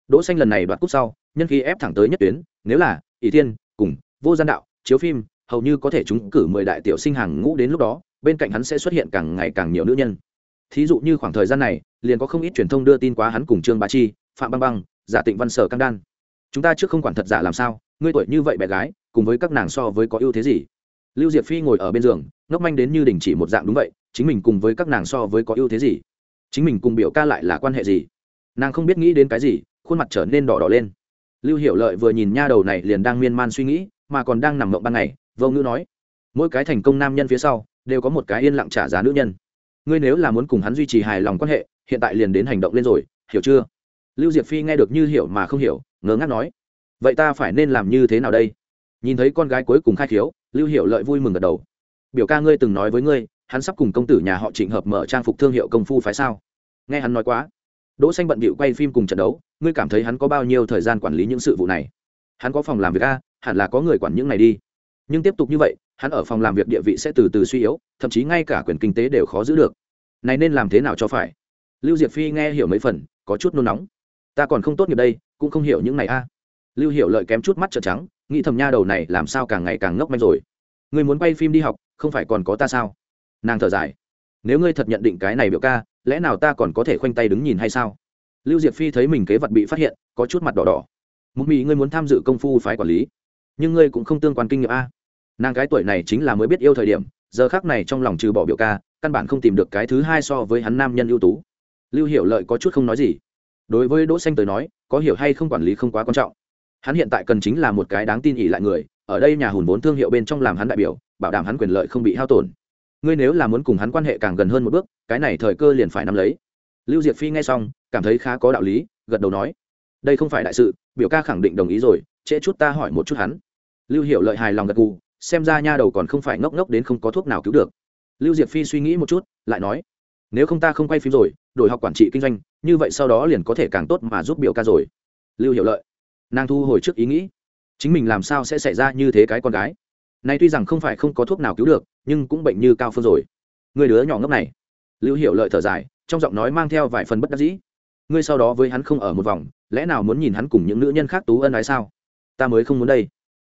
Đỗ xanh lần này đoạt cúp sau, nhân khí ép thẳng tới nhất tuyến, nếu là, ỷ thiên, cùng, vô gian đạo, chiếu phim, hầu như có thể chúng cử mười đại tiểu sinh hàng ngũ đến lúc đó, bên cạnh hắn sẽ xuất hiện càng ngày càng nhiều nữ nhân. Thí dụ như khoảng thời gian này, liền có không ít truyền thông đưa tin quá hắn cùng trương bá chi, phạm băng băng, giả tịnh văn sở căng đan chúng ta trước không quản thật giả làm sao, ngươi tuổi như vậy bé gái, cùng với các nàng so với có ưu thế gì? Lưu diệp phi ngồi ở bên giường, ngốc manh đến như đình chỉ một dạng đúng vậy, chính mình cùng với các nàng so với có ưu thế gì? Chính mình cùng biểu ca lại là quan hệ gì? Nàng không biết nghĩ đến cái gì, khuôn mặt trở nên đỏ đỏ lên. Lưu hiểu lợi vừa nhìn nha đầu này liền đang miên man suy nghĩ, mà còn đang nằm mộng ban ngày, vô ngữ nói, mỗi cái thành công nam nhân phía sau, đều có một cái yên lặng trả giá nữ nhân. Ngươi nếu là muốn cùng hắn duy trì hài lòng quan hệ, hiện tại liền đến hành động lên rồi, hiểu chưa? Lưu diệp phi nghe được như hiểu mà không hiểu ngớ ngác nói, vậy ta phải nên làm như thế nào đây? Nhìn thấy con gái cuối cùng khai khiếu, lưu hiểu lợi vui mừng gật đầu. Biểu ca ngươi từng nói với ngươi, hắn sắp cùng công tử nhà họ trịnh hợp mở trang phục thương hiệu công phu phải sao? Nghe hắn nói quá, đỗ xanh bận bịu quay phim cùng trận đấu, ngươi cảm thấy hắn có bao nhiêu thời gian quản lý những sự vụ này? Hắn có phòng làm việc a, hẳn là có người quản những này đi. Nhưng tiếp tục như vậy, hắn ở phòng làm việc địa vị sẽ từ từ suy yếu, thậm chí ngay cả quyền kinh tế đều khó giữ được. Này nên làm thế nào cho phải? Lưu diệp phi nghe hiểu mấy phần, có chút nôn nóng ta còn không tốt nghiệp đây, cũng không hiểu những này a. Lưu hiểu lợi kém chút mắt trợn trắng, nghĩ thầm nha đầu này làm sao càng ngày càng ngốc manh rồi. Người muốn quay phim đi học, không phải còn có ta sao? Nàng thở dài. Nếu ngươi thật nhận định cái này biểu ca, lẽ nào ta còn có thể khoanh tay đứng nhìn hay sao? Lưu diệp phi thấy mình kế vật bị phát hiện, có chút mặt đỏ đỏ. Mục mỹ ngươi muốn tham dự công phu phái quản lý. Nhưng ngươi cũng không tương quan kinh nghiệm a. Nàng cái tuổi này chính là mới biết yêu thời điểm, giờ khác này trong lòng trừ bỏ biểu ca, căn bản không tìm được cái thứ hai so với hắn nam nhân ưu tú. Lưu hiểu lợi có chút không nói gì đối với đỗ xanh tới nói, có hiểu hay không quản lý không quá quan trọng. Hắn hiện tại cần chính là một cái đáng tin ỉ lại người, ở đây nhà hùn vốn thương hiệu bên trong làm hắn đại biểu, bảo đảm hắn quyền lợi không bị hao tổn. Ngươi nếu là muốn cùng hắn quan hệ càng gần hơn một bước, cái này thời cơ liền phải nắm lấy. Lưu diệp phi nghe xong, cảm thấy khá có đạo lý, gật đầu nói, đây không phải đại sự, biểu ca khẳng định đồng ý rồi, trễ chút ta hỏi một chút hắn. Lưu hiệu lợi hài lòng gật gù, xem ra nha đầu còn không phải ngốc ngốc đến không có thuốc nào cứu được. Lưu diệp phi suy nghĩ một chút, lại nói nếu không ta không quay phim rồi, đổi học quản trị kinh doanh, như vậy sau đó liền có thể càng tốt mà giúp biểu ca rồi. Lưu hiệu lợi. Nàng thu hồi trước ý nghĩ. Chính mình làm sao sẽ xảy ra như thế cái con gái? Này tuy rằng không phải không có thuốc nào cứu được, nhưng cũng bệnh như cao phương rồi. Người đứa nhỏ ngốc này. Lưu hiệu lợi thở dài, trong giọng nói mang theo vài phần bất đắc dĩ. Ngươi sau đó với hắn không ở một vòng, lẽ nào muốn nhìn hắn cùng những nữ nhân khác tú ân ái sao? Ta mới không muốn đây.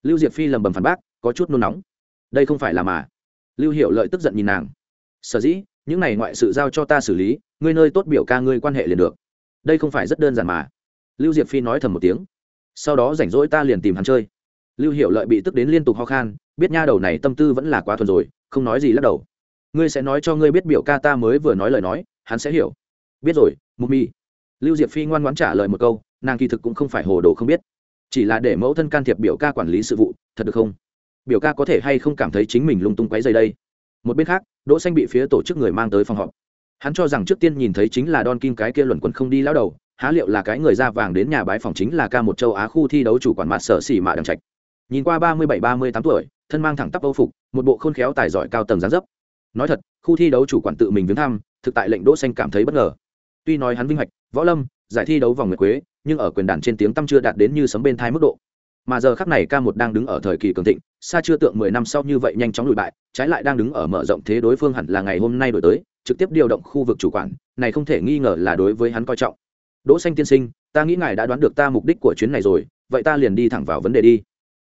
Lưu diệp phi lầm bầm phản bác, có chút nôn nóng. Đây không phải là mà. Lưu hiệu lợi tức giận nhìn nàng. Sở dĩ những này ngoại sự giao cho ta xử lý, ngươi nơi tốt biểu ca ngươi quan hệ liền được. Đây không phải rất đơn giản mà. Lưu diệp phi nói thầm một tiếng. Sau đó rảnh rỗi ta liền tìm hắn chơi. Lưu hiệu lợi bị tức đến liên tục ho khan, biết nha đầu này tâm tư vẫn là quá thuần rồi, không nói gì lắc đầu. Ngươi sẽ nói cho ngươi biết biểu ca ta mới vừa nói lời nói, hắn sẽ hiểu. Biết rồi, mục mi. Lưu diệp phi ngoan ngoãn trả lời một câu, nàng kỳ thực cũng không phải hồ đồ không biết. Chỉ là để mẫu thân can thiệp biểu ca quản lý sự vụ, thật được không? Biểu ca có thể hay không cảm thấy chính mình lung tung quấy dây đây? Một bên khác, đỗ xanh bị phía tổ chức người mang tới phòng họp. Hắn cho rằng trước tiên nhìn thấy chính là don kim cái kia luẩn quẩn không đi lão đầu, há liệu là cái người da vàng đến nhà bái phòng chính là ca một châu á khu thi đấu chủ quản mặt sở xỉ mạ đằng trạch. Nhìn qua ba mươi bảy, ba mươi tám tuổi, thân mang thẳng tắp âu phục, một bộ khôn khéo tài giỏi cao tầng gián dấp. Nói thật, khu thi đấu chủ quản tự mình viếng thăm, thực tại lệnh đỗ xanh cảm thấy bất ngờ. Tuy nói hắn vinh hoạch võ lâm, giải thi đấu vòng nguyệt quế, nhưng ở quyền đàn trên tiếng tăm chưa đạt đến như sấm bên thai mức độ. Mà giờ khắc này ca một đang đứng ở thời kỳ cường thịnh xa chưa tượng mười năm sau như vậy nhanh chóng lùi bại, trái lại đang đứng ở mở rộng thế đối phương hẳn là ngày hôm nay đổi tới, trực tiếp điều động khu vực chủ quản, này không thể nghi ngờ là đối với hắn coi trọng. Đỗ xanh tiên sinh, ta nghĩ ngài đã đoán được ta mục đích của chuyến này rồi, vậy ta liền đi thẳng vào vấn đề đi.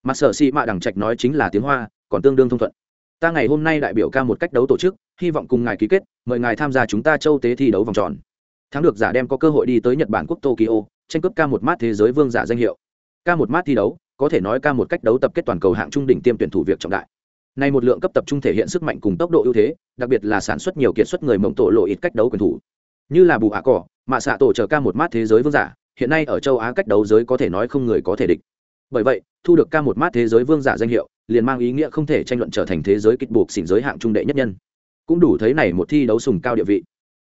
Mặt sở sĩ mạ đằng trạch nói chính là tiếng hoa, còn tương đương thông thuận. Ta ngày hôm nay đại biểu ca một cách đấu tổ chức, hy vọng cùng ngài ký kết, mời ngài tham gia chúng ta châu tế thi đấu vòng tròn. Thắng được giả đem có cơ hội đi tới nhật bản quốc tokyo, tranh cướp ca một mát thế giới vương giả danh hiệu. Ca một mát thi đấu có thể nói ca một cách đấu tập kết toàn cầu hạng trung đỉnh tiêm tuyển thủ việc trọng đại. Nay một lượng cấp tập trung thể hiện sức mạnh cùng tốc độ ưu thế, đặc biệt là sản xuất nhiều kiệt xuất người mộng tổ lộ ít cách đấu quyền thủ. Như là bù ạ cỏ, mạ xạ tổ chờ ca một mát thế giới vương giả, hiện nay ở châu á cách đấu giới có thể nói không người có thể địch. Bởi vậy, thu được ca một mát thế giới vương giả danh hiệu, liền mang ý nghĩa không thể tranh luận trở thành thế giới kịch buộc xỉn giới hạng trung đệ nhất nhân. Cũng đủ thấy này một thi đấu sùng cao địa vị.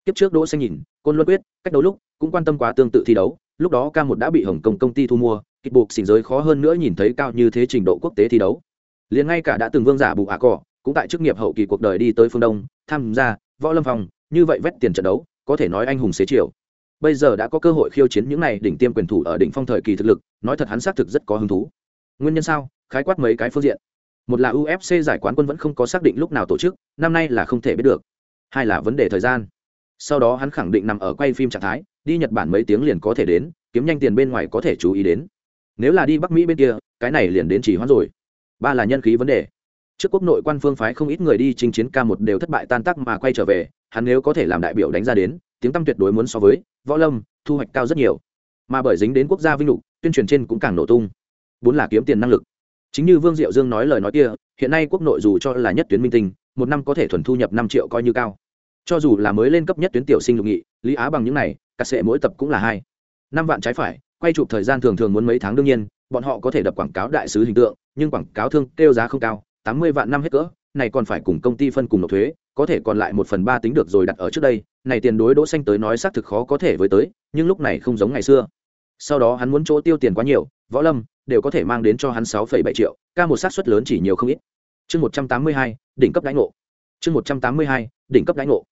Kiếp trước đỗ xanh nhìn, côn luân quyết, cách đấu lúc, cũng quan tâm quá tương tự thi đấu, lúc đó ca một đã bị hồng kông công ty thu mua kịch buộc xỉn giới khó hơn nữa nhìn thấy cao như thế trình độ quốc tế thi đấu. Liền ngay cả đã từng vương giả bù hạ cỏ, cũng tại chức nghiệp hậu kỳ cuộc đời đi tới phương đông, tham gia võ lâm phòng, như vậy vét tiền trận đấu, có thể nói anh hùng xế chiều. Bây giờ đã có cơ hội khiêu chiến những này đỉnh tiêm quyền thủ ở đỉnh phong thời kỳ thực lực, nói thật hắn xác thực rất có hứng thú. Nguyên nhân sao? Khái quát mấy cái phương diện. Một là ufc giải quán quân vẫn không có xác định lúc nào tổ chức, năm nay là không thể biết được. Hai là vấn đề thời gian. Sau đó hắn khẳng định nằm ở quay phim trạng thái, đi nhật bản mấy tiếng liền có thể đến, kiếm nhanh tiền bên ngoài có thể chú ý đến nếu là đi bắc mỹ bên kia, cái này liền đến chỉ hoãn rồi. Ba là nhân khí vấn đề. Trước quốc nội quan phương phái không ít người đi chinh chiến ca một đều thất bại tan tác mà quay trở về, hắn nếu có thể làm đại biểu đánh ra đến, tiếng tăm tuyệt đối muốn so với võ lâm, thu hoạch cao rất nhiều. Mà bởi dính đến quốc gia vinh lục, tuyên truyền trên cũng càng nổ tung. Bốn là kiếm tiền năng lực. Chính như vương diệu dương nói lời nói kia, hiện nay quốc nội dù cho là nhất tuyến minh tinh, một năm có thể thuần thu nhập năm triệu coi như cao. Cho dù là mới lên cấp nhất tuyến tiểu sinh lục nghị, lý á bằng những này cắt sệ mỗi tập cũng là hai. Năm vạn trái phải quay chụp thời gian thường thường muốn mấy tháng đương nhiên, bọn họ có thể đập quảng cáo đại sứ hình tượng, nhưng quảng cáo thương kêu giá không cao, tám mươi vạn năm hết cỡ, này còn phải cùng công ty phân cùng nộp thuế, có thể còn lại một phần ba tính được rồi đặt ở trước đây, này tiền đối đỗ xanh tới nói xác thực khó có thể với tới, nhưng lúc này không giống ngày xưa. Sau đó hắn muốn chỗ tiêu tiền quá nhiều, võ lâm đều có thể mang đến cho hắn sáu bảy triệu, ca một xác suất lớn chỉ nhiều không ít. Chương một trăm tám mươi hai, đỉnh cấp đánh ngộ. Chương một trăm tám mươi hai, đỉnh cấp đánh ngộ.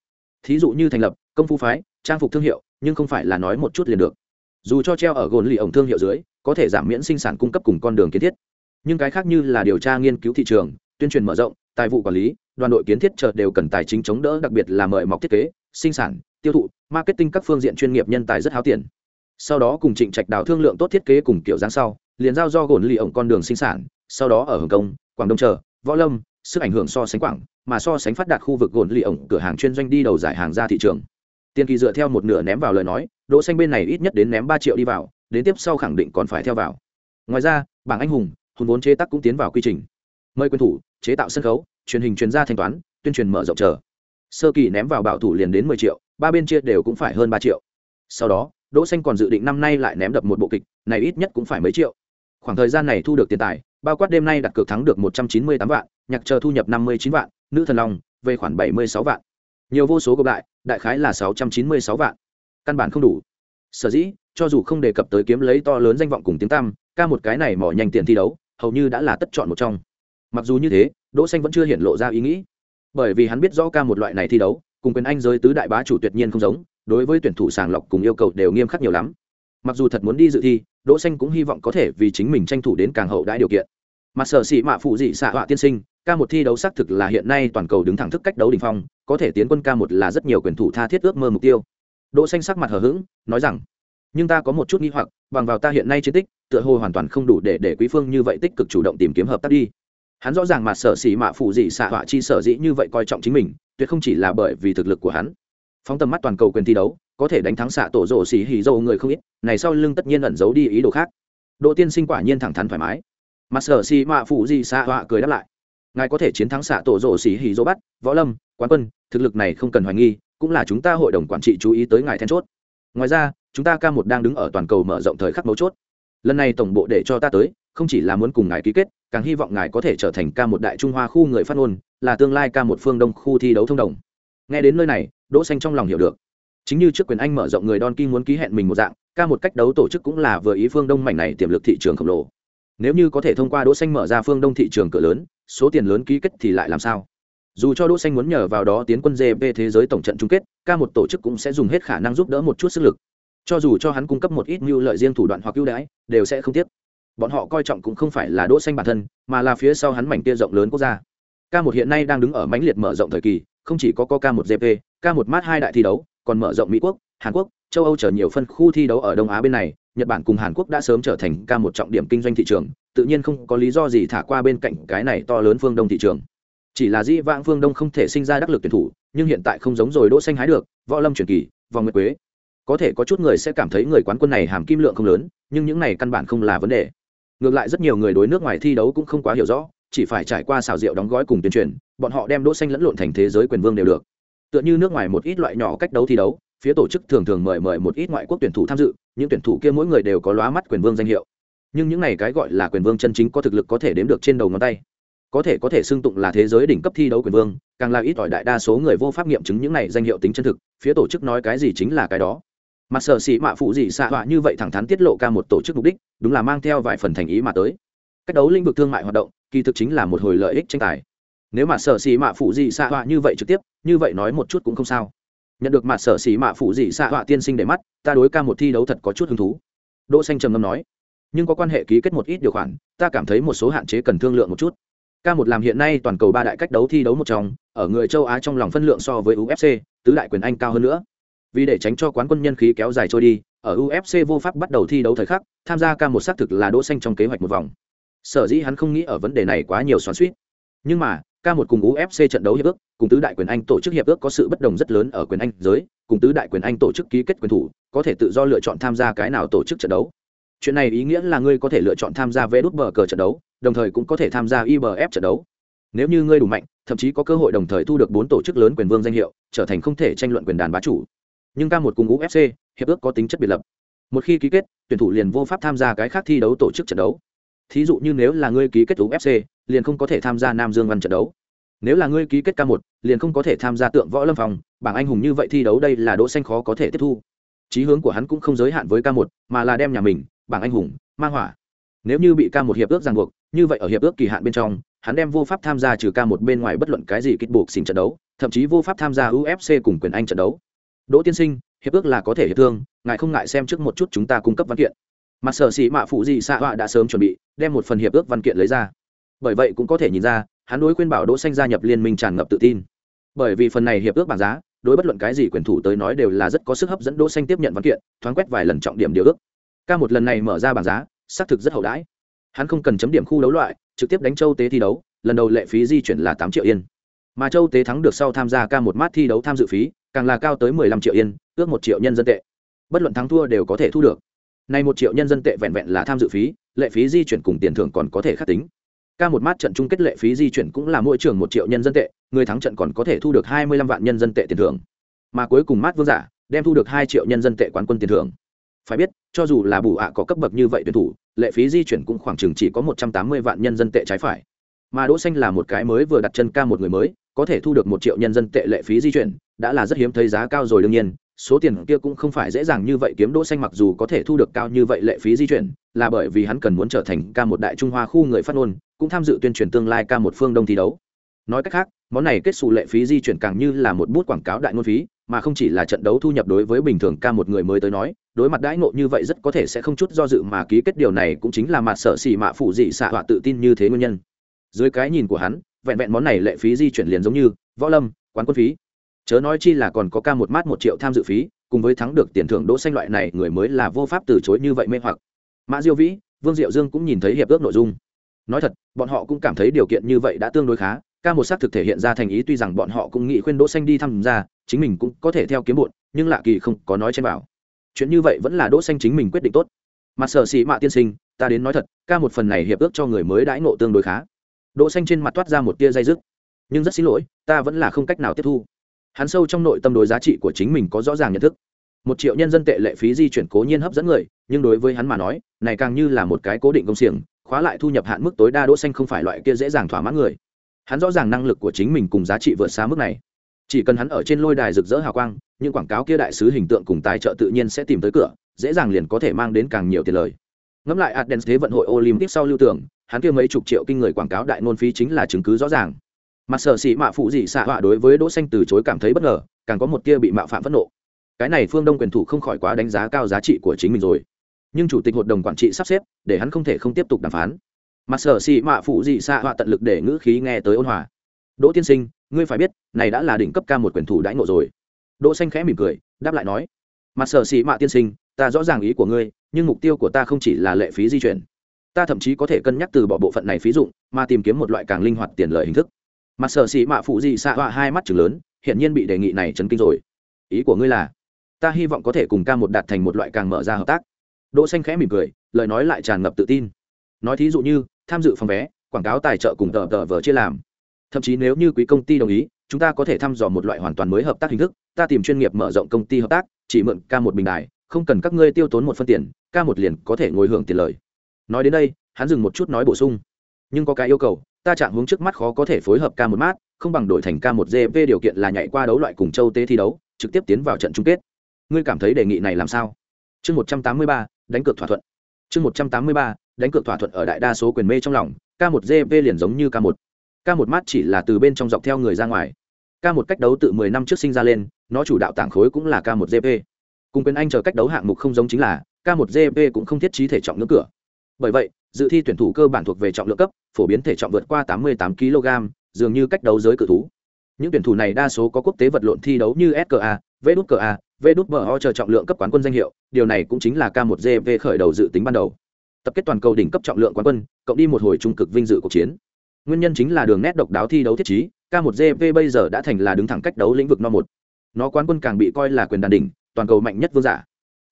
Thí dụ như thành lập, công phu phái, trang phục thương hiệu, nhưng không phải là nói một chút liền được dù cho treo ở gồn lì ổng thương hiệu dưới, có thể giảm miễn sinh sản cung cấp cùng con đường kiến thiết. Nhưng cái khác như là điều tra nghiên cứu thị trường, tuyên truyền mở rộng, tài vụ quản lý, đoàn đội kiến thiết chợ đều cần tài chính chống đỡ, đặc biệt là mời mọc thiết kế, sinh sản, tiêu thụ, marketing các phương diện chuyên nghiệp nhân tài rất háo tiền. Sau đó cùng trịnh trạch đào thương lượng tốt thiết kế cùng kiểu dáng sau, liền giao do gồn lì ổng con đường sinh sản, sau đó ở hồng kông, quảng đông chờ, võ lâm, sức ảnh hưởng so sánh quảng, mà so sánh phát đạt khu vực gồn lì ổng cửa hàng chuyên doanh đi đầu giải hàng ra thị trường tiền kỳ dựa theo một nửa ném vào lời nói, đỗ xanh bên này ít nhất đến ném ba triệu đi vào, đến tiếp sau khẳng định còn phải theo vào. Ngoài ra, bảng anh hùng hồn vốn chế tác cũng tiến vào quy trình. Mời quyền thủ, chế tạo sân khấu, truyền hình truyền ra thanh toán, tuyên truyền mở rộng chờ. Sơ kỳ ném vào bảo thủ liền đến mười triệu, ba bên chia đều cũng phải hơn ba triệu. Sau đó, đỗ xanh còn dự định năm nay lại ném đập một bộ kịch, này ít nhất cũng phải mấy triệu. Khoảng thời gian này thu được tiền tài, bao quát đêm nay đặt cược thắng được một trăm chín mươi tám vạn, nhạc chờ thu nhập năm mươi chín vạn, nữ thần long, về khoản bảy mươi sáu vạn nhiều vô số gộp lại, đại khái là sáu trăm chín mươi sáu vạn. Căn bản không đủ. Sở dĩ, cho dù không đề cập tới kiếm lấy to lớn danh vọng cùng tiếng tăm, ca một cái này mỏ nhanh tiền thi đấu, hầu như đã là tất chọn một trong. Mặc dù như thế, đỗ xanh vẫn chưa hiện lộ ra ý nghĩ. Bởi vì hắn biết rõ ca một loại này thi đấu, cùng quyền anh giới tứ đại bá chủ tuyệt nhiên không giống, đối với tuyển thủ sàng lọc cùng yêu cầu đều nghiêm khắc nhiều lắm. Mặc dù thật muốn đi dự thi, đỗ xanh cũng hy vọng có thể vì chính mình tranh thủ đến càng hậu đãi điều kiện. Mà sở sĩ mạ phụ dị xạ họa tiên sinh ca một thi đấu xác thực là hiện nay toàn cầu đứng thẳng thức cách đấu đỉnh phong, có thể tiến quân ca một là rất nhiều quyền thủ tha thiết ước mơ mục tiêu. Đỗ xanh sắc mặt hờ hững, nói rằng, nhưng ta có một chút nghi hoặc, bằng vào ta hiện nay chiến tích, tựa hồ hoàn toàn không đủ để để quý phương như vậy tích cực chủ động tìm kiếm hợp tác đi. Hắn rõ ràng mà sở sĩ mạ phụ dị xạ họa chi sở dĩ như vậy coi trọng chính mình, tuyệt không chỉ là bởi vì thực lực của hắn. Phóng tầm mắt toàn cầu quyền thi đấu, có thể đánh thắng xạ tổ rổ xỉ hì dâu người không ít, này sau lưng tất nhiên ẩn giấu đi ý đồ khác. Đỗ tiên sinh quả nhiên thẳng thắn thoải mái. Mặt sở xì mạ phụ dị xạ họa cười đáp lại ngài có thể chiến thắng xạ tổ rổ xỉ hì dâu bắt võ lâm quán quân thực lực này không cần hoài nghi cũng là chúng ta hội đồng quản trị chú ý tới ngài then chốt. Ngoài ra chúng ta ca một đang đứng ở toàn cầu mở rộng thời khắc mấu chốt. Lần này tổng bộ để cho ta tới không chỉ là muốn cùng ngài ký kết càng hy vọng ngài có thể trở thành ca một đại trung hoa khu người phát ngôn là tương lai ca một phương đông khu thi đấu thông đồng. Nghe đến nơi này đỗ xanh trong lòng hiểu được. Chính như trước quyền anh mở rộng người Don kim muốn ký hẹn mình một dạng, ca một cách đấu tổ chức cũng là vừa ý phương Đông mảnh này tiềm lực thị trường khổng lồ. Nếu như có thể thông qua Đỗ Xanh mở ra phương Đông thị trường cửa lớn, số tiền lớn ký kết thì lại làm sao? Dù cho Đỗ Xanh muốn nhờ vào đó tiến quân GP thế giới tổng trận chung kết, ca một tổ chức cũng sẽ dùng hết khả năng giúp đỡ một chút sức lực. Cho dù cho hắn cung cấp một ít mưu lợi riêng thủ đoạn hoặc ưu đãi, đều sẽ không tiếc. Bọn họ coi trọng cũng không phải là Đỗ Xanh bản thân, mà là phía sau hắn mảnh kia rộng lớn quốc gia. Ca một hiện nay đang đứng ở mãnh liệt mở rộng thời kỳ, không chỉ có Ca một GP, Ca một mát hai đại thi đấu, còn mở rộng mỹ quốc hàn quốc châu âu chở nhiều phân khu thi đấu ở đông á bên này nhật bản cùng hàn quốc đã sớm trở thành ca một trọng điểm kinh doanh thị trường, tự nhiên không có lý do gì thả qua bên cạnh cái này to lớn phương đông thị trường. Chỉ là di vãng phương đông không thể sinh ra đắc lực tuyển thủ, nhưng hiện tại không giống rồi đỗ xanh hái được, võ lâm truyền kỳ vòng nguyệt quế. Có thể có chút người sẽ cảm thấy người quán quân này hàm kim lượng không lớn, nhưng những này căn bản không là vấn đề. Ngược lại rất nhiều người đối nước ngoài thi đấu cũng không quá hiểu rõ, chỉ phải trải qua xào rượu đóng gói cùng tuyên truyền, bọn họ đem đỗ xanh lẫn lộn thành thế giới quyền vương đều được. Tựa như nước ngoài một ít loại nhỏ cách đấu thi đấu phía tổ chức thường thường mời mời một ít ngoại quốc tuyển thủ tham dự, những tuyển thủ kia mỗi người đều có lóa mắt quyền vương danh hiệu. Nhưng những này cái gọi là quyền vương chân chính có thực lực có thể đếm được trên đầu ngón tay. Có thể có thể xưng tụng là thế giới đỉnh cấp thi đấu quyền vương, càng là ít ỏi đại đa số người vô pháp nghiệm chứng những này danh hiệu tính chân thực, phía tổ chức nói cái gì chính là cái đó. Mặt sở sĩ mạ phụ gì xạ họa như vậy thẳng thắn tiết lộ ca một tổ chức mục đích, đúng là mang theo vài phần thành ý mà tới. Cách đấu lĩnh vực thương mại hoạt động, kỳ thực chính là một hồi lợi ích tranh tài. Nếu mà sở xì mạ phụ gì xạ họa như vậy trực tiếp, như vậy nói một chút cũng không sao nhận được mặt sở xỉ mạ phụ dị xạ họa tiên sinh để mắt, ta đối ca một thi đấu thật có chút hứng thú. Đỗ xanh trầm ngâm nói, nhưng có quan hệ ký kết một ít điều khoản, ta cảm thấy một số hạn chế cần thương lượng một chút. Ca một làm hiện nay toàn cầu ba đại cách đấu thi đấu một trong, ở người châu á trong lòng phân lượng so với ufc tứ đại quyền anh cao hơn nữa. Vì để tránh cho quán quân nhân khí kéo dài trôi đi, ở ufc vô pháp bắt đầu thi đấu thời khắc, tham gia ca một xác thực là đỗ xanh trong kế hoạch một vòng. Sở dĩ hắn không nghĩ ở vấn đề này quá nhiều xoắn xuýt. Nhưng mà k một cùng ufc trận đấu hiệp ước, cùng tứ đại quyền anh tổ chức hiệp ước có sự bất đồng rất lớn ở quyền anh giới, cùng tứ đại quyền anh tổ chức ký kết quyền thủ, có thể tự do lựa chọn tham gia cái nào tổ chức trận đấu. Chuyện này ý nghĩa là ngươi có thể lựa chọn tham gia vé đút bờ cờ trận đấu, đồng thời cũng có thể tham gia ibf trận đấu. Nếu như ngươi đủ mạnh, thậm chí có cơ hội đồng thời thu được bốn tổ chức lớn quyền vương danh hiệu, trở thành không thể tranh luận quyền đàn bá chủ. Nhưng k một cùng ufc hiệp ước có tính chất biệt lập. Một khi ký kết, tuyển thủ liền vô pháp tham gia cái khác thi đấu tổ chức trận đấu. Thí dụ như nếu là ngươi ký kết ufc liền không có thể tham gia nam dương văn trận đấu. Nếu là ngươi ký kết k một, liền không có thể tham gia tượng võ lâm phòng, bảng anh hùng như vậy thi đấu đây là đỗ xanh khó có thể tiếp thu. Chí hướng của hắn cũng không giới hạn với k một, mà là đem nhà mình, bảng anh hùng, mang hỏa. Nếu như bị k một hiệp ước ràng buộc, như vậy ở hiệp ước kỳ hạn bên trong, hắn đem vô pháp tham gia trừ k một bên ngoài bất luận cái gì kích buộc xin trận đấu, thậm chí vô pháp tham gia ufc cùng quyền anh trận đấu. Đỗ tiên sinh, hiệp ước là có thể hiệp thương, ngài không ngại xem trước một chút chúng ta cung cấp văn kiện. Mặt sở sĩ mạ phụ gì xạ họa đã sớm chuẩn bị, đem một phần hiệp ước văn kiện lấy ra bởi vậy cũng có thể nhìn ra, hắn đối khuyên bảo đỗ xanh gia nhập liên minh tràn ngập tự tin. Bởi vì phần này hiệp ước bảng giá, đối bất luận cái gì quyền thủ tới nói đều là rất có sức hấp dẫn đỗ xanh tiếp nhận văn kiện, thoáng quét vài lần trọng điểm điều ước. Ca một lần này mở ra bảng giá, xác thực rất hậu đãi. Hắn không cần chấm điểm khu đấu loại, trực tiếp đánh châu tế thi đấu, lần đầu lệ phí di chuyển là tám triệu yên. Mà châu tế thắng được sau tham gia ca một mát thi đấu tham dự phí, càng là cao tới mười lăm triệu yên, ước một triệu nhân dân tệ. Bất luận thắng thua đều có thể thu được. Nay một triệu nhân dân tệ vẹn vẹn là tham dự phí, lệ phí di chuyển cùng tiền thưởng còn có thể khắc tính ca một mát trận chung kết lệ phí di chuyển cũng là mỗi trường một triệu nhân dân tệ, người thắng trận còn có thể thu được hai mươi lăm vạn nhân dân tệ tiền thưởng. Mà cuối cùng mát vương giả đem thu được hai triệu nhân dân tệ quán quân tiền thưởng. Phải biết, cho dù là bù ạ có cấp bậc như vậy tuyển thủ, lệ phí di chuyển cũng khoảng chừng chỉ có một trăm tám mươi vạn nhân dân tệ trái phải. Mà đỗ xanh là một cái mới vừa đặt chân ca một người mới, có thể thu được một triệu nhân dân tệ lệ phí di chuyển, đã là rất hiếm thấy giá cao rồi đương nhiên số tiền kia cũng không phải dễ dàng như vậy kiếm đỗ xanh mặc dù có thể thu được cao như vậy lệ phí di chuyển, là bởi vì hắn cần muốn trở thành ca một đại trung hoa khu người phát ngôn, cũng tham dự tuyên truyền tương lai ca một phương đông thi đấu. Nói cách khác, món này kết xù lệ phí di chuyển càng như là một bút quảng cáo đại ngôn phí, mà không chỉ là trận đấu thu nhập đối với bình thường ca một người mới tới nói, đối mặt đãi ngộ như vậy rất có thể sẽ không chút do dự mà ký kết điều này cũng chính là mặt sở xỉ mạ phụ dị xạ họa tự tin như thế nguyên nhân. Dưới cái nhìn của hắn, vẹn vẹn món này lệ phí di chuyển liền giống như võ lâm, quán quân phí chớ nói chi là còn có ca một mát một triệu tham dự phí, cùng với thắng được tiền thưởng đỗ xanh loại này người mới là vô pháp từ chối như vậy mê hoặc. Mã diêu vĩ, vương diệu dương cũng nhìn thấy hiệp ước nội dung. Nói thật, bọn họ cũng cảm thấy điều kiện như vậy đã tương đối khá, ca một xác thực thể hiện ra thành ý tuy rằng bọn họ cũng nghĩ khuyên đỗ xanh đi tham gia chính mình cũng có thể theo kiếm bộn nhưng lạ kỳ không có nói trên bảo. Chuyện như vậy vẫn là đỗ xanh chính mình quyết định tốt. Mặt sở sĩ mạ tiên sinh, ta đến nói thật, ca một phần này hiệp ước cho người mới đãi ngộ tương đối khá. Đỗ xanh trên mặt toát ra một tia dây dứt. Nhưng rất xin lỗi, ta vẫn là không cách nào tiếp thu hắn sâu trong nội tâm đối giá trị của chính mình có rõ ràng nhận thức. Một triệu nhân dân tệ lệ phí di chuyển cố nhiên hấp dẫn người, nhưng đối với hắn mà nói, này càng như là một cái cố định công xiềng, khóa lại thu nhập hạn mức tối đa đỗ xanh không phải loại kia dễ dàng thỏa mãn người. Hắn rõ ràng năng lực của chính mình cùng giá trị vượt xa mức này. Chỉ cần hắn ở trên lôi đài rực rỡ hào quang, những quảng cáo kia đại sứ hình tượng cùng tài trợ tự nhiên sẽ tìm tới cửa, dễ dàng liền có thể mang đến càng nhiều tiền lời. Ngẫm lại Athens thế vận hội Olympic sau lưu tưởng, hắn kia mấy chục triệu kinh người quảng cáo đại ngôn phí chính là chứng cứ rõ ràng mặt sở sĩ mạ phụ dị xạ họa đối với đỗ xanh từ chối cảm thấy bất ngờ, càng có một tia bị mạo phạm phẫn nộ. Cái này phương đông quyền thủ không khỏi quá đánh giá cao giá trị của chính mình rồi. Nhưng chủ tịch hội đồng quản trị sắp xếp, để hắn không thể không tiếp tục đàm phán. Mặt sở sĩ mạ phụ dị xạ họa tận lực để ngữ khí nghe tới ôn hòa. Đỗ tiên sinh, ngươi phải biết, này đã là đỉnh cấp ca một quyền thủ đãi ngộ rồi. Đỗ xanh khẽ mỉm cười, đáp lại nói mặt sở sĩ mạ tiên sinh, ta rõ ràng ý của ngươi, nhưng mục tiêu của ta không chỉ là lệ phí di chuyển. Ta thậm chí có thể cân nhắc từ bỏ bộ phận này phí dụng, mà tìm kiếm một loại càng linh hoạt tiền lợi hình thức mặt sở xị mạ phụ dị xạ họa hai mắt chừng lớn hiện nhiên bị đề nghị này chấn kinh rồi. Ý của ngươi là, ta hy vọng có thể cùng ca một đạt thành một loại càng mở ra hợp tác. Đỗ xanh khẽ mỉm cười, lời nói lại tràn ngập tự tin. Nói thí dụ như, tham dự phòng vé, quảng cáo tài trợ cùng tờ tờ vở chia làm. Thậm chí nếu như quý công ty đồng ý, chúng ta có thể thăm dò một loại hoàn toàn mới hợp tác hình thức, ta tìm chuyên nghiệp mở rộng công ty hợp tác, chỉ mượn ca một bình đài, không cần các ngươi tiêu tốn một phân tiền, ca một liền có thể ngồi hưởng tiền lời. Nói đến đây, hắn dừng một chút nói bổ sung. Nhưng có cái yêu cầu ta chạm hướng trước mắt khó có thể phối hợp ca một mát, không bằng đổi thành ca một gp điều kiện là nhảy qua đấu loại cùng châu tế thi đấu, trực tiếp tiến vào trận chung kết. Ngươi cảm thấy đề nghị này làm sao? Chương một trăm tám mươi ba, đánh cược thỏa thuận. Chương một trăm tám mươi ba, đánh cược thỏa thuận ở đại đa số quyền mê trong lòng k một gp liền giống như k một. K một mát chỉ là từ bên trong dọc theo người ra ngoài. K một cách đấu tự mười năm trước sinh ra lên, nó chủ đạo tảng khối cũng là k một gp cùng quyền anh chờ cách đấu hạng mục không giống chính là k một gp cũng không thiết trí thể trọng ngưỡng cửa. Bởi vậy dự thi tuyển thủ cơ bản thuộc về trọng lượng cấp, phổ biến thể trọng vượt qua 88 kg, dường như cách đấu giới cự thú. Những tuyển thủ này đa số có quốc tế vật lộn thi đấu như ska vđka vđbo chờ trọng lượng cấp quán quân danh hiệu, điều này cũng chính là k 1 gv khởi đầu dự tính ban đầu. Tập kết toàn cầu đỉnh cấp trọng lượng quán quân, cộng đi một hồi trung cực vinh dự cuộc chiến. Nguyên nhân chính là đường nét độc đáo thi đấu thiết chí k 1 gv bây giờ đã thành là đứng thẳng cách đấu lĩnh vực no một. Nó quán quân càng bị coi là quyền đàn đỉnh, toàn cầu mạnh nhất vương giả.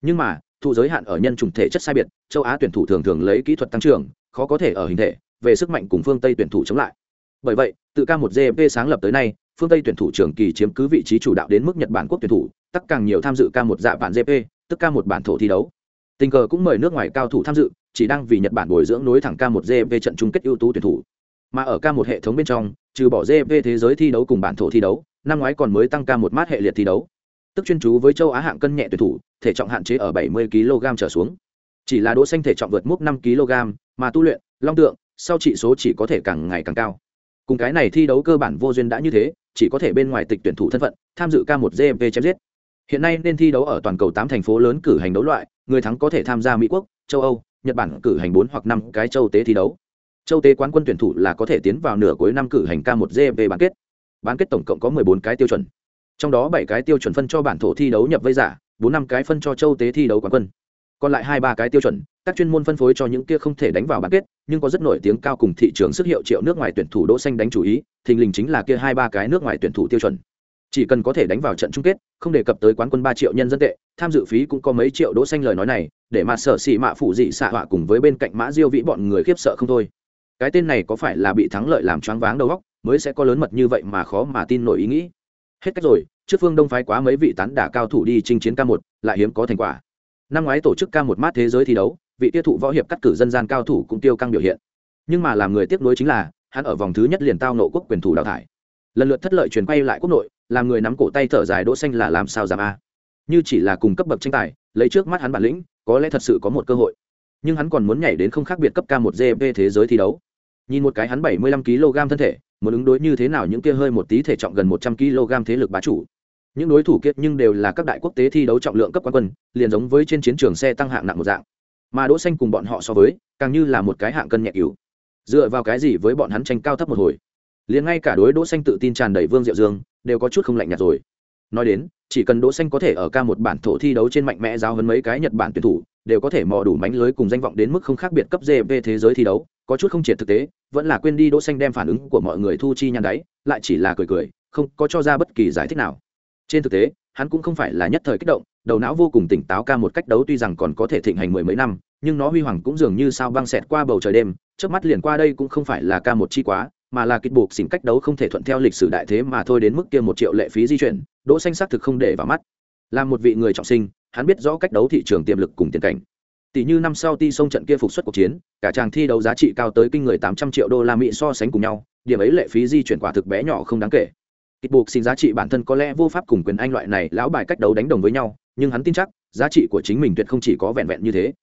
Nhưng mà thụ giới hạn ở nhân chủng thể chất sai biệt châu á tuyển thủ thường thường lấy kỹ thuật tăng trưởng, khó có thể ở hình thể, về sức mạnh cùng phương tây tuyển thủ chống lại. Bởi vậy tự ca một gp sáng lập tới nay, phương tây tuyển thủ trường kỳ chiếm cứ vị trí chủ đạo đến mức nhật bản quốc tuyển thủ, tất càng nhiều tham dự ca một dạ bản gp tức ca một bản thổ thi đấu. Tình cờ cũng mời nước ngoài cao thủ tham dự, chỉ đang vì nhật bản bồi dưỡng nối thẳng ca một gp trận chung kết ưu tú tuyển thủ. Mà ở ca một hệ thống bên trong, trừ bỏ gp thế giới thi đấu cùng bản thổ thi đấu, năm ngoái còn mới tăng ca một mát hệ liệt thi đấu. Tức chuyên chú với châu á hạng cân nhẹ tuyển thủ, thể trọng hạn chế ở 70 kg trở xuống chỉ là đỗ xanh thể trọng vượt mốc 5 kg, mà tu luyện, long tượng, sau trị số chỉ có thể càng ngày càng cao. Cùng cái này thi đấu cơ bản vô duyên đã như thế, chỉ có thể bên ngoài tịch tuyển thủ thân phận, tham dự k 1 gmp chém giết. Hiện nay nên thi đấu ở toàn cầu tám thành phố lớn cử hành đấu loại, người thắng có thể tham gia mỹ quốc, châu âu, nhật bản cử hành bốn hoặc năm cái châu tế thi đấu. Châu tế quán quân tuyển thủ là có thể tiến vào nửa cuối năm cử hành k 1 gmp bán kết. Bán kết tổng cộng có 14 cái tiêu chuẩn. Trong đó bảy cái tiêu chuẩn phân cho bản thổ thi đấu nhập vây giả, bốn năm cái phân cho châu tế thi đấu quán quân còn lại hai ba cái tiêu chuẩn, các chuyên môn phân phối cho những kia không thể đánh vào bán kết, nhưng có rất nổi tiếng cao cùng thị trường sức hiệu triệu nước ngoài tuyển thủ đỗ xanh đánh chủ ý, thình lình chính là kia hai ba cái nước ngoài tuyển thủ tiêu chuẩn. Chỉ cần có thể đánh vào trận chung kết, không đề cập tới quán quân ba triệu nhân dân tệ, tham dự phí cũng có mấy triệu đỗ xanh lời nói này, để mà sở xỉ mạ phụ dị xạ họa cùng với bên cạnh mã diêu vĩ bọn người khiếp sợ không thôi. Cái tên này có phải là bị thắng lợi làm choáng váng đầu óc, mới sẽ có lớn mật như vậy mà khó mà tin nổi ý nghĩ. Hết cách rồi, trước phương đông phái quá mấy vị tán đả cao thủ đi chinh chiến ca một, lại hiếm có thành quả năm ngoái tổ chức ca một mát thế giới thi đấu, vị tiêu thụ võ hiệp cắt cử dân gian cao thủ cũng tiêu căng biểu hiện. Nhưng mà làm người tiếc nuối chính là, hắn ở vòng thứ nhất liền tao nộ quốc quyền thủ đào thải. Lần lượt thất lợi truyền quay lại quốc nội, làm người nắm cổ tay thở dài đỗ xanh là làm sao giảm a. Như chỉ là cùng cấp bậc tranh tài, lấy trước mắt hắn bản lĩnh, có lẽ thật sự có một cơ hội. Nhưng hắn còn muốn nhảy đến không khác biệt cấp ca một gp thế giới thi đấu. Nhìn một cái hắn bảy mươi lăm kg thân thể, muốn ứng đối như thế nào những kia hơi một tí thể trọng gần một trăm kg thế lực bá chủ những đối thủ kiệt nhưng đều là các đại quốc tế thi đấu trọng lượng cấp quán quân, liền giống với trên chiến trường xe tăng hạng nặng một dạng. Mà đỗ xanh cùng bọn họ so với, càng như là một cái hạng cân nhẹ yếu. dựa vào cái gì với bọn hắn tranh cao thấp một hồi? Liền ngay cả đối đỗ xanh tự tin tràn đầy vương diệu dương, đều có chút không lạnh nhạt rồi. Nói đến, chỉ cần đỗ xanh có thể ở ca một bản thổ thi đấu trên mạnh mẽ giáo hơn mấy cái nhật bản tuyển thủ, đều có thể mò đủ mánh lưới cùng danh vọng đến mức không khác biệt cấp về thế giới thi đấu, có chút không triệt thực tế, vẫn là quên đi đỗ xanh đem phản ứng của mọi người thu chi nhăn đáy, lại chỉ là cười cười, không có cho ra bất kỳ giải thích nào trên thực tế, hắn cũng không phải là nhất thời kích động, đầu não vô cùng tỉnh táo ca một cách đấu tuy rằng còn có thể thịnh hành mười mấy năm, nhưng nó huy hoàng cũng dường như sao băng xẹt qua bầu trời đêm trước mắt liền qua đây cũng không phải là ca một chi quá, mà là kịch buộc xỉn cách đấu không thể thuận theo lịch sử đại thế mà thôi đến mức kia một triệu lệ phí di chuyển, đỗ xanh xác thực không để vào mắt. Là một vị người trọng sinh, hắn biết rõ cách đấu thị trường tiềm lực cùng tiền cảnh. Tỷ như năm sau ti sông trận kia phục xuất cuộc chiến, cả chàng thi đấu giá trị cao tới kinh người 800 triệu đô la mỹ so sánh cùng nhau, điểm ấy lệ phí di chuyển quả thực bé nhỏ không đáng kể kịch buộc xin giá trị bản thân có lẽ vô pháp cùng quyền anh loại này lão bài cách đấu đánh đồng với nhau, nhưng hắn tin chắc, giá trị của chính mình tuyệt không chỉ có vẹn vẹn như thế.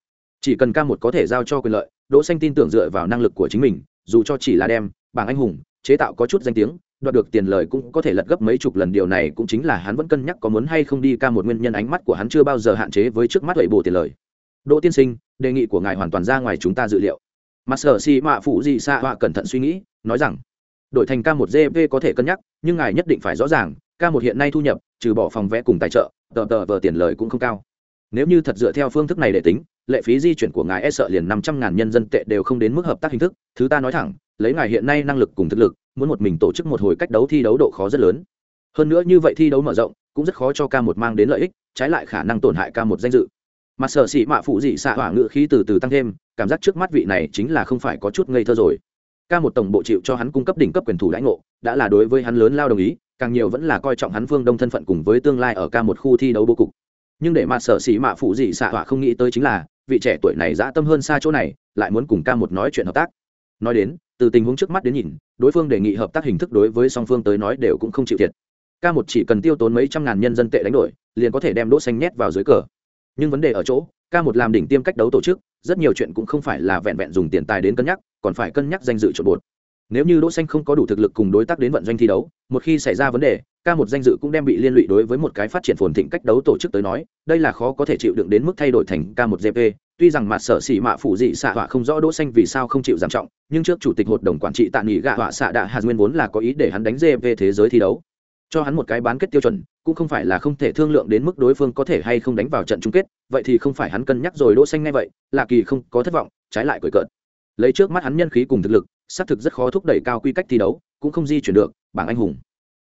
Chỉ cần ca một có thể giao cho quyền lợi, đỗ xanh tin tưởng dựa vào năng lực của chính mình, dù cho chỉ là đem bảng anh hùng, chế tạo có chút danh tiếng, đoạt được tiền lời cũng có thể lật gấp mấy chục lần, điều này cũng chính là hắn vẫn cân nhắc có muốn hay không đi ca một nguyên nhân ánh mắt của hắn chưa bao giờ hạn chế với trước mắt lợi bổ tiền lời. Đỗ tiên sinh, đề nghị của ngài hoàn toàn ra ngoài chúng ta dự liệu. Mặt sở xì mạ phụ gì xa họa cẩn thận suy nghĩ, nói rằng đổi thành ca một gv có thể cân nhắc, nhưng ngài nhất định phải rõ ràng ca một hiện nay thu nhập, trừ bỏ phòng vẽ cùng tài trợ, tờ tờ vờ tiền lời cũng không cao. Nếu như thật dựa theo phương thức này để tính, lệ phí di chuyển của ngài e sợ liền năm trăm ngàn nhân dân tệ đều không đến mức hợp tác hình thức. Thứ ta nói thẳng, lấy ngài hiện nay năng lực cùng thực lực, muốn một mình tổ chức một hồi cách đấu thi đấu độ khó rất lớn. Hơn nữa như vậy thi đấu mở rộng, cũng rất khó cho ca một mang đến lợi ích, trái lại khả năng tổn hại ca một danh dự. Mà sở sĩ mạ phụ dị xạ hỏa ngự khí từ từ tăng thêm, cảm giác trước mắt vị này chính là không phải có chút ngây thơ rồi ca một tổng bộ chịu cho hắn cung cấp đỉnh cấp quyền thủ lãnh ngộ, đã là đối với hắn lớn lao đồng ý, càng nhiều vẫn là coi trọng hắn phương đông thân phận cùng với tương lai ở ca một khu thi đấu bố cục. Nhưng để mặt sở sĩ mạ phụ dị xạ hỏa không nghĩ tới chính là, vị trẻ tuổi này dã tâm hơn xa chỗ này, lại muốn cùng ca một nói chuyện hợp tác. Nói đến, từ tình huống trước mắt đến nhìn, đối phương đề nghị hợp tác hình thức đối với song phương tới nói đều cũng không chịu thiệt. Ca một chỉ cần tiêu tốn mấy trăm ngàn nhân dân tệ đánh đổi, liền có thể đem đỗ xanh nhét vào dưới cờ. Nhưng vấn đề ở chỗ ca một làm đỉnh tiêm cách đấu tổ chức, rất nhiều chuyện cũng không phải là vẹn vẹn dùng tiền tài đến cân nhắc, còn phải cân nhắc danh dự trộn bột. Nếu như đỗ xanh không có đủ thực lực cùng đối tác đến vận doanh thi đấu, một khi xảy ra vấn đề ca một danh dự cũng đem bị liên lụy đối với một cái phát triển phồn thịnh cách đấu tổ chức tới nói, đây là khó có thể chịu đựng đến mức thay đổi thành ca một gp tuy rằng mặt sở xỉ mạ phụ dị xạ họa không rõ đỗ xanh vì sao không chịu giảm trọng, nhưng trước chủ tịch hội đồng quản trị tạ nghỉ gạ họa xạ đạ hạt nguyên vốn là có ý để hắn đánh gp thế giới thi đấu. Cho hắn một cái bán kết tiêu chuẩn cũng không phải là không thể thương lượng đến mức đối phương có thể hay không đánh vào trận chung kết vậy thì không phải hắn cân nhắc rồi đỗ xanh ngay vậy là kỳ không có thất vọng trái lại cười cợt lấy trước mắt hắn nhân khí cùng thực lực xác thực rất khó thúc đẩy cao quy cách thi đấu cũng không di chuyển được bảng anh hùng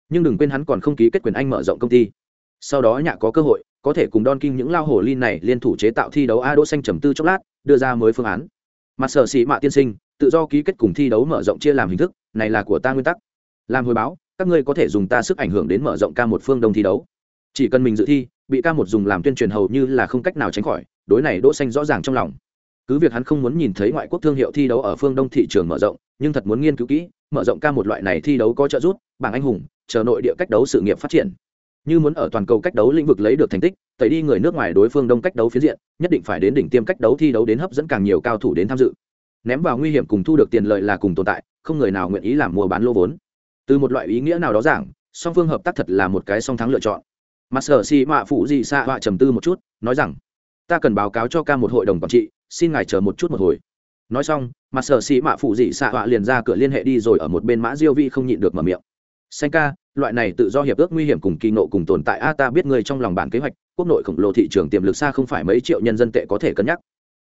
nhưng đừng quên hắn còn không ký kết quyền anh mở rộng công ty sau đó nhạ có cơ hội có thể cùng Don kinh những lao hồ ly này liên thủ chế tạo thi đấu A Đỗ xanh trầm tư chốc lát, đưa ra mới phương án. Mặt sở sĩ mạ tiên sinh, tự do ký kết cùng thi đấu mở rộng chia làm hình thức, này là của ta nguyên tắc. Làm hồi báo, các ngươi có thể dùng ta sức ảnh hưởng đến mở rộng ca một phương đông thi đấu. Chỉ cần mình dự thi, bị ca một dùng làm tuyên truyền hầu như là không cách nào tránh khỏi, đối này Đỗ xanh rõ ràng trong lòng. Cứ việc hắn không muốn nhìn thấy ngoại quốc thương hiệu thi đấu ở phương đông thị trường mở rộng, nhưng thật muốn nghiên cứu kỹ, mở rộng ca một loại này thi đấu có trợ giúp, bảng anh hùng, chờ nội địa cách đấu sự nghiệp phát triển như muốn ở toàn cầu cách đấu lĩnh vực lấy được thành tích tẩy đi người nước ngoài đối phương đông cách đấu phiến diện nhất định phải đến đỉnh tiêm cách đấu thi đấu đến hấp dẫn càng nhiều cao thủ đến tham dự ném vào nguy hiểm cùng thu được tiền lợi là cùng tồn tại không người nào nguyện ý làm mua bán lô vốn từ một loại ý nghĩa nào đó giảng, song phương hợp tác thật là một cái song thắng lựa chọn. Mặt sở xì mạ phụ dị xạ họa trầm tư một chút, nói rằng, ta cần báo cáo cho ca một hội đồng quản trị, xin ngài chờ một chút một hồi. Nói xong mặt sở xì mạ phụ dị xạ họa liền ra cửa liên hệ đi rồi ở một bên mã diêu vi không nhịn được mở miệng. Xanh ca, loại này tự do hiệp ước nguy hiểm cùng kỳ nộ cùng tồn tại a, ta biết ngươi trong lòng bản kế hoạch, quốc nội khổng lồ thị trường tiềm lực xa không phải mấy triệu nhân dân tệ có thể cân nhắc.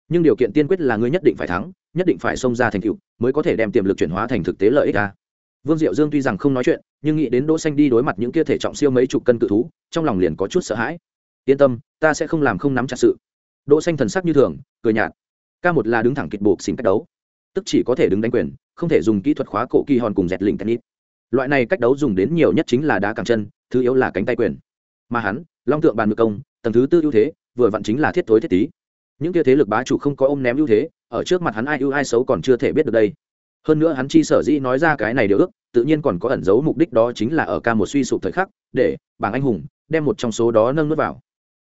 Nhưng điều kiện tiên quyết là ngươi nhất định phải thắng, nhất định phải xông ra thành tựu, mới có thể đem tiềm lực chuyển hóa thành thực tế lợi ích a vương diệu dương tuy rằng không nói chuyện, nhưng nghĩ đến đỗ xanh đi đối mặt những kia thể trọng siêu mấy chục cân cự thú, trong lòng liền có chút sợ hãi. Yên tâm, ta sẽ không làm không nắm chặt sự. Đỗ xanh thần sắc như thường, cười nhạt. Ca một là đứng thẳng kịch buộc xin cách đấu, tức chỉ có thể đứng đánh quyền, không thể dùng kỹ thuật khóa cổ kỳ hòn cùng dẹt lỉnh tennis loại này cách đấu dùng đến nhiều nhất chính là đá cẳng chân, thứ yếu là cánh tay quyền. Mà hắn, long tượng bàn ngự công, tầng thứ tư ưu thế, vừa vặn chính là thiết tối thiết tí. Những kia thế lực bá chủ không có ôm ném ưu thế, ở trước mặt hắn ai ưu ai xấu còn chưa thể biết được đây hơn nữa hắn chi sở dĩ nói ra cái này điều ước, tự nhiên còn có ẩn giấu mục đích đó chính là ở ca một suy sụp thời khắc, để bảng anh hùng đem một trong số đó nâng nước vào.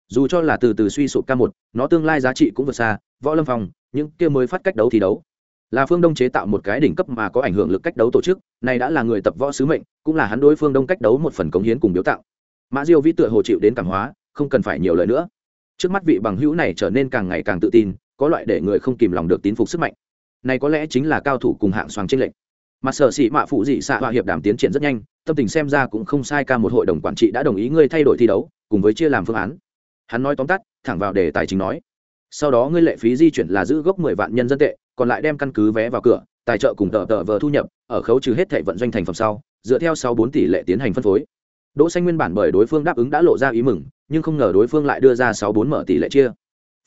Dù cho là từ từ suy sụp ca một, nó tương lai giá trị cũng vượt xa, võ lâm phòng những kia mới phát cách đấu thi đấu. Là phương đông chế tạo một cái đỉnh cấp mà có ảnh hưởng lực cách đấu tổ chức, này đã là người tập võ sứ mệnh, cũng là hắn đối phương đông cách đấu một phần cống hiến cùng biểu tạo mã diêu vĩ tựa hồ chịu đến cảm hóa, không cần phải nhiều lời nữa. Trước mắt vị bằng hữu này trở nên càng ngày càng tự tin, có loại để người không kìm lòng được tín phục sức mạnh này có lẽ chính là cao thủ cùng hạng xoàng tranh lệch. Mặt sở sĩ mạ phụ dị xạ hòa hiệp đàm tiến triển rất nhanh, tâm tình xem ra cũng không sai ca một hội đồng quản trị đã đồng ý ngươi thay đổi thi đấu, cùng với chia làm phương án. Hắn nói tóm tắt, thẳng vào đề tài chính nói. Sau đó ngươi lệ phí di chuyển là giữ gốc mười vạn nhân dân tệ, còn lại đem căn cứ vé vào cửa, tài trợ cùng tờ tờ vờ thu nhập, ở khấu trừ hết thệ vận doanh thành phẩm sau, dựa theo sáu bốn tỷ lệ tiến hành phân phối. Đỗ xanh nguyên bản bởi đối phương đáp ứng đã lộ ra ý mừng, nhưng không ngờ đối phương lại đưa ra sáu bốn mở tỷ lệ chia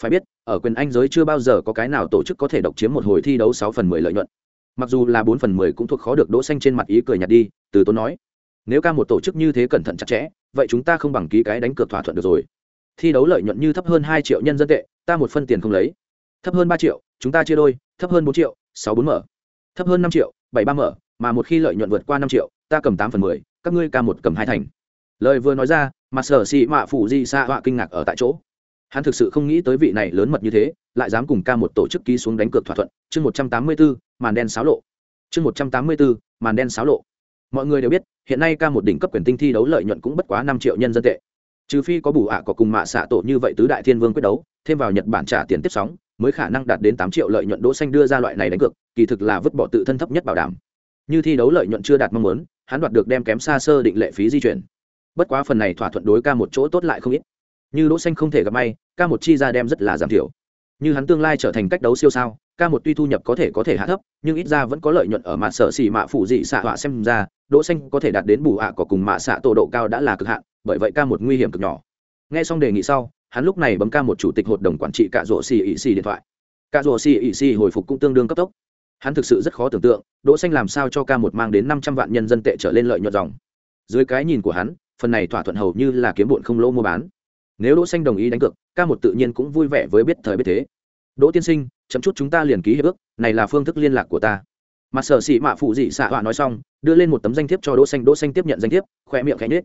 phải biết, ở quyền anh giới chưa bao giờ có cái nào tổ chức có thể độc chiếm một hồi thi đấu sáu phần mười lợi nhuận. Mặc dù là bốn phần mười cũng thuộc khó được đỗ xanh trên mặt ý cười nhạt đi, từ tốn nói, nếu ca một tổ chức như thế cẩn thận chặt chẽ, vậy chúng ta không bằng ký cái đánh cược thỏa thuận được rồi. Thi đấu lợi nhuận như thấp hơn hai triệu nhân dân tệ, ta một phân tiền không lấy. Thấp hơn ba triệu, chúng ta chia đôi, thấp hơn bốn triệu, sáu bốn mở. Thấp hơn năm triệu, bảy ba mở, mà một khi lợi nhuận vượt qua năm triệu, ta cầm tám phần mười, các ngươi ca một cầm hai thành. Lời vừa nói ra mặt sở xị mạ phủ di xa họa kinh ngạc ở tại chỗ hắn thực sự không nghĩ tới vị này lớn mật như thế, lại dám cùng ca một tổ chức ký xuống đánh cược thỏa thuận. Chương một trăm tám mươi bốn màn đen xáo lộ. Chương một trăm tám mươi bốn màn đen xáo lộ. Mọi người đều biết, hiện nay ca một đỉnh cấp quyền tinh thi đấu lợi nhuận cũng bất quá năm triệu nhân dân tệ. Trừ phi có bù ạ có cùng mạ xạ tổ như vậy tứ đại thiên vương quyết đấu, thêm vào nhật bản trả tiền tiếp sóng, mới khả năng đạt đến tám triệu lợi nhuận đỗ xanh đưa ra loại này đánh cược, kỳ thực là vứt bỏ tự thân thấp nhất bảo đảm. Như thi đấu lợi nhuận chưa đạt mong muốn, hắn đoạt được đem kém xa sơ định lệ phí di chuyển. Bất quá phần này thỏa thuận đối ca một chỗ tốt lại không ít như đỗ xanh không thể gặp may, ca một chi ra đem rất là giảm thiểu. Như hắn tương lai trở thành cách đấu siêu sao, ca một tuy thu nhập có thể có thể hạ thấp, nhưng ít ra vẫn có lợi nhuận ở mặt sở xỉ mạ phụ dị xạ họa xem ra, đỗ xanh có thể đạt đến bù ạ có cùng mạ xạ tổ độ cao đã là cực hạn, bởi vậy ca một nguy hiểm cực nhỏ. Nghe xong đề nghị sau, hắn lúc này bấm ca một chủ tịch hội đồng quản trị cạ rỗ xì ỉ xì điện thoại. Cạ rỗ xì ỉ xì hồi phục cũng tương đương cấp tốc. Hắn thực sự rất khó tưởng tượng, đỗ xanh làm sao cho ca một mang đến năm trăm vạn nhân dân tệ trở lên lợi nhuận dòng. Dưới cái nhìn của hắn, phần này thỏa thuận hầu như là kiếm bộn không lỗ mua bán nếu đỗ xanh đồng ý đánh cược, ca một tự nhiên cũng vui vẻ với biết thời biết thế. Đỗ tiên sinh chấm chút chúng ta liền ký hiệp ước, này là phương thức liên lạc của ta. Mặt sở sĩ mạ phụ dị xạ họa nói xong, đưa lên một tấm danh thiếp cho đỗ xanh. Đỗ xanh tiếp nhận danh thiếp khoe miệng khẽ nhếch.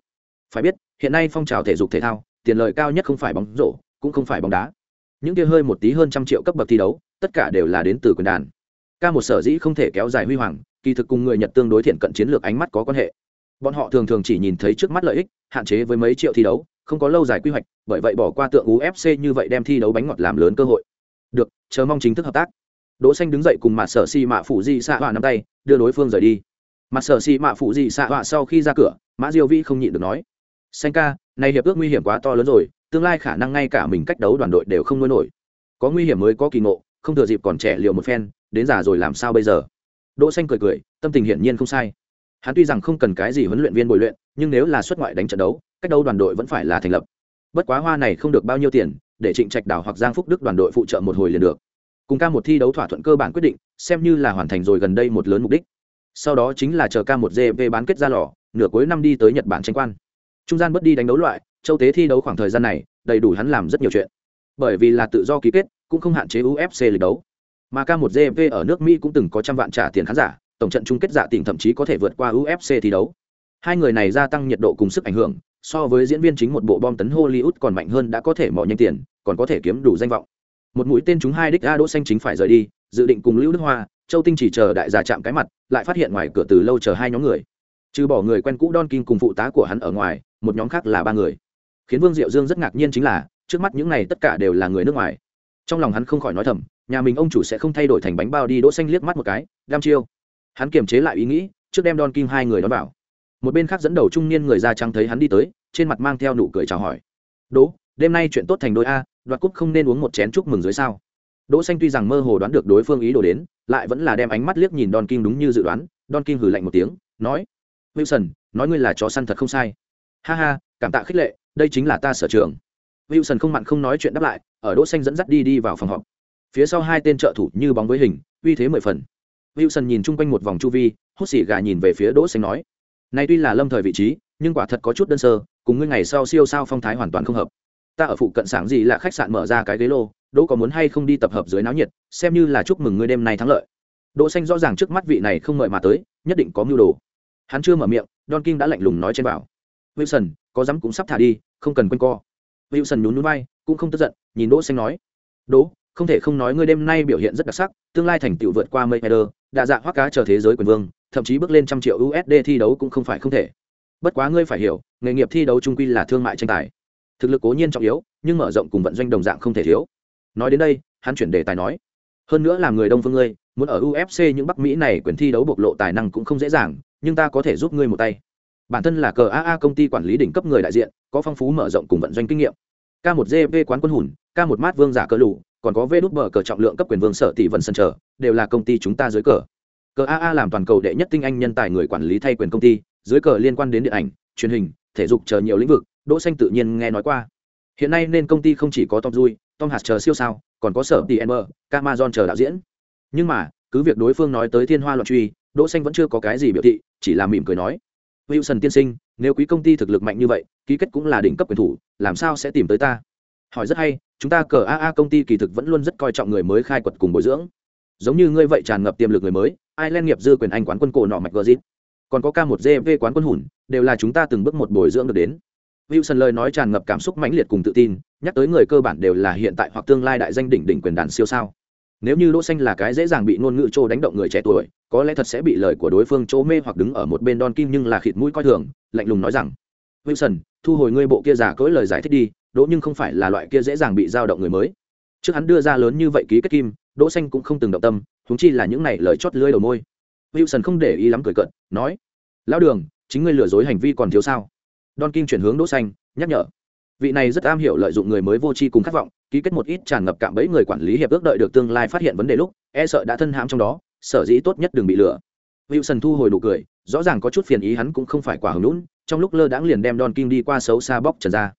Phải biết, hiện nay phong trào thể dục thể thao, tiền lợi cao nhất không phải bóng rổ, cũng không phải bóng đá. Những kia hơi một tí hơn trăm triệu cấp bậc thi đấu, tất cả đều là đến từ quyền đàn. Ca một sở dĩ không thể kéo dài huy hoàng, kỳ thực cùng người nhật tương đối thiện cận chiến lược ánh mắt có quan hệ. Bọn họ thường thường chỉ nhìn thấy trước mắt lợi ích, hạn chế với mấy triệu thi đấu không có lâu dài quy hoạch, bởi vậy bỏ qua tượng ufc như vậy đem thi đấu bánh ngọt làm lớn cơ hội. Được, chờ mong chính thức hợp tác. Đỗ xanh đứng dậy cùng mặt sở si mạ phụ di xạ họa nắm tay, đưa đối phương rời đi. Mặt sở si mạ phụ di xạ họa sau khi ra cửa, mã diêu vi không nhịn được nói, xanh ca, này hiệp ước nguy hiểm quá to lớn rồi, tương lai khả năng ngay cả mình cách đấu đoàn đội đều không nuôi nổi. Có nguy hiểm mới có kỳ ngộ, không thừa dịp còn trẻ liệu một phen, đến già rồi làm sao bây giờ? Đỗ xanh cười cười, tâm tình hiển nhiên không sai. Hắn tuy rằng không cần cái gì huấn luyện viên bồi luyện, nhưng nếu là xuất ngoại đánh trận đấu cách đấu đoàn đội vẫn phải là thành lập. Bất quá hoa này không được bao nhiêu tiền, để trịnh trạch đảo hoặc giang phúc đức đoàn đội phụ trợ một hồi liền được. Cùng ca một thi đấu thỏa thuận cơ bản quyết định, xem như là hoàn thành rồi gần đây một lớn mục đích. Sau đó chính là chờ ca một gv bán kết ra lò, nửa cuối năm đi tới nhật bản tranh quan. Trung gian bất đi đánh đấu loại, châu tế thi đấu khoảng thời gian này, đầy đủ hắn làm rất nhiều chuyện. Bởi vì là tự do ký kết, cũng không hạn chế ufc lịch đấu. Mà ca một gv ở nước mỹ cũng từng có trăm vạn trả tiền khán giả, tổng trận chung kết giả tỉnh thậm chí có thể vượt qua ufc thi đấu. Hai người này gia tăng nhiệt độ cùng sức ảnh hưởng so với diễn viên chính một bộ bom tấn hollywood còn mạnh hơn đã có thể mò nhanh tiền, còn có thể kiếm đủ danh vọng. Một mũi tên chúng hai đích a đỗ xanh chính phải rời đi, dự định cùng lưu đức hoa, châu tinh chỉ chờ đại giả chạm cái mặt, lại phát hiện ngoài cửa từ lâu chờ hai nhóm người. Trừ bỏ người quen cũ don kim cùng phụ tá của hắn ở ngoài, một nhóm khác là ba người. Khiến vương diệu dương rất ngạc nhiên chính là, trước mắt những này tất cả đều là người nước ngoài. Trong lòng hắn không khỏi nói thầm, nhà mình ông chủ sẽ không thay đổi thành bánh bao đi, đỗ xanh liếc mắt một cái, đam chiêu. Hắn kiềm chế lại ý nghĩ, trước đem don kim hai người đón vào một bên khác dẫn đầu trung niên người da trắng thấy hắn đi tới, trên mặt mang theo nụ cười chào hỏi. Đỗ, đêm nay chuyện tốt thành đôi a, đoạt cúp không nên uống một chén chúc mừng dưới sao? Đỗ xanh tuy rằng mơ hồ đoán được đối phương ý đồ đến, lại vẫn là đem ánh mắt liếc nhìn don kim đúng như dự đoán. Don kim hừ lạnh một tiếng, nói, wilson, nói ngươi là chó săn thật không sai. Ha ha, cảm tạ khích lệ, đây chính là ta sở trường. Wilson không mặn không nói chuyện đáp lại, ở đỗ xanh dẫn dắt đi đi vào phòng họp. Phía sau hai tên trợ thủ như bóng với hình, uy thế mười phần. Wilson nhìn chung quanh một vòng chu vi, hút xì gà nhìn về phía đỗ xanh nói này tuy là lâm thời vị trí nhưng quả thật có chút đơn sơ cùng ngươi ngày sau siêu sao phong thái hoàn toàn không hợp. Ta ở phụ cận sáng gì là khách sạn mở ra cái ghế lô đỗ có muốn hay không đi tập hợp dưới náo nhiệt xem như là chúc mừng ngươi đêm nay thắng lợi. Đỗ xanh rõ ràng trước mắt vị này không mời mà tới nhất định có mưu đồ. Hắn chưa mở miệng don king đã lạnh lùng nói trên bảo. Wilson có dám cũng sắp thả đi không cần quanh co. Wilson nhún nhún vai cũng không tức giận nhìn đỗ xanh nói. Đỗ không thể không nói ngươi đêm nay biểu hiện rất đặc sắc tương lai thành tựu vượt qua Mayweather, đã dạ hoắc cá chờ thế giới quyền vương thậm chí bước lên trăm triệu usd thi đấu cũng không phải không thể. Bất quá ngươi phải hiểu, nghề nghiệp thi đấu trung quy là thương mại tranh tài. Thực lực cố nhiên trọng yếu, nhưng mở rộng cùng vận doanh đồng dạng không thể thiếu. Nói đến đây, hắn chuyển đề tài nói. Hơn nữa là người đông phương ngươi, muốn ở ufc những bắc mỹ này quyền thi đấu bộc lộ tài năng cũng không dễ dàng, nhưng ta có thể giúp ngươi một tay. Bản thân là cờ aa công ty quản lý đỉnh cấp người đại diện, có phong phú mở rộng cùng vận doanh kinh nghiệm. K1GP quán quân hùn, k 1 mát vương giả cờ lù, còn có vê đút bờ cờ trọng lượng cấp quyền vương sở tỷ vận sân trở đều là công ty chúng ta dưới cờ cờ aa làm toàn cầu đệ nhất tinh anh nhân tài người quản lý thay quyền công ty, dưới cờ liên quan đến điện ảnh, truyền hình, thể dục chờ nhiều lĩnh vực, đỗ xanh tự nhiên nghe nói qua. Hiện nay nên công ty không chỉ có tom dui tom hạt chờ siêu sao, còn có sở tm amazon chờ đạo diễn. Nhưng mà, cứ việc đối phương nói tới thiên hoa loạn truy, đỗ xanh vẫn chưa có cái gì biểu thị, chỉ là mỉm cười nói. Wilson tiên sinh, nếu quý công ty thực lực mạnh như vậy, ký kết cũng là đỉnh cấp quyền thủ, làm sao sẽ tìm tới ta? Hỏi rất hay, chúng ta cờ aa công ty kỳ thực vẫn luôn rất coi trọng người mới khai quật cùng bồi dưỡng. Giống như ngươi vậy tràn ngập tiềm lực người mới Ireland nghiệp dư quyền anh quán quân cổ nọ mạch gazit còn có k 1 gv quán quân hùn, đều là chúng ta từng bước một bồi dưỡng được đến. Wilson lời nói tràn ngập cảm xúc mãnh liệt cùng tự tin, nhắc tới người cơ bản đều là hiện tại hoặc tương lai đại danh đỉnh đỉnh quyền đàn siêu sao. Nếu như đỗ xanh là cái dễ dàng bị ngôn ngữ trô đánh động người trẻ tuổi, có lẽ thật sẽ bị lời của đối phương trô mê hoặc đứng ở một bên don kim nhưng là khịt mũi coi thường, lạnh lùng nói rằng, wilson, thu hồi ngươi bộ kia giả cỗi lời giải thích đi, đỗ nhưng không phải là loại kia dễ dàng bị dao động người mới. Trước hắn đưa ra lớn như vậy ký kết kim đỗ xanh cũng không từng động tâm chúng chi là những này lời chót lưỡi đầu môi. Wilson không để ý lắm cười cợt, nói, lão đường, chính ngươi lừa dối hành vi còn thiếu sao? Don kim chuyển hướng đỗ xanh, nhắc nhở, vị này rất am hiểu lợi dụng người mới vô tri cùng khát vọng, ký kết một ít tràn ngập cạm bẫy người quản lý hiệp ước đợi được tương lai phát hiện vấn đề lúc e sợ đã thân hãm trong đó, sở dĩ tốt nhất đừng bị lừa. Wilson thu hồi nụ cười, rõ ràng có chút phiền ý hắn cũng không phải quả hứng lũn trong lúc lơ đãng liền đem don kim đi qua xấu xa bóc trần ra.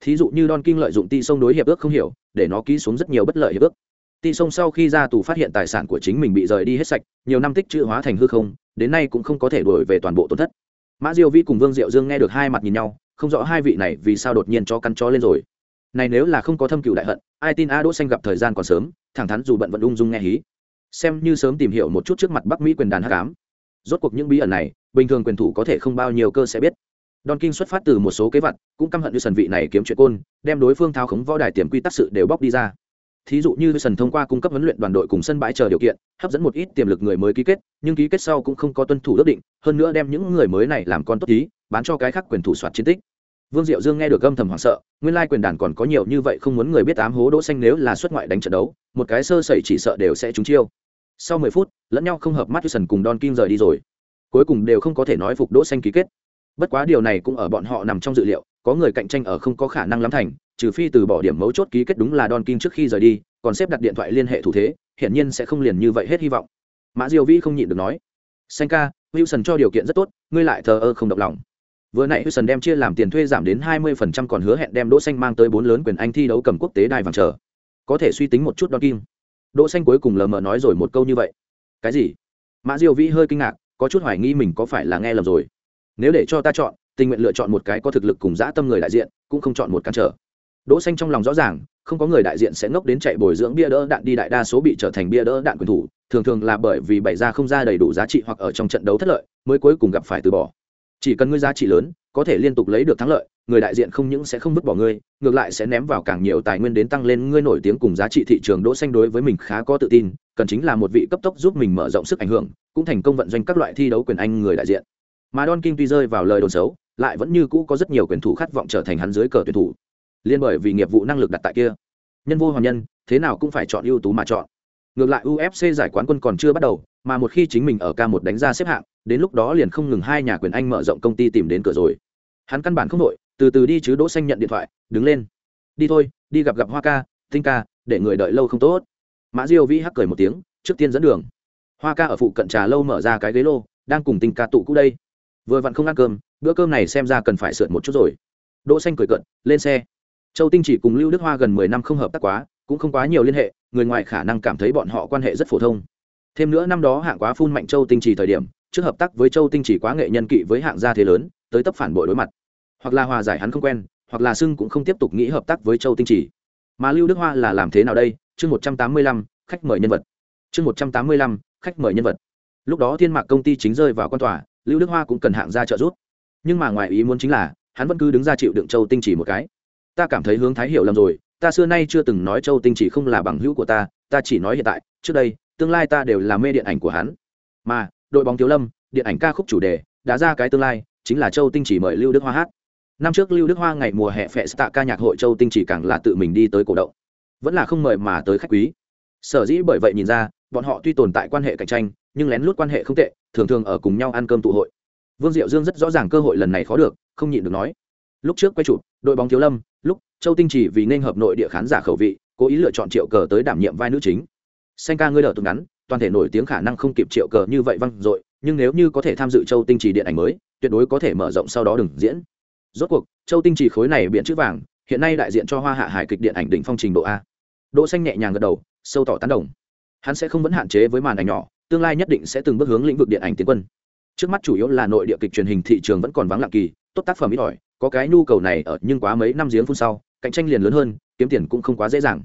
Thí dụ như don kim lợi dụng ti sông đối hiệp ước không hiểu, để nó ký xuống rất nhiều bất lợi hiệp ước ti sông sau khi ra tù phát hiện tài sản của chính mình bị rời đi hết sạch nhiều năm tích chữ hóa thành hư không đến nay cũng không có thể đổi về toàn bộ tổn thất. Mã diêu vi cùng vương diệu dương nghe được hai mặt nhìn nhau không rõ hai vị này vì sao đột nhiên cho căn chó lên rồi. Này nếu là không có thâm cựu đại hận ai tin a đỗ xanh gặp thời gian còn sớm thẳng thắn dù bận vận ung dung nghe hí. Xem như sớm tìm hiểu một chút trước mặt bắc mỹ quyền đàn hắc ám. Rốt cuộc những bí ẩn này bình thường quyền thủ có thể không bao nhiêu cơ sẽ biết. Don King xuất phát từ một số kế vật, cũng căm hận như sần vị này kiếm chuyện côn, đem đối phương thao khống võ đài tiềm quy tắc sự đều bóc đi ra. Thí dụ như sân thông qua cung cấp huấn luyện đoàn đội cùng sân bãi chờ điều kiện, hấp dẫn một ít tiềm lực người mới ký kết, nhưng ký kết sau cũng không có tuân thủ ước định, hơn nữa đem những người mới này làm con tốt tí, bán cho cái khác quyền thủ soạt chiến tích. Vương Diệu Dương nghe được âm thầm hoảng sợ, nguyên lai quyền đàn còn có nhiều như vậy không muốn người biết ám hố đỗ xanh nếu là xuất ngoại đánh trận đấu, một cái sơ sẩy chỉ sợ đều sẽ trúng chiêu. Sau 10 phút, lẫn nhau không hợp mắt Wilson cùng Don Kim rời đi rồi. Cuối cùng đều không có thể nói phục đỗ xanh ký kết. Bất quá điều này cũng ở bọn họ nằm trong dự liệu, có người cạnh tranh ở không có khả năng lắm thành, trừ phi từ bỏ điểm mấu chốt ký kết đúng là Don King trước khi rời đi, còn xếp đặt điện thoại liên hệ thủ thế, hiển nhiên sẽ không liền như vậy hết hy vọng. Mã Diêu Vĩ không nhịn được nói, "Xanh ca, Wilson cho điều kiện rất tốt, ngươi lại thờ ơ không động lòng." Vừa nãy Wilson đem chia làm tiền thuê giảm đến 20% còn hứa hẹn đem Đỗ Xanh mang tới bốn lớn quyền Anh thi đấu cầm quốc tế đài vàng chờ. Có thể suy tính một chút Don Kim. Đỗ Xanh cuối cùng lờ mờ nói rồi một câu như vậy. Cái gì? Mã Diêu Vĩ hơi kinh ngạc, có chút hoài nghi mình có phải là nghe lầm rồi. Nếu để cho ta chọn, tình nguyện lựa chọn một cái có thực lực cùng dã tâm người đại diện, cũng không chọn một cản trở. Đỗ Xanh trong lòng rõ ràng, không có người đại diện sẽ ngốc đến chạy bồi dưỡng bia đỡ đạn đi đại đa số bị trở thành bia đỡ đạn quyền thủ, thường thường là bởi vì bày ra không ra đầy đủ giá trị hoặc ở trong trận đấu thất lợi, mới cuối cùng gặp phải từ bỏ. Chỉ cần ngươi giá trị lớn, có thể liên tục lấy được thắng lợi người đại diện không những sẽ không vứt bỏ ngươi ngược lại sẽ ném vào càng nhiều tài nguyên đến tăng lên ngươi nổi tiếng cùng giá trị thị trường đỗ xanh đối với mình khá có tự tin cần chính là một vị cấp tốc giúp mình mở rộng sức ảnh hưởng cũng thành công vận doanh các loại thi đấu quyền anh người đại diện mà don king tuy rơi vào lời đồn xấu lại vẫn như cũ có rất nhiều quyền thủ khát vọng trở thành hắn dưới cờ tuyển thủ. Liên bởi vì nghiệp vụ năng lực đặt tại kia, nhân vô hoàn nhân, thế nào cũng phải chọn ưu tú mà chọn. Ngược lại ufc giải quán quân còn chưa bắt đầu, mà một khi chính mình ở k một đánh ra xếp hạng, đến lúc đó liền không ngừng hai nhà quyền anh mở rộng công ty tìm đến cửa rồi. Hắn căn bản không đội từ từ đi chứ đỗ xanh nhận điện thoại, đứng lên. Đi thôi, đi gặp gặp hoa ca, tinh ca, để người đợi lâu không tốt. Mã diêu vĩ hắc cười một tiếng, trước tiên dẫn đường. Hoa ca ở phụ cận trà lâu mở ra cái ghế lô, đang cùng tinh ca tụ cũ đây. Vừa vặn không ăn cơm bữa cơm này xem ra cần phải sượt một chút rồi. Đỗ xanh cười cợt, lên xe. Châu tinh chỉ cùng lưu đức hoa gần mười năm không hợp tác quá cũng không quá nhiều liên hệ người ngoài khả năng cảm thấy bọn họ quan hệ rất phổ thông. Thêm nữa năm đó hạng quá phun mạnh châu tinh chỉ thời điểm trước hợp tác với châu tinh chỉ quá nghệ nhân kỵ với hạng gia thế lớn tới tấp phản bội đối mặt. Hoặc là hòa giải hắn không quen hoặc là sưng cũng không tiếp tục nghĩ hợp tác với châu tinh chỉ. Mà lưu đức hoa là làm thế nào đây? Chương một trăm tám mươi lăm khách mời nhân vật. Chương một trăm tám mươi lăm khách mời nhân vật. Lúc đó thiên mạc công ty chính rơi vào quan tòa lưu đức hoa cũng cần hạng gia trợ giúp nhưng mà ngoài ý muốn chính là, hắn vẫn cứ đứng ra chịu đựng châu tinh chỉ một cái. Ta cảm thấy hướng thái hiểu lầm rồi, ta xưa nay chưa từng nói châu tinh chỉ không là bằng hữu của ta ta chỉ nói hiện tại, trước đây, tương lai ta đều là mê điện ảnh của hắn. Mà, đội bóng thiếu lâm, điện ảnh ca khúc chủ đề, đã ra cái tương lai, chính là châu tinh chỉ mời lưu đức hoa hát. Năm trước lưu đức hoa ngày mùa hè phệ tạ ca nhạc hội châu tinh chỉ càng là tự mình đi tới cổ động. Vẫn là không mời mà tới khách quý. Sở dĩ bởi vậy nhìn ra, bọn họ tuy tồn tại quan hệ cạnh tranh, nhưng lén lút quan hệ không tệ, thường thường ở cùng nhau ăn cơm tụ hội vương diệu dương rất rõ ràng cơ hội lần này khó được, không nhịn được nói. Lúc trước quay chụp, đội bóng thiếu lâm, lúc châu tinh chỉ vì nên hợp nội địa khán giả khẩu vị, cố ý lựa chọn triệu cờ tới đảm nhiệm vai nữ chính. Xanh ca ngươi đỡ tụng ngắn, toàn thể nổi tiếng khả năng không kịp triệu cờ như vậy văng dội, nhưng nếu như có thể tham dự châu tinh trì điện ảnh mới, tuyệt đối có thể mở rộng sau đó đừng diễn. Rốt cuộc, châu tinh trì khối này biện chữ vàng, hiện nay đại diện cho hoa hạ hải kịch điện ảnh đỉnh phong trình độ a. Đỗ xanh nhẹ nhàng gật đầu, sâu tỏ tán đồng. Hắn sẽ không vẫn hạn chế với màn ảnh nhỏ, tương lai nhất định sẽ từng bước hướng lĩnh vực điện ảnh tiến quân trước mắt chủ yếu là nội địa kịch truyền hình thị trường vẫn còn vắng lặng kỳ, tốt tác phẩm ít ỏi, có cái nhu cầu này ở nhưng quá mấy năm giếng phun sau, cạnh tranh liền lớn hơn, kiếm tiền cũng không quá dễ dàng.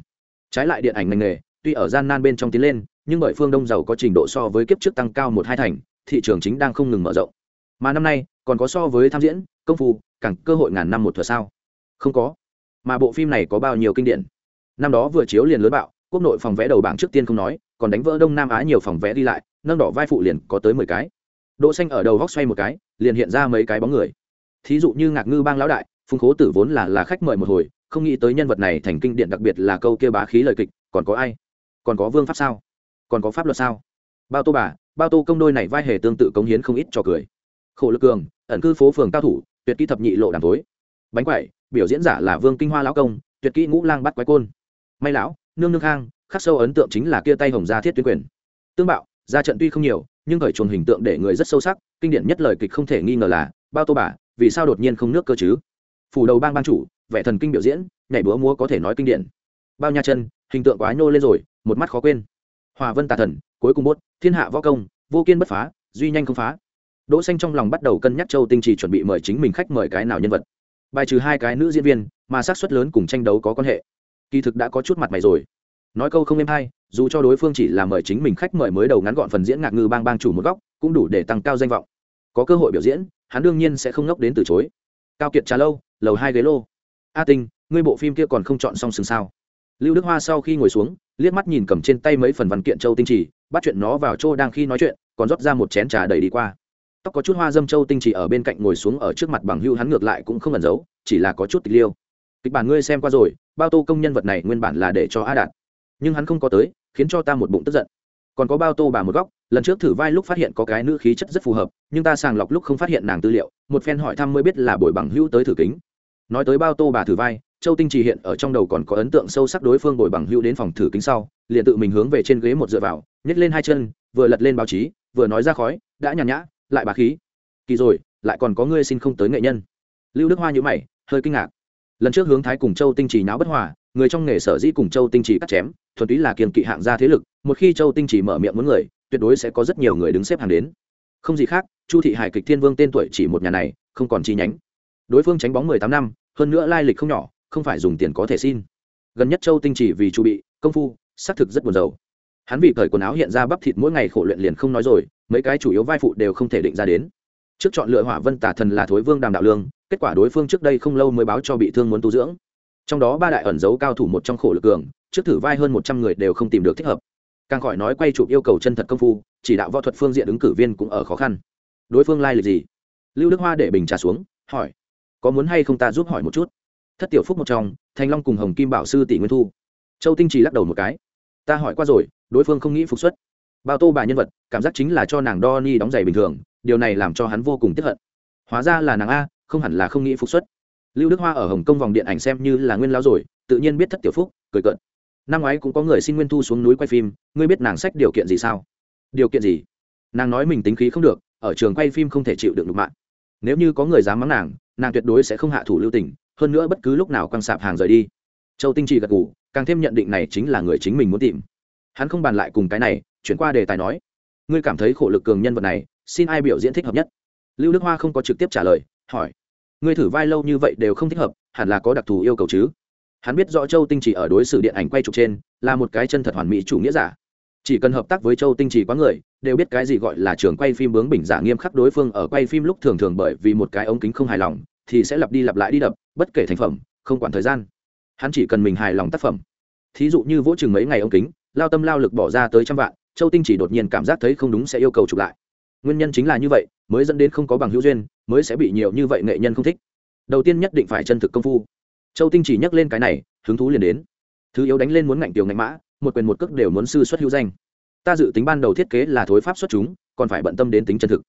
Trái lại điện ảnh ngành nghề, tuy ở gian nan bên trong tiến lên, nhưng bởi phương đông giàu có trình độ so với kiếp trước tăng cao một hai thành, thị trường chính đang không ngừng mở rộng. Mà năm nay, còn có so với tham diễn, công phu, càng cơ hội ngàn năm một thừa sao? Không có. Mà bộ phim này có bao nhiêu kinh điển? Năm đó vừa chiếu liền lớn bạo, quốc nội phòng vé đầu bảng trước tiên không nói, còn đánh vỡ đông nam á nhiều phòng vé đi lại, nâng đỏ vai phụ liền có tới mười cái đỗ xanh ở đầu góc xoay một cái, liền hiện ra mấy cái bóng người. Thí dụ như ngạc ngư bang lão đại, phùng khố tử vốn là là khách mời một hồi, không nghĩ tới nhân vật này thành kinh điển đặc biệt là câu kia bá khí lời kịch, còn có ai? Còn có vương pháp sao? Còn có pháp luật sao? Bao tô bà, bao tô công đôi này vai hề tương tự cống hiến không ít cho cười. Khổ lực cường, ẩn cư phố phường cao thủ, tuyệt kỹ thập nhị lộ đàm tối bánh quậy biểu diễn giả là vương kinh hoa lão công, tuyệt kỹ ngũ lang bắt quái côn. May lão, nương nương khang, khắc sâu ấn tượng chính là kia tay hồng gia thiết tuyến quyền. Tương bạo, ra trận tuy không nhiều nhưng khởi chuồng hình tượng để người rất sâu sắc, kinh điển nhất lời kịch không thể nghi ngờ là, bao tô bà, vì sao đột nhiên không nước cơ chứ? Phủ đầu bang ban chủ, vẻ thần kinh biểu diễn, nhảy búa múa có thể nói kinh điển. Bao nha chân, hình tượng quá nhô lên rồi, một mắt khó quên. Hòa vân tà thần, cuối cùng bốt, thiên hạ võ công, vô kiên bất phá, duy nhanh không phá. Đỗ xanh trong lòng bắt đầu cân nhắc châu tinh trì chuẩn bị mời chính mình khách mời cái nào nhân vật. Bài trừ hai cái nữ diễn viên, mà xác suất lớn cùng tranh đấu có quan hệ. Kỳ thực đã có chút mặt mày rồi nói câu không êm hay, dù cho đối phương chỉ là mời chính mình khách mời mới đầu ngắn gọn phần diễn ngạc ngư bang bang chủ một góc, cũng đủ để tăng cao danh vọng. Có cơ hội biểu diễn, hắn đương nhiên sẽ không ngốc đến từ chối. Cao kiệt trà lâu, lầu hai ghế lô. A tinh, ngươi bộ phim kia còn không chọn xong sừng sao? Lưu đức hoa sau khi ngồi xuống, liếc mắt nhìn cầm trên tay mấy phần văn kiện châu tinh trì, bắt chuyện nó vào chỗ đang khi nói chuyện, còn rót ra một chén trà đầy đi qua. Tóc có chút hoa dâm châu tinh trì ở bên cạnh ngồi xuống ở trước mặt bằng hưu hắn ngược lại cũng không ẩn giấu, chỉ là có chút tịch liêu. Kịch bản ngươi xem qua rồi, bao tô công nhân vật này nguyên bản là để cho a đạt nhưng hắn không có tới, khiến cho ta một bụng tức giận. Còn có bao tô bà một góc, lần trước thử vai lúc phát hiện có cái nữ khí chất rất phù hợp, nhưng ta sàng lọc lúc không phát hiện nàng tư liệu, một phen hỏi thăm mới biết là buổi bằng hữu tới thử kính. Nói tới bao tô bà thử vai, châu tinh trì hiện ở trong đầu còn có ấn tượng sâu sắc đối phương bồi bằng hữu đến phòng thử kính sau, liền tự mình hướng về trên ghế một dựa vào, nhét lên hai chân, vừa lật lên báo chí, vừa nói ra khói, đã nhàn nhã, lại bà khí. Kỳ rồi, lại còn có ngươi xin không tới nghệ nhân. Lưu đức hoa nhữ mày, hơi kinh ngạc lần trước hướng thái cùng châu tinh trì náo bất hòa, người trong nghề sở dĩ cùng châu tinh trì cắt chém, thuần túy là kiềm kỵ hạng gia thế lực, một khi châu tinh trì mở miệng muốn người, tuyệt đối sẽ có rất nhiều người đứng xếp hàng đến. Không gì khác, chu thị hải kịch thiên vương tên tuổi chỉ một nhà này, không còn chi nhánh. Đối phương tránh bóng mười tám năm, hơn nữa lai lịch không nhỏ, không phải dùng tiền có thể xin. Gần nhất châu tinh chỉ vì chu bị, công phu, xác thực rất buồn rầu. Hắn vì cởi quần áo hiện ra bắp thịt mỗi ngày khổ luyện liền không nói rồi, mấy cái chủ yếu vai phụ đều không thể định ra đến trước chọn lựa hỏa vân tả thần là thối vương đàm đạo lương, kết quả đối phương trước đây không lâu mới báo cho bị thương muốn tu dưỡng. Trong đó ba đại ẩn giấu cao thủ một trong khổ lực cường, trước thử vai hơn một trăm người đều không tìm được thích hợp. Càng khỏi nói quay chụp yêu cầu chân thật công phu, chỉ đạo võ thuật phương diện ứng cử viên cũng ở khó khăn. Đối phương lai、like、lịch gì? Lưu đức hoa để bình trà xuống, hỏi. Có muốn hay không ta giúp hỏi một chút? Thất tiểu phúc một trong thanh long cùng hồng kim bảo sư tỷ nguyên thu. Châu tinh trì lắc đầu một cái. Ta hỏi qua rồi, đối phương không nghĩ phục xuất. Bao tô bà nhân vật, cảm giác chính là cho nàng đo ni đóng giày bình thường điều này làm cho hắn vô cùng tiếp hận. Hóa ra là nàng a, không hẳn là không nghĩ phục xuất. Lưu đức hoa ở hồng kông vòng điện ảnh xem như là nguyên lao rồi, tự nhiên biết thất tiểu phúc, cười cợt. Năm ngoái cũng có người xin nguyên thu xuống núi quay phim, ngươi biết nàng sách điều kiện gì sao? Điều kiện gì? Nàng nói mình tính khí không được, ở trường quay phim không thể chịu đựng được mạng. Nếu như có người dám mắng nàng nàng tuyệt đối sẽ không hạ thủ lưu tình, hơn nữa bất cứ lúc nào quăng sạp hàng rời đi. Châu tinh trì gật ngủ càng thêm nhận định này chính là người chính mình muốn tìm. Hắn không bàn lại cùng cái này, chuyển qua đề tài nói, ngươi cảm thấy khổ lực cường nhân vật này xin ai biểu diễn thích hợp nhất? Lưu đức hoa không có trực tiếp trả lời, hỏi. Ngươi thử vai lâu như vậy đều không thích hợp, hẳn là có đặc thù yêu cầu chứ? Hắn biết rõ châu tinh chỉ ở đối xử điện ảnh quay trục trên, là một cái chân thật hoàn mỹ chủ nghĩa giả. Chỉ cần hợp tác với châu tinh chỉ quá người, đều biết cái gì gọi là trường quay phim bướng bình giả nghiêm khắc đối phương ở quay phim lúc thường thường bởi vì một cái ống kính không hài lòng, thì sẽ lặp đi lặp lại đi đập, bất kể thành phẩm, không quản thời gian. Hắn chỉ cần mình hài lòng tác phẩm. Thí dụ như vỗ chừng mấy ngày ống kính, lao tâm lao lực bỏ ra tới trăm vạn, châu tinh chỉ đột nhiên cảm giác thấy không đúng sẽ yêu cầu chụp lại nguyên nhân chính là như vậy, mới dẫn đến không có bằng hữu duyên, mới sẽ bị nhiều như vậy nghệ nhân không thích. Đầu tiên nhất định phải chân thực công phu. Châu tinh chỉ nhắc lên cái này, hứng thú liền đến. Thứ yếu đánh lên muốn ngạnh tiểu ngạnh mã, một quyền một cước đều muốn sư xuất hữu danh. Ta dự tính ban đầu thiết kế là thối pháp xuất chúng, còn phải bận tâm đến tính chân thực.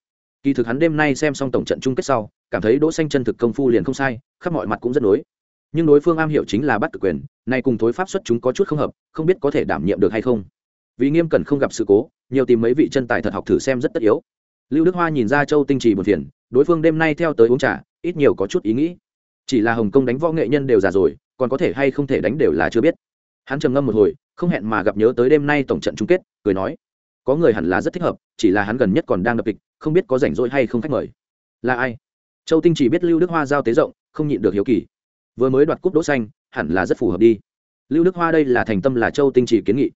Kỳ thực hắn đêm nay xem xong tổng trận chung kết sau, cảm thấy đỗ xanh chân thực công phu liền không sai, khắp mọi mặt cũng rất đối nhưng đối phương am hiểu chính là bắt cực quyền nay cùng thối pháp xuất chúng có chút không hợp, không biết có thể đảm nhiệm được hay không. Vì nghiêm cẩn không gặp sự cố, nhiều tìm mấy vị chân tài thật học thử xem rất tất yếu lưu đức hoa nhìn ra châu tinh trì một phiền, đối phương đêm nay theo tới uống trà, ít nhiều có chút ý nghĩ. Chỉ là hồng kông đánh võ nghệ nhân đều già rồi, còn có thể hay không thể đánh đều là chưa biết. Hắn trầm ngâm một hồi, không hẹn mà gặp nhớ tới đêm nay tổng trận chung kết, cười nói, có người hẳn là rất thích hợp, chỉ là hắn gần nhất còn đang đập kịch, không biết có rảnh rỗi hay không khách mời. Là ai? Châu tinh chỉ biết lưu đức hoa giao tế rộng, không nhịn được hiếu kỳ. Vừa mới đoạt cúp đỗ xanh, hẳn là rất phù hợp đi. Lưu đức hoa đây là thành tâm là châu tinh chỉ kiến nghị.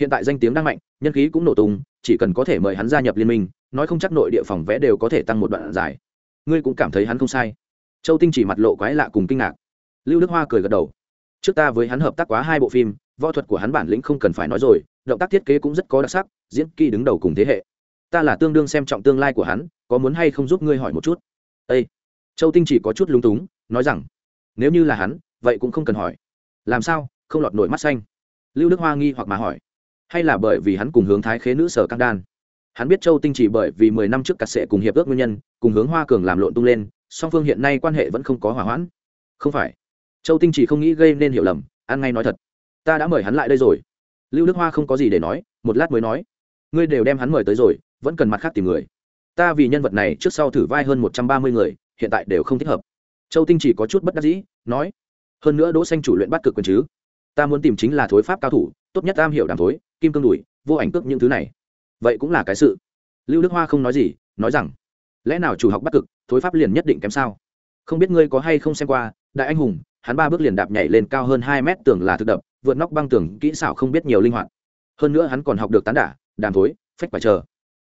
Hiện tại danh tiếng đang mạnh, nhân khí cũng nổ tung chỉ cần có thể mời hắn gia nhập liên minh, nói không chắc nội địa phòng vẽ đều có thể tăng một đoạn dài ngươi cũng cảm thấy hắn không sai. Châu tinh chỉ mặt lộ quái lạ cùng kinh ngạc. Lưu đức hoa cười gật đầu. Trước ta với hắn hợp tác quá hai bộ phim, võ thuật của hắn bản lĩnh không cần phải nói rồi, động tác thiết kế cũng rất có đặc sắc, diễn kỹ đứng đầu cùng thế hệ. Ta là tương đương xem trọng tương lai của hắn, có muốn hay không giúp ngươi hỏi một chút? Â châu tinh chỉ có chút lúng túng, nói rằng, nếu như là hắn, vậy cũng không cần hỏi. Làm sao? Không lọt nổi mắt xanh. Lưu đức hoa nghi hoặc mà hỏi hay là bởi vì hắn cùng hướng thái khế nữ sở căng đan? Hắn biết châu tinh chỉ bởi vì mười năm trước cắt sệ cùng hiệp ước nguyên nhân, cùng hướng hoa cường làm lộn tung lên, song phương hiện nay quan hệ vẫn không có hỏa hoãn. Không phải. Châu tinh chỉ không nghĩ gây nên hiểu lầm, ăn ngay nói thật. Ta đã mời hắn lại đây rồi. Lưu đức hoa không có gì để nói, một lát mới nói. Ngươi đều đem hắn mời tới rồi, vẫn cần mặt khác tìm người. Ta vì nhân vật này trước sau thử vai hơn một trăm ba mươi người, hiện tại đều không thích hợp. Châu tinh chỉ có chút bất đắc dĩ, nói. Hơn nữa đỗ xanh chủ luyện bắt cực quyền chứ. Ta muốn tìm chính là thối pháp cao thủ tốt nhất am hiểu đàm thối, kim cương đùi, vô ảnh cước những thứ này. Vậy cũng là cái sự. Lưu đức hoa không nói gì, nói rằng, lẽ nào chủ học bắc cực, thối pháp liền nhất định kém sao? Không biết ngươi có hay không xem qua, đại anh hùng, hắn ba bước liền đạp nhảy lên cao hơn hai mét tường là thực đập, vượt nóc băng tường, kỹ xảo không biết nhiều linh hoạt. Hơn nữa hắn còn học được tán đả, đàm thối, phách và chờ.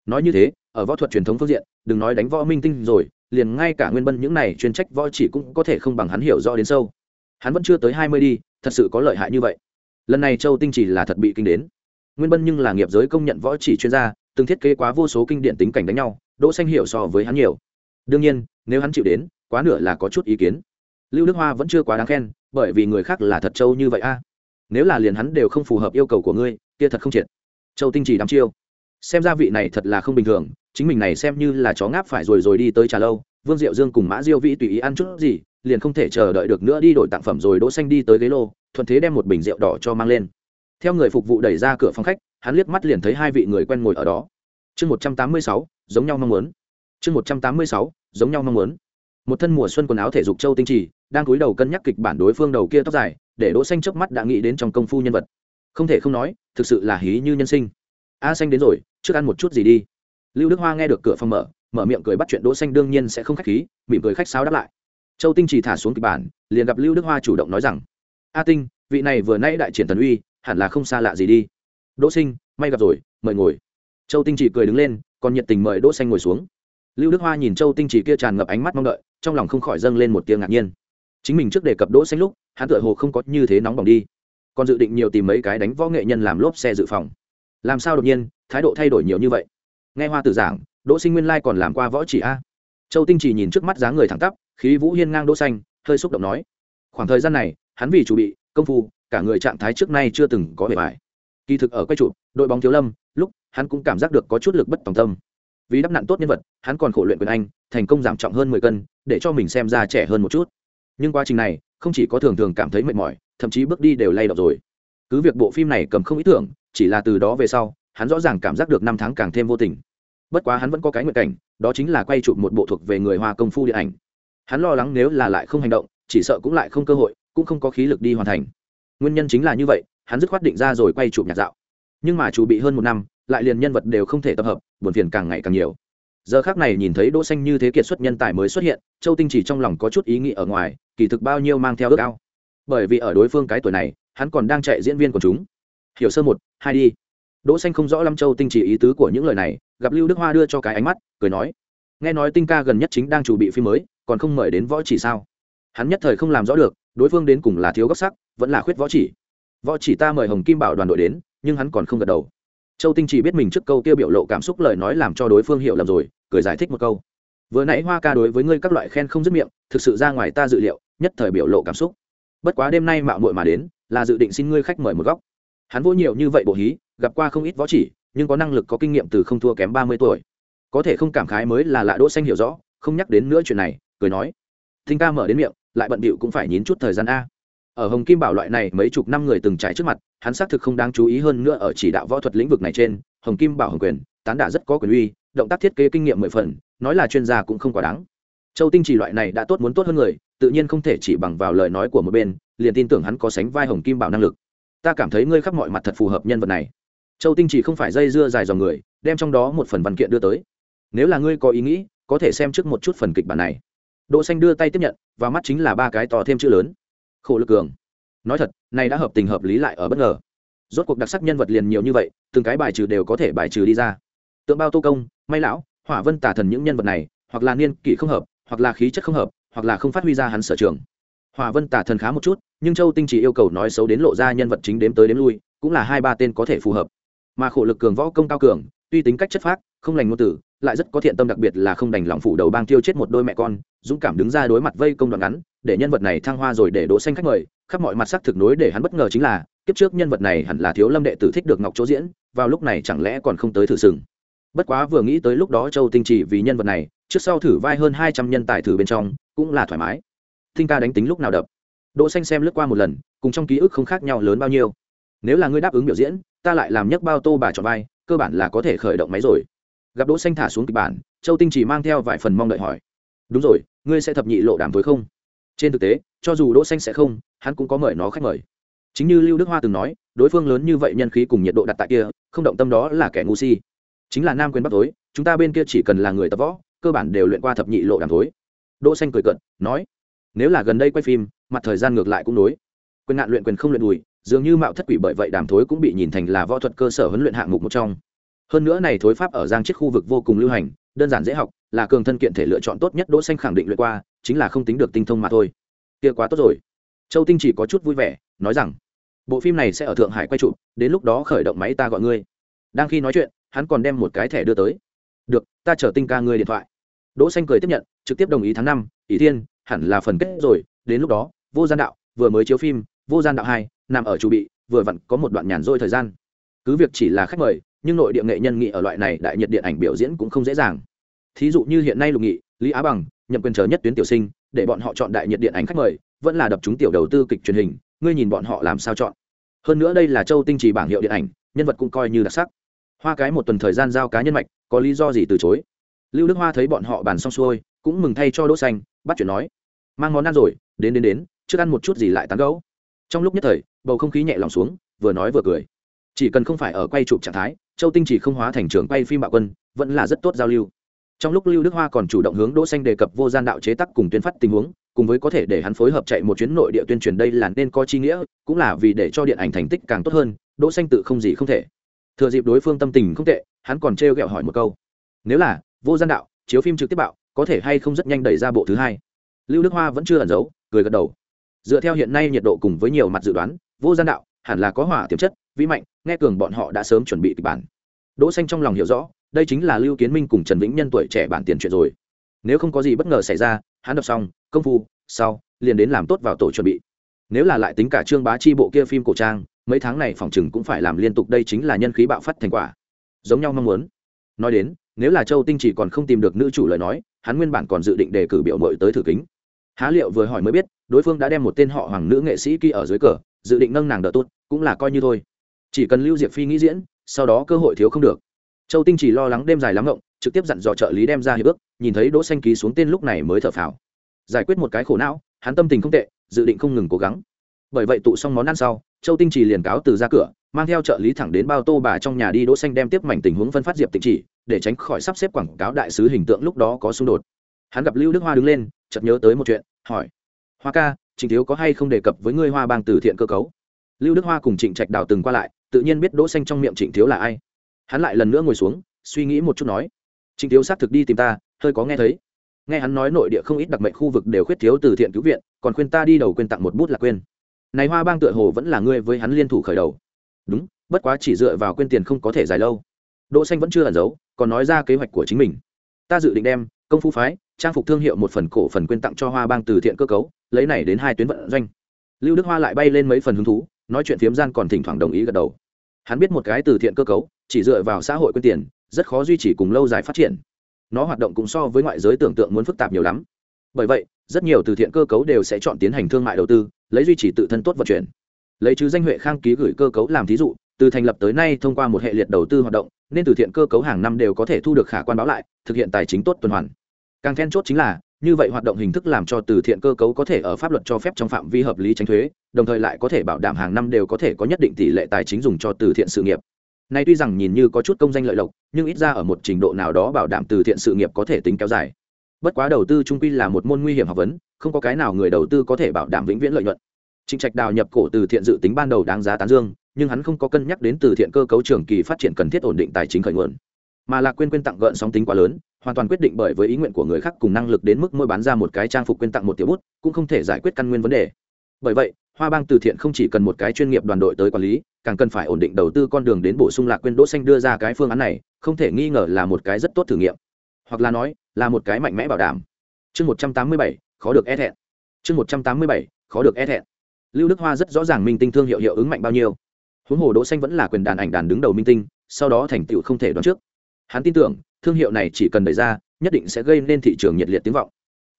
Nói như thế, ở võ thuật truyền thống phương diện, đừng nói đánh võ minh tinh rồi, liền ngay cả nguyên bân những này chuyên trách võ chỉ cũng có thể không bằng hắn hiểu rõ đến sâu. Hắn vẫn chưa tới hai mươi đi, thật sự có lợi hại như vậy lần này châu tinh chỉ là thật bị kinh đến. Nguyên bân nhưng là nghiệp giới công nhận võ chỉ chuyên gia, từng thiết kế quá vô số kinh điển tính cảnh đánh nhau, đỗ xanh hiểu so với hắn nhiều. Đương nhiên, nếu hắn chịu đến, quá nửa là có chút ý kiến. Lưu đức hoa vẫn chưa quá đáng khen, bởi vì người khác là thật châu như vậy a. Nếu là liền hắn đều không phù hợp yêu cầu của ngươi, kia thật không triệt. Châu tinh chỉ đắm chiêu. Xem ra vị này thật là không bình thường, chính mình này xem như là chó ngáp phải rồi rồi đi tới trà lâu, vương diệu dương cùng mã diêu vĩ tùy ý ăn chút gì liền không thể chờ đợi được nữa đi đổi tặng phẩm rồi đỗ xanh đi tới ghế lô, thuận thế đem một bình rượu đỏ cho mang lên. Theo người phục vụ đẩy ra cửa phòng khách, hắn liếc mắt liền thấy hai vị người quen ngồi ở đó. Chương một trăm tám mươi sáu, giống nhau mong muốn. Chương một trăm tám mươi sáu, giống nhau mong muốn. Một thân mùa xuân quần áo thể dục châu tinh trì, đang cúi đầu cân nhắc kịch bản đối phương đầu kia tóc dài, để đỗ xanh chớp mắt đã nghĩ đến trong công phu nhân vật. Không thể không nói, thực sự là hí như nhân sinh. A xanh đến rồi, trước ăn một chút gì đi. Lưu đức hoa nghe được cửa phòng mở mở miệng cười bắt chuyện đỗ xanh đương nhiên sẽ không khách khí, mỉm cười khách sáo đáp lại châu tinh Chỉ thả xuống kịch bản, liền gặp lưu đức hoa chủ động nói rằng, a tinh, vị này vừa nãy đại triển thần uy, hẳn là không xa lạ gì đi. Đỗ sinh, may gặp rồi, mời ngồi. Châu tinh chỉ cười đứng lên, còn nhiệt tình mời đỗ xanh ngồi xuống. Lưu đức hoa nhìn châu tinh chỉ kia tràn ngập ánh mắt mong đợi, trong lòng không khỏi dâng lên một tiếng ngạc nhiên. Chính mình trước đề cập đỗ xanh lúc, hắn tựa hồ không có như thế nóng bỏng đi. Còn dự định nhiều tìm mấy cái đánh võ nghệ nhân làm lốp xe dự phòng. Làm sao đột nhiên, thái độ thay đổi nhiều như vậy? Nghe hoa tử giảng, đỗ sinh nguyên lai còn làm qua võ chỉ a. Châu tinh chỉ nhìn trước mắt dáng người thẳng tắp khí vũ hiên ngang đỗ xanh, hơi xúc động nói, khoảng thời gian này, hắn vì chủ bị, công phu, cả người trạng thái trước nay chưa từng có vẻ bài kỳ thực ở quay trụ đội bóng thiếu lâm, lúc hắn cũng cảm giác được có chút lực bất tòng tâm. Vì đắp nặn tốt nhân vật, hắn còn khổ luyện quyền anh, thành công giảm trọng hơn mười cân, để cho mình xem ra trẻ hơn một chút. Nhưng quá trình này, không chỉ có thường thường cảm thấy mệt mỏi, thậm chí bước đi đều lay động rồi. Cứ việc bộ phim này cầm không ý tưởng, chỉ là từ đó về sau, hắn rõ ràng cảm giác được năm tháng càng thêm vô tình. Bất quá hắn vẫn có cái nguyện cảnh, đó chính là quay chụp một bộ thuộc về người hoa công phu điện ảnh hắn lo lắng nếu là lại không hành động, chỉ sợ cũng lại không cơ hội, cũng không có khí lực đi hoàn thành. Nguyên nhân chính là như vậy, hắn dứt khoát định ra rồi quay chụp nhạc dạo. Nhưng mà chủ bị hơn một năm, lại liền nhân vật đều không thể tập hợp, buồn phiền càng ngày càng nhiều. Giờ khác này nhìn thấy đỗ xanh như thế kiệt xuất nhân tài mới xuất hiện, châu tinh chỉ trong lòng có chút ý nghĩ ở ngoài, kỳ thực bao nhiêu mang theo ước ao. Bởi vì ở đối phương cái tuổi này, hắn còn đang chạy diễn viên của chúng. Hiểu sơ một, hai đi. Đỗ xanh không rõ lâm châu tinh chỉ ý tứ của những lời này, gặp lưu đức hoa đưa cho cái ánh mắt, cười nói. Nghe nói tinh ca gần nhất chính đang chuẩn bị phim mới còn không mời đến võ chỉ sao? Hắn nhất thời không làm rõ được, đối phương đến cùng là thiếu góc sắc, vẫn là khuyết võ chỉ. Võ chỉ ta mời hồng kim bảo đoàn đội đến, nhưng hắn còn không gật đầu. Châu tinh chỉ biết mình trước câu tiêu biểu lộ cảm xúc lời nói làm cho đối phương hiểu lầm rồi, cười giải thích một câu. Vừa nãy hoa ca đối với ngươi các loại khen không dứt miệng, thực sự ra ngoài ta dự liệu, nhất thời biểu lộ cảm xúc. Bất quá đêm nay mạo muội mà đến, là dự định xin ngươi khách mời một góc. Hắn vô nhiều như vậy bộ hí, gặp qua không ít võ chỉ, nhưng có năng lực có kinh nghiệm từ không thua kém ba mươi tuổi. Có thể không cảm khái mới là lạ đỗ xanh hiểu rõ, không nhắc đến nữa chuyện này cười nói, thinh ca mở đến miệng, lại bận bịu cũng phải nhín chút thời gian a. Ở hồng kim bảo loại này mấy chục năm người từng trải trước mặt, hắn xác thực không đáng chú ý hơn nữa ở chỉ đạo võ thuật lĩnh vực này trên, hồng kim bảo hồng quyền, tán đả rất có quyền uy, động tác thiết kế kinh nghiệm mười phần, nói là chuyên gia cũng không quá đáng. Châu tinh chỉ loại này đã tốt muốn tốt hơn người, tự nhiên không thể chỉ bằng vào lời nói của một bên, liền tin tưởng hắn có sánh vai hồng kim bảo năng lực. Ta cảm thấy ngươi khắp mọi mặt thật phù hợp nhân vật này. Châu tinh chỉ không phải dây dưa dài dòng người, đem trong đó một phần văn kiện đưa tới. Nếu là ngươi có ý nghĩ, có thể xem trước một chút phần kịch bản này đỗ xanh đưa tay tiếp nhận, và mắt chính là ba cái to thêm chữ lớn. Khổ lực cường. Nói thật, này đã hợp tình hợp lý lại ở bất ngờ. Rốt cuộc đặc sắc nhân vật liền nhiều như vậy, từng cái bài trừ đều có thể bài trừ đi ra. Tượng bao tô công, may lão, hỏa vân tả thần những nhân vật này, hoặc là niên kỷ không hợp, hoặc là khí chất không hợp, hoặc là không phát huy ra hắn sở trường. Hỏa vân tả thần khá một chút, nhưng châu tinh chỉ yêu cầu nói xấu đến lộ ra nhân vật chính đếm tới đếm lui, cũng là hai ba tên có thể phù hợp. Mà khổ lực cường võ công cao cường, tuy tính cách chất phác, không lành ngôn tử lại rất có thiện tâm đặc biệt là không đành lòng phủ đầu bang tiêu chết một đôi mẹ con, dũng cảm đứng ra đối mặt vây công đoạn ngắn, để nhân vật này thăng hoa rồi để đỗ xanh khách mời, khắp mọi mặt sắc thực nối để hắn bất ngờ chính là, kiếp trước nhân vật này hẳn là thiếu lâm đệ tử thích được ngọc chỗ diễn, vào lúc này chẳng lẽ còn không tới thử sừng. Bất quá vừa nghĩ tới lúc đó châu tinh chỉ vì nhân vật này, trước sau thử vai hơn hai trăm nhân tài thử bên trong, cũng là thoải mái. Thinh ca đánh tính lúc nào đập? Đỗ xanh xem lướt qua một lần, cùng trong ký ức không khác nhau lớn bao nhiêu. Nếu là ngươi đáp ứng biểu diễn, ta lại làm nhấc bao tô bà chọn vai, cơ bản là có thể khởi động máy rồi gặp đỗ xanh thả xuống kịch bản, châu tinh chỉ mang theo vài phần mong đợi hỏi. Đúng rồi, ngươi sẽ thập nhị lộ đàm tối không? Trên thực tế, cho dù đỗ xanh sẽ không, hắn cũng có mời nó khách mời. Chính như lưu đức hoa từng nói, đối phương lớn như vậy nhân khí cùng nhiệt độ đặt tại kia, không động tâm đó là kẻ ngu si. Chính là nam quyền bắc tối, chúng ta bên kia chỉ cần là người tập võ, cơ bản đều luyện qua thập nhị lộ đàm tối. Đỗ xanh cười cợt, nói, nếu là gần đây quay phim, mặt thời gian ngược lại cũng đối. Quyền ngạn luyện quyền không luyện đùi, dường như mạo thất quỷ bởi vậy đàm thối cũng bị nhìn thành là võ thuật cơ sở huấn luyện hạng mục một trong hơn nữa này thối pháp ở giang chiết khu vực vô cùng lưu hành, đơn giản dễ học, là cường thân kiện thể lựa chọn tốt nhất đỗ xanh khẳng định luyện qua, chính là không tính được tinh thông mà thôi. Kia quá tốt rồi. Châu tinh chỉ có chút vui vẻ, nói rằng, bộ phim này sẽ ở thượng hải quay chụp, đến lúc đó khởi động máy ta gọi ngươi. Đang khi nói chuyện, hắn còn đem một cái thẻ đưa tới. Được, ta chờ tinh ca ngươi điện thoại. Đỗ xanh cười tiếp nhận, trực tiếp đồng ý tháng năm ý thiên, hẳn là phần kết rồi, đến lúc đó, vô gian đạo, vừa mới chiếu phim, vô gian đạo hai, nằm ở chủ bị, vừa vặn có một đoạn nhàn rỗi thời gian. Cứ việc chỉ là khách mời nhưng nội địa nghệ nhân nghị ở loại này đại nhiệt điện ảnh biểu diễn cũng không dễ dàng. Thí dụ như hiện nay lục nghị, lý á bằng, nhậm quyền chờ nhất tuyến tiểu sinh, để bọn họ chọn đại nhiệt điện ảnh khách mời, vẫn là đập chúng tiểu đầu tư kịch truyền hình, ngươi nhìn bọn họ làm sao chọn. Hơn nữa đây là châu tinh trì bảng hiệu điện ảnh, nhân vật cũng coi như đặc sắc. Hoa cái một tuần thời gian giao cá nhân mạch, có lý do gì từ chối? Lưu đức hoa thấy bọn họ bàn xong xuôi, cũng mừng thay cho đỗ xanh, bắt chuyện nói, mang món ăn rồi, đến đến đến, trước ăn một chút gì lại tán gẫu. Trong lúc nhất thời, bầu không khí nhẹ lòng xuống, vừa nói vừa cười. Chỉ cần không phải ở quay chụp trạng thái châu tinh chỉ không hóa thành trường quay phim bạo quân, vẫn là rất tốt giao lưu. Trong lúc lưu đức hoa còn chủ động hướng đỗ xanh đề cập vô gian đạo chế tác cùng tuyên phát tình huống, cùng với có thể để hắn phối hợp chạy một chuyến nội địa tuyên truyền đây là nên có chi nghĩa, cũng là vì để cho điện ảnh thành tích càng tốt hơn, đỗ xanh tự không gì không thể. Thừa dịp đối phương tâm tình không tệ, hắn còn treo gẹo hỏi một câu. Nếu là, vô gian đạo, chiếu phim trực tiếp bạo, có thể hay không rất nhanh đẩy ra bộ thứ hai? Lưu đức hoa vẫn chưa ẩn giấu, cười gật đầu. Dựa theo hiện nay nhiệt độ cùng với nhiều mặt dự đoán, vô gian đạo hẳn là có hỏa tiềm chất, vĩ mạnh, nghe cường bọn họ đã sớm chuẩn bị kịch bản. Đỗ xanh trong lòng hiểu rõ, đây chính là lưu kiến minh cùng trần vĩnh nhân tuổi trẻ bản tiền chuyện rồi. Nếu không có gì bất ngờ xảy ra, hắn đọc xong, công phu, sau, liền đến làm tốt vào tổ chuẩn bị. Nếu là lại tính cả trương bá chi bộ kia phim cổ trang, mấy tháng này phòng chừng cũng phải làm liên tục, đây chính là nhân khí bạo phát thành quả. Giống nhau mong muốn. Nói đến, nếu là châu tinh chỉ còn không tìm được nữ chủ lời nói, hắn nguyên bản còn dự định đề cử biểu mội tới thử kính. Há liệu vừa hỏi mới biết, đối phương đã đem một tên họ hoàng nữ nghệ sĩ kia ở dưới cờ, dự định nâng nàng đỡ tốt cũng là coi như thôi. Chỉ cần lưu diệp phi nghĩ diễn, sau đó cơ hội thiếu không được. Châu tinh chỉ lo lắng đêm dài lắm ngộng, trực tiếp dặn dò trợ lý đem ra hiệp ước, nhìn thấy đỗ xanh ký xuống tên lúc này mới thở phào. Giải quyết một cái khổ não, hắn tâm tình không tệ, dự định không ngừng cố gắng. Bởi vậy tụ xong món ăn sau, châu tinh Chỉ liền cáo từ ra cửa, mang theo trợ lý thẳng đến bao tô bà trong nhà đi đỗ xanh đem tiếp mảnh tình huống phân phát diệp tịnh chỉ, để tránh khỏi sắp xếp quảng cáo đại sứ hình tượng lúc đó có xung đột. Hắn gặp lưu đức hoa đứng lên, chợt nhớ tới một chuyện, hỏi, hoa ca, trình thiếu có hay không đề cập với ngươi hoa bang từ thiện cơ cấu? Lưu đức hoa cùng trịnh trạch đào từng qua lại, tự nhiên biết đỗ xanh trong miệng trịnh thiếu là ai. Hắn lại lần nữa ngồi xuống, suy nghĩ một chút nói, trịnh thiếu xác thực đi tìm ta, hơi có nghe thấy. Nghe hắn nói nội địa không ít đặc mệnh khu vực đều khuyết thiếu từ thiện cứu viện, còn khuyên ta đi đầu quên tặng một bút là quên. Này hoa bang tựa hồ vẫn là ngươi với hắn liên thủ khởi đầu. Đúng, bất quá chỉ dựa vào quên tiền không có thể dài lâu. Đỗ xanh vẫn chưa ẩn giấu, còn nói ra kế hoạch của chính mình. Ta dự định đem công phu phái, trang phục thương hiệu một phần cổ phần quên tặng cho hoa bang từ thiện cơ cấu, lấy này đến hai tuyến vận doanh. Lưu đức hoa lại bay lên mấy phần hứng thú nói chuyện phiếm gian còn thỉnh thoảng đồng ý gật đầu. Hắn biết một cái từ thiện cơ cấu, chỉ dựa vào xã hội quyên tiền, rất khó duy trì cùng lâu dài phát triển. Nó hoạt động cũng so với ngoại giới tưởng tượng muốn phức tạp nhiều lắm. Bởi vậy, rất nhiều từ thiện cơ cấu đều sẽ chọn tiến hành thương mại đầu tư, lấy duy trì tự thân tốt vận chuyển. Lấy chứ danh huệ khang ký gửi cơ cấu làm thí dụ, từ thành lập tới nay thông qua một hệ liệt đầu tư hoạt động, nên từ thiện cơ cấu hàng năm đều có thể thu được khả quan báo lại, thực hiện tài chính tốt tuần hoàn. Càng then chốt chính là, như vậy hoạt động hình thức làm cho từ thiện cơ cấu có thể ở pháp luật cho phép trong phạm vi hợp lý tránh thuế đồng thời lại có thể bảo đảm hàng năm đều có thể có nhất định tỷ lệ tài chính dùng cho từ thiện sự nghiệp. Nay tuy rằng nhìn như có chút công danh lợi lộc, nhưng ít ra ở một trình độ nào đó bảo đảm từ thiện sự nghiệp có thể tính kéo dài. Bất quá đầu tư trung quy là một môn nguy hiểm học vấn, không có cái nào người đầu tư có thể bảo đảm vĩnh viễn lợi nhuận. Trịnh trạch đào nhập cổ từ thiện dự tính ban đầu đáng giá tán dương, nhưng hắn không có cân nhắc đến từ thiện cơ cấu trường kỳ phát triển cần thiết ổn định tài chính khởi nguồn. Mà là quên quên tặng gợn sóng tính quá lớn, hoàn toàn quyết định bởi với ý nguyện của người khác cùng năng lực đến mức mỗi bán ra một cái trang phục quên tặng một tiểu bút, cũng không thể giải quyết căn nguyên vấn đề. Bởi vậy hoa bang từ thiện không chỉ cần một cái chuyên nghiệp đoàn đội tới quản lý, càng cần phải ổn định đầu tư con đường đến bổ sung lạc quên đỗ xanh đưa ra cái phương án này, không thể nghi ngờ là một cái rất tốt thử nghiệm. Hoặc là nói, là một cái mạnh mẽ bảo đảm. Chương một trăm tám mươi bảy, khó được e thẹn. Chương một trăm tám mươi bảy, khó được e thẹn. Lưu đức hoa rất rõ ràng minh tinh thương hiệu hiệu ứng mạnh bao nhiêu. Huống hồ đỗ xanh vẫn là quyền đàn ảnh đàn đứng đầu minh tinh, sau đó thành tựu không thể đoán trước. Hắn tin tưởng, thương hiệu này chỉ cần đẩy ra, nhất định sẽ gây nên thị trường nhiệt liệt tiếng vọng.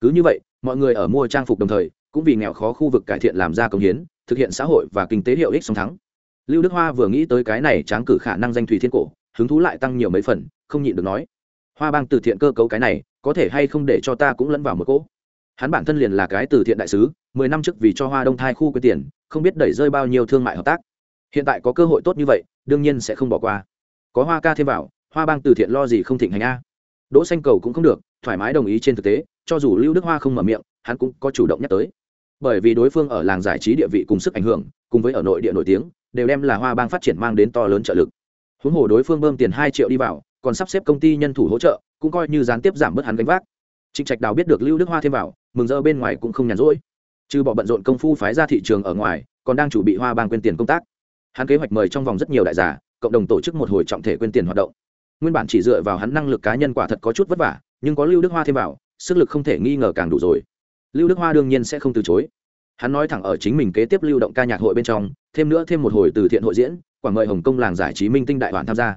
Cứ như vậy, mọi người ở mua trang phục đồng thời cũng vì nghèo khó khu vực cải thiện làm ra công hiến, thực hiện xã hội và kinh tế hiệu ích song thắng. Lưu đức hoa vừa nghĩ tới cái này tráng cử khả năng danh thủy thiên cổ, hứng thú lại tăng nhiều mấy phần, không nhịn được nói. Hoa bang từ thiện cơ cấu cái này, có thể hay không để cho ta cũng lẫn vào một cỗ? Hắn bản thân liền là cái từ thiện đại sứ, mười năm trước vì cho hoa đông thai khu quyên tiền, không biết đẩy rơi bao nhiêu thương mại hợp tác. Hiện tại có cơ hội tốt như vậy, đương nhiên sẽ không bỏ qua. Có hoa ca thêm vào, hoa bang từ thiện lo gì không thịnh hành a? Đỗ xanh cầu cũng không được, thoải mái đồng ý trên thực tế, cho dù lưu đức hoa không mở miệng, hắn cũng có chủ động nhắc tới bởi vì đối phương ở làng giải trí địa vị cùng sức ảnh hưởng, cùng với ở nội địa nổi tiếng, đều đem là hoa bang phát triển mang đến to lớn trợ lực. Huống hồ đối phương bơm tiền hai triệu đi vào, còn sắp xếp công ty nhân thủ hỗ trợ, cũng coi như gián tiếp giảm bớt hắn gánh vác. Trịnh trạch đào biết được lưu đức hoa thêm vào, mừng rỡ bên ngoài cũng không nhàn rỗi. Trừ bỏ bận rộn công phu phái ra thị trường ở ngoài, còn đang chuẩn bị hoa bang quên tiền công tác. Hắn kế hoạch mời trong vòng rất nhiều đại giả cộng đồng tổ chức một hồi trọng thể quên tiền hoạt động. Nguyên bản chỉ dựa vào hắn năng lực cá nhân quả thật có chút vất vả, nhưng có lưu đức hoa thêm vào, sức lực không thể nghi ngờ càng đủ rồi lưu đức hoa đương nhiên sẽ không từ chối. Hắn nói thẳng ở chính mình kế tiếp lưu động ca nhạc hội bên trong, thêm nữa thêm một hồi từ thiện hội diễn, quảng mời hồng kông làng giải trí minh tinh đại đoàn tham gia.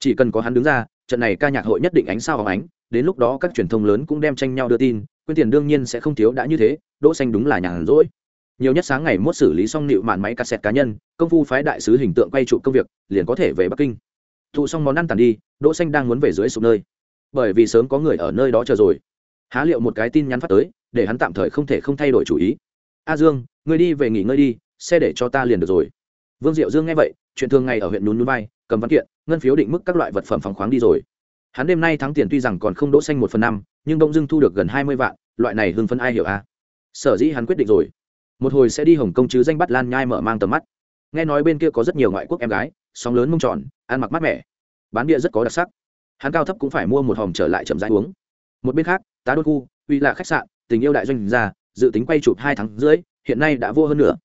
Chỉ cần có hắn đứng ra, trận này ca nhạc hội nhất định ánh sao hóng ánh, đến lúc đó các truyền thông lớn cũng đem tranh nhau đưa tin, quyên tiền đương nhiên sẽ không thiếu đã như thế, đỗ xanh đúng là nhàn rỗi. Nhiều nhất sáng ngày mốt xử lý xong nịu màn máy cassette cá nhân, công phu phái đại sứ hình tượng quay trụ công việc, liền có thể về bắc kinh. Thụ xong món ăn tàn đi, đỗ xanh đang muốn về dưới sụp nơi. Bởi vì sớm có người ở nơi đó chờ rồi. Há liệu một cái tin nhắn phát tới để hắn tạm thời không thể không thay đổi chủ ý. A dương, ngươi đi về nghỉ ngơi đi, xe để cho ta liền được rồi. Vương diệu dương nghe vậy, chuyện thường ngày ở huyện núi núi bay cầm văn kiện, ngân phiếu định mức các loại vật phẩm phòng khoáng đi rồi. Hắn đêm nay thắng tiền tuy rằng còn không đỗ xanh một phần năm, nhưng đông dưng thu được gần hai mươi vạn, loại này hưng phân ai hiểu a? À? sở dĩ hắn quyết định rồi. Một hồi sẽ đi hồng kông chứ danh bắt lan nhai mở mang tầm mắt. Nghe nói bên kia có rất nhiều ngoại quốc em gái, sóng lớn mông tròn, ăn mặc mát mẻ. Bán bia rất có đặc sắc. Hắn cao thấp cũng phải mua một hòm trở lại chậm rãi uống. Một bên khác, tá đôn khu, uy là khách sạn tình yêu đại doanh gia dự tính quay chụp hai tháng rưỡi, hiện nay đã vô hơn nữa.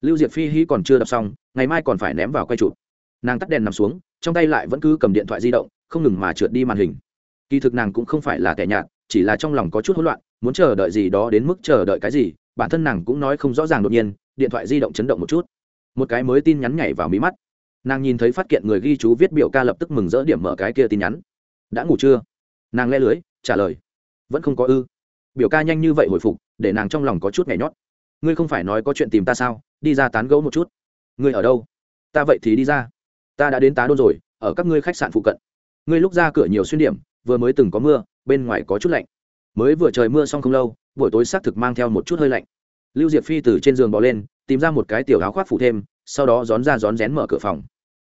Lưu diệp phi hy còn chưa đọc xong, ngày mai còn phải ném vào quay chụp. Nàng tắt đèn nằm xuống, trong tay lại vẫn cứ cầm điện thoại di động, không ngừng mà trượt đi màn hình. Kỳ thực nàng cũng không phải là tẻ nhạt, chỉ là trong lòng có chút hỗn loạn, muốn chờ đợi gì đó đến mức chờ đợi cái gì, bản thân nàng cũng nói không rõ ràng đột nhiên, điện thoại di động chấn động một chút. Một cái mới tin nhắn nhảy vào mí mắt. Nàng nhìn thấy phát kiện người ghi chú viết biểu ca lập tức mừng rỡ điểm mở cái kia tin nhắn. Đã ngủ chưa? Nàng le lưới, trả lời. Vẫn không có ư biểu ca nhanh như vậy hồi phục, để nàng trong lòng có chút nhảy nhót. Ngươi không phải nói có chuyện tìm ta sao? Đi ra tán gẫu một chút. Ngươi ở đâu? Ta vậy thì đi ra. Ta đã đến tá đôn rồi, ở các ngươi khách sạn phụ cận. Ngươi lúc ra cửa nhiều xuyên điểm, vừa mới từng có mưa, bên ngoài có chút lạnh. Mới vừa trời mưa xong không lâu, buổi tối xác thực mang theo một chút hơi lạnh. Lưu diệp phi từ trên giường bỏ lên, tìm ra một cái tiểu áo khoác phủ thêm, sau đó rón ra rón rén mở cửa phòng.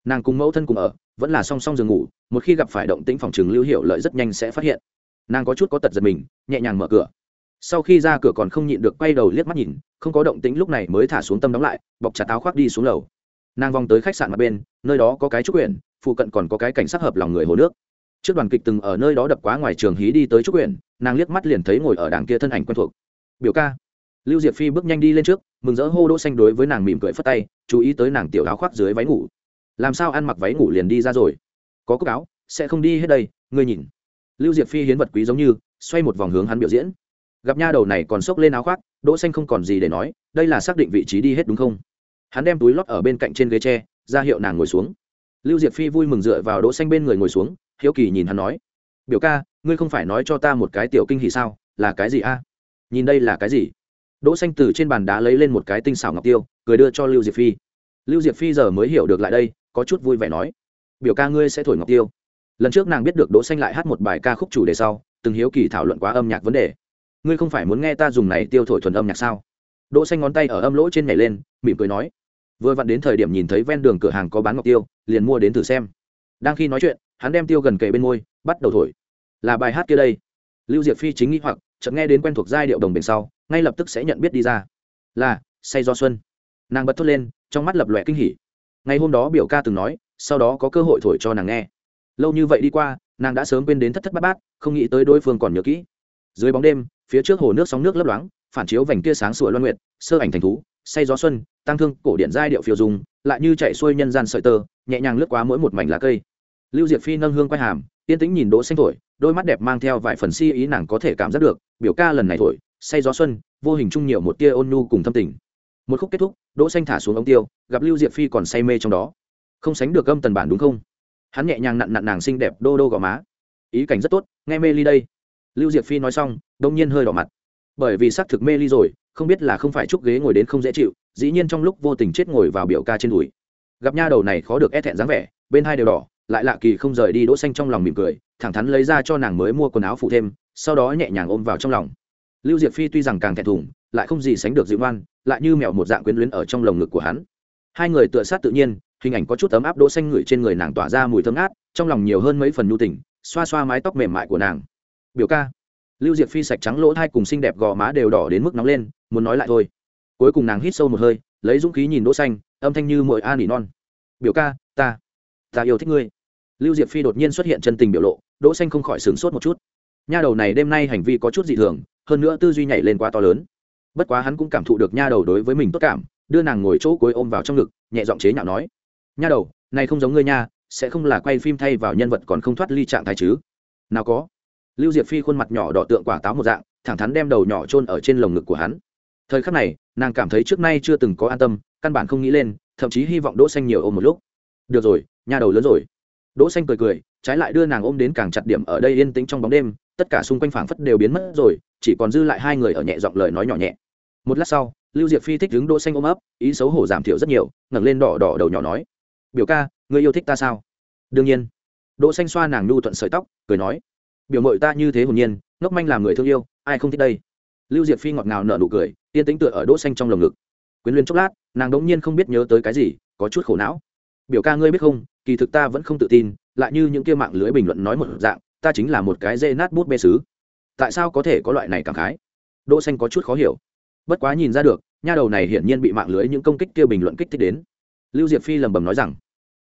Nàng cùng mẫu thân cùng ở, vẫn là song song giường ngủ, một khi gặp phải động tĩnh phòng chừng lưu hiệu lợi rất nhanh sẽ phát hiện nàng có chút có tật giật mình, nhẹ nhàng mở cửa. Sau khi ra cửa còn không nhịn được quay đầu liếc mắt nhìn, không có động tĩnh lúc này mới thả xuống tâm đóng lại, bọc trà táo khoác đi xuống lầu. Nàng vòng tới khách sạn mặt bên, nơi đó có cái trúc quyển, phụ cận còn có cái cảnh sát hợp lòng người hồ nước. Trước đoàn kịch từng ở nơi đó đập quá ngoài trường hí đi tới trúc quyển, nàng liếc mắt liền thấy ngồi ở đàng kia thân ảnh quen thuộc. Biểu ca. Lưu diệp phi bước nhanh đi lên trước, mừng rỡ hô đỗ xanh đối với nàng mỉm cười phất tay, chú ý tới nàng tiểu áo khoác dưới váy ngủ. Làm sao ăn mặc váy ngủ liền đi ra rồi? Có cúc áo, sẽ không đi hết đây, ngươi nhìn lưu diệp phi hiến vật quý giống như, xoay một vòng hướng hắn biểu diễn. Gặp nha đầu này còn xốc lên áo khoác, đỗ xanh không còn gì để nói, đây là xác định vị trí đi hết đúng không? Hắn đem túi lót ở bên cạnh trên ghế tre, ra hiệu nàng ngồi xuống. Lưu diệp phi vui mừng dựa vào đỗ xanh bên người ngồi xuống, hiếu kỳ nhìn hắn nói, biểu ca, ngươi không phải nói cho ta một cái tiểu kinh hỉ sao, là cái gì a? À? Nhìn đây là cái gì? Đỗ xanh từ trên bàn đá lấy lên một cái tinh xảo ngọc tiêu, cười đưa cho lưu diệp phi. Lưu diệp phi giờ mới hiểu được lại đây, có chút vui vẻ nói, biểu ca ngươi sẽ thổi ngọc tiêu lần trước nàng biết được đỗ xanh lại hát một bài ca khúc chủ đề sau, từng hiếu kỳ thảo luận quá âm nhạc vấn đề. Ngươi không phải muốn nghe ta dùng này tiêu thổi thuần âm nhạc sao? Đỗ xanh ngón tay ở âm lỗ trên nhảy lên, mỉm cười nói. Vừa vặn đến thời điểm nhìn thấy ven đường cửa hàng có bán ngọc tiêu, liền mua đến thử xem. Đang khi nói chuyện, hắn đem tiêu gần kề bên môi, bắt đầu thổi. Là bài hát kia đây. Lưu diệp phi chính nghĩ hoặc, chợt nghe đến quen thuộc giai điệu đồng bền sau, ngay lập tức sẽ nhận biết đi ra. Là, say do xuân. Nàng bật thốt lên, trong mắt lập lòe kinh hỉ. Ngày hôm đó biểu ca từng nói, sau đó có cơ hội thổi cho nàng nghe lâu như vậy đi qua, nàng đã sớm quên đến thất thất bát bát, không nghĩ tới đối phương còn nhớ kỹ. Dưới bóng đêm, phía trước hồ nước sóng nước lấp loáng, phản chiếu vành kia sáng sủa loan nguyệt, sơ ảnh thành thú, say gió xuân, tăng thương cổ điện giai điệu phiêu dùng lại như chạy xuôi nhân gian sợi tơ, nhẹ nhàng lướt qua mỗi một mảnh lá cây. Lưu diệp phi nâng hương quay hàm, yên tĩnh nhìn đỗ xanh thổi, đôi mắt đẹp mang theo vài phần si ý nàng có thể cảm giác được, biểu ca lần này thổi, say gió xuân, vô hình chung nhiều một tia ôn nhu cùng thâm tình. Một khúc kết thúc, đỗ xanh thả xuống ống tiêu, gặp lưu diệp phi còn say mê trong đó. Không sánh được âm tần bản đúng không? Hắn nhẹ nhàng nặn nặn nàng xinh đẹp đô đô gò má. Ý cảnh rất tốt, nghe mê ly đây. Lưu diệp phi nói xong, đông nhiên hơi đỏ mặt. Bởi vì xác thực mê ly rồi, không biết là không phải chúc ghế ngồi đến không dễ chịu, dĩ nhiên trong lúc vô tình chết ngồi vào biểu ca trên đùi. Gặp nha đầu này khó được e thẹn dáng vẻ, bên hai đều đỏ, lại lạ kỳ không rời đi đỗ xanh trong lòng mỉm cười, thẳng thắn lấy ra cho nàng mới mua quần áo phụ thêm, sau đó nhẹ nhàng ôm vào trong lòng. Lưu diệp phi tuy rằng càng thẹn thùng, lại không gì sánh được dịu ngoan, lại như mèo một dạng quyến luyến ở trong lồng ngực của hắn. Hai người tựa sát tự nhiên hình ảnh có chút ấm áp đỗ xanh ngửi trên người nàng tỏa ra mùi thơm ngát, trong lòng nhiều hơn mấy phần nhu tình, xoa xoa mái tóc mềm mại của nàng. Biểu ca. Lưu diệp phi sạch trắng lỗ thai cùng xinh đẹp gò má đều đỏ đến mức nóng lên, muốn nói lại thôi. Cuối cùng nàng hít sâu một hơi, lấy dũng khí nhìn đỗ xanh, âm thanh như mội a nỉ non. Biểu ca, ta ta yêu thích ngươi. Lưu diệp phi đột nhiên xuất hiện chân tình biểu lộ, đỗ xanh không khỏi sửng sốt một chút. Nha đầu này đêm nay hành vi có chút dị thường, hơn nữa tư duy nhảy lên quá to lớn. Bất quá hắn cũng cảm thụ được nha đầu đối với mình tốt cảm, đưa nàng ngồi chỗ cuối ôm vào trong ngực, nhẹ giọng chế nhạo nói nha đầu, này không giống ngươi nha, sẽ không là quay phim thay vào nhân vật còn không thoát ly trạng thái chứ? Nào có. Lưu diệp phi khuôn mặt nhỏ đỏ tượng quả táo một dạng, thẳng thắn đem đầu nhỏ chôn ở trên lồng ngực của hắn. Thời khắc này, nàng cảm thấy trước nay chưa từng có an tâm, căn bản không nghĩ lên, thậm chí hy vọng đỗ xanh nhiều ôm một lúc. Được rồi, nha đầu lớn rồi. Đỗ xanh cười cười, trái lại đưa nàng ôm đến càng chặt điểm ở đây yên tĩnh trong bóng đêm, tất cả xung quanh phảng phất đều biến mất rồi, chỉ còn dư lại hai người ở nhẹ giọng lời nói nhỏ nhẹ. Một lát sau, lưu diệp phi thích đứng đỗ xanh ôm ấp, ý xấu hổ giảm thiểu rất nhiều, ngẩng lên đỏ đỏ đầu nhỏ nói biểu ca, người yêu thích ta sao? Đương nhiên. Đỗ xanh xoa nàng nhu thuận sợi tóc, cười nói, biểu mội ta như thế hồn nhiên, ngốc manh làm người thương yêu, ai không thích đây? Lưu diệp phi ngọt ngào nở nụ cười, yên tĩnh tựa ở đỗ xanh trong lồng ngực. Quyến luyến chốc lát, nàng đống nhiên không biết nhớ tới cái gì, có chút khổ não. Biểu ca ngươi biết không, kỳ thực ta vẫn không tự tin, lại như những kia mạng lưới bình luận nói một dạng, ta chính là một cái dê nát bút bê sứ. Tại sao có thể có loại này cảm khái? Đỗ xanh có chút khó hiểu. Bất quá nhìn ra được, nha đầu này hiển nhiên bị mạng lưới những công kích kia bình luận kích thích đến lưu diệp phi lẩm bẩm nói rằng,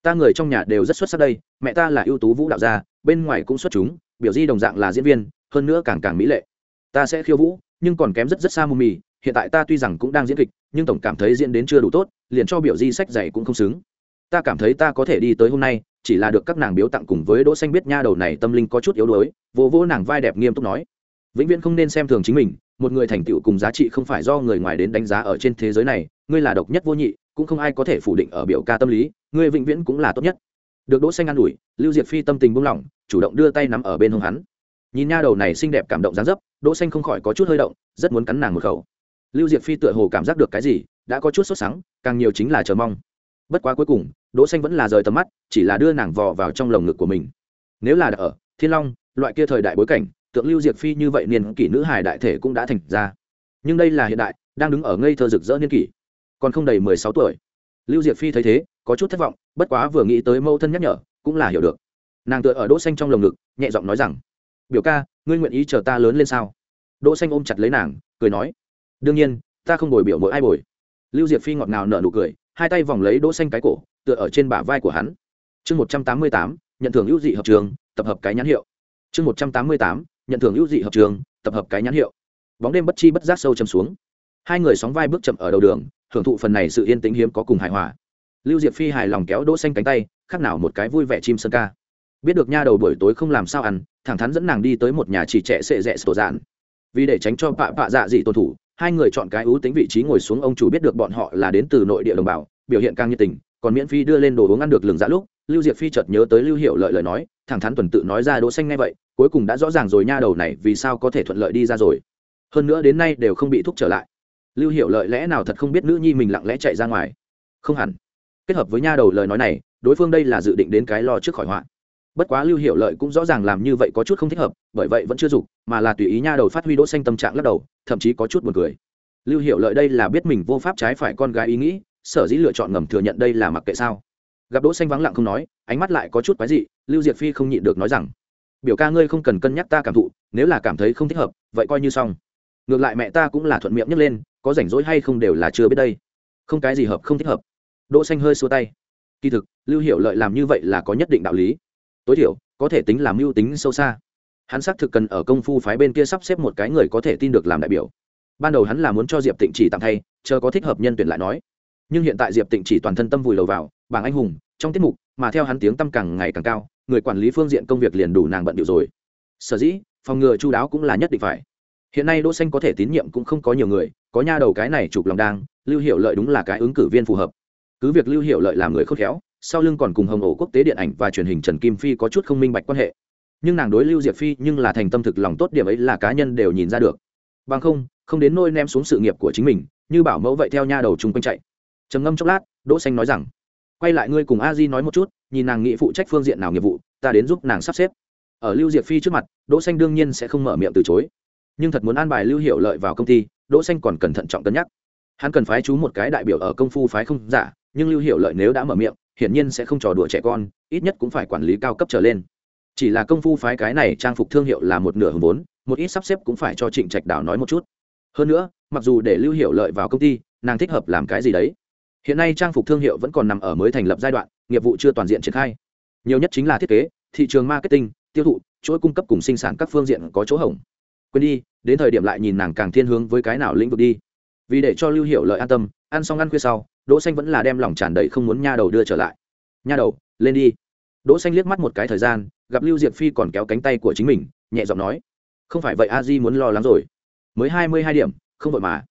ta người trong nhà đều rất xuất sắc đây, mẹ ta là ưu tú vũ đạo gia, bên ngoài cũng xuất chúng, biểu di đồng dạng là diễn viên, hơn nữa càng càng mỹ lệ. Ta sẽ khiêu vũ, nhưng còn kém rất rất xa mù mì, hiện tại ta tuy rằng cũng đang diễn kịch, nhưng tổng cảm thấy diễn đến chưa đủ tốt, liền cho biểu di sách dạy cũng không xứng. Ta cảm thấy ta có thể đi tới hôm nay, chỉ là được các nàng biếu tặng cùng với đỗ xanh biết nha đầu này tâm linh có chút yếu đuối, vô vô nàng vai đẹp nghiêm túc nói, vĩnh viễn không nên xem thường chính mình, một người thành tựu cùng giá trị không phải do người ngoài đến đánh giá ở trên thế giới này, ngươi là độc nhất vô nhị cũng không ai có thể phủ định ở biểu ca tâm lý, ngươi vĩnh viễn cũng là tốt nhất. Được đỗ xanh an ủi, lưu diệp phi tâm tình buông lỏng, chủ động đưa tay nắm ở bên hông hắn. Nhìn nha đầu này xinh đẹp cảm động dáng dấp, đỗ xanh không khỏi có chút hơi động, rất muốn cắn nàng một khẩu. Lưu diệp phi tựa hồ cảm giác được cái gì, đã có chút sốt sắng, càng nhiều chính là chờ mong. Bất quá cuối cùng, đỗ xanh vẫn là rời tầm mắt, chỉ là đưa nàng vò vào trong lồng ngực của mình. Nếu là ở, thiên long, loại kia thời đại bối cảnh, tượng lưu diệp phi như vậy niên kỷ nữ hài đại thể cũng đã thành ra. Nhưng đây là hiện đại, đang đứng ở ngây thơ rực rỡ niên kỷ còn không đầy mười sáu tuổi. Lưu diệp phi thấy thế, có chút thất vọng, bất quá vừa nghĩ tới mâu thân nhắc nhở, cũng là hiểu được. Nàng tựa ở đỗ xanh trong lồng ngực, nhẹ giọng nói rằng, biểu ca, ngươi nguyện ý chờ ta lớn lên sao? Đỗ xanh ôm chặt lấy nàng, cười nói, đương nhiên, ta không bồi biểu mỗi ai bồi. Lưu diệp phi ngọt ngào nở nụ cười, hai tay vòng lấy đỗ xanh cái cổ, tựa ở trên bả vai của hắn. Chương một trăm tám mươi tám, nhận thưởng ưu dị hợp trường, tập hợp cái nhãn hiệu. Chương một trăm tám mươi tám, nhận thưởng ưu dị hợp trường, tập hợp cái nhãn hiệu. Bóng đêm bất chi bất giác sâu chầm xuống. Hai người sóng vai bước chậm ở đầu đường hưởng thụ phần này sự yên tĩnh hiếm có cùng hài hòa. Lưu diệp phi hài lòng kéo đỗ xanh cánh tay, khác nào một cái vui vẻ chim sơn ca. Biết được nha đầu buổi tối không làm sao ăn, thẳng thắn dẫn nàng đi tới một nhà chỉ trẻ sệ rẽ sổ dạn. Vì để tránh cho pạ pạ dạ dị tuân thủ, hai người chọn cái ưu tính vị trí ngồi xuống, ông chủ biết được bọn họ là đến từ nội địa đồng bào, biểu hiện càng nhiệt tình, còn miễn phí đưa lên đồ uống ăn được lường dạ lúc, lưu diệp phi chợt nhớ tới lưu hiệu lợi lời nói, thẳng thắn tuần tự nói ra đỗ xanh ngay vậy, cuối cùng đã rõ ràng rồi nha đầu này vì sao có thể thuận lợi đi ra rồi. Hơn nữa đến nay đều không bị thúc trở lại lưu hiệu lợi lẽ nào thật không biết nữ nhi mình lặng lẽ chạy ra ngoài? Không hẳn. Kết hợp với nha đầu lời nói này, đối phương đây là dự định đến cái lo trước khỏi họa. Bất quá lưu hiệu lợi cũng rõ ràng làm như vậy có chút không thích hợp, bởi vậy vẫn chưa dục, mà là tùy ý nha đầu phát huy đỗ xanh tâm trạng lắc đầu, thậm chí có chút buồn cười. Lưu hiệu lợi đây là biết mình vô pháp trái phải con gái ý nghĩ, sở dĩ lựa chọn ngầm thừa nhận đây là mặc kệ sao. Gặp đỗ xanh vắng lặng không nói, ánh mắt lại có chút quái dị, lưu diệt phi không nhịn được nói rằng, biểu ca ngươi không cần cân nhắc ta cảm thụ, nếu là cảm thấy không thích hợp, vậy coi như xong. Ngược lại mẹ ta cũng là thuận miệng nhấc lên có rảnh rỗi hay không đều là chưa biết đây. Không cái gì hợp, không thích hợp. Đỗ xanh hơi xua tay. Kỳ thực, lưu Hiểu lợi làm như vậy là có nhất định đạo lý. Tối thiểu, có thể tính làm mưu tính sâu xa. Hắn xác thực cần ở công phu phái bên kia sắp xếp một cái người có thể tin được làm đại biểu. Ban đầu hắn là muốn cho diệp tịnh chỉ tạm thay, chờ có thích hợp nhân tuyển lại nói. Nhưng hiện tại diệp tịnh chỉ toàn thân tâm vùi đầu vào, bảng anh hùng, trong tiết mục, mà theo hắn tiếng tâm càng ngày càng cao, người quản lý phương diện công việc liền đủ nàng bận điệu rồi. Sở dĩ, phòng ngừa chu đáo cũng là nhất định phải. Hiện nay đỗ xanh có thể tín nhiệm cũng không có nhiều người có nha đầu cái này chụp lòng đang, lưu hiệu lợi đúng là cái ứng cử viên phù hợp. Cứ việc lưu hiệu lợi làm người khôn khéo, sau lưng còn cùng hồng ổ quốc tế điện ảnh và truyền hình trần kim phi có chút không minh bạch quan hệ. Nhưng nàng đối lưu diệp phi nhưng là thành tâm thực lòng tốt điểm ấy là cá nhân đều nhìn ra được. Bằng không không đến nôi ném xuống sự nghiệp của chính mình, như bảo mẫu vậy theo nha đầu chung quanh chạy. Trầm ngâm chốc lát, đỗ xanh nói rằng, quay lại ngươi cùng a di nói một chút, nhìn nàng nghị phụ trách phương diện nào nghiệp vụ, ta đến giúp nàng sắp xếp. Ở lưu diệp phi trước mặt, đỗ xanh đương nhiên sẽ không mở miệng từ chối. Nhưng thật muốn an bài lưu hiệu lợi vào công ty đỗ xanh còn cần thận trọng cân nhắc. Hắn cần phái chú một cái đại biểu ở công phu phái không giả, nhưng lưu hiệu lợi nếu đã mở miệng, hiển nhiên sẽ không trò đùa trẻ con, ít nhất cũng phải quản lý cao cấp trở lên. Chỉ là công phu phái cái này trang phục thương hiệu là một nửa hùng vốn, một ít sắp xếp cũng phải cho trịnh trạch đảo nói một chút. Hơn nữa, mặc dù để lưu hiệu lợi vào công ty, nàng thích hợp làm cái gì đấy. Hiện nay trang phục thương hiệu vẫn còn nằm ở mới thành lập giai đoạn, nghiệp vụ chưa toàn diện triển khai. Nhiều nhất chính là thiết kế, thị trường marketing, tiêu thụ, chuỗi cung cấp cùng sinh sản các phương diện có chỗ hỏng quên đi, đến thời điểm lại nhìn nàng càng thiên hướng với cái nào lĩnh vực đi. Vì để cho lưu hiệu lợi an tâm, ăn xong ăn khuya sau, đỗ xanh vẫn là đem lòng tràn đầy không muốn nha đầu đưa trở lại. Nha đầu, lên đi. Đỗ xanh liếc mắt một cái thời gian, gặp lưu diệp phi còn kéo cánh tay của chính mình, nhẹ giọng nói, không phải vậy a di muốn lo lắng rồi. Mới hai mươi hai điểm, không vội mà.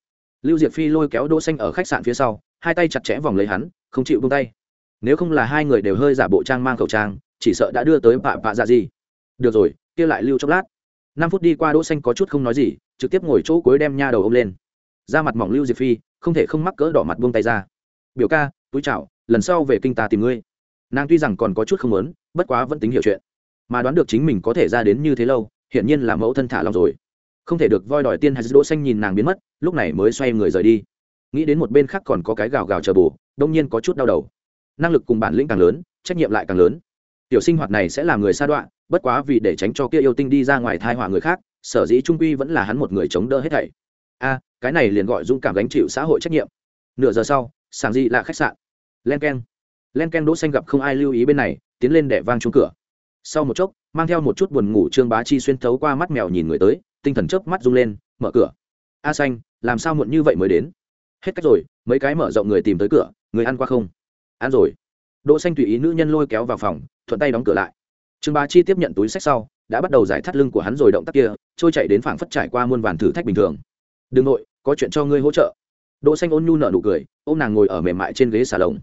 Lưu diệp phi lôi kéo đỗ xanh ở khách sạn phía sau, hai tay chặt chẽ vòng lấy hắn, không chịu buông tay. Nếu không là hai người đều hơi giả bộ trang mang khẩu trang, chỉ sợ đã đưa tới bạ bạ dạ gì được rồi, kia lại lưu chốc lát năm phút đi qua đỗ xanh có chút không nói gì, trực tiếp ngồi chỗ cuối đem nha đầu ôm lên. Da mặt mỏng lưu diệp phi, không thể không mắc cỡ đỏ mặt buông tay ra. Biểu ca, túi chào, lần sau về kinh ta tìm ngươi. Nàng tuy rằng còn có chút không muốn, bất quá vẫn tính hiểu chuyện. Mà đoán được chính mình có thể ra đến như thế lâu hiện nhiên là mẫu thân thả lòng rồi. Không thể được voi đòi tiên hay đỗ xanh nhìn nàng biến mất, lúc này mới xoay người rời đi. Nghĩ đến một bên khác còn có cái gào gào chờ bù, đông nhiên có chút đau đầu. Năng lực cùng bản lĩnh càng lớn, trách nhiệm lại càng lớn. Tiểu sinh hoạt này sẽ làm người sa đoạn bất quá vì để tránh cho kia yêu tinh đi ra ngoài thai họa người khác, sở dĩ trung quy vẫn là hắn một người chống đỡ hết thảy. A, cái này liền gọi dũng cảm gánh chịu xã hội trách nhiệm. Nửa giờ sau sàng dị là khách sạn. Len k e n len k e n đỗ xanh gặp không ai lưu ý bên này, tiến lên để vang chung cửa. Sau một chốc, mang theo một chút buồn ngủ trương bá chi xuyên thấu qua mắt mèo nhìn người tới, tinh thần chớp mắt rung lên, mở cửa. A xanh, làm sao muộn như vậy mới đến? Hết cách rồi, mấy cái mở rộng người tìm tới cửa, người ăn qua không? Ăn rồi. Đỗ xanh tùy ý nữ nhân lôi kéo vào phòng, thuận tay đóng cửa lại trương bá chi tiếp nhận túi sách sau, đã bắt đầu giải thắt lưng của hắn rồi động tác kia, trôi chạy đến phảng phất trải qua muôn vàn thử thách bình thường. Đừng nội, có chuyện cho ngươi hỗ trợ. Đỗ xanh ôn nhu nở nụ cười, ôm nàng ngồi ở mềm mại trên ghế xà lồng.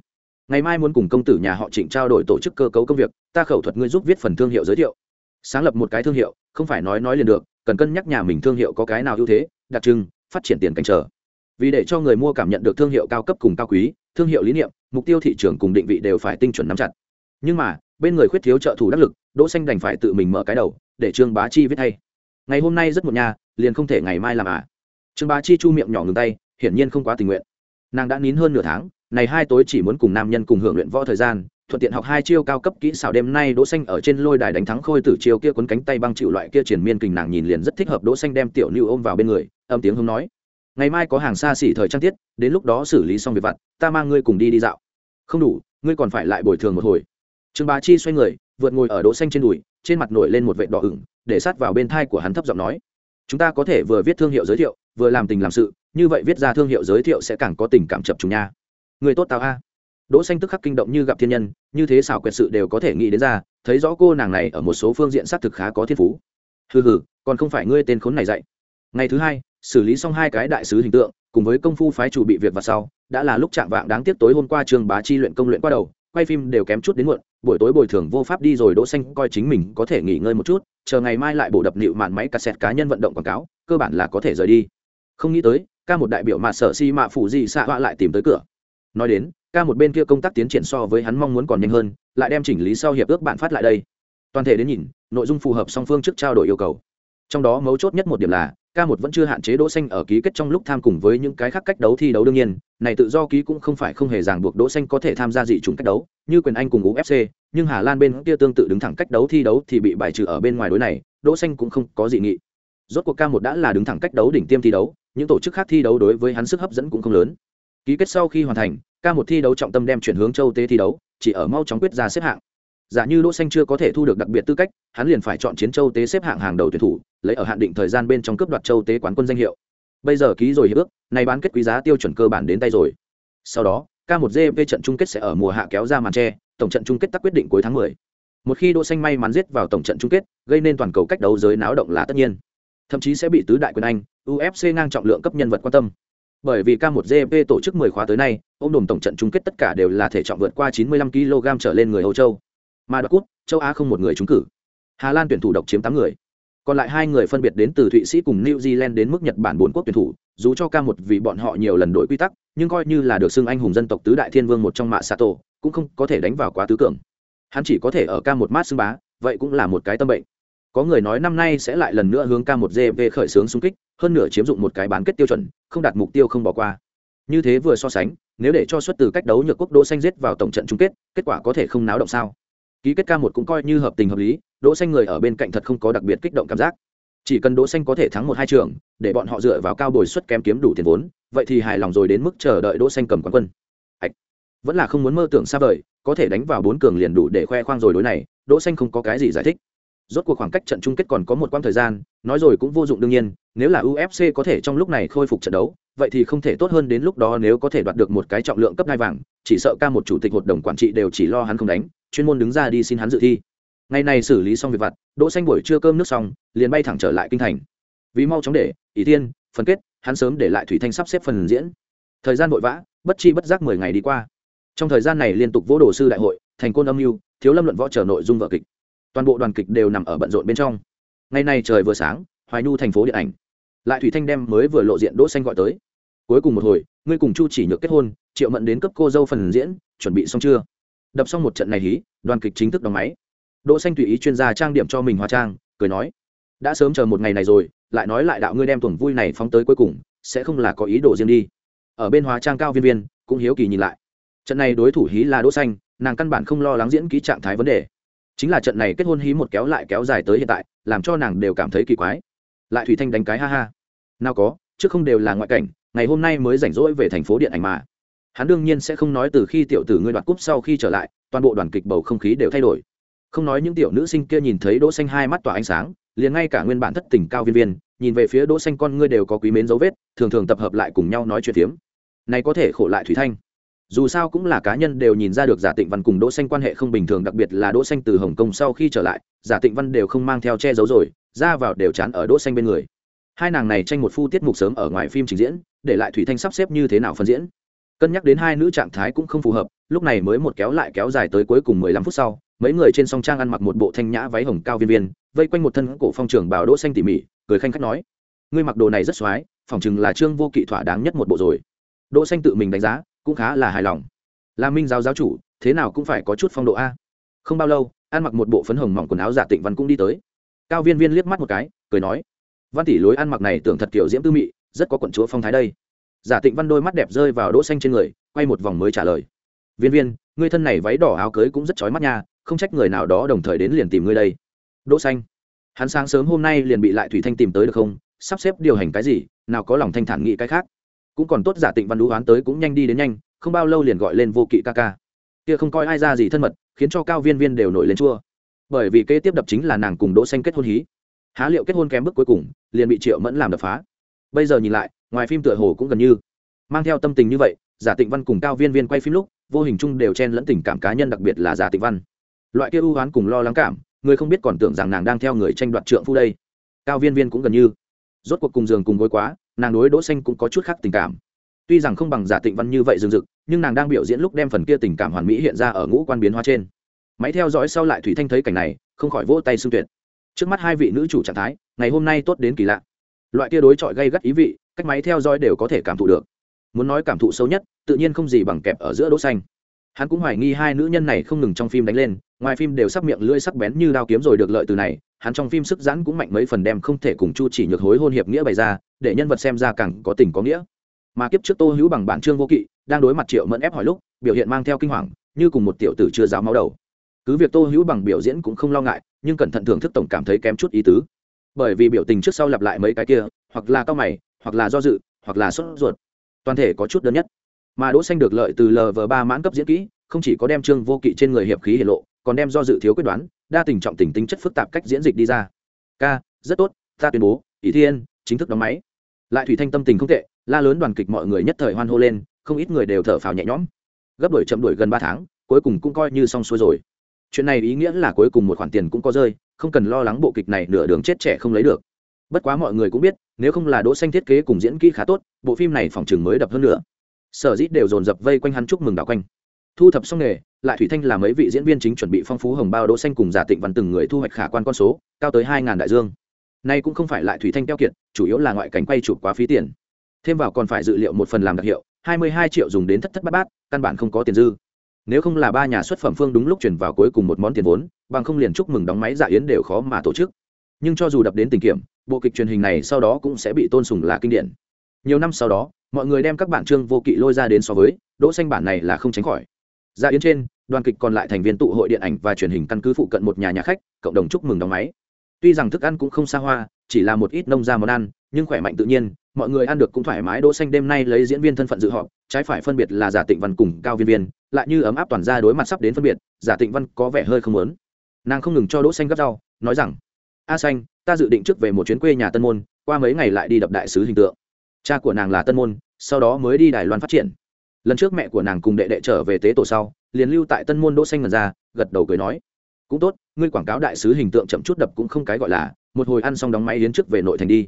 Ngày mai muốn cùng công tử nhà họ trịnh trao đổi tổ chức cơ cấu công việc, ta khẩu thuật ngươi giúp viết phần thương hiệu giới thiệu. Sáng lập một cái thương hiệu, không phải nói nói liền được, cần cân nhắc nhà mình thương hiệu có cái nào ưu thế, đặc trưng, phát triển tiền cảnh trở vì để cho người mua cảm nhận được thương hiệu cao cấp cùng cao quý, thương hiệu lý niệm, mục tiêu thị trường cùng định vị đều phải tinh chuẩn nắm chặt. Nhưng mà bên người khuyết thiếu trợ thủ đắc lực, đỗ xanh đành phải tự mình mở cái đầu, để trương bá chi viết thay ngày hôm nay rất một nhà liền không thể ngày mai làm à. Trương bá chi chu miệng nhỏ ngừng tay, hiển nhiên không quá tình nguyện. Nàng đã nín hơn nửa tháng, này hai tối chỉ muốn cùng nam nhân cùng hưởng luyện võ thời gian, thuận tiện học hai chiêu cao cấp kỹ xảo đêm nay đỗ xanh ở trên lôi đài đánh thắng khôi tử chiêu kia cuốn cánh tay băng chịu loại kia triển miên kình nàng nhìn liền rất thích hợp đỗ xanh đem tiểu lưu ôm vào bên người, âm tiếng hưng nói. Ngày mai có hàng xa xỉ thời trang tiết, đến lúc đó xử lý xong việc vặt, ta mang ngươi cùng đi đi dạo. Không đủ, ngươi còn phải lại bồi thường một hồi trương bá chi xoay người, vượt ngồi ở đỗ xanh trên đùi, trên mặt nổi lên một vệt đỏ ửng, để sát vào bên thai của hắn thấp giọng nói. Chúng ta có thể vừa viết thương hiệu giới thiệu, vừa làm tình làm sự, như vậy viết ra thương hiệu giới thiệu sẽ càng có tình cảm chập trùng nha. Người tốt tao a. Đỗ xanh tức khắc kinh động như gặp thiên nhân, như thế xảo quyệt sự đều có thể nghĩ đến ra, thấy rõ cô nàng này ở một số phương diện xác thực khá có thiên phú. Hừ hừ, còn không phải ngươi tên khốn này dạy. Ngày thứ hai, xử lý xong hai cái đại sứ hình tượng, cùng với công phu phái chủ bị việc và sau, đã là lúc chạm vạng đáng tiếc tối hôm qua trường bá chi luyện công luyện qua đầu quay phim đều kém chút đến muộn, buổi tối bồi thường vô pháp đi rồi đỗ xanh coi chính mình có thể nghỉ ngơi một chút, chờ ngày mai lại bổ đập nịu màn máy cassette cá nhân vận động quảng cáo, cơ bản là có thể rời đi. Không nghĩ tới, ca một đại biểu mà sở si mạ phủ gì xạ họa lại tìm tới cửa. Nói đến, ca một bên kia công tác tiến triển so với hắn mong muốn còn nhanh hơn, lại đem chỉnh lý sau hiệp ước bạn phát lại đây. Toàn thể đến nhìn, nội dung phù hợp song phương trước trao đổi yêu cầu. Trong đó mấu chốt nhất một điểm là ca một vẫn chưa hạn chế đỗ xanh ở ký kết trong lúc tham cùng với những cái khác cách đấu thi đấu đương nhiên, này tự do ký cũng không phải không hề ràng buộc đỗ xanh có thể tham gia dị chủng cách đấu, như quyền anh cùng UFC nhưng Hà Lan bên kia tương tự đứng thẳng cách đấu thi đấu thì bị bài trừ ở bên ngoài đối này, đỗ xanh cũng không có dị nghị. Rốt cuộc ca một đã là đứng thẳng cách đấu đỉnh tiêm thi đấu, những tổ chức khác thi đấu đối với hắn sức hấp dẫn cũng không lớn. Ký kết sau khi hoàn thành ca một thi đấu trọng tâm đem chuyển hướng châu tế thi đấu, chỉ ở mau chóng quyết ra xếp hạng. Giả như đỗ xanh chưa có thể thu được đặc biệt tư cách, hắn liền phải chọn chiến châu tế xếp hạng hàng đầu tuyển thủ lấy ở hạn định thời gian bên trong cướp đoạt châu tế quán quân danh hiệu. Bây giờ ký rồi hiệp ước này bán kết quý giá tiêu chuẩn cơ bản đến tay rồi. Sau đó, k 1 gp trận chung kết sẽ ở mùa hạ kéo ra màn tre, tổng trận chung kết tắc quyết định cuối tháng 10. một khi đỗ xanh may mắn giết vào tổng trận chung kết, gây nên toàn cầu cách đấu giới náo động là tất nhiên. Thậm chí sẽ bị tứ đại quyền anh ufc ngang trọng lượng cấp nhân vật quan tâm. Bởi vì k 1 gp tổ chức 10 khóa tới nay, ôm đồm tổng trận chung kết tất cả đều là thể trọng vượt qua 95 kg trở lên người âu châu. Mà đoạt cút châu á không một người trúng cử. Hà lan tuyển thủ độc chiếm tám người còn lại hai người phân biệt đến từ thụy sĩ cùng new zealand đến mức nhật bản bốn quốc tuyển thủ, dù cho ca một vì bọn họ nhiều lần đổi quy tắc, nhưng coi như là được xưng anh hùng dân tộc tứ đại thiên vương một trong mạ sato cũng không có thể đánh vào quá tứ cường. Hắn chỉ có thể ở ca một mát xưng bá, vậy cũng là một cái tâm bệnh. Có người nói năm nay sẽ lại lần nữa hướng ca một gv khởi xướng xung kích, hơn nửa chiếm dụng một cái bán kết tiêu chuẩn, không đạt mục tiêu không bỏ qua. Như thế vừa so sánh, nếu để cho xuất từ cách đấu nhược quốc đỗ xanh giết vào tổng trận chung kết kết quả có thể không náo động sao? Ký kết ca một cũng coi như hợp tình hợp lý đỗ xanh người ở bên cạnh thật không có đặc biệt kích động cảm giác. Chỉ cần đỗ xanh có thể thắng một hai trường, để bọn họ dựa vào cao bồi suất kém kiếm đủ tiền vốn, vậy thì hài lòng rồi đến mức chờ đợi đỗ xanh cầm quán quân. Ảch. vẫn là không muốn mơ tưởng xa vời, có thể đánh vào bốn cường liền đủ để khoe khoang rồi đối này, đỗ xanh không có cái gì giải thích. Rốt cuộc khoảng cách trận chung kết còn có một quãng thời gian, nói rồi cũng vô dụng đương nhiên, nếu là ufc có thể trong lúc này khôi phục trận đấu, vậy thì không thể tốt hơn đến lúc đó nếu có thể đoạt được một cái trọng lượng cấp hai vàng, chỉ sợ ca một chủ tịch hội đồng quản trị đều chỉ lo hắn không đánh, chuyên môn đứng ra đi xin hắn dự thi ngày này xử lý xong việc vặt đỗ xanh buổi trưa cơm nước xong liền bay thẳng trở lại kinh thành. Vì mau chóng để ý thiên, phân kết hắn sớm để lại thủy thanh sắp xếp phần diễn. Thời gian vội vã bất chi bất giác mười ngày đi qua. Trong thời gian này liên tục vỗ đồ sư đại hội thành côn âm mưu thiếu lâm luận võ trở nội dung vở kịch. Toàn bộ đoàn kịch đều nằm ở bận rộn bên trong. Ngày nay trời vừa sáng hoài nhu thành phố điện ảnh. Lại thủy thanh đem mới vừa lộ diện đỗ xanh gọi tới. Cuối cùng một hồi ngươi cùng chu chỉ nhược kết hôn triệu mẫn đến cấp cô dâu phần diễn chuẩn bị xong chưa? Đập xong một trận này hí đoàn kịch chính thức đóng máy đỗ xanh tùy ý chuyên gia trang điểm cho mình hóa trang, cười nói, đã sớm chờ một ngày này rồi, lại nói lại đạo ngươi đem tuần vui này phóng tới cuối cùng, sẽ không là có ý đồ riêng đi. Ở bên hóa trang cao viên viên, cũng hiếu kỳ nhìn lại. Trận này đối thủ hí là đỗ xanh, nàng căn bản không lo lắng diễn ký trạng thái vấn đề. Chính là trận này kết hôn hí một kéo lại kéo dài tới hiện tại, làm cho nàng đều cảm thấy kỳ quái. Lại thủy thanh đánh cái ha ha. Nào có, trước không đều là ngoại cảnh, ngày hôm nay mới rảnh rỗi về thành phố điện ảnh mà. Hắn đương nhiên sẽ không nói từ khi tiểu tử ngươi đoạt cúp sau khi trở lại, toàn bộ đoàn kịch bầu không khí đều thay đổi không nói những tiểu nữ sinh kia nhìn thấy đỗ xanh hai mắt tỏa ánh sáng, liền ngay cả nguyên bản thất tình cao viên viên, nhìn về phía đỗ xanh con ngươi đều có quý mến dấu vết, thường thường tập hợp lại cùng nhau nói chuyện tiếm. này có thể khổ lại thủy thanh. Dù sao cũng là cá nhân đều nhìn ra được giả tịnh văn cùng đỗ xanh quan hệ không bình thường, đặc biệt là đỗ xanh từ hồng kông sau khi trở lại, giả tịnh văn đều không mang theo che giấu rồi, ra vào đều chán ở đỗ xanh bên người. Hai nàng này tranh một phu tiết mục sớm ở ngoài phim trình diễn, để lại thủy thanh sắp xếp như thế nào phân diễn. Cân nhắc đến hai nữ trạng thái cũng không phù hợp, lúc này mới một kéo lại kéo dài tới cuối cùng mười lăm phút sau mấy người trên song trang ăn mặc một bộ thanh nhã váy hồng cao viên viên, vây quanh một thân cổ phong trường bào đỗ xanh tỉ mỉ, cười khanh khách nói, ngươi mặc đồ này rất xoái phỏng chừng là trương vô kỵ thỏa đáng nhất một bộ rồi. Đỗ xanh tự mình đánh giá, cũng khá là hài lòng. Là minh giáo giáo chủ, thế nào cũng phải có chút phong độ a. Không bao lâu, ăn mặc một bộ phấn hồng mỏng quần áo giả tịnh văn cũng đi tới. Cao viên viên liếc mắt một cái, cười nói, văn tỷ lối ăn mặc này tưởng thật kiểu diễm tư mị, rất có quận chúa phong thái đây. Giả tịnh văn đôi mắt đẹp rơi vào đỗ xanh trên người, quay một vòng mới trả lời, viên viên, ngươi thân này váy đỏ áo cưới cũng rất chói mắt nha không trách người nào đó đồng thời đến liền tìm ngươi đây. Đỗ xanh, hắn sáng sớm hôm nay liền bị lại thủy thanh tìm tới được không? Sắp xếp điều hành cái gì? Nào có lòng thanh thản nghĩ cái khác. Cũng còn tốt giả tịnh văn đũ oán tới cũng nhanh đi đến nhanh, không bao lâu liền gọi lên vô kỵ ca ca. Kia không coi ai ra gì thân mật, khiến cho cao viên viên đều nổi lên chua. Bởi vì kế tiếp đập chính là nàng cùng đỗ xanh kết hôn hí. Há liệu kết hôn kém bước cuối cùng, liền bị triệu mẫn làm đập phá. Bây giờ nhìn lại, ngoài phim tựa hồ cũng gần như mang theo tâm tình như vậy, giả tịnh văn cùng cao viên viên quay phim lúc, vô hình chung đều chen lẫn tình cảm cá nhân, đặc biệt là giả tịnh văn loại kia ưu oán cùng lo lắng cảm, người không biết còn tưởng rằng nàng đang theo người tranh đoạt trượng phu đây. Cao viên viên cũng gần như. Rốt cuộc cùng giường cùng gối quá, nàng đối đỗ xanh cũng có chút khác tình cảm. Tuy rằng không bằng giả tịnh văn như vậy dừng dực, nhưng nàng đang biểu diễn lúc đem phần kia tình cảm hoàn mỹ hiện ra ở ngũ quan biến hóa trên. Máy theo dõi sau lại thủy thanh thấy cảnh này, không khỏi vỗ tay xưng tuyệt. Trước mắt hai vị nữ chủ trạng thái, ngày hôm nay tốt đến kỳ lạ. Loại kia đối chọi gây gắt ý vị, cách máy theo dõi đều có thể cảm thụ được. Muốn nói cảm thụ sâu nhất, tự nhiên không gì bằng kẹp ở giữa đỗ xanh hắn cũng hoài nghi hai nữ nhân này không ngừng trong phim đánh lên, ngoài phim đều sắp miệng lưỡi sắc bén như đao kiếm rồi được lợi từ này, hắn trong phim sức giãn cũng mạnh mấy phần đem không thể cùng chu chỉ nhược hối hôn hiệp nghĩa bày ra, để nhân vật xem ra càng có tình có nghĩa. Mà kiếp trước tô hữu bằng bản trương vô kỵ, đang đối mặt triệu mẫn ép hỏi lúc, biểu hiện mang theo kinh hoàng, như cùng một tiểu tử chưa giáo máu đầu. Cứ việc tô hữu bằng biểu diễn cũng không lo ngại, nhưng cẩn thận thưởng thức tổng cảm thấy kém chút ý tứ. Bởi vì biểu tình trước sau lặp lại mấy cái kia, hoặc là cao mày, hoặc là do dự, hoặc là sốt ruột. Toàn thể có chút đơn nhất mà đỗ xanh được lợi từ lv ba mãn cấp diễn kỹ, không chỉ có đem trương vô kỵ trên người hiệp khí hiển lộ, còn đem do dự thiếu quyết đoán, đa tình trọng tình tính chất phức tạp cách diễn dịch đi ra. Ca, rất tốt, ta tuyên bố, ỷ thiên chính thức đóng máy. Lại thủy thanh tâm tình không tệ, la lớn đoàn kịch mọi người nhất thời hoan hô lên, không ít người đều thở phào nhẹ nhõm. Gấp đổi chậm đuổi gần ba tháng, cuối cùng cũng coi như xong xuôi rồi. Chuyện này ý nghĩa là cuối cùng một khoản tiền cũng có rơi, không cần lo lắng bộ kịch này nửa đường chết trẻ không lấy được. Bất quá mọi người cũng biết, nếu không là đỗ xanh thiết kế cùng diễn kỹ khá tốt, bộ phim này phòng chừng mới đập hơn nữa sở dĩ đều dồn dập vây quanh hắn chúc mừng đảo quanh. Thu thập xong nghề, lại thủy thanh là mấy vị diễn viên chính chuẩn bị phong phú hồng bao đỗ xanh cùng giả tịnh văn từng người thu hoạch khả quan con số, cao tới hai ngàn đại dương. Nay cũng không phải lại thủy thanh keo kiệt, chủ yếu là ngoại cảnh quay chụp quá phí tiền. Thêm vào còn phải dự liệu một phần làm đặc hiệu, hai mươi hai triệu dùng đến thất thất bát bát, căn bản không có tiền dư. Nếu không là ba nhà xuất phẩm phương đúng lúc chuyển vào cuối cùng một món tiền vốn, bằng không liền chúc mừng đóng máy giả yến đều khó mà tổ chức. Nhưng cho dù đập đến tình kiểm, bộ kịch truyền hình này sau đó cũng sẽ bị tôn sùng là kinh điển nhiều năm sau đó, mọi người đem các bản chương vô kỵ lôi ra đến so với, đỗ xanh bản này là không tránh khỏi. Ra yến trên, đoàn kịch còn lại thành viên tụ hội điện ảnh và truyền hình căn cứ phụ cận một nhà nhà khách, cộng đồng chúc mừng đóng máy. Tuy rằng thức ăn cũng không xa hoa, chỉ là một ít nông gia món ăn, nhưng khỏe mạnh tự nhiên, mọi người ăn được cũng thoải mái. Đỗ xanh đêm nay lấy diễn viên thân phận dự họp, trái phải phân biệt là giả tịnh văn cùng cao viên viên, lại như ấm áp toàn ra đối mặt sắp đến phân biệt, giả tịnh văn có vẻ hơi không muốn. Nàng không ngừng cho đỗ xanh gấp rau, nói rằng, a xanh, ta dự định trước về một chuyến quê nhà tân môn, qua mấy ngày lại đi đập đại sứ hình tượng cha của nàng là tân môn, sau đó mới đi đài loan phát triển. Lần trước mẹ của nàng cùng đệ đệ trở về tế tổ sau, liền lưu tại tân môn đỗ xanh ngần ra, gật đầu cười nói, cũng tốt, ngươi quảng cáo đại sứ hình tượng chậm chút đập cũng không cái gọi là, một hồi ăn xong đóng máy đến trước về nội thành đi.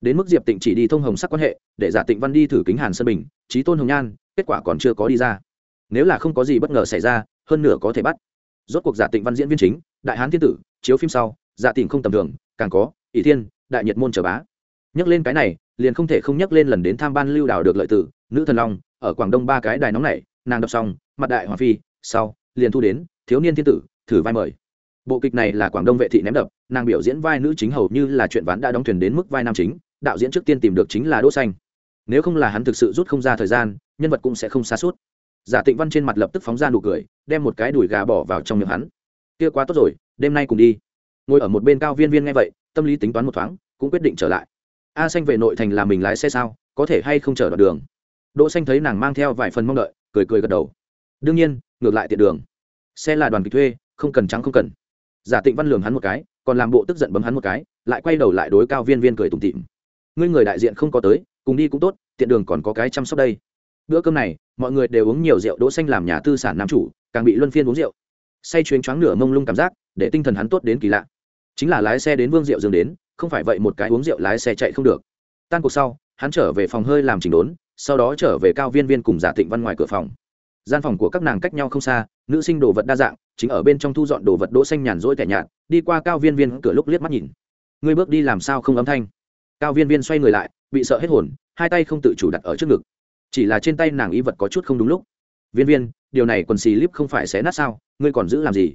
Đến mức diệp tịnh chỉ đi thông hồng sắc quan hệ, để giả tịnh văn đi thử kính hàn sơn bình trí tôn hồng nhan, kết quả còn chưa có đi ra. Nếu là không có gì bất ngờ xảy ra, hơn nửa có thể bắt. Rốt cuộc giả tịnh văn diễn viên chính, đại hán thiên tử, chiếu phim sau, giả tịnh không tầm thường, càng có, ỷ thiên, đại nhật môn trở bá. Nhắc lên cái này liền không thể không nhắc lên lần đến tham ban lưu đảo được lợi tử, nữ thần long, ở quảng đông ba cái đài nóng này, nàng đọc xong, mặt đại hoàng phi, sau, liền thu đến, thiếu niên thiên tử, thử vai mời. Bộ kịch này là quảng đông vệ thị ném đập, nàng biểu diễn vai nữ chính hầu như là chuyện ván đã đóng thuyền đến mức vai nam chính, đạo diễn trước tiên tìm được chính là đỗ xanh. Nếu không là hắn thực sự rút không ra thời gian, nhân vật cũng sẽ không xa suốt. Giả tịnh văn trên mặt lập tức phóng ra nụ cười, đem một cái đùi gà bỏ vào trong miệng hắn. Kia quá tốt rồi, đêm nay cùng đi. Ngồi ở một bên cao viên viên nghe vậy, tâm lý tính toán một thoáng, cũng quyết định trở lại a xanh về nội thành là mình lái xe sao, có thể hay không chở đoạn đường? Đỗ xanh thấy nàng mang theo vài phần mong đợi, cười cười gật đầu. Đương nhiên, ngược lại tiện đường. Xe là đoàn kịch thuê, không cần trắng không cần. Giả tịnh văn lường hắn một cái, còn làm bộ tức giận bấm hắn một cái, lại quay đầu lại đối cao viên viên cười tủm tỉm. Ngươi người đại diện không có tới, cùng đi cũng tốt, tiện đường còn có cái chăm sóc đây. Bữa cơm này, mọi người đều uống nhiều rượu, đỗ xanh làm nhà tư sản nam chủ, càng bị luân phiên uống rượu. Say chuyến choáng nửa mông lung cảm giác, để tinh thần hắn tốt đến kỳ lạ. Chính là lái xe đến vương rượu dừng đến không phải vậy một cái uống rượu lái xe chạy không được. Tan cuộc sau, hắn trở về phòng hơi làm chỉnh đốn, sau đó trở về cao viên viên cùng giả tịnh văn ngoài cửa phòng. Gian phòng của các nàng cách nhau không xa, nữ sinh đồ vật đa dạng, chính ở bên trong thu dọn đồ vật đỗ xanh nhàn rỗi tẻ nhạt, đi qua cao viên viên cửa lúc liếc mắt nhìn. Ngươi bước đi làm sao không âm thanh? Cao viên viên xoay người lại, bị sợ hết hồn, hai tay không tự chủ đặt ở trước ngực. Chỉ là trên tay nàng y vật có chút không đúng lúc. Viên viên, điều này quần xì líp không phải xé nát sao? Ngươi còn giữ làm gì?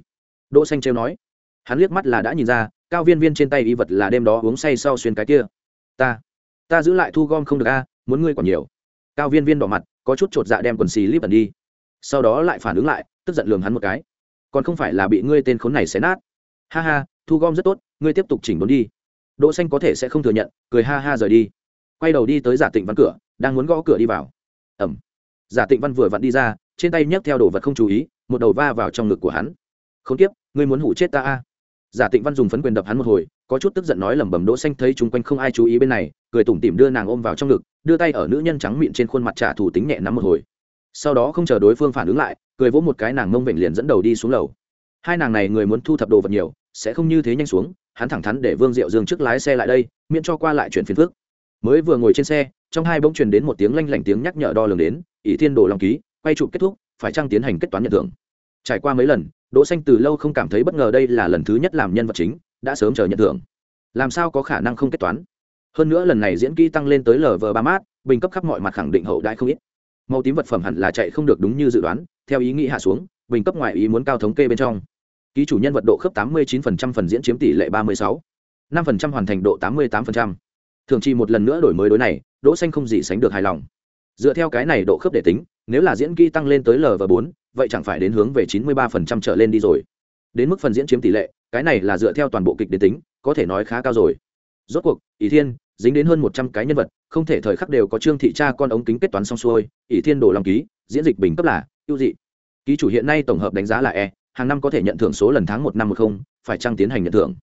Đỗ xanh trêu nói. Hắn liếc mắt là đã nhìn ra cao viên viên trên tay y vật là đêm đó uống say sau xuyên cái kia. Ta ta giữ lại thu gom không được a, muốn ngươi còn nhiều. Cao viên viên đỏ mặt, có chút chột dạ đem quần xì lip ẩn đi. Sau đó lại phản ứng lại, tức giận lườm hắn một cái. Còn không phải là bị ngươi tên khốn này xé nát. Ha ha, thu gom rất tốt, ngươi tiếp tục chỉnh đốn đi. Đỗ xanh có thể sẽ không thừa nhận, cười ha ha rời đi. Quay đầu đi tới giả tịnh văn cửa, đang muốn gõ cửa đi vào. Ầm giả tịnh văn vừa vặn đi ra, trên tay nhấc theo đồ vật không chú ý, một đầu va vào trong ngực của hắn. Không tiếp ngươi muốn hủ chết ta a giả tịnh văn dùng phấn quyền đập hắn một hồi, có chút tức giận nói lẩm bẩm đỗ xanh thấy chung quanh không ai chú ý bên này, cười tủm tỉm đưa nàng ôm vào trong ngực, đưa tay ở nữ nhân trắng miệng trên khuôn mặt trả thủ tính nhẹ nắm một hồi. Sau đó không chờ đối phương phản ứng lại, cười vỗ một cái nàng mông vịnh liền dẫn đầu đi xuống lầu. Hai nàng này người muốn thu thập đồ vật nhiều, sẽ không như thế nhanh xuống, hắn thẳng thắn để vương diệu dương trước lái xe lại đây, miễn cho qua lại chuyện phiền phức. mới vừa ngồi trên xe, trong hai bỗng truyền đến một tiếng lanh lảnh tiếng nhắc nhở đo lường đến, ỷ thiên đồ lòng ký, quay chụp kết thúc, phải trang tiến hành kết toán nhận thưởng? Trải qua mấy lần đỗ xanh từ lâu không cảm thấy bất ngờ đây là lần thứ nhất làm nhân vật chính, đã sớm chờ nhận thưởng. Làm sao có khả năng không kết toán? Hơn nữa lần này diễn kỹ tăng lên tới lv ba mát, bình cấp khắp mọi mặt khẳng định hậu đại không ít. Màu tím vật phẩm hẳn là chạy không được đúng như dự đoán, theo ý nghĩ hạ xuống, bình cấp ngoại ý muốn cao thống kê bên trong. Ký chủ nhân vật độ khớp 89% phần diễn chiếm tỷ lệ 36. 5% hoàn thành độ 88%. thường chi một lần nữa đổi mới đối này, đỗ xanh không gì sánh được hài lòng. Dựa theo cái này độ khớp để tính, nếu là diễn kỹ tăng lên tới lv 4 vậy chẳng phải đến hướng về 93% trở lên đi rồi. Đến mức phần diễn chiếm tỷ lệ, cái này là dựa theo toàn bộ kịch để tính, có thể nói khá cao rồi. Rốt cuộc, ỷ thiên, dính đến hơn một trăm cái nhân vật, không thể thời khắc đều có trương thị cha con ống kính kết toán xong xuôi, ỷ thiên đổ lòng ký, diễn dịch bình cấp là, ưu dị. Ký chủ hiện nay tổng hợp đánh giá là e hàng năm có thể nhận thưởng số lần tháng một năm một không, phải trăng tiến hành nhận thưởng?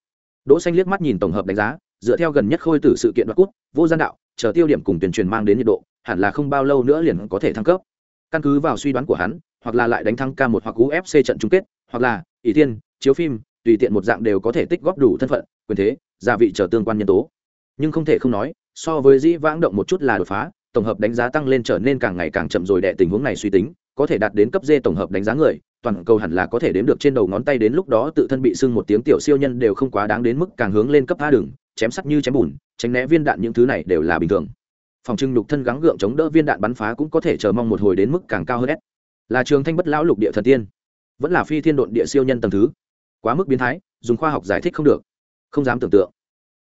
Đỗ xanh liếc mắt nhìn tổng hợp đánh giá, dựa theo gần nhất khôi tử sự kiện đoạt cút vô gian đạo, chờ tiêu điểm cùng tuyên truyền mang đến nhiệt độ, hẳn là không bao lâu nữa liền có thể thăng cấp căn cứ vào suy đoán của hắn, hoặc là lại đánh thắng k một hoặc ufc trận chung kết, hoặc là, ỷ thiên chiếu phim, tùy tiện một dạng đều có thể tích góp đủ thân phận, quyền thế, gia vị trở tương quan nhân tố. Nhưng không thể không nói, so với dĩ vãng động một chút là đột phá, tổng hợp đánh giá tăng lên trở nên càng ngày càng chậm rồi đệ tình huống này suy tính, có thể đạt đến cấp d tổng hợp đánh giá người, toàn cầu hẳn là có thể đếm được trên đầu ngón tay đến lúc đó tự thân bị sưng một tiếng tiểu siêu nhân đều không quá đáng đến mức càng hướng lên cấp a đường, chém sắt như chém bùn, tránh né viên đạn những thứ này đều là bình thường phòng trưng lục thân gắng gượng chống đỡ viên đạn bắn phá cũng có thể chờ mong một hồi đến mức càng cao hơn s. Là trường thanh bất lão lục địa thần tiên. Vẫn là phi thiên độn địa siêu nhân tầng thứ. Quá mức biến thái, dùng khoa học giải thích không được. Không dám tưởng tượng.